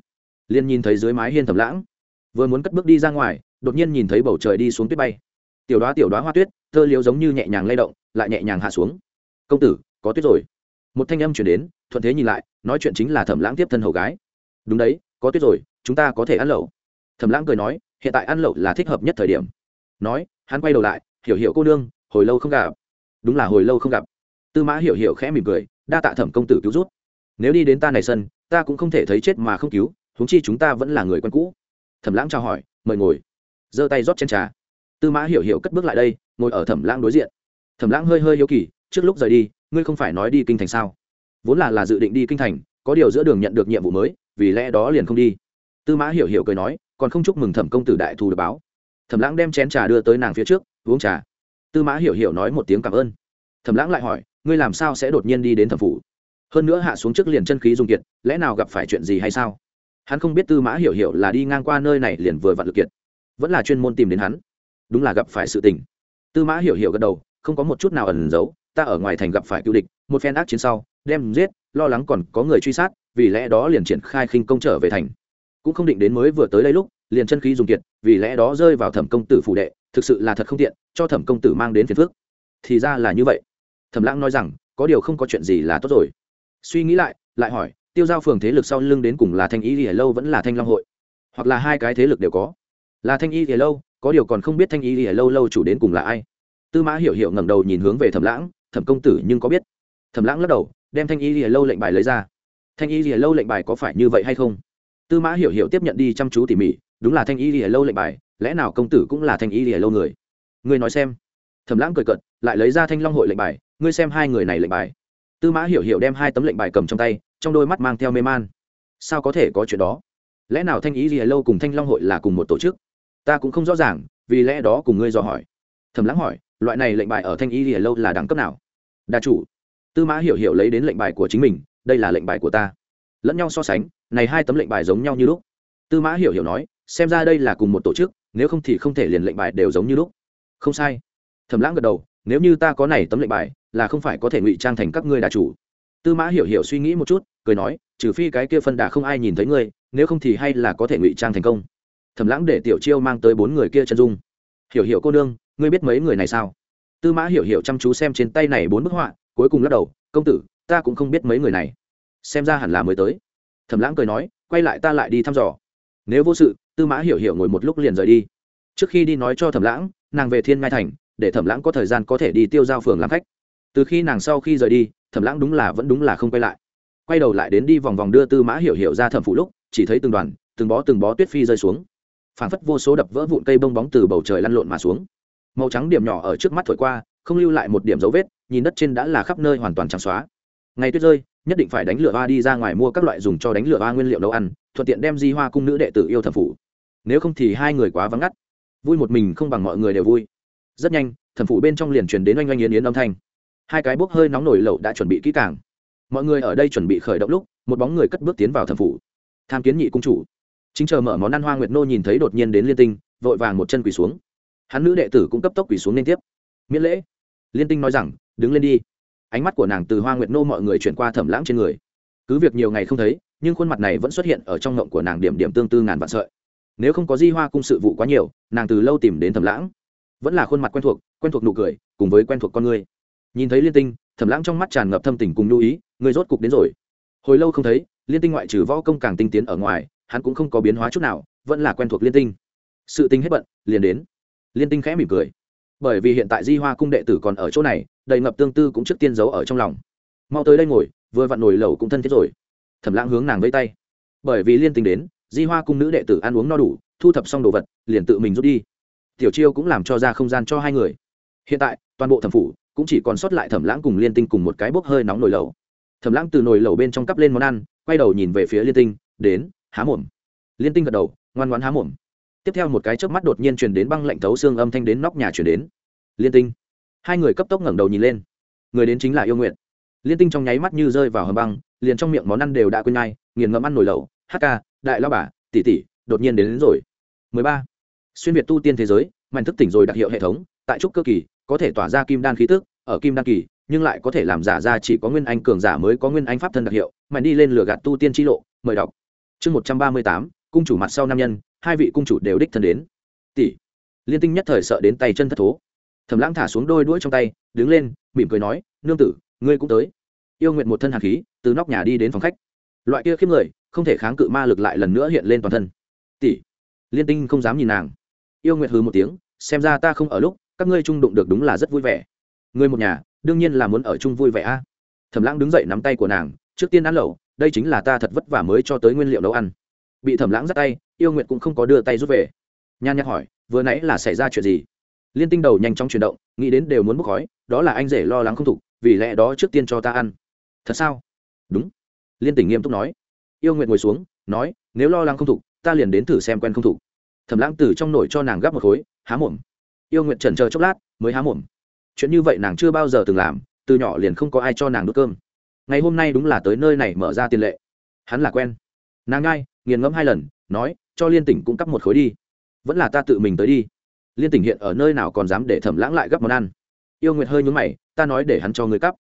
Liền nhìn thấy dưới mái hiên thẩm lãng vừa muốn cất bước đi ra ngoài, đột nhiên nhìn thấy bầu trời đi xuống tuyết bay. Tiểu đoá tiểu đoá hoa tuyết thơ liếu giống như nhẹ nhàng lay động, lại nhẹ nhàng hạ xuống. Công tử, có tuyết rồi. Một thanh âm chuyển đến, thuận thế nhìn lại, nói chuyện chính là thẩm lãng tiếp thân hầu gái. Đúng đấy, có tuyết rồi, chúng ta có thể ăn lẩu. Thẩm lãng cười nói, hiện tại ăn lẩu là thích hợp nhất thời điểm. Nói, hắn quay đầu lại, hiểu hiểu cô nương, hồi lâu không gặp. Đúng là hồi lâu không gặp. Tư mã hiểu hiểu khẽ mỉm cười, đa tạ thẩm công tử cứu rút nếu đi đến ta này sân, ta cũng không thể thấy chết mà không cứu, huống chi chúng ta vẫn là người quen cũ thẩm lãng chào hỏi, mời ngồi. Giơ tay rót chén trà. Tư mã hiểu hiểu cất bước lại đây, ngồi ở thẩm lãng đối diện. Thẩm lãng hơi hơi hiếu kỳ, trước lúc rời đi, ngươi không phải nói đi kinh thành sao? Vốn là là dự định đi kinh thành, có điều giữa đường nhận được nhiệm vụ mới, vì lẽ đó liền không đi. Tư mã hiểu hiểu cười nói, còn không chúc mừng thẩm công tử đại thù được báo. Thẩm lãng đem chén trà đưa tới nàng phía trước, uống trà. Tư mã hiểu hiểu nói một tiếng cảm ơn. Thẩm lãng lại hỏi, ngươi làm sao sẽ đột nhiên đi đến thẩm phủ? Hơn nữa hạ xuống trước liền chân khí dùng kiệt, lẽ nào gặp phải chuyện gì hay sao? Hắn không biết tư mã hiểu hiểu là đi ngang qua nơi này liền vừa vặn lực kiệt, vẫn là chuyên môn tìm đến hắn. Đúng là gặp phải sự tình. Tư mã hiểu hiểu gật đầu, không có một chút nào ẩn giấu, ta ở ngoài thành gặp phải cựu địch, một phen ác chiến sau, đem giết, lo lắng còn có người truy sát, vì lẽ đó liền triển khai khinh công trở về thành. Cũng không định đến mới vừa tới đây lúc, liền chân khí dùng kiệt, vì lẽ đó rơi vào thẩm công tử phủ đệ, thực sự là thật không tiện, cho thẩm công tử mang đến phiền phước thì ra là như vậy. Thẩm lãng nói rằng, có điều không có chuyện gì là tốt rồi. Suy nghĩ lại lại hỏi tiêu giao phường thế lực sau lưng đến cùng là thanh y thì lâu vẫn là thanh long hội, hoặc là hai cái thế lực đều có. Là thanh y thì lâu, có điều còn không biết thanh y thì lâu lâu chủ đến cùng là ai. Tư mã hiểu hiểu ngẩng đầu nhìn hướng về thẩm lãng, thẩm công tử nhưng có biết? Thẩm lãng lắc đầu, đem thanh y lìa lâu lệnh bài lấy ra. Thanh y lìa lâu lệnh bài có phải như vậy hay không? Tư mã hiểu hiểu tiếp nhận đi chăm chú tỉ mỉ, đúng là thanh y lìa lâu lệnh bài, lẽ nào công tử cũng là thanh y lìa lâu người? Ngươi nói xem. Thẩm lãng cười cận lại lấy ra thanh long hội lệnh bài, ngươi xem hai người này lệnh bài tư mã hiểu hiểu đem hai tấm lệnh bài cầm trong tay, trong đôi mắt mang theo mê man. Sao có thể có chuyện đó? Lẽ nào thanh ý gì lâu cùng thanh long hội là cùng một tổ chức? Ta cũng không rõ ràng, vì lẽ đó cùng ngươi dò hỏi. Thầm lắng hỏi, loại này lệnh bài ở thanh ý gì lâu là đẳng cấp nào? Đa chủ. Tư mã hiểu hiểu lấy đến lệnh bài của chính mình, đây là lệnh bài của ta. Lẫn nhau so sánh, này hai tấm lệnh bài giống nhau như lúc. Tư mã hiểu hiểu nói, xem ra đây là cùng một tổ chức, nếu không thì không thể liền lệnh bài đều giống như lúc. Không sai. Thầm lãng gật đầu, nếu như ta có này tấm lệnh bài là không phải có thể ngụy trang thành các ngươi đà chủ. Tư mã hiểu hiểu suy nghĩ một chút, cười nói, trừ phi cái kia phân đà không ai nhìn thấy ngươi, nếu không thì hay là có thể ngụy trang thành công. Thẩm lãng để tiểu chiêu mang tới bốn người kia chân dung. Hiểu hiểu cô nương, ngươi biết mấy người này sao? Tư mã hiểu hiểu chăm chú xem trên tay này bốn bức họa, cuối cùng lắc đầu, công tử, ta cũng không biết mấy người này. Xem ra hẳn là mới tới. Thẩm lãng cười nói, quay lại ta lại đi thăm dò. Nếu vô sự, tư mã hiểu hiểu ngồi một lúc liền rời đi. Trước khi đi nói cho thẩm lãng, nàng về thiên ngai thành, để thẩm lãng có thời gian có thể đi tiêu giao phường làm khách từ khi nàng sau khi rời đi, thẩm lãng đúng là vẫn đúng là không quay lại. Quay đầu lại đến đi vòng vòng đưa tư mã hiểu hiểu ra thẩm phụ lúc, chỉ thấy từng đoàn, từng bó từng bó tuyết phi rơi xuống. Phảng phất vô số đập vỡ vụn cây bông bóng từ bầu trời lăn lộn mà xuống. Màu trắng điểm nhỏ ở trước mắt thổi qua, không lưu lại một điểm dấu vết, nhìn đất trên đã là khắp nơi hoàn toàn trắng xóa. Ngày tuyết rơi, nhất định phải đánh lửa hoa đi ra ngoài mua các loại dùng cho đánh lửa hoa nguyên liệu nấu ăn, thuận tiện đem di hoa cung nữ đệ tử yêu thẩm phủ. Nếu không thì hai người quá vắng ngắt. Vui một mình không bằng mọi người đều vui. Rất nhanh, thẩm phủ bên trong liền truyền đến oanh oanh yến yến âm thanh hai cái bốc hơi nóng nổi lẩu đã chuẩn bị kỹ càng. Mọi người ở đây chuẩn bị khởi động lúc, một bóng người cất bước tiến vào thẩm phủ. Tham kiến nhị cung chủ. Chính chờ mở món ăn hoa nguyệt nô nhìn thấy đột nhiên đến liên tinh, vội vàng một chân quỳ xuống. Hắn nữ đệ tử cũng cấp tốc quỳ xuống liên tiếp. Miễn lễ. Liên tinh nói rằng, đứng lên đi. Ánh mắt của nàng từ hoa nguyệt nô mọi người chuyển qua thẩm lãng trên người. Cứ việc nhiều ngày không thấy, nhưng khuôn mặt này vẫn xuất hiện ở trong ngộng của nàng điểm điểm tương tư ngàn vạn sợi. Nếu không có di hoa cung sự vụ quá nhiều, nàng từ lâu tìm đến thẩm lãng. Vẫn là khuôn mặt quen thuộc quen thuộc nụ cười, cùng với quen thuộc con người nhìn thấy liên tinh, thẩm lãng trong mắt tràn ngập thâm tình cùng lưu ý, người rốt cục đến rồi. Hồi lâu không thấy, liên tinh ngoại trừ võ công càng tinh tiến ở ngoài, hắn cũng không có biến hóa chút nào, vẫn là quen thuộc liên tinh. Sự tinh hết bận, liền đến. Liên tinh khẽ mỉm cười. Bởi vì hiện tại di hoa cung đệ tử còn ở chỗ này, đầy ngập tương tư cũng trước tiên giấu ở trong lòng. Mau tới đây ngồi, vừa vặn nổi lẩu cũng thân thiết rồi. Thẩm lãng hướng nàng vây tay. Bởi vì liên tinh đến, di hoa cung nữ đệ tử ăn uống no đủ, thu thập xong đồ vật, liền tự mình rút đi. Tiểu chiêu cũng làm cho ra không gian cho hai người. Hiện tại, toàn bộ thẩm phủ cũng chỉ còn sót lại thẩm lãng cùng liên tinh cùng một cái bốc hơi nóng nồi lẩu. Thẩm lãng từ nồi lẩu bên trong cắp lên món ăn quay đầu nhìn về phía liên tinh đến há mồm. Liên tinh gật đầu ngoan ngoãn há mồm. Tiếp theo một cái chớp mắt đột nhiên truyền đến băng lạnh thấu xương âm thanh đến nóc nhà truyền đến. Liên tinh. Hai người cấp tốc ngẩng đầu nhìn lên. Người đến chính là yêu nguyện liên tinh trong nháy mắt như rơi vào hầm băng liền trong miệng món ăn đều đã quên ngay nghiền ngẫm ăn nồi lẩu. Hk đại lao bà tỷ tỷ đột nhiên đến, đến rồi. 13. xuyên việt tu tiên thế giới mạnh thức tỉnh rồi đặc hiệu hệ thống tại trúc cơ kỳ có thể tỏa ra kim đan khí tức, ở kim đan kỳ, nhưng lại có thể làm giả ra chỉ có nguyên anh cường giả mới có nguyên anh pháp thân đặc hiệu mạnh đi lên lửa gạt tu tiên chi lộ, mời đọc. Chương một trăm ba mươi tám, cung chủ mặt sau nam nhân, hai vị cung chủ đều đích thân đến. Tỷ. Liên tinh nhất thời sợ đến tay chân thất thố. Thẩm lãng thả xuống đôi đuôi trong tay, đứng lên, mỉm cười nói, nương tử, ngươi cũng tới. Yêu nguyện một thân hạt khí, từ nóc nhà đi đến phòng khách. Loại kia khiếp người, không thể kháng cự ma lực lại lần nữa hiện lên toàn thân. Tỷ. Liên tinh không dám nhìn nàng. Yêu nguyện hừ một tiếng, xem ra ta không ở lúc các ngươi chung đụng được đúng là rất vui vẻ. Người một nhà, đương nhiên là muốn ở chung vui vẻ a. Thẩm lãng đứng dậy nắm tay của nàng, trước tiên ăn lẩu, đây chính là ta thật vất vả mới cho tới nguyên liệu nấu ăn. Bị thẩm lãng dắt tay, yêu nguyệt cũng không có đưa tay rút về. Nhan nhạc hỏi, vừa nãy là xảy ra chuyện gì? Liên tinh đầu nhanh chóng chuyển động, nghĩ đến đều muốn bốc khói, đó là anh rể lo lắng không thục, vì lẽ đó trước tiên cho ta ăn. Thật sao? Đúng. Liên tỉnh nghiêm túc nói. Yêu nguyệt ngồi xuống, nói, nếu lo lắng không thục, ta liền đến thử xem quen không thục. Thẩm lãng từ trong nổi cho nàng gắp một khối, há mồm yêu nguyệt trần chờ chốc lát mới há mồm. Chuyện như vậy nàng chưa bao giờ từng làm từ nhỏ liền không có ai cho nàng đốt cơm. Ngày hôm nay đúng là tới nơi này mở ra tiền lệ. Hắn là quen. Nàng ngay, nghiền ngẫm hai lần nói cho liên tỉnh cung cấp một khối đi. Vẫn là ta tự mình tới đi. Liên tỉnh hiện ở nơi nào còn dám để thẩm lãng lại gấp món ăn. Yêu nguyệt hơi nhúng mày ta nói để hắn cho người cắp.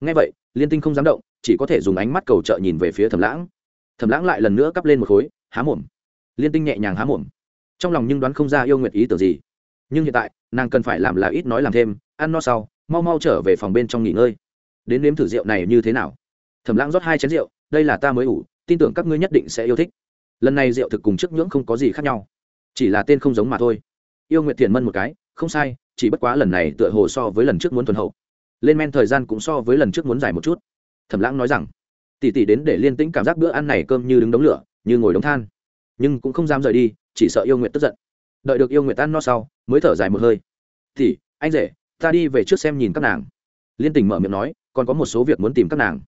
Ngay vậy liên tinh không dám động chỉ có thể dùng ánh mắt cầu trợ nhìn về phía thẩm lãng. Thẩm lãng lại lần nữa cắp lên một khối há mồm. Liên tinh nhẹ nhàng há mồm. Trong lòng nhưng đoán không ra yêu nguyệt ý tưởng gì nhưng hiện tại, nàng cần phải làm là ít nói làm thêm, ăn no sau, mau mau trở về phòng bên trong nghỉ ngơi. Đến nếm thử rượu này như thế nào? Thẩm lãng rót hai chén rượu, đây là ta mới ủ, tin tưởng các ngươi nhất định sẽ yêu thích. Lần này rượu thực cùng trước nhưỡng không có gì khác nhau, chỉ là tên không giống mà thôi. Yêu nguyệt thiền mân một cái, không sai, chỉ bất quá lần này tựa hồ so với lần trước muốn thuần hậu. Lên men thời gian cũng so với lần trước muốn dài một chút. Thẩm lãng nói rằng, tỷ tỷ đến để liên tĩnh cảm giác bữa ăn này cơm như đứng đống lửa, như ngồi đống than. Nhưng cũng không dám rời đi, chỉ sợ yêu nguyện tức giận đợi được yêu nguyện tan no sau, mới thở dài một hơi. Thì anh rể, ta đi về trước xem nhìn các nàng. Liên tình mở miệng nói, còn có một số việc muốn tìm các nàng.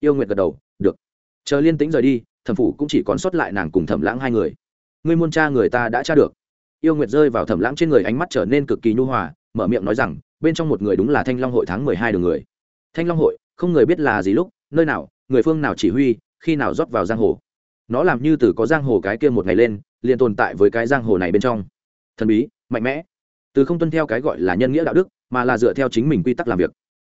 Yêu nguyện gật đầu, được. Chờ liên tĩnh rời đi, thẩm phủ cũng chỉ còn sót lại nàng cùng thẩm lãng hai người. Ngươi môn cha người ta đã tra được. Yêu nguyệt rơi vào thẩm lãng trên người, ánh mắt trở nên cực kỳ nhu hòa, mở miệng nói rằng, bên trong một người đúng là thanh long hội tháng mười hai đường người. Thanh long hội? Không người biết là gì lúc, nơi nào, người phương nào chỉ huy, khi nào rót vào giang hồ? Nó làm như từ có giang hồ cái kia một ngày lên, liền tồn tại với cái giang hồ này bên trong thần bí mạnh mẽ từ không tuân theo cái gọi là nhân nghĩa đạo đức mà là dựa theo chính mình quy tắc làm việc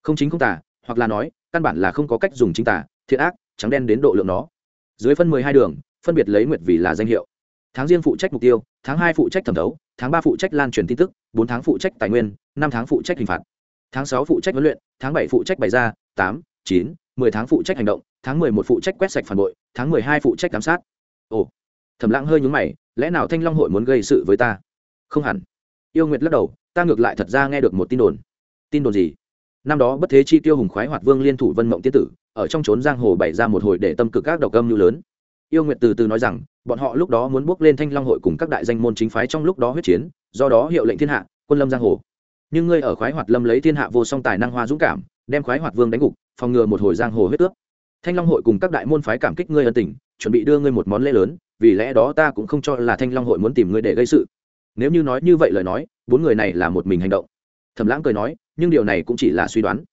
không chính không tả hoặc là nói căn bản là không có cách dùng chính tả thiện ác trắng đen đến độ lượng nó dưới phân mười hai đường phân biệt lấy nguyệt vì là danh hiệu tháng riêng phụ trách mục tiêu tháng hai phụ trách thẩm thấu tháng ba phụ trách lan truyền tin tức bốn tháng phụ trách tài nguyên năm tháng phụ trách hình phạt tháng sáu phụ trách huấn luyện tháng bảy phụ trách bày ra tám chín mười tháng phụ trách hành động tháng mười một phụ trách quét sạch phản bội tháng mười hai phụ trách giám sát ồ thẩm lãng hơi nhúng mày lẽ nào thanh long hội muốn gây sự với ta không hẳn. Yêu nguyệt lắc đầu, ta ngược lại thật ra nghe được một tin đồn. Tin đồn gì? Năm đó bất thế chi tiêu hùng khoái hoạt vương liên thủ vân mộng tiên tử, ở trong trốn giang hồ bày ra một hồi để tâm cực các độc âm như lớn. Yêu nguyệt từ từ nói rằng, bọn họ lúc đó muốn bước lên thanh long hội cùng các đại danh môn chính phái trong lúc đó huyết chiến, do đó hiệu lệnh thiên hạ, quân lâm giang hồ. Nhưng ngươi ở khoái hoạt lâm lấy thiên hạ vô song tài năng hoa dũng cảm, đem khoái hoạt vương đánh gục, phòng ngừa một hồi giang hồ huyết ước. Thanh long hội cùng các đại môn phái cảm kích ngươi ân tình, chuẩn bị đưa ngươi một món lễ lớn, vì lẽ đó ta cũng không cho là thanh long hội muốn tìm ngươi để gây sự nếu như nói như vậy lời nói, bốn người này là một mình hành động. Thẩm lãng cười nói, nhưng điều này cũng chỉ là suy đoán.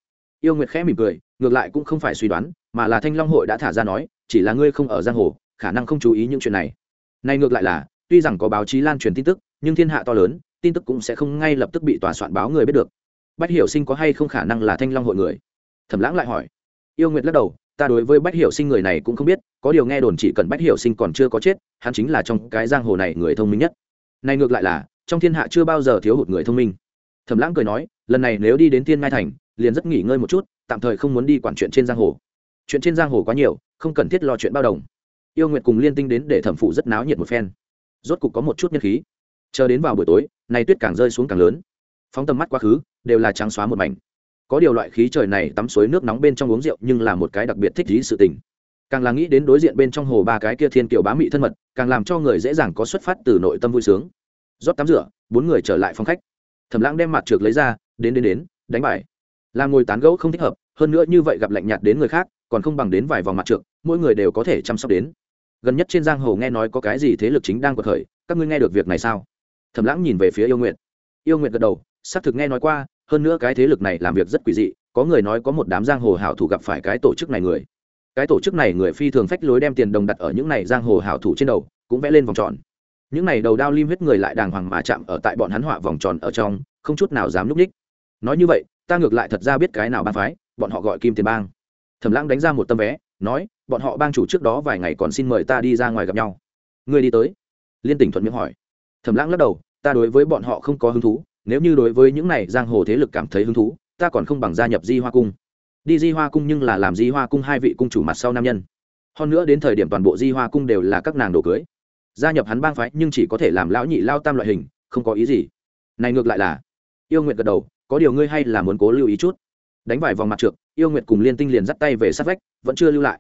Yêu nguyệt khẽ mỉm cười, ngược lại cũng không phải suy đoán, mà là thanh long hội đã thả ra nói, chỉ là ngươi không ở giang hồ, khả năng không chú ý những chuyện này. Này ngược lại là, tuy rằng có báo chí lan truyền tin tức, nhưng thiên hạ to lớn, tin tức cũng sẽ không ngay lập tức bị tòa soạn báo người biết được. Bách hiểu sinh có hay không khả năng là thanh long hội người? Thẩm lãng lại hỏi. Yêu nguyệt lắc đầu, ta đối với bách hiểu sinh người này cũng không biết, có điều nghe đồn chỉ cần bách hiểu sinh còn chưa có chết, hắn chính là trong cái giang hồ này người thông minh nhất này ngược lại là, trong thiên hạ chưa bao giờ thiếu hụt người thông minh. Thẩm lãng cười nói, lần này nếu đi đến thiên ngai thành, liền rất nghỉ ngơi một chút, tạm thời không muốn đi quản chuyện trên giang hồ. Chuyện trên giang hồ quá nhiều, không cần thiết lo chuyện bao đồng. Yêu nguyệt cùng liên tinh đến để thẩm phụ rất náo nhiệt một phen. Rốt cục có một chút nhân khí. Chờ đến vào buổi tối nay tuyết càng rơi xuống càng lớn. Phóng tầm mắt quá khứ, đều là trắng xóa một mảnh. Có điều loại khí trời này tắm suối nước nóng bên trong uống rượu nhưng là một cái đặc biệt thích lý sự tình càng là nghĩ đến đối diện bên trong hồ ba cái kia thiên kiều bá mị thân mật, càng làm cho người dễ dàng có xuất phát từ nội tâm vui sướng. Rót tắm rửa, bốn người trở lại phòng khách. Thẩm lãng đem mặt trượt lấy ra, đến đến đến, đánh bài. Là ngồi tán gẫu không thích hợp, hơn nữa như vậy gặp lạnh nhạt đến người khác, còn không bằng đến vài vòng mặt trượt mỗi người đều có thể chăm sóc đến. Gần nhất trên giang hồ nghe nói có cái gì thế lực chính đang quật khởi, các ngươi nghe được việc này sao? Thẩm lãng nhìn về phía yêu nguyện yêu nguyện gật đầu, xác thực nghe nói qua, hơn nữa cái thế lực này làm việc rất quỷ dị, có người nói có một đám giang hồ hảo thủ gặp phải cái tổ chức này người cái tổ chức này người phi thường phách lối đem tiền đồng đặt ở những này giang hồ hảo thủ trên đầu, cũng vẽ lên vòng tròn. Những này đầu đao lim huyết người lại đàng hoàng mà chạm ở tại bọn hắn họa vòng tròn ở trong, không chút nào dám núp ních. Nói như vậy, ta ngược lại thật ra biết cái nào bang phái, bọn họ gọi kim tiền bang. Thẩm lãng đánh ra một tâm vé, nói, bọn họ bang chủ trước đó vài ngày còn xin mời ta đi ra ngoài gặp nhau. Ngươi đi tới. Liên tỉnh thuận miệng hỏi. Thẩm lãng lắc đầu, ta đối với bọn họ không có hứng thú, nếu như đối với những này giang hồ thế lực cảm thấy hứng thú, ta còn không bằng gia nhập di hoa cung đi di hoa cung nhưng là làm di hoa cung hai vị cung chủ mặt sau nam nhân. Hơn nữa đến thời điểm toàn bộ di hoa cung đều là các nàng đồ cưới. Gia nhập hắn bang phái nhưng chỉ có thể làm lão nhị lao tam loại hình, không có ý gì. Này ngược lại là, yêu nguyện gật đầu, có điều ngươi hay là muốn cố lưu ý chút. Đánh vài vòng mặt trượt yêu nguyện cùng liên tinh liền dắt tay về sát vách, vẫn chưa lưu lại.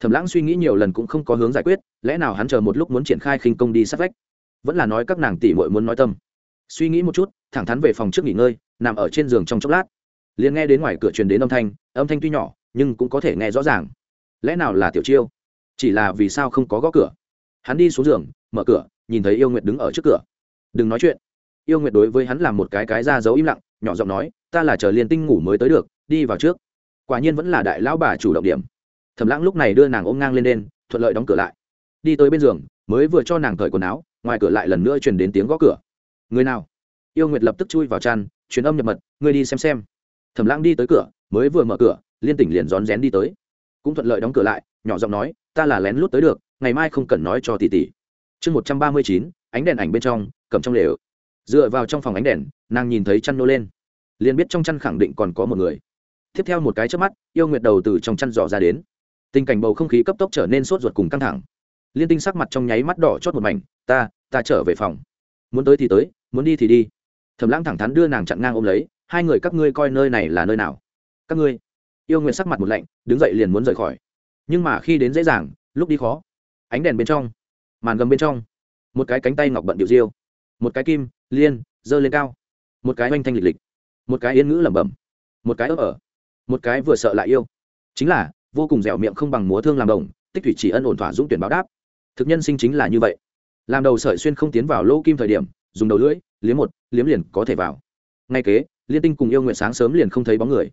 Thẩm lãng suy nghĩ nhiều lần cũng không có hướng giải quyết, lẽ nào hắn chờ một lúc muốn triển khai khinh công đi sát vách? Vẫn là nói các nàng tỷ muội muốn nói tâm. Suy nghĩ một chút, thẳng thắn về phòng trước nghỉ ngơi, nằm ở trên giường trong chốc lát liền nghe đến ngoài cửa truyền đến âm thanh âm thanh tuy nhỏ, nhưng cũng có thể nghe rõ ràng. Lẽ nào là tiểu chiêu? Chỉ là vì sao không có gõ cửa? Hắn đi xuống giường, mở cửa, nhìn thấy yêu nguyệt đứng ở trước cửa. Đừng nói chuyện. Yêu nguyệt đối với hắn làm một cái cái ra dấu im lặng, nhỏ giọng nói, ta là chờ liên tinh ngủ mới tới được, đi vào trước. Quả nhiên vẫn là đại lão bà chủ động điểm. Thẩm lãng lúc này đưa nàng ôm ngang lên đen thuận lợi đóng cửa lại. Đi tới bên giường, mới vừa cho nàng cởi quần áo, ngoài cửa lại lần nữa truyền đến tiếng gõ cửa. Người nào? Yêu nguyệt lập tức chui vào chăn, truyền âm nhập mật người đi xem xem thẩm lãng đi tới cửa, mới vừa mở cửa, liên tỉnh liền rón rén đi tới. Cũng thuận lợi đóng cửa lại, nhỏ giọng nói, ta là lén lút tới được, ngày mai không cần nói cho tỷ tỷ. Chương một trăm ba mươi chín, ánh đèn ảnh bên trong, cầm trong lều. Dựa vào trong phòng ánh đèn, nàng nhìn thấy chăn nô lên. Liền biết trong chăn khẳng định còn có một người. Tiếp theo một cái trước mắt, yêu nguyệt đầu từ trong chăn dò ra đến. Tình cảnh bầu không khí cấp tốc trở nên sốt ruột cùng căng thẳng. Liên tinh sắc mặt trong nháy mắt đỏ chót một mảnh, ta ta trở về phòng. Muốn tới thì tới, muốn đi thì đi. Thẩm lãng thẳng thắn đưa nàng chặn ngang ôm lấy hai người các ngươi coi nơi này là nơi nào? Các ngươi. Yêu nguyện sắc mặt một lạnh, đứng dậy liền muốn rời khỏi. Nhưng mà khi đến dễ dàng, lúc đi khó. Ánh đèn bên trong, màn gầm bên trong, một cái cánh tay ngọc bận điệu diêu, một cái kim, liên giơ lên cao, một cái oanh thanh lịch lịch, một cái yên ngữ lẩm bẩm, một cái ấp ở, một cái vừa sợ lại yêu. Chính là, vô cùng dẻo miệng không bằng múa thương làm đồng, tích thủy chỉ ân ổn thỏa dũng tuyển báo đáp. Thực nhân sinh chính là như vậy. Làm đầu sợi xuyên không tiến vào lỗ kim thời điểm, dùng đầu lưỡi, liếm một, liếm liền có thể vào. Ngay kế liên tinh cùng yêu nguyện sáng sớm liền không thấy bóng người.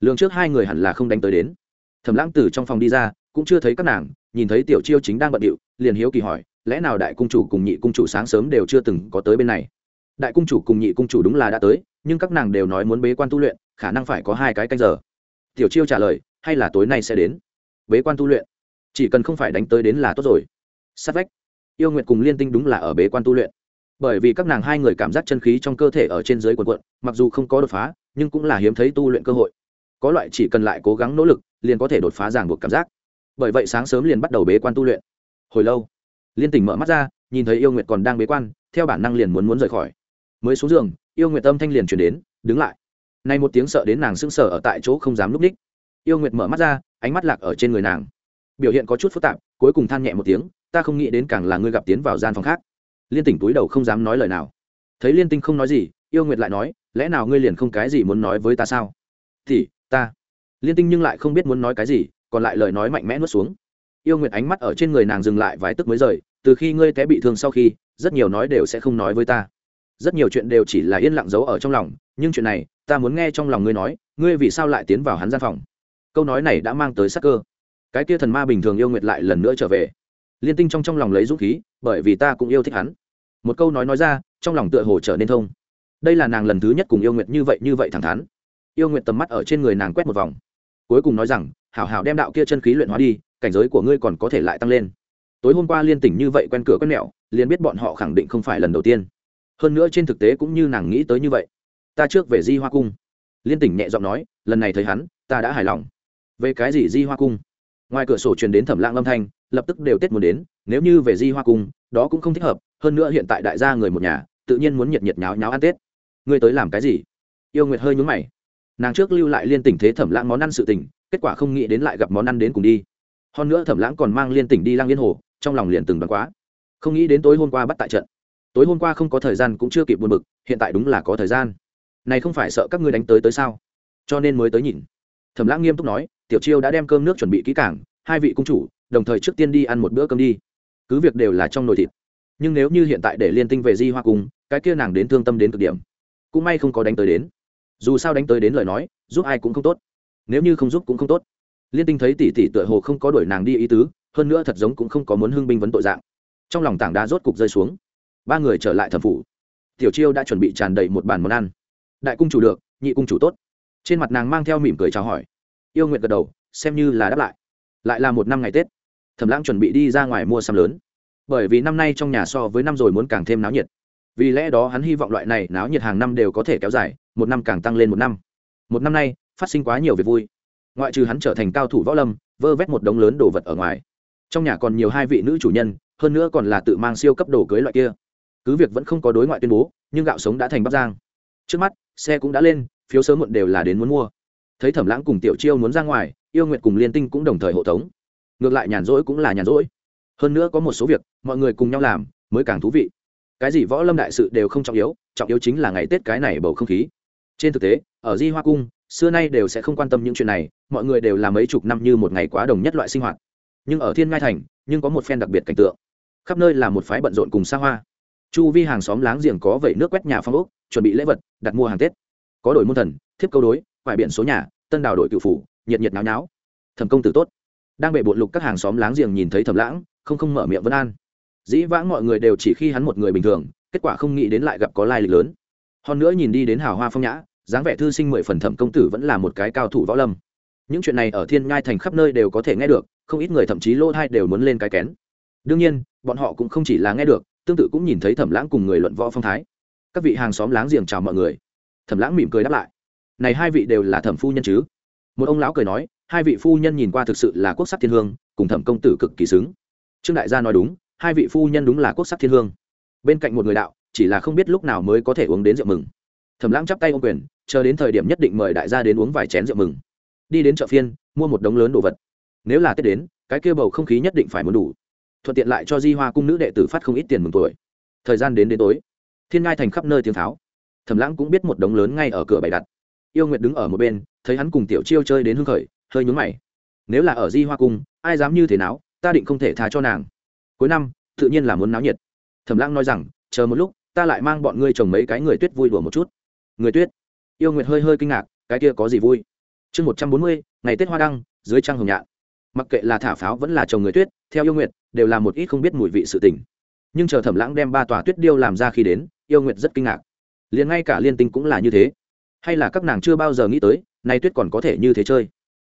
Lường trước hai người hẳn là không đánh tới đến. Thẩm lãng từ trong phòng đi ra, cũng chưa thấy các nàng, nhìn thấy tiểu chiêu chính đang bận điệu, liền hiếu kỳ hỏi, lẽ nào đại cung chủ cùng nhị cung chủ sáng sớm đều chưa từng có tới bên này? Đại cung chủ cùng nhị cung chủ đúng là đã tới, nhưng các nàng đều nói muốn bế quan tu luyện, khả năng phải có hai cái canh giờ. Tiểu chiêu trả lời, hay là tối nay sẽ đến? Bế quan tu luyện, chỉ cần không phải đánh tới đến là tốt rồi. Sát vách. Yêu nguyện cùng liên tinh đúng là ở bế quan tu luyện bởi vì các nàng hai người cảm giác chân khí trong cơ thể ở trên dưới quần quận, mặc dù không có đột phá, nhưng cũng là hiếm thấy tu luyện cơ hội. Có loại chỉ cần lại cố gắng nỗ lực, liền có thể đột phá ràng buộc cảm giác. Bởi vậy sáng sớm liền bắt đầu bế quan tu luyện. Hồi lâu, liên tỉnh mở mắt ra, nhìn thấy yêu nguyệt còn đang bế quan, theo bản năng liền muốn muốn rời khỏi. Mới xuống giường, yêu nguyệt tâm thanh liền chuyển đến, đứng lại. Nay một tiếng sợ đến nàng sững sờ ở tại chỗ không dám núp ních yêu nguyệt mở mắt ra, ánh mắt lạc ở trên người nàng. Biểu hiện có chút phức tạp, cuối cùng than nhẹ một tiếng, ta không nghĩ đến càng là ngươi gặp tiến vào gian phòng khác liên tỉnh túi đầu không dám nói lời nào. Thấy liên tinh không nói gì, yêu nguyệt lại nói, lẽ nào ngươi liền không cái gì muốn nói với ta sao? Thì, ta. Liên tinh nhưng lại không biết muốn nói cái gì, còn lại lời nói mạnh mẽ nuốt xuống. Yêu nguyệt ánh mắt ở trên người nàng dừng lại vài tức mới rời, từ khi ngươi té bị thương sau khi, rất nhiều nói đều sẽ không nói với ta. Rất nhiều chuyện đều chỉ là yên lặng giấu ở trong lòng, nhưng chuyện này, ta muốn nghe trong lòng ngươi nói, ngươi vì sao lại tiến vào hắn gian phòng? Câu nói này đã mang tới sắc cơ. Cái kia thần ma bình thường yêu nguyệt lại lần nữa trở về liên tinh trong trong lòng lấy dũng khí, bởi vì ta cũng yêu thích hắn. Một câu nói nói ra, trong lòng tựa hồ trở nên thông. Đây là nàng lần thứ nhất cùng yêu nguyệt như vậy như vậy thẳng thắn. Yêu nguyệt tầm mắt ở trên người nàng quét một vòng. Cuối cùng nói rằng, hảo hảo đem đạo kia chân khí luyện hóa đi, cảnh giới của ngươi còn có thể lại tăng lên. Tối hôm qua liên tỉnh như vậy quen cửa quen mẹo, liền biết bọn họ khẳng định không phải lần đầu tiên. Hơn nữa trên thực tế cũng như nàng nghĩ tới như vậy. Ta trước về di hoa cung. Liên tỉnh nhẹ giọng nói, lần này thấy hắn, ta đã hài lòng. Về cái gì di hoa cung? Ngoài cửa sổ truyền đến thẩm lãng âm thanh, lập tức đều tết muốn đến, nếu như về di hoa cung, đó cũng không thích hợp, hơn nữa hiện tại đại gia người một nhà, tự nhiên muốn nhiệt nhiệt nháo nháo ăn tết. Ngươi tới làm cái gì? Yêu nguyệt hơi nhúng mày. Nàng trước lưu lại liên tỉnh thế thẩm lãng món ăn sự tình, kết quả không nghĩ đến lại gặp món ăn đến cùng đi. Hơn nữa thẩm lãng còn mang liên tỉnh đi lang liên hồ, trong lòng liền từng đoán quá. Không nghĩ đến tối hôm qua bắt tại trận. Tối hôm qua không có thời gian cũng chưa kịp buồn bực, hiện tại đúng là có thời gian. Này không phải sợ các ngươi đánh tới tới sao? Cho nên mới tới nhìn. Thẩm lãng nghiêm túc nói tiểu chiêu đã đem cơm nước chuẩn bị kỹ cảng hai vị cung chủ, đồng thời trước tiên đi ăn một bữa cơm đi. Cứ việc đều là trong nồi thịt, nhưng nếu như hiện tại để liên tinh về di hoa cung, cái kia nàng đến thương tâm đến cực điểm. Cũng may không có đánh tới đến. Dù sao đánh tới đến lời nói, giúp ai cũng không tốt. Nếu như không giúp cũng không tốt. Liên tinh thấy tỷ tỷ tựa hồ không có đuổi nàng đi ý tứ, hơn nữa thật giống cũng không có muốn hưng binh vấn tội dạng. Trong lòng tảng đá rốt cục rơi xuống. Ba người trở lại thẩm phủ. Tiểu chiêu đã chuẩn bị tràn đầy một bàn món ăn. Đại cung chủ được, nhị cung chủ tốt. Trên mặt nàng mang theo mỉm cười chào hỏi yêu nguyện gật đầu, xem như là đáp lại. Lại là một năm ngày tết. Thẩm lãng chuẩn bị đi ra ngoài mua sắm lớn. Bởi vì năm nay trong nhà so với năm rồi muốn càng thêm náo nhiệt. Vì lẽ đó hắn hy vọng loại này náo nhiệt hàng năm đều có thể kéo dài, một năm càng tăng lên một năm. Một năm nay, phát sinh quá nhiều việc vui. Ngoại trừ hắn trở thành cao thủ võ lâm, vơ vét một đống lớn đồ vật ở ngoài. Trong nhà còn nhiều hai vị nữ chủ nhân, hơn nữa còn là tự mang siêu cấp đồ cưới loại kia. Cứ việc vẫn không có đối ngoại tuyên bố, nhưng gạo sống đã thành bắc giang. Trước mắt, xe cũng đã lên, phiếu sớm muộn đều là đến muốn mua thấy thẩm lãng cùng tiểu chiêu muốn ra ngoài, yêu nguyện cùng liên tinh cũng đồng thời hộ tống. Ngược lại nhàn rỗi cũng là nhàn rỗi. Hơn nữa có một số việc, mọi người cùng nhau làm, mới càng thú vị. Cái gì võ lâm đại sự đều không trọng yếu trọng yếu chính là ngày tết cái này bầu không khí. Trên thực tế, ở di hoa cung, xưa nay đều sẽ không quan tâm những chuyện này, mọi người đều làm mấy chục năm như một ngày quá đồng nhất loại sinh hoạt. Nhưng ở thiên ngai thành, nhưng có một phen đặc biệt cảnh tượng. Khắp nơi là một phái bận rộn cùng xa hoa. Chu vi hàng xóm láng giềng có vẩy nước quét nhà phong ốc, chuẩn bị lễ vật, đặt mua hàng tết. Có đổi môn thần, thiếp câu đối vải biển số nhà, tân đào đội cựu phủ, nhiệt nhiệt náo náo. Thẩm công tử tốt. Đang bệ bộn lục các hàng xóm láng giềng nhìn thấy thẩm lãng, không không mở miệng vân an. Dĩ vãng mọi người đều chỉ khi hắn một người bình thường, kết quả không nghĩ đến lại gặp có lai lịch lớn. Hơn nữa nhìn đi đến hào hoa phong nhã, dáng vẻ thư sinh mười phần thẩm công tử vẫn là một cái cao thủ võ lâm. Những chuyện này ở thiên ngai thành khắp nơi đều có thể nghe được, không ít người thậm chí lỗ thai đều muốn lên cái kén. Đương nhiên, bọn họ cũng không chỉ là nghe được, tương tự cũng nhìn thấy thẩm lãng cùng người luận võ phong thái. Các vị hàng xóm láng giềng chào mọi người. Thẩm lãng mỉm cười đáp lại này hai vị đều là thẩm phu nhân chứ? Một ông lão cười nói, hai vị phu nhân nhìn qua thực sự là quốc sắc thiên hương, cùng thẩm công tử cực kỳ xứng. Trương đại gia nói đúng, hai vị phu nhân đúng là quốc sắc thiên hương. Bên cạnh một người đạo, chỉ là không biết lúc nào mới có thể uống đến rượu mừng. Thẩm lãng chắp tay ô quyền, chờ đến thời điểm nhất định mời đại gia đến uống vài chén rượu mừng. Đi đến chợ phiên, mua một đống lớn đồ vật. Nếu là tết đến, cái kia bầu không khí nhất định phải muốn đủ. Thuận tiện lại cho di hoa cung nữ đệ tử phát không ít tiền mừng tuổi. Thời gian đến đến tối. Thiên ngai thành khắp nơi tiếng tháo. Thẩm lãng cũng biết một đống lớn ngay ở cửa bày đặt yêu nguyệt đứng ở một bên, thấy hắn cùng tiểu chiêu chơi đến hưng khởi, hơi nhún mày. Nếu là ở di hoa cung, ai dám như thế nào ta định không thể tha cho nàng. Cuối năm, tự nhiên là muốn náo nhiệt. Thẩm lãng nói rằng, chờ một lúc, ta lại mang bọn ngươi trồng mấy cái người tuyết vui đùa một chút. Người tuyết? Yêu nguyệt hơi hơi kinh ngạc, cái kia có gì vui? Chương một trăm bốn mươi, ngày tết hoa đăng, dưới trăng hồng nhạn. Mặc kệ là thả pháo vẫn là trồng người tuyết, theo yêu nguyệt, đều là một ít không biết mùi vị sự tình. Nhưng chờ thẩm lãng đem ba tòa tuyết điêu làm ra khi đến, yêu nguyệt rất kinh ngạc. Liền ngay cả liên tinh cũng là như thế hay là các nàng chưa bao giờ nghĩ tới, nay tuyết còn có thể như thế chơi.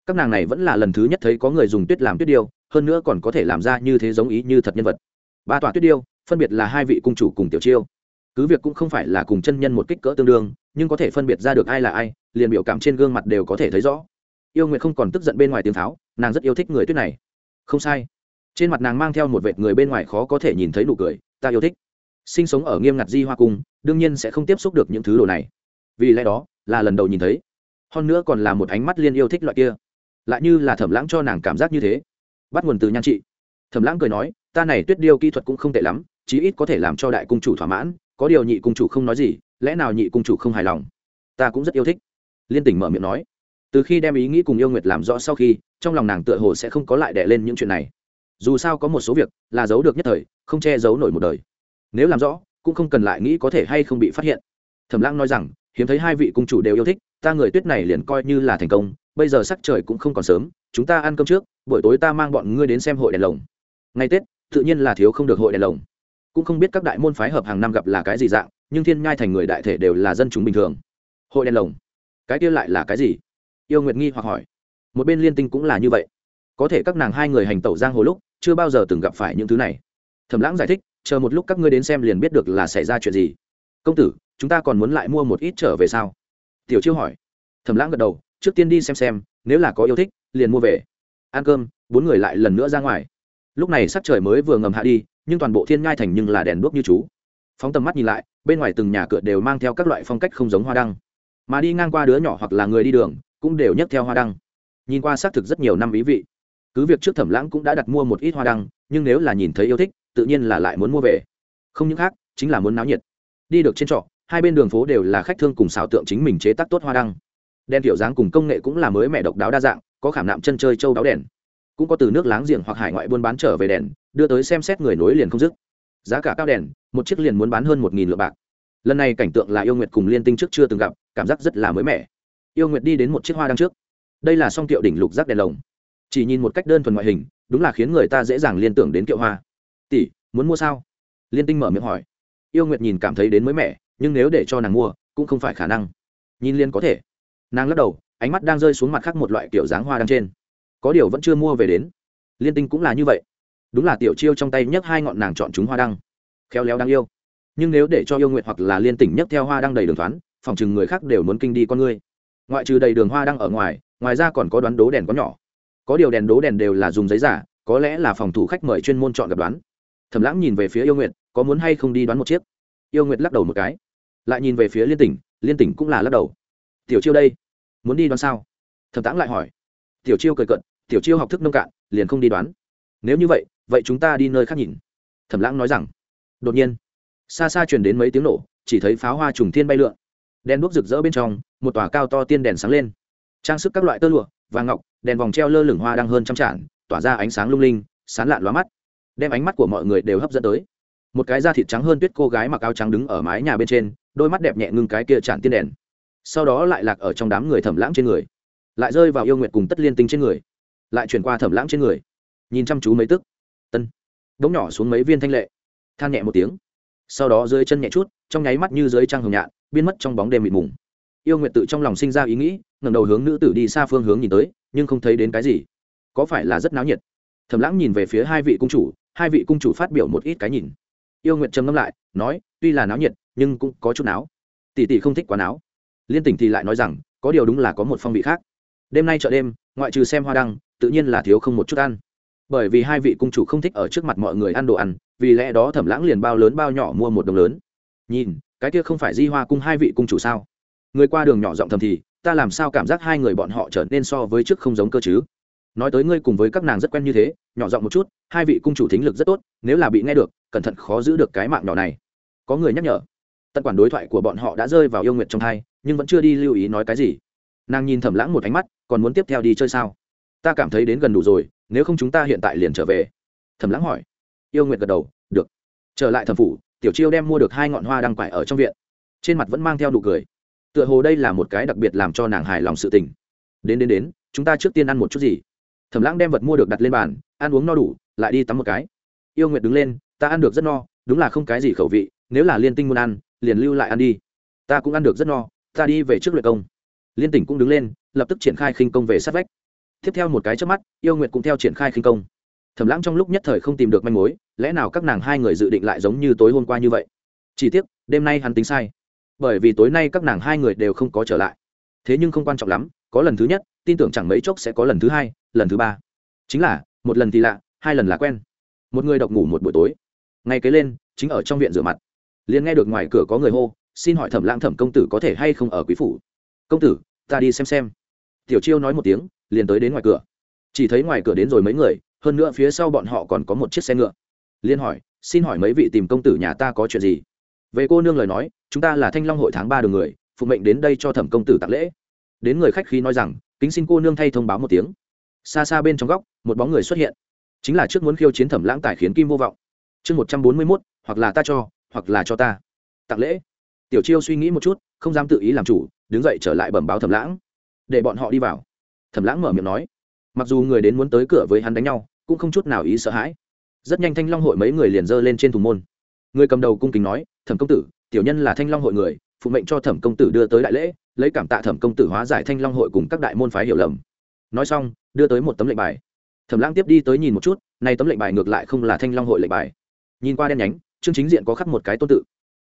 Các nàng này vẫn là lần thứ nhất thấy có người dùng tuyết làm tuyết điêu, hơn nữa còn có thể làm ra như thế giống ý như thật nhân vật. Ba tòa tuyết điêu, phân biệt là hai vị cung chủ cùng tiểu chiêu. Cứ việc cũng không phải là cùng chân nhân một kích cỡ tương đương, nhưng có thể phân biệt ra được ai là ai, liền biểu cảm trên gương mặt đều có thể thấy rõ. Yêu nguyệt không còn tức giận bên ngoài tiếng tháo, nàng rất yêu thích người tuyết này. Không sai. Trên mặt nàng mang theo một vệt người bên ngoài khó có thể nhìn thấy nụ cười, ta yêu thích. Sinh sống ở nghiêm ngặt di hoa cung, đương nhiên sẽ không tiếp xúc được những thứ đồ này. Vì lẽ đó là lần đầu nhìn thấy. Hơn nữa còn là một ánh mắt liên yêu thích loại kia. Lại như là thẩm lãng cho nàng cảm giác như thế. Bắt nguồn từ nhan trị. Thẩm lãng cười nói, ta này tuyết điêu kỹ thuật cũng không tệ lắm, chí ít có thể làm cho đại cung chủ thỏa mãn, có điều nhị cung chủ không nói gì, lẽ nào nhị cung chủ không hài lòng? Ta cũng rất yêu thích. Liên tỉnh mở miệng nói. Từ khi đem ý nghĩ cùng yêu nguyệt làm rõ sau khi, trong lòng nàng tựa hồ sẽ không có lại đẻ lên những chuyện này. Dù sao có một số việc là giấu được nhất thời, không che giấu nổi một đời. Nếu làm rõ, cũng không cần lại nghĩ có thể hay không bị phát hiện. Thẩm lãng nói rằng hiếm thấy hai vị cung chủ đều yêu thích, ta người tuyết này liền coi như là thành công, bây giờ sắc trời cũng không còn sớm, chúng ta ăn cơm trước, buổi tối ta mang bọn ngươi đến xem hội đèn lồng. Ngày tết, tự nhiên là thiếu không được hội đèn lồng. Cũng không biết các đại môn phái hợp hàng năm gặp là cái gì dạng, nhưng thiên nhai thành người đại thể đều là dân chúng bình thường. Hội đèn lồng? Cái kia lại là cái gì? Yêu nguyệt nghi hoặc hỏi. Một bên liên tinh cũng là như vậy. Có thể các nàng hai người hành tẩu giang hồ lúc, chưa bao giờ từng gặp phải những thứ này. Thẩm lãng giải thích, chờ một lúc các ngươi đến xem liền biết được là xảy ra chuyện gì. Công tử chúng ta còn muốn lại mua một ít trở về sao? Tiểu chiêu hỏi. Thẩm lãng gật đầu, trước tiên đi xem xem, nếu là có yêu thích, liền mua về. Ăn cơm, bốn người lại lần nữa ra ngoài. Lúc này sắc trời mới vừa ngầm hạ đi, nhưng toàn bộ thiên ngai thành nhưng là đèn đuốc như chú. Phóng tầm mắt nhìn lại, bên ngoài từng nhà cửa đều mang theo các loại phong cách không giống hoa đăng. Mà đi ngang qua đứa nhỏ hoặc là người đi đường, cũng đều nhấc theo hoa đăng. Nhìn qua xác thực rất nhiều năm ý vị. Cứ việc trước thẩm lãng cũng đã đặt mua một ít hoa đăng, nhưng nếu là nhìn thấy yêu thích, tự nhiên là lại muốn mua về. Không những khác, chính là muốn náo nhiệt. Đi được trên trọ hai bên đường phố đều là khách thương cùng xảo tượng chính mình chế tác tốt hoa đăng. Đèn kiểu dáng cùng công nghệ cũng là mới mẹ độc đáo đa dạng, có khảm nạm chân chơi châu đáo đèn. Cũng có từ nước láng giềng hoặc hải ngoại buôn bán trở về đèn, đưa tới xem xét người nối liền không dứt. Giá cả cao đèn, một chiếc liền muốn bán hơn một nghìn lượng bạc. Lần này cảnh tượng là yêu nguyệt cùng liên tinh trước chưa từng gặp, cảm giác rất là mới mẻ. Yêu nguyệt đi đến một chiếc hoa đăng trước. Đây là song kiệu đỉnh lục rác đèn lồng. Chỉ nhìn một cách đơn thuần ngoại hình, đúng là khiến người ta dễ dàng liên tưởng đến kiệu hoa. Tỷ, muốn mua sao? Liên tinh mở miệng hỏi. Yêu nguyệt nhìn cảm thấy đến mới mẻ nhưng nếu để cho nàng mua, cũng không phải khả năng. Nhìn liên có thể. Nàng lắc đầu, ánh mắt đang rơi xuống mặt khác một loại kiểu dáng hoa đăng trên. Có điều vẫn chưa mua về đến. Liên tinh cũng là như vậy. Đúng là tiểu chiêu trong tay nhấc hai ngọn nàng chọn chúng hoa đăng. Khéo léo đáng yêu. Nhưng nếu để cho yêu nguyện hoặc là liên tỉnh nhấc theo hoa đăng đầy đường thoáng, phòng chừng người khác đều muốn kinh đi con ngươi. Ngoại trừ đầy đường hoa đăng ở ngoài ngoài ra còn có đoán đố đèn có nhỏ. Có điều đèn đố đèn đều là dùng giấy giả, có lẽ là phòng thủ khách mời chuyên môn chọn gặp đoán. Thẩm lãng nhìn về phía yêu nguyện có muốn hay không đi đoán một chiếc? Yêu Nguyệt lắc đầu một cái, lại nhìn về phía liên tỉnh liên tỉnh cũng là lắc đầu. Tiểu chiêu đây, muốn đi đoán sao? Thẩm tãng lại hỏi. Tiểu chiêu cười cận tiểu chiêu học thức nông cạn, liền không đi đoán. Nếu như vậy vậy chúng ta đi nơi khác nhìn. Thẩm lãng nói rằng. Đột nhiên, xa xa truyền đến mấy tiếng nổ, chỉ thấy pháo hoa trùng thiên bay lượn. Đèn đuốc rực rỡ bên trong, một tòa cao to tiên đèn sáng lên. Trang sức các loại tơ lụa và ngọc, đèn vòng treo lơ lửng hoa đang hơn trăm tràn tỏa ra ánh sáng lung linh, sán lạn lóa mắt, đem ánh mắt của mọi người đều hấp dẫn tới một cái da thịt trắng hơn tuyết cô gái mặc áo trắng đứng ở mái nhà bên trên, đôi mắt đẹp nhẹ ngưng cái kia chản tiên đèn. Sau đó lại lạc ở trong đám người thẩm lãng trên người. Lại rơi vào yêu nguyệt cùng tất liên tinh trên người. Lại chuyển qua thẩm lãng trên người. Nhìn chăm chú mấy tức. Tân. Đống nhỏ xuống mấy viên thanh lệ. Than nhẹ một tiếng. Sau đó dưới chân nhẹ chút, trong nháy mắt như dưới trăng hồng nhạn biến mất trong bóng đêm mịt mùng. Yêu nguyệt tự trong lòng sinh ra ý nghĩ, ngẩng đầu hướng nữ tử đi xa phương hướng nhìn tới, nhưng không thấy đến cái gì. Có phải là rất náo nhiệt? Thẩm lãng nhìn về phía hai vị cung chủ, hai vị cung chủ phát biểu một ít cái nhìn yêu nguyệt trầm ngâm lại, nói, tuy là náo nhiệt, nhưng cũng có chút náo. Tỷ tỷ không thích quá náo. Liên tỉnh thì lại nói rằng, có điều đúng là có một phong vị khác. Đêm nay chợ đêm, ngoại trừ xem hoa đăng, tự nhiên là thiếu không một chút ăn. Bởi vì hai vị cung chủ không thích ở trước mặt mọi người ăn đồ ăn, vì lẽ đó thẩm lãng liền bao lớn bao nhỏ mua một đồng lớn. Nhìn, cái kia không phải di hoa cung hai vị cung chủ sao? Người qua đường nhỏ giọng thầm thì, ta làm sao cảm giác hai người bọn họ trở nên so với trước không giống cơ chứ? Nói tới ngươi cùng với các nàng rất quen như thế, nhỏ giọng một chút, hai vị cung chủ thính lực rất tốt, nếu là bị nghe được, cẩn thận khó giữ được cái mạng nhỏ này. Có người nhắc nhở, tận quản đối thoại của bọn họ đã rơi vào yêu nguyệt trong thai, nhưng vẫn chưa đi lưu ý nói cái gì. Nàng nhìn thẩm lãng một ánh mắt, còn muốn tiếp theo đi chơi sao? Ta cảm thấy đến gần đủ rồi, nếu không chúng ta hiện tại liền trở về. Thẩm lãng hỏi. Yêu nguyệt gật đầu, được. Trở lại thẩm phủ, tiểu chiêu đem mua được hai ngọn hoa đăng quải ở trong viện. Trên mặt vẫn mang theo nụ cười. Tựa hồ đây là một cái đặc biệt làm cho nàng hài lòng sự tình. Đến đến đến, chúng ta trước tiên ăn một chút gì? Thẩm lãng đem vật mua được đặt lên bàn, ăn uống no đủ, lại đi tắm một cái. Yêu nguyệt đứng lên, ta ăn được rất no, đúng là không cái gì khẩu vị, nếu là liên tinh muốn ăn, liền lưu lại ăn đi. Ta cũng ăn được rất no, ta đi về trước luyện công. Liên tỉnh cũng đứng lên, lập tức triển khai khinh công về sát vách. Tiếp theo một cái trước mắt, yêu nguyệt cũng theo triển khai khinh công. Thẩm lãng trong lúc nhất thời không tìm được manh mối, lẽ nào các nàng hai người dự định lại giống như tối hôm qua như vậy? Chỉ tiếc, đêm nay hắn tính sai. Bởi vì tối nay các nàng hai người đều không có trở lại. Thế nhưng không quan trọng lắm, có lần thứ nhất, tin tưởng chẳng mấy chốc sẽ có lần thứ hai lần thứ ba. Chính là, một lần thì lạ, hai lần là quen. Một người độc ngủ một buổi tối. Ngay kế lên, chính ở trong viện rửa mặt. Liền nghe được ngoài cửa có người hô, xin hỏi thẩm lãng thẩm công tử có thể hay không ở quý phủ? Công tử, ta đi xem xem. Tiểu chiêu nói một tiếng, liền tới đến ngoài cửa. Chỉ thấy ngoài cửa đến rồi mấy người, hơn nữa phía sau bọn họ còn có một chiếc xe ngựa. Liên hỏi, xin hỏi mấy vị tìm công tử nhà ta có chuyện gì? Về cô nương lời nói, chúng ta là thanh long hội tháng ba đường người, phụ mệnh đến đây cho thẩm công tử tặng lễ. Đến người khách khí nói rằng, kính xin cô nương thay thông báo một tiếng xa xa bên trong góc, một bóng người xuất hiện. Chính là trước muốn khiêu chiến thẩm lãng tài khiến kim vô vọng. Chương một trăm bốn mươi mốt, hoặc là ta cho, hoặc là cho ta. Tặng lễ. Tiểu chiêu suy nghĩ một chút, không dám tự ý làm chủ, đứng dậy trở lại bẩm báo thẩm lãng. Để bọn họ đi vào. Thẩm lãng mở miệng nói. Mặc dù người đến muốn tới cửa với hắn đánh nhau, cũng không chút nào ý sợ hãi. Rất nhanh thanh long hội mấy người liền dơ lên trên thùng môn. Người cầm đầu cung kính nói, thẩm công tử, tiểu nhân là thanh long hội người, phụ mệnh cho thẩm công tử đưa tới đại lễ, lấy cảm tạ thẩm công tử hóa giải thanh long hội cùng các đại môn phái hiểu lầm. Nói xong đưa tới một tấm lệnh bài. Thẩm lãng tiếp đi tới nhìn một chút, nay tấm lệnh bài ngược lại không là thanh long hội lệnh bài. Nhìn qua đen nhánh chương chính diện có khắc một cái tôn tự.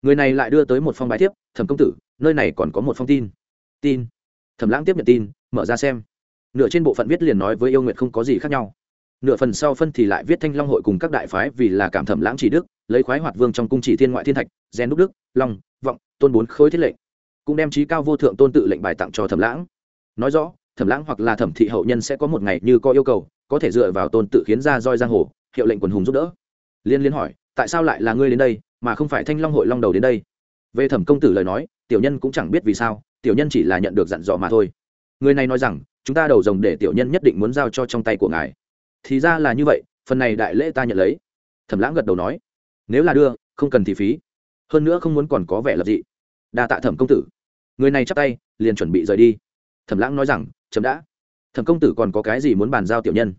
Người này lại đưa tới một phong bài thiếp, thẩm công tử, nơi này còn có một phong tin. Tin? Thẩm lãng tiếp nhận tin, mở ra xem. Nửa trên bộ phận viết liền nói với yêu nguyện không có gì khác nhau. Nửa phần sau phân thì lại viết thanh long hội cùng các đại phái vì là cảm thẩm lãng chỉ đức, lấy khoái hoạt vương trong cung chỉ thiên ngoại thiên thạch gen đúc đức, long, vọng, tôn bốn khối thiết lệnh, cũng đem trí cao vô thượng tôn tự lệnh bài tặng cho thẩm lãng. Nói rõ thẩm lãng hoặc là thẩm thị hậu nhân sẽ có một ngày như có yêu cầu, có thể dựa vào tôn tự khiến ra roi giang hồ, hiệu lệnh quần hùng giúp đỡ. Liên liên hỏi, tại sao lại là ngươi đến đây, mà không phải thanh long hội long đầu đến đây? Về thẩm công tử lời nói, tiểu nhân cũng chẳng biết vì sao, tiểu nhân chỉ là nhận được dặn dò mà thôi. Người này nói rằng, chúng ta đầu rồng để tiểu nhân nhất định muốn giao cho trong tay của ngài. Thì ra là như vậy, phần này đại lễ ta nhận lấy. Thẩm lãng gật đầu nói, nếu là đưa, không cần thì phí. Hơn nữa không muốn còn có vẻ lập dị. Đa tạ thẩm công tử. Người này chắp tay, liền chuẩn bị rời đi. Thẩm lãng nói rằng chấm đã. Thẩm công tử còn có cái gì muốn bàn giao tiểu nhân?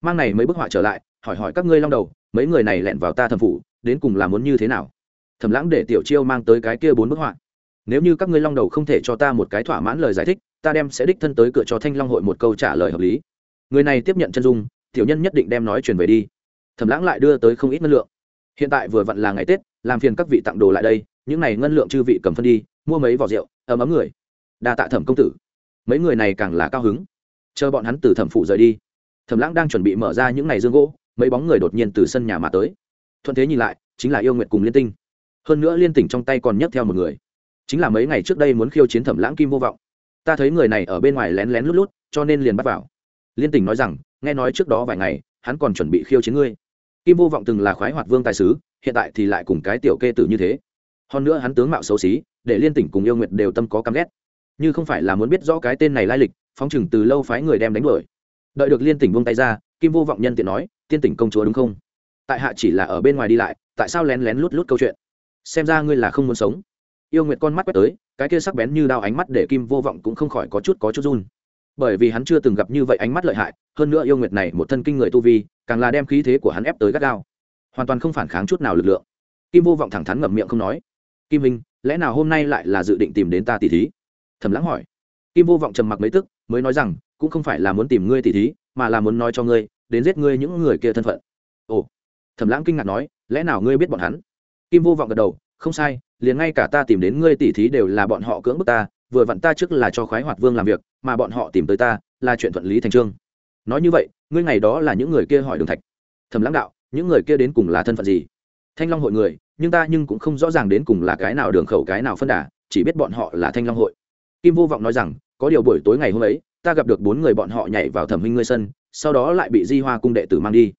Mang này mấy bức họa trở lại, hỏi hỏi các ngươi long đầu, mấy người này lẹn vào ta thẩm phủ, đến cùng là muốn như thế nào? Thẩm lãng để tiểu chiêu mang tới cái kia bốn bức họa. Nếu như các ngươi long đầu không thể cho ta một cái thỏa mãn lời giải thích, ta đem sẽ đích thân tới cửa cho thanh long hội một câu trả lời hợp lý. Người này tiếp nhận chân dung, tiểu nhân nhất định đem nói truyền về đi. Thẩm lãng lại đưa tới không ít ngân lượng. Hiện tại vừa vặn là ngày tết, làm phiền các vị tặng đồ lại đây, những này ngân lượng chư vị cầm phân đi, mua mấy vỏ rượu, ấm ấm người. Đa tạ thẩm công tử mấy người này càng là cao hứng. Chờ bọn hắn từ thẩm phụ rời đi, thẩm lãng đang chuẩn bị mở ra những ngày dương gỗ, mấy bóng người đột nhiên từ sân nhà mà tới. Thuận thế nhìn lại, chính là yêu nguyệt cùng liên tinh. Hơn nữa liên tỉnh trong tay còn nhấc theo một người. Chính là mấy ngày trước đây muốn khiêu chiến thẩm lãng kim vô vọng. Ta thấy người này ở bên ngoài lén lén lút lút, cho nên liền bắt vào. Liên tỉnh nói rằng, nghe nói trước đó vài ngày, hắn còn chuẩn bị khiêu chiến ngươi. Kim vô vọng từng là khoái hoạt vương tài sứ, hiện tại thì lại cùng cái tiểu kê tử như thế. Hơn nữa hắn tướng mạo xấu xí, để liên tỉnh cùng yêu nguyệt đều tâm có căm ghét như không phải là muốn biết rõ cái tên này lai lịch, phóng chừng từ lâu phái người đem đánh đuổi. Đợi được liên tỉnh buông tay ra, kim vô vọng nhân tiện nói, tiên tỉnh công chúa đúng không? Tại hạ chỉ là ở bên ngoài đi lại, tại sao lén lén lút lút câu chuyện? Xem ra ngươi là không muốn sống. Yêu nguyệt con mắt quét tới, cái kia sắc bén như đao ánh mắt để kim vô vọng cũng không khỏi có chút có chút run. Bởi vì hắn chưa từng gặp như vậy ánh mắt lợi hại, hơn nữa yêu nguyệt này một thân kinh người tu vi, càng là đem khí thế của hắn ép tới gắt gao. Hoàn toàn không phản kháng chút nào lực lượng. Kim vô vọng thẳng thắn ngậm miệng không nói, kim minh lẽ nào hôm nay lại là dự định tìm đến ta tỷ thí? Thầm lãng hỏi. Kim vô vọng trầm mặc mấy tức, mới nói rằng, cũng không phải là muốn tìm ngươi tỷ thí, mà là muốn nói cho ngươi, đến giết ngươi những người kia thân phận. Ồ. Thầm lãng kinh ngạc nói, lẽ nào ngươi biết bọn hắn? Kim vô vọng gật đầu, không sai, liền ngay cả ta tìm đến ngươi tỷ thí đều là bọn họ cưỡng bức ta, vừa vặn ta trước là cho khoái hoạt vương làm việc, mà bọn họ tìm tới ta, là chuyện thuận lý thành trương. Nói như vậy, ngươi ngày đó là những người kia hỏi đường thạch. Thầm lãng đạo, những người kia đến cùng là thân phận gì? Thanh long hội người, nhưng ta nhưng cũng không rõ ràng đến cùng là cái nào đường khẩu, cái nào phân đà, chỉ biết bọn họ là thanh long hội kim vô vọng nói rằng, có điều buổi tối ngày hôm ấy, ta gặp được bốn người bọn họ nhảy vào thẩm huynh ngươi sân, sau đó lại bị di hoa cung đệ tử mang đi.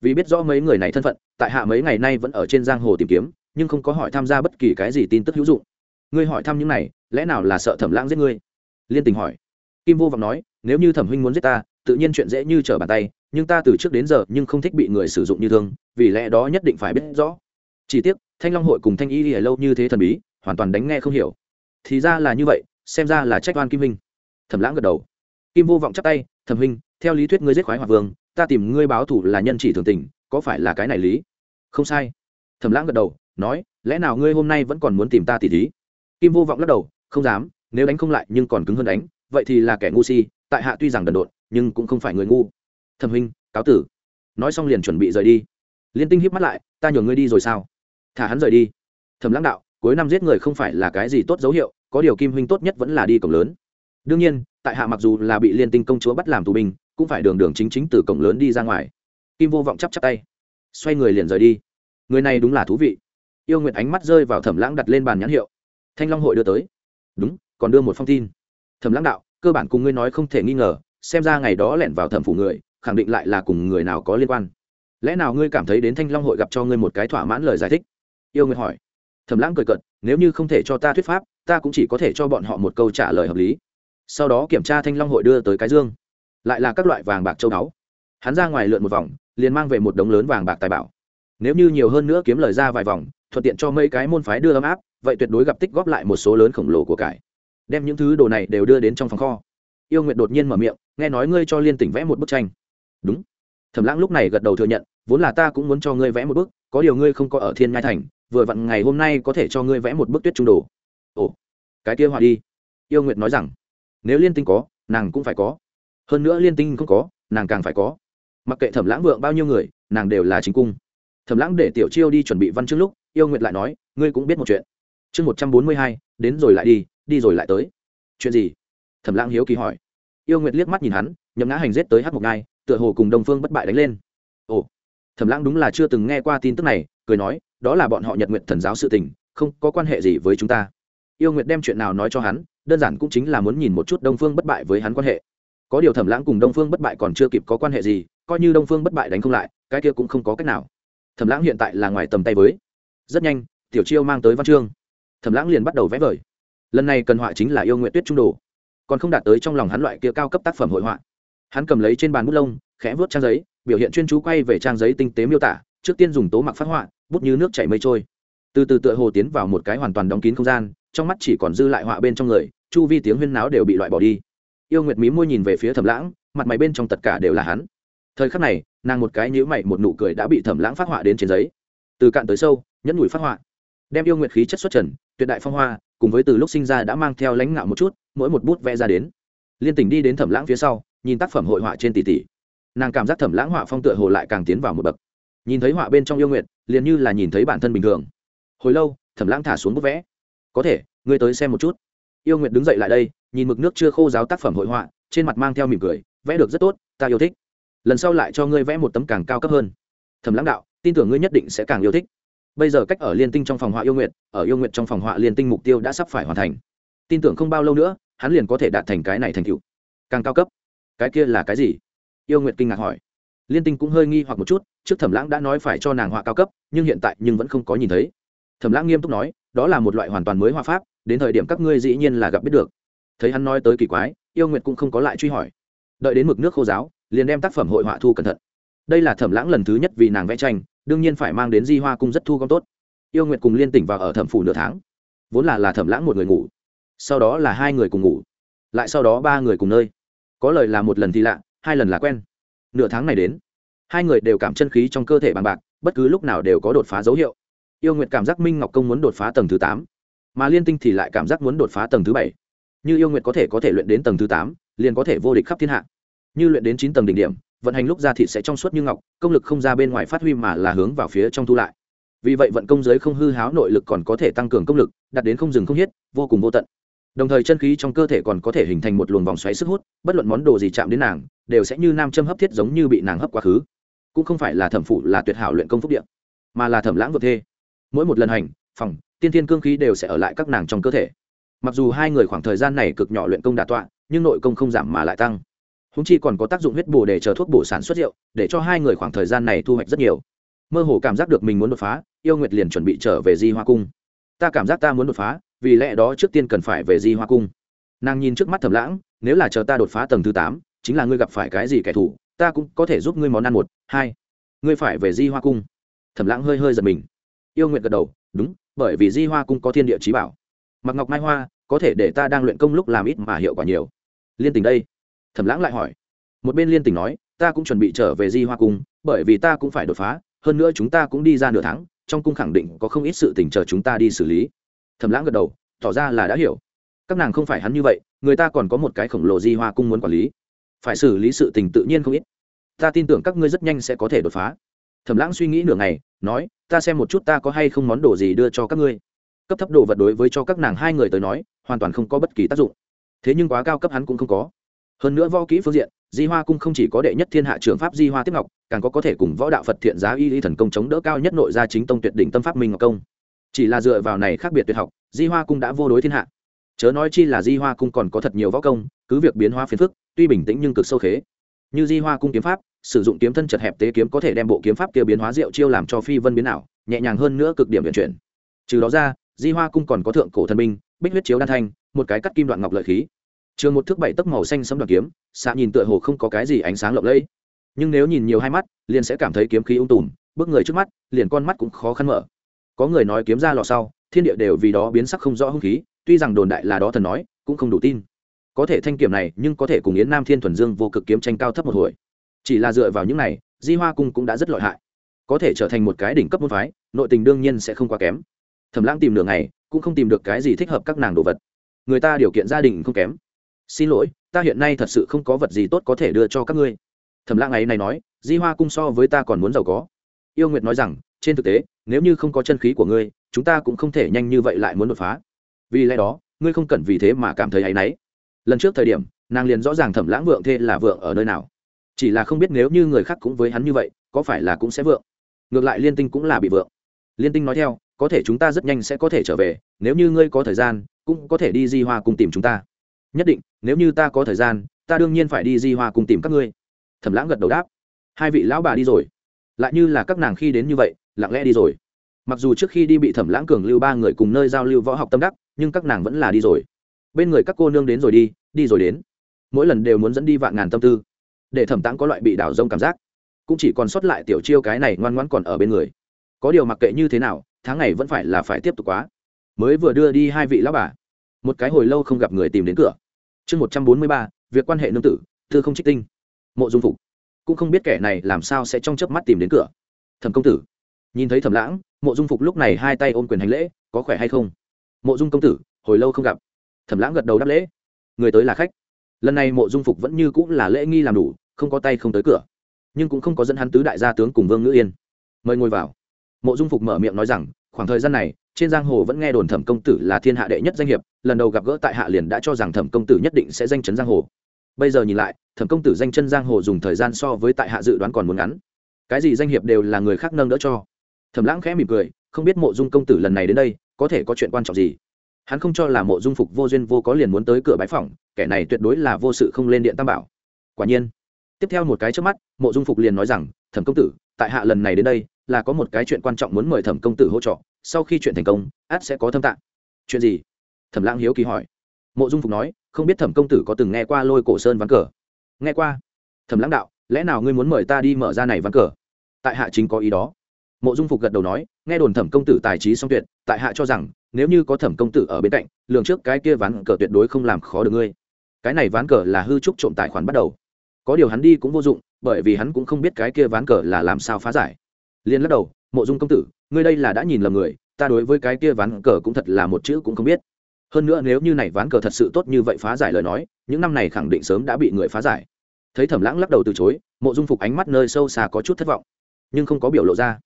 Vì biết rõ mấy người này thân phận, tại hạ mấy ngày nay vẫn ở trên giang hồ tìm kiếm, nhưng không có hỏi tham gia bất kỳ cái gì tin tức hữu dụng. Ngươi hỏi thăm những này, lẽ nào là sợ thẩm lãng giết ngươi? Liên tình hỏi. Kim vô vọng nói, nếu như thẩm huynh muốn giết ta, tự nhiên chuyện dễ như trở bàn tay, nhưng ta từ trước đến giờ nhưng không thích bị người sử dụng như thương, vì lẽ đó nhất định phải biết rõ. Chỉ tiếc, thanh long hội cùng thanh y lìa lâu như thế thần bí, hoàn toàn đánh nghe không hiểu. Thì ra là như vậy xem ra là trách oan kim huynh thẩm lãng gật đầu. Kim vô vọng chắp tay, thẩm huynh, theo lý thuyết ngươi giết khoái hòa vương, ta tìm ngươi báo thủ là nhân chỉ thường tình, có phải là cái này lý? Không sai. Thẩm lãng gật đầu, nói, lẽ nào ngươi hôm nay vẫn còn muốn tìm ta tỉ thí? Kim vô vọng lắc đầu, không dám, nếu đánh không lại nhưng còn cứng hơn đánh, vậy thì là kẻ ngu si, tại hạ tuy rằng đần độn, nhưng cũng không phải người ngu. Thẩm huynh, cáo tử. Nói xong liền chuẩn bị rời đi. Liên tinh híp mắt lại, ta nhường ngươi đi rồi sao? Thả hắn rời đi. Thẩm lãng đạo, cuối năm giết người không phải là cái gì tốt dấu hiệu có điều kim huynh tốt nhất vẫn là đi cổng lớn. Đương nhiên, tại hạ mặc dù là bị liên tinh công chúa bắt làm tù binh, cũng phải đường đường chính chính từ cổng lớn đi ra ngoài. Kim vô vọng chắp chắp tay. Xoay người liền rời đi. Người này đúng là thú vị. Yêu nguyện ánh mắt rơi vào thẩm lãng đặt lên bàn nhãn hiệu. Thanh long hội đưa tới. Đúng, còn đưa một phong tin. Thẩm lãng đạo, cơ bản cùng ngươi nói không thể nghi ngờ, xem ra ngày đó lẻn vào thẩm phủ người, khẳng định lại là cùng người nào có liên quan. Lẽ nào ngươi cảm thấy đến thanh long hội gặp cho ngươi một cái thỏa mãn lời giải thích? Yêu nguyện hỏi. Thẩm lãng cười cận nếu như không thể cho ta thuyết pháp ta cũng chỉ có thể cho bọn họ một câu trả lời hợp lý. Sau đó kiểm tra thanh long hội đưa tới cái dương. Lại là các loại vàng bạc châu báu. Hắn ra ngoài lượn một vòng, liền mang về một đống lớn vàng bạc tài bảo. Nếu như nhiều hơn nữa kiếm lời ra vài vòng, thuận tiện cho mấy cái môn phái đưa ấm áp, vậy tuyệt đối gặp tích góp lại một số lớn khổng lồ của cải. Đem những thứ đồ này đều đưa đến trong phòng kho. Yêu nguyệt đột nhiên mở miệng, nghe nói ngươi cho liên tỉnh vẽ một bức tranh. Đúng. Thẩm lãng lúc này gật đầu thừa nhận, vốn là ta cũng muốn cho ngươi vẽ một bức, có điều ngươi không có ở thiên ngai thành, vừa vặn ngày hôm nay có thể cho ngươi vẽ một bức tuyết trung đồ ồ, cái kia họa đi. Yêu nguyệt nói rằng, nếu liên tinh có, nàng cũng phải có. Hơn nữa liên tinh không có, nàng càng phải có. Mặc kệ thẩm lãng vượng bao nhiêu người, nàng đều là chính cung. Thẩm lãng để tiểu chiêu đi chuẩn bị văn chương lúc, yêu nguyệt lại nói, ngươi cũng biết một chuyện. Chương một trăm bốn mươi hai, đến rồi lại đi đi rồi lại tới. Chuyện gì? Thẩm lãng hiếu kỳ hỏi. Yêu nguyệt liếc mắt nhìn hắn nhấm ngã hành rết tới hát một ngai, tựa hồ cùng đồng phương bất bại đánh lên. Ồ, thẩm lãng đúng là chưa từng nghe qua tin tức này, cười nói, đó là bọn họ nhật nguyện thần giáo sự tình, không có quan hệ gì với chúng ta yêu nguyệt đem chuyện nào nói cho hắn, đơn giản cũng chính là muốn nhìn một chút đông phương bất bại với hắn quan hệ. Có điều thẩm lãng cùng đông phương bất bại còn chưa kịp có quan hệ gì, coi như đông phương bất bại đánh không lại, cái kia cũng không có cách nào. Thẩm lãng hiện tại là ngoài tầm tay với. Rất nhanh, tiểu chiêu mang tới văn chương. Thẩm lãng liền bắt đầu vẽ vời. Lần này cần họa chính là yêu nguyện tuyết trung đồ. Còn không đạt tới trong lòng hắn loại kia cao cấp tác phẩm hội họa. Hắn cầm lấy trên bàn bút lông, khẽ vớt trang giấy, biểu hiện chuyên chú quay về trang giấy tinh tế miêu tả, trước tiên dùng tố mặc phát họa, bút như nước chảy mây trôi. Từ từ tựa hồ tiến vào một cái hoàn toàn đóng kín không gian trong mắt chỉ còn dư lại họa bên trong người, chu vi tiếng huyên náo đều bị loại bỏ đi. Yêu nguyệt mí môi nhìn về phía thẩm lãng, mặt mày bên trong tất cả đều là hắn. Thời khắc này, nàng một cái nhữ mày, một nụ cười đã bị thẩm lãng phát họa đến trên giấy. Từ cạn tới sâu, nhẫn nhủi phát họa. Đem yêu nguyệt khí chất xuất trần, tuyệt đại phong hoa, cùng với từ lúc sinh ra đã mang theo lãnh ngạo một chút, mỗi một bút vẽ ra đến. Liên tình đi đến thẩm lãng phía sau, nhìn tác phẩm hội họa trên tỷ tỷ. Nàng cảm giác thẩm lãng họa phong tựa hồ lại càng tiến vào một bậc. Nhìn thấy họa bên trong yêu nguyệt, liền như là nhìn thấy bản thân bình thường. Hồi lâu, thẩm lãng thả xuống bút vẽ có thể, ngươi tới xem một chút. Yêu nguyệt đứng dậy lại đây, nhìn mực nước chưa khô giáo tác phẩm hội họa, trên mặt mang theo mỉm cười, vẽ được rất tốt, ta yêu thích. Lần sau lại cho ngươi vẽ một tấm càng cao cấp hơn. Thẩm lãng đạo, tin tưởng ngươi nhất định sẽ càng yêu thích. Bây giờ cách ở liên tinh trong phòng họa yêu nguyện ở yêu nguyện trong phòng họa liên tinh mục tiêu đã sắp phải hoàn thành. Tin tưởng không bao lâu nữa, hắn liền có thể đạt thành cái này thành tựu. Càng cao cấp? Cái kia là cái gì? Yêu nguyện kinh ngạc hỏi. Liên tinh cũng hơi nghi hoặc một chút, trước thẩm lãng đã nói phải cho nàng họa cao cấp, nhưng hiện tại nhưng vẫn không có nhìn thấy. Thẩm lãng nghiêm túc nói đó là một loại hoàn toàn mới hoa pháp, đến thời điểm các ngươi dĩ nhiên là gặp biết được. Thấy hắn nói tới kỳ quái, yêu nguyệt cũng không có lại truy hỏi. Đợi đến mực nước khô giáo liền đem tác phẩm hội họa thu cẩn thận. Đây là thẩm lãng lần thứ nhất vì nàng vẽ tranh, đương nhiên phải mang đến di hoa cung rất thu gom tốt. Yêu nguyệt cùng liên tỉnh vào ở thẩm phủ nửa tháng. Vốn là là thẩm lãng một người ngủ, sau đó là hai người cùng ngủ, lại sau đó ba người cùng nơi. Có lời là một lần thì lạ, hai lần là quen. Nửa tháng này đến, hai người đều cảm chân khí trong cơ thể bằng bạc, bất cứ lúc nào đều có đột phá dấu hiệu yêu nguyệt cảm giác minh ngọc công muốn đột phá tầng thứ tám, mà liên tinh thì lại cảm giác muốn đột phá tầng thứ bảy. Như yêu nguyệt có thể có thể luyện đến tầng thứ tám, liền có thể vô địch khắp thiên hạ. Như luyện đến chín tầng đỉnh điểm, vận hành lúc ra thị sẽ trong suốt như ngọc, công lực không ra bên ngoài phát huy mà là hướng vào phía trong thu lại. Vì vậy vận công giới không hư háo nội lực còn có thể tăng cường công lực, đạt đến không dừng không hết, vô cùng vô tận. Đồng thời chân khí trong cơ thể còn có thể hình thành một luồng vòng xoáy sức hút, bất luận món đồ gì chạm đến nàng, đều sẽ như nam châm hấp thiết giống như bị nàng hấp quá khứ. Cũng không phải là thẩm phụ là tuyệt hảo luyện công phúc điện mà là thẩm lãng vượt thê mỗi một lần hành, phòng, tiên thiên cương khí đều sẽ ở lại các nàng trong cơ thể. Mặc dù hai người khoảng thời gian này cực nhỏ luyện công đà tọa, nhưng nội công không giảm mà lại tăng. Húng chi còn có tác dụng huyết bổ để chờ thuốc bổ sản xuất rượu, để cho hai người khoảng thời gian này thu hoạch rất nhiều. Mơ hồ cảm giác được mình muốn đột phá, yêu nguyệt liền chuẩn bị trở về di hoa cung. Ta cảm giác ta muốn đột phá, vì lẽ đó trước tiên cần phải về di hoa cung. Nàng nhìn trước mắt thầm lãng, nếu là chờ ta đột phá tầng thứ tám, chính là ngươi gặp phải cái gì kẻ thù, ta cũng có thể giúp ngươi món ăn một, hai. Ngươi phải về di hoa cung. Thầm lãng hơi hơi giật mình yêu nguyện gật đầu, đúng, bởi vì di hoa cung có thiên địa trí bảo. Mặc ngọc mai hoa, có thể để ta đang luyện công lúc làm ít mà hiệu quả nhiều. Liên tình đây. Thẩm lãng lại hỏi. Một bên liên tình nói, ta cũng chuẩn bị trở về di hoa cung, bởi vì ta cũng phải đột phá, hơn nữa chúng ta cũng đi ra nửa tháng, trong cung khẳng định có không ít sự tình chờ chúng ta đi xử lý. Thẩm lãng gật đầu, tỏ ra là đã hiểu. Các nàng không phải hắn như vậy, người ta còn có một cái khổng lồ di hoa cung muốn quản lý. Phải xử lý sự tình tự nhiên không ít. Ta tin tưởng các ngươi rất nhanh sẽ có thể đột phá thẩm lãng suy nghĩ nửa ngày, nói, ta xem một chút ta có hay không món đồ gì đưa cho các ngươi. Cấp thấp đồ vật đối với cho các nàng hai người tới nói, hoàn toàn không có bất kỳ tác dụng. Thế nhưng quá cao cấp hắn cũng không có. Hơn nữa võ kỹ phương diện, di hoa cung không chỉ có đệ nhất thiên hạ trường pháp di hoa tiếp ngọc, càng có có thể cùng võ đạo phật thiện giá y y thần công chống đỡ cao nhất nội gia chính tông tuyệt đỉnh tâm pháp minh ngọc công. Chỉ là dựa vào này khác biệt tuyệt học, di hoa cung đã vô đối thiên hạ. Chớ nói chi là di hoa cung còn có thật nhiều võ công, cứ việc biến hóa phiền phức, tuy bình tĩnh nhưng cực sâu khế như di hoa cung kiếm pháp, sử dụng kiếm thân chật hẹp tế kiếm có thể đem bộ kiếm pháp kia biến hóa diệu chiêu làm cho phi vân biến ảo, nhẹ nhàng hơn nữa cực điểm vận chuyển. Trừ đó ra, di hoa cung còn có thượng cổ thần binh, bích huyết chiếu đan thanh, một cái cắt kim đoạn ngọc lợi khí. Trường một thước bảy tấc màu xanh sấm đoạn kiếm, xạ nhìn tựa hồ không có cái gì ánh sáng lộng lẫy. Nhưng nếu nhìn nhiều hai mắt, liền sẽ cảm thấy kiếm khí ung tùm, bước người trước mắt, liền con mắt cũng khó khăn mở. Có người nói kiếm ra lò sau, thiên địa đều vì đó biến sắc không rõ hung khí, tuy rằng đồn đại là đó thần nói, cũng không đủ tin có thể thanh kiểm này, nhưng có thể cùng yến nam thiên thuần dương vô cực kiếm tranh cao thấp một hồi. Chỉ là dựa vào những này, di hoa cung cũng đã rất lợi hại. Có thể trở thành một cái đỉnh cấp môn phái, nội tình đương nhiên sẽ không quá kém. Thẩm lãng tìm đường này cũng không tìm được cái gì thích hợp các nàng đồ vật. Người ta điều kiện gia đình không kém. Xin lỗi, ta hiện nay thật sự không có vật gì tốt có thể đưa cho các ngươi. Thẩm lãng ấy này nói, di hoa cung so với ta còn muốn giàu có. Yêu nguyệt nói rằng, trên thực tế, nếu như không có chân khí của ngươi, chúng ta cũng không thể nhanh như vậy lại muốn đột phá. Vì lẽ đó, ngươi không cần vì thế mà cảm thấy áy náy lần trước thời điểm, nàng liền rõ ràng thẩm lãng vượng thê là vượng ở nơi nào. Chỉ là không biết nếu như người khác cũng với hắn như vậy, có phải là cũng sẽ vượng? Ngược lại liên tinh cũng là bị vượng. Liên tinh nói theo, có thể chúng ta rất nhanh sẽ có thể trở về, nếu như ngươi có thời gian, cũng có thể đi di hoa cùng tìm chúng ta. Nhất định, nếu như ta có thời gian, ta đương nhiên phải đi di hoa cùng tìm các ngươi. Thẩm lãng gật đầu đáp. Hai vị lão bà đi rồi. Lại như là các nàng khi đến như vậy, lặng lẽ đi rồi. Mặc dù trước khi đi bị thẩm lãng cường lưu ba người cùng nơi giao lưu võ học tâm đắc, nhưng các nàng vẫn là đi rồi bên người các cô nương đến rồi đi đi rồi đến. Mỗi lần đều muốn dẫn đi vạn ngàn tâm tư, để thẩm táng có loại bị đảo rông cảm giác. Cũng chỉ còn sót lại tiểu chiêu cái này ngoan ngoãn còn ở bên người. Có điều mặc kệ như thế nào, tháng này vẫn phải là phải tiếp tục quá. Mới vừa đưa đi hai vị lão bà, một cái hồi lâu không gặp người tìm đến cửa. Chương một trăm bốn mươi ba, việc quan hệ nương tử, thư không trích tinh. Mộ dung phục. Cũng không biết kẻ này làm sao sẽ trong chớp mắt tìm đến cửa. Thẩm công tử. Nhìn thấy thẩm lãng, mộ dung phục lúc này hai tay ôm quyền hành lễ, có khỏe hay không? Mộ dung công tử, hồi lâu không gặp thẩm lãng gật đầu đáp lễ. Người tới là khách. Lần này mộ dung phục vẫn như cũng là lễ nghi làm đủ, không có tay không tới cửa. Nhưng cũng không có dẫn hắn tứ đại gia tướng cùng vương ngữ yên. Mời ngồi vào. Mộ dung phục mở miệng nói rằng, khoảng thời gian này, trên giang hồ vẫn nghe đồn thẩm công tử là thiên hạ đệ nhất danh hiệp, lần đầu gặp gỡ tại hạ liền đã cho rằng thẩm công tử nhất định sẽ danh chấn giang hồ. Bây giờ nhìn lại, thẩm công tử danh chân giang hồ dùng thời gian so với tại hạ dự đoán còn muốn ngắn. Cái gì danh hiệp đều là người khác nâng đỡ cho. Thẩm lãng khẽ mỉm cười, không biết mộ dung công tử lần này đến đây, có thể có chuyện quan trọng gì? Hắn không cho là mộ dung phục vô duyên vô có liền muốn tới cửa bãi phòng kẻ này tuyệt đối là vô sự không lên điện tam bảo. Quả nhiên, tiếp theo một cái trước mắt, mộ dung phục liền nói rằng, thẩm công tử, tại hạ lần này đến đây, là có một cái chuyện quan trọng muốn mời thẩm công tử hỗ trợ, sau khi chuyện thành công át sẽ có thâm tạng. Chuyện gì? Thẩm lãng hiếu kỳ hỏi. Mộ dung phục nói, không biết thẩm công tử có từng nghe qua lôi cổ sơn ván cờ? Nghe qua. Thẩm lãng đạo, lẽ nào ngươi muốn mời ta đi mở ra này ván cờ? Tại hạ chính có ý đó. Mộ dung phục gật đầu nói, nghe đồn thẩm công tử tài trí song tuyệt, tại hạ cho rằng nếu như có thẩm công tử ở bên cạnh, lường trước cái kia ván cờ tuyệt đối không làm khó được ngươi. Cái này ván cờ là hư trúc trộm tài khoản bắt đầu. Có điều hắn đi cũng vô dụng, bởi vì hắn cũng không biết cái kia ván cờ là làm sao phá giải. Liên lắc đầu, mộ dung công tử, ngươi đây là đã nhìn lầm người, ta đối với cái kia ván cờ cũng thật là một chữ cũng không biết. Hơn nữa nếu như này ván cờ thật sự tốt như vậy phá giải lời nói, những năm này khẳng định sớm đã bị người phá giải. Thấy thẩm lãng lắc đầu từ chối, mộ dung phục ánh mắt nơi sâu xa có chút thất vọng, nhưng không có biểu lộ ra.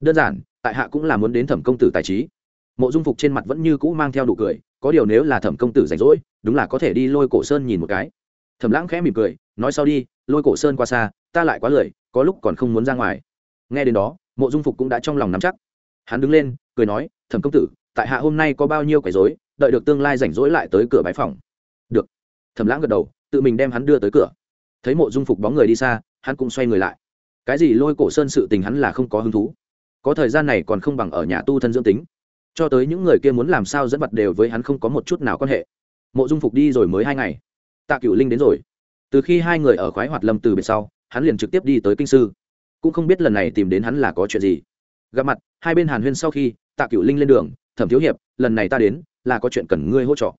Đơn giản, tại hạ cũng là muốn đến thẩm công tử tài trí mộ dung phục trên mặt vẫn như cũ mang theo nụ cười, có điều nếu là thẩm công tử rảnh rỗi, đúng là có thể đi lôi cổ sơn nhìn một cái. Thẩm lãng khẽ mỉm cười, nói sau đi, lôi cổ sơn qua xa, ta lại quá lười, có lúc còn không muốn ra ngoài. Nghe đến đó, mộ dung phục cũng đã trong lòng nắm chắc. Hắn đứng lên, cười nói, thẩm công tử, tại hạ hôm nay có bao nhiêu quấy dối đợi được tương lai rảnh rỗi lại tới cửa bãi phòng. Được. Thẩm lãng gật đầu, tự mình đem hắn đưa tới cửa. Thấy mộ dung phục bóng người đi xa, hắn cũng xoay người lại. Cái gì lôi cổ sơn sự tình hắn là không có hứng thú. Có thời gian này còn không bằng ở nhà tu thân dưỡng tính cho tới những người kia muốn làm sao dẫn vật đều với hắn không có một chút nào quan hệ. Mộ dung phục đi rồi mới hai ngày. Tạ cựu linh đến rồi. Từ khi hai người ở khoái hoạt lâm từ biệt sau, hắn liền trực tiếp đi tới kinh sư. Cũng không biết lần này tìm đến hắn là có chuyện gì. Gặp mặt, hai bên hàn huyên sau khi, tạ cựu linh lên đường, thẩm thiếu hiệp, lần này ta đến, là có chuyện cần ngươi hỗ trợ.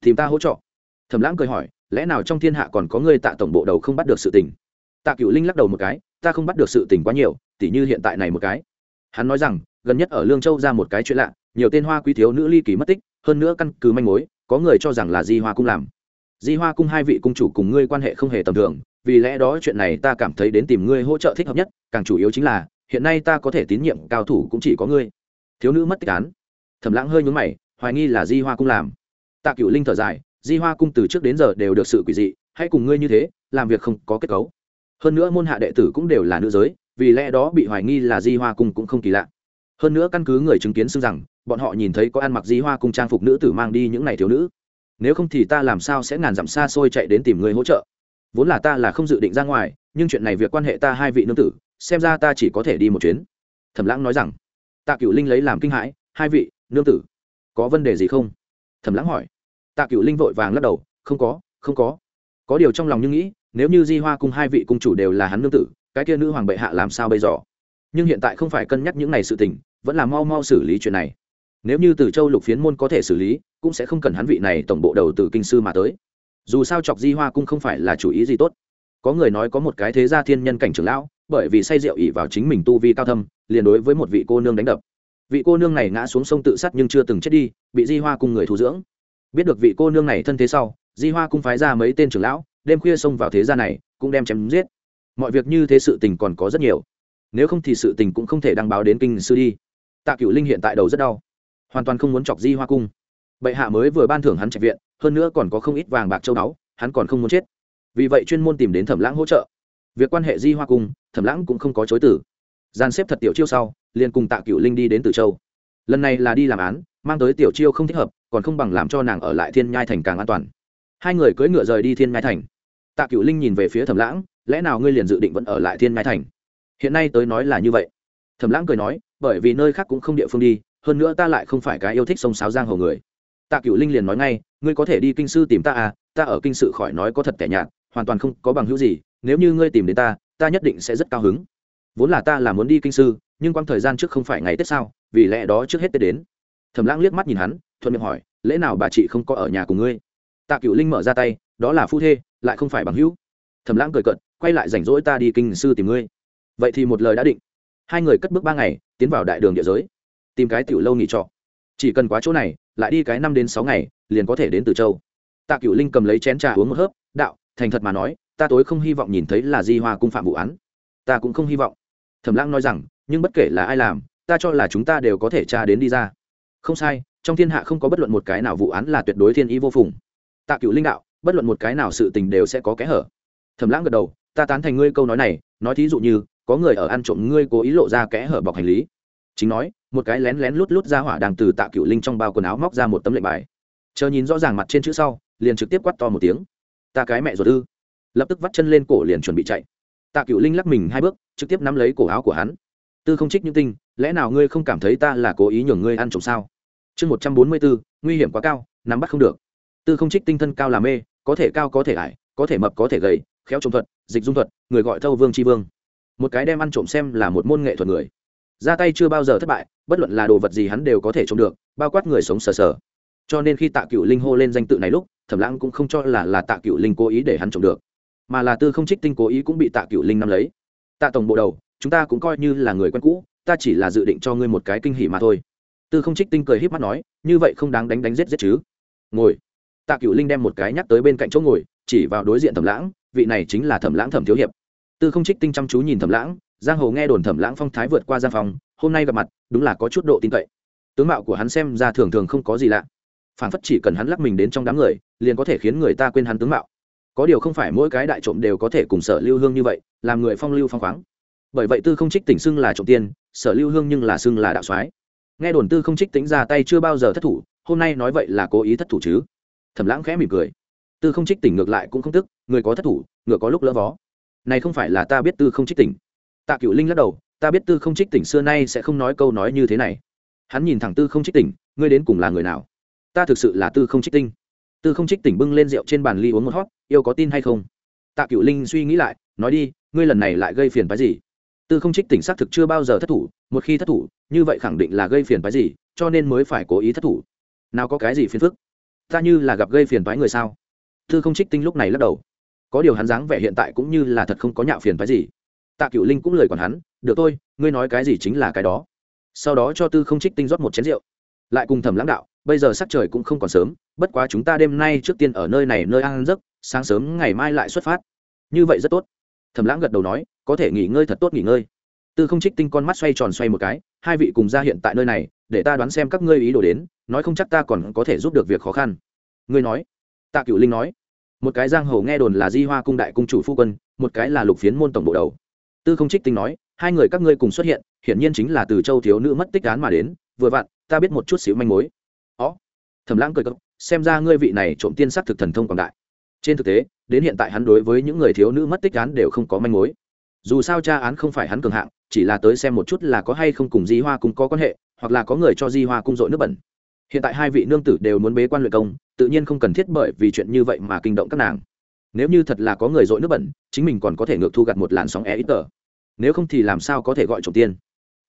Tìm ta hỗ trợ? Thẩm lãng cười hỏi, lẽ nào trong thiên hạ còn có ngươi tạ tổng bộ đầu không bắt được sự tình? Tạ cựu linh lắc đầu một cái, ta không bắt được sự tình quá nhiều, tỉ như hiện tại này một cái. Hắn nói rằng, gần nhất ở lương châu ra một cái chuyện lạ nhiều tên hoa quý thiếu nữ ly kỳ mất tích, hơn nữa căn cứ manh mối, có người cho rằng là di hoa cung làm. Di hoa cung hai vị cung chủ cùng ngươi quan hệ không hề tầm thường, vì lẽ đó chuyện này ta cảm thấy đến tìm ngươi hỗ trợ thích hợp nhất, càng chủ yếu chính là, hiện nay ta có thể tín nhiệm cao thủ cũng chỉ có ngươi. Thiếu nữ mất tích án. Thẩm lãng hơi nhúng mày, hoài nghi là di hoa cung làm. Tạ cựu linh thở dài, di hoa cung từ trước đến giờ đều được sự quỷ dị, hãy cùng ngươi như thế, làm việc không có kết cấu. Hơn nữa môn hạ đệ tử cũng đều là nữ giới, vì lẽ đó bị hoài nghi là di hoa cung cũng không kỳ lạ hơn nữa căn cứ người chứng kiến xưng rằng, bọn họ nhìn thấy có ăn mặc di hoa cung trang phục nữ tử mang đi những n à y thiếu nữ. Nếu không thì ta làm sao sẽ ngàn dặm xa xôi chạy đến tìm người hỗ trợ? Vốn là ta là không dự định ra ngoài, nhưng chuyện này việc quan hệ ta hai vị nương tử, xem ra ta chỉ có thể đi một chuyến. Thẩm lãng nói rằng. Tạ cựu linh lấy làm kinh hãi, hai vị, nương tử, có vấn đề gì không? Thẩm lãng hỏi. Tạ cựu linh vội vàng lắc đầu, không có không có. Có điều trong lòng như nghĩ, nếu như di hoa cung hai vị cung chủ đều là hắn nương tử, cái kia nữ hoàng bệ hạ làm sao bây giờ? Nhưng hiện tại không phải cân nhắc những này sự tình vẫn là mau mau xử lý chuyện này. Nếu như từ châu lục phiến môn có thể xử lý, cũng sẽ không cần hắn vị này tổng bộ đầu từ kinh sư mà tới. Dù sao chọc di hoa cung không phải là chủ ý gì tốt. Có người nói có một cái thế gia thiên nhân cảnh trưởng lão, bởi vì say rượu ỉ vào chính mình tu vi cao thâm, liền đối với một vị cô nương đánh đập. Vị cô nương này ngã xuống sông tự sát nhưng chưa từng chết đi, bị di hoa cung người thu dưỡng. Biết được vị cô nương này thân thế sau, di hoa cung phái ra mấy tên trưởng lão, đêm khuya xông vào thế gia này, cũng đem chém giết. Mọi việc như thế sự tình còn có rất nhiều. Nếu không thì sự tình cũng không thể đăng báo đến kinh sư đi tạ cựu linh hiện tại đầu rất đau. Hoàn toàn không muốn chọc di hoa cung. Bệ hạ mới vừa ban thưởng hắn trạch viện, hơn nữa còn có không ít vàng bạc châu báu, hắn còn không muốn chết. Vì vậy chuyên môn tìm đến thẩm lãng hỗ trợ. Việc quan hệ di hoa cung, thẩm lãng cũng không có chối tử gian xếp thật tiểu chiêu sau, liền cùng tạ cựu linh đi đến từ châu. Lần này là đi làm án, mang tới tiểu chiêu không thích hợp, còn không bằng làm cho nàng ở lại thiên nhai thành càng an toàn. Hai người cưỡi ngựa rời đi thiên nhai thành. Tạ cựu linh nhìn về phía thẩm lãng, lẽ nào ngươi liền dự định vẫn ở lại thiên nhai thành? Hiện nay tới nói là như vậy. Thẩm lãng cười nói bởi vì nơi khác cũng không địa phương đi, hơn nữa ta lại không phải cái yêu thích sông sáo giang hồ người. Tạ cựu linh liền nói ngay, ngươi có thể đi kinh sư tìm ta à ta ở kinh sự khỏi nói có thật tẻ nhạt, hoàn toàn không có bằng hữu gì, nếu như ngươi tìm đến ta ta nhất định sẽ rất cao hứng. Vốn là ta là muốn đi kinh sư, nhưng quang thời gian trước không phải ngày tết sao, vì lẽ đó trước hết tết đến. Thẩm lãng liếc mắt nhìn hắn, thuận miệng hỏi lễ nào bà chị không có ở nhà cùng ngươi? Tạ cựu linh mở ra tay, đó là phu thê, lại không phải bằng hữu. Thẩm lãng cười cận quay lại rảnh rỗi ta đi kinh sư tìm ngươi. Vậy thì một lời đã định hai người cất bước ba ngày, tiến vào đại đường địa giới. Tìm cái tiểu lâu nghỉ trọ. Chỉ cần quá chỗ này, lại đi cái năm đến sáu ngày, liền có thể đến từ châu. Tạ cựu linh cầm lấy chén trà uống một hớp, đạo, thành thật mà nói, ta tối không hy vọng nhìn thấy là di hoa cung phạm vụ án. Ta cũng không hy vọng. Thẩm lãng nói rằng, nhưng bất kể là ai làm, ta cho là chúng ta đều có thể tra đến đi ra. Không sai, trong thiên hạ không có bất luận một cái nào vụ án là tuyệt đối thiên ý vô phùng. Tạ cựu linh đạo, bất luận một cái nào sự tình đều sẽ có kẽ hở. Thẩm lãng gật đầu, ta tán thành ngươi câu nói này, nói thí dụ như có người ở ăn trộm ngươi cố ý lộ ra kẽ hở bọc hành lý. Chính nói, một cái lén lén lút lút ra hỏa đang từ tạ cựu linh trong bao quần áo móc ra một tấm lệnh bài. Chờ nhìn rõ ràng mặt trên chữ sau, liền trực tiếp quắt to một tiếng. Ta cái mẹ ruột ư. Lập tức vắt chân lên cổ liền chuẩn bị chạy. Tạ cựu linh lắc mình hai bước, trực tiếp nắm lấy cổ áo của hắn. Tư không trích những tinh, lẽ nào ngươi không cảm thấy ta là cố ý nhường ngươi ăn trộm sao? Chương một trăm bốn mươi bốn, nguy hiểm quá cao, nắm bắt không được. Tư không trích tinh thân cao làm mê, có thể cao có thể ải, có thể mập có thể gầy, khéo trộm thuật, dịch dung thuật, người gọi thâu vương tri vương một cái đem ăn trộm xem là một môn nghệ thuật người. Ra tay chưa bao giờ thất bại, bất luận là đồ vật gì hắn đều có thể trộm được, bao quát người sống sờ sờ. Cho nên khi tạ cựu linh hô lên danh tự này lúc, thẩm lãng cũng không cho là là tạ cựu linh cố ý để hắn trộm được, mà là tư không trích tinh cố ý cũng bị tạ cựu linh nắm lấy. Tạ tổng bộ đầu, chúng ta cũng coi như là người quen cũ, ta chỉ là dự định cho ngươi một cái kinh hỉ mà thôi. Tư không trích tinh cười híp mắt nói, như vậy không đáng đánh đánh giết giết chứ. Ngồi. Tạ cựu linh đem một cái nhắc tới bên cạnh chỗ ngồi, chỉ vào đối diện thẩm lãng, vị này chính là thẩm lãng thẩm thiếu hiệp tư không trích tinh chăm chú nhìn thẩm lãng, giang hồ nghe đồn thẩm lãng phong thái vượt qua giang phòng hôm nay gặp mặt, đúng là có chút độ tin cậy. Tướng mạo của hắn xem ra thường thường không có gì lạ. Phản phất chỉ cần hắn lắc mình đến trong đám người, liền có thể khiến người ta quên hắn tướng mạo. Có điều không phải mỗi cái đại trộm đều có thể cùng sở lưu hương như vậy, làm người phong lưu phong khoáng. Bởi vậy tư không trích tỉnh xưng là trộm tiên, sở lưu hương nhưng là xưng là đạo soái. Nghe đồn tư không trích tính ra tay chưa bao giờ thất thủ, hôm nay nói vậy là cố ý thất thủ chứ? Thẩm lãng khẽ mỉm cười. Tư không trích tỉnh ngược lại cũng không tức, người có thất thủ, ngựa có lúc lỡ vó này không phải là ta biết tư không trích tỉnh. Tạ cựu linh lắc đầu, ta biết tư không trích tỉnh xưa nay sẽ không nói câu nói như thế này. Hắn nhìn thẳng tư không trích tỉnh, ngươi đến cùng là người nào? Ta thực sự là tư không trích tinh. Tư không trích tỉnh bưng lên rượu trên bàn ly uống một hót yêu có tin hay không? Tạ cựu linh suy nghĩ lại, nói đi, ngươi lần này lại gây phiền phái gì? Tư không trích tỉnh xác thực chưa bao giờ thất thủ, một khi thất thủ, như vậy khẳng định là gây phiền phái gì, cho nên mới phải cố ý thất thủ. Nào có cái gì phiền phức? Ta như là gặp gây phiền phái người sao? Tư không trích tinh lúc này lắc đầu có điều hắn dáng vẻ hiện tại cũng như là thật không có nhạo phiền phái gì. Tạ cựu linh cũng lời còn hắn, được thôi, ngươi nói cái gì chính là cái đó. Sau đó cho tư không trích tinh rót một chén rượu. Lại cùng thẩm lãng đạo, bây giờ sắc trời cũng không còn sớm, bất quá chúng ta đêm nay trước tiên ở nơi này nơi ăn giấc, sáng sớm ngày mai lại xuất phát. Như vậy rất tốt. Thẩm lãng gật đầu nói, có thể nghỉ ngơi thật tốt nghỉ ngơi. Tư không trích tinh con mắt xoay tròn xoay một cái, hai vị cùng ra hiện tại nơi này, để ta đoán xem các ngươi ý đồ đến, nói không chắc ta còn có thể giúp được việc khó khăn. Ngươi nói. Tạ cựu linh nói một cái giang hồ nghe đồn là di hoa cung đại cung chủ phu quân một cái là lục phiến môn tổng bộ đầu. Tư không trích tinh nói hai người các ngươi cùng xuất hiện hiển nhiên chính là từ châu thiếu nữ mất tích án mà đến vừa vặn ta biết một chút xíu manh mối. Ó thẩm lãng cười cợt, xem ra ngươi vị này trộm tiên sắc thực thần thông quảng đại. Trên thực tế đến hiện tại hắn đối với những người thiếu nữ mất tích án đều không có manh mối. Dù sao tra án không phải hắn cường hạng chỉ là tới xem một chút là có hay không cùng di hoa cung có quan hệ hoặc là có người cho di hoa cung dội nước bẩn hiện tại hai vị nương tử đều muốn bế quan luyện công, tự nhiên không cần thiết bởi vì chuyện như vậy mà kinh động các nàng. Nếu như thật là có người dội nước bẩn, chính mình còn có thể ngược thu gặt một làn sóng e ít tờ. Nếu không thì làm sao có thể gọi trộm tiên?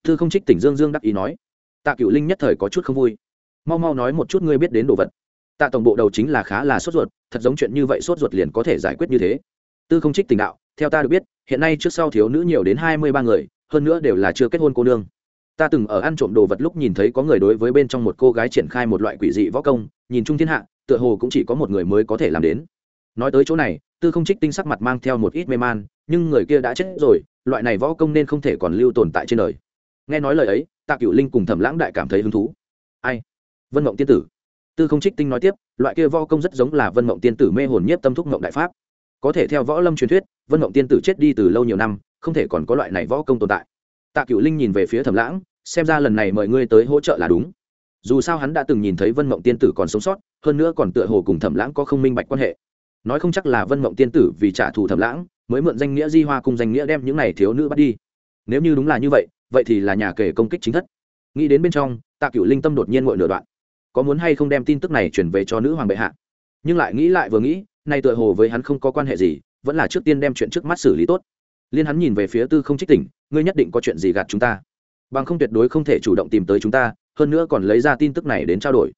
Thư không trích tỉnh dương dương đắc ý nói. Tạ cựu linh nhất thời có chút không vui. Mau mau nói một chút ngươi biết đến đồ vật. Tạ tổng bộ đầu chính là khá là sốt ruột, thật giống chuyện như vậy sốt ruột liền có thể giải quyết như thế. Tư không trích tỉnh đạo, theo ta được biết, hiện nay trước sau thiếu nữ nhiều đến hai mươi ba người, hơn nữa đều là chưa kết hôn cô nương ta từng ở ăn trộm đồ vật lúc nhìn thấy có người đối với bên trong một cô gái triển khai một loại quỷ dị võ công, nhìn chung thiên hạ, tựa hồ cũng chỉ có một người mới có thể làm đến. Nói tới chỗ này, tư không trích tinh sắc mặt mang theo một ít mê man, nhưng người kia đã chết rồi, loại này võ công nên không thể còn lưu tồn tại trên đời. Nghe nói lời ấy, tạ cựu linh cùng thẩm lãng đại cảm thấy hứng thú. Ai? Vân mộng tiên tử. Tư không trích tinh nói tiếp, loại kia võ công rất giống là vân mộng tiên tử mê hồn nhiếp tâm thúc mộng đại pháp. Có thể theo võ lâm truyền thuyết, vân mộng tiên tử chết đi từ lâu nhiều năm, không thể còn có loại này võ công tồn tại. Tạ cựu linh nhìn về phía thẩm lãng xem ra lần này mời ngươi tới hỗ trợ là đúng. Dù sao hắn đã từng nhìn thấy vân mộng tiên tử còn sống sót, hơn nữa còn tựa hồ cùng thẩm lãng có không minh bạch quan hệ. Nói không chắc là vân mộng tiên tử vì trả thù thẩm lãng, mới mượn danh nghĩa di hoa cùng danh nghĩa đem những này thiếu nữ bắt đi. Nếu như đúng là như vậy vậy thì là nhà kể công kích chính thất. Nghĩ đến bên trong, tạ cựu linh tâm đột nhiên ngội nửa đoạn. Có muốn hay không đem tin tức này chuyển về cho nữ hoàng bệ hạ? Nhưng lại nghĩ lại vừa nghĩ, nay tựa hồ với hắn không có quan hệ gì, vẫn là trước tiên đem chuyện trước mắt xử lý tốt. Liên hắn nhìn về phía tư không trích tỉnh, ngươi nhất định có chuyện gì gạt chúng ta? Bằng không tuyệt đối không thể chủ động tìm tới chúng ta, hơn nữa còn lấy ra tin tức này đến trao đổi.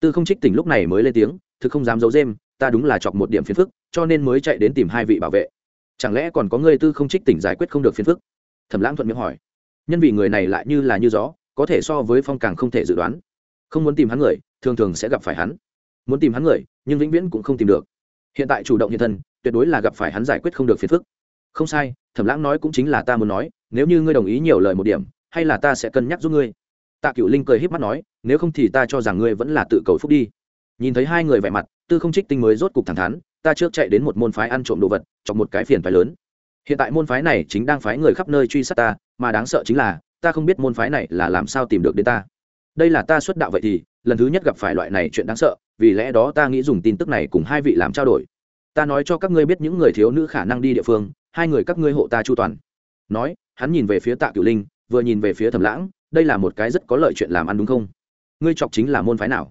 Tư không trích tỉnh lúc này mới lên tiếng, thực không dám giấu dêm ta đúng là chọc một điểm phiền phức, cho nên mới chạy đến tìm hai vị bảo vệ. Chẳng lẽ còn có người tư không trích tỉnh giải quyết không được phiền phức? Thẩm lãng thuận miệng hỏi. Nhân vì người này lại như là như gió, có thể so với phong càng không thể dự đoán. Không muốn tìm hắn người, thường thường sẽ gặp phải hắn. Muốn tìm hắn người, nhưng vĩnh viễn cũng không tìm được. Hiện tại chủ động hiện thân, tuyệt đối là gặp phải hắn giải quyết không được phiền phức. Không sai, thẩm lãng nói cũng chính là ta muốn nói, nếu như ngươi đồng ý nhiều lời một điểm hay là ta sẽ cân nhắc giúp ngươi? Tạ cựu linh cười h í p mắt nói, nếu không thì ta cho rằng ngươi vẫn là tự cầu phúc đi. Nhìn thấy hai người vẻ mặt, tư không trích tinh mới rốt cục thẳng thắn, ta trước chạy đến một môn phái ăn trộm đồ vật, chọc một cái phiền phái lớn. Hiện tại môn phái này chính đang phái người khắp nơi truy sát ta, mà đáng sợ chính là, ta không biết môn phái này là làm sao tìm được đến ta. Đây là ta xuất đạo vậy thì, lần thứ nhất gặp phải loại này chuyện đáng sợ, vì lẽ đó ta nghĩ dùng tin tức này cùng hai vị làm trao đổi. Ta nói cho các ngươi biết những người thiếu nữ khả năng đi địa phương, hai người các ngươi hộ ta chu toàn. Nói, hắn nhìn về phía tạ cửu linh vừa nhìn về phía thẩm lãng, đây là một cái rất có lợi chuyện làm ăn đúng không? Ngươi chọc chính là môn phái nào?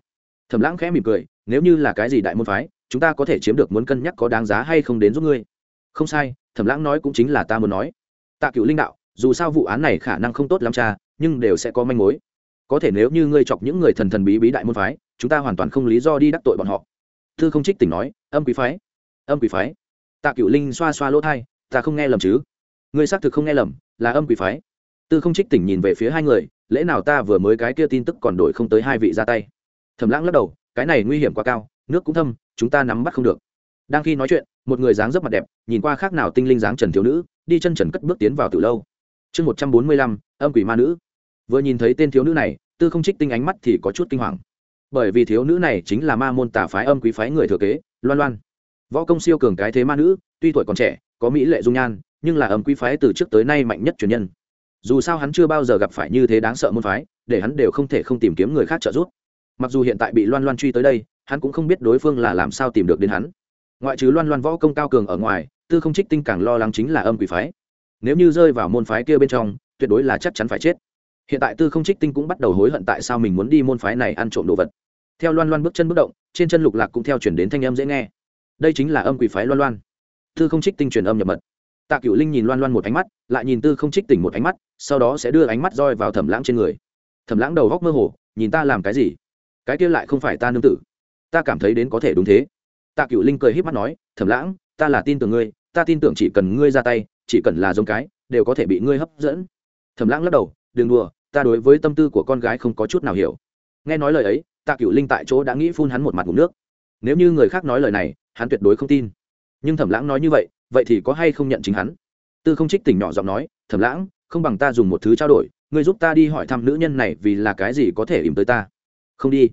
Thẩm lãng khẽ mỉm cười, nếu như là cái gì đại môn phái, chúng ta có thể chiếm được muốn cân nhắc có đáng giá hay không đến giúp ngươi. Không sai, thẩm lãng nói cũng chính là ta muốn nói. Tạ cửu linh đạo, dù sao vụ án này khả năng không tốt lắm cha, nhưng đều sẽ có manh mối. Có thể nếu như ngươi chọc những người thần thần bí bí đại môn phái, chúng ta hoàn toàn không lý do đi đắc tội bọn họ. Thư không trích tỉnh nói, âm quý phái, âm quý phái. Tạ cựu linh xoa xoa lỗ thai ta không nghe lầm chứ? Ngươi xác thực không nghe lầm, là âm quý phái tư không trích tỉnh nhìn về phía hai người, lẽ nào ta vừa mới cái kia tin tức còn đổi không tới hai vị ra tay? Thầm lãng lắc đầu, cái này nguy hiểm quá cao, nước cũng thâm, chúng ta nắm bắt không được. Đang khi nói chuyện, một người dáng rất mặt đẹp, nhìn qua khác nào tinh linh dáng trần thiếu nữ, đi chân trần cất bước tiến vào từ lâu. Chương một trăm bốn mươi lăm, âm quỷ ma nữ. Vừa nhìn thấy tên thiếu nữ này, tư không trích tinh ánh mắt thì có chút kinh hoàng. Bởi vì thiếu nữ này chính là ma môn tả phái âm quý phái người thừa kế, loan loan. Võ công siêu cường cái thế ma nữ, tuy tuổi còn trẻ, có mỹ lệ dung nhan, nhưng là âm quý phái từ trước tới nay mạnh nhất truyền nhân dù sao hắn chưa bao giờ gặp phải như thế đáng sợ môn phái, để hắn đều không thể không tìm kiếm người khác trợ giúp. Mặc dù hiện tại bị loan loan truy tới đây, hắn cũng không biết đối phương là làm sao tìm được đến hắn. Ngoại trừ loan loan võ công cao cường ở ngoài, tư không trích tinh càng lo lắng chính là âm quỷ phái. Nếu như rơi vào môn phái kia bên trong, tuyệt đối là chắc chắn phải chết. Hiện tại tư không trích tinh cũng bắt đầu hối hận tại sao mình muốn đi môn phái này ăn trộm đồ vật. Theo loan loan bước chân bước động, trên chân lục lạc cũng theo chuyển đến thanh âm dễ nghe. Đây chính là âm quỷ phái loan loan. Tư không trích tinh truyền âm nhập mật tạ cựu linh nhìn loan loan một ánh mắt, lại nhìn tư không trích tỉnh một ánh mắt, sau đó sẽ đưa ánh mắt roi vào thẩm lãng trên người. Thẩm lãng đầu góc mơ hồ, nhìn ta làm cái gì? Cái kia lại không phải ta nương tử. Ta cảm thấy đến có thể đúng thế. Tạ cựu linh cười h í p mắt nói, thẩm lãng, ta là tin tưởng ngươi, ta tin tưởng chỉ cần ngươi ra tay, chỉ cần là giống cái, đều có thể bị ngươi hấp dẫn. Thẩm lãng lắc đầu, đừng đùa, ta đối với tâm tư của con gái không có chút nào hiểu. Nghe nói lời ấy, tạ cựu linh tại chỗ đã nghĩ phun hắn một mặt ngủ nước. Nếu như người khác nói lời này, hắn tuyệt đối không tin. Nhưng thẩm lãng nói như vậy vậy thì có hay không nhận chính hắn? Tư không trích tỉnh nhỏ giọng nói, thẩm lãng, không bằng ta dùng một thứ trao đổi, ngươi giúp ta đi hỏi thăm nữ nhân này vì là cái gì có thể ìm tới ta. Không đi.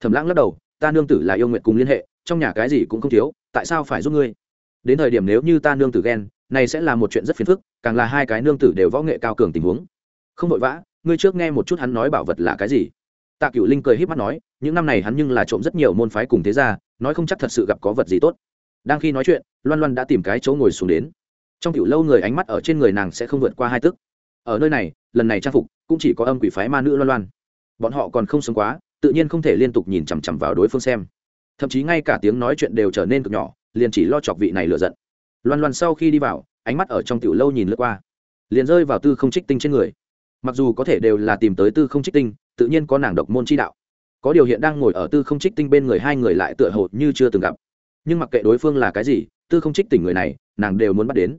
Thẩm lãng lắc đầu, ta nương tử là yêu nguyện cùng liên hệ, trong nhà cái gì cũng không thiếu, tại sao phải giúp ngươi? Đến thời điểm nếu như ta nương tử ghen, này sẽ là một chuyện rất phiền phức, càng là hai cái nương tử đều võ nghệ cao cường tình huống. Không vội vã, ngươi trước nghe một chút hắn nói bảo vật là cái gì. Tạ cựu linh cười h í p mắt nói, những năm này hắn nhưng là trộm rất nhiều môn phái cùng thế gia, nói không chắc thật sự gặp có vật gì tốt đang khi nói chuyện, loan loan đã tìm cái chỗ ngồi xuống đến. Trong cựu lâu người ánh mắt ở trên người nàng sẽ không vượt qua hai tức. Ở nơi này, lần này trang phục cũng chỉ có âm quỷ phái ma nữ loan loan. Bọn họ còn không sống quá, tự nhiên không thể liên tục nhìn chằm chằm vào đối phương xem. Thậm chí ngay cả tiếng nói chuyện đều trở nên cực nhỏ, liền chỉ lo chọc vị này lựa giận. Loan loan sau khi đi vào, ánh mắt ở trong tiểu lâu nhìn lướt qua. Liền rơi vào tư không trích tinh trên người. Mặc dù có thể đều là tìm tới tư không trích tinh, tự nhiên có nàng độc môn chi đạo. Có điều hiện đang ngồi ở tư không trích tinh bên người hai người lại tựa hồ như chưa từng gặp nhưng mặc kệ đối phương là cái gì, tư không trích tỉnh người này, nàng đều muốn bắt đến.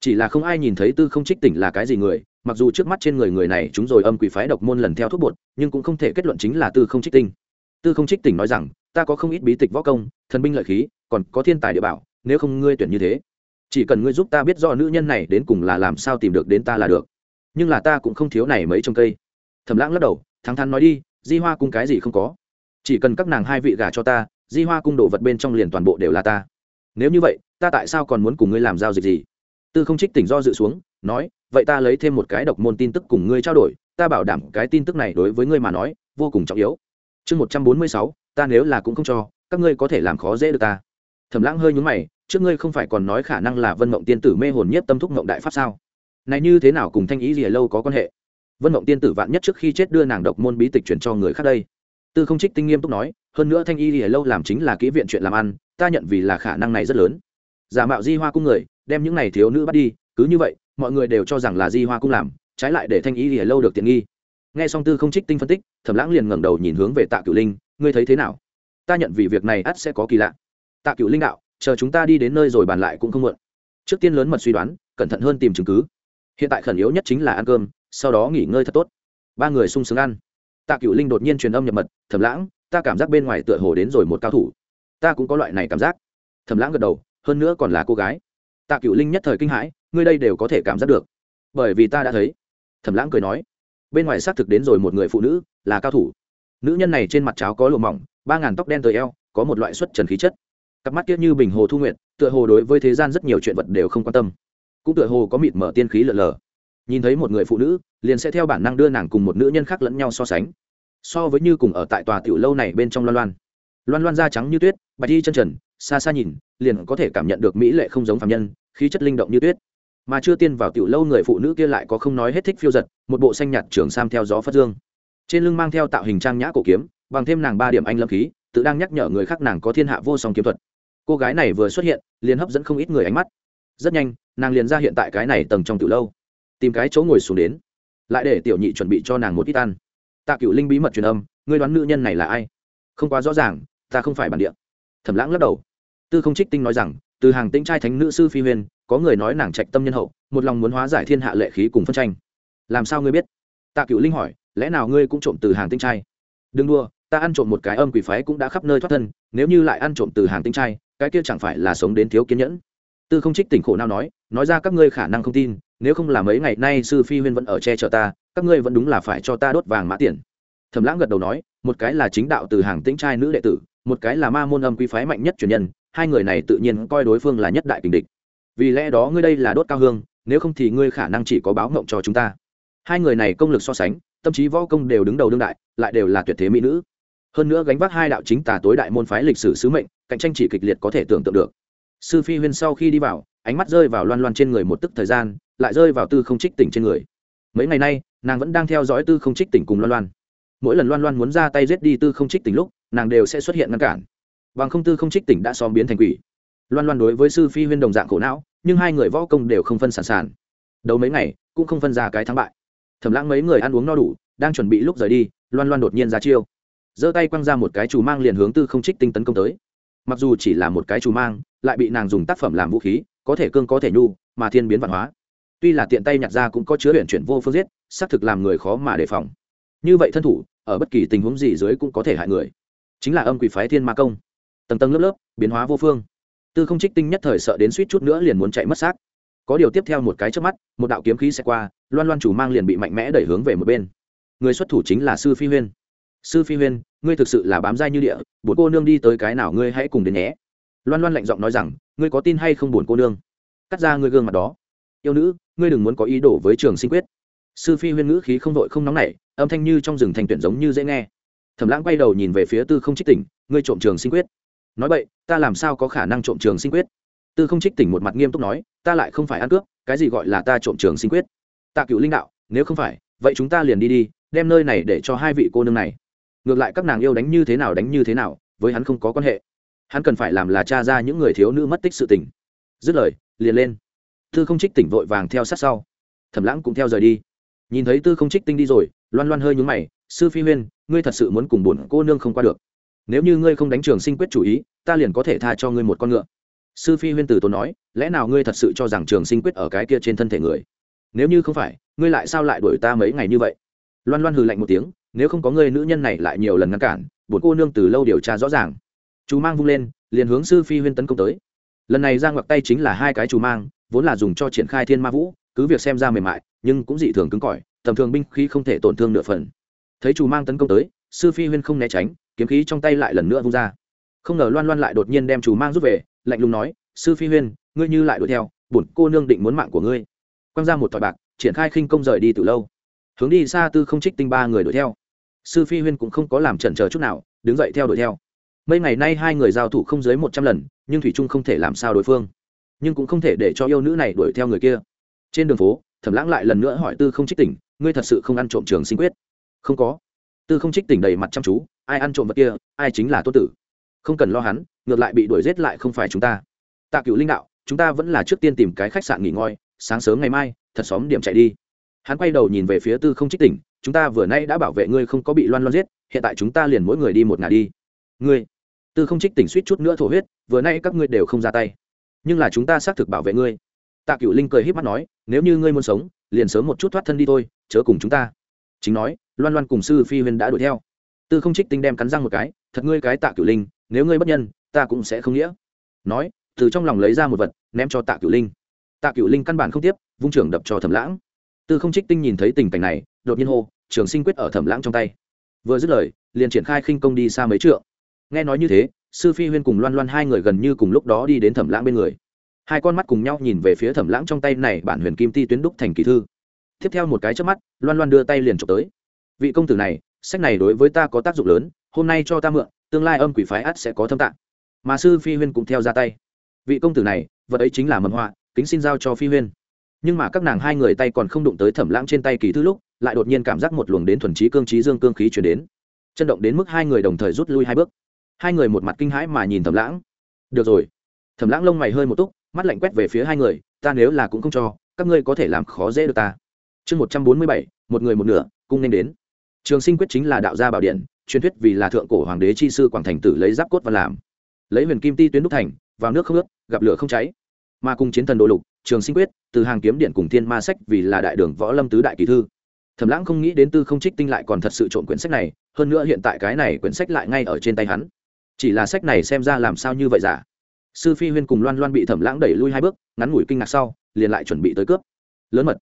Chỉ là không ai nhìn thấy tư không trích tỉnh là cái gì người, mặc dù trước mắt trên người người này chúng rồi âm quỷ phái độc môn lần theo thuốc bột, nhưng cũng không thể kết luận chính là tư không trích tinh tư không trích tỉnh nói rằng, ta có không ít bí tịch võ công, thần binh lợi khí, còn có thiên tài địa bảo, nếu không ngươi tuyển như thế, chỉ cần ngươi giúp ta biết do nữ nhân này đến cùng là làm sao tìm được đến ta là được. Nhưng là ta cũng không thiếu này mấy trong cây. Thầm lãng lắc đầu thắng thắn nói đi, di hoa cung cái gì không có? Chỉ cần các nàng hai vị gả cho ta di hoa cung đồ vật bên trong liền toàn bộ đều là ta. Nếu như vậy, ta tại sao còn muốn cùng ngươi làm giao dịch gì? Tư không trích tỉnh do dự xuống, nói, vậy ta lấy thêm một cái độc môn tin tức cùng ngươi trao đổi, ta bảo đảm cái tin tức này đối với ngươi mà nói, vô cùng trọng yếu. Chương một trăm bốn mươi sáu, ta nếu là cũng không cho, các ngươi có thể làm khó dễ được ta. Thẩm lãng hơi nhúng mày, trước ngươi không phải còn nói khả năng là vân mộng tiên tử mê hồn nhất tâm thúc mộng đại pháp sao? Này như thế nào cùng thanh ý gì lâu có quan hệ? Vân mộng tiên tử vạn nhất trước khi chết đưa nàng độc môn bí tịch chuyển cho người khác đây. Tư không trích tinh nghiêm túc nói hơn nữa thanh y gì lâu làm chính là kỹ viện chuyện làm ăn, ta nhận vì là khả năng này rất lớn. Giả mạo di hoa cung người, đem những này thiếu nữ bắt đi, cứ như vậy, mọi người đều cho rằng là di hoa cung làm, trái lại để thanh y lìa lâu được tiện nghi. Nghe song tư không trích tinh phân tích, thẩm lãng liền ngẩng đầu nhìn hướng về tạ cửu linh, ngươi thấy thế nào? Ta nhận vì việc này ắt sẽ có kỳ lạ. Tạ cửu linh đạo, chờ chúng ta đi đến nơi rồi bàn lại cũng không muộn. Trước tiên lớn mật suy đoán, cẩn thận hơn tìm chứng cứ. Hiện tại khẩn yếu nhất chính là ăn cơm, sau đó nghỉ ngơi thật tốt. Ba người sung sướng ăn. Tạ cửu linh đột nhiên truyền âm nhập mật, thẩm lãng ta cảm giác bên ngoài tựa hồ đến rồi một cao thủ. Ta cũng có loại này cảm giác. Thẩm lãng gật đầu, hơn nữa còn là cô gái. Tạ cựu linh nhất thời kinh hãi, ngươi đây đều có thể cảm giác được. Bởi vì ta đã thấy. Thẩm lãng cười nói, bên ngoài xác thực đến rồi một người phụ nữ, là cao thủ. Nữ nhân này trên mặt cháo có lụa mỏng, ba ngàn tóc đen tới eo, có một loại xuất trần khí chất. Cặp mắt kia như bình hồ thu nguyện tựa hồ đối với thế gian rất nhiều chuyện vật đều không quan tâm. Cũng tựa hồ có mịt mở tiên khí lợn lờ. Nhìn thấy một người phụ nữ, liền sẽ theo bản năng đưa nàng cùng một nữ nhân khác lẫn nhau so sánh so với như cùng ở tại tòa tiểu lâu này bên trong loan loan. Loan loan da trắng như tuyết, bạch đi chân trần, xa xa nhìn, liền có thể cảm nhận được mỹ lệ không giống phạm nhân, khí chất linh động như tuyết. Mà chưa tiên vào tiểu lâu người phụ nữ kia lại có không nói hết thích phiêu giật, một bộ xanh nhạt trường sam theo gió phất dương. Trên lưng mang theo tạo hình trang nhã cổ kiếm, bằng thêm nàng ba điểm anh lâm khí, tự đang nhắc nhở người khác nàng có thiên hạ vô song kiếm thuật. Cô gái này vừa xuất hiện, liền hấp dẫn không ít người ánh mắt. Rất nhanh, nàng liền ra hiện tại cái này tầng trong tiểu lâu. Tìm cái chỗ ngồi xuống đến. Lại để tiểu nhị chuẩn bị cho nàng một ít ăn tạ cựu linh bí mật truyền âm, ngươi đoán nữ nhân này là ai? Không quá rõ ràng, ta không phải bản địa. Thẩm lãng lắc đầu. Tư không trích tinh nói rằng, từ hàng tĩnh trai thánh nữ sư phi huyền, có người nói nàng trạch tâm nhân hậu, một lòng muốn hóa giải thiên hạ lệ khí cùng phân tranh. Làm sao ngươi biết? Tạ cựu linh hỏi, lẽ nào ngươi cũng trộm từ hàng tinh trai? Đừng đua ta ăn trộm một cái âm quỷ phái cũng đã khắp nơi thoát thân, nếu như lại ăn trộm từ hàng tinh trai, cái kia chẳng phải là sống đến thiếu kiên nhẫn? Tư không trích tỉnh khổ nào nói nói ra các ngươi khả năng không tin, nếu không là mấy ngày nay sư phi huyên vẫn ở che chở ta các ngươi vẫn đúng là phải cho ta đốt vàng mã tiền. Thẩm lãng gật đầu nói, một cái là chính đạo từ hàng tĩnh trai nữ đệ tử, một cái là ma môn âm quý phái mạnh nhất truyền nhân, hai người này tự nhiên coi đối phương là nhất đại kình địch. Vì lẽ đó ngươi đây là đốt cao hương, nếu không thì ngươi khả năng chỉ có báo ngộng cho chúng ta. Hai người này công lực so sánh, tâm trí võ công đều đứng đầu đương đại, lại đều là tuyệt thế mỹ nữ. Hơn nữa gánh vác hai đạo chính tà tối đại môn phái lịch sử sứ mệnh, cạnh tranh chỉ kịch liệt có thể tưởng tượng được. Sư phi huyên sau khi đi vào, ánh mắt rơi vào loan loan trên người một tức thời gian, lại rơi vào tư không trích tỉnh trên người mấy ngày nay, nàng vẫn đang theo dõi tư không trích tỉnh cùng loan loan. Mỗi lần loan loan muốn ra tay giết đi tư không trích tỉnh lúc, nàng đều sẽ xuất hiện ngăn cản. Bằng không tư không trích tỉnh đã xóm biến thành quỷ. Loan loan đối với sư phi huyên đồng dạng khổ não, nhưng hai người võ công đều không phân sản sản đấu mấy ngày, cũng không phân ra cái thắng bại. Thẩm lãng mấy người ăn uống no đủ, đang chuẩn bị lúc rời đi, loan loan đột nhiên ra chiêu. Giơ tay quăng ra một cái chủ mang liền hướng tư không trích tinh tấn công tới. Mặc dù chỉ là một cái chủ mang, lại bị nàng dùng tác phẩm làm vũ khí, có thể cương có thể nhu, mà thiên biến văn hóa tuy là tiện tay nhặt ra cũng có chứa luyện chuyển vô phương giết, xác thực làm người khó mà đề phòng. Như vậy thân thủ, ở bất kỳ tình huống gì dưới cũng có thể hại người. Chính là âm quỷ phái thiên ma công. Tầng tầng lớp lớp, biến hóa vô phương. Tư không trích tinh nhất thời sợ đến suýt chút nữa liền muốn chạy mất xác. Có điều tiếp theo một cái trước mắt, một đạo kiếm khí sẽ qua, loan loan chủ mang liền bị mạnh mẽ đẩy hướng về một bên. Người xuất thủ chính là sư phi huyên. Sư phi huyên, ngươi thực sự là bám dai như địa bốn cô nương đi tới cái nào ngươi hãy cùng đến nhé. Loan loan lạnh giọng nói rằng, ngươi có tin hay không buồn cô nương? Cắt ra ngươi gương mặt đó yêu nữ, ngươi đừng muốn có ý đồ với trường sinh quyết. Sư phi huyên ngữ khí không vội không nóng nảy, âm thanh như trong rừng thành tuyển giống như dễ nghe. Thẩm lãng quay đầu nhìn về phía tư không trích tỉnh, ngươi trộm trường sinh quyết. Nói vậy ta làm sao có khả năng trộm trường sinh quyết? Tư không trích tỉnh một mặt nghiêm túc nói, ta lại không phải ăn cướp, cái gì gọi là ta trộm trường sinh quyết? Tạ cựu linh đạo, nếu không phải, vậy chúng ta liền đi đi, đem nơi này để cho hai vị cô nương này. Ngược lại các nàng yêu đánh như thế nào đánh như thế nào, với hắn không có quan hệ. Hắn cần phải làm là cha ra những người thiếu nữ mất tích sự tình. Dứt lời, liền lên tư không trích tỉnh vội vàng theo sát sau. Thẩm lãng cũng theo rời đi. Nhìn thấy tư không trích tinh đi rồi, loan loan hơi nhúng mày, sư phi huyên, ngươi thật sự muốn cùng bổn cô nương không qua được. Nếu như ngươi không đánh trường sinh quyết chủ ý, ta liền có thể tha cho ngươi một con ngựa. Sư phi huyên từ tốn nói, lẽ nào ngươi thật sự cho rằng trường sinh quyết ở cái kia trên thân thể người? Nếu như không phải, ngươi lại sao lại đuổi ta mấy ngày như vậy? Loan loan hừ lạnh một tiếng, nếu không có ngươi nữ nhân này lại nhiều lần ngăn cản, bổn cô nương từ lâu điều tra rõ ràng. Chú mang vung lên, liền hướng sư phi huyên tấn công tới. Lần này ra ngoặc tay chính là hai cái chú mang vốn là dùng cho triển khai thiên ma vũ, cứ việc xem ra mềm mại, nhưng cũng dị thường cứng cỏi, tầm thường binh khí không thể tổn thương nửa phần. Thấy chủ mang tấn công tới, sư phi huyên không né tránh, kiếm khí trong tay lại lần nữa vung ra. Không ngờ loan loan lại đột nhiên đem chủ mang rút về, lạnh lùng nói, sư phi huyên, ngươi như lại đuổi theo, bổn cô nương định muốn mạng của ngươi. Quăng ra một thỏi bạc, triển khai khinh công rời đi từ lâu. Hướng đi xa tư không trích tinh ba người đuổi theo. Sư phi huyên cũng không có làm chần chờ chút nào, đứng dậy theo đuổi theo. Mấy ngày nay hai người giao thủ không dưới một trăm lần, nhưng thủy trung không thể làm sao đối phương nhưng cũng không thể để cho yêu nữ này đuổi theo người kia. Trên đường phố, thẩm lãng lại lần nữa hỏi tư không trích tỉnh, ngươi thật sự không ăn trộm trường sinh quyết? Không có. Tư không trích tỉnh đầy mặt chăm chú, ai ăn trộm vật kia, ai chính là tốt tử. Không cần lo hắn, ngược lại bị đuổi giết lại không phải chúng ta. Tạ cựu linh đạo, chúng ta vẫn là trước tiên tìm cái khách sạn nghỉ ngơi, sáng sớm ngày mai, thật xóm điểm chạy đi. Hắn quay đầu nhìn về phía tư không trích tỉnh, chúng ta vừa nay đã bảo vệ ngươi không có bị loan loan giết, hiện tại chúng ta liền mỗi người đi một ngả đi. Ngươi? Tư không trích tỉnh suýt chút nữa thổ huyết, vừa nay các ngươi đều không ra tay nhưng là chúng ta xác thực bảo vệ ngươi. Tạ cựu linh cười h í p mắt nói, nếu như ngươi muốn sống, liền sớm một chút thoát thân đi thôi, chớ cùng chúng ta. Chính nói, loan loan cùng sư phi huyên đã đuổi theo. Tư không trích tinh đem cắn răng một cái, thật ngươi cái tạ cựu linh, nếu ngươi bất nhân, ta cũng sẽ không nghĩa. Nói, từ trong lòng lấy ra một vật, ném cho tạ cựu linh. Tạ cựu linh căn bản không tiếp, vung trưởng đập cho thẩm lãng. Tư không trích tinh nhìn thấy tình cảnh này, đột nhiên hô, trường sinh quyết ở thẩm lãng trong tay. Vừa dứt lời, liền triển khai khinh công đi xa mấy trượng. Nghe nói như thế sư phi huyên cùng loan loan hai người gần như cùng lúc đó đi đến thẩm lãng bên người. Hai con mắt cùng nhau nhìn về phía thẩm lãng trong tay này, bản huyền kim ti tuyến đúc thành kỳ thư. Tiếp theo một cái trước mắt, loan loan đưa tay liền trộm tới. Vị công tử này, sách này đối với ta có tác dụng lớn, hôm nay cho ta mượn, tương lai âm quỷ phái ắt sẽ có thâm tạng. Mà sư phi huyên cũng theo ra tay. Vị công tử này, vật ấy chính là mầm họa, kính xin giao cho phi huyên. Nhưng mà các nàng hai người tay còn không đụng tới thẩm lãng trên tay kỳ thư lúc, lại đột nhiên cảm giác một luồng đến thuần trí cương trí dương cương khí chuyển đến. Chân động đến mức hai người đồng thời rút lui hai bước hai người một mặt kinh hãi mà nhìn thẩm lãng. Được rồi. Thẩm lãng lông mày hơi một túc, mắt lạnh quét về phía hai người, ta nếu là cũng không cho, các ngươi có thể làm khó dễ được ta. Chương một trăm bốn mươi bảy, một người một nửa, cung nên đến. Trường sinh quyết chính là đạo gia bảo điện, truyền thuyết vì là thượng cổ hoàng đế chi sư quảng thành tử lấy giáp cốt và làm. Lấy huyền kim ti tuyến đúc thành, vào nước không ướt, gặp lửa không cháy. Mà cùng chiến thần đồ lục, trường sinh quyết, từ hàng kiếm điện cùng thiên ma sách vì là đại đường võ lâm tứ đại kỳ thư. Thẩm lãng không nghĩ đến tư không trích tinh lại còn thật sự trộn quyển sách này, hơn nữa hiện tại cái này quyển sách lại ngay ở trên tay hắn chỉ là sách này xem ra làm sao như vậy giả? Sư phi huyên cùng loan loan bị thẩm lãng đẩy lui hai bước, ngắn ngủi kinh ngạc sau, liền lại chuẩn bị tới cướp. Lớn mật.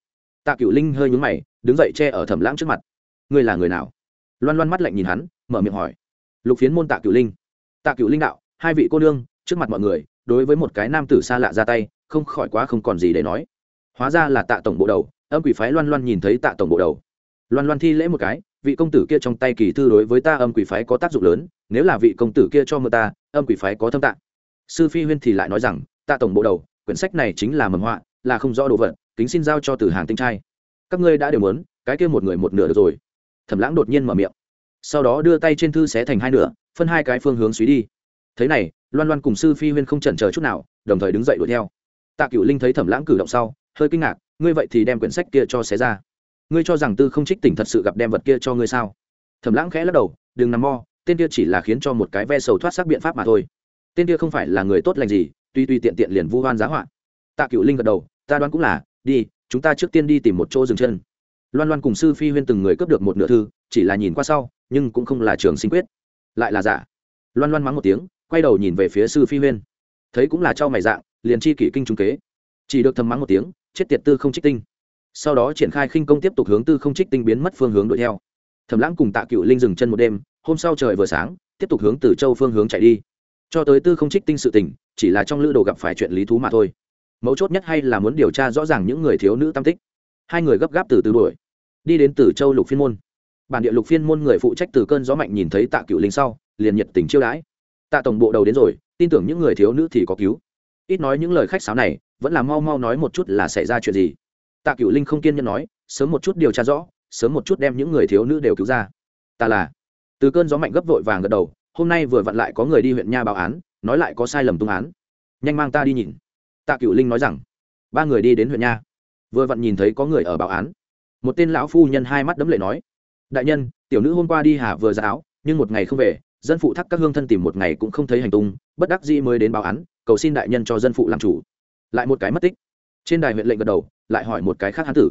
Tạ cựu linh hơi nhúng mày, đứng dậy che ở thẩm lãng trước mặt. Ngươi là người nào? Loan loan mắt lạnh nhìn hắn, mở miệng hỏi. Lục phiến môn tạ cựu linh. Tạ cựu linh đạo, hai vị cô nương, trước mặt mọi người, đối với một cái nam tử xa lạ ra tay, không khỏi quá không còn gì để nói. Hóa ra là tạ tổng bộ đầu, âm quỷ phái loan loan nhìn thấy tạ tổng bộ đầu. Loan loan thi lễ một cái, vị công tử kia trong tay kỳ thư đối với ta âm quỷ phái có tác dụng lớn nếu là vị công tử kia cho mưa ta, âm quỷ phái có thâm tạng. Sư phi huyên thì lại nói rằng, ta tổng bộ đầu, quyển sách này chính là mầm họa, là không rõ đồ vật, kính xin giao cho từ hàng tinh trai. Các ngươi đã đều muốn, cái kia một người một nửa được rồi. Thẩm lãng đột nhiên mở miệng. Sau đó đưa tay trên thư xé thành hai nửa, phân hai cái phương hướng suy đi. Thế này, loan loan cùng sư phi huyên không chần chờ chút nào, đồng thời đứng dậy đuổi theo. Tạ cựu linh thấy thẩm lãng cử động sau, hơi kinh ngạc, ngươi vậy thì đem quyển sách kia cho xé ra? Ngươi cho rằng tư không trích tỉnh thật sự gặp đem vật kia cho ngươi sao? Thẩm lãng khẽ lắc đầu, đừng nằm mo tên kia chỉ là khiến cho một cái ve sầu thoát xác biện pháp mà thôi. Tên kia không phải là người tốt lành gì, tuy tuy tiện tiện liền vu hoan giá họa. Tạ cựu linh gật đầu, ta đoán cũng là, đi, chúng ta trước tiên đi tìm một chỗ dừng chân. Loan loan cùng sư phi huyên từng người cướp được một nửa thư, chỉ là nhìn qua sau, nhưng cũng không là trường sinh quyết. Lại là giả loan loan mắng một tiếng, quay đầu nhìn về phía sư phi huyên. Thấy cũng là cho mày dạng, liền chi kỷ kinh trung kế. Chỉ được thầm mắng một tiếng, chết tiệt tư không trích tinh. Sau đó triển khai khinh công tiếp tục hướng tư không trích tinh biến mất phương hướng đuổi theo. Thẩm lãng cùng tạ cựu linh dừng chân một đêm hôm sau trời vừa sáng, tiếp tục hướng từ châu phương hướng chạy đi. Cho tới tư không trích tinh sự tình, chỉ là trong lữ đồ gặp phải chuyện lý thú mà thôi. Mấu chốt nhất hay là muốn điều tra rõ ràng những người thiếu nữ tam tích. Hai người gấp gáp từ từ đuổi, đi đến từ châu lục phiên môn. Bản địa lục phiên môn người phụ trách từ cơn gió mạnh nhìn thấy tạ cựu linh sau, liền nhiệt tình chiêu đãi. Tạ tổng bộ đầu đến rồi, tin tưởng những người thiếu nữ thì có cứu. Ít nói những lời khách sáo này, vẫn là mau mau nói một chút là xảy ra chuyện gì. Tạ cựu linh không kiên nhẫn nói, sớm một chút điều tra rõ, sớm một chút đem những người thiếu nữ đều cứu ra. Ta là từ cơn gió mạnh gấp vội vàng gật đầu, hôm nay vừa vặn lại có người đi huyện nha báo án, nói lại có sai lầm tung án. Nhanh mang ta đi nhìn. Tạ cựu linh nói rằng, ba người đi đến huyện nha. Vừa vặn nhìn thấy có người ở báo án. Một tên lão phu nhân hai mắt đấm lệ nói, đại nhân, tiểu nữ hôm qua đi hà vừa ra áo, nhưng một ngày không về, dân phụ thắc các hương thân tìm một ngày cũng không thấy hành tung, bất đắc dĩ mới đến báo án, cầu xin đại nhân cho dân phụ làm chủ. Lại một cái mất tích. Trên đài huyện lệnh gật đầu, lại hỏi một cái khác hán tử,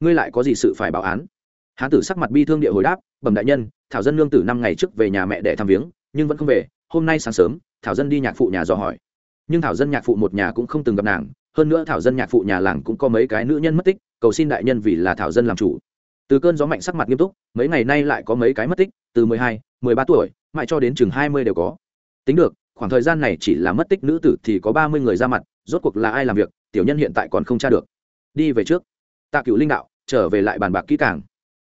ngươi lại có gì sự phải báo án? Hán tử sắc mặt bi thương địa hồi đáp, bẩm đại nhân, thảo dân lương tử năm ngày trước về nhà mẹ để thăm viếng, nhưng vẫn không về, hôm nay sáng sớm, thảo dân đi nhạc phụ nhà dò hỏi. Nhưng thảo dân nhạc phụ một nhà cũng không từng gặp nàng, hơn nữa thảo dân nhạc phụ nhà làng cũng có mấy cái nữ nhân mất tích, cầu xin đại nhân vì là thảo dân làm chủ. Từ cơn gió mạnh sắc mặt nghiêm túc, mấy ngày nay lại có mấy cái mất tích, từ mười hai, mười ba tuổi, mãi cho đến chừng hai mươi đều có. Tính được, khoảng thời gian này chỉ là mất tích nữ tử thì có ba mươi người ra mặt, rốt cuộc là ai làm việc, tiểu nhân hiện tại còn không tra được. Đi về trước. Tạ cựu linh đạo, trở về lại bàn bạc kỹ càng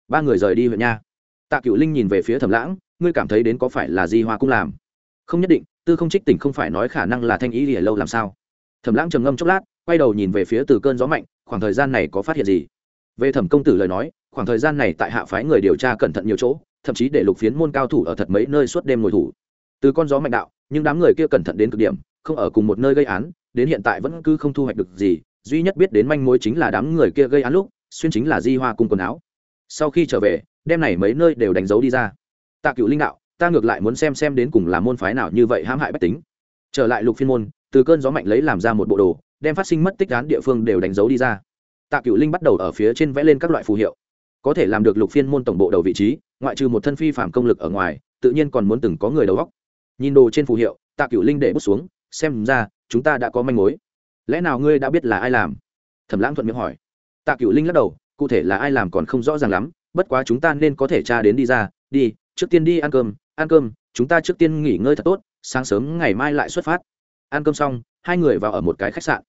ba người rời đi huyện nha. Tạ cựu linh nhìn về phía thẩm lãng, ngươi cảm thấy đến có phải là di hoa cũng làm? Không nhất định, tư không trích tỉnh không phải nói khả năng là thanh ý lìa lâu làm sao? Thẩm lãng trầm ngâm chốc lát, quay đầu nhìn về phía từ cơn gió mạnh, khoảng thời gian này có phát hiện gì? Về thẩm công tử lời nói, khoảng thời gian này tại hạ phái người điều tra cẩn thận nhiều chỗ, thậm chí để lục phiến môn cao thủ ở thật mấy nơi suốt đêm ngồi thủ. Từ con gió mạnh đạo, nhưng đám người kia cẩn thận đến cực điểm, không ở cùng một nơi gây án, đến hiện tại vẫn cứ không thu hoạch được gì, duy nhất biết đến manh mối chính là đám người kia gây án lúc, xuyên chính là di hoa cung quần áo sau khi trở về đem này mấy nơi đều đánh dấu đi ra. Tạ cựu linh đạo, ta ngược lại muốn xem xem đến cùng là môn phái nào như vậy hãm hại bách tính. Trở lại lục phiên môn, từ cơn gió mạnh lấy làm ra một bộ đồ, đem phát sinh mất tích án địa phương đều đánh dấu đi ra. Tạ cựu linh bắt đầu ở phía trên vẽ lên các loại phù hiệu. Có thể làm được lục phiên môn tổng bộ đầu vị trí, ngoại trừ một thân phi phạm công lực ở ngoài, tự nhiên còn muốn từng có người đầu góc nhìn đồ trên phù hiệu, tạ cựu linh để bút xuống, xem ra, chúng ta đã có manh mối. Lẽ nào ngươi đã biết là ai làm? Thẩm lãng thuận miệng hỏi. Tạ cựu linh lắc đầu cụ thể là ai làm còn không rõ ràng lắm, bất quá chúng ta nên có thể tra đến đi ra, đi, trước tiên đi ăn cơm ăn cơm, chúng ta trước tiên nghỉ ngơi thật tốt, sáng sớm ngày mai lại xuất phát. Ăn cơm xong, hai người vào ở một cái khách sạn.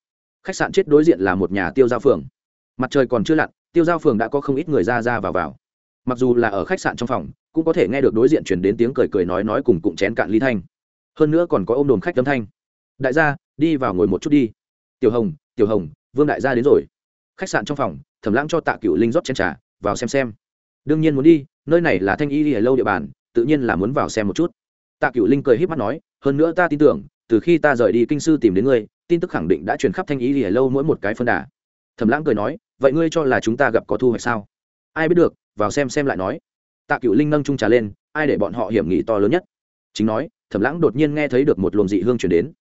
Khách sạn chết đối diện là một nhà tiêu giao phường. Mặt trời còn chưa lặn, tiêu giao phường đã có không ít người ra ra vào vào. Mặc dù là ở khách sạn trong phòng, cũng có thể nghe được đối diện chuyển đến tiếng cười cười nói nói cùng cụm chén cạn ly thanh. Hơn nữa còn có ôm đồn khách tấm thanh. Đại gia, đi vào ngồi một chút đi. Tiểu hồng tiểu hồng, vương đại gia đến rồi. Khách sạn trong phòng thẩm lãng cho tạ cựu linh rót chén trà, vào xem xem. Đương nhiên muốn đi, nơi này là thanh y đi lâu địa bàn, tự nhiên là muốn vào xem một chút. Tạ cựu linh cười h í p mắt nói, hơn nữa ta tin tưởng, từ khi ta rời đi kinh sư tìm đến ngươi, tin tức khẳng định đã truyền khắp thanh y đi lâu mỗi một cái phân đà. Thẩm lãng cười nói, vậy ngươi cho là chúng ta gặp có thu hoạch sao? Ai biết được, vào xem xem lại nói. Tạ cựu linh nâng trung trà lên, ai để bọn họ hiểm nghị to lớn nhất? Chính nói, thẩm lãng đột nhiên nghe thấy được một luồng dị hương chuyển đến.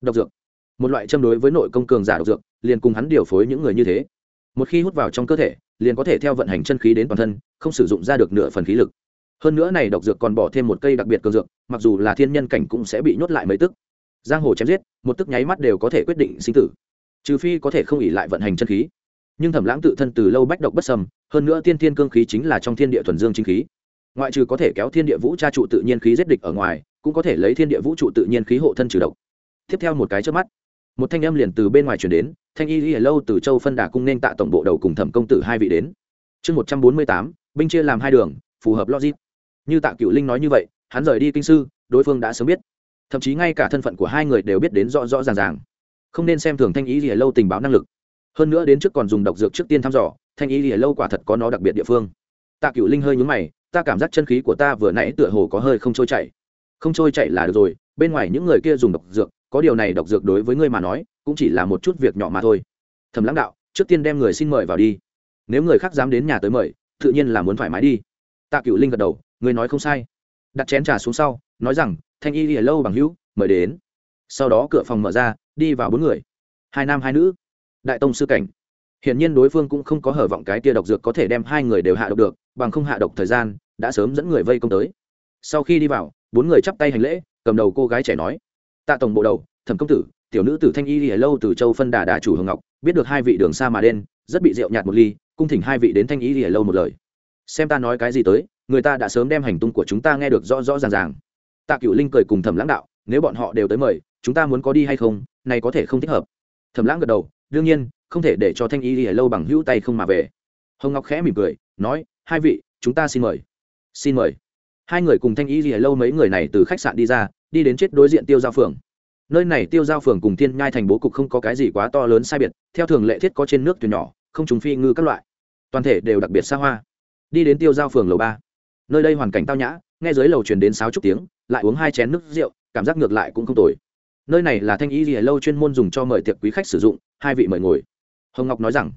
Độc dược. Một loại châm đối với nội công cường giả độc dược, liền cùng hắn điều phối những người như thế một khi hút vào trong cơ thể, liền có thể theo vận hành chân khí đến toàn thân, không sử dụng ra được nửa phần khí lực. Hơn nữa này độc dược còn bỏ thêm một cây đặc biệt cường dược, mặc dù là thiên nhân cảnh cũng sẽ bị nhốt lại mấy tức. Giang hồ chém giết, một tức nháy mắt đều có thể quyết định sinh tử. Trừ phi có thể không ỉ lại vận hành chân khí. Nhưng thẩm lãng tự thân từ lâu bách độc bất sầm hơn nữa tiên thiên cương khí chính là trong thiên địa thuần dương chính khí. Ngoại trừ có thể kéo thiên địa vũ tra trụ tự nhiên khí giết địch ở ngoài, cũng có thể lấy thiên địa vũ trụ tự nhiên khí hộ thân trừ độc. Tiếp theo một cái trước mắt một thanh âm liền từ bên ngoài chuyển đến, thanh y y lâu từ châu phân đà cung nên tạ tổng bộ đầu cùng thẩm công tử hai vị đến. Chương một trăm bốn mươi tám, binh chia làm hai đường, phù hợp logic. Như tạ cựu linh nói như vậy, hắn rời đi kinh sư, đối phương đã sớm biết. Thậm chí ngay cả thân phận của hai người đều biết đến rõ rõ ràng ràng. Không nên xem thường thanh ý gì lâu tình báo năng lực. Hơn nữa đến trước còn dùng độc dược trước tiên thăm dò, thanh ý gì lâu quả thật có nó đặc biệt địa phương. Tạ cựu linh hơi nhúng mày, ta cảm giác chân khí của ta vừa nãy tựa hồ có hơi không trôi chảy. Không trôi chảy là được rồi, bên ngoài những người kia dùng độc dược có điều này độc dược đối với ngươi mà nói, cũng chỉ là một chút việc nhỏ mà thôi. Thầm lãng đạo, trước tiên đem người xin mời vào đi. Nếu người khác dám đến nhà tới mời, tự nhiên là muốn thoải mái đi. Tạ cựu linh gật đầu người nói không sai. Đặt chén trà xuống sau, nói rằng, thanh y ở lâu bằng hữu, mời đến. Sau đó cửa phòng mở ra, đi vào bốn người. Hai nam hai nữ. Đại tông sư cảnh. Hiển nhiên đối phương cũng không có hở vọng cái tia độc dược có thể đem hai người đều hạ độc được, bằng không hạ độc thời gian, đã sớm dẫn người vây công tới. Sau khi đi vào, bốn người chắp tay hành lễ, cầm đầu cô gái trẻ nói tạ tổng bộ đầu, thẩm công tử, tiểu nữ tử thanh y lìa lâu từ châu phân đà đà chủ hồng ngọc, biết được hai vị đường xa mà đen rất bị rượu nhạt một ly, cung thỉnh hai vị đến thanh y lìa lâu một lời. Xem ta nói cái gì tới, người ta đã sớm đem hành tung của chúng ta nghe được rõ rõ ràng ràng. Tạ cựu linh cười cùng thẩm lãng đạo, nếu bọn họ đều tới mời, chúng ta muốn có đi hay không, này có thể không thích hợp. Thẩm lãng gật đầu, đương nhiên, không thể để cho thanh y lìa lâu bằng hữu tay không mà về. Hồng ngọc khẽ mỉm cười, nói, hai vị, chúng ta xin mời. Xin mời. Hai người cùng thanh y lìa lâu mấy người này từ khách sạn đi ra đi đến chết đối diện tiêu giao phường. Nơi này tiêu giao phường cùng thiên nhai thành bố cục không có cái gì quá to lớn sai biệt, theo thường lệ thiết có trên nước thuyền nhỏ, không trùng phi ngư các loại. Toàn thể đều đặc biệt xa hoa. Đi đến tiêu giao phường lầu ba. Nơi đây hoàn cảnh tao nhã, nghe dưới lầu truyền đến sáu chục tiếng, lại uống hai chén nước rượu, cảm giác ngược lại cũng không tồi. Nơi này là thanh y gì lâu chuyên môn dùng cho mời tiệc quý khách sử dụng, hai vị mời ngồi. Hồng ngọc nói rằng,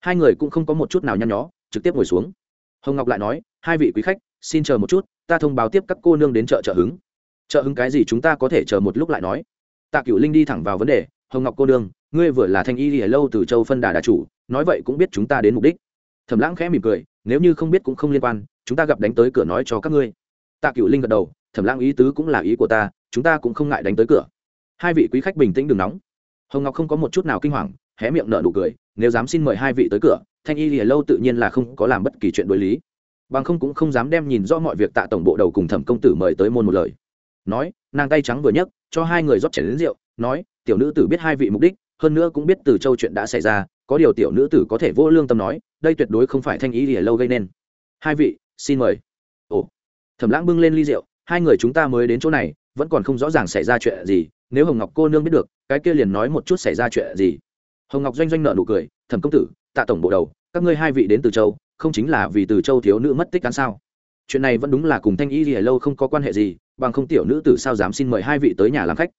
hai người cũng không có một chút nào nhăn nhó, trực tiếp ngồi xuống. Hồng ngọc lại nói, hai vị quý khách, xin chờ một chút, ta thông báo tiếp các cô nương đến chợ trợ hứng trợ hứng cái gì chúng ta có thể chờ một lúc lại nói. Tạ cựu linh đi thẳng vào vấn đề, hồng ngọc cô đương ngươi vừa là thanh y lìa lâu từ châu phân đà đà chủ, nói vậy cũng biết chúng ta đến mục đích. Thẩm lãng khẽ mỉm cười, nếu như không biết cũng không liên quan, chúng ta gặp đánh tới cửa nói cho các ngươi. Tạ cựu linh gật đầu, thẩm lãng ý tứ cũng là ý của ta, chúng ta cũng không ngại đánh tới cửa. Hai vị quý khách bình tĩnh đừng nóng. Hồng ngọc không có một chút nào kinh hoàng, hé miệng nở nụ cười, nếu dám xin mời hai vị tới cửa, thanh y lìa lâu tự nhiên là không có làm bất kỳ chuyện đối lý. Bằng không cũng không dám đem nhìn rõ mọi việc tạ tổng bộ đầu cùng thẩm công tử mời tới môn một lời nói, nàng tay trắng vừa nhấc, cho hai người rót chảy đến rượu, nói, tiểu nữ tử biết hai vị mục đích, hơn nữa cũng biết từ châu chuyện đã xảy ra, có điều tiểu nữ tử có thể vô lương tâm nói, đây tuyệt đối không phải thanh ý lìa lâu gây nên. Hai vị, xin mời. Ồ, thẩm lãng bưng lên ly rượu, hai người chúng ta mới đến chỗ này, vẫn còn không rõ ràng xảy ra chuyện gì, nếu hồng ngọc cô nương biết được, cái kia liền nói một chút xảy ra chuyện gì. Hồng ngọc doanh doanh nợ nụ cười, thẩm công tử, tạ tổng bộ đầu, các ngươi hai vị đến từ châu, không chính là vì từ châu thiếu nữ mất tích cán sao? Chuyện này vẫn đúng là cùng thanh y lìa lâu không có quan hệ gì bằng không tiểu nữ tử sao dám xin mời hai vị tới nhà làm khách?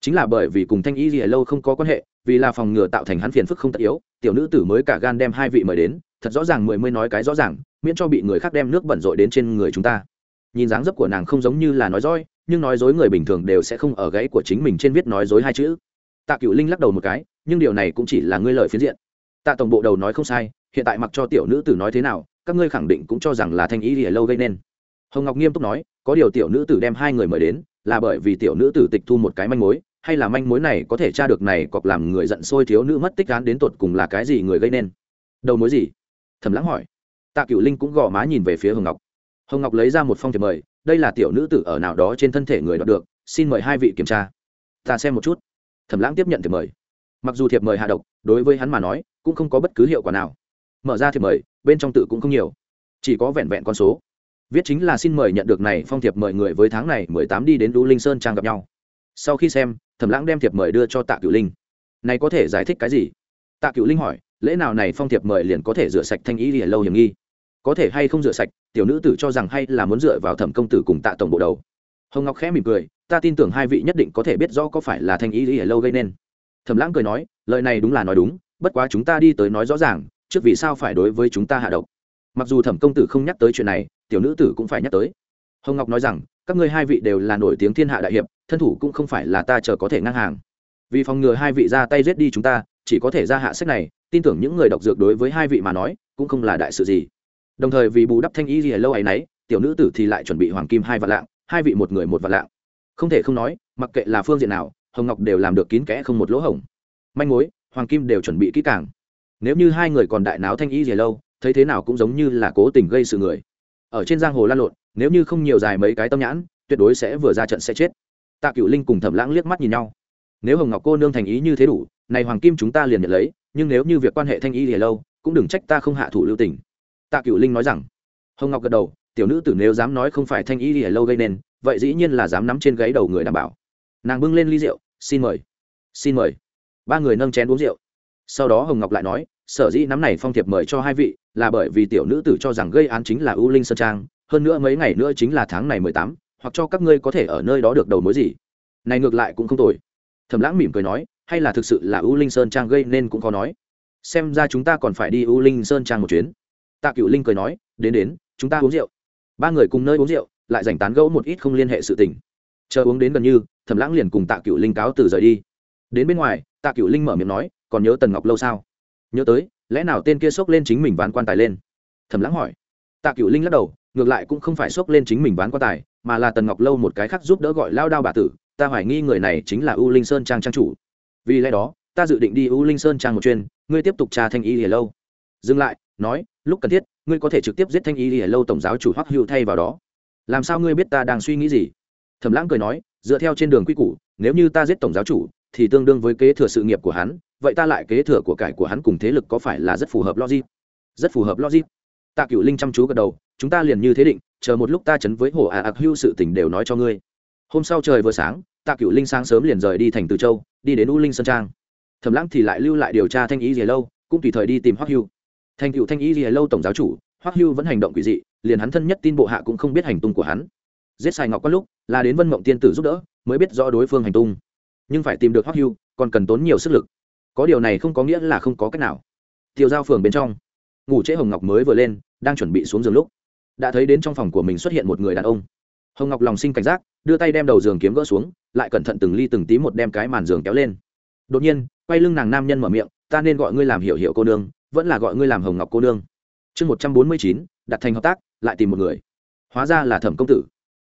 Chính là bởi vì cùng thanh y lìa lâu không có quan hệ, vì là phòng ngừa tạo thành hắn phiền phức không tất yếu, tiểu nữ tử mới cả gan đem hai vị mời đến, thật rõ ràng mười mươi nói cái rõ ràng, miễn cho bị người khác đem nước bẩn rội đến trên người chúng ta. Nhìn dáng dấp của nàng không giống như là nói dối, nhưng nói dối người bình thường đều sẽ không ở gãy của chính mình trên viết nói dối hai chữ. Tạ cựu linh lắc đầu một cái, nhưng điều này cũng chỉ là ngươi lời phiến diện. Tạ tổng bộ đầu nói không sai, hiện tại mặc cho tiểu nữ tử nói thế nào, các ngươi khẳng định cũng cho rằng là thanh ý lìa lâu gây nên. Hồng ngọc nghiêm túc nói có điều tiểu nữ tử đem hai người mời đến, là bởi vì tiểu nữ tử tịch thu một cái manh mối, hay là manh mối này có thể tra được này cọc làm người giận sôi thiếu nữ mất tích án đến tột cùng là cái gì người gây nên? Đầu mối gì? Thầm lãng hỏi. Tạ cựu linh cũng gõ má nhìn về phía hồng ngọc. Hồng ngọc lấy ra một phong thiệp mời, đây là tiểu nữ tử ở nào đó trên thân thể người đọc được, xin mời hai vị kiểm tra. Ta xem một chút. Thẩm lãng tiếp nhận thiệp mời. Mặc dù thiệp mời hạ độc, đối với hắn mà nói, cũng không có bất cứ hiệu quả nào. Mở ra thiệp mời, bên trong tự cũng không nhiều. Chỉ có vẹn vẹn con số viết chính là xin mời nhận được này phong thiệp mời người với tháng này mười tám đi đến đu linh sơn trang gặp nhau. Sau khi xem, thẩm lãng đem thiệp mời đưa cho tạ cựu linh. Này có thể giải thích cái gì? Tạ cựu linh hỏi, lễ nào này phong thiệp mời liền có thể rửa sạch thanh ý lìa lâu hiểm nghi? Có thể hay không rửa sạch, tiểu nữ tử cho rằng hay là muốn dựa vào thẩm công tử cùng tạ tổng bộ đầu. Hồng ngọc khẽ mỉm cười, ta tin tưởng hai vị nhất định có thể biết rõ có phải là thanh ý lìa lâu gây nên. Thẩm lãng cười nói, lời này đúng là nói đúng, bất quá chúng ta đi tới nói rõ ràng, trước vì sao phải đối với chúng ta hạ độc? Mặc dù thẩm công tử không nhắc tới chuyện này tiểu nữ tử cũng phải nhắc tới. Hồng ngọc nói rằng, các ngươi hai vị đều là nổi tiếng thiên hạ đại hiệp, thân thủ cũng không phải là ta chờ có thể ngang hàng. Vì phòng ngừa hai vị ra tay giết đi chúng ta, chỉ có thể ra hạ sách này, tin tưởng những người đọc dược đối với hai vị mà nói, cũng không là đại sự gì. Đồng thời vì bù đắp thanh ý gì lâu ấy nấy, tiểu nữ tử thì lại chuẩn bị hoàng kim hai vạn lạng, hai vị một người một vạn lạng. Không thể không nói, mặc kệ là phương diện nào, hồng ngọc đều làm được kín kẽ không một lỗ hổng. Manh mối, hoàng kim đều chuẩn bị kỹ càng. Nếu như hai người còn đại náo thanh ý gì lâu, thấy thế nào cũng giống như là cố tình gây sự người ở trên giang hồ lan lộn, nếu như không nhiều dài mấy cái tâm nhãn, tuyệt đối sẽ vừa ra trận sẽ chết. Tạ cựu linh cùng thẩm lãng liếc mắt nhìn nhau. Nếu hồng ngọc cô nương thành ý như thế đủ, này hoàng kim chúng ta liền nhận lấy, nhưng nếu như việc quan hệ thanh ý thì lâu, cũng đừng trách ta không hạ thủ lưu tình. Tạ cựu linh nói rằng. Hồng ngọc gật đầu, tiểu nữ tử nếu dám nói không phải thanh y thì lâu gây nên, vậy dĩ nhiên là dám nắm trên gáy đầu người đảm bảo. Nàng bưng lên ly rượu, xin mời xin mời. Ba người nâng chén uống rượu. Sau đó hồng ngọc lại nói, sở dĩ nắm này phong thiệp mời cho hai vị là bởi vì tiểu nữ tử cho rằng gây án chính là u linh sơn trang, hơn nữa mấy ngày nữa chính là tháng này mười tám, hoặc cho các ngươi có thể ở nơi đó được đầu mối gì. Này ngược lại cũng không tồi. Thẩm lãng mỉm cười nói, hay là thực sự là u linh sơn trang gây nên cũng có nói. Xem ra chúng ta còn phải đi u linh sơn trang một chuyến. Tạ cựu linh cười nói, đến đến, chúng ta uống rượu. Ba người cùng nơi uống rượu, lại rảnh tán gẫu một ít không liên hệ sự tình. Chờ uống đến gần như, thẩm lãng liền cùng tạ cựu linh cáo từ rời đi. Đến bên ngoài, tạ cựu linh mở miệng nói, còn nhớ tần ngọc lâu sao? Nhớ tới lẽ nào tên kia xốc lên chính mình ván quan tài lên? Thẩm lãng hỏi. Tạ cựu linh lắc đầu, ngược lại cũng không phải xốc lên chính mình ván quan tài, mà là tần ngọc lâu một cái khác giúp đỡ gọi lao đao bà tử, ta hoài nghi người này chính là u linh sơn trang trang chủ. Vì lẽ đó, ta dự định đi u linh sơn trang một chuyên ngươi tiếp tục tra thanh y lìa lâu. Dừng lại, nói, lúc cần thiết, ngươi có thể trực tiếp giết thanh y lìa lâu tổng giáo chủ hoắc hữu thay vào đó. Làm sao ngươi biết ta đang suy nghĩ gì? Thẩm lãng cười nói, dựa theo trên đường quy củ, nếu như ta giết tổng giáo chủ, thì tương đương với kế thừa sự nghiệp của hắn vậy ta lại kế thừa của cải của hắn cùng thế lực có phải là rất phù hợp logic? Rất phù hợp logic. Tạ cựu linh chăm chú gật đầu, chúng ta liền như thế định, chờ một lúc ta chấn với hồ ả ạc hưu sự tình đều nói cho ngươi. Hôm sau trời vừa sáng, tạ cựu linh sáng sớm liền rời đi thành từ châu, đi đến u linh sơn trang. Thẩm lãng thì lại lưu lại điều tra thanh ý gì lâu, cũng tùy thời đi tìm hoắc hưu. Thành cựu thanh ý gì lâu tổng giáo chủ, hoắc hưu vẫn hành động quỷ dị, liền hắn thân nhất tin bộ hạ cũng không biết hành tung của hắn. Giết sai ngọc có lúc, là đến vân mộng tiên tử giúp đỡ, mới biết rõ đối phương hành tung. Nhưng phải tìm được hoắc hưu, còn cần tốn nhiều sức lực có điều này không có nghĩa là không có cách nào. Tiêu giao phường bên trong, ngủ trễ hồng ngọc mới vừa lên, đang chuẩn bị xuống giường lúc, đã thấy đến trong phòng của mình xuất hiện một người đàn ông. Hồng ngọc lòng sinh cảnh giác, đưa tay đem đầu giường kiếm gỡ xuống, lại cẩn thận từng ly từng tí một đem cái màn giường kéo lên. Đột nhiên, quay lưng nàng nam nhân mở miệng, ta nên gọi ngươi làm hiểu hiểu cô nương, vẫn là gọi ngươi làm hồng ngọc cô nương. Chương một trăm bốn mươi chín, đặt thành hợp tác, lại tìm một người. Hóa ra là thẩm công tử.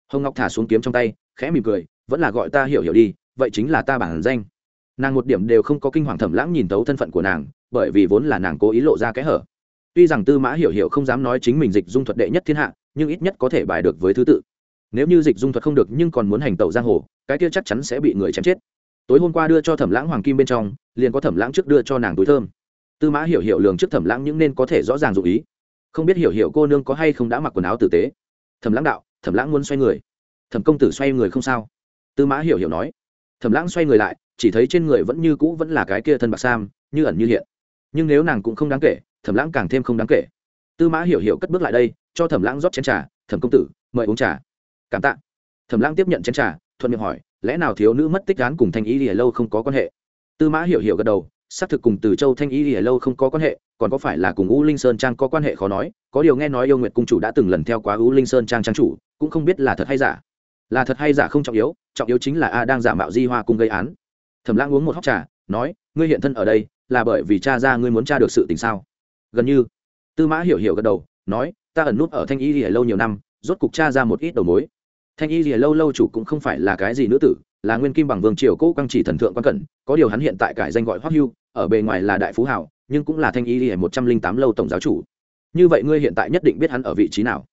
Hồng ngọc thả xuống kiếm trong tay, khẽ mỉm cười, vẫn là gọi ta hiểu hiểu đi, vậy chính là ta bản danh nàng một điểm đều không có kinh hoàng thẩm lãng nhìn tấu thân phận của nàng, bởi vì vốn là nàng cố ý lộ ra kẽ hở. Tuy rằng tư mã hiểu hiểu không dám nói chính mình dịch dung thuật đệ nhất thiên hạ, nhưng ít nhất có thể bài được với thứ tự. Nếu như dịch dung thuật không được nhưng còn muốn hành tẩu giang hồ, cái kia chắc chắn sẽ bị người chém chết. Tối hôm qua đưa cho thẩm lãng hoàng kim bên trong, liền có thẩm lãng trước đưa cho nàng túi thơm. Tư mã hiểu hiểu lường trước thẩm lãng những nên có thể rõ ràng dụ ý. Không biết hiểu hiểu cô nương có hay không đã mặc quần áo tử tế? Thẩm lãng đạo, thẩm lãng muốn xoay người. Thẩm công tử xoay người không sao. Tư mã hiểu hiểu nói thẩm lãng xoay người lại, chỉ thấy trên người vẫn như cũ vẫn là cái kia thân bạc sam, như ẩn như hiện. Nhưng nếu nàng cũng không đáng kể, thẩm lãng càng thêm không đáng kể. Tư mã hiểu hiểu cất bước lại đây, cho thẩm lãng rót chén trà, thẩm công tử, mời uống trà. Cảm tạ. Thẩm lãng tiếp nhận chén trà, thuận miệng hỏi, lẽ nào thiếu nữ mất tích án cùng thanh ý lìa lâu không có quan hệ? Tư mã hiểu hiểu gật đầu, xác thực cùng từ châu thanh ý lìa lâu không có quan hệ, còn có phải là cùng u linh sơn trang có quan hệ khó nói, có điều nghe nói yêu nguyệt cung chủ đã từng lần theo quá u linh sơn trang trang chủ, cũng không biết là thật hay giả. Là thật hay giả không trọng yếu trọng yếu chính là a đang giả mạo di hoa cung gây án. Thẩm lãng uống một hóc trà, nói, ngươi hiện thân ở đây là bởi vì cha ra ngươi muốn tra được sự tình sao? Gần như. Tư mã hiểu hiểu gật đầu, nói, ta ẩn nút ở thanh y lìa lâu nhiều năm, rốt cục cha ra một ít đầu mối. Thanh y lìa lâu lâu chủ cũng không phải là cái gì nữ tử, là nguyên kim bằng vương triều cố quang chỉ thần thượng quan cẩn có điều hắn hiện tại cải danh gọi hoắc hưu, ở bề ngoài là đại phú hảo, nhưng cũng là thanh y lìa một trăm linh tám lâu tổng giáo chủ. Như vậy ngươi hiện tại nhất định biết hắn ở vị trí nào.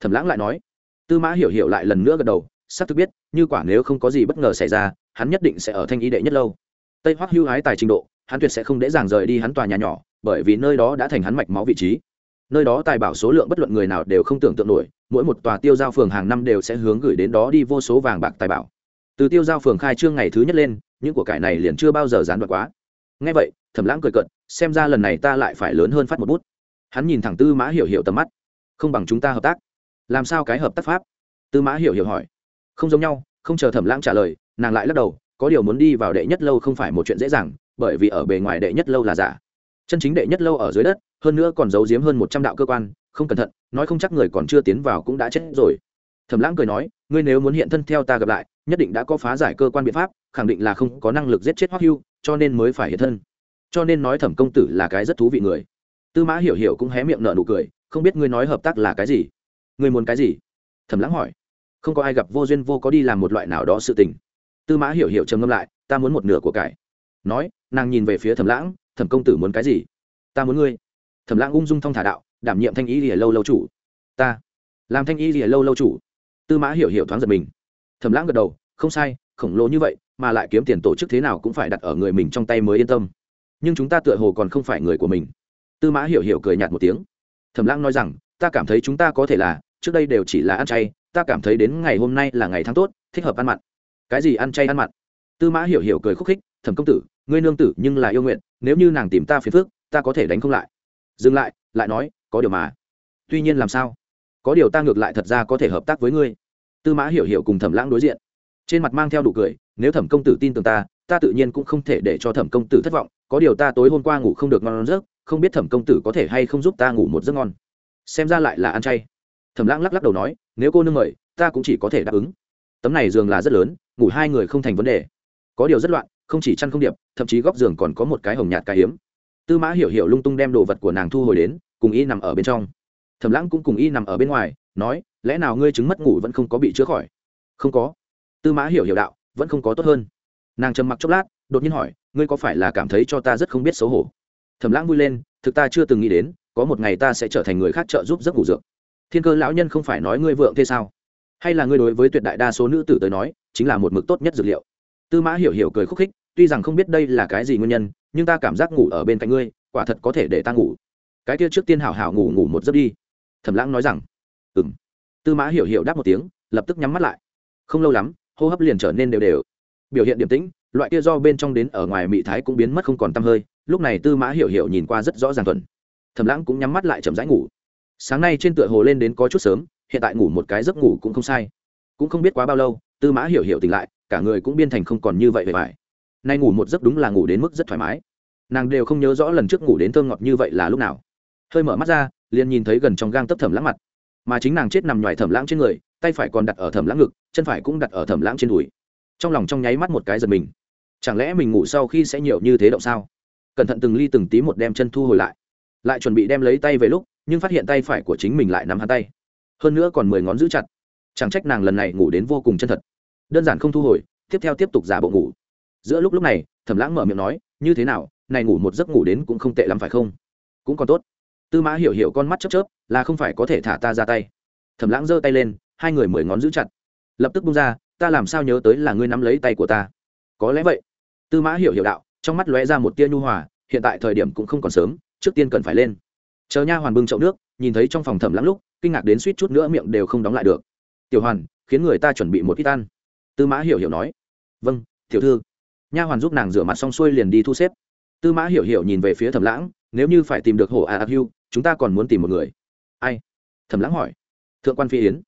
Thẩm lãng lại nói. Tư mã hiểu hiểu lại lần nữa gật đầu sắp thực biết, như quả nếu không có gì bất ngờ xảy ra, hắn nhất định sẽ ở thanh y đệ nhất lâu. Tây hoắc hưu hái tài trình độ, hắn tuyệt sẽ không dễ dàng rời đi hắn tòa nhà nhỏ, bởi vì nơi đó đã thành hắn mạch máu vị trí. Nơi đó tài bảo số lượng bất luận người nào đều không tưởng tượng nổi, mỗi một tòa tiêu giao phường hàng năm đều sẽ hướng gửi đến đó đi vô số vàng bạc tài bảo. Từ tiêu giao phường khai trương ngày thứ nhất lên, những của cải này liền chưa bao giờ gián đoạn quá. Ngay vậy, thẩm lãng cười cận xem ra lần này ta lại phải lớn hơn phát một bút. Hắn nhìn thẳng tư mã hiểu hiểu tầm mắt. Không bằng chúng ta hợp tác. Làm sao cái hợp tác pháp? Tư mã hiểu hiểu hỏi không giống nhau, không chờ thẩm lãng trả lời, nàng lại lắc đầu, có điều muốn đi vào đệ nhất lâu không phải một chuyện dễ dàng, bởi vì ở bề ngoài đệ nhất lâu là giả. Chân chính đệ nhất lâu ở dưới đất, hơn nữa còn giấu giếm hơn một trăm đạo cơ quan, không cẩn thận, nói không chắc người còn chưa tiến vào cũng đã chết rồi. Thẩm lãng cười nói, ngươi nếu muốn hiện thân theo ta gặp lại, nhất định đã có phá giải cơ quan biện pháp, khẳng định là không có năng lực giết chết hoắc hưu, cho nên mới phải hiện thân. Cho nên nói thẩm công tử là cái rất thú vị người. Tư mã hiểu hiểu cũng hé miệng nở nụ cười, không biết ngươi nói hợp tác là cái gì? Ngươi muốn cái gì? Thẩm lãng hỏi không có ai gặp vô duyên vô có đi làm một loại nào đó sự tình. Tư mã hiểu hiểu trầm ngâm lại, ta muốn một nửa của cải. Nói, nàng nhìn về phía thẩm lãng, thẩm công tử muốn cái gì? Ta muốn ngươi. Thẩm lãng ung dung thong thả đạo, đảm nhiệm thanh ý lìa lâu lâu chủ. Ta. Làm thanh ý lìa lâu lâu chủ. Tư mã hiểu hiểu thoáng giật mình. Thẩm lãng gật đầu, không sai, khổng lồ như vậy, mà lại kiếm tiền tổ chức thế nào cũng phải đặt ở người mình trong tay mới yên tâm. Nhưng chúng ta tựa hồ còn không phải người của mình. Tư mã hiểu hiểu cười nhạt một tiếng. Thẩm lãng nói rằng, ta cảm thấy chúng ta có thể là trước đây đều chỉ là ăn chay, ta cảm thấy đến ngày hôm nay là ngày tháng tốt, thích hợp ăn mặn. Cái gì ăn chay ăn mặn? Tư mã hiểu hiểu cười khúc khích, thẩm công tử, ngươi nương tử nhưng là yêu nguyện, nếu như nàng tìm ta phiền phước ta có thể đánh không lại. Dừng lại lại nói, có điều mà. Tuy nhiên làm sao? Có điều ta ngược lại thật ra có thể hợp tác với ngươi. Tư mã hiểu hiểu cùng thẩm lãng đối diện. Trên mặt mang theo đủ cười, nếu thẩm công tử tin tưởng ta ta tự nhiên cũng không thể để cho thẩm công tử thất vọng. Có điều ta tối hôm qua ngủ không được ngon giấc, không biết thẩm công tử có thể hay không giúp ta ngủ một giấc ngon. Xem ra lại là ăn chay thẩm lãng lắc lắc đầu nói, nếu cô nương mời, ta cũng chỉ có thể đáp ứng. Tấm này giường là rất lớn, ngủ hai người không thành vấn đề. Có điều rất loạn, không chỉ chăn không điệp, thậm chí góc giường còn có một cái hồng nhạt cái hiếm tư mã hiểu hiểu lung tung đem đồ vật của nàng thu hồi đến, cùng y nằm ở bên trong. Thẩm lãng cũng cùng y nằm ở bên ngoài, nói, lẽ nào ngươi chứng mất ngủ vẫn không có bị chữa khỏi? Không có. Tư mã hiểu hiểu đạo, vẫn không có tốt hơn. Nàng trầm mặc chốc lát, đột nhiên hỏi, ngươi có phải là cảm thấy cho ta rất không biết xấu hổ? Thẩm lãng vui lên, thực ta chưa từng nghĩ đến, có một ngày ta sẽ trở thành người khác trợ giúp giấc ngủ dược thiên cơ lão nhân không phải nói ngươi vượng thế sao? Hay là ngươi đối với tuyệt đại đa số nữ tử tới nói, chính là một mực tốt nhất dược liệu? Tư mã hiểu hiểu cười khúc khích, tuy rằng không biết đây là cái gì nguyên nhân, nhưng ta cảm giác ngủ ở bên cạnh ngươi, quả thật có thể để ta ngủ. Cái kia trước tiên hảo hảo ngủ ngủ một giấc đi. Thẩm lãng nói rằng ừ m tư mã hiểu hiểu đáp một tiếng, lập tức nhắm mắt lại. Không lâu lắm, hô hấp liền trở nên đều đều. Biểu hiện điềm tĩnh, loại kia do bên trong đến ở ngoài mị thái cũng biến mất không còn tăm hơi, lúc này tư mã hiểu hiểu nhìn qua rất rõ ràng thuần. Thẩm lãng cũng nhắm mắt lại chậm rãi ngủ sáng nay trên tựa hồ lên đến có chút sớm, hiện tại ngủ một cái giấc ngủ cũng không sai. Cũng không biết quá bao lâu, tư mã hiểu hiểu tỉnh lại, cả người cũng biên thành không còn như vậy về vải. Nay ngủ một giấc đúng là ngủ đến mức rất thoải mái. Nàng đều không nhớ rõ lần trước ngủ đến thơm ngọt như vậy là lúc nào. Hơi mở mắt ra, liền nhìn thấy gần trong gang tấp thẩm lãng mặt. Mà chính nàng chết nằm ngoài thẩm lãng trên người, tay phải còn đặt ở thẩm lãng ngực, chân phải cũng đặt ở thẩm lãng trên đùi. Trong lòng trong nháy mắt một cái giật mình. Chẳng lẽ mình ngủ sau khi sẽ nhiều như thế động sao? Cẩn thận từng ly từng tí một đem chân thu hồi lại. Lại chuẩn bị đem lấy tay về lúc nhưng phát hiện tay phải của chính mình lại nắm hắn tay. Hơn nữa còn mười ngón giữ chặt. Chẳng trách nàng lần này ngủ đến vô cùng chân thật. Đơn giản không thu hồi, tiếp theo tiếp tục giả bộ ngủ. Giữa lúc lúc này, thẩm lãng mở miệng nói, như thế nào, này ngủ một giấc ngủ đến cũng không tệ lắm phải không? Cũng còn tốt. Tư mã hiểu hiểu con mắt chớp chớp, là không phải có thể thả ta ra tay. Thẩm lãng giơ tay lên, hai người mười ngón giữ chặt. Lập tức bung ra, ta làm sao nhớ tới là ngươi nắm lấy tay của ta? Có lẽ vậy. Tư mã hiểu hiểu đạo, trong mắt lóe ra một tia nhu hòa, hiện tại thời điểm cũng không còn sớm, trước tiên cần phải lên chờ nha hoàn bưng chậu nước, nhìn thấy trong phòng thẩm lãng lúc, kinh ngạc đến suýt chút nữa miệng đều không đóng lại được. Tiểu hoàn, khiến người ta chuẩn bị một ít ăn. Tư mã hiểu hiểu nói. Vâng tiểu thư. Nha hoàn giúp nàng rửa mặt xong xuôi liền đi thu xếp. Tư mã hiểu hiểu nhìn về phía thẩm lãng, nếu như phải tìm được hổ a à hưu, chúng ta còn muốn tìm một người. Ai? Thẩm lãng hỏi. Thượng quan phi yến.